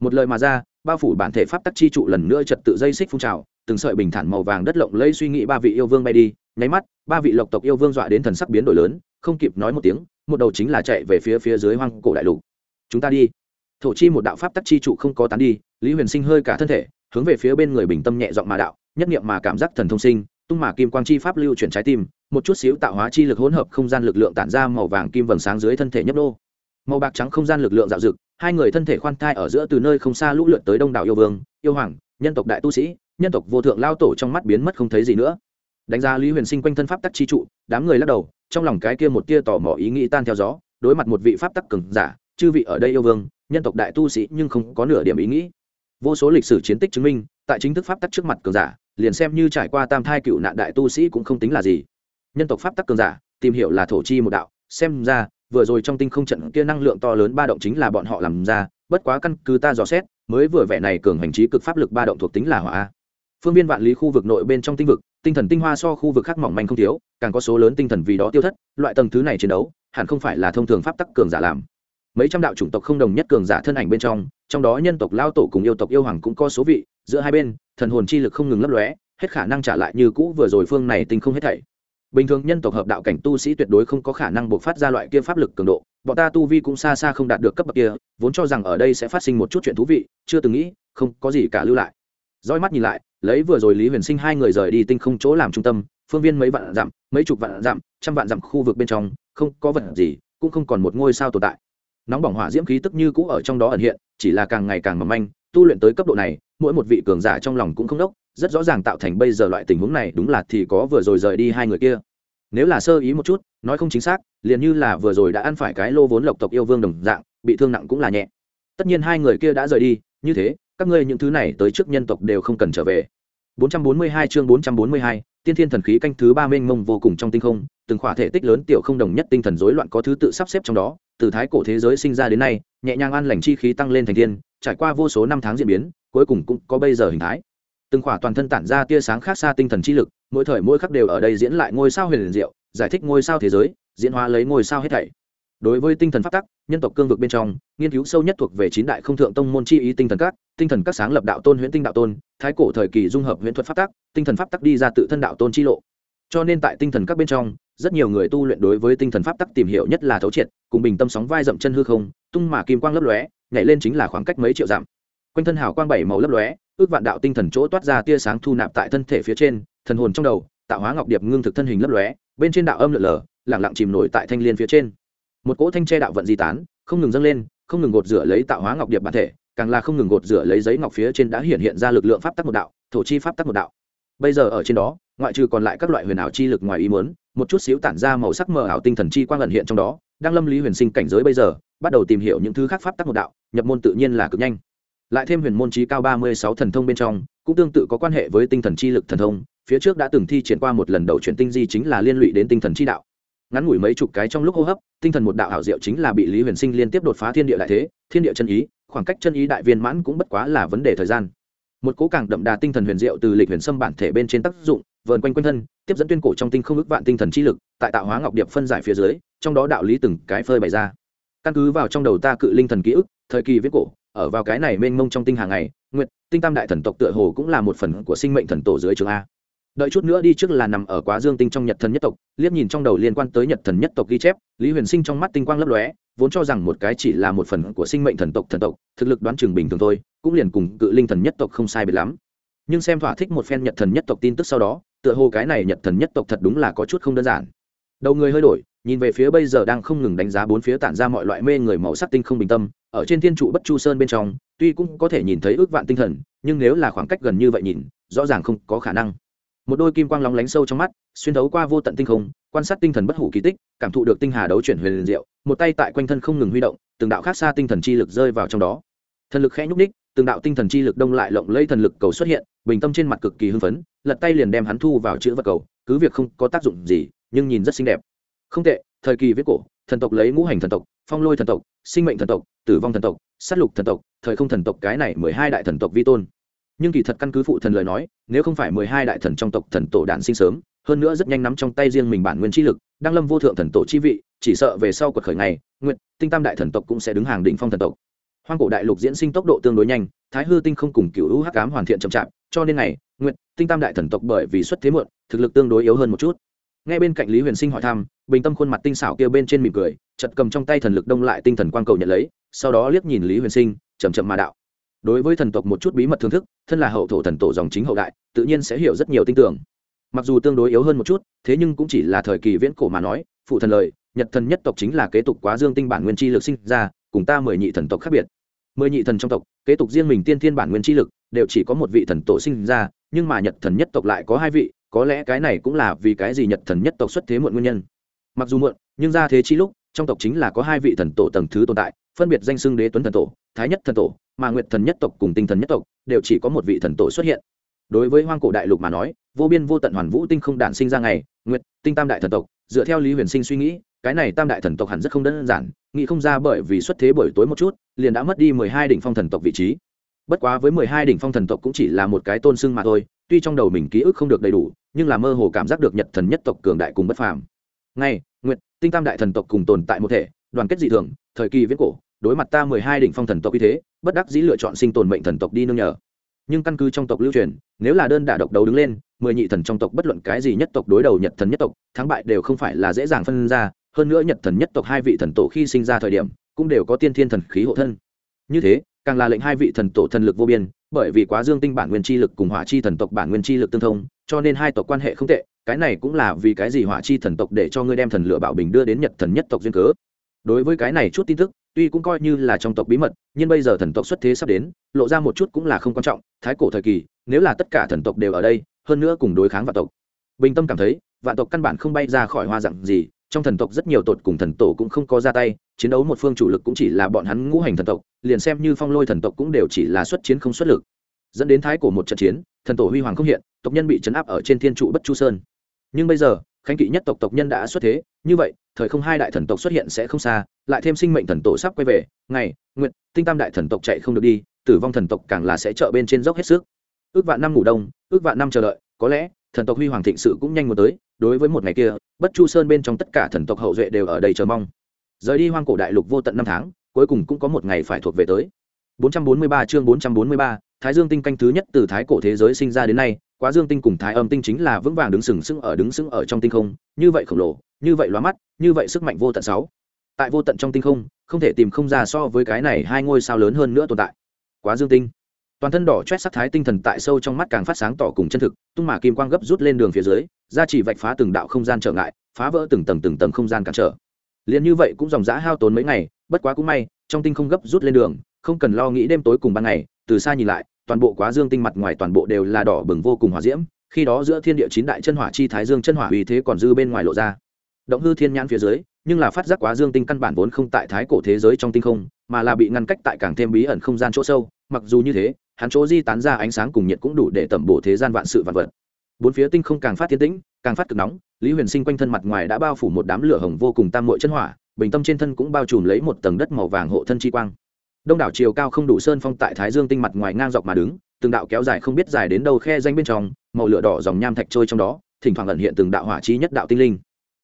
Một lời mà ra, bao phủ bản thể pháp tắc chi trụ lần nữa trật tự dây xích phun trào, từng sợi bình thản màu vàng đất lộng lây suy nghĩ ba vị yêu vương bay đi, nháy mắt, ba vị lộc tộc yêu vương dọa đến thần sắc biến đổi lớn, không kịp nói một tiếng, một đầu chính là chạy về phía phía dưới hoang cổ đại lục. Chúng ta đi thổ chi một đạo pháp tắc chi trụ không có tán đi, lý huyền sinh hơi cả thân thể, hướng về phía bên người bình tâm nhẹ giọng mà đạo, nhất niệm mà cảm giác thần thông sinh, tung mà kim quang chi pháp lưu chuyển trái tim, một chút xíu tạo hóa chi lực hỗn hợp không gian lực lượng tản ra màu vàng kim vầng sáng dưới thân thể nhấp đô màu bạc trắng không gian lực lượng dạo dực hai người thân thể khoan thai ở giữa từ nơi không xa lũ lượt tới đông đảo yêu vương, yêu hoàng, nhân tộc đại tu sĩ, nhân tộc vô thượng lao tổ trong mắt biến mất không thấy gì nữa. Đánh giá lý huyền sinh quanh thân pháp tắc chi trụ, đám người lắc đầu, trong lòng cái kia một tia tò mò ý nghĩ tan theo gió, đối mặt một vị pháp tắc cường giả, chư vị ở đây yêu vương nhân tộc đại tu sĩ nhưng không có nửa điểm ý nghĩ. Vô số lịch sử chiến tích chứng minh, tại chính thức pháp tắc trước mặt cường giả, liền xem như trải qua tam thai cựu nạn đại tu sĩ cũng không tính là gì. Nhân tộc pháp tắc cường giả, tìm hiểu là thổ chi một đạo, xem ra, vừa rồi trong tinh không trận kia năng lượng to lớn ba động chính là bọn họ làm ra, bất quá căn cứ ta dò xét, mới vừa vẻ này cường hành trí cực pháp lực ba động thuộc tính là hỏa phương viên vạn lý khu vực nội bên trong tinh vực, tinh thần tinh hoa so khu vực khác mỏng manh không thiếu, càng có số lớn tinh thần vì đó tiêu thất, loại tầng thứ này chiến đấu, hẳn không phải là thông thường pháp tắc cường giả làm mấy trăm đạo chủng tộc không đồng nhất cường giả thân ảnh bên trong trong đó nhân tộc lao tổ cùng yêu tộc yêu hoàng cũng có số vị, giữa hai bên, thần hồn chi lực không ngừng lấp lóe, hết khả năng trả lại như cũ vừa rồi phương này tinh không hết thảy. Bình thường nhân tộc hợp đạo cảnh tu sĩ tuyệt đối không có khả năng buộc phát ra loại kia pháp lực cường độ, bọn ta tu vi cũng xa xa không đạt được cấp bậc kia, vốn cho rằng ở đây sẽ phát sinh một chút chuyện thú vị, chưa từng nghĩ, không có gì cả lưu lại. Roi mắt nhìn lại, lấy vừa rồi lý huyền sinh hai người rời đi tinh không chỗ làm trung tâm, phương viên mấy vạn dặm, mấy chục vạn dặm, trăm vạn dặm khu vực bên trong, không có vật gì, cũng không còn một ngôi sao tồn tại nóng bỏng hỏa diễm khí tức như cũ ở trong đó ẩn hiện chỉ là càng ngày càng mầm manh tu luyện tới cấp độ này mỗi một vị cường giả trong lòng cũng không đốc rất rõ ràng tạo thành bây giờ loại tình huống này đúng là thì có vừa rồi rời đi hai người kia. Nếu là sơ ý một chút nói không chính xác liền như là vừa rồi đã ăn phải cái lô vốn lộc tộc yêu vương đồng dạng bị thương nặng cũng là nhẹ. Tất nhiên hai người kia đã rời đi như thế các ngươi những thứ này tới trước nhân tộc đều không cần trở về. 442 chương 442, tiên thiên thần khí canh thứ ba mênh mông vô cùng trong tinh không từng khỏa thể tích lớn tiểu không đồng nhất tinh thần rối loạn có thứ tự sắp xếp trong đó từ thái cổ thế giới sinh ra đến nay, nhẹ nhàng an lành chi khí tăng lên thành thiên, trải qua vô số năm tháng diễn biến, cuối cùng cũng có bây giờ hình thái. Từng khỏa toàn thân tản ra tia sáng khác xa tinh thần chi lực, mỗi thời mỗi khắc đều ở đây diễn lại ngôi sao huyền diệu, giải thích ngôi sao thế giới, diễn hóa lấy ngôi sao hết thảy. Đối với tinh thần phát tắc, nhân tộc cương vực bên trong, nghiên cứu sâu nhất thuộc về chín đại không thượng tông môn chi ý tinh thần các, tinh thần các sáng lập đạo tôn huyễn tinh đạo tôn, thái cổ thời kỳ dung hợp huyễn thuật pháp tắc, tinh thần pháp tắc đi ra tự thân đạo tôn chi lộ. Cho nên tại tinh thần các bên trong rất nhiều người tu luyện đối với tinh thần pháp tắc tìm hiểu nhất là thấu triệt, cùng bình tâm sóng vai dậm chân hư không, tung mà kim quang lấp lóe, nhảy lên chính là khoảng cách mấy triệu dặm. Quanh thân hào quang bảy màu lấp lóe, ước vạn đạo tinh thần chỗ toát ra tia sáng thu nạp tại thân thể phía trên, thần hồn trong đầu, tạo hóa ngọc điệp ngưng thực thân hình lấp lóe, bên trên đạo âm lượn lờ lẳng lặng chìm nổi tại thanh liên phía trên. Một cỗ thanh tre đạo vận di tán, không ngừng dâng lên, không ngừng gột rửa lấy tạo hóa ngọc điệp bản thể, càng là không ngừng gột rửa lấy giấy ngọc phía trên đã hiện hiện ra lực lượng pháp tắc một đạo, thổ chi pháp tắc một đạo. Bây giờ ở trên đó ngoại trừ còn lại các loại huyền ảo chi lực ngoài ý muốn, một chút xíu tản ra màu sắc mờ ảo tinh thần chi quang ẩn hiện trong đó, đang lâm lý huyền sinh cảnh giới bây giờ, bắt đầu tìm hiểu những thứ khác pháp tắc một đạo, nhập môn tự nhiên là cực nhanh. Lại thêm huyền môn chí cao ba mươi sáu thần thông bên trong, cũng tương tự có quan hệ với tinh thần chi lực thần thông, phía trước đã từng thi triển qua một lần đầu chuyển tinh di chính là liên lụy đến tinh thần chi đạo. Ngắn ngủi mấy chục cái trong lúc hô hấp, tinh thần một đạo hảo diệu chính là bị lý huyền sinh liên tiếp đột phá thiên địa đại thế, thiên địa chân ý, khoảng cách chân ý đại viên mãn cũng bất quá là vấn đề thời gian. Một cố càng đậm đà tinh thần huyền diệu từ lịch huyền sâm bản thể bên trên tác dụng vờn quanh quanh thân, tiếp dẫn tuyên cổ trong tinh không ước vạn tinh thần chi lực, tại tạo hóa ngọc điệp phân giải phía dưới, trong đó đạo lý từng cái phơi bày ra. Căn cứ vào trong đầu ta cự linh thần ký ức, thời kỳ viết cổ, ở vào cái này mênh mông trong tinh hàng ngày nguyện tinh tam đại thần tộc tựa hồ cũng là một phần của sinh mệnh thần tổ dưới trường a. Đợi chút nữa đi trước là nằm ở quá dương tinh trong nhật thần nhất tộc, liếc nhìn trong đầu liên quan tới nhật thần nhất tộc ghi chép, lý huyền sinh trong mắt tinh quang lấp lóe, vốn cho rằng một cái chỉ là một phần của sinh mệnh thần tộc thần tộc, thực lực đoán chừng bình thường thôi, cũng liền cùng cự linh thần nhất tộc không sai biệt lắm. Nhưng xem thỏa thích một phen nhật thần nhất tộc tin tức sau đó tựa hồ cái này nhật thần nhất tộc thật đúng là có chút không đơn giản. Đầu người hơi đổi, nhìn về phía bây giờ đang không ngừng đánh giá bốn phía tản ra mọi loại mê người màu sắc tinh không bình tâm, ở trên thiên trụ bất chu sơn bên trong, tuy cũng có thể nhìn thấy ước vạn tinh thần, nhưng nếu là khoảng cách gần như vậy nhìn, rõ ràng không có khả năng. Một đôi kim quang lóng lánh sâu trong mắt, xuyên thấu qua vô tận tinh không, quan sát tinh thần bất hủ kỳ tích, cảm thụ được tinh hà đấu chuyển huyền liền diệu, một tay tại quanh thân không ngừng huy động, từng đạo khác xa tinh thần chi lực rơi vào trong đó. Thần lực khẽ nhúc ních từng đạo tinh thần chi lực đông lại lộng lấy thần lực cầu xuất hiện bình tâm trên mặt cực kỳ hưng phấn, lật tay liền đem hắn thu vào chữ vật cầu, cứ việc không có tác dụng gì, nhưng nhìn rất xinh đẹp. Không tệ, thời kỳ viết cổ, thần tộc lấy ngũ hành thần tộc, phong lôi thần tộc, sinh mệnh thần tộc, tử vong thần tộc s á t lục thần tộc, thời không thần tộc cái này mười hai đại thần tộc vi tôn. Nhưng kỳ thật căn cứ phụ thần lời nói, nếu không phải mười hai đại thần trong tộc thần tổ đản sinh sớm, hơn nữa rất nhanh nắm trong tay riêng mình bản nguyên chi lực đang lâm vô thượng thần tổ chi vị, chỉ sợ về sau cuộc khởi này nguyện tinh tam đại thần tộc cũng sẽ đứng hàng đỉnh phong thần tộc. Hoang cổ đại lục diễn sinh tốc độ tương đối nhanh, thái hư tinh không cùng cựu hữu hắc cám hoàn thiện chậm chạp cho nên này nguyện tinh tam đại thần tộc bởi vì xuất thế muộn, thực lực tương đối yếu hơn một chút. Ngay bên cạnh lý huyền sinh hỏi thăm, bình tâm khuôn mặt tinh xảo kia bên trên mỉm cười chật cầm trong tay thần lực đông lại tinh thần quang cầu nhận lấy, sau đó liếc nhìn lý huyền sinh chầm chậm mà đạo. Đối với thần tộc một chút bí mật thưởng thức, thân là hậu thổ thần tổ dòng chính hậu đại, tự nhiên sẽ hiểu rất nhiều tinh tưởng. Mặc dù tương đối yếu hơn một chút, thế nhưng cũng chỉ là thời kỳ viễn cổ mà nói, phụ thần lời, nhật thần nhất tộc chính là kế tục quá dương tinh bản nguyên chi lực sinh ra, cùng ta mười nhị thần tộc khác biệt mười nhị thần trong tộc, kế tục riêng mình tiên thiên bản nguyên chi lực, đều chỉ có một vị thần tổ sinh ra, nhưng mà nhật thần nhất tộc lại có hai vị, có lẽ cái này cũng là vì cái gì nhật thần nhất tộc xuất thế muộn nguyên nhân. Mặc dù muộn, nhưng ra thế chi lúc, trong tộc chính là có hai vị thần tổ tầng thứ tồn tại, phân biệt danh xưng đế tuấn thần tổ, thái nhất thần tổ, mà nguyệt thần nhất tộc cùng tinh thần nhất tộc đều chỉ có một vị thần tổ xuất hiện. Đối với hoang cổ đại lục mà nói, vô biên vô tận hoàn vũ tinh không đản sinh ra ngày, nguyệt, tinh tam đại thần tộc, dựa theo lý huyền sinh suy nghĩ, cái này tam đại thần tộc hẳn rất không đơn giản nghĩ không ra bởi vì xuất thế buổi tối một chút, liền đã mất đi mười hai đỉnh phong thần tộc vị trí. Bất quá với mười hai đỉnh phong thần tộc cũng chỉ là một cái tôn xưng mà thôi, tuy trong đầu mình ký ức không được đầy đủ, nhưng là mơ hồ cảm giác được nhật thần nhất tộc cường đại cùng bất phàm. Ngay, nguyệt, tinh tam đại thần tộc cùng tồn tại một thể, đoàn kết dị thường, thời kỳ viết cổ, đối mặt ta mười hai đỉnh phong thần tộc như thế, bất đắc dĩ lựa chọn sinh tồn mệnh thần tộc đi nương nhờ. Nhưng căn cứ trong tộc lưu truyền, nếu là đơn đả độc đấu đứng lên, mười nhị thần trong tộc bất luận cái gì nhất tộc đối đầu nhật thần nhất tộc, thắng bại đều không phải là dễ dàng phân ra hơn nữa nhật thần nhất tộc hai vị thần tổ khi sinh ra thời điểm, cũng đều có tiên thiên thần khí hộ thân. Như thế, càng là lệnh hai vị thần tổ thần lực vô biên, bởi vì quá dương tinh bản nguyên chi lực cùng hỏa chi thần tộc bản nguyên chi lực tương thông, cho nên hai tộc quan hệ không tệ, cái này cũng là vì cái gì hỏa chi thần tộc để cho ngươi đem thần lửa bảo bình đưa đến nhật thần nhất tộc duyên cớ. Đối với cái này chút tin tức, tuy cũng coi như là trong tộc bí mật, nhưng bây giờ thần tộc xuất thế sắp đến, lộ ra một chút cũng là không quan trọng, thái cổ thời kỳ, nếu là tất cả thần tộc đều ở đây, hơn nữa cùng đối kháng vạn tộc. Bình tâm cảm thấy, vạn tộc căn bản không bay ra khỏi hoa dạng gì trong thần tộc rất nhiều tột cùng thần tổ cũng không có ra tay, chiến đấu một phương chủ lực cũng chỉ là bọn hắn ngũ hành thần tộc, liền xem như phong lôi thần tộc cũng đều chỉ là xuất chiến không xuất lực. Dẫn đến thái cổ một trận chiến, thần tổ huy hoàng không hiện, tộc nhân bị chấn áp ở trên thiên trụ bất chu sơn. Nhưng bây giờ, khánh kỵ nhất tộc tộc nhân đã xuất thế, như vậy, thời không hai đại thần tộc xuất hiện sẽ không xa, lại thêm sinh mệnh thần tổ sắp quay về, ngày nguyện tinh tam đại thần tộc chạy không được đi, tử vong thần tộc càng là sẽ trợ bên trên dốc hết sức. Ước vạn năm ngủ đông, ước vạn năm chờ đợi, có lẽ, thần tộc huy hoàng thịnh sự cũng nhanh một tới đối với một ngày kia bất chu sơn bên trong tất cả thần tộc hậu duệ đều ở đây chờ mong rời đi hoang cổ đại lục vô tận năm tháng cuối cùng cũng có một ngày phải thuộc về tới 443 chương 443, Thái Dương tinh canh thứ nhất từ thái cổ thế giới sinh ra đến nay, Quá Dương tinh cùng Thái Âm tinh chính là vững vàng đứng sừng sững ở đứng sững ở trong tinh không, như vậy khổng lồ, như vậy lóa mắt, như vậy sức mạnh vô tận sáu. Tại vô tận trong tinh không, không thể tìm không ra so với cái này hai ngôi sao lớn hơn nữa tồn tại. Quá Dương tinh toàn thân đỏ chét sắc thái tinh thần tại sâu trong mắt càng phát sáng tỏ cùng chân thực, tung mà kim quang gấp rút lên đường phía dưới, ra chỉ vạch phá từng đạo không gian trở ngại, phá vỡ từng tầng từng tầng không gian cản trở. Liền như vậy cũng dòng dã hao tốn mấy ngày, bất quá cũng may, trong tinh không gấp rút lên đường, không cần lo nghĩ đêm tối cùng ban ngày, từ xa nhìn lại, toàn bộ quá dương tinh mặt ngoài toàn bộ đều là đỏ bừng vô cùng hỏa diễm, khi đó giữa thiên địa chín đại chân hỏa chi thái dương chân hỏa uy thế còn dư bên ngoài lộ ra. Động hư thiên nhãn phía dưới, nhưng là phát giác quá dương tinh căn bản vốn không tại thái cổ thế giới trong tinh không, mà là bị ngăn cách tại càng thêm bí ẩn không gian chỗ sâu mặc dù như thế, hắn chỗ di tán ra ánh sáng cùng nhiệt cũng đủ để tẩm bổ thế gian vạn sự vạn vật. Bốn phía tinh không càng phát tiến tĩnh, càng phát cực nóng, lý huyền sinh quanh thân mặt ngoài đã bao phủ một đám lửa hồng vô cùng tam mội chân hỏa, bình tâm trên thân cũng bao trùm lấy một tầng đất màu vàng hộ thân chi quang. Đông đảo chiều cao không đủ sơn phong tại thái dương tinh mặt ngoài ngang dọc mà đứng, từng đạo kéo dài không biết dài đến đâu khe danh bên trong, màu lửa đỏ dòng nham thạch trôi trong đó, thỉnh thoảng ẩn hiện từng đạo hỏa trí nhất đạo tinh linh.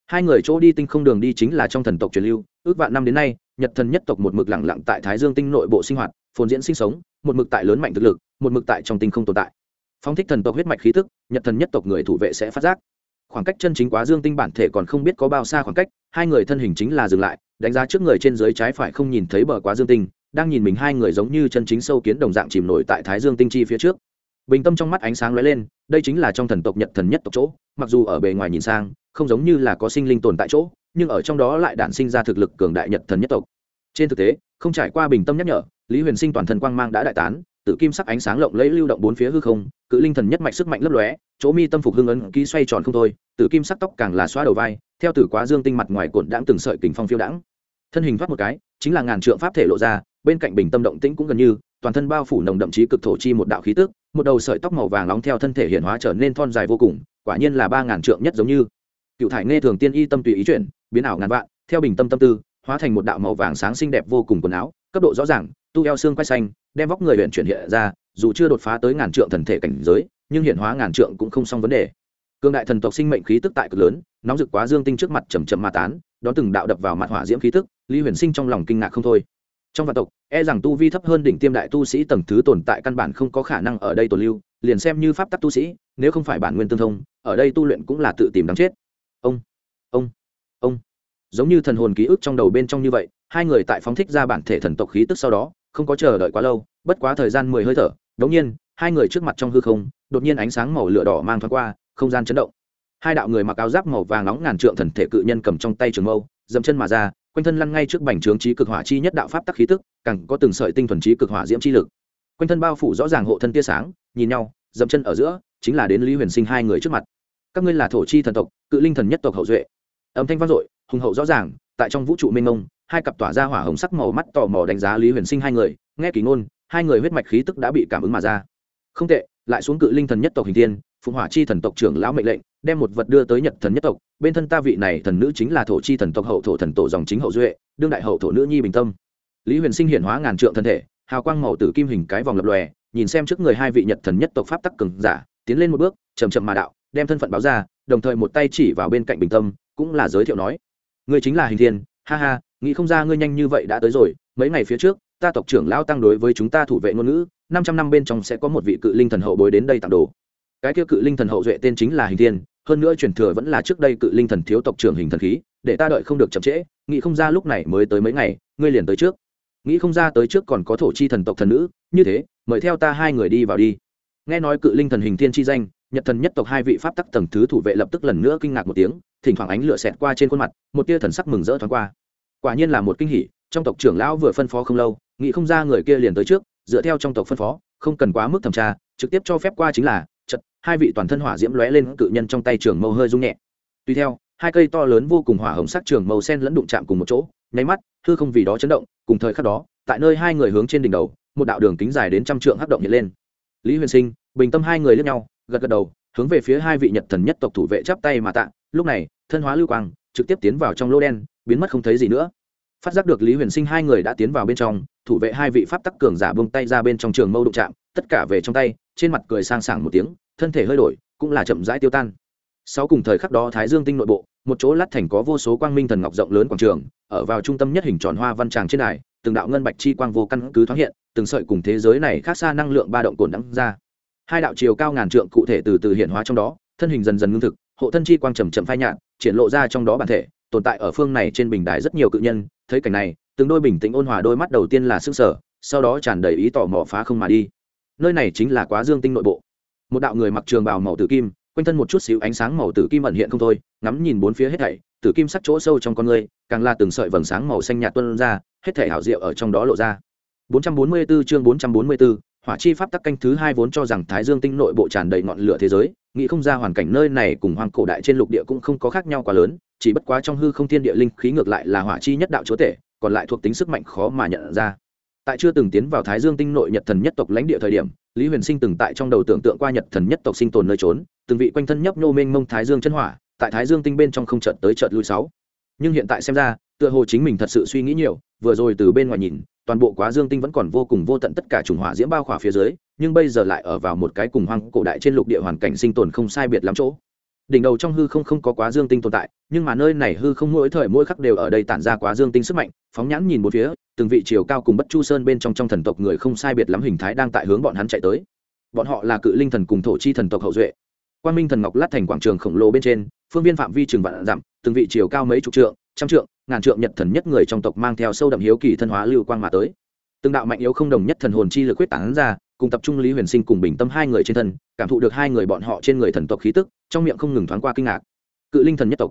Hai người chỗ đi tinh không đường đi chính là trong thần tộc truyền lưu, ước vạn năm đến nay, nhật thần nhất tộc một mực lẳng lặng tại thái dương tinh nội bộ sinh hoạt, phồn diễn sinh sống một mực tại lớn mạnh thực lực, một mực tại trong tinh không tồn tại. Phong thích thần tộc huyết mạch khí tức, nhật thần nhất tộc người thủ vệ sẽ phát giác. Khoảng cách chân chính quá dương tinh bản thể còn không biết có bao xa khoảng cách, hai người thân hình chính là dừng lại, đánh giá trước người trên dưới trái phải không nhìn thấy bờ quá dương tinh, đang nhìn mình hai người giống như chân chính sâu kiến đồng dạng chìm nổi tại thái dương tinh chi phía trước. Bình tâm trong mắt ánh sáng lóe lên, đây chính là trong thần tộc nhật thần nhất tộc chỗ, mặc dù ở bề ngoài nhìn sang, không giống như là có sinh linh tồn tại chỗ, nhưng ở trong đó lại đản sinh ra thực lực cường đại nhật thần nhất tộc. Trên thực tế, không trải qua bình tâm nhắc nhở lý huyền sinh toàn thân quang mang đã đại tán tự kim sắc ánh sáng lộng lẫy lưu động bốn phía hư không, cự linh thần nhất mạnh sức mạnh lấp lóe, chỗ mi tâm phục hưng ấn ký xoay tròn không thôi tự kim sắc tóc càng là xóa đầu vai, theo tử quá dương tinh mặt ngoài cột đãng từng sợi kình phong phiêu đãng. Thân hình thoát một cái, chính là ngàn trượng pháp thể lộ ra, bên cạnh bình tâm động tĩnh cũng gần như, toàn thân bao phủ nồng đậm chí cực thổ chi một đạo khí tức, một đầu sợi tóc màu vàng nóng theo thân thể hiện hóa trở nên thon dài vô cùng, quả nhiên là ba ngàn trượng nhất giống như. Cựu thải nghe thường tiên y tâm tùy ý chuyển, biến ảo ngàn vạn, theo bình tâm tâm tư, hóa thành một đạo màu vàng sáng xinh đẹp vô cùng quần áo, cấp độ rõ ràng tu eo xương quay xanh, đem vóc người huyện chuyển hiện ra, dù chưa đột phá tới ngàn trượng thần thể cảnh giới, nhưng hiện hóa ngàn trượng cũng không xong vấn đề. Cương đại thần tộc sinh mệnh khí tức tại cực lớn, nóng rực quá dương tinh trước mặt chầm chậm ma tán, đón từng đạo đập vào mặt hỏa diễm khí tức, lý huyền sinh trong lòng kinh ngạc không thôi. Trong vạn tộc e rằng tu vi thấp hơn đỉnh tiêm đại tu sĩ tầng thứ tồn tại căn bản không có khả năng ở đây tồn lưu, liền xem như pháp tắc tu sĩ, nếu không phải bản nguyên tương thông, ở đây tu luyện cũng là tự tìm đáng chết. Ông ông ông. Giống như thần hồn ký ức trong đầu bên trong như vậy, hai người tại phóng thích ra bản thể thần tộc khí tức sau đó không có chờ đợi quá lâu, bất quá thời gian mười hơi thở, đống nhiên, hai người trước mặt trong hư không, đột nhiên ánh sáng màu lửa đỏ mang thoáng qua, không gian chấn động. Hai đạo người mặc áo giáp màu vàng nóng ngàn trượng thần thể cự nhân cầm trong tay trường mâu, dậm chân mà ra, quanh thân lăn ngay trước bành trướng trí cực hỏa chi nhất đạo pháp tắc khí tức, càng có từng sợi tinh thuần trí cực hỏa diễm chi lực. Quanh thân bao phủ rõ ràng hộ thân tia sáng, nhìn nhau, dậm chân ở giữa, chính là đến lý huyền sinh hai người trước mặt. Các ngươi là thổ chi thần tộc, cự linh thần nhất tộc hậu duệ. Âm thanh vang dội, hùng hậu rõ ràng, tại trong vũ trụ mênh mông hai cặp tỏa ra hỏa hồng sắc màu mắt tò mò đánh giá lý huyền sinh hai người, nghe kỳ ngôn, hai người huyết mạch khí tức đã bị cảm ứng mà ra. Không tệ, lại xuống cự linh thần nhất tộc hình tiên phụng hỏa chi thần tộc trưởng lão mệnh lệnh, đem một vật đưa tới nhật thần nhất tộc, bên thân ta vị này thần nữ chính là thổ chi thần tộc hậu thổ thần tổ dòng chính hậu duệ, đương đại hậu thổ nữ nhi bình tâm. Lý huyền sinh hiển hóa ngàn trượng thân thể, hào quang màu tử kim hình cái vòng lập lòe, nhìn xem trước người hai vị nhật thần nhất tộc pháp tắc cường giả, tiến lên một bước chầm chậm mà đạo, đem thân phận báo ra, đồng thời một tay chỉ vào bên cạnh bình tâm, cũng là giới thiệu nói người chính là hình thiên, ha ha nghĩ không ra ngươi nhanh như vậy đã tới rồi, mấy ngày phía trước, ta tộc trưởng lão tăng đối với chúng ta thủ vệ ngôn ngữ, năm trăm năm bên trong sẽ có một vị cự linh thần hậu bối đến đây tặng đồ. Cái kia cự linh thần hậu duệ tên chính là hình thiên, hơn nữa truyền thừa vẫn là trước đây cự linh thần thiếu tộc trưởng hình thần khí, để ta đợi không được chậm trễ, nghĩ không ra lúc này mới tới mấy ngày, ngươi liền tới trước. Nghĩ không ra tới trước còn có thổ chi thần tộc thần nữ, như thế, mời theo ta hai người đi vào đi. Nghe nói cự linh thần hình thiên chi danh, nhật thần nhất tộc hai vị pháp tắc tầng thứ thủ vệ lập tức lần nữa kinh ngạc một tiếng, thỉnh thoảng ánh lửa xẹt qua trên khuôn mặt, một tia thần sắc mừng rỡ thoáng qua quả nhiên là một kinh hỉ, trong tộc trưởng lão vừa phân phó không lâu, nghĩ không ra người kia liền tới trước, dựa theo trong tộc phân phó, không cần quá mức thẩm tra, trực tiếp cho phép qua chính là, chật, hai vị toàn thân hỏa diễm lóe lên cự nhân trong tay trường mâu hơi rung nhẹ. Tuy theo, hai cây to lớn vô cùng hỏa hồng sắc trường màu sen lẫn đụng chạm cùng một chỗ, nháy mắt, hư không vì đó chấn động, cùng thời khắc đó, tại nơi hai người hướng trên đỉnh đầu, một đạo đường kính dài đến trăm trượng hắc động hiện lên. Lý huyền sinh, bình tâm hai người lướt nhau, gật gật đầu, hướng về phía hai vị nhật thần nhất tộc thủ vệ chắp tay mà tạ, lúc này, thân hóa lưu quang, trực tiếp tiến vào trong lô đen biến mất không thấy gì nữa. Phát giác được lý huyền sinh hai người đã tiến vào bên trong, thủ vệ hai vị pháp tắc cường giả bông tay ra bên trong trường mâu đụng chạm, tất cả về trong tay, trên mặt cười sang sảng một tiếng, thân thể hơi đổi, cũng là chậm rãi tiêu tan. Sau cùng thời khắc đó thái dương tinh nội bộ, một chỗ lát thành có vô số quang minh thần ngọc rộng lớn quảng trường, ở vào trung tâm nhất hình tròn hoa văn tràng trên đài, từng đạo ngân bạch chi quang vô căn cứ thoáng hiện, từng sợi cùng thế giới này khác xa năng lượng ba động cồn đắng ra. Hai đạo chiều cao ngàn trượng cụ thể từ từ hiện hóa trong đó, thân hình dần dần ngưng thực, hộ thân chi quang trầm chậm phai nhạt, triển lộ ra trong đó bản thể tồn tại ở phương này trên bình đài rất nhiều cự nhân thấy cảnh này từng đôi bình tĩnh ôn hòa đôi mắt đầu tiên là sức sở sau đó tràn đầy ý tỏ mỏ phá không mà đi. Nơi này chính là quá dương tinh nội bộ. Một đạo người mặc trường bào màu tử kim quanh thân một chút xíu ánh sáng màu tử kim ẩn hiện không thôi ngắm nhìn bốn phía hết thảy tử kim sắc chỗ sâu trong con người càng là từng sợi vầng sáng màu xanh nhạt tuôn ra hết thảy hảo diệu ở trong đó lộ ra. 444 chương 444, hỏa chi pháp tắc canh thứ hai vốn cho rằng thái dương tinh nội bộ tràn đầy ngọn lửa thế giới nghĩ không ra hoàn cảnh nơi này cùng hoang cổ đại trên lục địa cũng không có khác nhau quá lớn chỉ bất quá trong hư không thiên địa linh khí ngược lại là hỏa chi nhất đạo chúa tể, còn lại thuộc tính sức mạnh khó mà nhận ra. Tại chưa từng tiến vào thái dương tinh nội nhật thần nhất tộc lãnh địa thời điểm, lý huyền sinh từng tại trong đầu tưởng tượng qua nhật thần nhất tộc sinh tồn nơi trốn, từng vị quanh thân nhấp nhô mênh mông thái dương chân hỏa, tại thái dương tinh bên trong không chợt tới chợt lui sáu. Nhưng hiện tại xem ra, tựa hồ chính mình thật sự suy nghĩ nhiều, vừa rồi từ bên ngoài nhìn, toàn bộ quá dương tinh vẫn còn vô cùng vô tận tất cả trùng hỏa diễm bao khỏa phía dưới, nhưng bây giờ lại ở vào một cái cùng hoang cổ đại trên lục địa hoàn cảnh sinh tồn không sai biệt lắm chỗ đỉnh đầu trong hư không không có quá dương tinh tồn tại, nhưng mà nơi này hư không mỗi thời mỗi khắc đều ở đây tản ra quá dương tinh sức mạnh, phóng nhãn nhìn một phía, từng vị chiều cao cùng bất chu sơn bên trong trong thần tộc người không sai biệt lắm hình thái đang tại hướng bọn hắn chạy tới. Bọn họ là cự linh thần cùng thổ chi thần tộc hậu duệ. Quan minh thần ngọc lát thành quảng trường khổng lồ bên trên, phương viên phạm vi trường vạn dặm, từng vị chiều cao mấy chục trượng, trăm trượng, ngàn trượng nhật thần nhất người trong tộc mang theo sâu đậm hiếu kỳ thân hóa lưu quang mà tới. Từng đạo mạnh yếu không đồng nhất thần hồn chi lực quyết tán ra cùng tập trung lý huyền sinh cùng bình tâm hai người trên thân, cảm thụ được hai người bọn họ trên người thần tộc khí tức, trong miệng không ngừng thoáng qua kinh ngạc. Cự linh thần nhất tộc.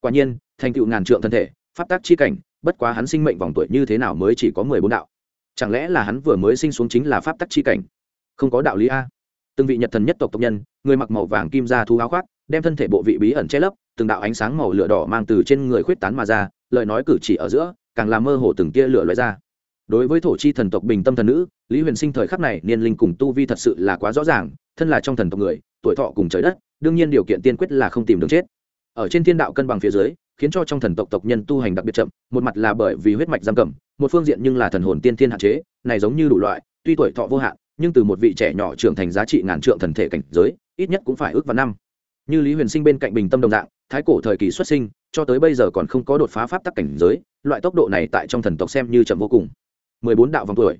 Quả nhiên, thành tựu ngàn trượng thân thể, pháp tác chi cảnh, bất quá hắn sinh mệnh vòng tuổi như thế nào mới chỉ có mười bốn đạo? Chẳng lẽ là hắn vừa mới sinh xuống chính là pháp tắc chi cảnh? Không có đạo lý a. Từng vị nhật thần nhất tộc tộc nhân, người mặc màu vàng kim ra thu áo khoác, đem thân thể bộ vị bí ẩn che lấp, từng đạo ánh sáng màu lửa đỏ mang từ trên người khuyết tán mà ra, lời nói cử chỉ ở giữa, càng làm mơ hồ từng tia lửa loại ra đối với thổ chi thần tộc bình tâm thần nữ, lý huyền sinh thời khắc này niên linh cùng tu vi thật sự là quá rõ ràng, thân là trong thần tộc người, tuổi thọ cùng trời đất, đương nhiên điều kiện tiên quyết là không tìm đường chết. Ở trên thiên đạo cân bằng phía dưới, khiến cho trong thần tộc tộc nhân tu hành đặc biệt chậm, một mặt là bởi vì huyết mạch giam cầm, một phương diện nhưng là thần hồn tiên thiên hạn chế, này giống như đủ loại, tuy tuổi thọ vô hạn, nhưng từ một vị trẻ nhỏ trưởng thành giá trị ngàn trượng thần thể cảnh giới, ít nhất cũng phải ước vào năm. Như lý huyền sinh bên cạnh bình tâm đồng dạng, thái cổ thời kỳ xuất sinh, cho tới bây giờ còn không có đột phá pháp tắc cảnh giới, loại tốc độ này tại trong thần tộc xem như chậm vô cùng mười bốn đạo vòng tuổi.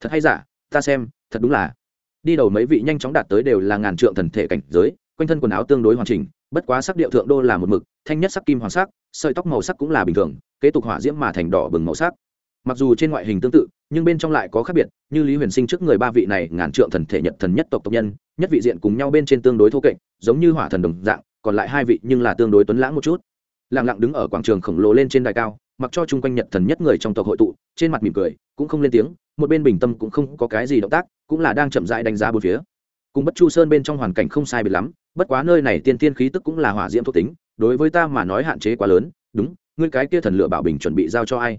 Thật hay giả? Ta xem, thật đúng là. Đi đầu mấy vị nhanh chóng đạt tới đều là ngàn trượng thần thể cảnh giới, quanh thân quần áo tương đối hoàn chỉnh, bất quá sắc điệu thượng đô là một mực, thanh nhất sắc kim hoàng sắc, sợi tóc màu sắc cũng là bình thường, kế tục hỏa diễm mà thành đỏ bừng màu sắc. Mặc dù trên ngoại hình tương tự, nhưng bên trong lại có khác biệt, như lý huyền sinh trước người ba vị này ngàn trượng thần thể nhật thần nhất tộc tộc nhân, nhất vị diện cùng nhau bên trên tương đối thô kệch, giống như hỏa thần đồng dạng, còn lại hai vị nhưng là tương đối tuấn lãng một chút. Lẳng lặng đứng ở quảng trường khổng lồ lên trên đài cao mặc cho chung quanh nhật thần nhất người trong tộc hội tụ, trên mặt mỉm cười, cũng không lên tiếng, một bên bình tâm cũng không có cái gì động tác, cũng là đang chậm rãi đánh giá bốn phía. Cùng bất chu sơn bên trong hoàn cảnh không sai biệt lắm, bất quá nơi này tiên tiên khí tức cũng là hỏa diễm thuộc tính, đối với ta mà nói hạn chế quá lớn, đúng, ngươi cái kia thần lựa bảo bình chuẩn bị giao cho ai?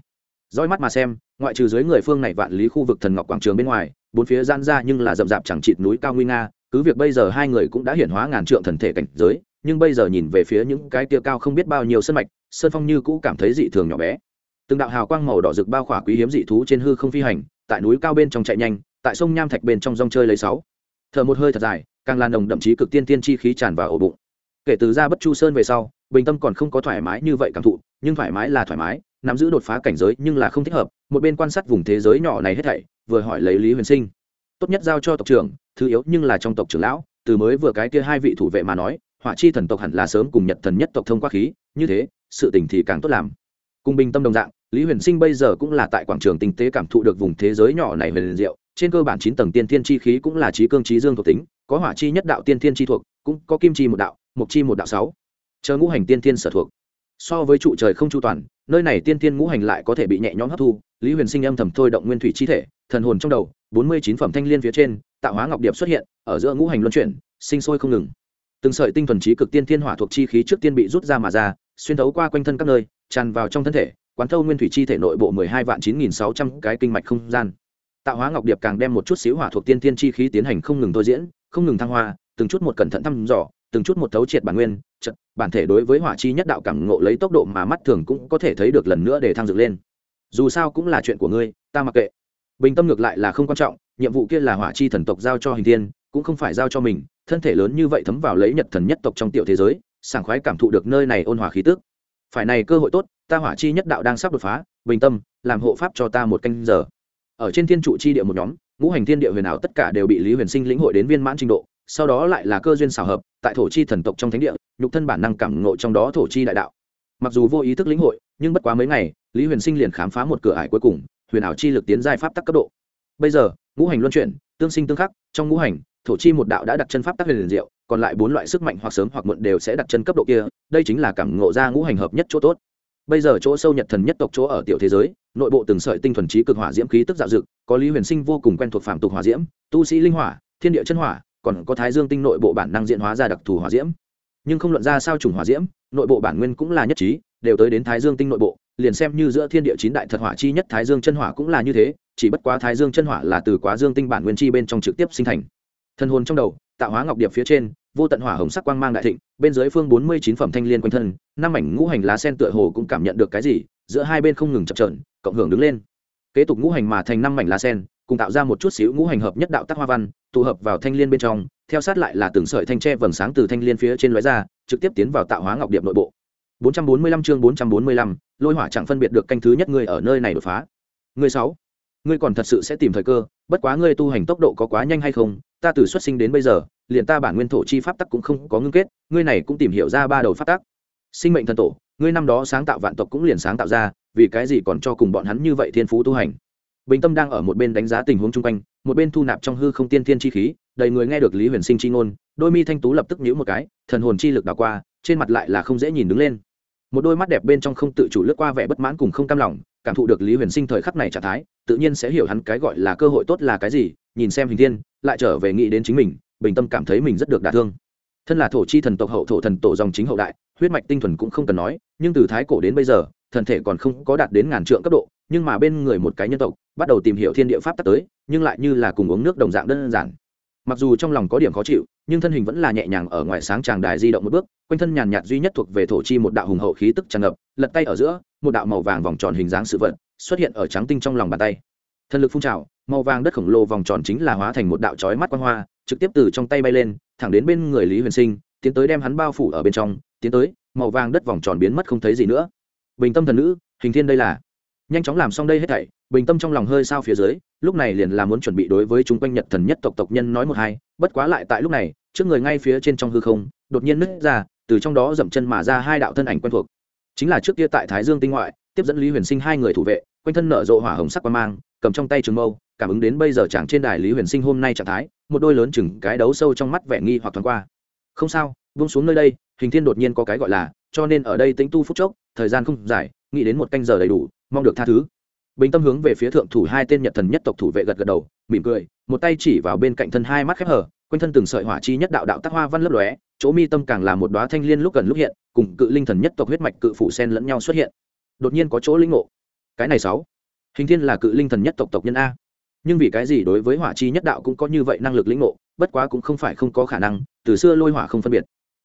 Roi mắt mà xem, ngoại trừ dưới người phương này vạn lý khu vực thần ngọc quảng trường bên ngoài, bốn phía gian ra nhưng là rậm rạp chẳng chịt núi cao nguy nga, cứ việc bây giờ hai người cũng đã hiển hóa ngàn trượng thần thể cảnh giới, nhưng bây giờ nhìn về phía những cái tia cao không biết bao nhiêu sân mạch sơn phong như cũ cảm thấy dị thường nhỏ bé. Từng đạo hào quang màu đỏ rực bao khỏa quý hiếm dị thú trên hư không phi hành, tại núi cao bên trong chạy nhanh, tại sông nham thạch bên trong rong chơi lấy sáu. Thở một hơi thật dài, càng lan đồng đậm chí cực tiên tiên chi khí tràn vào ổ bụng. Kể từ ra bất chu sơn về sau, bình tâm còn không có thoải mái như vậy cảm thụ, nhưng thoải mái là thoải mái, nắm giữ đột phá cảnh giới nhưng là không thích hợp, một bên quan sát vùng thế giới nhỏ này hết thảy, vừa hỏi lấy lý huyền sinh. Tốt nhất giao cho tộc trưởng, thứ yếu nhưng là trong tộc trưởng lão, từ mới vừa cái kia hai vị thủ vệ mà nói hỏa chi thần tộc hẳn là sớm cùng nhật thần nhất tộc thông qua khí, như thế sự tình thì càng tốt làm. Cùng bình tâm đồng dạng, lý huyền sinh bây giờ cũng là tại quảng trường tinh tế cảm thụ được vùng thế giới nhỏ này về liền diệu. Trên cơ bản chín tầng tiên thiên chi khí cũng là trí cương trí dương thuộc tính, có hỏa chi nhất đạo tiên thiên chi thuộc, cũng có kim chi một đạo mục chi một đạo sáu. Chờ ngũ hành tiên thiên sở thuộc. So với trụ trời không chu toàn, nơi này tiên thiên ngũ hành lại có thể bị nhẹ nhõm hấp thu. Lý huyền sinh âm thầm thôi động nguyên thủy chi thể, thần hồn trong đầu, bốn mươi chín phẩm thanh liên phía trên, tạo hóa ngọc điệp xuất hiện, ở giữa ngũ hành luân chuyển, sinh sôi không ngừng từng sợi tinh thuần trí cực tiên thiên hỏa thuộc chi khí trước tiên bị rút ra mà ra, xuyên thấu qua quanh thân các nơi, tràn vào trong thân thể, quán thâu nguyên thủy chi thể nội bộ mười hai vạn chín nghìn sáu trăm cái kinh mạch không gian. Tạo hóa ngọc điệp càng đem một chút xíu hỏa thuộc tiên thiên chi khí tiến hành không ngừng thôi diễn, không ngừng thăng hoa, từng chút một cẩn thận thăm dò, từng chút một thấu triệt bản nguyên trận bản thể đối với hỏa chi nhất đạo cảm ngộ lấy tốc độ mà mắt thường cũng có thể thấy được lần nữa để thăng dựng lên. Dù sao cũng là chuyện của ngươi, ta mặc kệ. Bình tâm ngược lại là không quan trọng, nhiệm vụ kia là hỏa chi thần tộc giao cho hình thiên cũng không phải giao cho mình, thân thể lớn như vậy thấm vào lấy nhật thần nhất tộc trong tiểu thế giới, sảng khoái cảm thụ được nơi này ôn hòa khí tức. Phải này cơ hội tốt, ta hỏa chi nhất đạo đang sắp đột phá, bình tâm, làm hộ pháp cho ta một canh giờ. Ở trên thiên trụ chi địa một nhóm, ngũ hành thiên địa huyền ảo tất cả đều bị lý huyền sinh lĩnh hội đến viên mãn trình độ, sau đó lại là cơ duyên xảo hợp, tại thổ chi thần tộc trong thánh địa, nhục thân bản năng cảm ngộ trong đó thổ chi đại đạo. Mặc dù vô ý thức lĩnh hội, nhưng bất quá mấy ngày, lý huyền sinh liền khám phá một cửa ải cuối cùng, huyền ảo chi lực tiến giai pháp tắc cấp độ. Bây giờ, ngũ hành luân chuyển, tương sinh tương khắc, trong ngũ hành thổ chi một đạo đã đặt chân pháp tác huyền liền diệu, còn lại bốn loại sức mạnh hoặc sớm hoặc muộn đều sẽ đặt chân cấp độ kia, đây chính là cảm ngộ ra ngũ hành hợp nhất chỗ tốt. Bây giờ chỗ sâu nhật thần nhất tộc chỗ ở tiểu thế giới, nội bộ từng sợi tinh thuần trí cực hỏa diễm khí tức dạo dực có lý huyền sinh vô cùng quen thuộc phạm tục hỏa diễm, tu sĩ linh hỏa, thiên địa chân hỏa, còn có thái dương tinh nội bộ bản năng diện hóa ra đặc thù hỏa diễm. Nhưng không luận ra sao trùng hỏa diễm, nội bộ bản nguyên cũng là nhất trí, đều tới đến thái dương tinh nội bộ, liền xem như giữa thiên địa chín đại thật hỏa chi nhất thái dương chân hỏa cũng là như thế, chỉ bất quá thái dương chân hỏa là từ quá dương tinh bản nguyên chi bên trong trực tiếp sinh thành thân hồn trong đầu tạo hóa ngọc điệp phía trên vô tận hỏa hồng sắc quang mang đại thịnh bên dưới phương bốn mươi chín phẩm thanh liên quanh thân năm mảnh ngũ hành lá sen tựa hồ cũng cảm nhận được cái gì giữa hai bên không ngừng chập trờn cộng hưởng đứng lên kế tục ngũ hành mà thành năm mảnh lá sen cùng tạo ra một chút xíu ngũ hành hợp nhất đạo tác hoa văn tụ hợp vào thanh liên bên trong theo sát lại là từng sợi thanh tre vầng sáng từ thanh liên phía trên lóe ra trực tiếp tiến vào tạo hóa ngọc điệp nội bộ 445 chương 445, lôi hỏa chẳng phân biệt được canh thứ nhất ngươi ở nơi này đột phá. Ngươi sáu, ngươi còn thật sự sẽ tìm thời cơ, bất quá ngươi tu hành tốc độ có quá nhanh hay không? Ta từ xuất sinh đến bây giờ, liền ta bản nguyên thổ chi pháp tắc cũng không có ngưng kết, ngươi này cũng tìm hiểu ra ba đầu pháp tắc. Sinh mệnh thần tổ, ngươi năm đó sáng tạo vạn tộc cũng liền sáng tạo ra, vì cái gì còn cho cùng bọn hắn như vậy thiên phú tu hành? Bình Tâm đang ở một bên đánh giá tình huống chung quanh, một bên thu nạp trong hư không tiên thiên chi khí, đầy người nghe được Lý Huyền Sinh chi ngôn, đôi mi thanh tú lập tức nhíu một cái, thần hồn chi lực đảo qua, trên mặt lại là không dễ nhìn đứng lên một đôi mắt đẹp bên trong không tự chủ lướt qua vẻ bất mãn cùng không cam lòng cảm thụ được lý huyền sinh thời khắc này trạng thái tự nhiên sẽ hiểu hắn cái gọi là cơ hội tốt là cái gì nhìn xem hình thiên, lại trở về nghĩ đến chính mình, bình tâm cảm thấy mình rất được đả thương. Thân là thổ chi thần tộc hậu, thổ thần tổ dòng chính hậu đại, huyết mạch tinh thuần cũng không cần nói, nhưng từ thái cổ đến bây giờ, thần thể còn không có đạt đến ngàn trượng cấp độ, nhưng mà bên người một cái nhân tộc, bắt đầu tìm hiểu thiên địa pháp tắc tới, nhưng lại như là cùng uống nước đồng dạng đơn giản. Mặc dù trong lòng có điểm khó chịu, nhưng thân hình vẫn là nhẹ nhàng ở ngoài sáng tràng đài di động một bước, quanh thân nhàn nhạt duy nhất thuộc về thổ chi một đạo hùng hậu khí tức tràn ngập, lật tay ở giữa, một đạo màu vàng vòng tròn hình dáng sự vật xuất hiện ở trắng tinh trong lòng bàn tay. Thần lực phun trào, màu vàng đất khổng lồ vòng tròn chính là hóa thành một đạo chói mắt quan hoa, trực tiếp từ trong tay bay lên, thẳng đến bên người lý huyền sinh, tiến tới đem hắn bao phủ ở bên trong, tiến tới, màu vàng đất vòng tròn biến mất không thấy gì nữa. Bình tâm thần nữ, hình thiên đây là. Nhanh chóng làm xong đây hết thảy, bình tâm trong lòng hơi sao phía dưới, lúc này liền là muốn chuẩn bị đối với chúng quanh nhật thần nhất tộc tộc nhân nói một hai, bất quá lại tại lúc này, trước người ngay phía trên trong hư không, đột nhiên nứt ra, từ trong đó dậm chân mà ra hai đạo thân ảnh quen thuộc. Chính là trước kia tại thái dương tinh ngoại, tiếp dẫn lý huyền sinh hai người thủ vệ, quanh thân nở rộ hỏa hồng sắc quan mang cầm trong tay trường mâu, cảm ứng đến bây giờ chàng trên đài lý huyền sinh hôm nay trạng thái, một đôi lớn chừng cái đấu sâu trong mắt vẻ nghi hoặc thoáng qua. Không sao vung xuống nơi đây, hình thiên đột nhiên có cái gọi là, cho nên ở đây tính tu phút chốc, thời gian không dài, nghĩ đến một canh giờ đầy đủ, mong được tha thứ. Bình tâm hướng về phía thượng thủ hai tên nhật thần nhất tộc thủ vệ gật gật đầu, mỉm cười, một tay chỉ vào bên cạnh thân hai mắt khép hở quanh thân từng sợi hỏa chi nhất đạo đạo tác hoa văn lấp lóe, chỗ mi tâm càng là một đoá thanh liên lúc gần lúc hiện, cùng cự linh thần nhất tộc huyết mạch cự phủ sen lẫn nhau xuất hiện. Đột nhiên có chỗ linh ngộ. Cái này sáu hình thiên là cự linh thần nhất tộc tộc nhân a. Nhưng vì cái gì đối với hỏa chi nhất đạo cũng có như vậy năng lực lĩnh ngộ, bất quá cũng không phải không có khả năng, từ xưa lôi hỏa không phân biệt.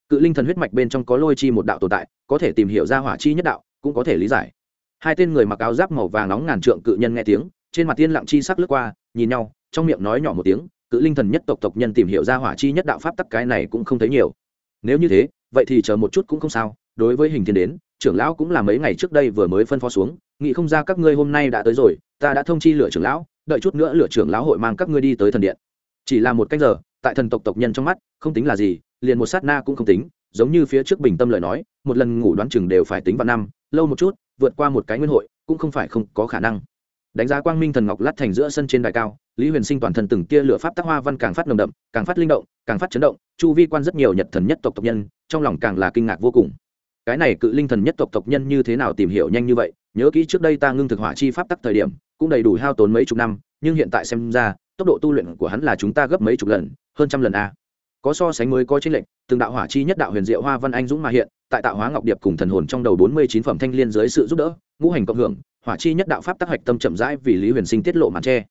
Cự linh thần huyết mạch bên trong có lôi chi một đạo tồn tại, có thể tìm hiểu ra hỏa chi nhất đạo, cũng có thể lý giải. Hai tên người mặc áo giáp màu vàng nóng ngàn trượng cự nhân nghe tiếng, trên mặt tiên lặng chi sắc lướt qua, nhìn nhau, trong miệng nói nhỏ một tiếng, cự linh thần nhất tộc tộc nhân tìm hiểu ra hỏa chi nhất đạo pháp tắc cái này cũng không thấy nhiều. Nếu như thế, vậy thì chờ một chút cũng không sao, đối với hình thiên đến trưởng lão cũng là mấy ngày trước đây vừa mới phân phó xuống, nghĩ không ra các ngươi hôm nay đã tới rồi, ta đã thông chi lửa trưởng lão, đợi chút nữa lửa trưởng lão hội mang các ngươi đi tới thần điện. Chỉ là một cách giờ, tại thần tộc tộc nhân trong mắt, không tính là gì, liền một sát na cũng không tính, giống như phía trước bình tâm lời nói, một lần ngủ đoán chừng đều phải tính vào năm, lâu một chút, vượt qua một cái nguyên hội, cũng không phải không có khả năng. Đánh giá quang minh thần ngọc lát thành giữa sân trên đài cao, lý huyền sinh toàn thân từng tia lửa pháp tác hoa văn càng phát nồng đậm, càng phát linh động, càng phát chấn động, chu vi quan rất nhiều nhật thần nhất tộc tộc nhân, trong lòng càng là kinh ngạc vô cùng cái này cự linh thần nhất tộc tộc nhân như thế nào tìm hiểu nhanh như vậy, nhớ kỹ trước đây ta ngưng thực hỏa chi pháp tắc thời điểm, cũng đầy đủ hao tốn mấy chục năm, nhưng hiện tại xem ra, tốc độ tu luyện của hắn là chúng ta gấp mấy chục lần, hơn trăm lần a. Có so sánh mới có chênh lệnh từng đạo hỏa chi nhất đạo huyền diệu hoa văn anh dũng mà hiện, tại tạo hóa ngọc điệp cùng thần hồn trong đầu bốn mươi chín phẩm thanh liên dưới sự giúp đỡ, ngũ hành cộng hưởng, hỏa chi nhất đạo pháp tác hoạch tâm chậm rãi vì lý huyền sinh tiết lộ màn tre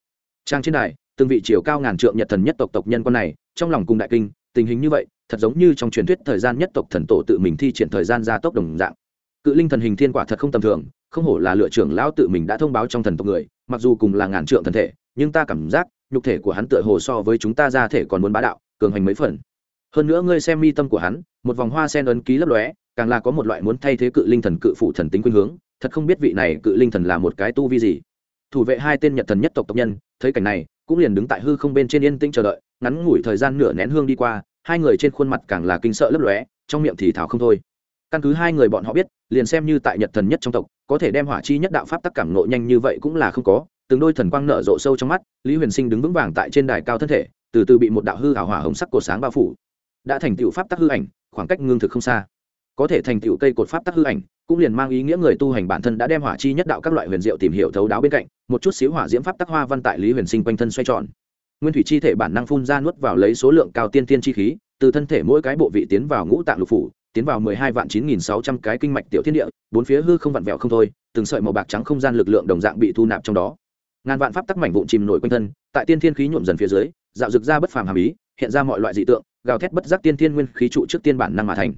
trang trên đài, từng vị chiều cao ngàn trượng nhật thần nhất tộc tộc nhân con này, trong lòng cùng đại kinh, tình hình như vậy thật giống như trong truyền thuyết thời gian nhất tộc thần tổ tự mình thi triển thời gian gia tốc đồng dạng. Cự linh thần hình thiên quả thật không tầm thường, không hổ là lựa trưởng lão tự mình đã thông báo trong thần tộc người, mặc dù cùng là ngàn trượng thần thể, nhưng ta cảm giác, nhục thể của hắn tựa hồ so với chúng ta ra thể còn muốn bá đạo, cường hành mấy phần. Hơn nữa ngươi xem mi tâm của hắn, một vòng hoa sen ấn ký lấp lóe, càng là có một loại muốn thay thế cự linh thần cự phụ thần tính khuynh hướng, thật không biết vị này cự linh thần là một cái tu vi gì. Thủ vệ hai tên nhật thần nhất tộc tộc nhân, thấy cảnh này, cũng liền đứng tại hư không bên trên yên tĩnh chờ đợi, ngắn ngủi thời gian nửa nén hương đi qua hai người trên khuôn mặt càng là kinh sợ lấp lóe, trong miệng thì thảo không thôi. Căn cứ hai người bọn họ biết, liền xem như tại nhật thần nhất trong tộc, có thể đem hỏa chi nhất đạo pháp tắc cảm nộ nhanh như vậy cũng là không có, từng đôi thần quang nở rộ sâu trong mắt, lý huyền sinh đứng vững vàng tại trên đài cao thân thể, từ từ bị một đạo hư hảo hỏa hồng sắc cột sáng bao phủ. Đã thành tựu pháp tắc hư ảnh, khoảng cách ngưng thực không xa. Có thể thành tựu cây cột pháp tắc hư ảnh, cũng liền mang ý nghĩa người tu hành bản thân đã đem hỏa chi nhất đạo các loại huyền diệu tìm hiểu thấu đáo bên cạnh, một chút xíu hỏa diễm pháp tắc hoa văn tại lý huyền sinh quanh thân xoay tròn nguyên thủy chi thể bản năng phun ra nuốt vào lấy số lượng cao tiên tiên chi khí, từ thân thể mỗi cái bộ vị tiến vào ngũ tạng lục phủ, tiến vào mười hai vạn chín nghìn sáu trăm cái kinh mạch tiểu thiên địa, bốn phía hư không vặn vẹo không thôi, từng sợi màu bạc trắng không gian lực lượng đồng dạng bị thu nạp trong đó. Ngàn vạn pháp tắc mảnh vụn chìm nổi quanh thân, tại tiên thiên khí nhuộm dần phía dưới, dạo rực ra bất phàm hàm ý, hiện ra mọi loại dị tượng, gào thét bất giác tiên thiên nguyên khí trụ trước tiên bản năng mà thành.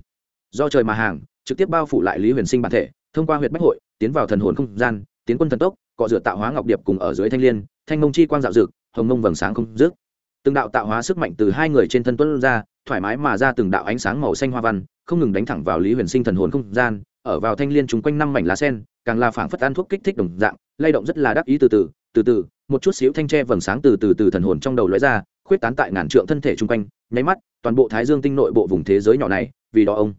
Do trời mà hàng, trực tiếp bao phủ lại lý huyền sinh bản thể, thông qua huyện bách hội, tiến vào thần hồn không gian, tiến quân thần tốc, cọ rửa tạo hóa ngọc điệp cùng ở dưới thanh liên, thanh mông chi quang dạo dực hồng mông vầng sáng không dứt. Từng đạo tạo hóa sức mạnh từ hai người trên thân tuấn ra, thoải mái mà ra từng đạo ánh sáng màu xanh hoa văn, không ngừng đánh thẳng vào lý huyền sinh thần hồn không gian, ở vào thanh liên trùng quanh năm mảnh lá sen, càng là phảng phất ăn thuốc kích thích đồng dạng, lay động rất là đắc ý từ từ từ từ, một chút xíu thanh tre vầng sáng từ từ từ thần hồn trong đầu lóe ra, khuyết tán tại ngàn trượng thân thể chung quanh, nháy mắt, toàn bộ thái dương tinh nội bộ vùng thế giới nhỏ này, vì đó ông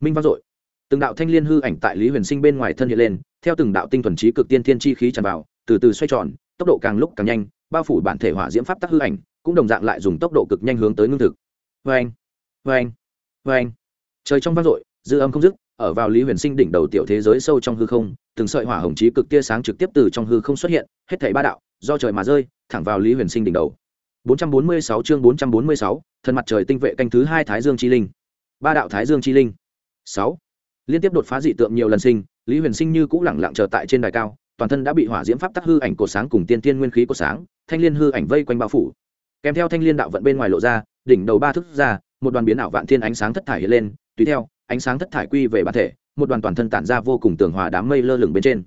minh vang dội. Từng đạo thanh liên hư ảnh tại lý huyền sinh bên ngoài thân hiện lên, theo từng đạo tinh thuần trí cực tiên thiên chi khí tràn vào, từ từ xoay tròn, tốc độ càng lúc càng nhanh bao phủ bản thể hỏa diễm pháp tắc hư ảnh cũng đồng dạng lại dùng tốc độ cực nhanh hướng tới ngưng thực. Vê anh vê anh vê anh trời trong vang dội dư âm không dứt ở vào lý huyền sinh đỉnh đầu tiểu thế giới sâu trong hư không từng sợi hỏa hồng trí cực tia sáng trực tiếp từ trong hư không xuất hiện hết thảy ba đạo do trời mà rơi thẳng vào lý huyền sinh đỉnh đầu. 446 chương 446, thần mặt trời tinh vệ canh thứ hai thái dương chi linh. Ba đạo thái dương chi linh. Sáu. Liên tiếp đột phá dị tượng nhiều lần sinh lý huyền sinh như cũ lẳng lặng chờ tại trên đài cao toàn thân đã bị hỏa diễm pháp tắc hư ảnh cột sáng cùng tiên tiên nguyên khí cột sáng, thanh liên hư ảnh vây quanh bao phủ. Kèm theo thanh liên đạo vận bên ngoài lộ ra, đỉnh đầu ba thức ra, một đoàn biến ảo vạn thiên ánh sáng thất thải hiện lên, tùy theo, ánh sáng thất thải quy về bản thể, một đoàn toàn thân tản ra vô cùng tường hòa đám mây lơ lửng bên trên.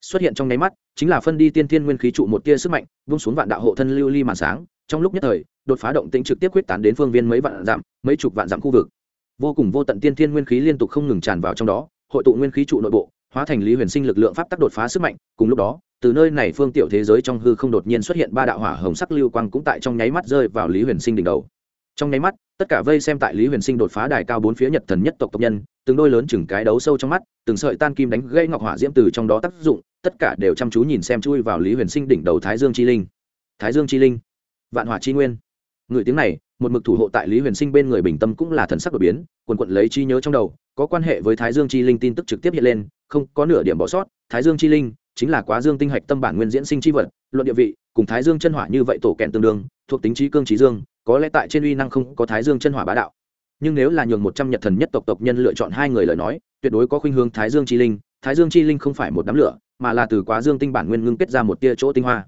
Xuất hiện trong nháy mắt, chính là phân đi tiên tiên nguyên khí trụ một tia sức mạnh, vung xuống vạn đạo hộ thân lưu ly màn sáng, trong lúc nhất thời, đột phá động tĩnh trực tiếp quyết tán đến phương viên mấy vạn dặm, mấy chục vạn dặm khu vực. Vô cùng vô tận tiên thiên nguyên khí liên tục không ngừng tràn vào trong đó, hội tụ nguyên khí trụ nội bộ hóa thành lý huyền sinh lực lượng pháp tắc đột phá sức mạnh, cùng lúc đó, từ nơi này phương tiểu thế giới trong hư không đột nhiên xuất hiện ba đạo hỏa hồng sắc lưu quang cũng tại trong nháy mắt rơi vào lý huyền sinh đỉnh đầu. Trong nháy mắt, tất cả vây xem tại lý huyền sinh đột phá đài cao bốn phía nhật thần nhất tộc tộc nhân, từng đôi lớn chừng cái đấu sâu trong mắt, từng sợi tan kim đánh gây ngọc hỏa diễm từ trong đó tác dụng, tất cả đều chăm chú nhìn xem chui vào lý huyền sinh đỉnh đầu thái dương chi linh. Thái dương chi linh, vạn hỏa chi nguyên. Người tiếng này, một mực thủ hộ tại lý huyền sinh bên người bình tâm cũng là thần sắc đột biến, quần quận lấy chi nhớ trong đầu, có quan hệ với thái dương chi linh tin tức trực tiếp hiện lên không có nửa điểm bỏ sót, thái dương chi linh chính là quá dương tinh hạch tâm bản nguyên diễn sinh chi vật, luận địa vị, cùng thái dương chân hỏa như vậy tổ kẹn tương đương, thuộc tính trí cương trí dương, có lẽ tại trên uy năng không có thái dương chân hỏa bá đạo. Nhưng nếu là nhường một trăm nhật thần nhất tộc tộc nhân lựa chọn hai người lời nói, tuyệt đối có khuynh hướng thái dương chi linh, thái dương chi linh không phải một đám lửa, mà là từ quá dương tinh bản nguyên ngưng kết ra một tia chỗ tinh hoa.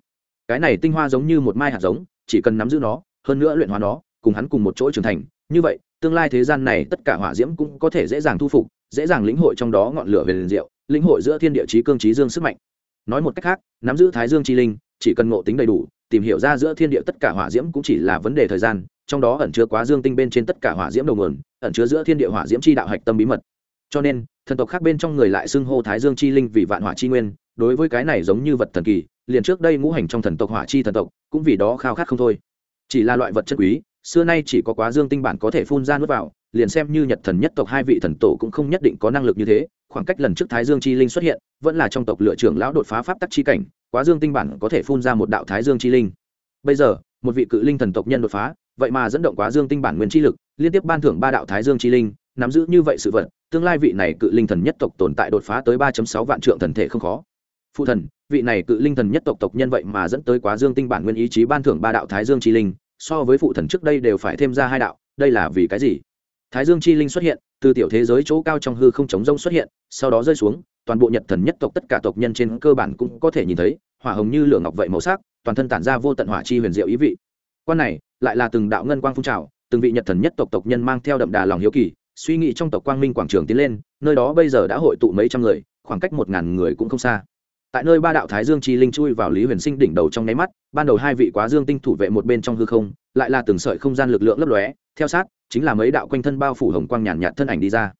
Cái này tinh hoa giống như một mai hạt giống, chỉ cần nắm giữ nó, hơn nữa luyện hóa nó, cùng hắn cùng một chỗ trưởng thành, như vậy, tương lai thế gian này tất cả hỏa diễm cũng có thể dễ dàng thu phục dễ dàng lĩnh hội trong đó ngọn lửa về liền diệu, lĩnh hội giữa thiên địa chí cương trí dương sức mạnh. Nói một cách khác, nắm giữ thái dương chi linh, chỉ cần ngộ tính đầy đủ, tìm hiểu ra giữa thiên địa tất cả hỏa diễm cũng chỉ là vấn đề thời gian, trong đó ẩn chứa quá dương tinh bên trên tất cả hỏa diễm đầu nguồn, ẩn chứa giữa thiên địa hỏa diễm chi đạo hạch tâm bí mật. Cho nên, thần tộc khác bên trong người lại xưng hô thái dương chi linh vì vạn hỏa chi nguyên, đối với cái này giống như vật thần kỳ, liền trước đây ngũ hành trong thần tộc hỏa chi thần tộc, cũng vì đó khao khát không thôi. Chỉ là loại vật chất quý, xưa nay chỉ có quá dương tinh bản có thể phun ra nuốt vào liền xem như nhật thần nhất tộc hai vị thần tổ cũng không nhất định có năng lực như thế, khoảng cách lần trước thái dương chi linh xuất hiện, vẫn là trong tộc lựa trưởng lão đột phá pháp tắc chi cảnh, quá dương tinh bản có thể phun ra một đạo thái dương chi linh. Bây giờ, một vị cự linh thần tộc nhân đột phá, vậy mà dẫn động quá dương tinh bản nguyên chi lực, liên tiếp ban thưởng ba đạo thái dương chi linh, nắm giữ như vậy sự vật, tương lai vị này cự linh thần nhất tộc tồn tại đột phá tới ba sáu vạn trượng thần thể không khó. Phụ thần, vị này cự linh thần nhất tộc tộc nhân vậy mà dẫn tới quá dương tinh bản nguyên ý chí ban thưởng ba đạo thái dương chi linh, so với phụ thần trước đây đều phải thêm ra hai đạo, đây là vì cái gì? Thái dương chi linh xuất hiện, từ tiểu thế giới chỗ cao trong hư không chống rông xuất hiện, sau đó rơi xuống, toàn bộ nhật thần nhất tộc tất cả tộc nhân trên cơ bản cũng có thể nhìn thấy, hỏa hồng như lửa ngọc vậy màu sắc, toàn thân tản ra vô tận hỏa chi huyền diệu ý vị. Quan này, lại là từng đạo ngân quang phun trào, từng vị nhật thần nhất tộc tộc nhân mang theo đậm đà lòng hiếu kỳ, suy nghĩ trong tộc quang minh quảng trường tiến lên, nơi đó bây giờ đã hội tụ mấy trăm người, khoảng cách một ngàn người cũng không xa. Tại nơi ba đạo thái dương chi linh chui vào lý huyền sinh đỉnh đầu trong nháy mắt, ban đầu hai vị quá dương tinh thủ vệ một bên trong hư không, lại là từng sợi không gian lực lượng lấp lóe, theo sát chính là mấy đạo quanh thân bao phủ hồng quang nhàn nhạt thân ảnh đi ra.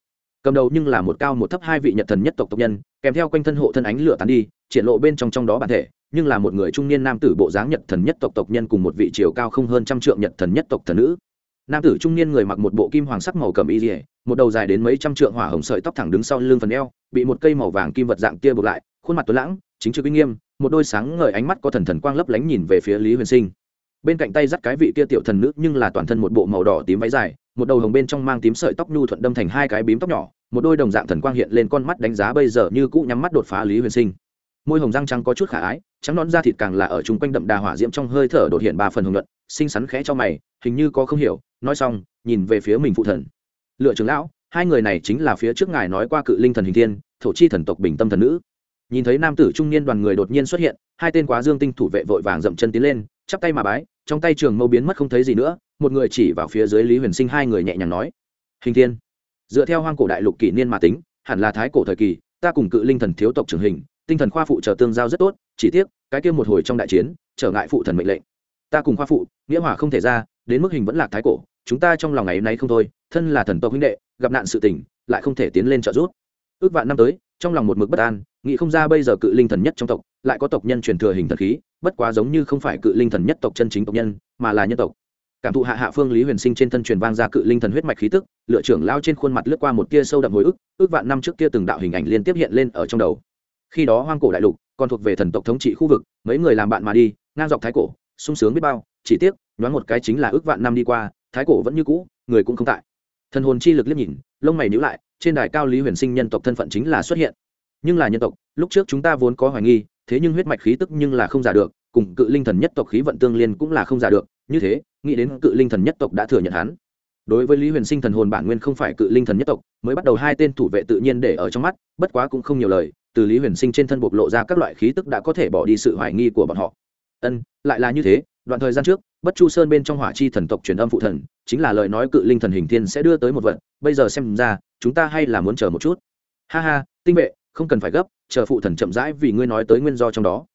Cầm đầu nhưng là một cao một thấp hai vị nhật thần nhất tộc tộc nhân, kèm theo quanh thân hộ thân ánh lửa tán đi, triển lộ bên trong trong đó bản thể, nhưng là một người trung niên nam tử bộ dáng nhật thần nhất tộc tộc nhân cùng một vị chiều cao không hơn trăm trượng nhật thần nhất tộc thần nữ. Nam tử trung niên người mặc một bộ kim hoàng sắc màu cầm y dỉa một đầu dài đến mấy trăm trượng hỏa hồng sợi tóc thẳng đứng sau lưng phần eo, bị một cây màu vàng kim vật dạng kia buộc lại, khuôn mặt tuấn lãng, chính trực uy nghiêm, một đôi sáng ngời ánh mắt có thần thần quang lấp lánh nhìn về phía lý huyền sinh bên cạnh tay dắt cái vị kia tiểu thần nữ nhưng là toàn thân một bộ màu đỏ tím váy dài, một đầu hồng bên trong mang tím sợi tóc nhu thuận đâm thành hai cái bím tóc nhỏ, một đôi đồng dạng thần quang hiện lên con mắt đánh giá bây giờ như cũ nhắm mắt đột phá lý huyền sinh. Môi hồng răng trắng có chút khả ái, trắng nón da thịt càng là ở chung quanh đậm đà hỏa diễm trong hơi thở đột hiện ba phần hồng luận xinh xắn khẽ cho mày, hình như có không hiểu, nói xong, nhìn về phía mình phụ thần. Lựa trưởng lão, hai người này chính là phía trước ngài nói qua cự linh thần hình thiên, thổ chi thần tộc bình tâm thần nữ. Nhìn thấy nam tử trung niên đoàn người đột nhiên xuất hiện, hai tên quá dương tinh thủ vệ vội vàng dậm chân tiến lên chắp tay mà bái, trong tay trường mâu biến mất không thấy gì nữa, một người chỉ vào phía dưới lý huyền sinh hai người nhẹ nhàng nói, hình thiên, dựa theo hoang cổ đại lục kỷ niên mà tính, hẳn là thái cổ thời kỳ, ta cùng cự linh thần thiếu tộc trưởng hình, tinh thần khoa phụ trợ tương giao rất tốt, chỉ tiếc, cái kia một hồi trong đại chiến, trở ngại phụ thần mệnh lệnh. Ta cùng khoa phụ, nghĩa hòa không thể ra, đến mức hình vẫn là thái cổ, chúng ta trong lòng ngày nay không thôi, thân là thần tộc huynh đệ, gặp nạn sự tình, lại không thể tiến lên trợ giúp. Ước vạn năm tới, trong lòng một mực bất an nghĩ không ra bây giờ cự linh thần nhất trong tộc, lại có tộc nhân truyền thừa hình thần khí, bất quá giống như không phải cự linh thần nhất tộc chân chính tộc nhân, mà là nhân tộc. Cảm thụ hạ hạ phương lý huyền sinh trên thân truyền vang ra cự linh thần huyết mạch khí tức lựa trưởng lao trên khuôn mặt lướt qua một tia sâu đậm hồi ức, ước vạn năm trước kia từng đạo hình ảnh liên tiếp hiện lên ở trong đầu. Khi đó hoang cổ đại lục, còn thuộc về thần tộc thống trị khu vực, mấy người làm bạn mà đi, ngang dọc thái cổ, sung sướng biết bao, chỉ tiếc, nhoáng một cái chính là ước vạn năm đi qua, thái cổ vẫn như cũ, người cũng không tại. Thần hồn chi lực liếc nhìn, lông mày nhíu lại, trên đài cao lý huyền sinh nhân tộc thân phận chính là xuất hiện nhưng là nhân tộc, lúc trước chúng ta vốn có hoài nghi, thế nhưng huyết mạch khí tức nhưng là không giả được, cùng cự linh thần nhất tộc khí vận tương liên cũng là không giả được, như thế, nghĩ đến cự linh thần nhất tộc đã thừa nhận hắn. Đối với lý huyền sinh thần hồn bản nguyên không phải cự linh thần nhất tộc, mới bắt đầu hai tên thủ vệ tự nhiên để ở trong mắt, bất quá cũng không nhiều lời, từ lý huyền sinh trên thân bộc lộ ra các loại khí tức đã có thể bỏ đi sự hoài nghi của bọn họ. Ân, lại là như thế, đoạn thời gian trước, bất chu sơn bên trong hỏa chi thần tộc truyền âm phụ thần, chính là lời nói cự linh thần hình thiên sẽ đưa tới một vận bây giờ xem ra, chúng ta hay là muốn chờ một chút. Ha ha, tinh vệ không cần phải gấp, chờ phụ thần chậm rãi vì ngươi nói tới nguyên do trong đó.